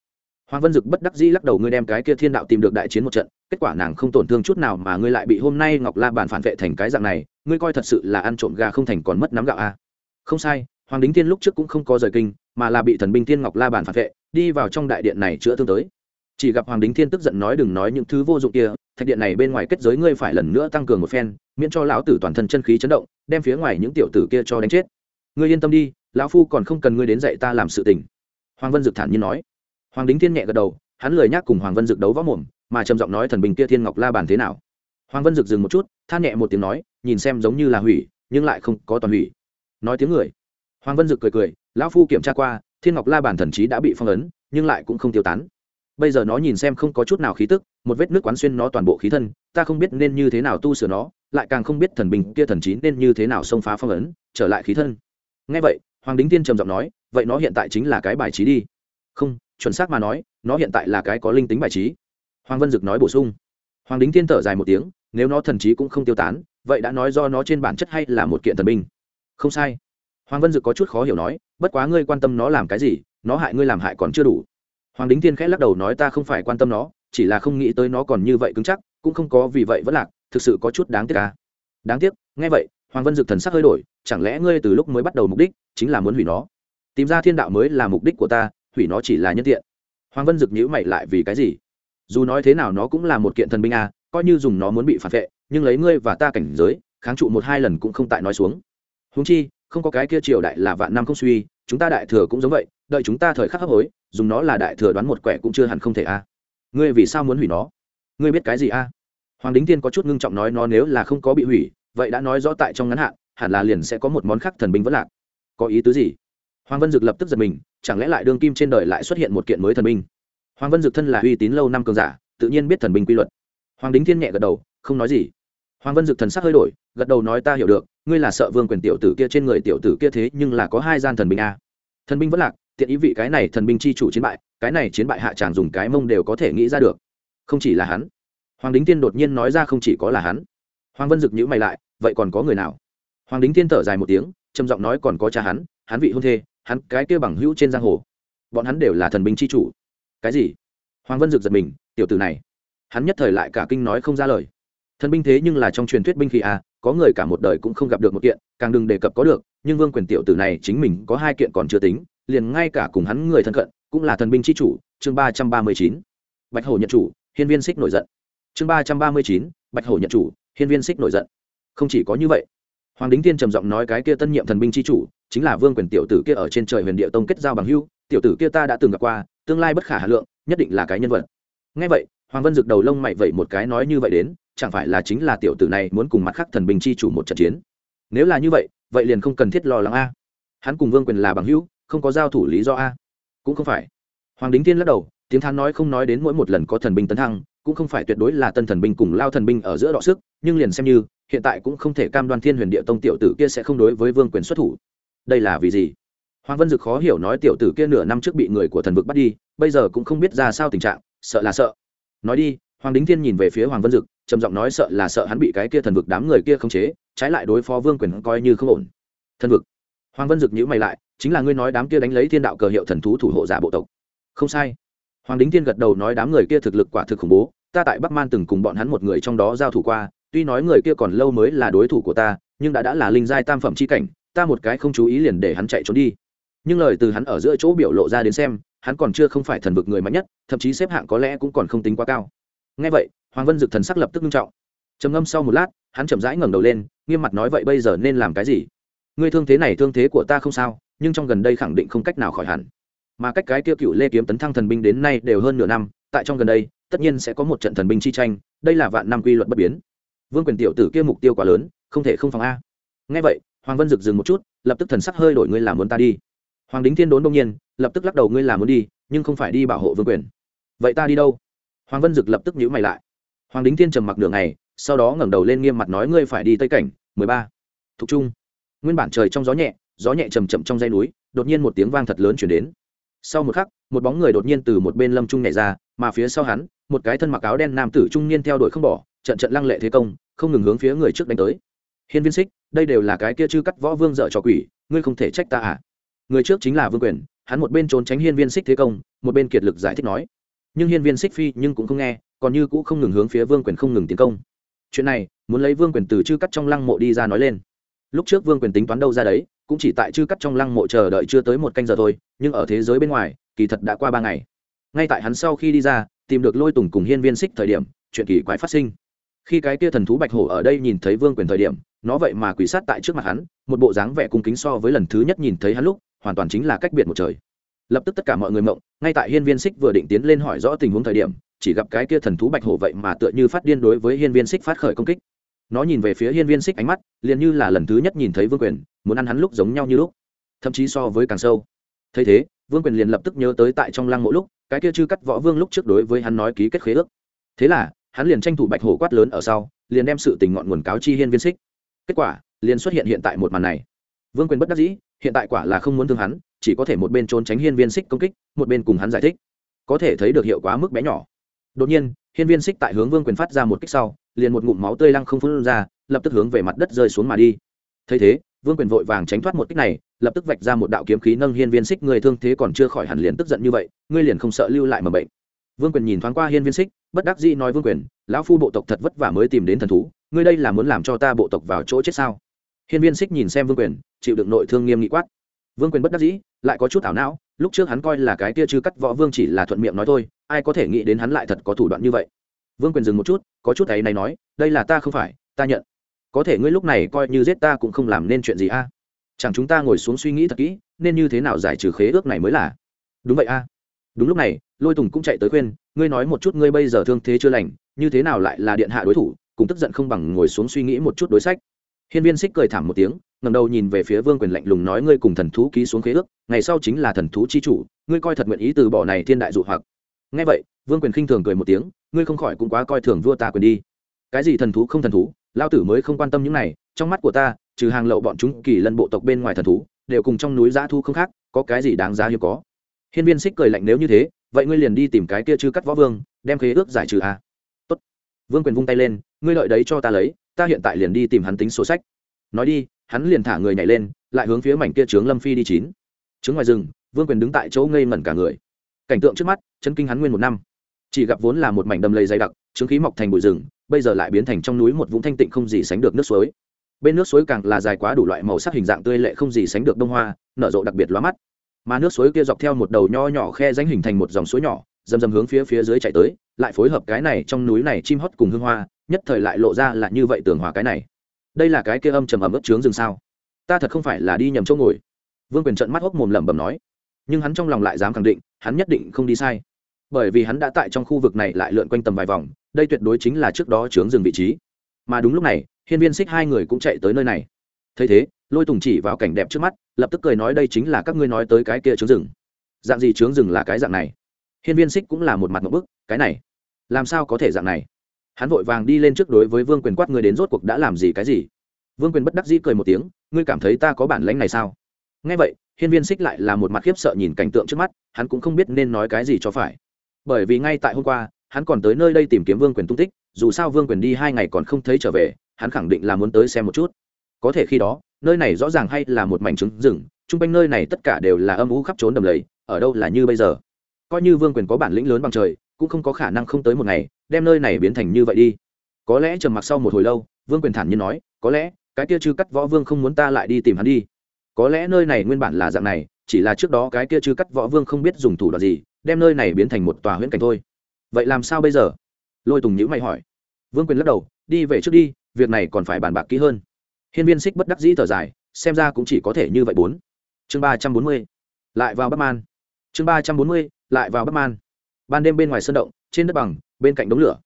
hoàng vân dực bất đắc dĩ lắc đầu, ngươi đem cái kia thiên đạo tìm được đại chiến một trận, kết quả nàng không tổn thương chút nào mà ngươi lại bị hôm nay ngọc la bàn phản vệ thành cái dạng này, ngươi coi thật sự là ăn trộm gà không thành còn mất nắm gạo à. không sai, hoàng đính tiên lúc trước cũng không có rời kinh, mà là bị thần binh tiên ngọc la bàn phản vệ, đi vào trong đại điện này chữa thương tới. Chỉ gặp hoàng đính thiên tức giận nói, đừng nói những thứ vô dụng kia, thạch điện này bên ngoài kết giới ngươi phải lần nữa tăng cường một phen, miễn cho lão tử toàn thân chân khí chấn động, đem phía ngoài những tiểu tử kia cho đánh chết. Ngươi yên tâm đi, lão phu còn không cần ngươi đến dạy ta làm sự tình. Hoàng vân dực thản nhiên nói hoàng đính thiên nhẹ gật đầu, hắn lời nhắc cùng hoàng vân dực đấu võ mồm, mà trầm giọng nói thần bình kia thiên ngọc la bàn thế nào? Hoàng vân dực dừng một chút, than nhẹ một tiếng nói, nhìn xem giống như là hủy, nhưng lại không có toàn hủy. Nói tiếng người. Hoàng vân dực cười cười, lão phu kiểm tra qua, thiên ngọc la bàn thần trí đã bị phong ấn, nhưng lại cũng không tiêu tán. Bây giờ nó nhìn xem không có chút nào khí tức, một vết nước quán xuyên nó toàn bộ khí thân, ta không biết nên như thế nào tu sửa nó, lại càng không biết thần bình kia thần trí nên như thế nào xông phá phong ấn, trở lại khí thân. Ngay vậy, hoàng đính tiên trầm giọng nói, vậy nó hiện tại chính là cái bài trí đi. Không chuẩn xác mà nói, nó hiện tại là cái có linh tính bài trí. Hoàng vân dực nói bổ sung. Hoàng đính Thiên thở dài một tiếng, nếu nó thần trí cũng không tiêu tán, vậy đã nói do nó trên bản chất hay là một kiện thần binh? Không sai. Hoàng vân dực có chút khó hiểu nói, bất quá ngươi quan tâm nó làm cái gì, nó hại ngươi làm hại còn chưa đủ. Hoàng đính Thiên khẽ lắc đầu nói ta không phải quan tâm nó, chỉ là không nghĩ tới nó còn như vậy cứng chắc, cũng không có vì vậy vẫn lạc, thực sự có chút đáng tiếc à. đáng tiếc, nghe vậy, hoàng vân dực thần sắc hơi đổi, chẳng lẽ ngươi từ lúc mới bắt đầu mục đích chính là muốn hủy nó? Tìm ra thiên đạo mới là mục đích của ta hủy nó chỉ là nhân tiện. Hoàng vân dực nhữ mày lại vì cái gì? Dù nói thế nào nó cũng là một kiện thần binh à, coi như dùng nó muốn bị phản vệ nhưng lấy ngươi và ta cảnh giới kháng trụ một hai lần cũng không tại nói xuống. Húng chi không có cái kia triều đại là vạn năm không suy chúng ta đại thừa cũng giống vậy đợi chúng ta thời khắc hấp hối dùng nó là đại thừa đoán một quẻ cũng chưa hẳn không thể a. Ngươi vì sao muốn hủy nó? Ngươi biết cái gì a? Hoàng đính tiên có chút ngưng trọng nói nó nếu là không có bị hủy vậy đã nói rõ tại trong ngắn hạn hẳn là liền sẽ có một món khác thần binh vẫn lạc. Có ý tứ gì? Hoàng vân dực lập tức giật mình, chẳng lẽ lại đương kim trên đời lại xuất hiện một kiện mới thần binh? Hoàng vân dực thân là uy tín lâu năm cường giả, tự nhiên biết thần binh quy luật. Hoàng đính thiên nhẹ gật đầu, không nói gì. Hoàng vân dực thần sắc hơi đổi, gật đầu nói ta hiểu được, ngươi là sợ vương quyền tiểu tử kia trên người tiểu tử kia thế nhưng là có hai gian thần binh a. Thần binh vẫn lạc, tiện ý vị cái này thần binh chi chủ chiến bại, cái này chiến bại hạ tràng dùng cái mông đều có thể nghĩ ra được. Không chỉ là hắn. Hoàng đính tiên đột nhiên nói ra không chỉ có là hắn. Hoàng vân dực nhữ mày lại, vậy còn có người nào? Hoàng đính tiên thở dài một tiếng, trầm giọng nói còn có cha hắn hắn vị hôn thê hắn cái kia bằng hữu trên giang hồ. Bọn hắn đều là thần binh chi chủ. Cái gì? Hoàng vân dực giật mình, tiểu tử này. Hắn nhất thời lại cả kinh nói không ra lời. Thần binh thế nhưng là trong truyền thuyết binh khí à có người cả một đời cũng không gặp được một kiện, càng đừng đề cập có được, nhưng vương quyền tiểu tử này chính mình có hai kiện còn chưa tính, liền ngay cả cùng hắn người thân cận, cũng là thần binh chi chủ, chương ba trăm ba mươi chín. Bạch hổ nhận chủ, hiên viên xích nổi giận. Chương ba trăm ba mươi chín, bạch hổ nhận chủ, hiên viên xích nổi giận. Không chỉ có như vậy hoàng đính tiên trầm giọng nói cái kia tân nhiệm thần binh chi chủ, chính là vương quyền tiểu tử kia ở trên trời huyền địa tông kết giao bằng hưu tiểu tử kia ta đã từng gặp qua, tương lai bất khả hà lượng, nhất định là cái nhân vật. Ngay vậy, hoàng vân rực đầu lông mày vậy một cái nói như vậy đến, chẳng phải là chính là tiểu tử này muốn cùng mặt khác thần binh chi chủ một trận chiến? Nếu là như vậy vậy liền không cần thiết lo lắng a. Hắn cùng vương quyền là bằng hữu, không có giao thủ lý do a. Cũng không phải. Hoàng đính tiên lắc đầu, tiếng thán nói không nói đến mỗi một lần có thần binh tấn thăng cũng không phải tuyệt đối là tân thần binh cùng lao thần binh ở giữa đọ sức, nhưng liền xem như, hiện tại cũng không thể cam đoan thiên huyền địa tông tiểu tử kia sẽ không đối với vương quyền xuất thủ. Đây là vì gì? Hoàng vân dực khó hiểu nói tiểu tử kia nửa năm trước bị người của thần vực bắt đi, bây giờ cũng không biết ra sao tình trạng, sợ là sợ. Nói đi, hoàng đính thiên nhìn về phía hoàng vân dực, trầm giọng nói sợ là sợ hắn bị cái kia thần vực đám người kia khống chế, trái lại đối phó vương quyền coi như không ổn. Thần vực. Hoàng vân dực nhữ mày lại, chính là ngươi nói đám kia đánh lấy thiên đạo cờ hiệu thần thú thủ hộ giả bộ tộc. Không sai hoàng đính thiên gật đầu nói đám người kia thực lực quả thực khủng bố, ta tại bắc man từng cùng bọn hắn một người trong đó giao thủ qua, tuy nói người kia còn lâu mới là đối thủ của ta, nhưng đã đã là linh giai tam phẩm c h i cảnh, ta một cái không chú ý liền để hắn chạy trốn đi. Nhưng lời từ hắn ở giữa chỗ biểu lộ ra đến xem, hắn còn chưa không phải thần vực người mạnh nhất, thậm chí xếp hạng có lẽ cũng còn không tính quá cao. Ngay vậy, hoàng vân dực thần sắc lập tức nghiêm trọng. Trầm ngâm sau một lát, hắn chậm rãi ngẩng đầu lên, nghiêm mặt nói vậy bây giờ nên làm cái gì? Ngươi thương thế này thương thế của ta không sao, nhưng trong gần đây khẳng định không cách nào khỏi hẳn mà cách cái kia cựu lê kiếm tấn thăng thần binh đến nay đều hơn nửa năm, tại trong gần đây, tất nhiên sẽ có một trận thần binh chi tranh, đây là vạn năm quy luật bất biến. Vương quyền tiểu tử kia mục tiêu quá lớn, không thể không phòng a. Ngay vậy, hoàng vân rực dừng một chút, lập tức thần sắc hơi đổi, ngươi làm muốn ta đi? Hoàng đính thiên đốn đông nhiên, lập tức lắc đầu, ngươi làm muốn đi, nhưng không phải đi bảo hộ vương quyền. Vậy ta đi đâu? Hoàng vân dực lập tức nhíu mày lại. Hoàng đính thiên trầm mặc đường này sau đó ngẩng đầu lên nghiêm mặt nói, ngươi phải đi tây cảnh, mười ba, thục trung. Nguyên bản trời trong gió nhẹ gió nhẹ chầm chậm trong dây núi, đột nhiên một tiếng vang thật lớn chuyển đến sau một khắc, một bóng người đột nhiên từ một bên lâm trung nhảy ra, mà phía sau hắn, một cái thân mặc áo đen nam tử trung niên theo đuổi không bỏ, trận trận lăng lệ thế công, không ngừng hướng phía người trước đánh tới. Hiên viên xích, đây đều là cái kia chư cắt võ vương dợ trò quỷ, ngươi không thể trách ta à? Người trước chính là vương quyền, hắn một bên trốn tránh hiên viên xích thế công, một bên kiệt lực giải thích nói. Nhưng hiên viên xích phi nhưng cũng không nghe, còn như cũ không ngừng hướng phía vương quyền không ngừng tiến công. Chuyện này, muốn lấy vương quyền từ chư cắt trong lăng mộ đi ra nói lên. Lúc trước vương quyền tính toán đâu ra đấy cũng chỉ tại chư cắt trong lăng mộ chờ đợi chưa tới một canh giờ thôi, nhưng ở thế giới bên ngoài, kỳ thật đã qua ba ngày. Ngay tại hắn sau khi đi ra, tìm được lôi tùng cùng hiên viên xích thời điểm, chuyện kỳ quái phát sinh. Khi cái kia thần thú bạch hổ ở đây nhìn thấy vương quyền thời điểm, nó vậy mà quỷ sát tại trước mặt hắn, một bộ dáng vẻ cung kính so với lần thứ nhất nhìn thấy hắn lúc, hoàn toàn chính là cách biệt một trời. Lập tức tất cả mọi người mộng, ngay tại hiên viên xích vừa định tiến lên hỏi rõ tình huống thời điểm, chỉ gặp cái kia thần thú bạch hổ vậy mà tựa như phát điên đối với hiên viên xích phát khởi công kích nó nhìn về phía hiên viên xích ánh mắt, liền như là lần thứ nhất nhìn thấy vương quyền, muốn ăn hắn lúc giống nhau như lúc, thậm chí so với càng sâu. Thấy thế, vương quyền liền lập tức nhớ tới tại trong lăng mỗi lúc, cái kia chư cắt võ vương lúc trước đối với hắn nói ký kết khế ước. Thế là, hắn liền tranh thủ bạch hổ quát lớn ở sau, liền đem sự tình ngọn nguồn cáo chi hiên viên xích. Kết quả, liền xuất hiện hiện tại một màn này. Vương quyền bất đắc dĩ, hiện tại quả là không muốn thương hắn, chỉ có thể một bên trốn tránh hiên viên xích công kích, một bên cùng hắn giải thích. Có thể thấy được hiệu quả mức bé nhỏ đột nhiên, hiên viên xích tại hướng vương quyền phát ra một kích sau, liền một ngụm máu tươi lăng không phun ra, lập tức hướng về mặt đất rơi xuống mà đi. Thấy thế, vương quyền vội vàng tránh thoát một kích này, lập tức vạch ra một đạo kiếm khí nâng hiên viên xích, người thương thế còn chưa khỏi hẳn liền tức giận như vậy, ngươi liền không sợ lưu lại mầm bệnh. Vương quyền nhìn thoáng qua hiên viên xích, bất đắc dĩ nói vương quyền, lão phu bộ tộc thật vất vả mới tìm đến thần thú, ngươi đây là muốn làm cho ta bộ tộc vào chỗ chết sao? Hiên viên xích nhìn xem vương quyền, chịu đựng nội thương nghiêm nghị quát. Vương quyền bất đắc dĩ, lại có chút ảo não, lúc trước hắn coi là cái kia chư cắt võ vương chỉ là thuận miệng nói thôi ai có thể nghĩ đến hắn lại thật có thủ đoạn như vậy? Vương quyền dừng một chút, có chút ấy này nói, đây là ta không phải, ta nhận. Có thể ngươi lúc này coi như giết ta cũng không làm nên chuyện gì a. Chẳng chúng ta ngồi xuống suy nghĩ thật kỹ, nên như thế nào giải trừ khế ước này mới là? Đúng vậy a. Đúng lúc này, lôi tùng cũng chạy tới khuyên, ngươi nói một chút ngươi bây giờ thương thế chưa lành, như thế nào lại là điện hạ đối thủ cũng tức giận không bằng ngồi xuống suy nghĩ một chút đối sách. Hiên viên xích cười thảm một tiếng ngầm đầu nhìn về phía vương quyền lạnh lùng nói ngươi cùng thần thú ký xuống khế ước, ngày sau chính là thần thú chi chủ, ngươi coi thật nguyện ý từ bỏ này thiên đại dụ hoặc nghe vậy, vương quyền khinh thường cười một tiếng, ngươi không khỏi cũng quá coi thường vua ta quyền đi. Cái gì thần thú không thần thú, lao tử mới không quan tâm những này, trong mắt của ta, trừ hàng lậu bọn chúng kỳ lân bộ tộc bên ngoài thần thú, đều cùng trong núi giã thu không khác, có cái gì đáng giá hiếm có. Hiên viên xích cười lạnh nếu như thế, vậy ngươi liền đi tìm cái kia chư cắt võ vương, đem khế ước giải trừ a à? tốt. Vương quyền vung tay lên, ngươi lợi đấy cho ta lấy, ta hiện tại liền đi tìm hắn tính sổ sách. Nói đi, hắn liền thả người nhảy lên, lại hướng phía mảnh kia trướng lâm phi đi chín. Trướng ngoài rừng, vương quyền đứng tại chỗ ngây ngẩn cả người cảnh tượng trước mắt chân kinh hắn nguyên một năm. Chỉ gặp vốn là một mảnh đầm lầy dày đặc, chứng khí mọc thành bụi rừng, bây giờ lại biến thành trong núi một vũng thanh tịnh không gì sánh được nước suối. Bên nước suối càng là dài quá đủ loại màu sắc hình dạng tươi lệ không gì sánh được đông hoa, nở rộ đặc biệt lóa mắt. Mà nước suối kia dọc theo một đầu nho nhỏ khe danh hình thành một dòng suối nhỏ, dầm dầm hướng phía phía dưới chạy tới, lại phối hợp cái này trong núi này chim hót cùng hương hoa, nhất thời lại lộ ra là như vậy tường hòa cái này. Đây là cái kia âm trầm ẩm ướt trướng rừng sao? Ta thật không phải là đi nhầm chỗ ngồi. Vương quyền trận mắt hốc mồm lẩm bẩm nói. Nhưng hắn trong lòng lại dám khẳng định hắn nhất định không đi sai. Bởi vì hắn đã tại trong khu vực này lại lượn quanh tầm vài vòng, đây tuyệt đối chính là trước đó trướng rừng vị trí. Mà đúng lúc này, hiên viên xích hai người cũng chạy tới nơi này. Thấy thế, lôi tùng chỉ vào cảnh đẹp trước mắt, lập tức cười nói đây chính là các ngươi nói tới cái kia trướng rừng dạng gì trướng rừng là cái dạng này? Hiên viên xích cũng là một mặt một bức, cái này, làm sao có thể dạng này? Hắn vội vàng đi lên trước đối với vương quyền quát ngươi đến rốt cuộc đã làm gì cái gì? Vương quyền bất đắc dĩ cười một tiếng, ngươi cảm thấy ta có bản lãnh này sao? Ngay vậy hiên viên xích lại là một mặt khiếp sợ nhìn cảnh tượng trước mắt, hắn cũng không biết nên nói cái gì cho phải. Bởi vì ngay tại hôm qua, hắn còn tới nơi đây tìm kiếm vương quyền tung tích, dù sao vương quyền đi hai ngày còn không thấy trở về, hắn khẳng định là muốn tới xem một chút. Có thể khi đó, nơi này rõ ràng hay là một mảnh trứng rừng, chung quanh nơi này tất cả đều là âm u khắp trốn đầm lầy, ở đâu là như bây giờ? Coi như vương quyền có bản lĩnh lớn bằng trời, cũng không có khả năng không tới một ngày, đem nơi này biến thành như vậy đi. Có lẽ trầm mặc sau một hồi lâu, vương quyền thản nhiên nói, có lẽ, cái kia chư cắt võ vương không muốn ta lại đi tìm hắn đi có lẽ nơi này nguyên bản là dạng này, chỉ là trước đó cái kia chứ cắt võ vương không biết dùng thủ đoạn gì, đem nơi này biến thành một tòa huyễn cảnh thôi. Vậy làm sao bây giờ? Lôi tùng nhữ mày hỏi. Vương quyền lắc đầu, đi về trước đi, việc này còn phải bàn bạc kỹ hơn. Hiên viên xích bất đắc dĩ thở dài, xem ra cũng chỉ có thể như vậy bốn. Chương ba trăm bốn mươi, lại vào bắc man. Chương ba trăm bốn mươi, lại vào bắc man. Ban đêm bên ngoài sân động, trên đất bằng, bên cạnh đống lửa.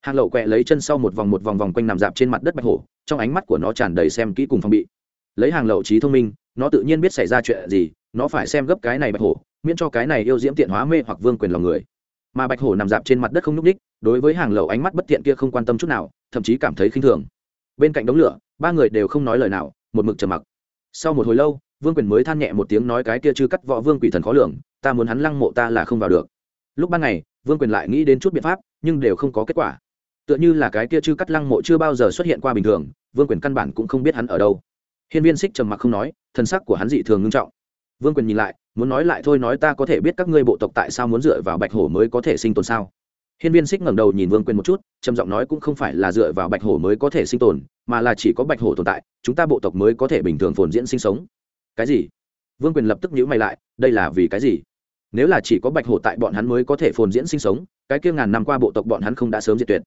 Hàng lậu quẹ lấy chân sau một vòng một vòng vòng quanh nằm dạp trên mặt đất bạch hổ, trong ánh mắt của nó tràn đầy xem kỹ cùng phòng bị. Lấy hàng lậu trí thông minh nó tự nhiên biết xảy ra chuyện gì, nó phải xem gấp cái này bạch hổ, miễn cho cái này yêu diễm tiện hóa mê hoặc vương quyền lòng người. Mà bạch hổ nằm dạp trên mặt đất không nhúc ních đối với hàng lầu ánh mắt bất tiện kia không quan tâm chút nào, thậm chí cảm thấy khinh thường. Bên cạnh đống lửa, ba người đều không nói lời nào, một mực trầm mặc. Sau một hồi lâu, vương quyền mới than nhẹ một tiếng nói cái kia chưa cắt võ vương quỷ thần khó lường, ta muốn hắn lăng mộ ta là không vào được. Lúc ban ngày, vương quyền lại nghĩ đến chút biện pháp, nhưng đều không có kết quả. Tựa như là cái kia chư cắt lăng mộ chưa bao giờ xuất hiện qua bình thường, vương quyền căn bản cũng không biết hắn ở đâu hiên viên xích trầm mặc không nói, thân sắc của hắn dị thường ngưng trọng. Vương quyền nhìn lại, muốn nói lại thôi nói ta có thể biết các ngươi bộ tộc tại sao muốn dựa vào bạch hổ mới có thể sinh tồn sao? Hiên viên xích ngẩng đầu nhìn vương quyền một chút, trầm giọng nói cũng không phải là dựa vào bạch hổ mới có thể sinh tồn, mà là chỉ có bạch hổ tồn tại, chúng ta bộ tộc mới có thể bình thường phồn diễn sinh sống. Cái gì? Vương quyền lập tức nhíu mày lại, đây là vì cái gì? Nếu là chỉ có bạch hổ tại bọn hắn mới có thể phồn diễn sinh sống, cái kia ngàn năm qua bộ tộc bọn hắn không đã sớm diệt tuyệt.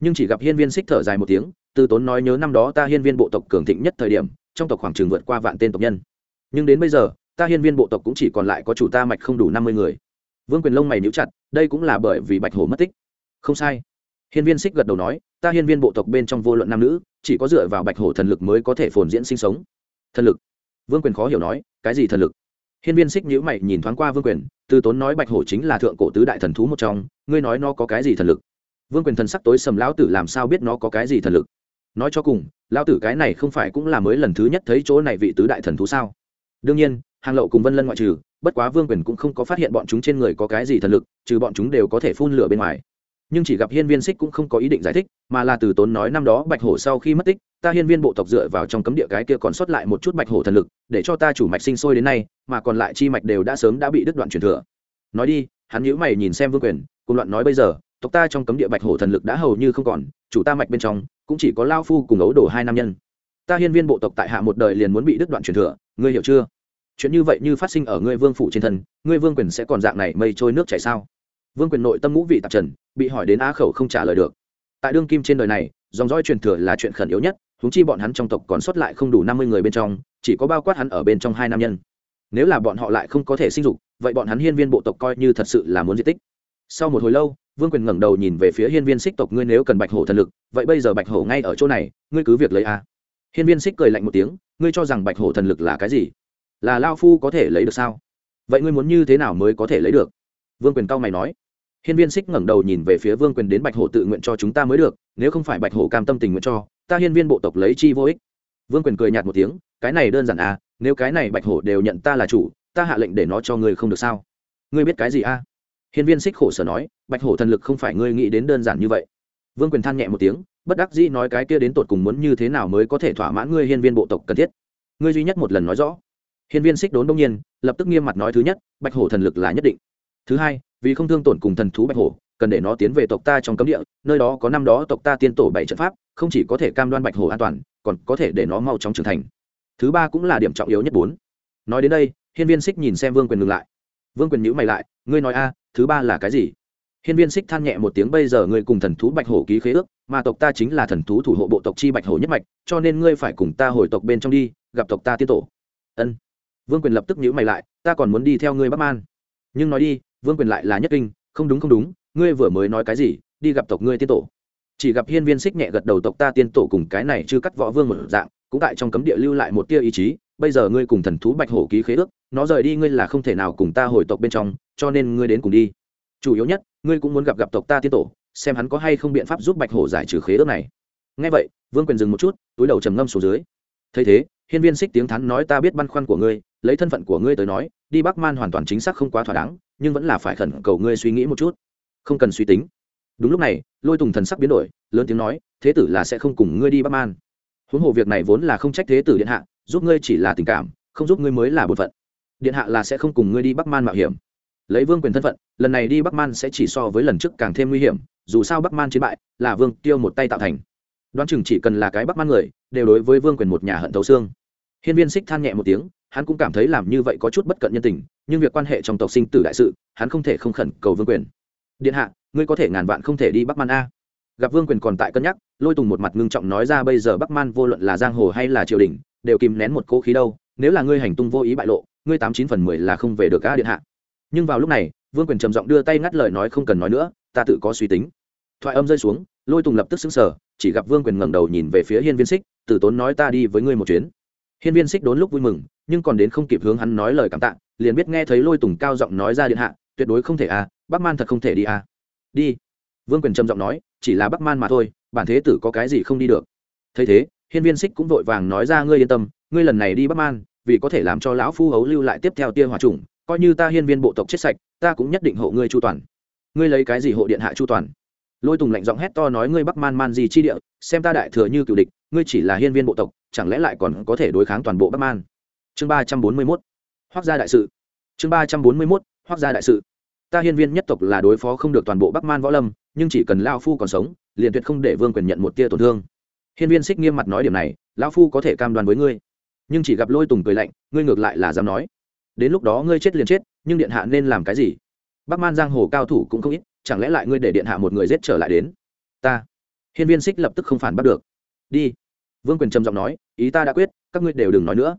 Nhưng chỉ gặp hiên viên xích thở dài một tiếng, từ tốn nói nhớ năm đó ta hiên viên bộ tộc cường thịnh nhất thời điểm trong tộc khoảng trường vượt qua vạn tên tộc nhân. Nhưng đến bây giờ, ta hiên viên bộ tộc cũng chỉ còn lại có chủ ta mạch không đủ năm mươi người. Vương quyền lông mày níu chặt, đây cũng là bởi vì bạch hổ mất tích. Không sai. Hiên viên xích gật đầu nói, ta hiên viên bộ tộc bên trong vô luận nam nữ, chỉ có dựa vào bạch hổ thần lực mới có thể phồn diễn sinh sống. Thần lực. Vương quyền khó hiểu nói, cái gì thần lực? Hiên viên xích nhữ mày nhìn thoáng qua vương quyền, từ tốn nói bạch hổ chính là thượng cổ tứ đại thần thú một trong, ngươi nói nó có cái gì thần lực? Vương quyền thần sắc tối sầm lão tử làm sao biết nó có cái gì thần lực? Nói cho cùng lão tử cái này không phải cũng là mới lần thứ nhất thấy chỗ này vị tứ đại thần thú sao? Đương nhiên, hàng lậu cùng vân lân ngoại trừ, bất quá vương quyền cũng không có phát hiện bọn chúng trên người có cái gì thần lực, trừ bọn chúng đều có thể phun lửa bên ngoài. Nhưng chỉ gặp hiên viên xích cũng không có ý định giải thích, mà là từ tốn nói năm đó bạch hổ sau khi mất tích, ta hiên viên bộ tộc dựa vào trong cấm địa cái kia còn sót lại một chút bạch hổ thần lực, để cho ta chủ mạch sinh sôi đến nay, mà còn lại chi mạch đều đã sớm đã bị đứt đoạn truyền thừa. Nói đi, hắn nhíu mày nhìn xem vương quyền, cùng loạn nói bây giờ, tộc ta trong cấm địa bạch hổ thần lực đã hầu như không còn, chủ ta mạch bên trong cũng chỉ có lao phu cùng ấu đổ hai nam nhân. Ta hiên viên bộ tộc tại hạ một đời liền muốn bị đứt đoạn truyền thừa, ngươi hiểu chưa? Chuyện như vậy như phát sinh ở ngươi vương phủ trên thân, ngươi vương quyền sẽ còn dạng này mây trôi nước chảy sao? Vương quyền nội tâm ngũ vị tạp trần, bị hỏi đến á khẩu không trả lời được. Tại đương kim trên đời này, dòng dõi truyền thừa là chuyện khẩn yếu nhất húng chi bọn hắn trong tộc còn sót lại không đủ năm mươi người bên trong, chỉ có bao quát hắn ở bên trong hai nam nhân. Nếu là bọn họ lại không có thể sinh dục, vậy bọn hắn hiên viên bộ tộc coi như thật sự là muốn di tích. Sau một hồi lâu vương quyền ngẩng đầu nhìn về phía hiên viên xích tộc, ngươi nếu cần bạch hổ thần lực, vậy bây giờ bạch hổ ngay ở chỗ này, ngươi cứ việc lấy a. Hiên viên xích cười lạnh một tiếng, ngươi cho rằng bạch hổ thần lực là cái gì? Là lao phu có thể lấy được sao? Vậy ngươi muốn như thế nào mới có thể lấy được? Vương quyền cao mày nói. Hiên viên xích ngẩng đầu nhìn về phía vương quyền đến bạch hổ tự nguyện cho chúng ta mới được, nếu không phải bạch hổ cam tâm tình nguyện cho, ta hiên viên bộ tộc lấy chi vô ích. Vương quyền cười nhạt một tiếng, cái này đơn giản à nếu cái này bạch hổ đều nhận ta là chủ, ta hạ lệnh để nó cho ngươi không được sao? Ngươi biết cái gì a à? Hiên viên xích khổ sở nói, bạch hổ thần lực không phải ngươi nghĩ đến đơn giản như vậy. Vương quyền than nhẹ một tiếng, bất đắc dĩ nói cái kia đến tột cùng muốn như thế nào mới có thể thỏa mãn ngươi hiên viên bộ tộc cần thiết. Ngươi duy nhất một lần nói rõ. Hiên viên xích đốn đông nhiên, lập tức nghiêm mặt nói thứ nhất, bạch hổ thần lực là nhất định. Thứ hai, vì không thương tổn cùng thần thú bạch hổ, cần để nó tiến về tộc ta trong cấm địa, nơi đó có năm đó tộc ta tiên tổ bảy trận pháp, không chỉ có thể cam đoan bạch hổ an toàn, còn có thể để nó mau chóng trưởng thành. Thứ ba cũng là điểm trọng yếu nhất bốn. Nói đến đây, hiên viên xích nhìn xem vương quyền ngừng lại vương quyền nhữ mày lại, ngươi nói a, thứ ba là cái gì? Hiên viên xích than nhẹ một tiếng, bây giờ ngươi cùng thần thú bạch hổ ký khế ước, mà tộc ta chính là thần thú thủ hộ bộ tộc chi bạch hổ nhất mạch, cho nên ngươi phải cùng ta hồi tộc bên trong đi, gặp tộc ta tiên tổ. Ân. Vương quyền lập tức nhữ mày lại, ta còn muốn đi theo ngươi bắc man. Nhưng nói đi, vương quyền lại là nhất kinh, không đúng không đúng, ngươi vừa mới nói cái gì, đi gặp tộc ngươi tiên tổ. Chỉ gặp hiên viên xích nhẹ gật đầu, tộc ta tiên tổ cùng cái này chưa cắt võ vương một dạng, cũng tại trong cấm địa lưu lại một tia ý chí bây giờ ngươi cùng thần thú bạch hổ ký khế ước, nó rời đi ngươi là không thể nào cùng ta hồi tộc bên trong, cho nên ngươi đến cùng đi. Chủ yếu nhất, ngươi cũng muốn gặp gặp tộc ta tiên tổ, xem hắn có hay không biện pháp giúp bạch hổ giải trừ khế ước này. Ngay vậy, vương quyền dừng một chút, túi đầu trầm ngâm xuống dưới. Thấy thế, hiên viên xích tiếng thắn nói ta biết băn khoăn của ngươi, lấy thân phận của ngươi tới nói, đi bắc man hoàn toàn chính xác không quá thỏa đáng, nhưng vẫn là phải khẩn cầu ngươi suy nghĩ một chút. Không cần suy tính. Đúng lúc này, lôi tùng thần sắc biến đổi, lớn tiếng nói, thế tử là sẽ không cùng ngươi đi bắc man. Huống hồ việc này vốn là không trách thế tử điện hạ giúp ngươi chỉ là tình cảm, không giúp ngươi mới là bột phận. Điện hạ là sẽ không cùng ngươi đi bắc man mạo hiểm. Lấy vương quyền thân phận, lần này đi bắc man sẽ chỉ so với lần trước càng thêm nguy hiểm, dù sao bắc man chiến bại, là vương tiêu một tay tạo thành. Đoán chừng chỉ cần là cái bắc man người, đều đối với vương quyền một nhà hận thấu xương. Hiên viên xích than nhẹ một tiếng, hắn cũng cảm thấy làm như vậy có chút bất cận nhân tình, nhưng việc quan hệ trong tộc sinh tử đại sự, hắn không thể không khẩn cầu vương quyền. Điện hạ, ngươi có thể ngàn vạn không thể đi bắc man a. Gặp vương quyền còn tại cân nhắc, lôi tùng một mặt ngưng trọng nói ra bây giờ bắc man vô luận là giang hồ hay là triều đình đều kìm nén một cỗ khí đâu nếu là ngươi hành tung vô ý bại lộ ngươi tám chín phần mười là không về được a điện hạ. Nhưng vào lúc này vương quyền trầm giọng đưa tay ngắt lời nói không cần nói nữa ta tự có suy tính. Thoại âm rơi xuống lôi tùng lập tức xứng sở chỉ gặp vương quyền ngẩng đầu nhìn về phía hiên viên xích Tử tốn nói ta đi với ngươi một chuyến. Hiên viên xích đốn lúc vui mừng nhưng còn đến không kịp hướng hắn nói lời cảm tạ liền biết nghe thấy lôi tùng cao giọng nói ra điện hạ tuyệt đối không thể à, bắc man thật không thể đi à. đi. Vương quyền trầm giọng nói chỉ là bắc man mà thôi bản thế tử có cái gì không đi được. Thấy thế hiên viên xích cũng vội vàng nói ra, ngươi yên tâm, ngươi lần này đi bắc man, vì có thể làm cho lão phu hấu lưu lại tiếp theo tia hòa trùng coi như ta hiên viên bộ tộc chết sạch, ta cũng nhất định hộ ngươi chu toàn. Ngươi lấy cái gì hộ điện hạ chu toàn? Lôi tùng lạnh giọng hét to nói, ngươi bắc man man gì chi địa, xem ta đại thừa như cựu địch, ngươi chỉ là hiên viên bộ tộc, chẳng lẽ lại còn có thể đối kháng toàn bộ bắc man? Chương ba trăm bốn mươi mốt hoác gia đại sự. Chương ba trăm bốn mươi mốt hoác gia đại sự. Ta hiên viên nhất tộc là đối phó không được toàn bộ bắc man võ lâm, nhưng chỉ cần lao phu còn sống, liền tuyệt không để vương quyền nhận một tia tổn thương hiên viên xích nghiêm mặt nói điểm này, lão phu có thể cam đoan với ngươi. Nhưng chỉ gặp lôi tùng cười lạnh, ngươi ngược lại là dám nói. Đến lúc đó ngươi chết liền chết, nhưng điện hạ nên làm cái gì? Bắc man giang hồ cao thủ cũng không ít, chẳng lẽ lại ngươi để điện hạ một người giết trở lại đến? Ta. Hiên viên xích lập tức không phản bắt được. Đi. Vương quyền trầm giọng nói, ý ta đã quyết, các ngươi đều đừng nói nữa.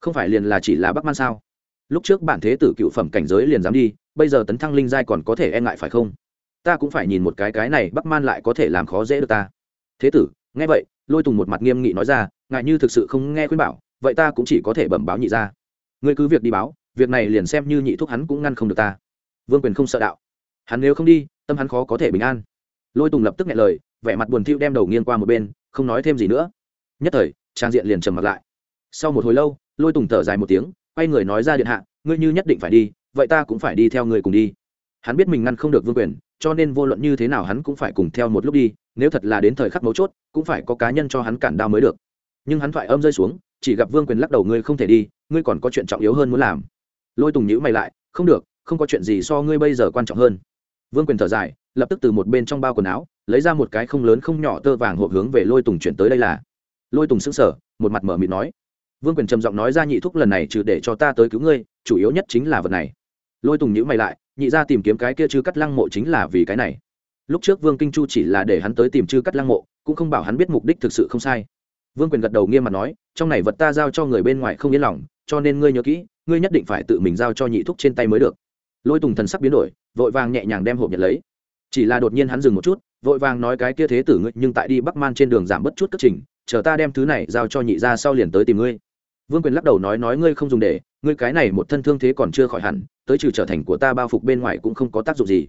Không phải liền là chỉ là bắc man sao? Lúc trước bản thế tử cựu phẩm cảnh giới liền dám đi, bây giờ tấn thăng linh giai còn có thể e ngại phải không? Ta cũng phải nhìn một cái cái này bắc man lại có thể làm khó dễ được ta. Thế tử nghe vậy, lôi tùng một mặt nghiêm nghị nói ra ngại như thực sự không nghe khuyên bảo, vậy ta cũng chỉ có thể bẩm báo nhị ra ngươi cứ việc đi báo, việc này liền xem như nhị thúc hắn cũng ngăn không được ta. Vương quyền không sợ đạo. Hắn nếu không đi, tâm hắn khó có thể bình an. Lôi tùng lập tức nghe lời, vẻ mặt buồn thiu đem đầu nghiêng qua một bên, không nói thêm gì nữa. Nhất thời, trang diện liền trầm mặt lại. Sau một hồi lâu, lôi tùng thở dài một tiếng, quay người nói ra điện hạ, ngươi như nhất định phải đi, vậy ta cũng phải đi theo người cùng đi. Hắn biết mình ngăn không được vương quyền, cho nên vô luận như thế nào hắn cũng phải cùng theo một lúc đi nếu thật là đến thời khắc mấu chốt, cũng phải có cá nhân cho hắn cản đao mới được. Nhưng hắn thoại âm rơi xuống, chỉ gặp vương quyền lắc đầu, ngươi không thể đi, ngươi còn có chuyện trọng yếu hơn muốn làm. Lôi tùng nhữ mày lại, không được, không có chuyện gì so ngươi bây giờ quan trọng hơn. Vương quyền thở dài, lập tức từ một bên trong bao quần áo, lấy ra một cái không lớn không nhỏ tơ vàng hộp hướng về lôi tùng chuyển tới đây là. Lôi tùng sững sờ, một mặt mở mịt nói, vương quyền trầm giọng nói ra nhị thúc lần này trừ để cho ta tới cứu ngươi, chủ yếu nhất chính là vật này. Lôi tùng nhữ mày lại, nhị ra tìm kiếm cái kia chứ cắt lăng mộ chính là vì cái này lúc trước vương kinh chu chỉ là để hắn tới tìm chư cắt lăng mộ, cũng không bảo hắn biết mục đích thực sự không sai. Vương quyền gật đầu nghiêm mặt nói, trong này vật ta giao cho người bên ngoài không yên lòng, cho nên ngươi nhớ kỹ, ngươi nhất định phải tự mình giao cho nhị thúc trên tay mới được. Lôi tùng thần sắc biến đổi, vội vàng nhẹ nhàng đem hộp nhận lấy. Chỉ là đột nhiên hắn dừng một chút, vội vàng nói, cái kia thế tử ngươi nhưng tại đi bắc man trên đường giảm bất chút cất trình, chờ ta đem thứ này giao cho nhị ra sau liền tới tìm ngươi. Vương quyền lắc đầu nói nói ngươi không dùng để, ngươi cái này một thân thương thế còn chưa khỏi hẳn, tới trừ trở thành của ta bao phục bên ngoài cũng không có tác dụng gì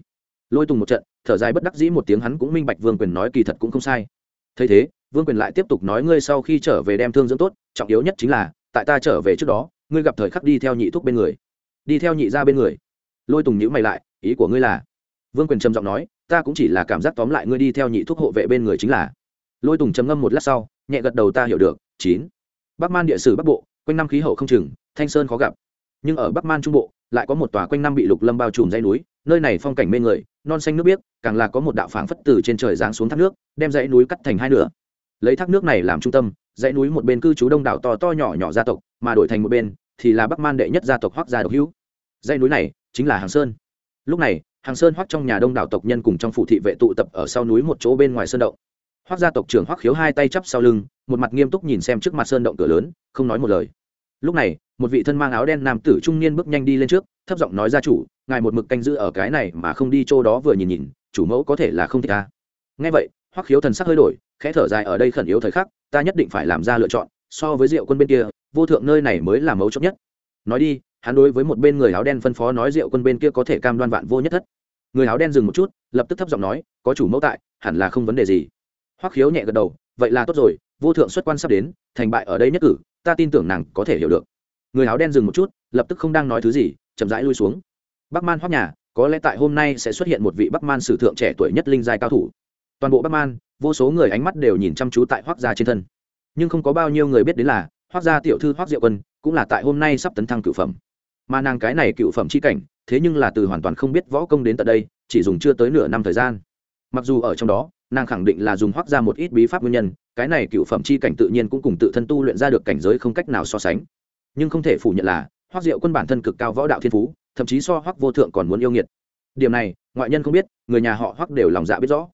lôi tùng một trận, thở dài bất đắc dĩ một tiếng hắn cũng minh bạch vương quyền nói kỳ thật cũng không sai. Thấy thế, vương quyền lại tiếp tục nói ngươi sau khi trở về đem thương dưỡng tốt, trọng yếu nhất chính là, tại ta trở về trước đó, ngươi gặp thời khắc đi theo nhị thuốc bên người. Đi theo nhị ra bên người. Lôi tùng nhữ mày lại, ý của ngươi là? Vương quyền trầm giọng nói, ta cũng chỉ là cảm giác tóm lại ngươi đi theo nhị thuốc hộ vệ bên người chính là. Lôi tùng trầm ngâm một lát sau, nhẹ gật đầu ta hiểu được, chín. Bắc man địa sử bắc bộ, quanh năm khí hậu không chừng, thanh sơn khó gặp. Nhưng ở bắc man trung bộ, lại có một tòa quanh năm bị lục lâm bao trùm dãy núi, nơi này phong cảnh mê người non xanh nước biếc, càng là có một đạo phảng phất từ trên trời giáng xuống thác nước, đem dãy núi cắt thành hai nửa. Lấy thác nước này làm trung tâm, dãy núi một bên cư trú đông đảo to to nhỏ nhỏ gia tộc, mà đổi thành một bên, thì là bắc man đệ nhất gia tộc hoác gia độc hữu. Dãy núi này chính là hàng sơn. Lúc này, hàng sơn hoác trong nhà đông đảo tộc nhân cùng trong phụ thị vệ tụ tập ở sau núi một chỗ bên ngoài sơn động. Hoác gia tộc trưởng hoác khiếu hai tay chắp sau lưng, một mặt nghiêm túc nhìn xem trước mặt sơn động cửa lớn, không nói một lời. Lúc này, một vị thân mang áo đen nam tử trung niên bước nhanh đi lên trước thấp giọng nói ra chủ, ngài một mực canh giữ ở cái này mà không đi chỗ đó vừa nhìn nhìn, chủ mẫu có thể là không thích ta. Nghe vậy, hoắc khiếu thần sắc hơi đổi, khẽ thở dài ở đây khẩn yếu thời khắc, ta nhất định phải làm ra lựa chọn, so với rượu quân bên kia, vô thượng nơi này mới là mấu chốt nhất. Nói đi, hắn đối với một bên người áo đen phân phó nói rượu quân bên kia có thể cam đoan vạn vô nhất thất. Người áo đen dừng một chút, lập tức thấp giọng nói, có chủ mẫu tại, hẳn là không vấn đề gì. Hoắc khiếu nhẹ gật đầu, vậy là tốt rồi, vô thượng xuất quan sắp đến, thành bại ở đây nhất cử, ta tin tưởng nàng có thể hiểu được. Người áo đen dừng một chút, lập tức không đang nói thứ gì chậm rãi lui xuống. Bắc man hoác nhà, có lẽ tại hôm nay sẽ xuất hiện một vị bắc man sử thượng trẻ tuổi nhất linh giai cao thủ. Toàn bộ bắc man, vô số người ánh mắt đều nhìn chăm chú tại hoác gia trên thân. Nhưng không có bao nhiêu người biết đến là, hoác gia tiểu thư hoác diệu quân cũng là tại hôm nay sắp tấn thăng cựu phẩm. Mà nàng cái này cựu phẩm c h i cảnh, thế nhưng là từ hoàn toàn không biết võ công đến tận đây, chỉ dùng chưa tới nửa năm thời gian. Mặc dù ở trong đó, nàng khẳng định là dùng hoác ra một ít bí pháp nguyên nhân, cái này cựu phẩm c h i cảnh tự nhiên cũng cùng tự thân tu luyện ra được cảnh giới không cách nào so sánh. Nhưng không thể phủ nhận là Hoắc diệu quân bản thân cực cao võ đạo thiên phú, thậm chí so Hoắc vô thượng còn muốn yêu nghiệt. Điểm này, ngoại nhân không biết, người nhà họ Hoắc đều lòng dạ biết rõ.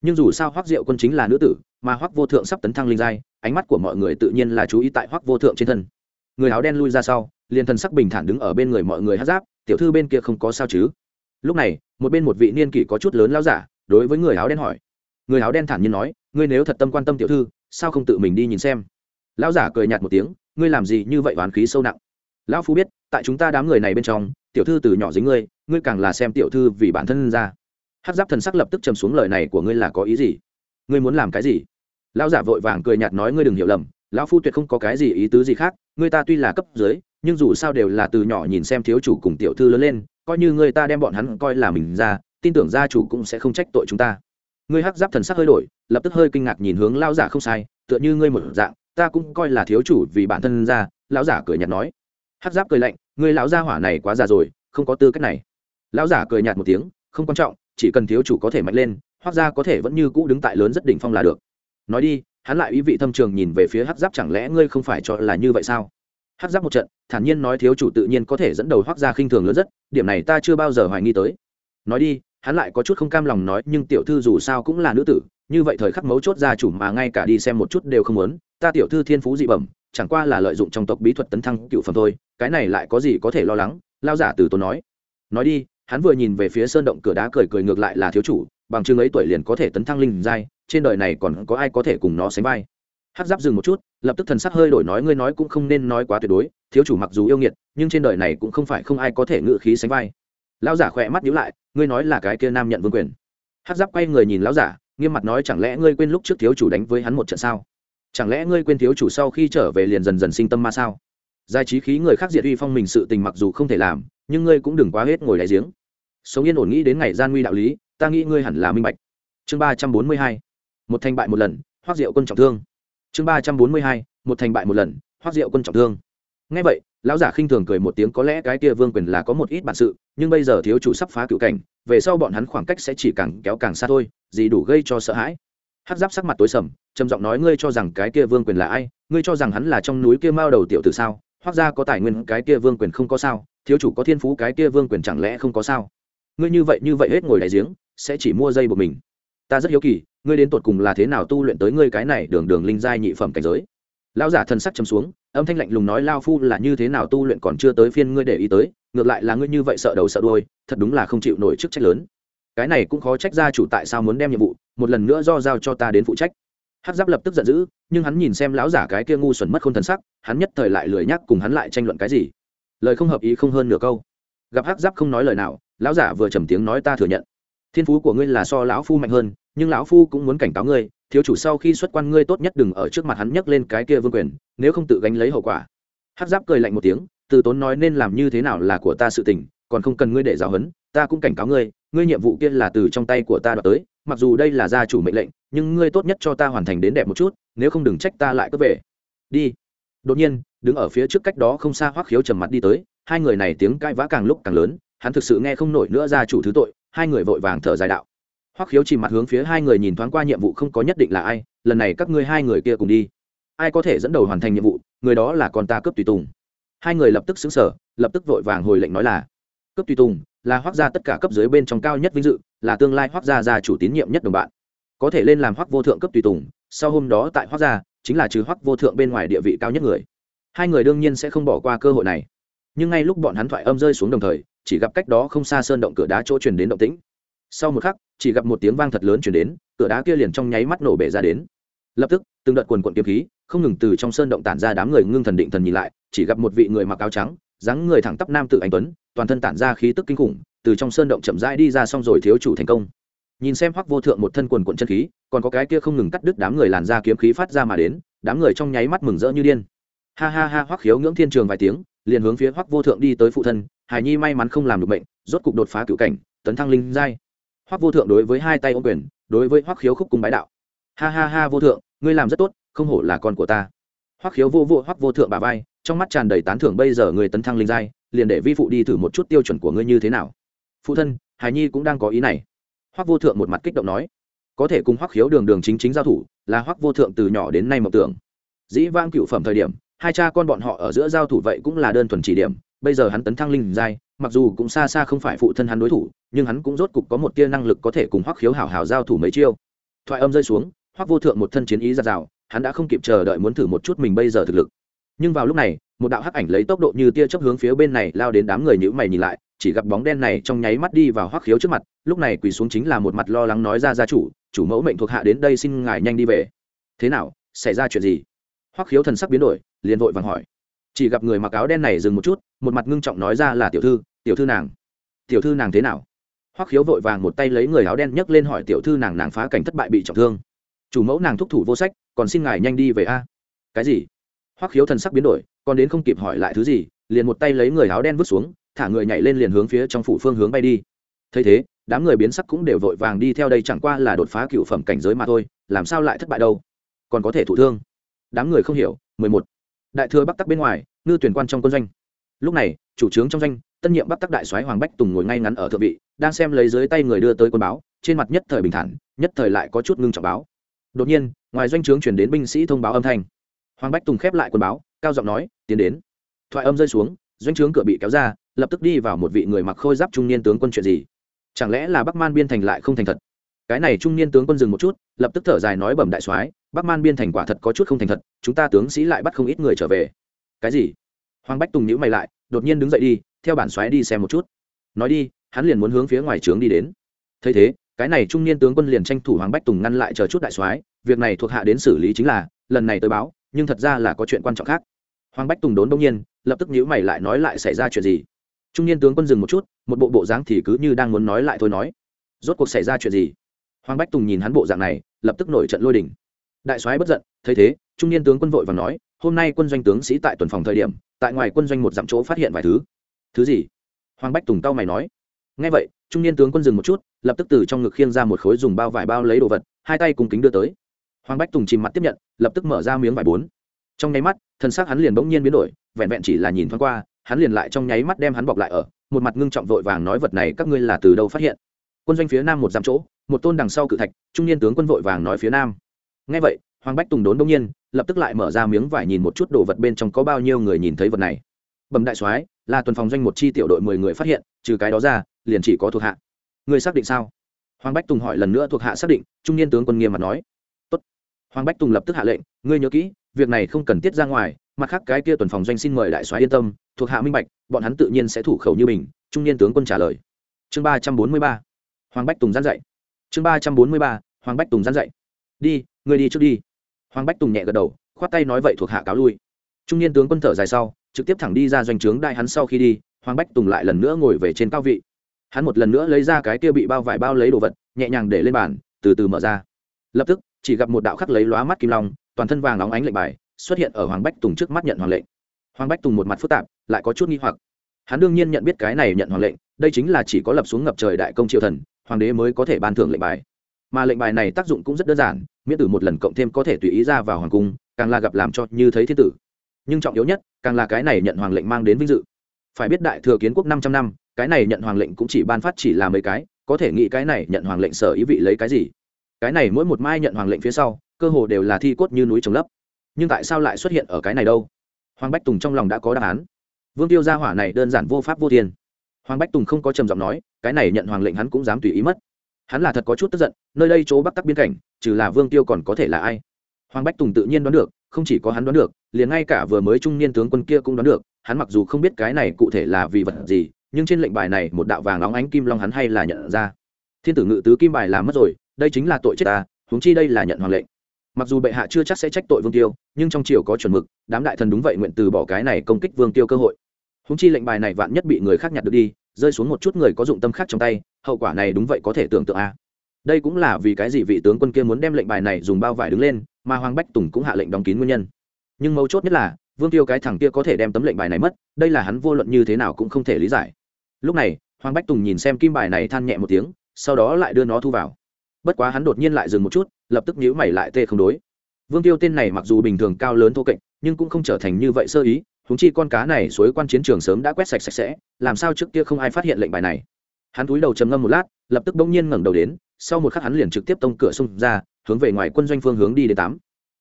Nhưng dù sao Hoắc diệu quân chính là nữ tử, mà Hoắc vô thượng sắp tấn thăng linh giai, ánh mắt của mọi người tự nhiên là chú ý tại Hoắc vô thượng trên thân. Người áo đen lui ra sau, liền thân sắc bình thản đứng ở bên người mọi người hát giáp, tiểu thư bên kia không có sao chứ? Lúc này, một bên một vị niên kỷ có chút lớn lao giả, đối với người áo đen hỏi. Người áo đen thản nhiên nói, ngươi nếu thật tâm quan tâm tiểu thư, sao không tự mình đi nhìn xem? Lão giả cười nhạt một tiếng, ngươi làm gì như vậy oán khí sâu nặng? Lão phu biết, tại chúng ta đám người này bên trong, tiểu thư từ nhỏ dính ngươi ngươi càng là xem tiểu thư vì bản thân ra. Hát giáp thần sắc lập tức trầm xuống lời này của ngươi là có ý gì? Ngươi muốn làm cái gì? Lão giả vội vàng cười nhạt nói ngươi đừng hiểu lầm, lão phu tuyệt không có cái gì ý tứ gì khác, ngươi ta tuy là cấp dưới, nhưng dù sao đều là từ nhỏ nhìn xem thiếu chủ cùng tiểu thư lớn lên, coi như ngươi ta đem bọn hắn coi là mình ra, tin tưởng gia chủ cũng sẽ không trách tội chúng ta. Ngươi hắc giáp thần sắc hơi đổi, lập tức hơi kinh ngạc nhìn hướng lão giả không sai, tựa như ngươi một dạng, ta cũng coi là thiếu chủ vì bản thân ra, lão giả cười nhạt nói hắc giáp cười lạnh người lão gia hỏa này quá già rồi, không có tư cách này. Lão giả cười nhạt một tiếng, không quan trọng, chỉ cần thiếu chủ có thể mạnh lên hoặc ra có thể vẫn như cũ đứng tại lớn rất đỉnh phong là được. Nói đi, hắn lại ý vị thâm trường nhìn về phía hắc giáp, chẳng lẽ ngươi không phải cho là như vậy sao? Hắc giáp một trận, thản nhiên nói, thiếu chủ tự nhiên có thể dẫn đầu hoác ra khinh thường lớn rất, điểm này ta chưa bao giờ hoài nghi tới. Nói đi, hắn lại có chút không cam lòng nói, nhưng tiểu thư dù sao cũng là nữ tử, như vậy thời khắc mấu chốt gia chủ mà ngay cả đi xem một chút đều không muốn, ta tiểu thư thiên phú dị bẩm chẳng qua là lợi dụng trong tộc bí thuật tấn thăng cựu phẩm thôi, cái này lại có gì có thể lo lắng? Lao giả từ tốn nói. Nói đi, hắn vừa nhìn về phía sơn động cửa đá cười cười ngược lại là thiếu chủ, bằng chứng ấy tuổi liền có thể tấn thăng linh giai, trên đời này còn có ai có thể cùng nó sánh vai? Hát giáp dừng một chút, lập tức thần sắc hơi đổi nói, ngươi nói cũng không nên nói quá tuyệt đối, thiếu chủ mặc dù yêu nghiệt, nhưng trên đời này cũng không phải không ai có thể ngự khí sánh vai. Lão giả khỏe mắt nhíu lại, ngươi nói là cái kia nam nhận vương quyền. Hát giáp quay người nhìn lão giả, nghiêm mặt nói, chẳng lẽ ngươi quên lúc trước thiếu chủ đánh với hắn một trận sao? Chẳng lẽ ngươi quên thiếu chủ sau khi trở về liền dần dần sinh tâm ma sao? Giai trí khí người khác diệt uy phong mình sự tình mặc dù không thể làm, nhưng ngươi cũng đừng quá hết ngồi đại giếng. Sống yên ổn nghĩ đến ngày gian nguy đạo lý, ta nghĩ ngươi hẳn là minh bạch. Chương ba trăm bốn mươi hai, một thành bại một lần, hoác diệu quân trọng thương. Chương ba trăm bốn mươi hai, một thành bại một lần, hoác diệu quân trọng thương. Ngay vậy, lão giả khinh thường cười một tiếng có lẽ cái kia vương quyền là có một ít bản sự, nhưng bây giờ thiếu chủ sắp phá cựu cảnh, về sau bọn hắn khoảng cách sẽ chỉ càng kéo càng xa thôi, gì đủ gây cho sợ hãi hát giáp sắc mặt tối sầm, trầm giọng nói, ngươi cho rằng cái kia vương quyền là ai? Ngươi cho rằng hắn là trong núi kia mao đầu tiểu từ sao? Hoác ra có tài nguyên, cái kia vương quyền không có sao, thiếu chủ có thiên phú, cái kia vương quyền chẳng lẽ không có sao? Ngươi như vậy như vậy hết ngồi đại giếng, sẽ chỉ mua dây buộc mình. Ta rất hiếu kỳ, ngươi đến tột cùng là thế nào tu luyện tới ngươi cái này đường đường linh giai nhị phẩm cảnh giới? Lão giả thần sắc chấm xuống, âm thanh lạnh lùng nói, lao phu là như thế nào tu luyện còn chưa tới phiên ngươi để ý tới, ngược lại là ngươi như vậy sợ đầu sợ đôi thật đúng là không chịu nổi chức trách lớn. Cái này cũng khó trách gia chủ tại sao muốn đem nhiệm vụ một lần nữa do giao cho ta đến phụ trách. Hát giáp lập tức giận dữ, nhưng hắn nhìn xem lão giả cái kia ngu xuẩn mất không thần sắc, hắn nhất thời lại lười nhắc cùng hắn lại tranh luận cái gì. Lời không hợp ý không hơn nửa câu. Gặp hát giáp không nói lời nào, lão giả vừa trầm tiếng nói ta thừa nhận. Thiên phú của ngươi là so lão phu mạnh hơn, nhưng lão phu cũng muốn cảnh cáo ngươi, thiếu chủ sau khi xuất quan ngươi tốt nhất đừng ở trước mặt hắn nhấc lên cái kia vương quyền, nếu không tự gánh lấy hậu quả. Hát giáp cười lạnh một tiếng, từ tốn nói nên làm như thế nào là của ta sự tình, còn không cần ngươi để giáo huấn, ta cũng cảnh cáo ngươi ngươi nhiệm vụ kia là từ trong tay của ta đoạt tới mặc dù đây là gia chủ mệnh lệnh, nhưng ngươi tốt nhất cho ta hoàn thành đến đẹp một chút, nếu không đừng trách ta lại cướp về. Đi. Đột nhiên, đứng ở phía trước cách đó không xa hoắc khiếu trầm mặt đi tới, hai người này tiếng cãi vã càng lúc càng lớn, hắn thực sự nghe không nổi nữa gia chủ thứ tội, hai người vội vàng thở dài đạo. Hoắc khiếu chỉ mặt hướng phía hai người nhìn thoáng qua nhiệm vụ không có nhất định là ai, lần này các ngươi hai người kia cùng đi. Ai có thể dẫn đầu hoàn thành nhiệm vụ, người đó là con ta cướp tùy tùng. Hai người lập tức xứng sở lập tức vội vàng hồi lệnh nói là, cướp tùy tùng, là hoác gia tất cả cấp dưới bên trong cao nhất vinh dự là tương lai hoác gia gia chủ tín nhiệm nhất đồng bạn. Có thể lên làm hoác vô thượng cấp tùy tùng, sau hôm đó tại hoác gia, chính là trừ hoác vô thượng bên ngoài địa vị cao nhất người. Hai người đương nhiên sẽ không bỏ qua cơ hội này. Nhưng ngay lúc bọn hắn thoại âm rơi xuống đồng thời, chỉ gặp cách đó không xa sơn động cửa đá chỗ truyền đến động tĩnh. Sau một khắc, chỉ gặp một tiếng vang thật lớn chuyển đến, cửa đá kia liền trong nháy mắt nổ bể ra đến. Lập tức, từng đợt quần quận kiếm khí, không ngừng từ trong sơn động tản ra đám người ngưng thần định thần nhìn lại, chỉ gặp một vị người mặc áo trắng, dáng người thẳng tắp nam tự anh tuấn, toàn thân tản ra khí tức kinh khủng từ trong sơn động chậm rãi đi ra xong rồi thiếu chủ thành công. Nhìn xem hoắc vô thượng một thân quần quận chân khí, còn có cái kia không ngừng cắt đứt đám người làn ra kiếm khí phát ra mà đến, đám người trong nháy mắt mừng rỡ như điên. Ha ha ha, hoắc khiếu ngưỡng thiên trường vài tiếng, liền hướng phía hoắc vô thượng đi tới phụ thân, hải nhi may mắn không làm được bệnh rốt cục đột phá cựu cảnh, tấn thăng linh giai. Hoắc vô thượng đối với hai tay ô quyền, đối với hoắc khiếu khúc cung bái đạo. Ha ha ha, vô thượng, ngươi làm rất tốt, không hổ là con của ta. Hoắc khiếu vô vô hoắc vô thượng bà vai, trong mắt tràn đầy tán thưởng bây giờ người tấn thăng linh giai, liền để vi phụ đi thử một chút tiêu chuẩn của ngươi như thế nào phụ thân hải nhi cũng đang có ý này. Hoắc vô thượng một mặt kích động nói, có thể cùng hoắc khiếu đường đường chính chính giao thủ, là hoắc vô thượng từ nhỏ đến nay mộng tưởng. Dĩ vang cựu phẩm thời điểm, hai cha con bọn họ ở giữa giao thủ vậy cũng là đơn thuần chỉ điểm, bây giờ hắn tấn thăng linh giai, mặc dù cũng xa xa không phải phụ thân hắn đối thủ, nhưng hắn cũng rốt cục có một tia năng lực có thể cùng hoắc khiếu hảo hảo giao thủ mấy chiêu. Thoại âm rơi xuống, hoắc vô thượng một thân chiến ý ra rào, hắn đã không kịp chờ đợi muốn thử một chút mình bây giờ thực lực. Nhưng vào lúc này, một đạo hắc ảnh lấy tốc độ như tia chớp hướng phía bên này lao đến đám người nhữ mày nhìn lại chỉ gặp bóng đen này trong nháy mắt đi vào hoắc khiếu trước mặt, lúc này quỳ xuống chính là một mặt lo lắng nói ra, gia chủ chủ mẫu mệnh thuộc hạ đến đây xin ngài nhanh đi về. Thế nào, xảy ra chuyện gì? Hoắc khiếu thần sắc biến đổi, liền vội vàng hỏi. Chỉ gặp người mặc áo đen này dừng một chút, một mặt ngưng trọng nói ra là tiểu thư tiểu thư nàng, tiểu thư nàng thế nào? Hoắc khiếu vội vàng một tay lấy người áo đen nhấc lên hỏi, tiểu thư nàng nàng phá cảnh thất bại bị trọng thương. Chủ mẫu nàng thúc thủ vô sách, còn xin ngài nhanh đi về a. Cái gì? Hoắc khiếu thần sắc biến đổi, còn đến không kịp hỏi lại thứ gì, liền một tay lấy người áo đen vứt xuống thả người nhảy lên liền hướng phía trong phủ phương hướng bay đi. Thấy thế, đám người biến sắc cũng đều vội vàng đi theo đây chẳng qua là đột phá cựu phẩm cảnh giới mà thôi, làm sao lại thất bại đâu? Còn có thể thụ thương. Đám người không hiểu, mười một. Đại thừa bắc tắc bên ngoài, ngư tuyển quan trong quân doanh. Lúc này, chủ trướng trong doanh, tân nhiệm bắc tắc đại soái hoàng bách tùng ngồi ngay ngắn ở thượng vị, đang xem lấy dưới tay người đưa tới quân báo, trên mặt nhất thời bình thản, nhất thời lại có chút ngưng trọng báo. Đột nhiên, ngoài doanh trướng chuyển đến binh sĩ thông báo âm thanh. Hoàng bách tùng khép lại quân báo, cao giọng nói, tiến đến. Thoại âm rơi xuống doanh trướng cửa bị kéo ra, lập tức đi vào một vị người mặc khôi giáp trung niên tướng quân chuyện gì? Chẳng lẽ là bắc man biên thành lại không thành thật? Cái này trung niên tướng quân dừng một chút, lập tức thở dài nói bẩm đại soái, bắc man biên thành quả thật có chút không thành thật, chúng ta tướng sĩ lại bắt không ít người trở về. Cái gì? Hoàng bách tùng nhữ mày lại, đột nhiên đứng dậy đi, theo bản soái đi xem một chút. Nói đi, hắn liền muốn hướng phía ngoài trướng đi đến. Thấy thế, cái này trung niên tướng quân liền tranh thủ hoàng bách tùng ngăn lại chờ chút đại soái, việc này thuộc hạ đến xử lý chính là, lần này tới báo, nhưng thật ra là có chuyện quan trọng khác. Hoàng bách tùng đốn đông nhiên lập tức nhíu mày lại nói lại xảy ra chuyện gì? Trung niên tướng quân dừng một chút, một bộ bộ dáng thì cứ như đang muốn nói lại thôi nói. Rốt cuộc xảy ra chuyện gì? Hoàng bách tùng nhìn hắn bộ dạng này, lập tức nổi trận lôi đình. Đại soái bất giận, thấy thế, trung niên tướng quân vội và nói, hôm nay quân doanh tướng sĩ tại tuần phòng thời điểm, tại ngoài quân doanh một dặm chỗ phát hiện vài thứ. Thứ gì? Hoàng bách tùng tao mày nói. Ngay vậy, trung niên tướng quân dừng một chút, lập tức từ trong ngực khiêng ra một khối dùng bao vải bao lấy đồ vật, hai tay cùng kính đưa tới. Hoàng bách tùng chìm mặt tiếp nhận, lập tức mở ra miếng vải bốn. Trong nháy mắt, thân xác hắn liền bỗng nhiên biến đổi vẹn vẹn chỉ là nhìn thoáng qua, hắn liền lại trong nháy mắt đem hắn bọc lại ở, một mặt ngưng trọng vội vàng nói vật này các ngươi là từ đâu phát hiện? Quân doanh phía nam một dặm chỗ, một tôn đằng sau cự thạch, trung niên tướng quân vội vàng nói phía nam. Ngay vậy, hoàng bách tùng đốn đông nhiên, lập tức lại mở ra miếng vải nhìn một chút đồ vật bên trong có bao nhiêu người nhìn thấy vật này. Bẩm đại soái, là tuần phòng doanh một chi tiểu đội mười người phát hiện, trừ cái đó ra, liền chỉ có thuộc hạ. Người xác định sao? Hoàng bách tùng hỏi lần nữa thuộc hạ xác định, trung niên tướng quân nghiêm mặt nói. Tốt. hoàng bách tùng lập tức hạ lệnh, ngươi nhớ kỹ, việc này không cần tiết ra ngoài mặt khác cái kia tuần phòng doanh xin mời đại soái yên tâm, thuộc hạ minh bạch, bọn hắn tự nhiên sẽ thủ khẩu như mình, trung niên tướng quân trả lời. Chương ba trăm bốn mươi ba. Hoàng bách tùng gián dạy. Chương ba trăm bốn mươi ba, hoàng bách tùng gián dạy. Đi, người đi trước đi. Hoàng bách tùng nhẹ gật đầu, khoát tay nói vậy thuộc hạ cáo lui. Trung niên tướng quân thở dài sau, trực tiếp thẳng đi ra doanh trướng đại hắn sau khi đi, hoàng bách tùng lại lần nữa ngồi về trên cao vị. Hắn một lần nữa lấy ra cái kia bị bao vải bao lấy đồ vật, nhẹ nhàng để lên bàn, từ từ mở ra. Lập tức, chỉ gặp một đạo khắc lấy lóa mắt kim long, toàn thân vàng óng ánh lệnh bài xuất hiện ở hoàng bách tùng trước mắt nhận hoàng lệnh. Hoàng bách tùng một mặt phức tạp, lại có chút nghi hoặc. Hắn đương nhiên nhận biết cái này nhận hoàng lệnh, đây chính là chỉ có lập xuống ngập trời đại công triều thần, hoàng đế mới có thể ban thưởng lệnh bài. Mà lệnh bài này tác dụng cũng rất đơn giản, miễn tử một lần cộng thêm có thể tùy ý ra vào hoàng cung, càng là gặp làm cho như thấy thiên tử. Nhưng trọng yếu nhất, càng là cái này nhận hoàng lệnh mang đến vinh dự. Phải biết đại thừa kiến quốc năm trăm năm, cái này nhận hoàng lệnh cũng chỉ ban phát chỉ là mấy cái, có thể nghĩ cái này nhận hoàng lệnh sở ý vị lấy cái gì? Cái này mỗi một mai nhận hoàng lệnh phía sau, cơ hồ đều là thi cốt như núi trồng lấp nhưng tại sao lại xuất hiện ở cái này đâu? Hoàng bách tùng trong lòng đã có đáp án. Vương tiêu gia hỏa này đơn giản vô pháp vô thiên. Hoàng bách tùng không có trầm giọng nói, cái này nhận hoàng lệnh hắn cũng dám tùy ý mất. Hắn là thật có chút tức giận, nơi đây chỗ bắc tắc biên cảnh, trừ là vương tiêu còn có thể là ai? Hoàng bách tùng tự nhiên đoán được, không chỉ có hắn đoán được, liền ngay cả vừa mới trung niên tướng quân kia cũng đoán được, hắn mặc dù không biết cái này cụ thể là vì vật gì, nhưng trên lệnh bài này một đạo vàng óng ánh kim long hắn hay là nhận ra. Thiên tử ngự tứ kim bài làm mất rồi, đây chính là tội chết ta, huống chi đây là nhận hoàng lệnh mặc dù bệ hạ chưa chắc sẽ trách tội vương tiêu, nhưng trong triều có chuẩn mực, đám đại thần đúng vậy nguyện từ bỏ cái này công kích vương tiêu cơ hội. Húng chi lệnh bài này vạn nhất bị người khác nhặt được đi, rơi xuống một chút người có dụng tâm khác trong tay, hậu quả này đúng vậy có thể tưởng tượng a. Đây cũng là vì cái gì vị tướng quân kia muốn đem lệnh bài này dùng bao vải đứng lên, mà hoàng bách tùng cũng hạ lệnh đóng kín nguyên nhân. Nhưng mấu chốt nhất là, vương tiêu cái thằng kia có thể đem tấm lệnh bài này mất, đây là hắn vô luận như thế nào cũng không thể lý giải. Lúc này, hoàng bách tùng nhìn xem kim bài này than nhẹ một tiếng, sau đó lại đưa nó thu vào bất quá hắn đột nhiên lại dừng một chút, lập tức nhíu mày lại tê không đối. Vương tiêu tên này mặc dù bình thường cao lớn thô kệch, nhưng cũng không trở thành như vậy sơ ý húng chi con cá này suối quan chiến trường sớm đã quét sạch sạch sẽ, làm sao trước kia không ai phát hiện lệnh bài này. Hắn túi đầu trầm ngâm một lát, lập tức bỗng nhiên ngẩng đầu đến, sau một khắc hắn liền trực tiếp tông cửa xung ra, hướng về ngoài quân doanh phương hướng đi đến tám.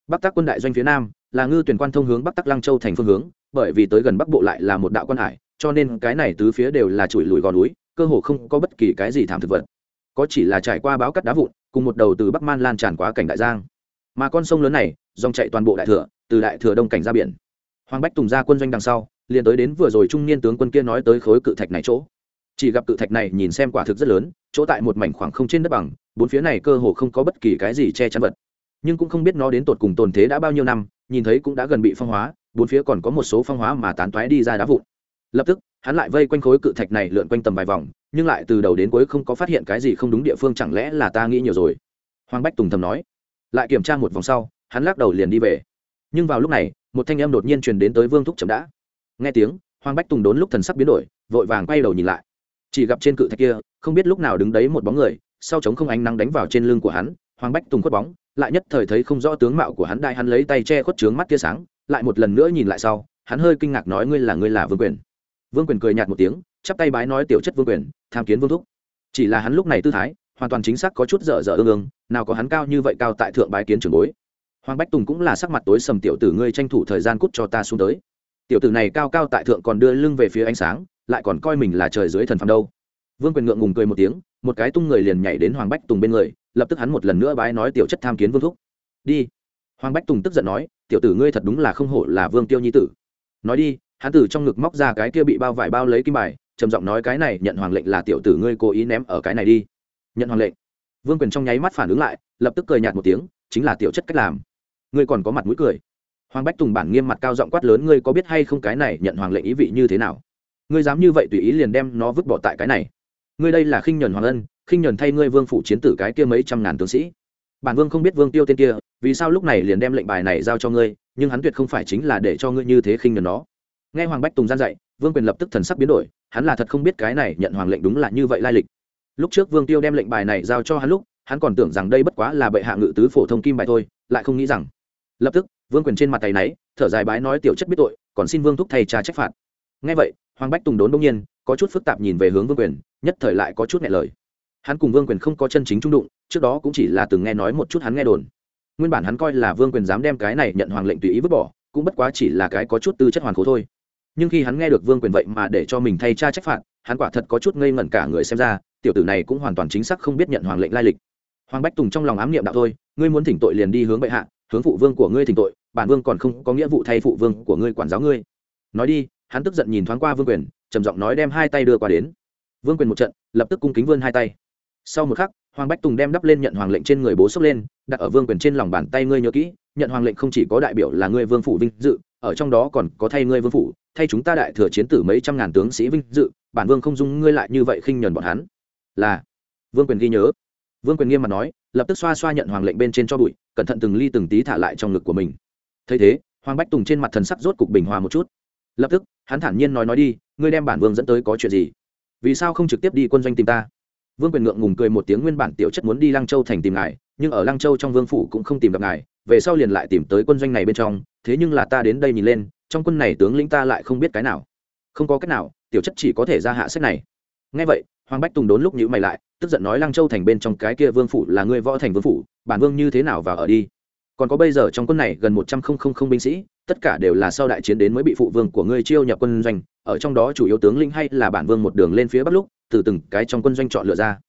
Bắc tác quân đại doanh phía nam, là ngư tuyển quan thông hướng bắc tắc lăng châu thành phương hướng, bởi vì tới gần bắc bộ lại là một đạo quan hải, cho nên cái này tứ phía đều là chùi lùi gò núi, cơ hồ không có bất kỳ cái gì thảm thực vật có chỉ là trải qua báo cắt đá vụn, cùng một đầu từ bắc man lan tràn qua cảnh đại giang. Mà con sông lớn này, dòng chạy toàn bộ đại thừa, từ đại thừa đông cảnh ra biển. Hoàng bách tùng ra quân doanh đằng sau, liền tới đến vừa rồi trung niên tướng quân kia nói tới khối cự thạch này chỗ. Chỉ gặp cự thạch này nhìn xem quả thực rất lớn, chỗ tại một mảnh khoảng không trên đất bằng, bốn phía này cơ hồ không có bất kỳ cái gì che chắn vật. Nhưng cũng không biết nó đến tột cùng tồn thế đã bao nhiêu năm, nhìn thấy cũng đã gần bị phong hóa, bốn phía còn có một số phong hóa mà tán toái đi ra đá vụn lập tức, hắn lại vây quanh khối cự thạch này lượn quanh tầm vài vòng, nhưng lại từ đầu đến cuối không có phát hiện cái gì không đúng địa phương, chẳng lẽ là ta nghĩ nhiều rồi? Hoàng bách tùng thầm nói. Lại kiểm tra một vòng sau, hắn lắc đầu liền đi về. Nhưng vào lúc này, một thanh âm đột nhiên truyền đến tới vương thúc chậm đã. Nghe tiếng, hoàng bách tùng đốn lúc thần sắc biến đổi, vội vàng quay đầu nhìn lại. Chỉ gặp trên cự thạch kia, không biết lúc nào đứng đấy một bóng người, sau trống không ánh nắng đánh vào trên lưng của hắn, hoàng bách tùng khuất bóng, lại nhất thời thấy không rõ tướng mạo của hắn đại hắn lấy tay che khuất trướng mắt tia sáng, lại một lần nữa nhìn lại sau, hắn hơi kinh ngạc nói ngươi là ngươi là vương quyền vương quyền cười nhạt một tiếng, chắp tay bái nói tiểu chất vương quyền, tham kiến vương thúc. Chỉ là hắn lúc này tư thái, hoàn toàn chính xác có chút dở dở ương ương, nào có hắn cao như vậy cao tại thượng bái kiến trường bối. Hoàng bách tùng cũng là sắc mặt tối sầm tiểu tử ngươi tranh thủ thời gian cút cho ta xuống tới. Tiểu tử này cao cao tại thượng còn đưa lưng về phía ánh sáng, lại còn coi mình là trời dưới thần phàm đâu. Vương quyền ngượng ngùng cười một tiếng, một cái tung người liền nhảy đến hoàng bách tùng bên người, lập tức hắn một lần nữa bái nói tiểu chất tham kiến vương thúc. Đi. Hoàng bách tùng tức giận nói, tiểu tử ngươi thật đúng là không hổ là vương tiêu nhi tử. Nói đi hắn từ trong ngực móc ra cái kia bị bao vải bao lấy kim bài, trầm giọng nói cái này nhận hoàng lệnh là tiểu tử ngươi cố ý ném ở cái này đi. Nhận hoàng lệnh. Vương quyền trong nháy mắt phản ứng lại, lập tức cười nhạt một tiếng, chính là tiểu chất cách làm. Ngươi còn có mặt mũi cười. Hoàng bách tùng bản nghiêm mặt cao giọng quát lớn, ngươi có biết hay không cái này nhận hoàng lệnh ý vị như thế nào? Ngươi dám như vậy tùy ý liền đem nó vứt bỏ tại cái này. Ngươi đây là khinh nhuần hoàng ân, khinh nhuần thay ngươi vương phủ chiến tử cái kia mấy trăm ngàn tướng sĩ. Bản vương không biết vương tiêu tên kia, vì sao lúc này liền đem lệnh bài này giao cho ngươi, nhưng hắn tuyệt không phải chính là để cho ngươi như thế khinh nhuần nó nghe hoàng bách tùng gian dạy, vương quyền lập tức thần sắc biến đổi, hắn là thật không biết cái này nhận hoàng lệnh đúng là như vậy lai lịch. Lúc trước vương tiêu đem lệnh bài này giao cho hắn lúc, hắn còn tưởng rằng đây bất quá là bệ hạ ngự tứ phổ thông kim bài thôi, lại không nghĩ rằng. Lập tức, vương quyền trên mặt tay náy, thở dài bái nói tiểu chất biết tội, còn xin vương thúc thầy trà trách phạt. Ngay vậy, hoàng bách tùng đốn đông nhiên, có chút phức tạp nhìn về hướng vương quyền, nhất thời lại có chút nhẹ lời. Hắn cùng vương quyền không có chân chính trung đụng, trước đó cũng chỉ là từng nghe nói một chút hắn nghe đồn. Nguyên bản hắn coi là vương quyền dám đem cái này nhận hoàng lệnh tùy ý vứt bỏ, cũng bất quá chỉ là cái có chút tư chất hoàn khố thôi nhưng khi hắn nghe được vương quyền vậy mà để cho mình thay cha trách phạt, hắn quả thật có chút ngây ngẩn cả người xem ra, tiểu tử này cũng hoàn toàn chính xác không biết nhận hoàng lệnh lai lịch. Hoàng bách tùng trong lòng ám niệm đạo thôi, ngươi muốn thỉnh tội liền đi hướng bệ hạ, hướng phụ vương của ngươi thỉnh tội, bản vương còn không có nghĩa vụ thay phụ vương của ngươi quản giáo ngươi. Nói đi, hắn tức giận nhìn thoáng qua vương quyền, trầm giọng nói đem hai tay đưa qua đến. Vương quyền một trận, lập tức cung kính vươn hai tay. Sau một khắc, hoàng bách tùng đem đắp lên nhận hoàng lệnh trên người bố sốc lên, đặt ở vương quyền trên lòng bàn tay ngươi nhớ kỹ nhận hoàng lệnh không chỉ có đại biểu là ngươi vương phủ vinh dự, ở trong đó còn có thay ngươi vương phủ, thay chúng ta đại thừa chiến tử mấy trăm ngàn tướng sĩ vinh dự, bản vương không dung ngươi lại như vậy khinh nhẫn bọn hắn. Là, vương quyền ghi nhớ. Vương quyền nghiêm mặt nói, lập tức xoa xoa nhận hoàng lệnh bên trên cho bụi, cẩn thận từng ly từng tí thả lại trong ngực của mình. Thấy thế, hoàng bách tùng trên mặt thần sắc rốt cục bình hòa một chút. Lập tức, hắn thản nhiên nói nói đi, ngươi đem bản vương dẫn tới có chuyện gì? Vì sao không trực tiếp đi quân doanh tìm ta? Vương quyền ngượng ngùng cười một tiếng, nguyên bản tiểu chất muốn đi lăng châu thành tìm ngài, nhưng ở lăng châu trong vương phủ cũng không tìm gặp ngài về sau liền lại tìm tới quân doanh này bên trong, thế nhưng là ta đến đây nhìn lên, trong quân này tướng lĩnh ta lại không biết cái nào. Không có cách nào, tiểu chất chỉ có thể ra hạ sách này. Ngay vậy, hoàng bách tùng đốn lúc nhữ mày lại, tức giận nói lăng châu thành bên trong cái kia vương phủ là ngươi võ thành vương phủ, bản vương như thế nào vào ở đi? Còn có bây giờ trong quân này gần một trăm không không không binh sĩ, tất cả đều là sau đại chiến đến mới bị phụ vương của ngươi chiêu nhập quân doanh, ở trong đó chủ yếu tướng lĩnh hay là bản vương một đường lên phía bắc lúc, từ từng cái trong quân doanh chọn lựa ra.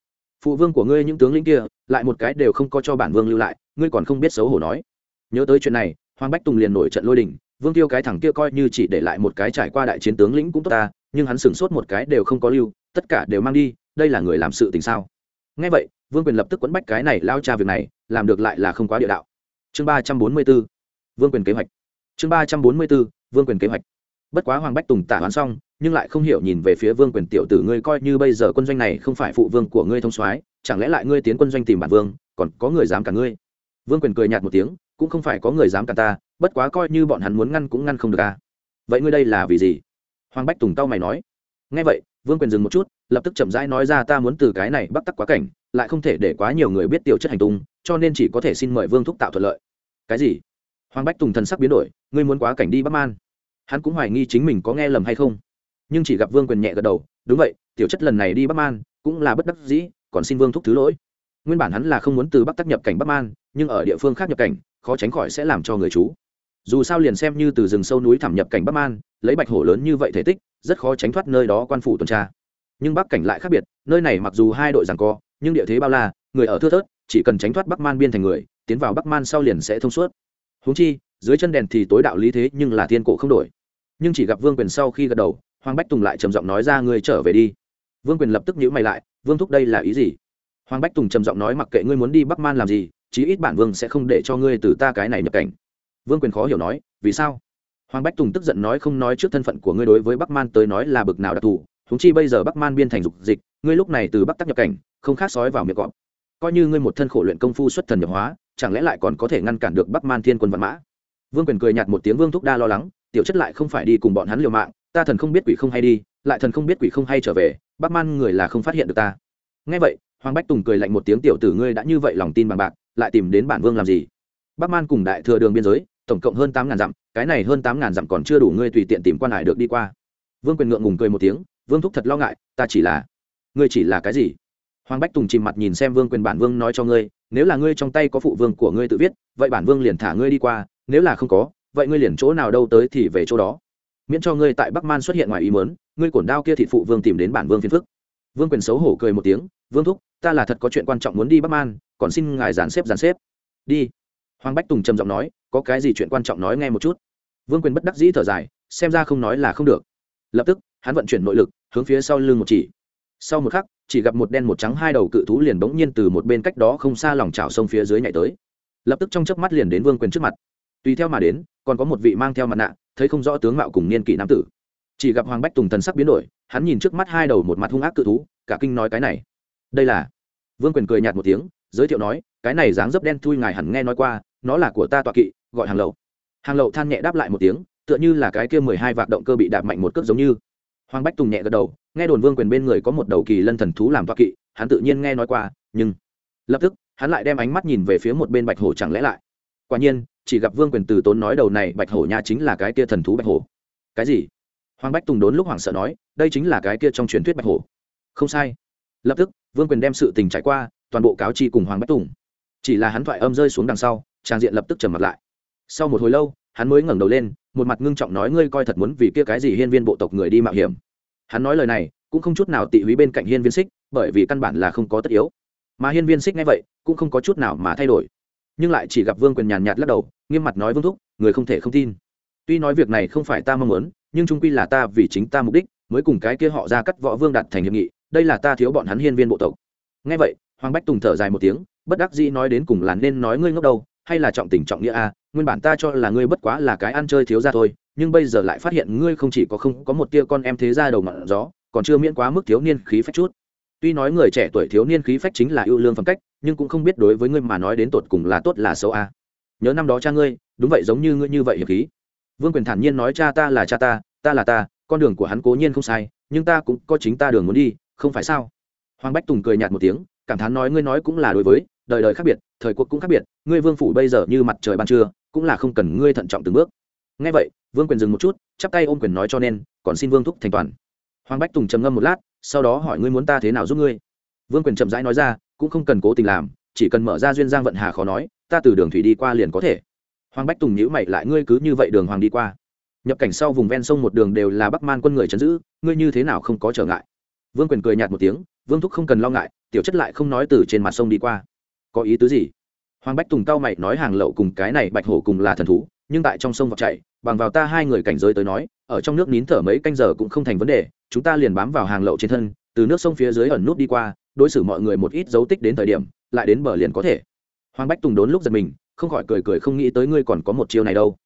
Phụ vương của ngươi những tướng lĩnh kia, lại một cái đều không có cho bản vương lưu lại ngươi còn không biết xấu hổ nói. Nhớ tới chuyện này, hoàng bách tùng liền nổi trận lôi đình, vương tiêu cái thằng kia coi như chỉ để lại một cái trải qua đại chiến tướng lĩnh cũng tốt ta, nhưng hắn sửng sốt một cái đều không có lưu, tất cả đều mang đi, đây là người làm sự tình sao? Ngay vậy, vương quyền lập tức quấn bách cái này lao cha việc này, làm được lại là không quá địa đạo. Chương ba trăm bốn mươi b ố vương quyền kế hoạch. Chương ba trăm bốn mươi b ố vương quyền kế hoạch. Bất quá hoàng bách tùng tả hoán xong, nhưng lại không hiểu nhìn về phía vương quyền tiểu tử ngươi coi như bây giờ quân doanh này không phải phụ vương của ngươi thông soái, chẳng lẽ lại ngươi tiến quân doanh tìm bản vương, còn có người dám cả ngươi? Vương quyền cười nhạt một tiếng, cũng không phải có người dám cả ta, bất quá coi như bọn hắn muốn ngăn cũng ngăn không được à. Vậy ngươi đây là vì gì? Hoàng bách tùng tao mày nói. Nghe vậy, vương quyền dừng một chút, lập tức chậm rãi nói ra ta muốn từ cái này bắt tắc quá cảnh, lại không thể để quá nhiều người biết tiểu chất hành tung, cho nên chỉ có thể xin mời vương thúc tạo thuận lợi. Cái gì? Hoàng bách tùng thần sắc biến đổi, ngươi muốn quá cảnh đi bắc man? Hắn cũng hoài nghi chính mình có nghe lầm hay không. Nhưng chỉ gặp vương quyền nhẹ gật đầu, đúng vậy, tiểu chất lần này đi bắc man cũng là bất đắc dĩ, còn xin vương thúc thứ lỗi nguyên bản hắn là không muốn từ bắc tắc nhập cảnh bắc man, nhưng ở địa phương khác nhập cảnh, khó tránh khỏi sẽ làm cho người chú. Dù sao liền xem như từ rừng sâu núi thẳm nhập cảnh bắc man, lấy bạch hổ lớn như vậy thể tích, rất khó tránh thoát nơi đó quan phủ tuần tra. Nhưng bắc cảnh lại khác biệt, nơi này mặc dù hai đội rằng co, nhưng địa thế bao la, người ở thưa thớt, chỉ cần tránh thoát bắc man biên thành người, tiến vào bắc man sau liền sẽ thông suốt. Húng chi, dưới chân đèn thì tối đạo lý thế nhưng là thiên cổ không đổi. Nhưng chỉ gặp vương quyền sau khi gật đầu, hoàng bách tùng lại trầm giọng nói ra, ngươi trở về đi. Vương quyền lập tức nhữ mày lại, vương thúc, đây là ý gì? Hoàng bách tùng trầm giọng nói, mặc kệ ngươi muốn đi bắc man làm gì, chí ít bản vương sẽ không để cho ngươi từ ta cái này nhập cảnh. Vương quyền khó hiểu nói, vì sao? Hoàng bách tùng tức giận nói, không nói trước thân phận của ngươi đối với bắc man tới nói là bực nào đặc thù Chúng chi bây giờ bắc man biên thành dục dịch, ngươi lúc này từ bắc tắc nhập cảnh, không khác sói vào miệng cọp. Coi như ngươi một thân khổ luyện công phu xuất thần nhập hóa, chẳng lẽ lại còn có thể ngăn cản được bắc man thiên quân văn mã? Vương quyền cười nhạt một tiếng, vương thúc đa lo lắng, tiểu chất lại không phải đi cùng bọn hắn liều mạng, ta thần không biết quỷ không hay đi, lại thần không biết quỷ không hay trở về, bắc man người là không phát hiện được ta. Ngay vậy hoàng bách tùng cười lạnh một tiếng, tiểu tử ngươi đã như vậy lòng tin bằng bạc, lại tìm đến bản vương làm gì? Bắc man cùng đại thừa đường biên giới, tổng cộng hơn tám ngàn dặm, cái này hơn tám ngàn dặm còn chưa đủ ngươi tùy tiện tìm quan hải được đi qua. Vương quyền ngượng ngùng cười một tiếng, vương thúc thật lo ngại, ta chỉ là, ngươi chỉ là cái gì? Hoàng bách tùng chìm mặt nhìn xem vương quyền bản vương nói cho ngươi, nếu là ngươi trong tay có phụ vương của ngươi tự viết, vậy bản vương liền thả ngươi đi qua, nếu là không có, vậy ngươi liền chỗ nào đâu tới thì về chỗ đó. Miễn cho ngươi tại bắc man xuất hiện ngoài ý mớn ngươi cổn đao kia thị phụ vương tìm đến bản vương phiền phức. Vương quyền xấu hổ cười một tiếng, vương thúc ta là thật có chuyện quan trọng muốn đi bắc man, còn xin ngài dàn xếp dàn xếp. Đi. Hoàng bách tùng trầm giọng nói, có cái gì chuyện quan trọng nói nghe một chút. Vương quyền bất đắc dĩ thở dài, xem ra không nói là không được. Lập tức, hắn vận chuyển nội lực, hướng phía sau lưng một chỉ. Sau một khắc, chỉ gặp một đen một trắng hai đầu cự thú liền bỗng nhiên từ một bên cách đó không xa lòng trào sông phía dưới nhảy tới. Lập tức trong chớp mắt liền đến vương quyền trước mặt. Tùy theo mà đến, còn có một vị mang theo mặt nạ, thấy không rõ tướng mạo cùng niên kỷ nam tử. Chỉ gặp hoàng bách tùng thần sắc biến đổi, hắn nhìn trước mắt hai đầu một mặt hung ác cự thú, cả kinh nói cái này đây là? Vương quyền cười nhạt một tiếng, giới thiệu nói, cái này dáng dấp đen thui ngài hẳn nghe nói qua, nó là của ta tọa kỵ, gọi hàng lậu. Hàng lậu than nhẹ đáp lại một tiếng, tựa như là cái kia mười hai vạc động cơ bị đạp mạnh một cước giống như. Hoàng bách tùng nhẹ gật đầu, nghe đồn vương quyền bên người có một đầu kỳ lân thần thú làm tọa kỵ, hắn tự nhiên nghe nói qua, nhưng lập tức, hắn lại đem ánh mắt nhìn về phía một bên bạch hổ chẳng lẽ lại. Quả nhiên, chỉ gặp vương quyền từ tốn nói đầu này, bạch hổ nha chính là cái kia thần thú bạch hổ. Cái gì? Hoàng bách tùng đốn lúc hoảng sợ nói, đây chính là cái kia trong truyền thuyết bạch hổ. Không sai lập tức, vương quyền đem sự tình trải qua, toàn bộ cáo chi cùng hoàng bách tùng. Chỉ là hắn thoại âm rơi xuống đằng sau, trang diện lập tức trầm mặt lại. Sau một hồi lâu, hắn mới ngẩng đầu lên, một mặt ngưng trọng nói, ngươi coi thật muốn vì kia cái gì hiên viên bộ tộc người đi mạo hiểm? Hắn nói lời này, cũng không chút nào tị húy bên cạnh hiên viên xích, bởi vì căn bản là không có tất yếu. Mà hiên viên xích ngay vậy, cũng không có chút nào mà thay đổi. Nhưng lại chỉ gặp vương quyền nhàn nhạt lắc đầu, nghiêm mặt nói, vương thúc, người không thể không tin. Tuy nói việc này không phải ta mong muốn, nhưng trung quy là ta vì chính ta mục đích, mới cùng cái kia họ ra cắt võ vương đặt thành hiệp nghị đây là ta thiếu bọn hắn hiên viên bộ tộc. Ngay vậy, hoàng bách tùng thở dài một tiếng, bất đắc dĩ nói đến cùng là nên nói ngươi ngốc đâu, hay là trọng tình trọng nghĩa a nguyên bản ta cho là ngươi bất quá là cái ăn chơi thiếu ra thôi, nhưng bây giờ lại phát hiện ngươi không chỉ có không có một tia con em thế ra đầu ngọn gió, còn chưa miễn quá mức thiếu niên khí phách chút. Tuy nói người trẻ tuổi thiếu niên khí phách chính là ưu lương phẩm cách, nhưng cũng không biết đối với ngươi mà nói đến tột cùng là tốt là xấu a nhớ năm đó cha ngươi, đúng vậy giống như ngươi như vậy hiệp khí. Vương quyền thản nhiên nói cha ta là cha ta ta là ta, con đường của hắn cố nhiên không sai, nhưng ta cũng có chính ta đường muốn đi không phải sao? Hoàng bách tùng cười nhạt một tiếng, cảm thán nói ngươi nói cũng là đối với, đời đời khác biệt, thời cuộc cũng khác biệt, ngươi vương phủ bây giờ như mặt trời ban trưa, cũng là không cần ngươi thận trọng từng bước. Ngay vậy, vương quyền dừng một chút, chắp tay ôm quyền nói cho nên, còn xin vương thúc thành toàn. Hoàng bách tùng trầm ngâm một lát, sau đó hỏi ngươi muốn ta thế nào giúp ngươi? Vương quyền chậm rãi nói ra, cũng không cần cố tình làm, chỉ cần mở ra duyên giang vận hà khó nói, ta từ đường thủy đi qua liền có thể. Hoàng bách tùng nhữ mày lại, ngươi cứ như vậy đường hoàng đi qua. Nhập cảnh sau vùng ven sông một đường đều là bắc man quân người chấn giữ, ngươi như thế nào không có trở ngại? Vương quyền cười nhạt một tiếng, vương thúc không cần lo ngại, tiểu chất lại không nói từ trên mặt sông đi qua. Có ý tứ gì? Hoàng bách tùng cao mày nói hàng lậu cùng cái này bạch hổ cùng là thần thú, nhưng tại trong sông vọt chạy, bằng vào ta hai người cảnh giới tới nói, ở trong nước nín thở mấy canh giờ cũng không thành vấn đề, chúng ta liền bám vào hàng lậu trên thân, từ nước sông phía dưới ẩn nút đi qua, đối xử mọi người một ít dấu tích đến thời điểm, lại đến bờ liền có thể. Hoàng bách tùng đốn lúc giật mình, không khỏi cười cười không nghĩ tới ngươi còn có một chiêu này đâu.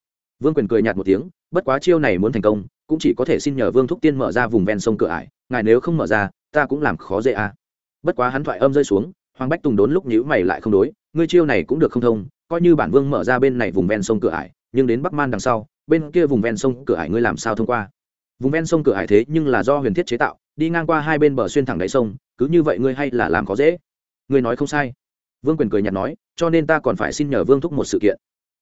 Vương quyền cười nhạt một tiếng, bất quá chiêu này muốn thành công cũng chỉ có thể xin nhờ vương thúc tiên mở ra vùng ven sông cửa ải, ngài nếu không mở ra, ta cũng làm khó dễ à. bất quá hắn thoại âm rơi xuống, hoàng bách tùng đốn lúc nhữ mày lại không đối, ngươi chiêu này cũng được không thông, coi như bản vương mở ra bên này vùng ven sông cửa ải, nhưng đến bắc man đằng sau, bên kia vùng ven sông cửa ải ngươi làm sao thông qua? Vùng ven sông cửa ải thế nhưng là do huyền thiết chế tạo, đi ngang qua hai bên bờ xuyên thẳng đáy sông, cứ như vậy ngươi hay là làm khó dễ. Ngươi nói không sai. Vương quyền cười nhạt nói, cho nên ta còn phải xin nhờ vương thúc một sự kiện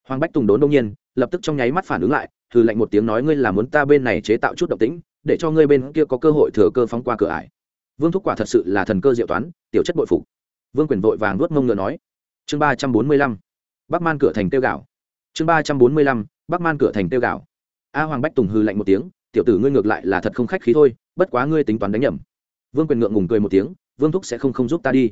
hoàng bách tùng đốn đông nhiên, lập tức trong nháy mắt phản ứng lại thử lạnh một tiếng nói, ngươi là muốn ta bên này chế tạo chút độc tính để cho ngươi bên kia có cơ hội thừa cơ phóng qua cửa ải. Vương thúc quả thật sự là thần cơ diệu toán, tiểu chất bội phục. Vương quyền vội vàng nuốt mông ngựa nói, chương ba trăm bốn mươi lăm, bắc man cửa thành tiêu gạo. Chương ba trăm bốn mươi lăm, bắc man cửa thành tiêu gạo. A hoàng bách tùng hư lạnh một tiếng, tiểu tử ngươi ngược lại là thật không khách khí thôi, bất quá ngươi tính toán đánh nhầm. Vương quyền ngượng ngùng cười một tiếng, vương thúc sẽ không không giúp ta đi.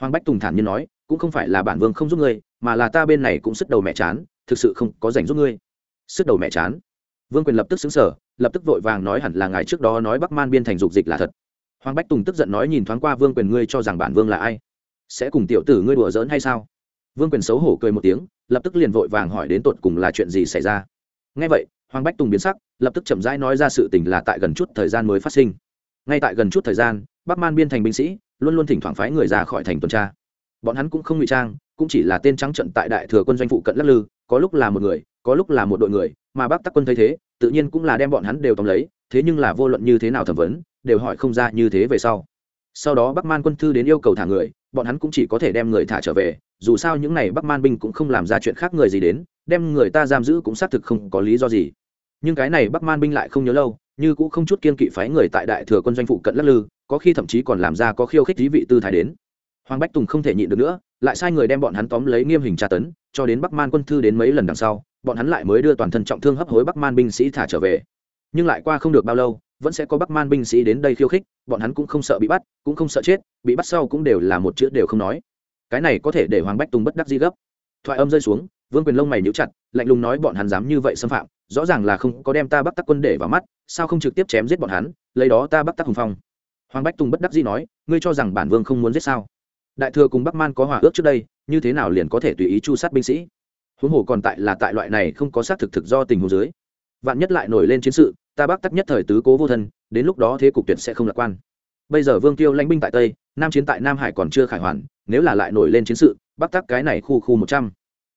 Hoàng bách tùng thản nhiên nói, cũng không phải là bản vương không giúp ngươi mà là ta bên này cũng sức đầu mẹ chán, thực sự không có dành giúp ngươi. Sức đầu mẹ chán. Vương quyền lập tức xứng sở lập tức vội vàng nói hẳn là ngài trước đó nói bắc man biên thành dục dịch là thật. Hoàng bách tùng tức giận nói nhìn thoáng qua vương quyền ngươi cho rằng bản vương là ai? Sẽ cùng tiểu tử ngươi đùa giỡn hay sao? Vương quyền xấu hổ cười một tiếng, lập tức liền vội vàng hỏi đến tột cùng là chuyện gì xảy ra. Ngay vậy, hoàng bách tùng biến sắc, lập tức chậm rãi nói ra sự tình là tại gần chút thời gian mới phát sinh. Ngay tại gần chút thời gian, bắc man biên thành binh sĩ luôn luôn thỉnh thoảng phái người ra khỏi thành tuần tra bọn hắn cũng không ngụy trang, cũng chỉ là tên trắng trận tại đại thừa quân doanh phụ cận lắc lư, có lúc là một người, có lúc là một đội người, mà bác tắc quân thấy thế, tự nhiên cũng là đem bọn hắn đều tóm lấy, thế nhưng là vô luận như thế nào thẩm vấn, đều hỏi không ra như thế về sau. Sau đó bắc man quân thư đến yêu cầu thả người, bọn hắn cũng chỉ có thể đem người thả trở về, dù sao những n à y bắc man binh cũng không làm ra chuyện khác người gì đến, đem người ta giam giữ cũng xác thực không có lý do gì. Nhưng cái này bắc man binh lại không nhớ lâu, như cũng không chút kiên kỵ phái người tại đại thừa quân doanh phụ cận lắc lư, có khi thậm chí còn làm ra có khiêu khích dí vị tư thái đến hoàng bách tùng không thể nhịn được nữa, lại sai người đem bọn hắn tóm lấy nghiêm hình tra tấn, cho đến bắc man quân thư đến mấy lần đằng sau, bọn hắn lại mới đưa toàn thân trọng thương hấp hối bắc man binh sĩ thả trở về. Nhưng lại qua không được bao lâu, vẫn sẽ có bắc man binh sĩ đến đây khiêu khích, bọn hắn cũng không sợ bị bắt, cũng không sợ chết, bị bắt sau cũng đều là một chữ đều không nói. Cái này có thể để hoàng bách tùng bất đắc di gấp. Thoại âm rơi xuống, vương quyền lông mày nhíu chặt, lạnh lùng nói bọn hắn dám như vậy xâm phạm, rõ ràng là không có đem ta bắc tắc quân để vào mắt, sao không trực tiếp chém giết bọn hắn, lấy đó ta bắc tắc hùng phong. Hoàng bách tùng bất đắc dĩ nói, ngươi cho rằng bản vương không muốn giết sao? Đại thừa cùng bắc man có hòa ước trước đây, như thế nào liền có thể tùy ý chu sát binh sĩ? Huống hồ còn tại là tại loại này không có xác thực thực do tình huống dưới. Vạn nhất lại nổi lên chiến sự, ta bắc tắc nhất thời tứ cố vô thân, đến lúc đó thế cục tuyệt sẽ không lạc quan. Bây giờ vương tiêu lãnh binh tại tây, nam chiến tại nam hải còn chưa khải hoàn, nếu là lại nổi lên chiến sự bắc tắc cái này khu khu một trăm.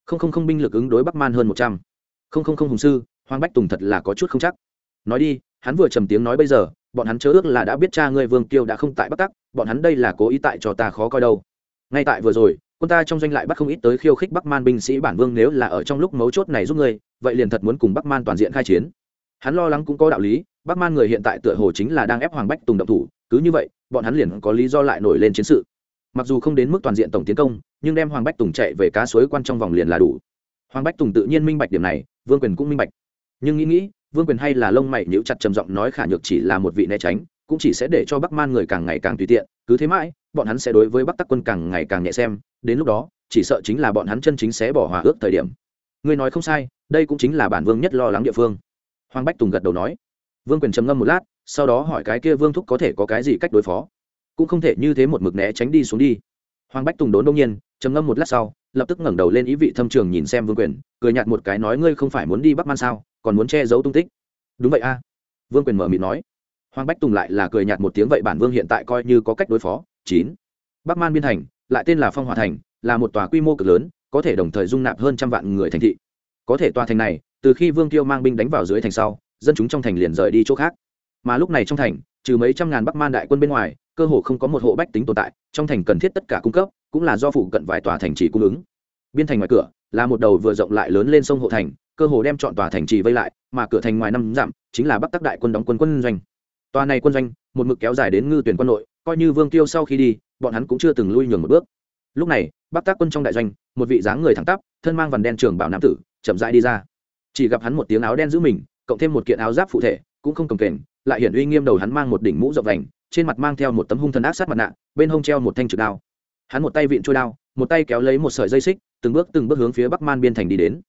Không không không binh lực ứng đối bắc man hơn một trăm. Không không không hùng sư, hoàng bách tùng thật là có chút không chắc. Nói đi, hắn vừa trầm tiếng nói bây giờ, bọn hắn chớ ước là đã biết cha ngươi vương tiêu đã không tại bắc tắc, bọn hắn đây là cố ý tại cho ta khó coi đâu ngay tại vừa rồi, quân ta trong doanh lại bắt không ít tới khiêu khích bắc man binh sĩ bản vương nếu là ở trong lúc mấu chốt này giúp ngươi, vậy liền thật muốn cùng bắc man toàn diện khai chiến. Hắn lo lắng cũng có đạo lý, bắc man người hiện tại tựa hồ chính là đang ép hoàng bách tùng động thủ, cứ như vậy, bọn hắn liền có lý do lại nổi lên chiến sự. Mặc dù không đến mức toàn diện tổng tiến công, nhưng đem hoàng bách tùng chạy về cá suối quan trong vòng liền là đủ. Hoàng bách tùng tự nhiên minh bạch điểm này, vương quyền cũng minh bạch. Nhưng nghĩ nghĩ, vương quyền hay là lông mày nhíu chặt trầm giọng nói khả nhược chỉ là một vị né tránh, cũng chỉ sẽ để cho bắc man người càng ngày càng tùy tiện, cứ thế mãi bọn hắn sẽ đối với bắc tắc quân càng ngày càng nhẹ xem, đến lúc đó, chỉ sợ chính là bọn hắn chân chính sẽ bỏ hòa ước thời điểm. Ngươi nói không sai, đây cũng chính là bản vương nhất lo lắng địa phương. Hoàng bách tùng gật đầu nói. Vương quyền trầm ngâm một lát, sau đó hỏi cái kia vương thúc có thể có cái gì cách đối phó. Cũng không thể như thế một mực né tránh đi xuống đi. Hoàng bách tùng đốn đông nhiên, trầm ngâm một lát sau, lập tức ngẩng đầu lên ý vị thâm trường nhìn xem vương quyền, cười nhạt một cái nói, ngươi không phải muốn đi bắc man sao, còn muốn che giấu tung tích? Đúng vậy a. Vương quyền mở mịt nói. Hoàng bách tùng lại là cười nhạt một tiếng, vậy bản vương hiện tại coi như có cách đối phó chín. Bắc man biên thành, lại tên là phong hòa thành, là một tòa quy mô cực lớn, có thể đồng thời dung nạp hơn trăm vạn người thành thị. Có thể tòa thành này, từ khi vương tiêu mang binh đánh vào dưới thành sau, dân chúng trong thành liền rời đi chỗ khác. Mà lúc này trong thành, trừ mấy trăm ngàn bắc man đại quân bên ngoài, cơ hồ không có một hộ bách tính tồn tại, trong thành cần thiết tất cả cung cấp, cũng là do phụ cận vài tòa thành trì cung ứng. Biên thành ngoài cửa, là một đầu vừa rộng lại lớn lên sông hộ thành, cơ hồ đem chọn tòa thành trì vây lại, mà cửa thành ngoài năm dặm, chính là bắc tắc đại quân đóng quân quân doanh. Tòa này quân doanh, một mực kéo dài đến ngư tuyển quân nội coi như vương tiêu sau khi đi bọn hắn cũng chưa từng lui nhường một bước. Lúc này bắc tác quân trong đại doanh một vị dáng người thẳng tắp thân mang vằn đen trường bảo nam tử chậm rãi đi ra. Chỉ gặp hắn một tiếng áo đen giữ mình cộng thêm một kiện áo giáp phụ thể cũng không cầm kềnh lại hiển uy nghiêm đầu hắn mang một đỉnh mũ rộng vành trên mặt mang theo một tấm hung thần ác sát mặt nạ bên hông treo một thanh trực đao. Hắn một tay vịn trôi đao một tay kéo lấy một sợi dây xích từng bước từng bước hướng phía bắc man biên thành đi đến.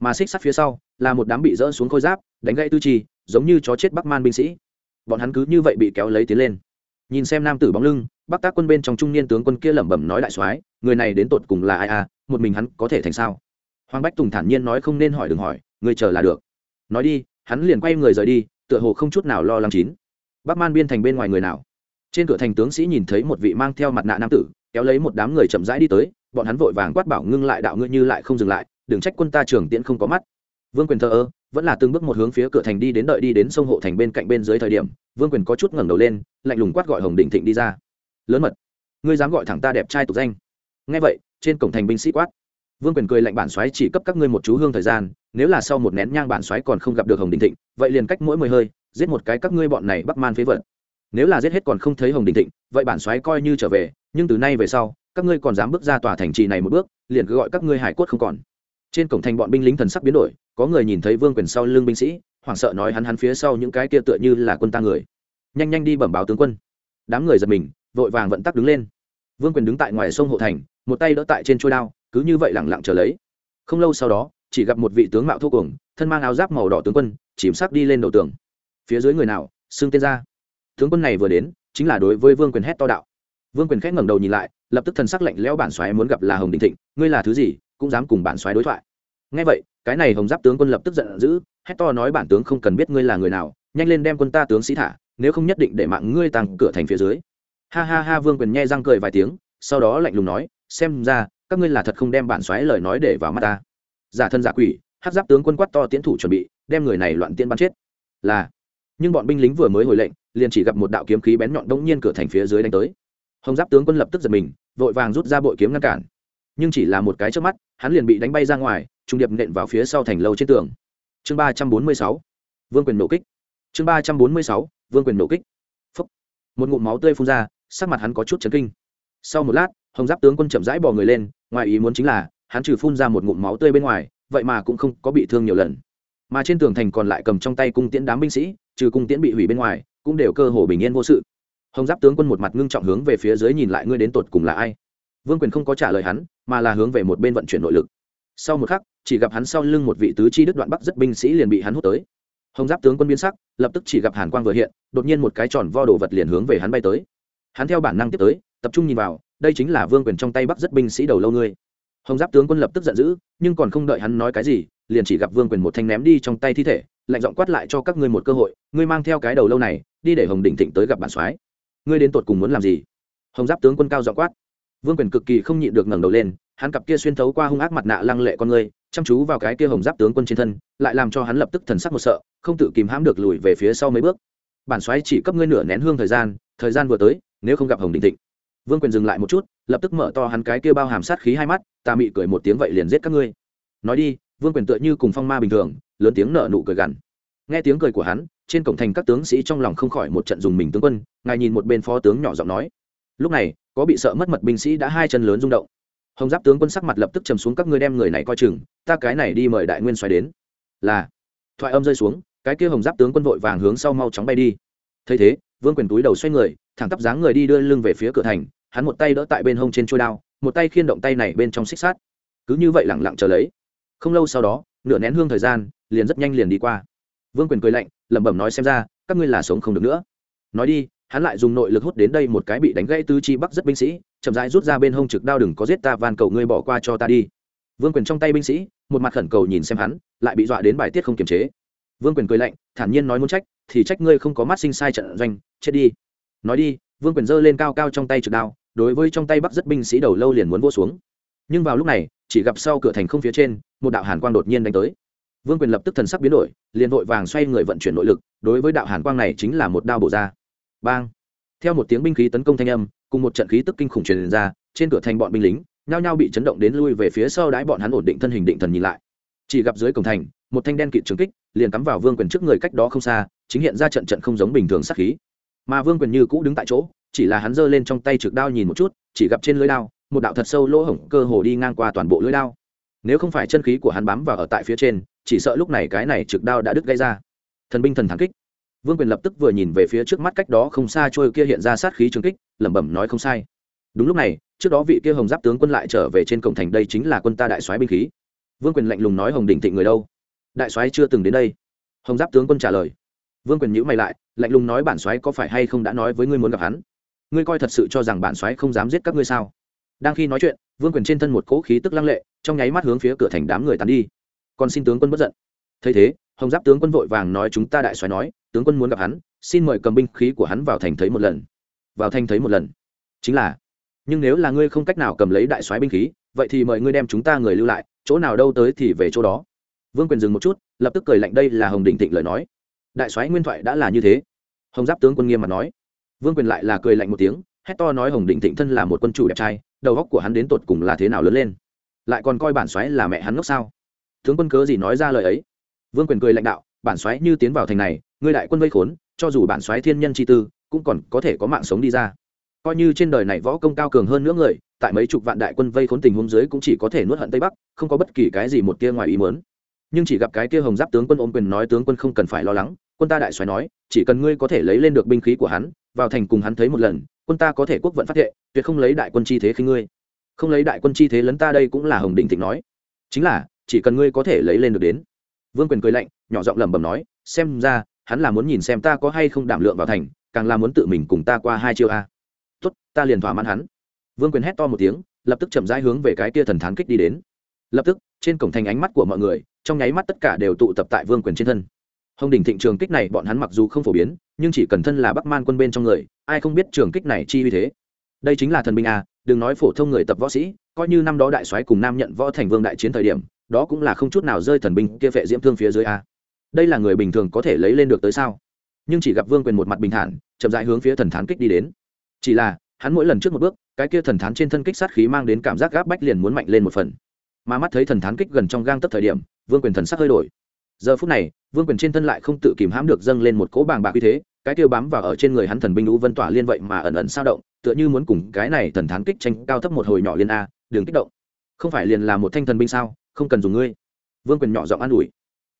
Mà xích sắt phía sau là một đám bị dỡ xuống khôi giáp đánh gãy tư chi, giống như chó chết bắc man binh sĩ. Bọn hắn cứ như vậy bị kéo lấy tiến lên nhìn xem nam tử bóng lưng, bắc tác quân bên trong trung niên tướng quân kia lẩm bẩm nói đại soái, người này đến tột cùng là ai à một mình hắn có thể thành sao? Hoàng bách tùng thản nhiên nói không nên hỏi đừng hỏi, người chờ là được. Nói đi, hắn liền quay người rời đi, tựa hồ không chút nào lo lắng chín. Bắc man biên thành bên ngoài người nào? Trên cửa thành tướng sĩ nhìn thấy một vị mang theo mặt nạ nam tử, kéo lấy một đám người chậm rãi đi tới, bọn hắn vội vàng quát bảo ngưng lại đạo ngươi như lại không dừng lại, đừng trách quân ta trưởng tiễn không có mắt. Vương quyền thờ ơ, vẫn là từng bước một hướng phía cửa thành đi đến đợi đi đến sông hộ thành bên cạnh bên dưới thời điểm vương quyền có chút ngẩng đầu lên, lạnh lùng quát gọi hồng đình thịnh đi ra. Lớn mật, ngươi dám gọi thẳng ta đẹp trai tục danh. Ngay vậy, trên cổng thành binh sĩ quát. Vương quyền cười lạnh bản xoáy chỉ cấp các ngươi một chú hương thời gian, nếu là sau một nén nhang bản xoáy còn không gặp được hồng đình thịnh, vậy liền cách mỗi mười hơi, giết một cái các ngươi bọn này bắc man phế vật. Nếu là giết hết còn không thấy hồng đình thịnh, vậy bản xoáy coi như trở về, nhưng từ nay về sau, các ngươi còn dám bước ra tòa thành trì này một bước, liền cứ gọi các ngươi hải cốt không còn. Trên cổng thành bọn binh lính thần sắc biến đổi, có người nhìn thấy vương quyền sau lưng binh sĩ hoảng sợ nói hắn hắn phía sau những cái kia tựa như là quân ta người. Nhanh nhanh đi bẩm báo tướng quân. Đám người giật mình, vội vàng vận tắc đứng lên. Vương quyền đứng tại ngoài sông hộ thành, một tay đỡ tại trên trôi đao, cứ như vậy lẳng lặng chờ lấy. Không lâu sau đó, chỉ gặp một vị tướng mạo thô cuồng, thân mang áo giáp màu đỏ tướng quân, chìm sắc đi lên đầu tường. Phía dưới người nào, xưng tên ra. Tướng quân này vừa đến, chính là đối với vương quyền hét to đạo. Vương quyền khét ngẩng đầu nhìn lại, lập tức thần sắc lạnh lẽo bản xoáy muốn gặp là hồng đình thịnh, ngươi là thứ gì, cũng dám cùng bản xoáy đối thoại ngay vậy, cái này hồng giáp tướng quân lập tức giận dữ, hét to nói bản tướng không cần biết ngươi là người nào, nhanh lên đem quân ta tướng sĩ thả, nếu không nhất định để mạng ngươi tăng cửa thành phía dưới. Ha ha ha, vương quyền nhe răng cười vài tiếng, sau đó lạnh lùng nói, xem ra, các ngươi là thật không đem bản xoáy lời nói để vào mắt ta. Giả thân giả quỷ hát giáp tướng quân quát to tiến thủ chuẩn bị, đem người này loạn tiên bắn chết. Là, nhưng bọn binh lính vừa mới hồi lệnh, liền chỉ gặp một đạo kiếm khí bén nhọn đống nhiên cửa thành phía dưới đánh tới. Hồng giáp tướng quân lập tức giật mình, vội vàng rút ra bội kiếm ngăn cản nhưng chỉ là một cái trước mắt, hắn liền bị đánh bay ra ngoài trung điệp nện vào phía sau thành lâu trên tường. Chương ba trăm bốn mươi sáu, vương quyền nổ kích. Chương ba trăm bốn mươi sáu, vương quyền nổ kích. Phúc. một ngụm máu tươi phun ra, sắc mặt hắn có chút chấn kinh. Sau một lát, hồng giáp tướng quân chậm rãi bỏ người lên, ngoài ý muốn chính là, hắn trừ phun ra một ngụm máu tươi bên ngoài, vậy mà cũng không có bị thương nhiều lần. Mà trên tường thành còn lại cầm trong tay cung tiễn đám binh sĩ, trừ cung tiễn bị hủy bên ngoài, cũng đều cơ hồ bình yên vô sự. Hồng giáp tướng quân một mặt ngưng trọng hướng về phía dưới nhìn lại ngươi đến tột cùng là ai vương quyền không có trả lời hắn, mà là hướng về một bên vận chuyển nội lực. Sau một khắc, chỉ gặp hắn sau lưng một vị tứ chi đứt đoạn bắc rất binh sĩ liền bị hắn hút tới. Hồng giáp tướng quân biến sắc, lập tức chỉ gặp hàn quang vừa hiện, đột nhiên một cái tròn vo đồ vật liền hướng về hắn bay tới. Hắn theo bản năng tiếp tới, tập trung nhìn vào, đây chính là vương quyền trong tay bắc rất binh sĩ đầu lâu ngươi. Hồng giáp tướng quân lập tức giận dữ, nhưng còn không đợi hắn nói cái gì, liền chỉ gặp vương quyền một thanh ném đi trong tay thi thể, lạnh giọng quát lại cho các ngươi một cơ hội, ngươi mang theo cái đầu lâu này, đi để hồng đỉnh thịnh tới gặp bản soái. Ngươi đến tột cùng muốn làm gì? Hồng giáp tướng quân cao giọng quát vương quyền cực kỳ không nhịn được ngẩng đầu lên hắn cặp kia xuyên thấu qua hung ác mặt nạ lăng lệ con người, chăm chú vào cái kia hồng giáp tướng quân trên thân lại làm cho hắn lập tức thần sắc một sợ không tự kìm hãm được lùi về phía sau mấy bước. Bản xoáy chỉ cấp ngươi nửa nén hương thời gian thời gian vừa tới nếu không gặp hồng đình thịnh. Vương quyền dừng lại một chút lập tức mở to hắn cái kia bao hàm sát khí hai mắt ta mị cười một tiếng vậy liền giết các ngươi. Nói đi vương quyền tựa như cùng phong ma bình thường lớn tiếng nở nụ cười gằn. Nghe tiếng cười của hắn trên cổng thành các tướng sĩ trong lòng không khỏi một trận dùng mình tướng quân ngài nhìn một bên phó tướng nhỏ giọng nói. Lúc này có bị sợ mất mật binh sĩ đã hai chân lớn rung động. Hồng giáp tướng quân sắc mặt lập tức trầm xuống, các ngươi đem người này coi chừng, ta cái này đi mời đại nguyên xoáy đến. Là. Thoại âm rơi xuống, cái kia hồng giáp tướng quân vội vàng hướng sau mau chóng bay đi. Thấy thế, vương quyền túi đầu xoay người, thẳng tắp dáng người đi đưa lưng về phía cửa thành, hắn một tay đỡ tại bên hông trên trôi đao, một tay khiên động tay này bên trong xích sát cứ như vậy lẳng lặng chờ lấy. Không lâu sau đó, nửa nén hương thời gian, liền rất nhanh liền đi qua. Vương quyền cười lạnh, lẩm bẩm nói xem ra, các ngươi là sống không được nữa. Nói đi hắn lại dùng nội lực hút đến đây một cái bị đánh gãy tứ chi bắc rất binh sĩ, chậm rãi rút ra bên hông trực đao đừng có giết ta, van cầu ngươi bỏ qua cho ta đi. Vương quyền trong tay binh sĩ, một mặt khẩn cầu nhìn xem hắn, lại bị dọa đến bài tiết không kiềm chế. Vương quyền cười lạnh, thản nhiên nói muốn trách, thì trách ngươi không có mắt sinh sai trận doanh, chết đi. Nói đi, vương quyền giơ lên cao cao trong tay trực đao, đối với trong tay bắc rất binh sĩ đầu lâu liền muốn vô xuống. Nhưng vào lúc này, chỉ gặp sau cửa thành không phía trên, một đạo hàn quang đột nhiên đánh tới. Vương quyền lập tức thần sắc biến đổi, liền vội vàng xoay người vận chuyển nội lực, đối với đạo hàn quang này chính là một đao bổ ra bang. Theo một tiếng binh khí tấn công thanh âm, cùng một trận khí tức kinh khủng truyền ra, trên cửa thành bọn binh lính, nhao nhao bị chấn động đến lui về phía sau đãi bọn hắn ổn định thân hình định thần nhìn lại. Chỉ gặp dưới cổng thành, một thanh đen kịt trường kích, liền cắm vào vương quyền trước người cách đó không xa, chính hiện ra trận trận không giống bình thường sát khí. Mà vương quyền như cũ đứng tại chỗ, chỉ là hắn giơ lên trong tay trực đao nhìn một chút, chỉ gặp trên lưới đao, một đạo thật sâu lỗ hổng cơ hồ đi ngang qua toàn bộ lưới đao. Nếu không phải chân khí của hắn bám vào ở tại phía trên, chỉ sợ lúc này cái này trực đao đã đứt gây ra. Thần binh thần thắng kích vương quyền lập tức vừa nhìn về phía trước mắt cách đó không xa trôi kia hiện ra sát khí trường kích, lẩm bẩm nói không sai. Đúng lúc này, trước đó vị kia hồng giáp tướng quân lại trở về trên cổng thành đây chính là quân ta đại soái binh khí. Vương quyền lạnh lùng nói hồng đỉnh thịnh người đâu? Đại soái chưa từng đến đây. Hồng giáp tướng quân trả lời. Vương quyền nhữ mày lại, lạnh lùng nói bản soái có phải hay không đã nói với ngươi muốn gặp hắn? Ngươi coi thật sự cho rằng bản soái không dám giết các ngươi sao? Đang khi nói chuyện, vương quyền trên thân một cỗ khí tức lăng lệ, trong nháy mắt hướng phía cửa thành đám người tàn đi. Còn xin tướng quân bất giận. Thấy thế hồng giáp tướng quân vội vàng nói chúng ta đại soái nói, tướng quân muốn gặp hắn, xin mời cầm binh khí của hắn vào thành thấy một lần. Vào thành thấy một lần. Chính là, nhưng nếu là ngươi không cách nào cầm lấy đại soái binh khí, vậy thì mời ngươi đem chúng ta người lưu lại, chỗ nào đâu tới thì về chỗ đó. Vương quyền dừng một chút, lập tức cười lạnh đây là hồng đình thịnh lời nói. Đại soái nguyên thoại đã là như thế. Hồng giáp tướng quân nghiêm mặt nói. Vương quyền lại là cười lạnh một tiếng, hét to nói hồng định thịnh thân là một quân chủ đẹp trai, đầu góc của hắn đến tột cùng là thế nào lớn lên? Lại còn coi bản soái là mẹ hắn ngốc sao? Tướng quân cớ gì nói ra lời ấy? Vương quyền cười lãnh đạo, bản xoáy như tiến vào thành này, ngươi đại quân vây khốn, cho dù bản xoáy thiên nhân chi tư, cũng còn có thể có mạng sống đi ra. Coi như trên đời này võ công cao cường hơn nữa người, tại mấy chục vạn đại quân vây khốn tình huống dưới cũng chỉ có thể nuốt hận tây bắc, không có bất kỳ cái gì một tia ngoài ý muốn. Nhưng chỉ gặp cái kia hồng giáp tướng quân ôm quyền nói, tướng quân không cần phải lo lắng, quân ta đại xoáy nói, chỉ cần ngươi có thể lấy lên được binh khí của hắn, vào thành cùng hắn thấy một lần, quân ta có thể quốc vận phát thệ, tuyệt không lấy đại quân chi thế khi ngươi. Không lấy đại quân chi thế lấn ta đây cũng là hồng định thịnh nói. Chính là, chỉ cần ngươi có thể lấy lên được đến vương quyền cười lạnh, nhỏ giọng lẩm bẩm nói, xem ra, hắn là muốn nhìn xem ta có hay không đảm lượng vào thành, càng là muốn tự mình cùng ta qua hai chiêu a. Tốt, ta liền thỏa mãn hắn. Vương quyền hét to một tiếng, lập tức chậm rãi hướng về cái kia thần thán kích đi đến. Lập tức, trên cổng thành ánh mắt của mọi người, trong nháy mắt tất cả đều tụ tập tại vương quyền trên thân. Hồng đỉnh thịnh trường kích này bọn hắn mặc dù không phổ biến, nhưng chỉ cần thân là bắc man quân bên trong người, ai không biết trường kích này chi uy thế. Đây chính là thần binh a, đừng nói phổ thông người tập võ sĩ, coi như năm đó đại soái cùng nam nhận võ thành vương đại chiến thời điểm đó cũng là không chút nào rơi thần binh kia vệ diễm thương phía dưới a. Đây là người bình thường có thể lấy lên được tới sao? Nhưng chỉ gặp vương quyền một mặt bình thản, chậm rãi hướng phía thần thán kích đi đến. Chỉ là, hắn mỗi lần trước một bước, cái kia thần thán trên thân kích sát khí mang đến cảm giác gáp bách liền muốn mạnh lên một phần. Mà mắt thấy thần thán kích gần trong gang tấc thời điểm, vương quyền thần sắc hơi đổi. Giờ phút này, vương quyền trên thân lại không tự kìm hãm được dâng lên một cỗ bàng bạc uy thế, cái kia bám vào ở trên người hắn thần binh lũ vân tỏa liên vậy mà ẩn ẩn sao động, tựa như muốn cùng cái này thần thán kích tranh cao thấp một hồi nhỏ liên a đường kích động. Không phải liền là một thanh thần binh sao? Không cần dùng ngươi. Vương quyền nhỏ giọng an ủi.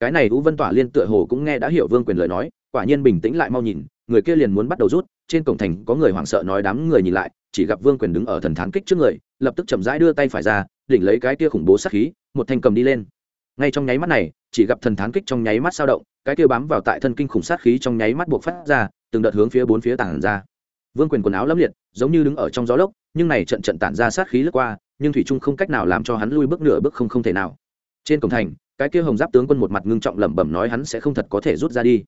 Cái này lũ vân tỏa liên tựa hồ cũng nghe đã hiểu vương quyền lời nói, quả nhiên bình tĩnh lại mau nhìn, người kia liền muốn bắt đầu rút, trên cổng thành có người hoảng sợ nói đám người nhìn lại, chỉ gặp vương quyền đứng ở thần thán kích trước người, lập tức chậm rãi đưa tay phải ra, đỉnh lấy cái kia khủng bố sát khí, một thanh cầm đi lên. Ngay trong nháy mắt này, chỉ gặp thần thán kích trong nháy mắt sao động, cái kia bám vào tại thân kinh khủng sát khí trong nháy mắt buộc phát ra, từng đợt hướng phía bốn phía tản ra. Vương quyền quần áo lâm liệt, giống như đứng ở trong gió lốc, nhưng này trận trận tản ra sát khí lướt qua nhưng thủy trung không cách nào làm cho hắn lui bước nửa bước không không thể nào. Trên cổng thành, cái kia hồng giáp tướng quân một mặt ngưng trọng lẩm bẩm nói hắn sẽ không thật có thể rút ra đi.